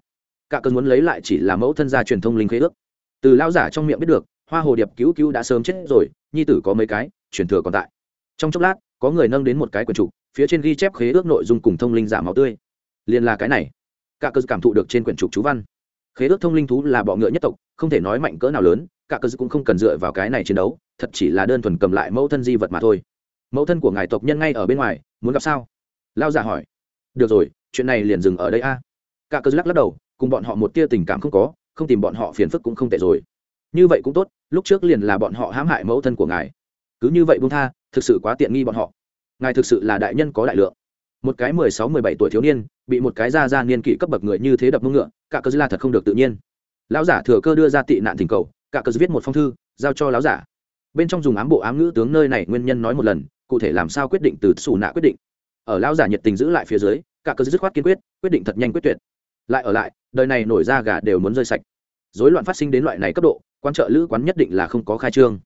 Cả cơn muốn lấy lại chỉ là mẫu thân gia truyền thông linh khế ước. Từ lão giả trong miệng biết được, hoa hồ điệp cứu cứu đã sớm chết rồi, nhi tử có mấy cái, truyền thừa còn tại. Trong chốc lát, có người nâng đến một cái quần trục phía trên ghi chép khế ước nội dung cùng thông linh giả máu tươi. Liền là cái này. Cả cơ cảm thụ được trên quyển trục chú văn. Khế ước thông linh thú là bọ ngựa nhất tộc, không thể nói mạnh cỡ nào lớn, cả cơ cũng không cần dựa vào cái này chiến đấu, thật chỉ là đơn thuần cầm lại mẫu thân di vật mà thôi mẫu thân của ngài tộc nhân ngay ở bên ngoài, muốn gặp sao? Lao giả hỏi. Được rồi, chuyện này liền dừng ở đây a. Cả cơ lắc lắc đầu, cùng bọn họ một tia tình cảm không có, không tìm bọn họ phiền phức cũng không tệ rồi. Như vậy cũng tốt, lúc trước liền là bọn họ hãm hại mẫu thân của ngài. Cứ như vậy buông tha, thực sự quá tiện nghi bọn họ. Ngài thực sự là đại nhân có đại lượng. Một cái mười sáu, mười bảy tuổi thiếu niên, bị một cái gia gia niên kỷ cấp bậc người như thế đập mông ngựa, cả cơ là thật không được tự nhiên. Lão giả thừa cơ đưa ra tị nạn thỉnh cầu, cả cơ viết một phong thư, giao cho lão giả. Bên trong dùng ám bộ ám ngữ tướng nơi này nguyên nhân nói một lần cụ thể làm sao quyết định từ xù nạ quyết định. Ở lão giả nhiệt tình giữ lại phía dưới, cả cơ dứt khoát kiên quyết quyết định thật nhanh quyết tuyệt. Lại ở lại, đời này nổi ra gà đều muốn rơi sạch. Rối loạn phát sinh đến loại này cấp độ, quan trợ lữ quán nhất định là không có khai trương.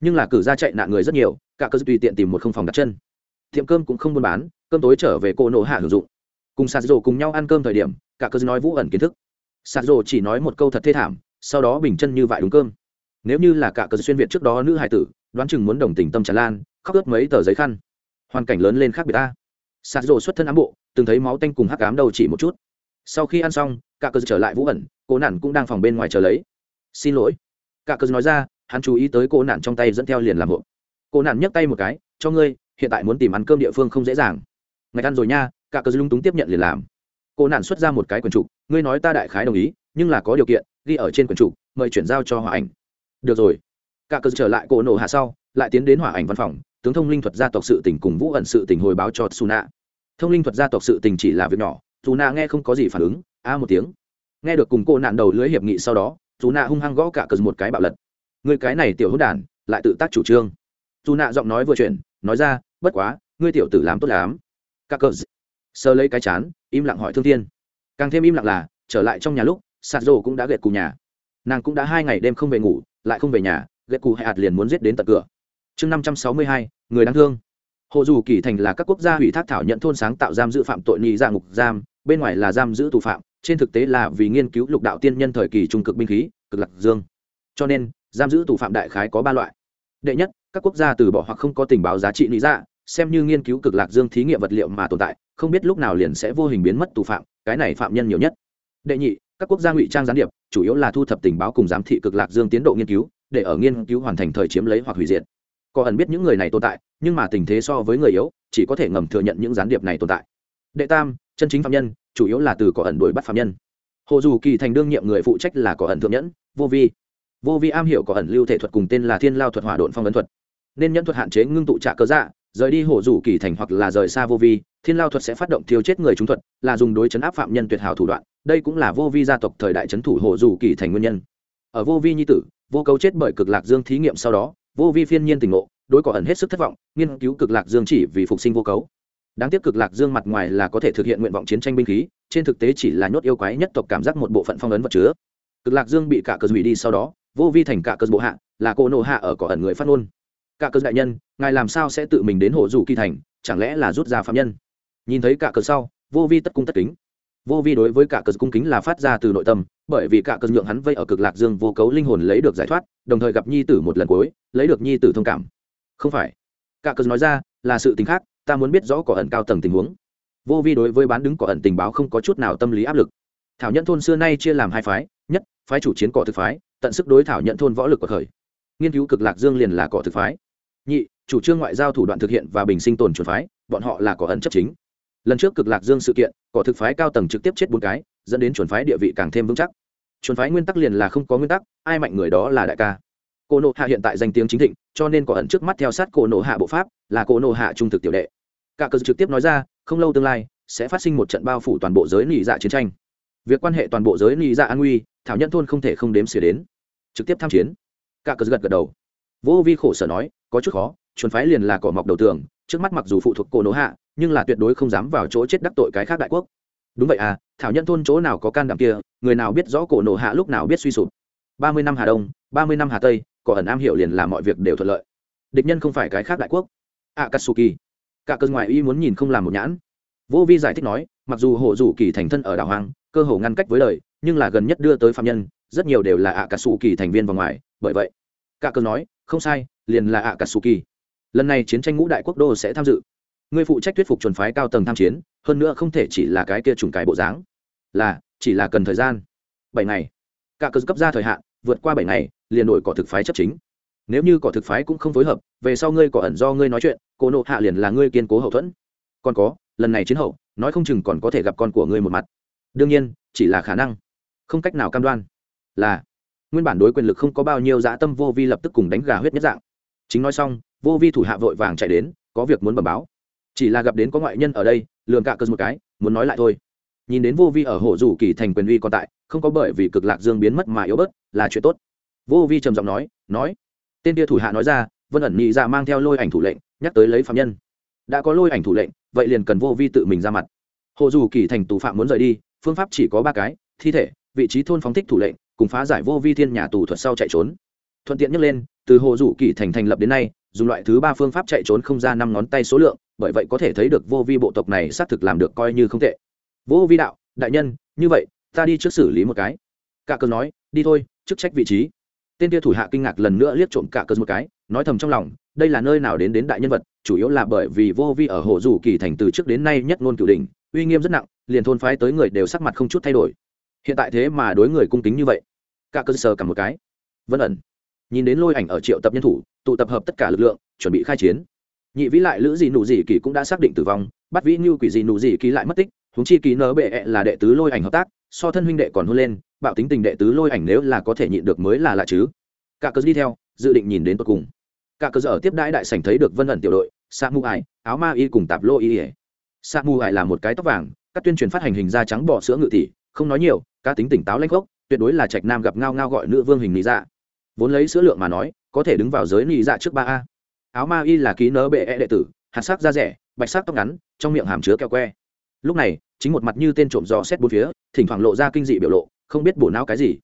Nhưng là cử ra chạy nạn người rất nhiều, cả cơ tùy tiện tìm một không phòng đặt chân. Tiệm cơm cũng không buôn bán, cơm tối trở về cô nổ hạ hưởng dụng. Cùng sạt rồ cùng nhau ăn cơm thời điểm, cả cơ nói vũ ẩn kiến thức. Sạt rồ chỉ nói một câu thật thê thảm, sau đó bình chân như vại đúng cơm. Nếu như là cả cơ xuyên việt trước đó nữ hải tử, đoán chừng muốn đồng tình tâm tràn lan khóc ướt mấy tờ giấy khăn. Hoàn cảnh lớn lên khác biệt ta. Sạt rồ xuất thân ám bộ, từng thấy máu tanh cùng hắc ám đầu chỉ một chút. Sau khi ăn xong cả cơ trở lại vũ ẩn cô nản cũng đang phòng bên ngoài chờ lấy. Xin lỗi. Cả cơ nói ra, hắn chú ý tới cô nản trong tay dẫn theo liền làm hộ. Cô nản nhấc tay một cái, cho ngươi, hiện tại muốn tìm ăn cơm địa phương không dễ dàng. Ngày ăn rồi nha. Cả cơ lung túng tiếp nhận liền làm. Cô nản xuất ra một cái quần trục, ngươi nói ta đại khái đồng ý, nhưng là có điều kiện, ghi ở trên quần trục, mời chuyển giao cho hỏa ảnh. Được rồi. Cả cơ trở lại cổ nổ hạ sau, lại tiến đến hỏa ảnh văn phòng tướng thông linh thuật gia tộc sự tình cùng vũ ẩn sự tình hồi báo cho suna thông linh thuật gia tộc sự tình chỉ là việc nhỏ suna nghe không có gì phản ứng, a một tiếng. Nghe được cùng cô nạn đầu lưới hiệp nghị sau đó suna hung hăng gõ cả cờ một cái bạo lật. Người cái này tiểu hữu đản, lại tự tác chủ trương. Suna giọng nói vừa chuyển, nói ra, bất quá, ngươi tiểu tử làm tốt lắm. Cả cờ sơ lấy cái chán, im lặng hỏi thương thiên. Càng thêm im lặng là, trở lại trong nhà lúc sạt rồ cũng đã gệt cù nhà. Nàng cũng đã hai ngày đêm không về ngủ, lại không về nhà gệt cù hay ạt liền muốn giết đến tận cửa chương năm trăm sáu mươi hai người đáng thương. Hộ dù kỳ thành là các quốc gia ủy thác thảo nhận thôn sáng tạo giam giữ phạm tội nhị dạng ngục giam bên ngoài là giam giữ tù phạm trên thực tế là vì nghiên cứu lục đạo tiên nhân thời kỳ trung cực binh khí cực lạc dương. Cho nên giam giữ tù phạm đại khái có ba loại. Đệ nhất các quốc gia từ bỏ hoặc không có tình báo giá trị lý dạng, xem như nghiên cứu cực lạc dương thí nghiệm vật liệu mà tồn tại không biết lúc nào liền sẽ vô hình biến mất tù phạm cái này phạm nhân nhiều nhất. Đệ nhị các quốc gia ngụy trang gián điệp chủ yếu là thu thập tình báo cùng giám thị cực lạc dương tiến độ nghiên cứu để ở nghiên cứu hoàn thành thời chiếm lấy hoặc hủy diệt có ẩn biết những người này tồn tại, nhưng mà tình thế so với người yếu, chỉ có thể ngầm thừa nhận những gián điệp này tồn tại. Đệ tam, chân chính phạm nhân, chủ yếu là từ có ẩn đuổi bắt phạm nhân. Hồ dù kỳ thành đương nhiệm người phụ trách là có ẩn thượng nhẫn, vô vi. Vô vi am hiểu có ẩn lưu thể thuật cùng tên là thiên lao thuật hỏa độn phong ấn thuật. Nên nhẫn thuật hạn chế ngưng tụ trạ cơ dạ rời đi hồ dù kỳ thành hoặc là rời xa vô vi, thiên lao thuật sẽ phát động thiêu chết người trúng thuật, là dùng đối chấn áp phạm nhân tuyệt hảo thủ đoạn, đây cũng là vô vi gia tộc thời đại trấn thủ hồ dù kỳ thành nguyên nhân. Ở vô vi nhi tử, vô cấu chết bởi cực lạc dương thí nghiệm sau đó vô vi phiên nhiên tình ngộ, đối cỏ ẩn hết sức thất vọng, nghiên cứu cực lạc dương chỉ vì phục sinh vô cấu. Đáng tiếc cực lạc dương mặt ngoài là có thể thực hiện nguyện vọng chiến tranh binh khí, trên thực tế chỉ là nhốt yêu quái nhất tộc cảm giác một bộ phận phong ấn vật chứa. Cực lạc dương bị cả cờ hủy đi sau đó, vô vi thành cả cờ bộ hạ, là cô nộ hạ ở cỏ ẩn người phát ngôn. Cả cờ đại nhân, ngài làm sao sẽ tự mình đến hộ dù kỳ thành, chẳng lẽ là rút ra phạm nhân? Nhìn thấy cả cờ sau, vô vi tất cung tất kính vô vi đối với cả cờ cung kính là phát ra từ nội tâm, bởi vì cả cờ nhượng hắn vây ở cực lạc dương vô cấu linh hồn lấy được giải thoát, đồng thời gặp nhi tử một lần cuối, lấy được nhi tử thông cảm. Không phải. Cả cờ nói ra, là sự tình khác, ta muốn biết rõ cỏ ẩn cao tầng tình huống. Vô vi đối với bán đứng cỏ ẩn tình báo không có chút nào tâm lý áp lực. Thảo nhận thôn xưa nay chia làm hai phái, nhất, phái chủ chiến cỏ thực phái, tận sức đối thảo nhận thôn võ lực của thời nghiên cứu cực lạc dương liền là cỏ thực phái. Nhị, chủ trương ngoại giao thủ đoạn thực hiện và bình sinh tồn chuẩn phái, bọn họ là cỏ ẩn chấp chính lần trước cực lạc dương sự kiện, cỏ thực phái cao tầng trực tiếp chết bốn cái, dẫn đến chuẩn phái địa vị càng thêm vững chắc. Chuẩn phái nguyên tắc liền là không có nguyên tắc, ai mạnh người đó là đại ca. Cô nộ hạ hiện tại danh tiếng chính thịnh, cho nên có ẩn trước mắt theo sát cô nộ hạ bộ pháp, là cô nộ hạ trung thực tiểu đệ. Cả cờ trực tiếp nói ra, không lâu tương lai, sẽ phát sinh một trận bao phủ toàn bộ giới nị dạ chiến tranh. Việc quan hệ toàn bộ giới nị dạ an nguy, thảo nhân thôn không thể không đếm xỉa đến. Trực tiếp tham chiến. Cả cờ gật gật đầu. Vô vi khổ sở nói, có chút khó chuẩn phái liền là cỏ mọc đầu tường, trước mắt mặc dù phụ thuộc cô nộ hạ nhưng là tuyệt đối không dám vào chỗ chết đắc tội cái khác đại quốc. Đúng vậy à thảo nhân thôn chỗ nào có can đảm kia, người nào biết rõ cổ nộ hạ lúc nào biết suy sụp. Ba mươi năm hà đông, ba mươi năm hà tây, có ẩn am hiểu liền là mọi việc đều thuận lợi. Địch nhân không phải cái khác đại quốc. A katsuki cả cơn ngoại y muốn nhìn không làm một nhãn. Vô vi giải thích nói, mặc dù hộ rủ kỳ thành thân ở đảo hoang, cơ hồ ngăn cách với lời nhưng là gần nhất đưa tới phạm nhân, rất nhiều đều là akatsuki thành viên vào ngoài, bởi vậy, cả cơn nói, không sai, liền là akatsuki. Lần này chiến tranh ngũ đại quốc đô sẽ tham dự. Ngươi phụ trách thuyết phục chuẩn phái cao tầng tham chiến, hơn nữa không thể chỉ là cái kia trùng cải bộ dáng. Là, chỉ là cần thời gian. Bảy ngày. Cả cơ cấp ra thời hạn, vượt qua bảy ngày, liền đổi cỏ thực phái chấp chính. Nếu như cỏ thực phái cũng không phối hợp, về sau ngươi có ẩn do ngươi nói chuyện, cô nộ hạ liền là ngươi kiên cố hậu thuẫn. Còn có, lần này chiến hậu, nói không chừng còn có thể gặp con của ngươi một mặt. Đương nhiên, chỉ là khả năng. Không cách nào cam đoan. Là, nguyên bản đối quyền lực không có bao nhiêu dã tâm vô vi lập tức cùng đánh gà huyết nhất dạng. Chính nói xong, vô vi thủ hạ vội vàng chạy đến, có việc muốn bẩm báo chỉ là gặp đến có ngoại nhân ở đây, lường cả cơ một cái, muốn nói lại thôi. Nhìn đến vô vi ở hộ rủ kỳ thành quyền uy còn tại, không có bởi vì cực lạc dương biến mất mà yếu bớt, là chuyện tốt. Vô vi trầm giọng nói nói. Tên kia thủ hạ nói ra, vân ẩn nhị ra mang theo lôi ảnh thủ lệnh, nhắc tới lấy phạm nhân. Đã có lôi ảnh thủ lệnh, vậy liền cần vô vi tự mình ra mặt. Hộ dù kỳ thành tù phạm muốn rời đi, phương pháp chỉ có ba cái, thi thể, vị trí thôn phóng thích thủ lệnh, cùng phá giải vô vi thiên nhà tù thuật sau chạy trốn. Thuận tiện nhắc lên, từ hộ dù kỳ thành thành lập đến nay, dùng loại thứ ba phương pháp chạy trốn không ra năm ngón tay số lượng bởi vậy có thể thấy được vô vi bộ tộc này xác thực làm được coi như không tệ. Vô vi đạo, đại nhân, như vậy, ta đi trước xử lý một cái. Cả cơn nói, đi thôi, chức trách vị trí. Tên kia thủ hạ kinh ngạc lần nữa liếc trộm cả cơn một cái, nói thầm trong lòng, đây là nơi nào đến đến đại nhân vật, chủ yếu là bởi vì vô vi ở hồ dù kỳ thành từ trước đến nay nhất ngôn cửu đình uy nghiêm rất nặng, liền thôn phái tới người đều sắc mặt không chút thay đổi. Hiện tại thế mà đối người cung kính như vậy. Cả cơ sờ cả một cái. Vân ẩn. Nhìn đến lôi ảnh ở triệu tập nhân thủ, tụ tập hợp tất cả lực lượng, chuẩn bị khai chiến nhị vĩ lại lữ gì nụ gì kỳ cũng đã xác định tử vong, bắt vĩ như quỷ gì nụ gì kỳ lại mất tích húng chi kỳ nở bệ -E là đệ tứ lôi ảnh hợp tác, so thân huynh đệ còn hôn lên, bạo tính tình đệ tứ lôi ảnh nếu là có thể nhịn được mới là lạ chứ. Cả cớ đi theo, dự định nhìn đến tận cùng. Cả cớ ở tiếp đãi đại sảnh thấy được vân ẩn tiểu đội sa mu ải áo ma y cùng tạp lô y ỉa sa mu ải là một cái tóc vàng, các tuyên truyền phát hành hình da trắng bỏ sữa ngự tỷ, không nói nhiều, cá tính tỉnh táo lanh gốc tuyệt đối là trạch nam gặp ngao ngao gọi nữ vương hình lý dạ. Vốn lấy sữa lượng mà nói, có thể đứng vào giới lý dạ trước ba a áo ma y là ký nớ bệ e đệ tử, hạt sắc da rẻ, bạch sắc tóc ngắn, trong miệng hàm chứa keo que. Lúc này, chính một mặt như tên trộm dò xét bốn phía, thỉnh thoảng lộ ra kinh dị biểu lộ, không biết bổ não cái gì.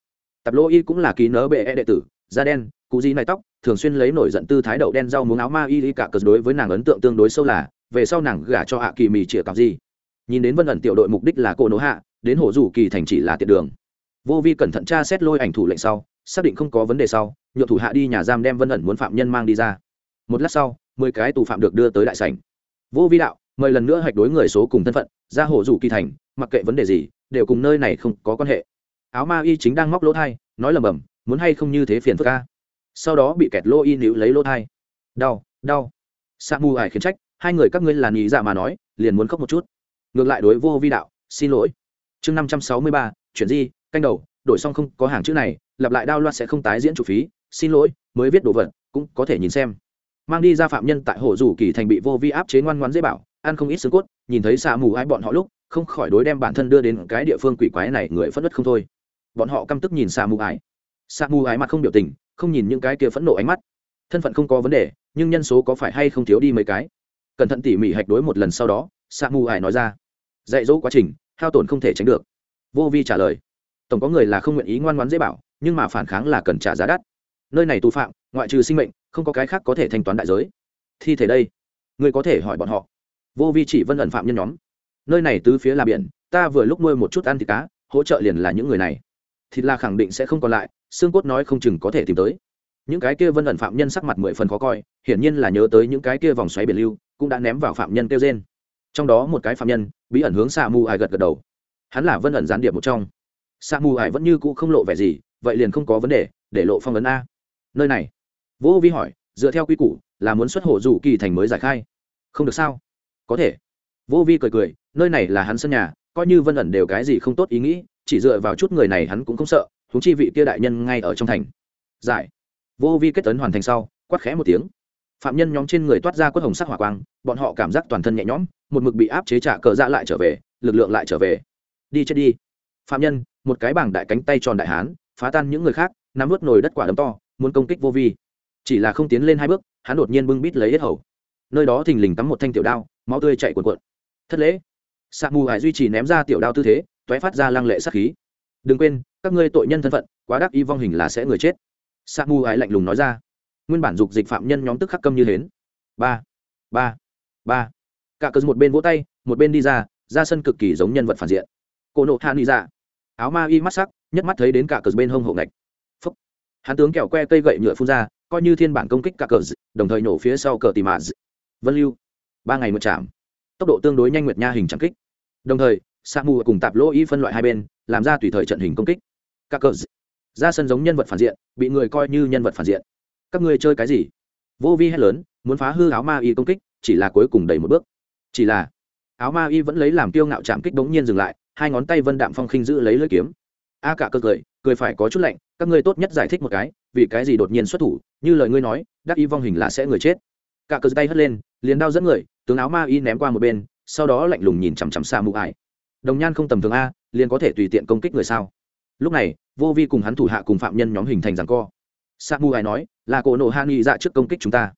Tạp lô y cũng là ký nớ bệ e đệ tử, da đen cụ di này tóc, thường xuyên lấy nổi giận tư thái đậu đen rau muống áo ma y y cả cờ đối với nàng ấn tượng tương đối sâu là, về sau nàng gả cho hạ kỳ mì chĩa cặp gì. Nhìn đến vân ẩn tiểu đội mục đích là cô nỗ hạ, đến hổ rủ kỳ thành chỉ là tiện đường. Vô vi cẩn thận tra xét lôi ảnh thủ lệnh sau, xác định không có vấn đề sau, nhượng thủ hạ đi nhà giam đem vân ẩn muốn phạm nhân mang đi ra một lát sau, mười cái tù phạm được đưa tới đại sảnh. Vô vi đạo, mời lần nữa hạch đối người số cùng thân phận, ra hộ rủ kỳ thành, mặc kệ vấn đề gì, đều cùng nơi này không có quan hệ. Áo ma y chính đang móc lỗ thai, nói lầm bầm, muốn hay không như thế phiền phức ca sau đó bị kẹt lô y níu lấy lỗ thai. Đau đau. Sa mù ải khiến trách, hai người các ngươi là nhị dạ mà nói, liền muốn khóc một chút. Ngược lại đối vô vi đạo, xin lỗi. Chương năm trăm sáu mươi ba, chuyển di, canh đầu, đổi xong không có hàng chữ này, lặp lại đao loạt sẽ không tái diễn chủ phí, xin lỗi, mới viết đồ vật, cũng có thể nhìn xem mang đi ra phạm nhân tại hồ dù kỳ thành bị vô vi áp chế ngoan ngoan dễ bảo, ăn không ít xương cốt, nhìn thấy xạ mù ai bọn họ lúc, không khỏi đối đem bản thân đưa đến cái địa phương quỷ quái này người phất đất không thôi. Bọn họ căm tức nhìn xạ mù ái. Xạ mù ái mặt không biểu tình, không nhìn những cái kia phẫn nộ ánh mắt. Thân phận không có vấn đề, nhưng nhân số có phải hay không thiếu đi mấy cái? Cẩn thận tỉ mỉ hạch đối một lần sau đó, xạ mù ái nói ra. Dạy dỗ quá trình, hao tổn không thể tránh được. Vô vi trả lời. Tổng có người là không nguyện ý ngoan ngoãn dễ bảo, nhưng mà phản kháng là cần trả giá đắt. Nơi này tù phạm, ngoại trừ sinh mệnh không có cái khác có thể thanh toán đại giới. Thi thể đây người có thể hỏi bọn họ. Vô vi chỉ vân ẩn phạm nhân nhóm. Nơi này tứ phía là biển, ta vừa lúc nuôi một chút ăn thịt cá, hỗ trợ liền là những người này. Thịt là khẳng định sẽ không còn lại, xương cốt nói không chừng có thể tìm tới. Những cái kia vân ẩn phạm nhân sắc mặt mười phần khó coi, hiển nhiên là nhớ tới những cái kia vòng xoáy biển lưu, cũng đã ném vào phạm nhân kêu trên trong đó một cái phạm nhân, bí ẩn hướng xạ mù ải gật gật đầu. Hắn là vân ẩn gián điệp một trong. Xạ mù ải vẫn như cũ không lộ vẻ gì, vậy liền không có vấn đề, để lộ phong ấn a. Nơi này vô vi hỏi, dựa theo quy củ, là muốn xuất hộ rủ kỳ thành mới giải khai. Không được sao? Có thể. Vô vi cười cười, nơi này là hắn sân nhà, coi như vân ẩn đều cái gì không tốt ý nghĩ, chỉ dựa vào chút người này hắn cũng không sợ húng chi vị kia đại nhân ngay ở trong thành. Giải. Vô vi kết tấn hoàn thành sau, quát khẽ một tiếng. Phạm nhân nhóm trên người toát ra quất hồng sắc hỏa quang, bọn họ cảm giác toàn thân nhẹ nhõm, một mực bị áp chế trả cờ dạ lại trở về, lực lượng lại trở về. Đi chết đi. Phạm nhân, một cái bảng đại cánh tay tròn đại hán, phá tan những người khác, nắm vớt nồi đất quả đấm to, muốn công kích vô vi chỉ là không tiến lên hai bước, hắn đột nhiên bưng bít lấy hết hầu. Nơi đó thình lình cắm một thanh tiểu đao, máu tươi chạy cuộn cuộn. Thất lễ. Sạc mù hải duy trì ném ra tiểu đao tư thế, t phát ra lăng lệ sắc khí. Đừng quên, các ngươi tội nhân thân phận, quá đắc y vong hình là sẽ người chết. Sạc mù hải lạnh lùng nói ra. Nguyên bản dục dịch phạm nhân nhóm tức khắc câm như hến. Ba ba ba. Cả cờ một bên vỗ tay, một bên đi ra ra sân cực kỳ giống nhân vật phản diện. Cô nộ hạ đi ra áo ma y mắt sắc, nhất mắt thấy đến cả cờ bên hông hộ ngạch. Phúc. Hắn tướng kẹo que cây gậy nhựa phun ra coi như thiên bản công kích cả cờ đồng thời nổ phía sau cờ tìm mà vân lưu, ba ngày một chạm tốc độ tương đối nhanh nguyệt nha hình trắng kích. Đồng thời sa mù cùng tạp lỗ y phân loại hai bên, làm ra tùy thời trận hình công kích. Các cờ ra sân giống nhân vật phản diện, bị người coi như nhân vật phản diện. Các ngươi chơi cái gì? Vô vi hét lớn, muốn phá hư áo ma y công kích, chỉ là cuối cùng đầy một bước. Chỉ là, áo ma y vẫn lấy làm tiêu ngạo chạm kích bỗng nhiên dừng lại, hai ngón tay vân đạm phong khinh giữ lấy lưỡi kiếm. A cả cơ cười cười phải có chút lạnh, các ngươi tốt nhất giải thích một cái, vì cái gì đột nhiên xuất thủ, như lời ngươi nói, đắc y vong hình là sẽ người chết. Cả cờ tay hất lên, liền đao dẫn người, tướng áo ma y ném qua một bên, sau đó lạnh lùng nhìn chằm chằm xa mụ ải đồng nhan không tầm thường a, liền có thể tùy tiện công kích người sao? Lúc này, vô vi cùng hắn thủ hạ cùng phạm nhân nhóm hình thành rằng co. Sa mù ải nói, là cổ nộ hạ nghị dạ trước công kích chúng ta.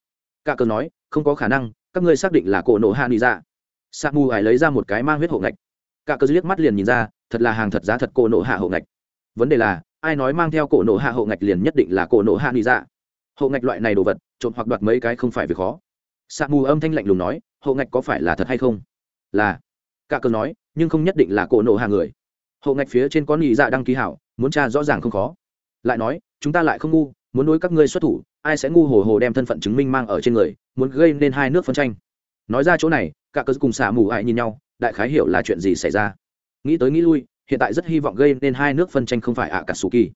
Cả cờ nói, không có khả năng, các ngươi xác định là cổ nộ hạ nghị dạ. Sa mù ải lấy ra một cái mang huyết hộ ngạch. Cả cờ liếc mắt liền nhìn ra, thật là hàng thật giá thật cổ nộ hạ hộ ngạch vấn đề là, ai nói mang theo cổ nộ hạ hậu ngạch liền nhất định là cổ nộ hạ nghĩ dạ? Hậu ngạch loại này đồ vật, trộm hoặc đoạt mấy cái không phải việc khó. Sa mù âm thanh lạnh lùng nói hậu ngạch có phải là thật hay không? Là. Cả cờ nói, nhưng không nhất định là cổ nộ hạ người. Hậu ngạch phía trên có nghĩ dạ đăng ký hảo, muốn tra rõ ràng không khó. Lại nói, chúng ta lại không ngu, muốn đối các ngươi xuất thủ, ai sẽ ngu hồ hồ đem thân phận chứng minh mang ở trên người, muốn gây nên hai nước phân tranh. Nói ra chỗ này, cả cơ cùng xả mù ải nhìn nhau, đại khái hiểu là chuyện gì xảy ra. Nghĩ tới nghĩ lui hiện tại rất hy vọng gây nên hai nước phân tranh không phải ạ cả sù kỳ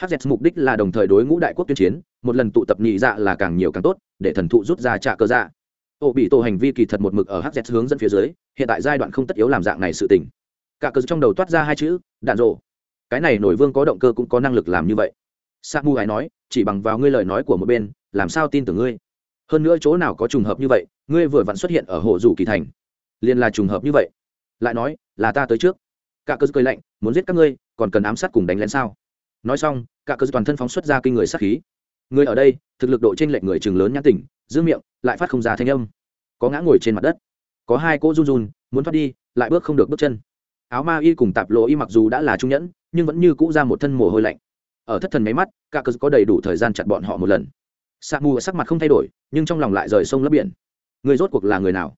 hz mục đích là đồng thời đối ngũ đại quốc tuyên chiến, một lần tụ tập nhị dạ là càng nhiều càng tốt, để thần thụ rút ra trả cơ dạ. Ô bị tổ hành vi kỳ thật một mực ở hz hướng dẫn phía dưới, hiện tại giai đoạn không tất yếu làm dạng này sự tình. Cả cơ trong đầu toát ra hai chữ, đạn rộ cái này nổi vương có động cơ cũng có năng lực làm như vậy. Sa mu hải nói, chỉ bằng vào ngươi lời nói của một bên, làm sao tin tưởng ngươi? Hơn nữa chỗ nào có trùng hợp như vậy, ngươi vừa vặn xuất hiện ở hồ rủ kỳ thành. Liền là trùng hợp như vậy. Lại nói, là ta tới trước cả cơ cười lạnh, muốn giết các ngươi, còn cần ám sát cùng đánh lén sao? Nói xong, cả cơ toàn thân phóng xuất ra kinh người sát khí. Người ở đây, thực lực độ trên lệnh người chừng lớn nhãn tỉnh, giữ miệng, lại phát không ra thanh âm. Có ngã ngồi trên mặt đất. Có hai cỗ run run, muốn thoát đi, lại bước không được bước chân. Áo ma y cùng tạp lộ y mặc dù đã là trung nhẫn, nhưng vẫn như cũ ra một thân mồ hôi lạnh. Ở thất thần máy mắt, cả cơ có đầy đủ thời gian chặt bọn họ một lần. Sa mù sắc mặt không thay đổi, nhưng trong lòng lại rời sông lấp biển. Người rốt cuộc là người nào?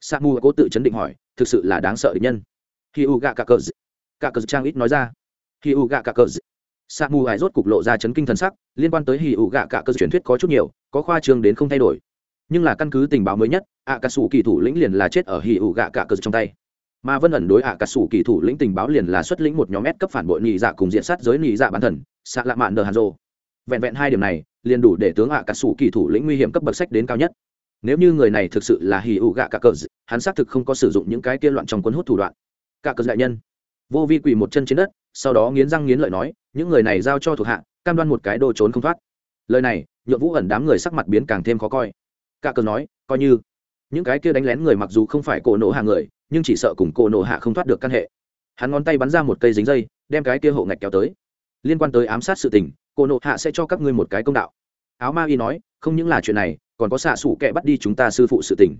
Sa mù cố tự chấn định hỏi, thực sự là đáng sợ định nhân. Hỉ u gạ cả cờ cả cờ trang ít nói ra. Hỉ u gạ cả cờ sa mù hải rốt cục lộ ra chấn kinh thần sắc, liên quan tới Hỉ ủ gạ cả Cờ truyền thuyết có chút nhiều, có khoa trương đến không thay đổi. Nhưng là căn cứ tình báo mới nhất ạ cả sủ kỳ thủ lĩnh liền là chết ở hì ủ gạ cả Cờ trong tay. Mà vân ẩn đối ạ cả sủ kỳ thủ lĩnh tình báo liền là xuất lĩnh một nhóm ép cấp phản bội nhị dạ cùng diện sát giới nhị dạ bản thần xạ lạ mạn đờ hàn rô vẹn vẹn hai điểm này, liền đủ để tướng ạ cả sủ kỳ thủ lĩnh nguy hiểm cấp bậc sách đến cao nhất. Nếu như người này thực sự là hì ủ gạ cả cờ hắn xác thực không có sử dụng những cái kia loạn trong cuốn hút thủ đoạn cả cờ đại nhân. Vô vi quỳ một chân trên đất, sau đó nghiến răng nghiến lợi nói, những người này giao cho thuộc hạ, cam đoan một cái đồ trốn không thoát. Lời này, nhượng vũ ẩn đám người sắc mặt biến càng thêm khó coi. Cả cờ nói, coi như những cái kia đánh lén người mặc dù không phải cổ nổ hạ người, nhưng chỉ sợ cùng cổ nổ hạ không thoát được căn hệ. Hắn ngón tay bắn ra một cây dính dây, đem cái kia hộ ngạch kéo tới. Liên quan tới ám sát sự tình, cổ nổ hạ sẽ cho các ngươi một cái công đạo. Áo ma y nói, không những là chuyện này, còn có xạ xủ kệ bắt đi chúng ta sư phụ sự tình.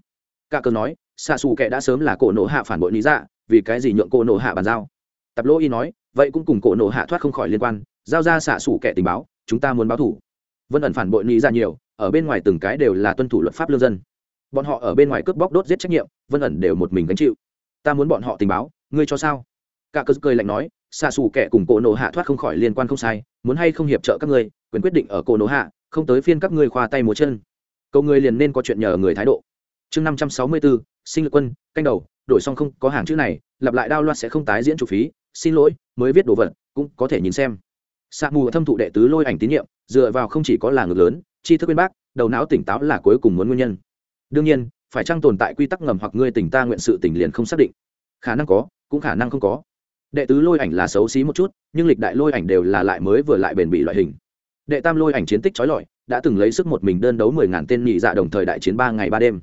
Cả cờ nói, xạ xù kệ đã sớm là cổ nổ hạ phản bội lý dạ vì cái gì nhượng cổ nổ hạ bàn giao? Tập lỗ y nói, vậy cũng cùng cổ nổ hạ thoát không khỏi liên quan, giao ra xạ xủ kệ tình báo, chúng ta muốn báo thủ. Vân ẩn phản bội nghĩ ra dạ nhiều, ở bên ngoài từng cái đều là tuân thủ luật pháp lương dân. Bọn họ ở bên ngoài cướp bóc đốt giết trách nhiệm, vân ẩn đều một mình gánh chịu. Ta muốn bọn họ tình báo, ngươi cho sao? Cả cơ cười lạnh nói, xạ xù kẻ cùng cổ nổ hạ thoát không khỏi liên quan không sai, muốn hay không hiệp trợ các ngươi, quyền quyết định ở cổ nổ hạ, không tới phiên các ngươi khoa tay múa chân. Cầu người liền nên có chuyện nhờ người thái độ. Chương năm trăm sáu mươi bốn sinh lực quân, canh đầu đổi xong không có hàng chữ này, lặp lại đao loạt sẽ không tái diễn chủ phí, xin lỗi, mới viết đồ vật, cũng có thể nhìn xem. Sa mù thâm thụ đệ tứ lôi ảnh tín nhiệm, dựa vào không chỉ có là ngược lớn chi thức bên bác, đầu não tỉnh táo là cuối cùng muốn nguyên nhân. Đương nhiên, phải chăng tồn tại quy tắc ngầm hoặc ngươi tỉnh ta nguyện sự tỉnh liền không xác định? Khả năng có, cũng khả năng không có. Đệ tứ lôi ảnh là xấu xí một chút, nhưng lịch đại lôi ảnh đều là lại mới vừa lại bền bị loại hình. Đệ tam lôi ảnh chiến tích trói lọi, đã từng lấy sức một mình đơn đấu mười ngàn tên nhị dạ đồng thời đại chiến ba ngày ba đêm.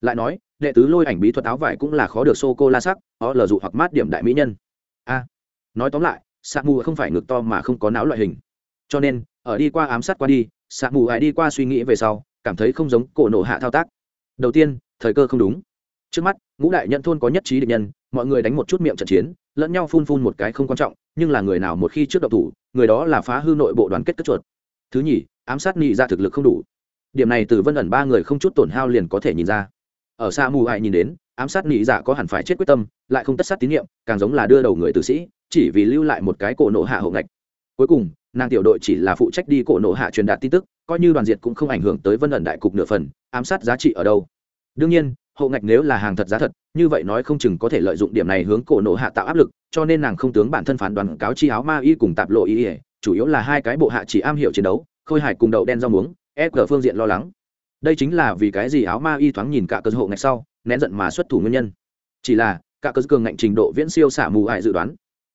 Lại nói đệ tứ lôi ảnh bí thuật áo vải cũng là khó được sô cô la sắc, ó lờ dụ hoặc mát điểm đại mỹ nhân. A, nói tóm lại sạc mù không phải ngực to mà không có não loại hình. Cho nên, ở đi qua ám sát qua đi sạc mù hãy đi qua suy nghĩ về sau, cảm thấy không giống cổ nổ hạ thao tác. Đầu tiên, thời cơ không đúng. Trước mắt, ngũ đại nhận thôn có nhất trí địch nhân, mọi người đánh một chút miệng trận chiến, lẫn nhau phun phun một cái không quan trọng, nhưng là người nào một khi trước độc thủ, người đó là phá hư nội bộ đoàn kết cất chuột. Thứ nhì, ám sát nghị ra thực lực không đủ. Điểm này từ vân ẩn ba người không chút tổn hao liền có thể nhìn ra ở xa mù ai nhìn đến, ám sát nị dạ có hẳn phải chết quyết tâm, lại không tất sát tín nhiệm, càng giống là đưa đầu người tử sĩ, chỉ vì lưu lại một cái cổ nộ hạ hậu ngạch. Cuối cùng, nàng tiểu đội chỉ là phụ trách đi cổ nộ hạ truyền đạt tin tức, coi như đoàn diệt cũng không ảnh hưởng tới vân ẩn đại cục nửa phần, ám sát giá trị ở đâu. Đương nhiên, hậu ngạch nếu là hàng thật giá thật, như vậy nói không chừng có thể lợi dụng điểm này hướng cổ nộ hạ tạo áp lực, cho nên nàng không tướng bản thân phán đoàn cáo chi áo ma y cùng tạp lộ y chủ yếu là hai cái bộ hạ chỉ am hiểu chiến đấu, khôi hải cùng đậu đen rau muống ép cờ phương diện lo lắng đây chính là vì cái gì áo ma y thoáng nhìn cả cơ hộ ngạch sau, nén giận mà xuất thủ nguyên nhân. Chỉ là cả cơ cường ngạnh trình độ viễn siêu xả mù ải dự đoán.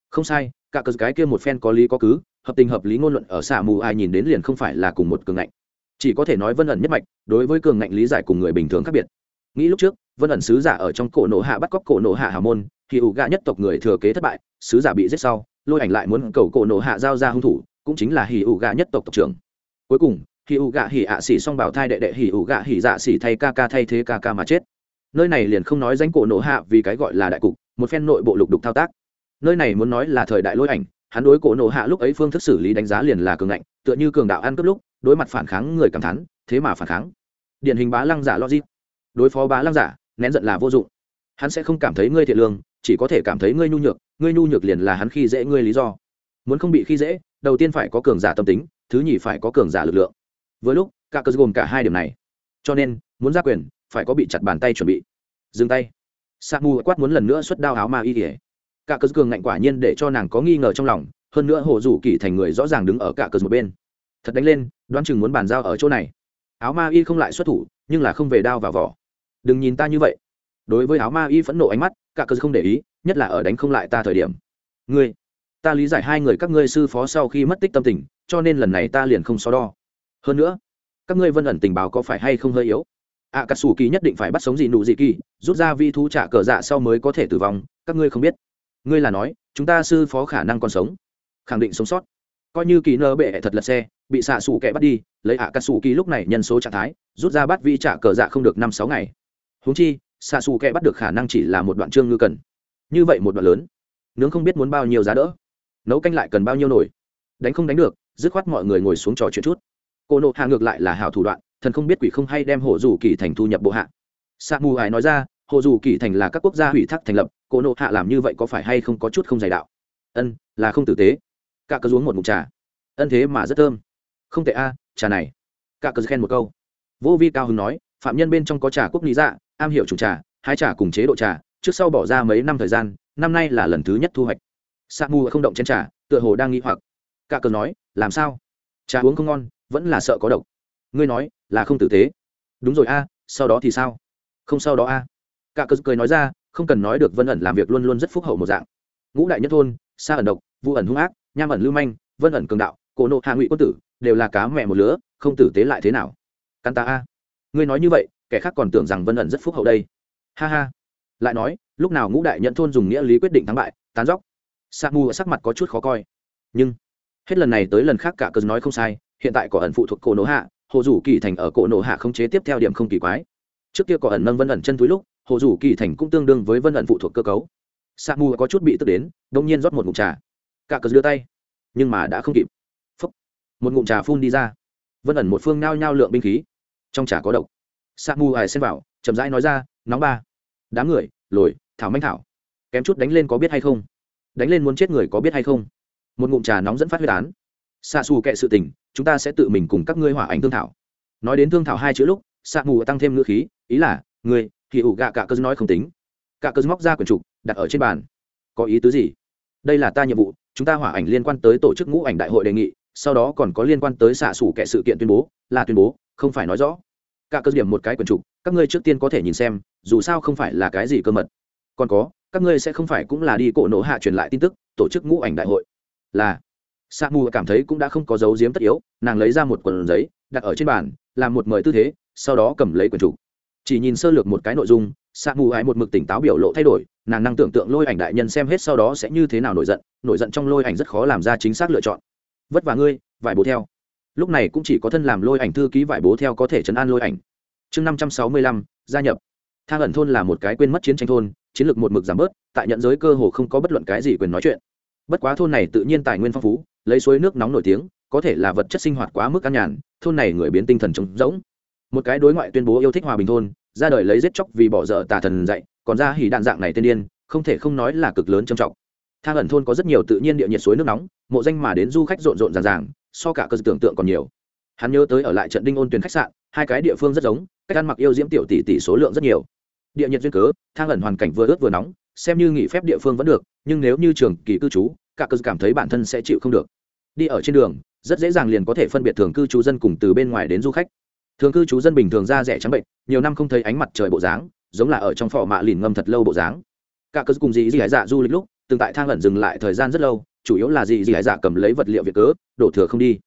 Không sai cả cơ cái kia một phen có lý có cứ, hợp tình hợp lý ngôn luận ở xả mù ải nhìn đến liền không phải là cùng một cường ngạnh. Chỉ có thể nói vân ẩn nhất mạch, đối với cường ngạnh lý giải cùng người bình thường khác biệt. Nghĩ lúc trước, vân ẩn sứ giả ở trong cổ nổ hạ bắt cóc cổ nổ hạ hà môn, thì ủ gạ nhất tộc người thừa kế thất bại, sứ giả bị giết sau, lôi ảnh lại muốn cầu cổ nổ hạ giao ra hung thủ, cũng chính là hì ủ gạ nhất tộc tộc trưởng. Cuối cùng hì ủ gạ hì ạ xỉ xong bảo thai đệ đệ hì ủ gạ hì dạ xỉ thay ca ca thay thế ca ca mà chết. Nơi này liền không nói danh cổ nổ hạ vì cái gọi là đại cục, một phen nội bộ lục đục thao tác. Nơi này muốn nói là thời đại lôi ảnh, hắn đối cổ nổ hạ lúc ấy phương thức xử lý đánh giá liền là cường ngạnh, tựa như cường đạo ăn cướp lúc, đối mặt phản kháng người cảm thán, thế mà phản kháng. Điển hình bá lăng giả logic. Đối phó bá lăng giả, nén giận là vô dụng. Hắn sẽ không cảm thấy ngươi thiện lương, chỉ có thể cảm thấy ngươi nhu nhược, ngươi nhu nhược liền là hắn khi dễ ngươi lý do. Muốn không bị khi dễ, đầu tiên phải có cường giả tâm tính, thứ nhì phải có cường giả lực lượng với lúc cả cơ gồm cả hai điểm này. Cho nên, muốn ra quyền, phải có bị chặt bàn tay chuẩn bị. Dừng tay. Sa mu quát muốn lần nữa xuất đao áo ma y ỉa cả cơ cường ngạnh quả nhiên để cho nàng có nghi ngờ trong lòng, hơn nữa hồ rủ kỳ thành người rõ ràng đứng ở cả cơ một bên. Thật đánh lên, đoán chừng muốn bàn giao ở chỗ này. Áo ma y không lại xuất thủ, nhưng là không về đao vào vỏ. Đừng nhìn ta như vậy. Đối với áo ma y phẫn nộ ánh mắt, cả cơ không để ý, nhất là ở đánh không lại ta thời điểm. Ngươi, ta lý giải hai người các ngươi sư phó sau khi mất tích tâm tình, cho nên lần này ta liền không so đo hơn nữa, các ngươi vân ẩn tình báo có phải hay không hơi yếu? Ạ cà sủ kỳ nhất định phải bắt sống gì nụ dị kỳ, rút ra vi thú trả cờ dạ sau mới có thể tử vong, các ngươi không biết. Ngươi là nói, chúng ta sư phó khả năng còn sống. Khẳng định sống sót. Coi như kỳ nơ bệ thật lật xe, bị xạ xù kẻ bắt đi, lấy ạ cà sủ kỳ lúc này nhân số trạng thái, rút ra bắt vi trả cờ dạ không được năm sáu ngày. Húng chi, xạ xù kẻ bắt được khả năng chỉ là một đoạn trương ngư cần. Như vậy một đoạn lớn, nướng không biết muốn bao nhiêu giá đỡ. Nấu canh lại cần bao nhiêu nổi đánh không đánh được, dứt khoát mọi người ngồi xuống trò chuyện chút cô nộ hạ ngược lại là hảo thủ đoạn, thần không biết quỷ không hay đem hộ dù kỳ thành thu nhập bộ hạ. Sa mù ải nói ra hộ dù kỳ thành là các quốc gia hủy thác thành lập, cô nộ hạ làm như vậy có phải hay không có chút không dày đạo? Ân, là không tử tế. Cả cớ uống một mục trà. Ân thế mà rất thơm. Không tệ a, trà này. Cả cớ khen một câu. Vô vi cao hứng nói, phạm nhân bên trong có trà quốc lý dạ am hiểu chủ trà hai trà cùng chế độ trà, trước sau bỏ ra mấy năm thời gian, năm nay là lần thứ nhất thu hoạch. Sa mù không động chén trà, tựa hồ đang nghĩ hoặc. Cả cờ nói, làm sao? Trà uống không ngon vẫn là sợ có độc. Ngươi nói, là không tử tế. Đúng rồi a, sau đó thì sao? Không sau đó a. Cả cờ cười nói ra, không cần nói được vân ẩn làm việc luôn luôn rất phúc hậu một dạng. Ngũ đại nhất thôn xa ẩn độc vụ ẩn hung ác, nham ẩn lưu manh, vân ẩn cường đạo, cổ nộ hạ ngụy quân tử, đều là cá mẹ một lứa, không tử tế lại thế nào? Căn ta a. Ngươi nói như vậy, kẻ khác còn tưởng rằng vân ẩn rất phúc hậu đây. Ha ha. Lại nói, lúc nào ngũ đại nhận thôn dùng nghĩa lý quyết định thắng bại, tán dóc sa mù sắc mặt có chút khó coi. Nhưng, hết lần này tới lần khác cả cớ nói không sai hiện tại có ẩn phụ thuộc cổ nổ hạ, hồ dù kỳ thành ở cổ nổ hạ không chế tiếp theo điểm không kỳ quái. Trước kia có ẩn nâng vân ẩn chân túi lúc, hồ dù kỳ thành cũng tương đương với vân ẩn phụ thuộc cơ cấu. Sa mù có chút bị tức đến, đông nhiên rót một ngụm trà. Cả cờ đưa tay, nhưng mà đã không kịp. Phúc. một ngụm trà phun đi ra. Vân ẩn một phương nao nhao lượng binh khí. Trong trà có độc. Sa mù ải xen vào, chậm rãi nói ra, nóng ba. Đám người, lồi, thảo manh thảo. Kém chút đánh lên có biết hay không? Đánh lên muốn chết người có biết hay không? Một ngụm trà nóng dẫn phát huyết án xa xù kệ sự tình, chúng ta sẽ tự mình cùng các ngươi hỏa ảnh thương thảo. Nói đến thương thảo hai chữ lúc xạ mù tăng thêm ngữ khí, ý là người thì ủ gạ cả cơ nói không tính. Cả cơ móc ra quyển trục, đặt ở trên bàn. Có ý tứ gì? Đây là ta nhiệm vụ, chúng ta hỏa ảnh liên quan tới tổ chức ngũ ảnh đại hội đề nghị, sau đó còn có liên quan tới xạ xủ kệ sự kiện tuyên bố, là tuyên bố, không phải nói rõ. Cả cơ điểm một cái quyển trục, các ngươi trước tiên có thể nhìn xem, dù sao không phải là cái gì cơ mật. Còn có, các ngươi sẽ không phải cũng là đi cổ nổ hạ truyền lại tin tức, tổ chức ngũ ảnh đại hội. Là sa mù cảm thấy cũng đã không có dấu diếm tất yếu, nàng lấy ra một quần giấy, đặt ở trên bàn, làm một mời tư thế, sau đó cầm lấy quần trục. Chỉ nhìn sơ lược một cái nội dung, sa mù ái một mực tỉnh táo biểu lộ thay đổi, nàng năng tưởng tượng lôi ảnh đại nhân xem hết sau đó sẽ như thế nào nổi giận nổi giận trong lôi ảnh rất khó làm ra chính xác lựa chọn. Vất vả ngươi, vải bố theo. Lúc này cũng chỉ có thân làm lôi ảnh thư ký vải bố theo có thể chấn an lôi ảnh. Chương năm trăm sáu mươi lăm, gia nhập. Thang ẩn thôn là một cái quên mất chiến tranh thôn, chiến lược một mực giảm bớt, tại nhận giới cơ hồ không có bất luận cái gì quyền nói chuyện. Bất quá thôn này tự nhiên tài nguyên phong phú lấy suối nước nóng nổi tiếng, có thể là vật chất sinh hoạt quá mức an nhàn, thôn này người biến tinh thần trống rỗng. Một cái đối ngoại tuyên bố yêu thích hòa bình thôn, ra đời lấy giết chóc vì bỏ dở tà thần dạy, còn ra hỉ đạn dạng này tên điên, không thể không nói là cực lớn trầm trọng. Thang ẩn thôn có rất nhiều tự nhiên địa nhiệt suối nước nóng, mộ danh mà đến du khách rộn rộn ràng ràng, so cả cơ tưởng tượng còn nhiều. Hắn nhớ tới ở lại trận đinh ôn tuyển khách sạn, hai cái địa phương rất giống, cách ăn mặc yêu diễm tiểu tỷ tỷ số lượng rất nhiều. Địa nhiệt duyên cớ thang ẩn hoàn cảnh vừa ướt vừa nóng, xem như nghỉ phép địa phương vẫn được, nhưng nếu như trường kỳ cư trú cả cơ cảm thấy bản thân sẽ chịu không được. Đi ở trên đường, rất dễ dàng liền có thể phân biệt thường cư trú dân cùng từ bên ngoài đến du khách. Thường cư trú dân bình thường da rẻ trắng bệnh, nhiều năm không thấy ánh mặt trời bộ dáng, giống là ở trong phò mạ lìn ngâm thật lâu bộ dáng. Cả cơ cùng dì dì hải dạ du lịch lúc, từng tại thang ẩn dừng lại thời gian rất lâu, chủ yếu là dì dì hải dạ cầm lấy vật liệu việc cớ, đổ thừa không đi.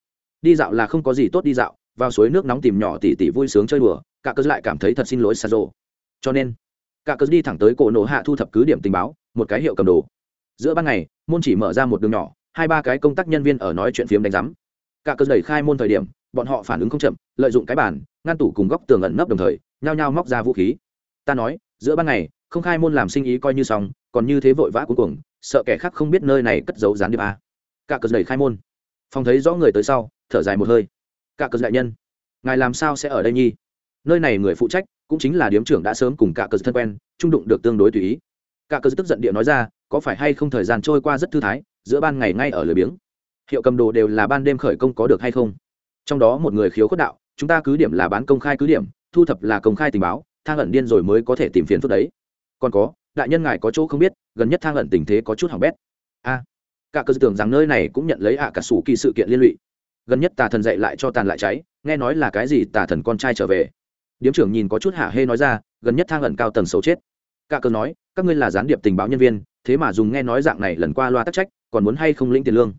Đi dạo là không có gì tốt đi dạo, vào suối nước nóng tìm nhỏ tỉ tỉ vui sướng chơi đùa, cả cơ lại cảm thấy thật xin lỗi xa rộ cho nên, cả cơ đi thẳng tới cổ nổ hạ thu thập cứ điểm tình báo, một cái hiệu cầm đồ. Giữa ban ngày môn chỉ mở ra một đường nhỏ, hai ba cái công tác nhân viên ở nói chuyện phiếm đánh giám. Cả cơ đẩy khai môn thời điểm, bọn họ phản ứng không chậm, lợi dụng cái bàn, ngăn tủ cùng góc tường ẩn nấp đồng thời, nhao nhao móc ra vũ khí. Ta nói, giữa ban ngày, không khai môn làm sinh ý coi như xong, còn như thế vội vã cuối cùng sợ kẻ khác không biết nơi này cất giấu gián điệp a cả cờ đẩy khai môn. Phòng thấy rõ người tới sau, thở dài một hơi. Cả cờ đại nhân, ngài làm sao sẽ ở đây nhi? Nơi này người phụ trách, cũng chính là điếm trưởng đã sớm cùng cả cờ thân quen, trung đụng được tương đối tùy ý cả cơ tức giận địa nói ra, có phải hay không thời gian trôi qua rất thư thái, giữa ban ngày ngay ở lười biếng. Hiệu cầm đồ đều là ban đêm khởi công có được hay không? Trong đó một người khiếu khuất đạo, chúng ta cứ điểm là bán công khai cứ điểm, thu thập là công khai tình báo, thang ẩn điên rồi mới có thể tìm phiền phức đấy. Còn có, đại nhân ngài có chỗ không biết, gần nhất thang ẩn tình thế có chút hỏng bét. A. Cả cơ tưởng rằng nơi này cũng nhận lấy ạ cả sủ kỳ sự kiện liên lụy. Gần nhất tà thần dạy lại cho tàn lại cháy, nghe nói là cái gì tà thần con trai trở về. Điếm trưởng nhìn có chút hạ hê nói ra, gần nhất thang ẩn cao tầng xấu chết cả cơ nói, các ngươi là gián điệp tình báo nhân viên, thế mà dùng nghe nói dạng này lần qua loa tắc trách, còn muốn hay không lĩnh tiền lương?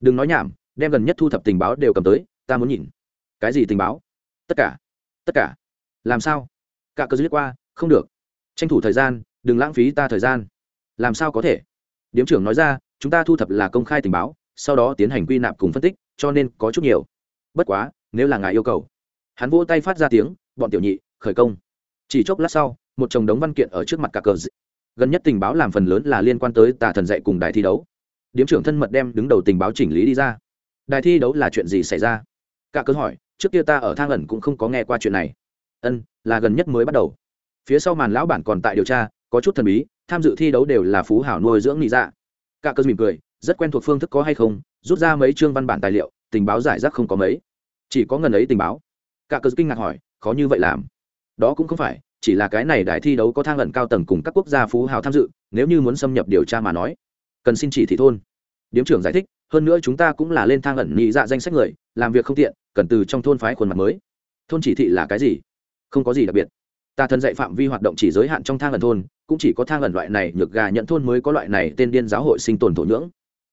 Đừng nói nhảm, đem gần nhất thu thập tình báo đều cầm tới, ta muốn nhìn. Cái gì tình báo? Tất cả tất cả. Làm sao? Cả cơ dứt qua, không được. Tranh thủ thời gian, đừng lãng phí ta thời gian. Làm sao có thể? Điếm trưởng nói ra, chúng ta thu thập là công khai tình báo, sau đó tiến hành quy nạp cùng phân tích, cho nên có chút nhiều. Bất quá, nếu là ngài yêu cầu. Hắn vỗ tay phát ra tiếng, bọn tiểu nhị, khởi công. Chỉ chốc lát sau một chồng đống văn kiện ở trước mặt cả cờ dị. gần nhất tình báo làm phần lớn là liên quan tới tà thần dạy cùng đài thi đấu. Điếm trưởng thân mật đem đứng đầu tình báo chỉnh lý đi ra. Đài thi đấu là chuyện gì xảy ra? Cả cớ hỏi, trước kia ta ở thang ẩn cũng không có nghe qua chuyện này. Ân, là gần nhất mới bắt đầu. Phía sau màn lão bản còn tại điều tra, có chút thần bí, tham dự thi đấu đều là phú hảo nuôi dưỡng nghị dạ. Cả cớ mỉm cười, rất quen thuộc phương thức có hay không, rút ra mấy chương văn bản tài liệu, tình báo giải rác không có mấy. Chỉ có ngần ấy tình báo. Cả cớ kinh ngạc hỏi, khó như vậy làm. Đó cũng không phải chỉ là cái này đại thi đấu có thang ẩn cao tầng cùng các quốc gia phú hào tham dự, nếu như muốn xâm nhập điều tra mà nói, cần xin chỉ thị thôn. Điếm trưởng giải thích, hơn nữa chúng ta cũng là lên thang ẩn nhị dạ danh sách người, làm việc không tiện, cần từ trong thôn phái khuôn mặt mới. Thôn chỉ thị là cái gì? Không có gì đặc biệt. Ta thân dạy phạm vi hoạt động chỉ giới hạn trong thang ẩn thôn, cũng chỉ có thang ẩn loại này nhược gà nhận thôn mới có loại này tên điên giáo hội sinh tồn thổ nhưỡng.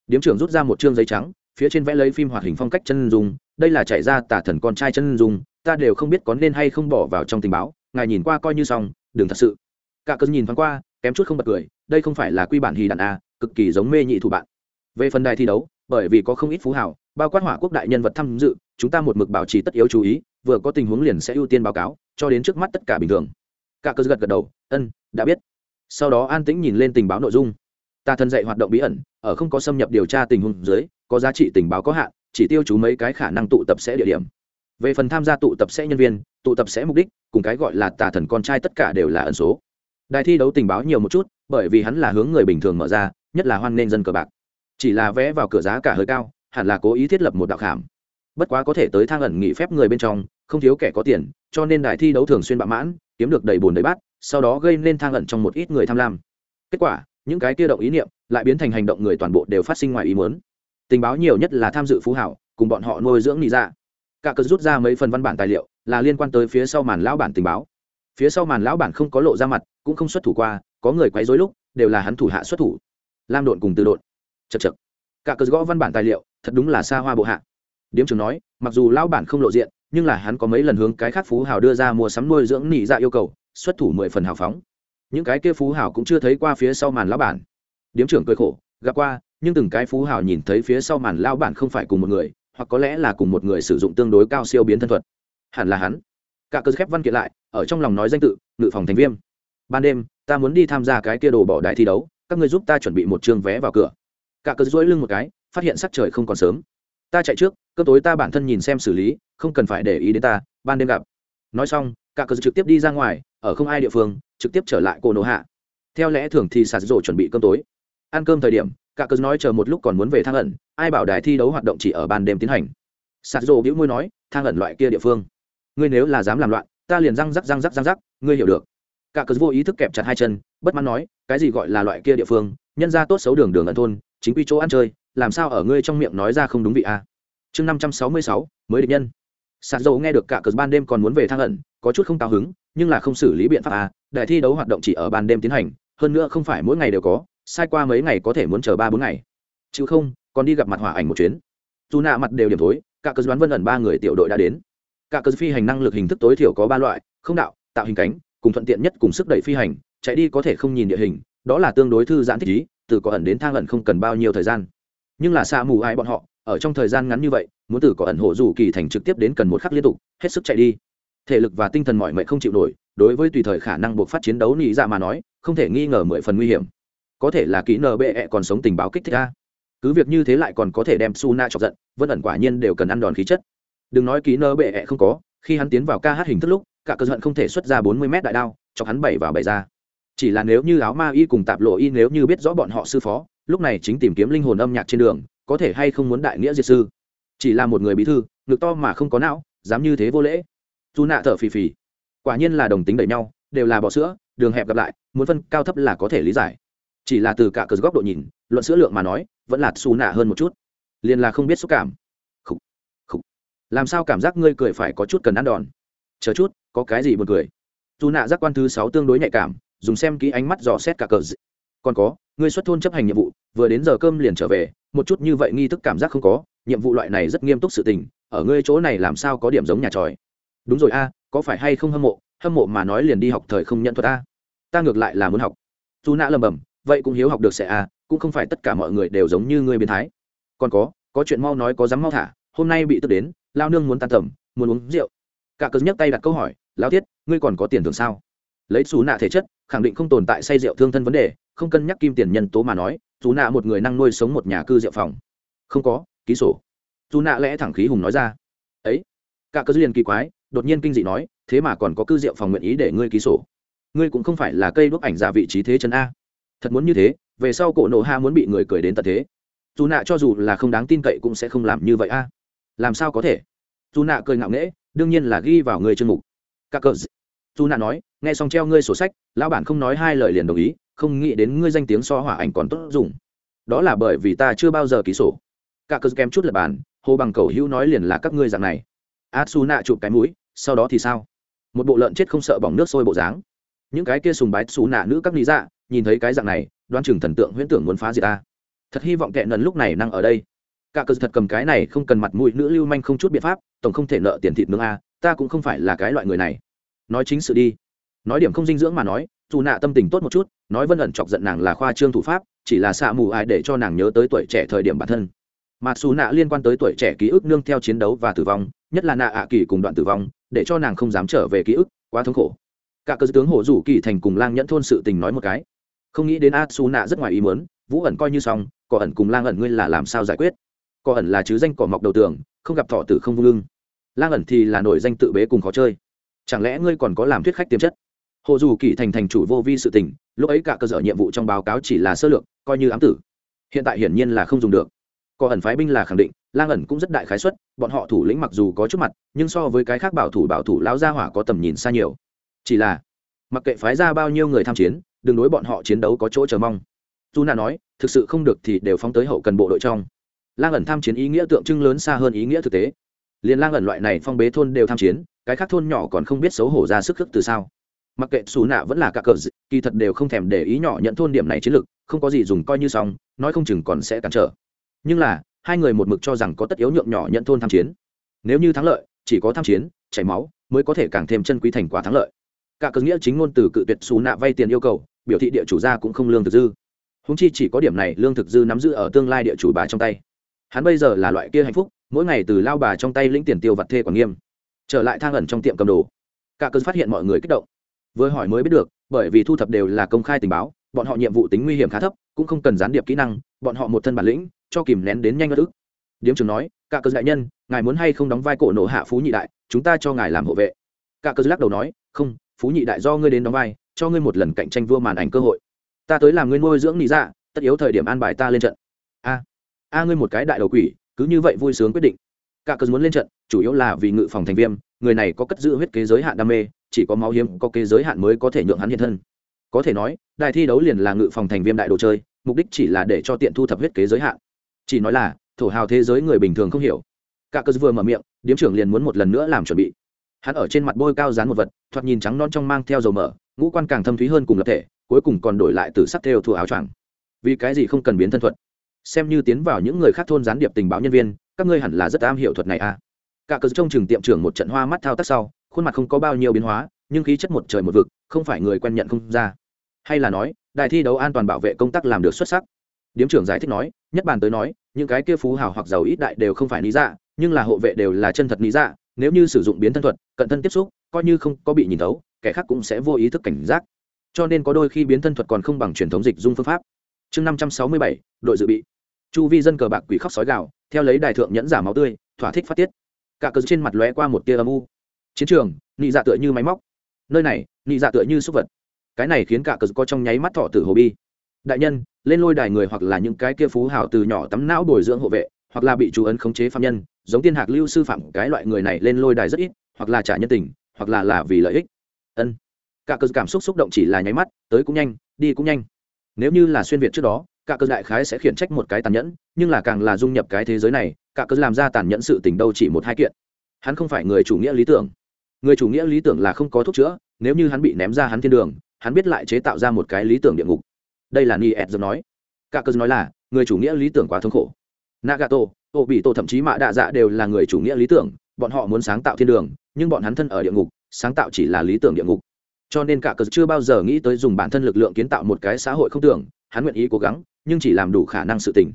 Điếm trưởng rút ra một chương giấy trắng, phía trên vẽ lấy phim hoạt hình phong cách chân dung, đây là chạy ra tả thần con trai chân dung, ta đều không biết có nên hay không bỏ vào trong tình báo ngài nhìn qua coi như xong, đừng thật sự. Cả cơn nhìn thoáng qua, kém chút không bật cười, đây không phải là quy bản hì đàn a à, cực kỳ giống mê nhị thủ bạn. Về phần đài thi đấu, bởi vì có không ít phú hào, bao quát hỏa quốc đại nhân vật tham dự, chúng ta một mực bảo trì tất yếu chú ý, vừa có tình huống liền sẽ ưu tiên báo cáo, cho đến trước mắt tất cả bình thường. Cả cơ gật gật đầu, ân, đã biết. Sau đó an tĩnh nhìn lên tình báo nội dung. Ta thân dạy hoạt động bí ẩn, ở không có xâm nhập điều tra tình huống dưới, có giá trị tình báo có hạn, chỉ tiêu chú mấy cái khả năng tụ tập sẽ địa điểm về phần tham gia tụ tập sẽ nhân viên, tụ tập sẽ mục đích, cùng cái gọi là tà thần con trai tất cả đều là ẩn số. Đài thi đấu tình báo nhiều một chút, bởi vì hắn là hướng người bình thường mở ra, nhất là hoan nghênh dân cờ bạc. Chỉ là vé vào cửa giá cả hơi cao, hẳn là cố ý thiết lập một đạo khảm. Bất quá có thể tới thang ẩn nghỉ phép người bên trong, không thiếu kẻ có tiền, cho nên đài thi đấu thường xuyên bạo mãn, kiếm được đầy bùn đầy bát, sau đó gây nên thang ẩn trong một ít người tham lam. Kết quả, những cái kia động ý niệm lại biến thành hành động người toàn bộ đều phát sinh ngoài ý muốn. Tình báo nhiều nhất là tham dự phú hảo, cùng bọn họ nuôi dưỡng nị dạ cả cớ rút ra mấy phần văn bản tài liệu, là liên quan tới phía sau màn lão bản tình báo. Phía sau màn lão bản không có lộ ra mặt, cũng không xuất thủ qua, có người quấy rối lúc, đều là hắn thủ hạ xuất thủ. Lam độn cùng từ độn. Chật chật cả cớ gõ văn bản tài liệu, thật đúng là xa hoa bộ hạ. Điếm trường nói, mặc dù lão bản không lộ diện, nhưng là hắn có mấy lần hướng cái khác phú hào đưa ra mua sắm nuôi dưỡng nỉ dạ yêu cầu, xuất thủ mười phần hào phóng. Những cái kia phú hào cũng chưa thấy qua phía sau màn lão bản. Điếm trưởng cười khổ, gặp qua, nhưng từng cái phú hào nhìn thấy phía sau màn lão bản không phải cùng một người hoặc có lẽ là cùng một người sử dụng tương đối cao siêu biến thân thuật. Hẳn là hắn. Cả cơ khép văn kiện lại, ở trong lòng nói danh tự, ngự phòng thành viêm. Ban đêm, ta muốn đi tham gia cái kia đồ bỏ đại thi đấu, các ngươi giúp ta chuẩn bị một chương vé vào cửa. Cả cơ duỗi lưng một cái, phát hiện sắc trời không còn sớm. Ta chạy trước cơ tối ta bản thân nhìn xem xử lý, không cần phải để ý đến ta, ban đêm gặp. Nói xong, cả cơ trực tiếp đi ra ngoài, ở không ai địa phương, trực tiếp trở lại cô nổ hạ. Theo lẽ thường thì sạt rổ chuẩn bị cơm tối. Ăn cơm thời điểm cả cớ nói chờ một lúc còn muốn về thang ẩn, ai bảo đài thi đấu hoạt động chỉ ở ban đêm tiến hành. Sạt rổ bĩu môi nói, thang ẩn loại kia địa phương. Ngươi nếu là dám làm loạn, ta liền răng rắc răng rắc răng rắc, ngươi hiểu được. Cả cớ vô ý thức kẹp chặt hai chân, bất mãn nói, cái gì gọi là loại kia địa phương, nhân ra tốt xấu đường đường ẩn thôn, chính quy chỗ ăn chơi, làm sao ở ngươi trong miệng nói ra không đúng vị a? Chương năm trăm sáu mươi sáu, mới định nhân. Sạt dầu nghe được cả cờ ban đêm còn muốn về thang ẩn, có chút không cao hứng, nhưng là không xử lý biện pháp a đại thi đấu hoạt động chỉ ở ban đêm tiến hành, hơn nữa không phải mỗi ngày đều có sai qua mấy ngày có thể muốn chờ ba bốn ngày. Chứ không, còn đi gặp mặt hỏa ảnh một chuyến. Dù nạ mặt đều điểm thối, cả cơ đoán vân ẩn ba người tiểu đội đã đến. Cả cơ phi hành năng lực hình thức tối thiểu có ba loại, không đạo, tạo hình cánh, cùng thuận tiện nhất cùng sức đẩy phi hành, chạy đi có thể không nhìn địa hình, đó là tương đối thư giãn thích ý, từ có ẩn đến thang ẩn không cần bao nhiêu thời gian. Nhưng là xa mù ai bọn họ, ở trong thời gian ngắn như vậy, muốn từ có ẩn hộ dù kỳ thành trực tiếp đến cần một khắc liên tục, hết sức chạy đi. Thể lực và tinh thần mọi mệnh không chịu nổi, đối với tùy thời khả năng buộc phát chiến đấu nị ra dạ mà nói, không thể nghi ngờ mười phần nguy hiểm có thể là kỹ nbe còn sống tình báo kích thích a. Cứ việc như thế lại còn có thể đem su na chọc giận vân ẩn quả nhiên đều cần ăn đòn khí chất. Đừng nói kỹ nbe không có, khi hắn tiến vào ca hát hình thức lúc, cả cơ giận không thể xuất ra bốn mươi mét đại đao, chọc hắn bảy vào bảy ra. Chỉ là nếu như áo ma y cùng tạp lộ y nếu như biết rõ bọn họ sư phó, lúc này chính tìm kiếm linh hồn âm nhạc trên đường, có thể hay không muốn đại nghĩa diệt sư. Chỉ là một người bí thư, ngực to mà không có não, dám như thế vô lễ. Dù nạ thở phì phì. Quả nhiên là đồng tính đẩy nhau, đều là bọ sữa, đường hẹp gặp lại, muốn phân cao thấp là có thể lý giải chỉ là từ cả cờ góc độ nhìn luận sữa lượng mà nói vẫn là xù nạ hơn một chút. Liền là không biết xúc cảm. Khủ, khủ. làm sao cảm giác ngươi cười phải có chút cần ăn đòn? Chờ chút có cái gì buồn cười? Dù nạ giác quan thứ sáu tương đối nhạy cảm dùng xem kỹ ánh mắt dò xét cả cờ còn có ngươi xuất thôn chấp hành nhiệm vụ vừa đến giờ cơm liền trở về một chút như vậy nghi thức cảm giác không có nhiệm vụ loại này rất nghiêm túc sự tình ở ngươi chỗ này làm sao có điểm giống nhà tròi? Đúng rồi a có phải hay không hâm mộ? Hâm mộ mà nói liền đi học thời không nhận thuật a. Ta ngược lại là muốn học. Dù nạ lầm bầm vậy cũng hiếu học được sẽ à? cũng không phải tất cả mọi người đều giống như ngươi biến thái. Còn có có chuyện mau nói có dám mau thả, hôm nay bị tức đến, lao nương muốn tan tầm, muốn uống rượu. Cả cớ nhấc tay đặt câu hỏi lao thiết ngươi còn có tiền thưởng sao? Lấy xú nạ thể chất, khẳng định không tồn tại say rượu thương thân vấn đề, không cân nhắc kim tiền nhân tố mà nói dù nạ một người năng nuôi sống một nhà cư rượu phòng. Không có, ký sổ. Dù nạ lẽ thẳng khí hùng nói ra. Ấy? Cả cơ liền kỳ quái, đột nhiên kinh dị nói, thế mà còn có cư rượu phòng nguyện ý để ngươi ký sổ? Ngươi cũng không phải là cây đuốc ảnh giả vị trí thế chân a thật muốn như thế, về sau cổ nộ ha muốn bị người cười đến tận thế. Dù nạ cho dù là không đáng tin cậy cũng sẽ không làm như vậy a. Làm sao có thể? Dù nạ cười ngạo nghễ, đương nhiên là ghi vào người chương mục. Các cờ dù nạ nói, nghe xong treo ngươi sổ sách, lão bản không nói hai lời liền đồng ý, không nghĩ đến ngươi danh tiếng so hỏa ảnh còn tốt dùng. Đó là bởi vì ta chưa bao giờ ký sổ. Cả cờ kém chút là bàn, hồ bằng cầu hữu nói liền là các ngươi dạng này. A su nạ chụp cái mũi, sau đó thì sao? Một bộ lợn chết không sợ bỏng nước sôi bộ dáng. Những cái kia sùng bái xù nạ nữ các lý dạ nhìn thấy cái dạng này đoan chừng thần tượng huyễn tưởng muốn phá gì ta. Thật hy vọng kệ nần lúc này năng ở đây. Cả cờ thật cầm cái này không cần mặt mũi nữ lưu manh không chút biện pháp, tổng không thể nợ tiền thịt nướng a, ta cũng không phải là cái loại người này. Nói chính sự đi. Nói điểm không dinh dưỡng mà nói, dù nạ tâm tình tốt một chút, nói vân ẩn chọc giận nàng là khoa trương thủ pháp, chỉ là xạ mù ai để cho nàng nhớ tới tuổi trẻ thời điểm bản thân. Mà dù nạ liên quan tới tuổi trẻ ký ức nương theo chiến đấu và tử vong, nhất là nạ ạ kỳ cùng đoạn tử vong, để cho nàng không dám trở về ký ức, quá thống khổ. Cả cơ tướng hổ rủ kỳ thành cùng lang nhẫn thôn sự tình nói một cái không nghĩ đến a su nạ rất ngoài ý muốn, vũ ẩn coi như xong, cỏ ẩn cùng lang ẩn ngươi là làm sao giải quyết? Cỏ ẩn là chứ danh cỏ mọc đầu tường, không gặp thọ tử không vung lưng. Lang ẩn thì là nổi danh tự bế cùng khó chơi. Chẳng lẽ ngươi còn có làm thuyết khách tiềm chất? Hồ dù kỳ thành thành chủ vô vi sự tình, lúc ấy cả cơ sở nhiệm vụ trong báo cáo chỉ là sơ lược, coi như ám tử. Hiện tại hiển nhiên là không dùng được. Cỏ ẩn phái binh là khẳng định, lang ẩn cũng rất đại khái xuất bọn họ thủ lĩnh mặc dù có chút mặt, nhưng so với cái khác bảo thủ bảo thủ lão gia hỏa có tầm nhìn xa nhiều. Chỉ là mặc kệ phái ra bao nhiêu người tham chiến đừng đối bọn họ chiến đấu có chỗ chờ mong. Dù nà nói thực sự không được thì đều phóng tới hậu cần bộ đội trong. Lang ẩn tham chiến ý nghĩa tượng trưng lớn xa hơn ý nghĩa thực tế. Liền lang ẩn loại này phong bế thôn đều tham chiến cái khác thôn nhỏ còn không biết xấu hổ ra sức thức từ sao. Mặc kệ xù nạ vẫn là cả cờ dị, kỳ thật đều không thèm để ý nhỏ nhận thôn điểm này chiến lược không có gì dùng coi như xong nói không chừng còn sẽ cản trở. Nhưng là hai người một mực cho rằng có tất yếu nhượng nhỏ nhận thôn tham chiến. Nếu như thắng lợi chỉ có tham chiến chảy máu mới có thể càng thêm chân quý thành quả thắng lợi cả cơ nghĩa chính ngôn từ cự tuyệt xù nạ vay tiền yêu cầu, biểu thị địa chủ gia cũng không lương thực dư. Húng chi chỉ có điểm này, lương thực dư nắm giữ ở tương lai địa chủ bà trong tay. Hắn bây giờ là loại kia hạnh phúc, mỗi ngày từ lao bà trong tay lĩnh tiền tiêu vặt thê quản nghiêm. Trở lại thang ẩn trong tiệm cầm đồ. Cả cơn phát hiện mọi người kích động. Vừa hỏi mới biết được, bởi vì thu thập đều là công khai tình báo, bọn họ nhiệm vụ tính nguy hiểm khá thấp, cũng không cần gián điệp kỹ năng, bọn họ một thân bản lĩnh, cho kìm nén đến nhanh bất ức. Điếm trường nói, cả cơn đại nhân, ngài muốn hay không đóng vai cổ nổ hạ phú nhị đại, chúng ta cho ngài làm hộ vệ. Cả cơn lắc đầu nói, không phú nhị đại do ngươi đến đóng vai, cho ngươi một lần cạnh tranh vua màn ảnh cơ hội. Ta tới làm ngươi nuôi dưỡng nị dạ tất yếu thời điểm an bài ta lên trận. A a ngươi một cái đại đầu quỷ, cứ như vậy vui sướng quyết định. Cả cơn muốn lên trận, chủ yếu là vì ngự phòng thành viêm, người này có cất giữ huyết kế giới hạn đam mê, chỉ có máu hiếm, có kế giới hạn mới có thể nhượng hắn hiện thân. Có thể nói đại thi đấu liền là ngự phòng thành viêm đại đồ chơi, mục đích chỉ là để cho tiện thu thập huyết kế giới hạn. Chỉ nói là, thổ hào thế giới người bình thường không hiểu. Cả cơ vừa mở miệng, điếm trưởng liền muốn một lần nữa làm chuẩn bị hắn ở trên mặt bôi cao dán một vật thoạt nhìn trắng non trong mang theo dầu mỡ, ngũ quan càng thâm thúy hơn cùng lập thể cuối cùng còn đổi lại từ sắc theo thua áo choàng. Vì cái gì không cần biến thân thuật? Xem như tiến vào những người khác thôn gián điệp tình báo nhân viên các ngươi hẳn là rất am hiểu thuật này à. Cả cờ trong trường tiệm trưởng một trận hoa mắt thao tác sau khuôn mặt không có bao nhiêu biến hóa nhưng khí chất một trời một vực không phải người quen nhận không ra. Hay là nói đài thi đấu an toàn bảo vệ công tác làm được xuất sắc. Điếm trưởng giải thích nói nhất bàn tới nói những cái kia phú hào hoặc giàu ít đại đều không phải lý dạ nhưng là hộ vệ đều là chân thật lý dạ nếu như sử dụng biến thân thuật, cận thân tiếp xúc, coi như không có bị nhìn thấu, kẻ khác cũng sẽ vô ý thức cảnh giác. Cho nên có đôi khi biến thân thuật còn không bằng truyền thống dịch dung phương pháp. Chương năm trăm sáu mươi bảy, đội dự bị. Chu vi dân cờ bạc quỷ khóc sói gạo theo lấy đài thượng nhẫn giả máu tươi, thỏa thích phát tiết. Cả cờ trên mặt lóe qua một tia âm u. Chiến trường, nị dạ tựa như máy móc. Nơi này, nị dạ tựa như súc vật. Cái này khiến cả cờ có trong nháy mắt thọ tử hồ bi. Đại nhân, lên lôi đài người hoặc là những cái kia phú hào từ nhỏ tắm não bồi dưỡng hộ vệ, hoặc là bị chú ấn khống chế phạm nhân giống tiên hạc lưu sư phạm, cái loại người này lên lôi đài rất ít, hoặc là trả nhân tình, hoặc là là vì lợi ích. Ân. Cả cơ cảm xúc xúc động chỉ là nháy mắt, tới cũng nhanh, đi cũng nhanh. Nếu như là xuyên việt trước đó, cả cơ đại khái sẽ khiển trách một cái tàn nhẫn, nhưng là càng là dung nhập cái thế giới này, cả cơ làm ra tàn nhẫn sự tình đâu chỉ một hai kiện. Hắn không phải người chủ nghĩa lý tưởng. Người chủ nghĩa lý tưởng là không có thuốc chữa, nếu như hắn bị ném ra hắn thiên đường, hắn biết lại chế tạo ra một cái lý tưởng địa ngục. Đây là ni ed nói. Cả cơ nói là, người chủ nghĩa lý tưởng quá thống khổ. Nagato ô bị tổ thậm chí mạ đạ dạ đều là người chủ nghĩa lý tưởng, bọn họ muốn sáng tạo thiên đường, nhưng bọn hắn thân ở địa ngục, sáng tạo chỉ là lý tưởng địa ngục. Cho nên cả cờ chưa bao giờ nghĩ tới dùng bản thân lực lượng kiến tạo một cái xã hội không tưởng, hắn nguyện ý cố gắng, nhưng chỉ làm đủ khả năng sự tình.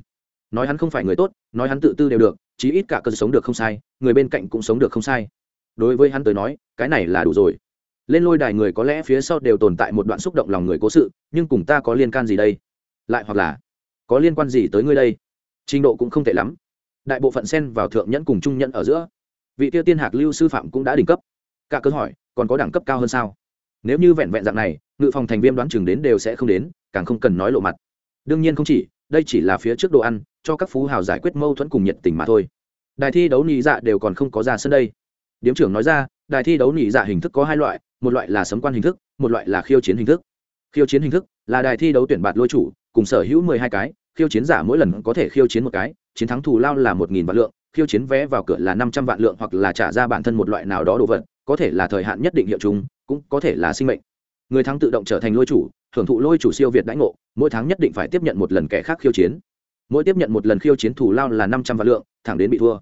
Nói hắn không phải người tốt, nói hắn tự tư đều được, chí ít cả cờ sống được không sai, người bên cạnh cũng sống được không sai. Đối với hắn tới nói, cái này là đủ rồi. Lên lôi đài người có lẽ phía sau đều tồn tại một đoạn xúc động lòng người cố sự, nhưng cùng ta có liên can gì đây? Lại hoặc là, có liên quan gì tới ngươi đây? Trình độ cũng không tệ lắm đại bộ phận xen vào thượng nhẫn cùng trung nhẫn ở giữa. Vị tiêu tiên hạc lưu sư phạm cũng đã đỉnh cấp. Cả cơ hỏi, còn có đẳng cấp cao hơn sao? Nếu như vẹn vẹn dạng này, ngự phòng thành viên đoán chừng đến đều sẽ không đến, càng không cần nói lộ mặt. Đương nhiên không chỉ, đây chỉ là phía trước đồ ăn, cho các phú hào giải quyết mâu thuẫn cùng nhiệt tình mà thôi. Đài thi đấu nị dạ đều còn không có ra sân đây. Điếm trưởng nói ra, đài thi đấu nị dạ hình thức có hai loại, một loại là sấm quan hình thức, một loại là khiêu chiến hình thức. Khiêu chiến hình thức là đài thi đấu tuyển bạt lôi chủ, cùng sở hữu mười hai cái, khiêu chiến giả mỗi lần có thể khiêu chiến một cái chiến thắng thù lao là một nghìn vạn lượng, khiêu chiến vé vào cửa là năm trăm vạn lượng hoặc là trả ra bản thân một loại nào đó đồ vật, có thể là thời hạn nhất định hiệu chúng, cũng có thể là sinh mệnh. Người thắng tự động trở thành lôi chủ hưởng thụ lôi chủ siêu việt đãi ngộ, mỗi tháng nhất định phải tiếp nhận một lần kẻ khác khiêu chiến. Mỗi tiếp nhận một lần khiêu chiến thủ lao là năm trăm vạn lượng, thẳng đến bị thua.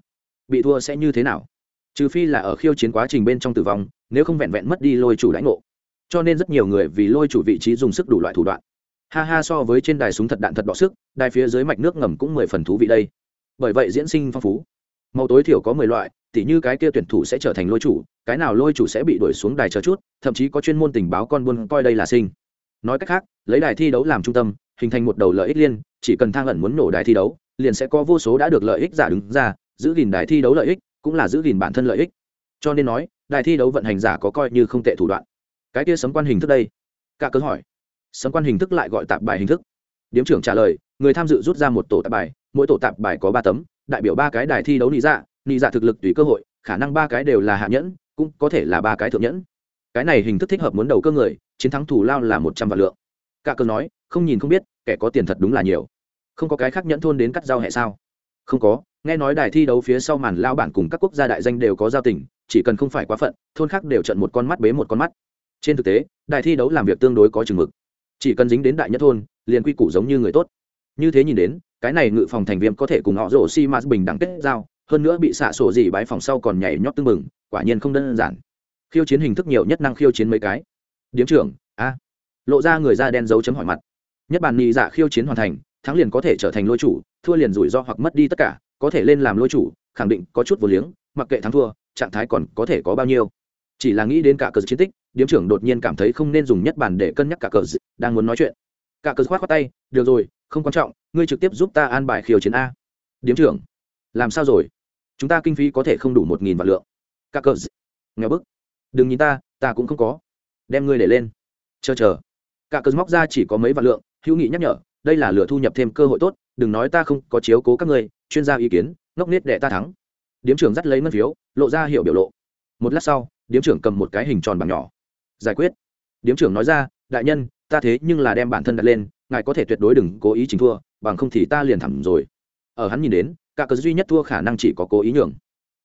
Bị thua sẽ như thế nào? Trừ phi là ở khiêu chiến quá trình bên trong tử vong, nếu không vẹn vẹn mất đi lôi chủ đãi ngộ. Cho nên rất nhiều người vì lôi chủ vị trí dùng sức đủ loại thủ đoạn. Ha ha, so với trên đài súng thật đạn thật đọ sức, đài phía dưới mạch nước ngầm cũng mười phần thú vị đây bởi vậy diễn sinh phong phú. Màu tối thiểu có mười loại, tỉ như cái kia tuyển thủ sẽ trở thành lôi chủ, cái nào lôi chủ sẽ bị đuổi xuống đài chờ chút, thậm chí có chuyên môn tình báo con buôn coi đây là sinh. Nói cách khác, lấy đài thi đấu làm trung tâm, hình thành một đầu lợi ích liên, chỉ cần thang ẩn muốn nổ đài thi đấu, liền sẽ có vô số đã được lợi ích giả đứng ra, giữ gìn đài thi đấu lợi ích, cũng là giữ gìn bản thân lợi ích. Cho nên nói, đài thi đấu vận hành giả có coi như không tệ thủ đoạn. Cái kia sấm quan hình thức đây. Cả cớ hỏi. Sấm quan hình thức lại gọi tạp bài hình thức. Điếm trưởng trả lời, người tham dự rút ra một tổ tạp bài mỗi tổ tạp bài có ba tấm, đại biểu ba cái đài thi đấu nị dạ nị dạ thực lực tùy cơ hội, khả năng ba cái đều là hạ nhẫn, cũng có thể là ba cái thượng nhẫn. Cái này hình thức thích hợp muốn đầu cơ người, chiến thắng thủ lao là một trăm vạn lượng. Cả cơ nói, không nhìn không biết, kẻ có tiền thật đúng là nhiều. Không có cái khác nhẫn thôn đến cắt giao hệ sao? Không có, nghe nói đài thi đấu phía sau màn lao bản cùng các quốc gia đại danh đều có giao tình, chỉ cần không phải quá phận, thôn khác đều trận một con mắt bế một con mắt. Trên thực tế, đài thi đấu làm việc tương đối có chừng mực. Chỉ cần dính đến đại nhất thôn, liền quy củ giống như người tốt. Như thế nhìn đến cái này ngự phòng thành viêm có thể cùng họ rổ xi mã bình đẳng kết giao, hơn nữa bị xạ sổ gì bãi phòng sau còn nhảy nhót tưng mừng quả nhiên không đơn giản. Khiêu chiến hình thức nhiều nhất năng khiêu chiến mấy cái. Điếm trưởng, a. Lộ ra người da đen dấu chấm hỏi mặt. Nhất bản nhị dạ khiêu chiến hoàn thành, thắng liền có thể trở thành lôi chủ, thua liền rủi ro hoặc mất đi tất cả, có thể lên làm lôi chủ, khẳng định có chút vô liếng, mặc kệ thắng thua, trạng thái còn có thể có bao nhiêu. Chỉ là nghĩ đến cả cờ chiến tích, điếm trưởng đột nhiên cảm thấy không nên dùng nhất bản để cân nhắc cả cờ đang muốn nói chuyện. Cả cờ khoát khoát tay, được rồi không quan trọng, ngươi trực tiếp giúp ta an bài khiêu chiến a. Điếm trưởng, làm sao rồi? Chúng ta kinh phí có thể không đủ một nghìn vạn lượng. Các cờ nghe bức. Đừng nhìn ta ta cũng không có. Đem ngươi để lên. Chờ chờ. Cả cờ móc ra chỉ có mấy vạn lượng, hữu nghị nhắc nhở, đây là lửa thu nhập thêm cơ hội tốt, đừng nói ta không có chiếu cố các ngươi, chuyên gia ý kiến, ngốc nết để ta thắng. Điếm trưởng dắt lấy ngân phiếu, lộ ra hiệu biểu lộ. Một lát sau, điếm trưởng cầm một cái hình tròn bằng nhỏ. Giải quyết. Điếm trưởng nói ra, đại nhân, ta thế nhưng là đem bản thân đặt lên ngài có thể tuyệt đối đừng cố ý chính thua, bằng không thì ta liền thẳng rồi. Ở hắn nhìn đến, cả cớ duy nhất thua khả năng chỉ có cố ý nhường.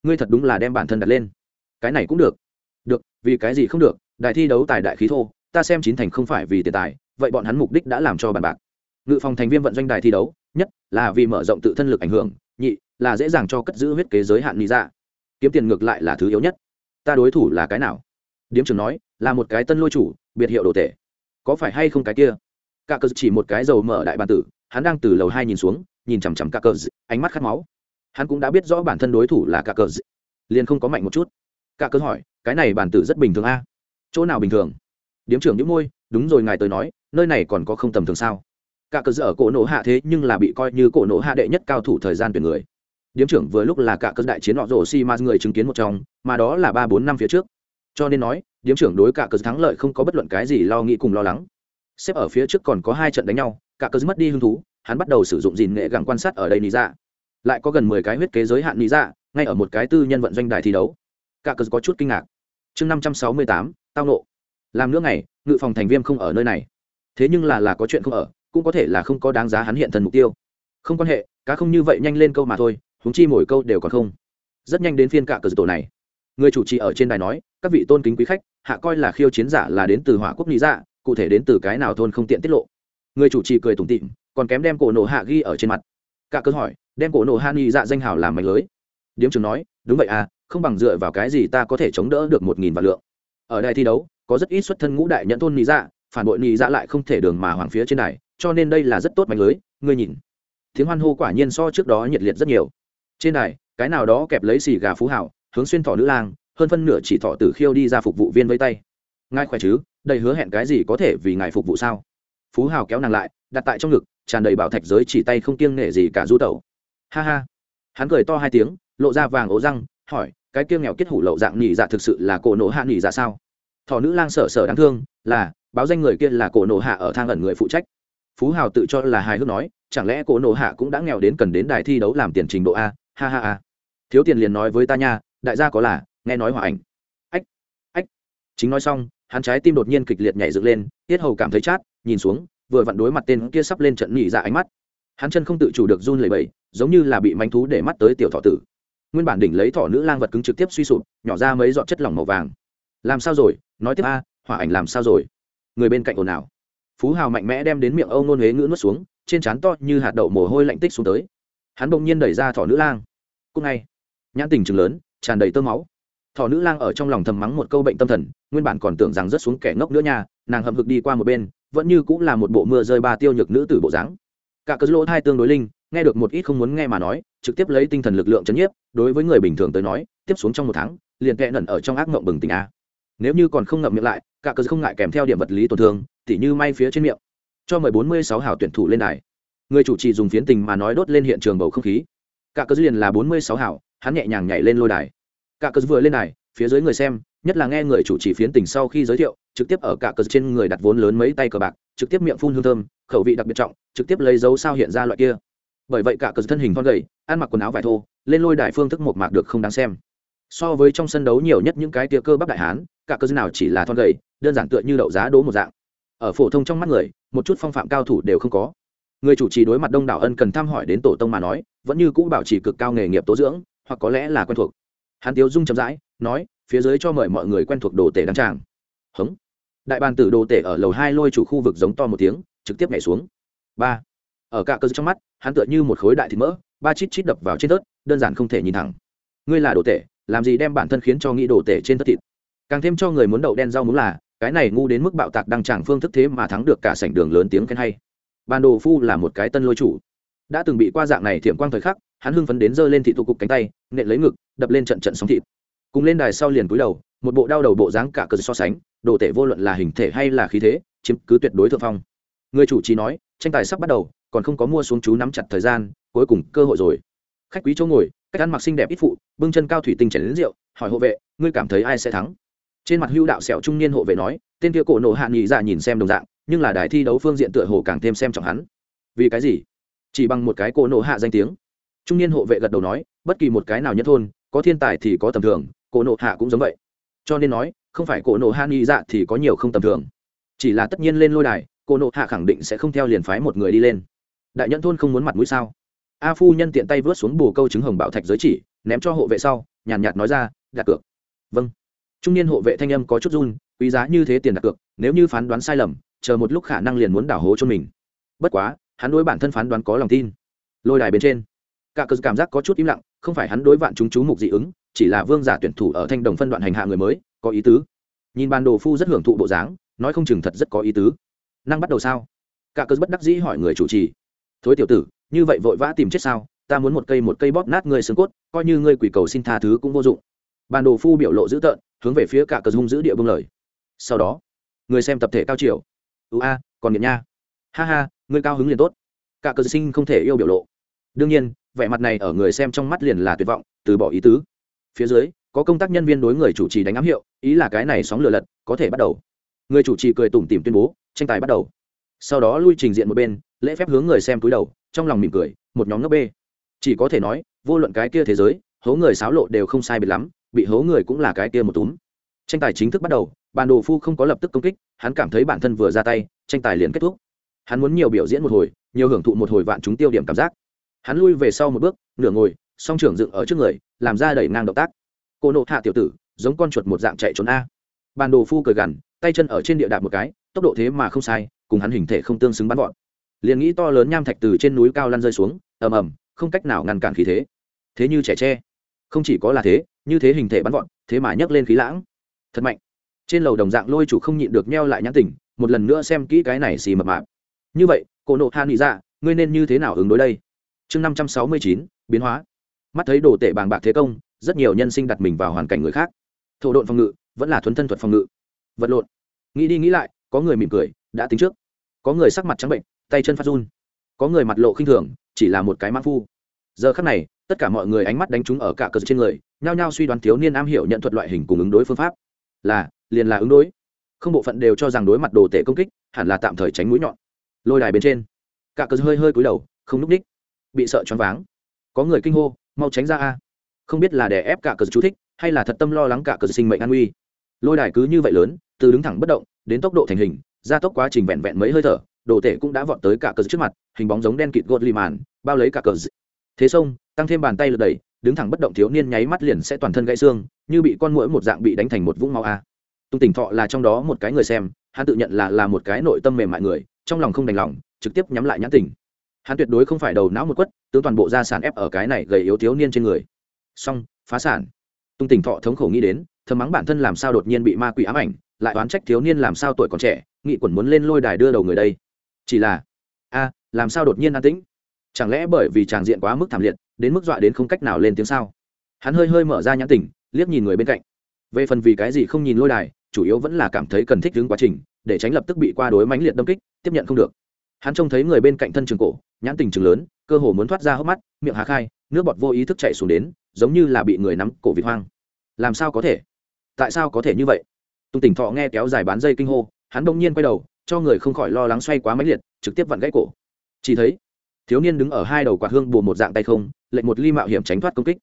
Ngươi thật đúng là đem bản thân đặt lên. Cái này cũng được. Được, vì cái gì không được? Đại thi đấu tài đại khí thô, ta xem chín thành không phải vì tiền tài, vậy bọn hắn mục đích đã làm cho bàn bạc. Ngự phòng thành viên vận doanh đài thi đấu, nhất là vì mở rộng tự thân lực ảnh hưởng, nhị là dễ dàng cho cất giữ huyết kế giới hạn lý ra dạ. kiếm tiền ngược lại là thứ yếu nhất. Ta đối thủ là cái nào? Điếm trưởng nói, là một cái tân lôi chủ, biệt hiệu đồ tể. Có phải hay không cái kia? Cả cờ chỉ một cái dầu mở đại bàn tử, hắn đang từ lầu hai nhìn xuống, nhìn chằm chằm cả cờ, ánh mắt khát máu. Hắn cũng đã biết rõ bản thân đối thủ là cả cờ, liền không có mạnh một chút. Cả cờ hỏi, cái này bàn tử rất bình thường a? Chỗ nào bình thường? Điếm trưởng những môi, đúng rồi ngài tới nói, nơi này còn có không tầm thường sao? Cả cờ ở cổ nổ hạ thế nhưng là bị coi như cổ nổ hạ đệ nhất cao thủ thời gian tuyển người. Điếm trưởng vừa lúc là cả cơn đại chiến họ rổ xi ma người chứng kiến một trong, mà đó là ba bốn năm phía trước. Cho nên nói, điếm trưởng đối cả cơn thắng lợi không có bất luận cái gì lo nghĩ cùng lo lắng xếp ở phía trước còn có hai trận đánh nhau, cả cơn mất đi hứng thú, hắn bắt đầu sử dụng dìn nghệ gẳng quan sát ở đây lý dạ. Lại có gần mười cái huyết kế giới hạn lý dạ ngay ở một cái tư nhân vận doanh đài thi đấu. Cả cơn có chút kinh ngạc. Chương năm trăm sáu mươi tám, tao nộ. Làm nước này ngự phòng thành viên không ở nơi này. Thế nhưng là là có chuyện không ở, cũng có thể là không có đáng giá hắn hiện thần mục tiêu. Không quan hệ, cá không như vậy nhanh lên câu mà thôi húng chi mỗi câu đều còn không. Rất nhanh đến phiên cả cờ tổ này. Người chủ trì ở trên đài nói, các vị tôn kính quý khách, hạ coi là khiêu chiến giả là đến từ hỏa quốc lý dạ cụ thể đến từ cái nào thôn không tiện tiết lộ. Người chủ trì cười tủm tịm còn kém đem cổ nổ hạ ghi ở trên mặt. Cả cớ hỏi, đem cổ nổ hạ nghi dạ danh hào làm mạnh lưới. Điếm trường nói, đúng vậy à không bằng dựa vào cái gì ta có thể chống đỡ được một nghìn vạn lượng. Ở đài thi đấu, có rất ít xuất thân ngũ đại nhận thôn nghi dạ phản bội nghi dạ lại không thể đường mà hoàng phía trên này cho nên đây là rất tốt mạnh lưới, ngươi nhìn. Tiếng hoan hô quả nhiên so trước đó nhiệt liệt rất nhiều. Trên này cái nào đó kẹp lấy xì gà phú hảo, hướng xuyên thỏ nữ lang, hơn phân nửa chỉ thọ tử khiêu đi ra phục vụ viên với tay ngài khỏe chứ? Đầy hứa hẹn cái gì có thể vì ngài phục vụ sao? Phú hào kéo nàng lại, đặt tại trong ngực, tràn đầy bảo thạch giới chỉ tay không kiêng nể gì cả du tẩu. Ha ha. Hắn cười to hai tiếng, lộ ra vàng ố răng, hỏi, cái kiêng nghèo kết hủ lậu dạng nhị dạ thực sự là cổ nổ hạ nhị dạ sao? Thỏ nữ lang sợ sợ đáng thương, là, báo danh người kia là cổ nổ hạ ở thang ẩn người phụ trách. Phú hào tự cho là hài hước nói, chẳng lẽ cổ nổ hạ cũng đã nghèo đến cần đến đài thi đấu làm tiền trình độ a? Ha ha ha. Thiếu tiền liền nói với ta nha, đại gia có là, nghe nói hòa ảnh. Ách ách. Chính nói xong hắn trái tim đột nhiên kịch liệt nhảy dựng lên, tiết hầu cảm thấy chát, nhìn xuống, vừa vặn đối mặt tên kia sắp lên trận nhị ra dạ ánh mắt. Hắn chân không tự chủ được run lẩy bẩy, giống như là bị manh thú để mắt tới tiểu thọ tử. Nguyên bản đỉnh lấy thỏ nữ lang vật cứng trực tiếp suy sụp, nhỏ ra mấy giọt chất lỏng màu vàng. Làm sao rồi? Nói tiếp a, hỏa ảnh làm sao rồi? Người bên cạnh ồn ào. Phú hào mạnh mẽ đem đến miệng âu nôn huế ngữ nuốt xuống, trên trán to như hạt đậu mồ hôi lạnh tích xuống tới. Hắn bỗng nhiên đẩy ra thỏ nữ lang. Cúc ngay. Nhãn tình chừng lớn, tràn đầy tơ máu thỏ nữ lang ở trong lòng thầm mắng một câu bệnh tâm thần, nguyên bản còn tưởng rằng rất xuống kẻ ngốc nữa nha, nàng hậm hực đi qua một bên, vẫn như cũng là một bộ mưa rơi ba tiêu nhược nữ tử bộ dáng. Cả cớ lỗ hai tương đối linh, nghe được một ít không muốn nghe mà nói, trực tiếp lấy tinh thần lực lượng chấn nhiếp, đối với người bình thường tới nói, tiếp xuống trong một tháng, liền kẹ nẩn ở trong ác mộng bừng tỉnh a. Nếu như còn không ngậm miệng lại, cả cớ không ngại kèm theo điểm vật lý tổn thương, tỉ như may phía trên miệng. Cho mười bốn mươi sáu hảo tuyển thủ lên đài. Người chủ trì dùng phiến tình mà nói đốt lên hiện trường bầu không khí. Cả cớ liền là bốn mươi sáu hảo hắn nhẹ nhàng nhảy lên lôi đài cả cờ vừa lên này, phía dưới người xem nhất là nghe người chủ trì phiến tình sau khi giới thiệu trực tiếp ở cả cờ trên người đặt vốn lớn mấy tay cờ bạc trực tiếp miệng phun hương thơm khẩu vị đặc biệt trọng trực tiếp lấy dấu sao hiện ra loại kia. Bởi vậy cả cờ thân hình thon gầy ăn mặc quần áo vải thô lên lôi đài phương thức một mạc được không đáng xem. So với trong sân đấu nhiều nhất những cái tia cơ bắp đại hán cả cơ nào chỉ là thon gầy đơn giản tựa như đậu giá đố một dạng. Ở phổ thông trong mắt người một chút phong phạm cao thủ đều không có. Người chủ trì đối mặt đông đảo ân cần thăm hỏi đến tổ tông mà nói vẫn như cũ bảo trì cực cao nghề nghiệp tố dưỡng hoặc có lẽ là quen thuộc hắn tiếu dung chậm rãi, nói, phía dưới cho mời mọi người quen thuộc đồ tể đăng tràng. Hống. Đại bàn tử đồ tể ở lầu hai lôi chủ khu vực giống to một tiếng, trực tiếp nhảy xuống. Ba. Ở cả cơ trong mắt, hắn tựa như một khối đại thịt mỡ, ba chít chít đập vào trên tớt đơn giản không thể nhìn thẳng. Ngươi là đồ tể, làm gì đem bản thân khiến cho nghĩ đồ tể trên tớt thịt? Càng thêm cho người muốn đậu đen rau muốn là, cái này ngu đến mức bạo tạc đăng tràng phương thức thế mà thắng được cả sảnh đường lớn tiếng khen hay. Ban đồ phu là một cái tân lôi chủ. Đã từng bị qua dạng này thiệm quang thời khắc hắn hưng phấn đến giơ lên thị tụ cục cánh tay, nện lấy ngực, đập lên trận trận sóng thịt. Cùng lên đài sau liền cúi đầu, một bộ đau đầu bộ dáng cả cờ so sánh, đồ tể vô luận là hình thể hay là khí thế, chiếm cứ tuyệt đối thượng phong. Người chủ trì nói, tranh tài sắp bắt đầu, còn không có mua xuống chú nắm chặt thời gian, cuối cùng cơ hội rồi. Khách quý chỗ ngồi, cách ăn mặc xinh đẹp ít phụ, bưng chân cao thủy tinh chảy đến rượu, hỏi hộ vệ, ngươi cảm thấy ai sẽ thắng? Trên mặt hưu đạo sẹo trung niên hộ vệ nói, tên kia cổ nộ hạ nghị giả dạ nhìn xem đồng dạng, nhưng là đài thi đấu phương diện tựa hồ càng thêm xem trọng hắn. Vì cái gì? Chỉ bằng một cái cổ nộ hạ danh tiếng trung niên hộ vệ gật đầu nói bất kỳ một cái nào nhất thôn có thiên tài thì có tầm thường cổ nộ hạ cũng giống vậy. Cho nên nói không phải cổ nộ hạ nghị dạ thì có nhiều không tầm thường. Chỉ là tất nhiên lên lôi đài cổ nộ hạ khẳng định sẽ không theo liền phái một người đi lên. Đại nhẫn thôn không muốn mặt mũi sao? A phu nhân tiện tay vớt xuống bù câu trứng hồng bảo thạch giới chỉ ném cho hộ vệ sau nhàn nhạt, nhạt nói ra đặt cược. Vâng. Trung niên hộ vệ thanh âm có chút run quý giá như thế tiền đặt cược nếu như phán đoán sai lầm chờ một lúc khả năng liền muốn đảo hố cho mình. Bất quá hắn đối bản thân phán đoán có lòng tin. Lôi đài bên trên cả cờ cảm giác có chút im lặng, không phải hắn đối vạn chúng chú mục dị ứng, chỉ là vương giả tuyển thủ ở thanh đồng phân đoạn hành hạ người mới, có ý tứ. Nhìn bàn đồ phu rất hưởng thụ bộ dáng, nói không chừng thật rất có ý tứ. Năng bắt đầu sao? Cả cớ bất đắc dĩ hỏi người chủ trì. Thối tiểu tử, như vậy vội vã tìm chết sao? Ta muốn một cây một cây bóp nát ngươi xương cốt, coi như ngươi quỷ cầu xin tha thứ cũng vô dụng. Bàn đồ phu biểu lộ dữ tợn, hướng về phía cả cớ hung giữ địa bưng lời. Sau đó, người xem tập thể cao chiều ưu a, còn nghiện nha. Ha ha ngươi cao hứng liền tốt. Cả cớ sinh không thể yêu biểu lộ. Đương nhiên vẻ mặt này ở người xem trong mắt liền là tuyệt vọng, từ bỏ ý tứ. Phía dưới, có công tác nhân viên đối người chủ trì đánh ám hiệu, ý là cái này sóng lửa lật, có thể bắt đầu. Người chủ trì cười tủm tìm tuyên bố, tranh tài bắt đầu. Sau đó lui trình diện một bên, lễ phép hướng người xem túi đầu, trong lòng mỉm cười, một nhóm ngốc bê. Chỉ có thể nói, vô luận cái kia thế giới, hố người xáo lộ đều không sai biệt lắm, bị hố người cũng là cái kia một túm. Tranh tài chính thức bắt đầu bàn đồ phu không có lập tức công kích, hắn cảm thấy bản thân vừa ra tay, tranh tài liền kết thúc. Hắn muốn nhiều biểu diễn một hồi, nhiều hưởng thụ một hồi vạn chúng tiêu điểm cảm giác hắn lui về sau một bước, nửa ngồi, song trưởng dựng ở trước người, làm ra đẩy ngang động tác. Cô nộ hạ tiểu tử, giống con chuột một dạng chạy trốn a. Bàn đồ phu cười gằn, tay chân ở trên địa đạp một cái, tốc độ thế mà không sai, cùng hắn hình thể không tương xứng bắn gọn liền nghĩ to lớn nham thạch từ trên núi cao lăn rơi xuống, ầm ầm, không cách nào ngăn cản khí thế. Thế như trẻ tre. Không chỉ có là thế, như thế hình thể bắn gọn thế mà nhấc lên khí lãng. Thật mạnh. Trên lầu đồng dạng lôi chủ không nhịn được meo lại nhãn tỉnh một lần nữa xem kỹ cái này xì mập mạp. Như vậy, cô nộ hạ nghĩ ra dạ, ngươi nên như thế nào ứng đối đây? Chương năm trăm sáu mươi chín, biến hóa. Mắt thấy đồ tệ bàng bạc thế công, rất nhiều nhân sinh đặt mình vào hoàn cảnh người khác. Thổ độn phòng ngự, vẫn là thuấn thân thuật phòng ngự. Vật lộn. Nghĩ đi nghĩ lại, có người mỉm cười, đã tính trước. Có người sắc mặt trắng bệnh, tay chân phát run. Có người mặt lộ khinh thường, chỉ là một cái mã phu. Giờ khắc này, tất cả mọi người ánh mắt đánh trúng ở cả cờ trên người, nhao nhao suy đoán thiếu niên am hiểu nhận thuật loại hình cùng ứng đối phương pháp. Là, liền là ứng đối. Không bộ phận đều cho rằng đối mặt đồ tệ công kích, hẳn là tạm thời tránh mũi nhọn. Lôi đài bên trên, cả cờ hơi hơi cúi đầu, không núp đích bị sợ choáng váng. Có người kinh hô, mau tránh ra a. Không biết là để ép cả cờ chú thích, hay là thật tâm lo lắng cả cờ sinh mệnh an nguy. Lôi đài cứ như vậy lớn, từ đứng thẳng bất động, đến tốc độ thành hình, gia tốc quá trình vẹn vẹn mấy hơi thở, đồ tể cũng đã vọt tới cả cờ trước mặt, hình bóng giống đen kịt gột lì màn, bao lấy cả cờ thế sông, tăng thêm bàn tay lực đẩy, đứng thẳng bất động thiếu niên nháy mắt liền sẽ toàn thân gãy xương, như bị con mũi một dạng bị đánh thành một vũng máu a. Tung tỉnh thọ là trong đó một cái người xem, hắn tự nhận là là một cái nội tâm mềm mại người, trong lòng không đành lòng, trực tiếp nhắm lại nhãn tình hắn tuyệt đối không phải đầu não một quất tướng toàn bộ gia sản ép ở cái này gầy yếu thiếu niên trên người. Song, phá sản. Tung tỉnh thọ thống khổ nghĩ đến thầm mắng bản thân làm sao đột nhiên bị ma quỷ ám ảnh lại oán trách thiếu niên làm sao tuổi còn trẻ nghị quẩn muốn lên lôi đài đưa đầu người đây. Chỉ là a làm sao đột nhiên an tĩnh? Chẳng lẽ bởi vì tràng diện quá mức thảm liệt đến mức dọa đến không cách nào lên tiếng sao? Hắn hơi hơi mở ra nhãn tình liếc nhìn người bên cạnh. Về phần vì cái gì không nhìn lôi đài chủ yếu vẫn là cảm thấy cần thích đứng quá trình để tránh lập tức bị qua đối mãnh liệt đâm kích tiếp nhận không được hắn trông thấy người bên cạnh thân trường cổ, nhãn tình trường lớn, cơ hồ muốn thoát ra hốc mắt, miệng há khai, nước bọt vô ý thức chạy xuống đến, giống như là bị người nắm cổ vịt hoang. Làm sao có thể? Tại sao có thể như vậy? Tùng tỉnh thọ nghe kéo dài bán dây kinh hô, hắn đông nhiên quay đầu, cho người không khỏi lo lắng xoay quá máy liệt, trực tiếp vặn gãy cổ. Chỉ thấy, thiếu niên đứng ở hai đầu quạt hương bù một dạng tay không, lệnh một ly mạo hiểm tránh thoát công kích.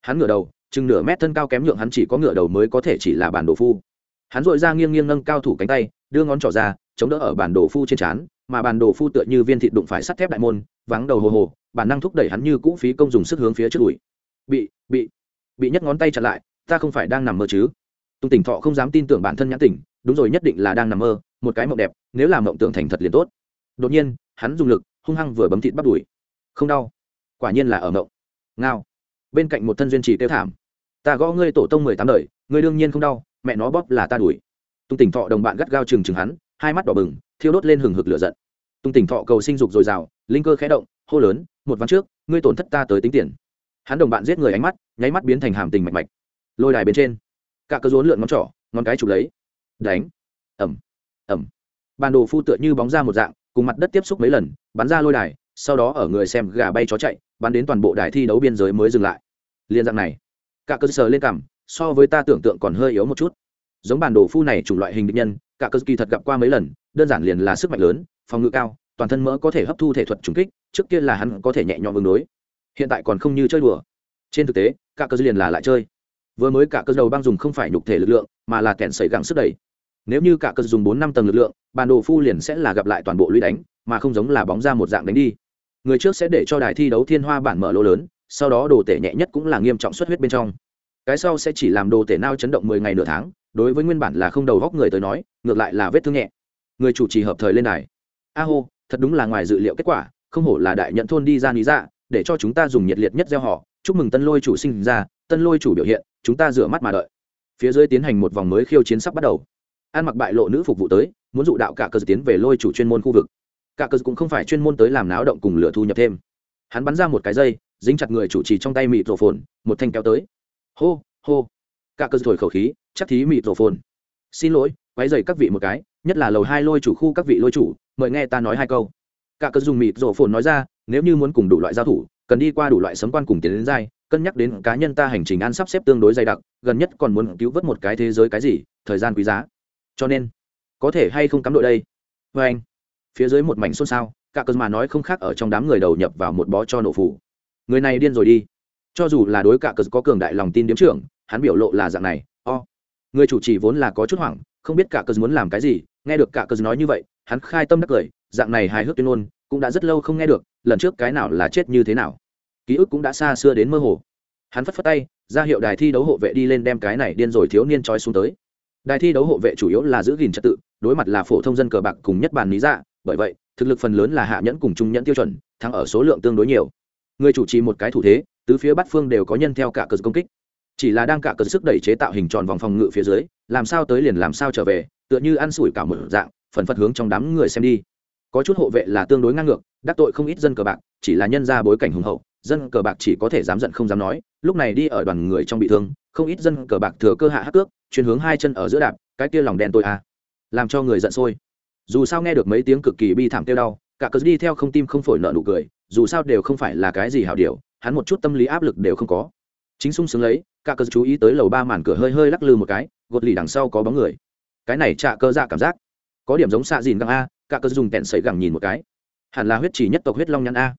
Hắn ngửa đầu, chừng nửa mét thân cao kém nhượng hắn chỉ có ngửa đầu mới có thể chỉ là bản đồ phu. Hắn dội ra nghiêng nghiêng nâng cao thủ cánh tay, đưa ngón trỏ ra, chống đỡ ở bản đồ phu trên trán mà bản đồ phu tựa như viên thịt đụng phải sắt thép đại môn, vắng đầu hồ hồ, bản năng thúc đẩy hắn như cũ phí công dùng sức hướng phía trước đùi bị bị bị nhất ngón tay chặn lại, ta không phải đang nằm mơ chứ? Tung tỉnh thọ không dám tin tưởng bản thân nhãn tỉnh, đúng rồi nhất định là đang nằm mơ, một cái mộng đẹp, nếu làm mộng tưởng thành thật liền tốt. Đột nhiên, hắn dùng lực, hung hăng vừa bấm thịt bắt đùi không đau. Quả nhiên là ở mộng. Ngao. Bên cạnh một thân duyên trì tiêu thảm. Ta gõ ngươi tổ tông mười tám đời, ngươi đương nhiên không đau, mẹ nó bóp là ta đuổi. Tung tỉnh thọ đồng bạn gắt gao chừng chừng hắn hai mắt đỏ bừng, thiêu đốt lên hừng hực lửa giận. Tung tỉnh thọ cầu sinh dục dồi dào, linh cơ khẽ động, hô lớn, một ván trước, ngươi tổn thất ta tới tính tiền. Hắn đồng bạn giết người ánh mắt, nháy mắt biến thành hàm tình mạch mạch. Lôi đài bên trên, cả cơ rốn lượn ngón trỏ, ngón cái chụp lấy. Đánh. Ẩm ẩm bàn đồ phu tựa như bóng ra một dạng, cùng mặt đất tiếp xúc mấy lần, bắn ra lôi đài, sau đó ở người xem gà bay chó chạy, bắn đến toàn bộ đài thi đấu biên giới mới dừng lại. Liên dạng này, cả cơ sở lên cảm, so với ta tưởng tượng còn hơi yếu một chút giống bản đồ phu này chủng loại hình định nhân, cả cơ kỳ thật gặp qua mấy lần, đơn giản liền là sức mạnh lớn, phòng ngự cao, toàn thân mỡ có thể hấp thu thể thuật trùng kích, trước kia là hắn có thể nhẹ nhõm ứng đối. Hiện tại còn không như chơi đùa. Trên thực tế, cả cơ liền là lại chơi. Vừa mới cả cơ đầu băng dùng không phải nhục thể lực lượng, mà là kẹn sẩy gắng sức đẩy. Nếu như cả cơ dùng bốn năm tầng lực lượng, bản đồ phu liền sẽ là gặp lại toàn bộ lũy đánh, mà không giống là bóng ra một dạng đánh đi. Người trước sẽ để cho đài thi đấu thiên hoa bản mở lỗ lớn, sau đó đồ tể nhẹ nhất cũng là nghiêm trọng xuất huyết bên trong. Cái sau sẽ chỉ làm đồ tể nao chấn động mười ngày nửa tháng đối với nguyên bản là không đầu góc người tới nói, ngược lại là vết thương nhẹ. Người chủ trì hợp thời lên đài. A hô, thật đúng là ngoài dự liệu kết quả, không hổ là đại nhận thôn đi ra lý dạ để cho chúng ta dùng nhiệt liệt nhất gieo họ. Chúc mừng tân lôi chủ sinh ra, tân lôi chủ biểu hiện, chúng ta rửa mắt mà đợi. Phía dưới tiến hành một vòng mới khiêu chiến sắp bắt đầu. An mặc bại lộ nữ phục vụ tới, muốn dụ đạo cả cơ tiến về lôi chủ chuyên môn khu vực. Cả cơ cũng không phải chuyên môn tới làm náo động cùng lửa thu nhập thêm. Hắn bắn ra một cái dây, dính chặt người chủ trì trong tay mịt rổ phồn, một thanh kéo tới. Hô hô. Cả cơ thổi khẩu khí chắc thí mịt rổ phồn. Xin lỗi, quấy dày các vị một cái, nhất là lầu hai lôi chủ khu các vị lôi chủ, mời nghe ta nói hai câu. Cả cơ dùng mịt rổ phồn nói ra, nếu như muốn cùng đủ loại giao thủ, cần đi qua đủ loại sấm quan cùng tiến đến dai cân nhắc đến cá nhân ta hành trình ăn sắp xếp tương đối dày đặc, gần nhất còn muốn cứu vớt một cái thế giới cái gì, thời gian quý giá. Cho nên, có thể hay không cắm đội đây? Vê anh, phía dưới một mảnh xôn xao, cả cơn mà nói không khác ở trong đám người đầu nhập vào một bó cho nổ phủ người này điên rồi đi. Cho dù là đối cả cơn có cường đại lòng tin điếm trưởng, hắn biểu lộ là dạng này người chủ trì vốn là có chút hoảng, không biết cả cờ muốn làm cái gì. Nghe được cả cờ nói như vậy, hắn khai tâm đắc cười, dạng này hài hước tuyên ngôn, cũng đã rất lâu không nghe được, lần trước cái nào là chết như thế nào. Ký ức cũng đã xa xưa đến mơ hồ. Hắn phất phất tay, ra hiệu đài thi đấu hộ vệ đi lên đem cái này điên rồi thiếu niên trói xuống tới. Đài thi đấu hộ vệ chủ yếu là giữ gìn trật tự, đối mặt là phổ thông dân cờ bạc cùng nhất bàn lý dạ bởi vậy, thực lực phần lớn là hạ nhẫn cùng trung nhẫn tiêu chuẩn, thắng ở số lượng tương đối nhiều. Người chủ trì một cái thủ thế, tứ phía bát phương đều có nhân theo cả cờ công kích chỉ là đang cả cờ sức đẩy chế tạo hình tròn vòng phòng ngự phía dưới, làm sao tới liền làm sao trở về, tựa như ăn sủi cả một dạng, phần phật hướng trong đám người xem đi. Có chút hộ vệ là tương đối ngang ngược, đắc tội không ít dân cờ bạc, chỉ là nhân ra bối cảnh hùng hậu, dân cờ bạc chỉ có thể dám giận không dám nói, lúc này đi ở đoàn người trong bị thương, không ít dân cờ bạc thừa cơ hạ hắc cước chuyển hướng hai chân ở giữa đạp, cái kia lòng đen tôi à. Làm cho người giận sôi. Dù sao nghe được mấy tiếng cực kỳ bi thảm kêu đau, cả cớ đi theo không tim không phổi nợ nụ cười, dù sao đều không phải là cái gì hảo điều, hắn một chút tâm lý áp lực đều không có. Chính sung sướng lấy cả cơ chú ý tới lầu ba màn cửa hơi hơi lắc lư một cái, gột lì đằng sau có bóng người. Cái này trạ cơ dạ cảm giác. Có điểm giống xạ dìn găng a, cả cơ dùng tẹn sẩy gẳng nhìn một cái. Hẳn là huyết chỉ nhất tộc huyết long nhăn a.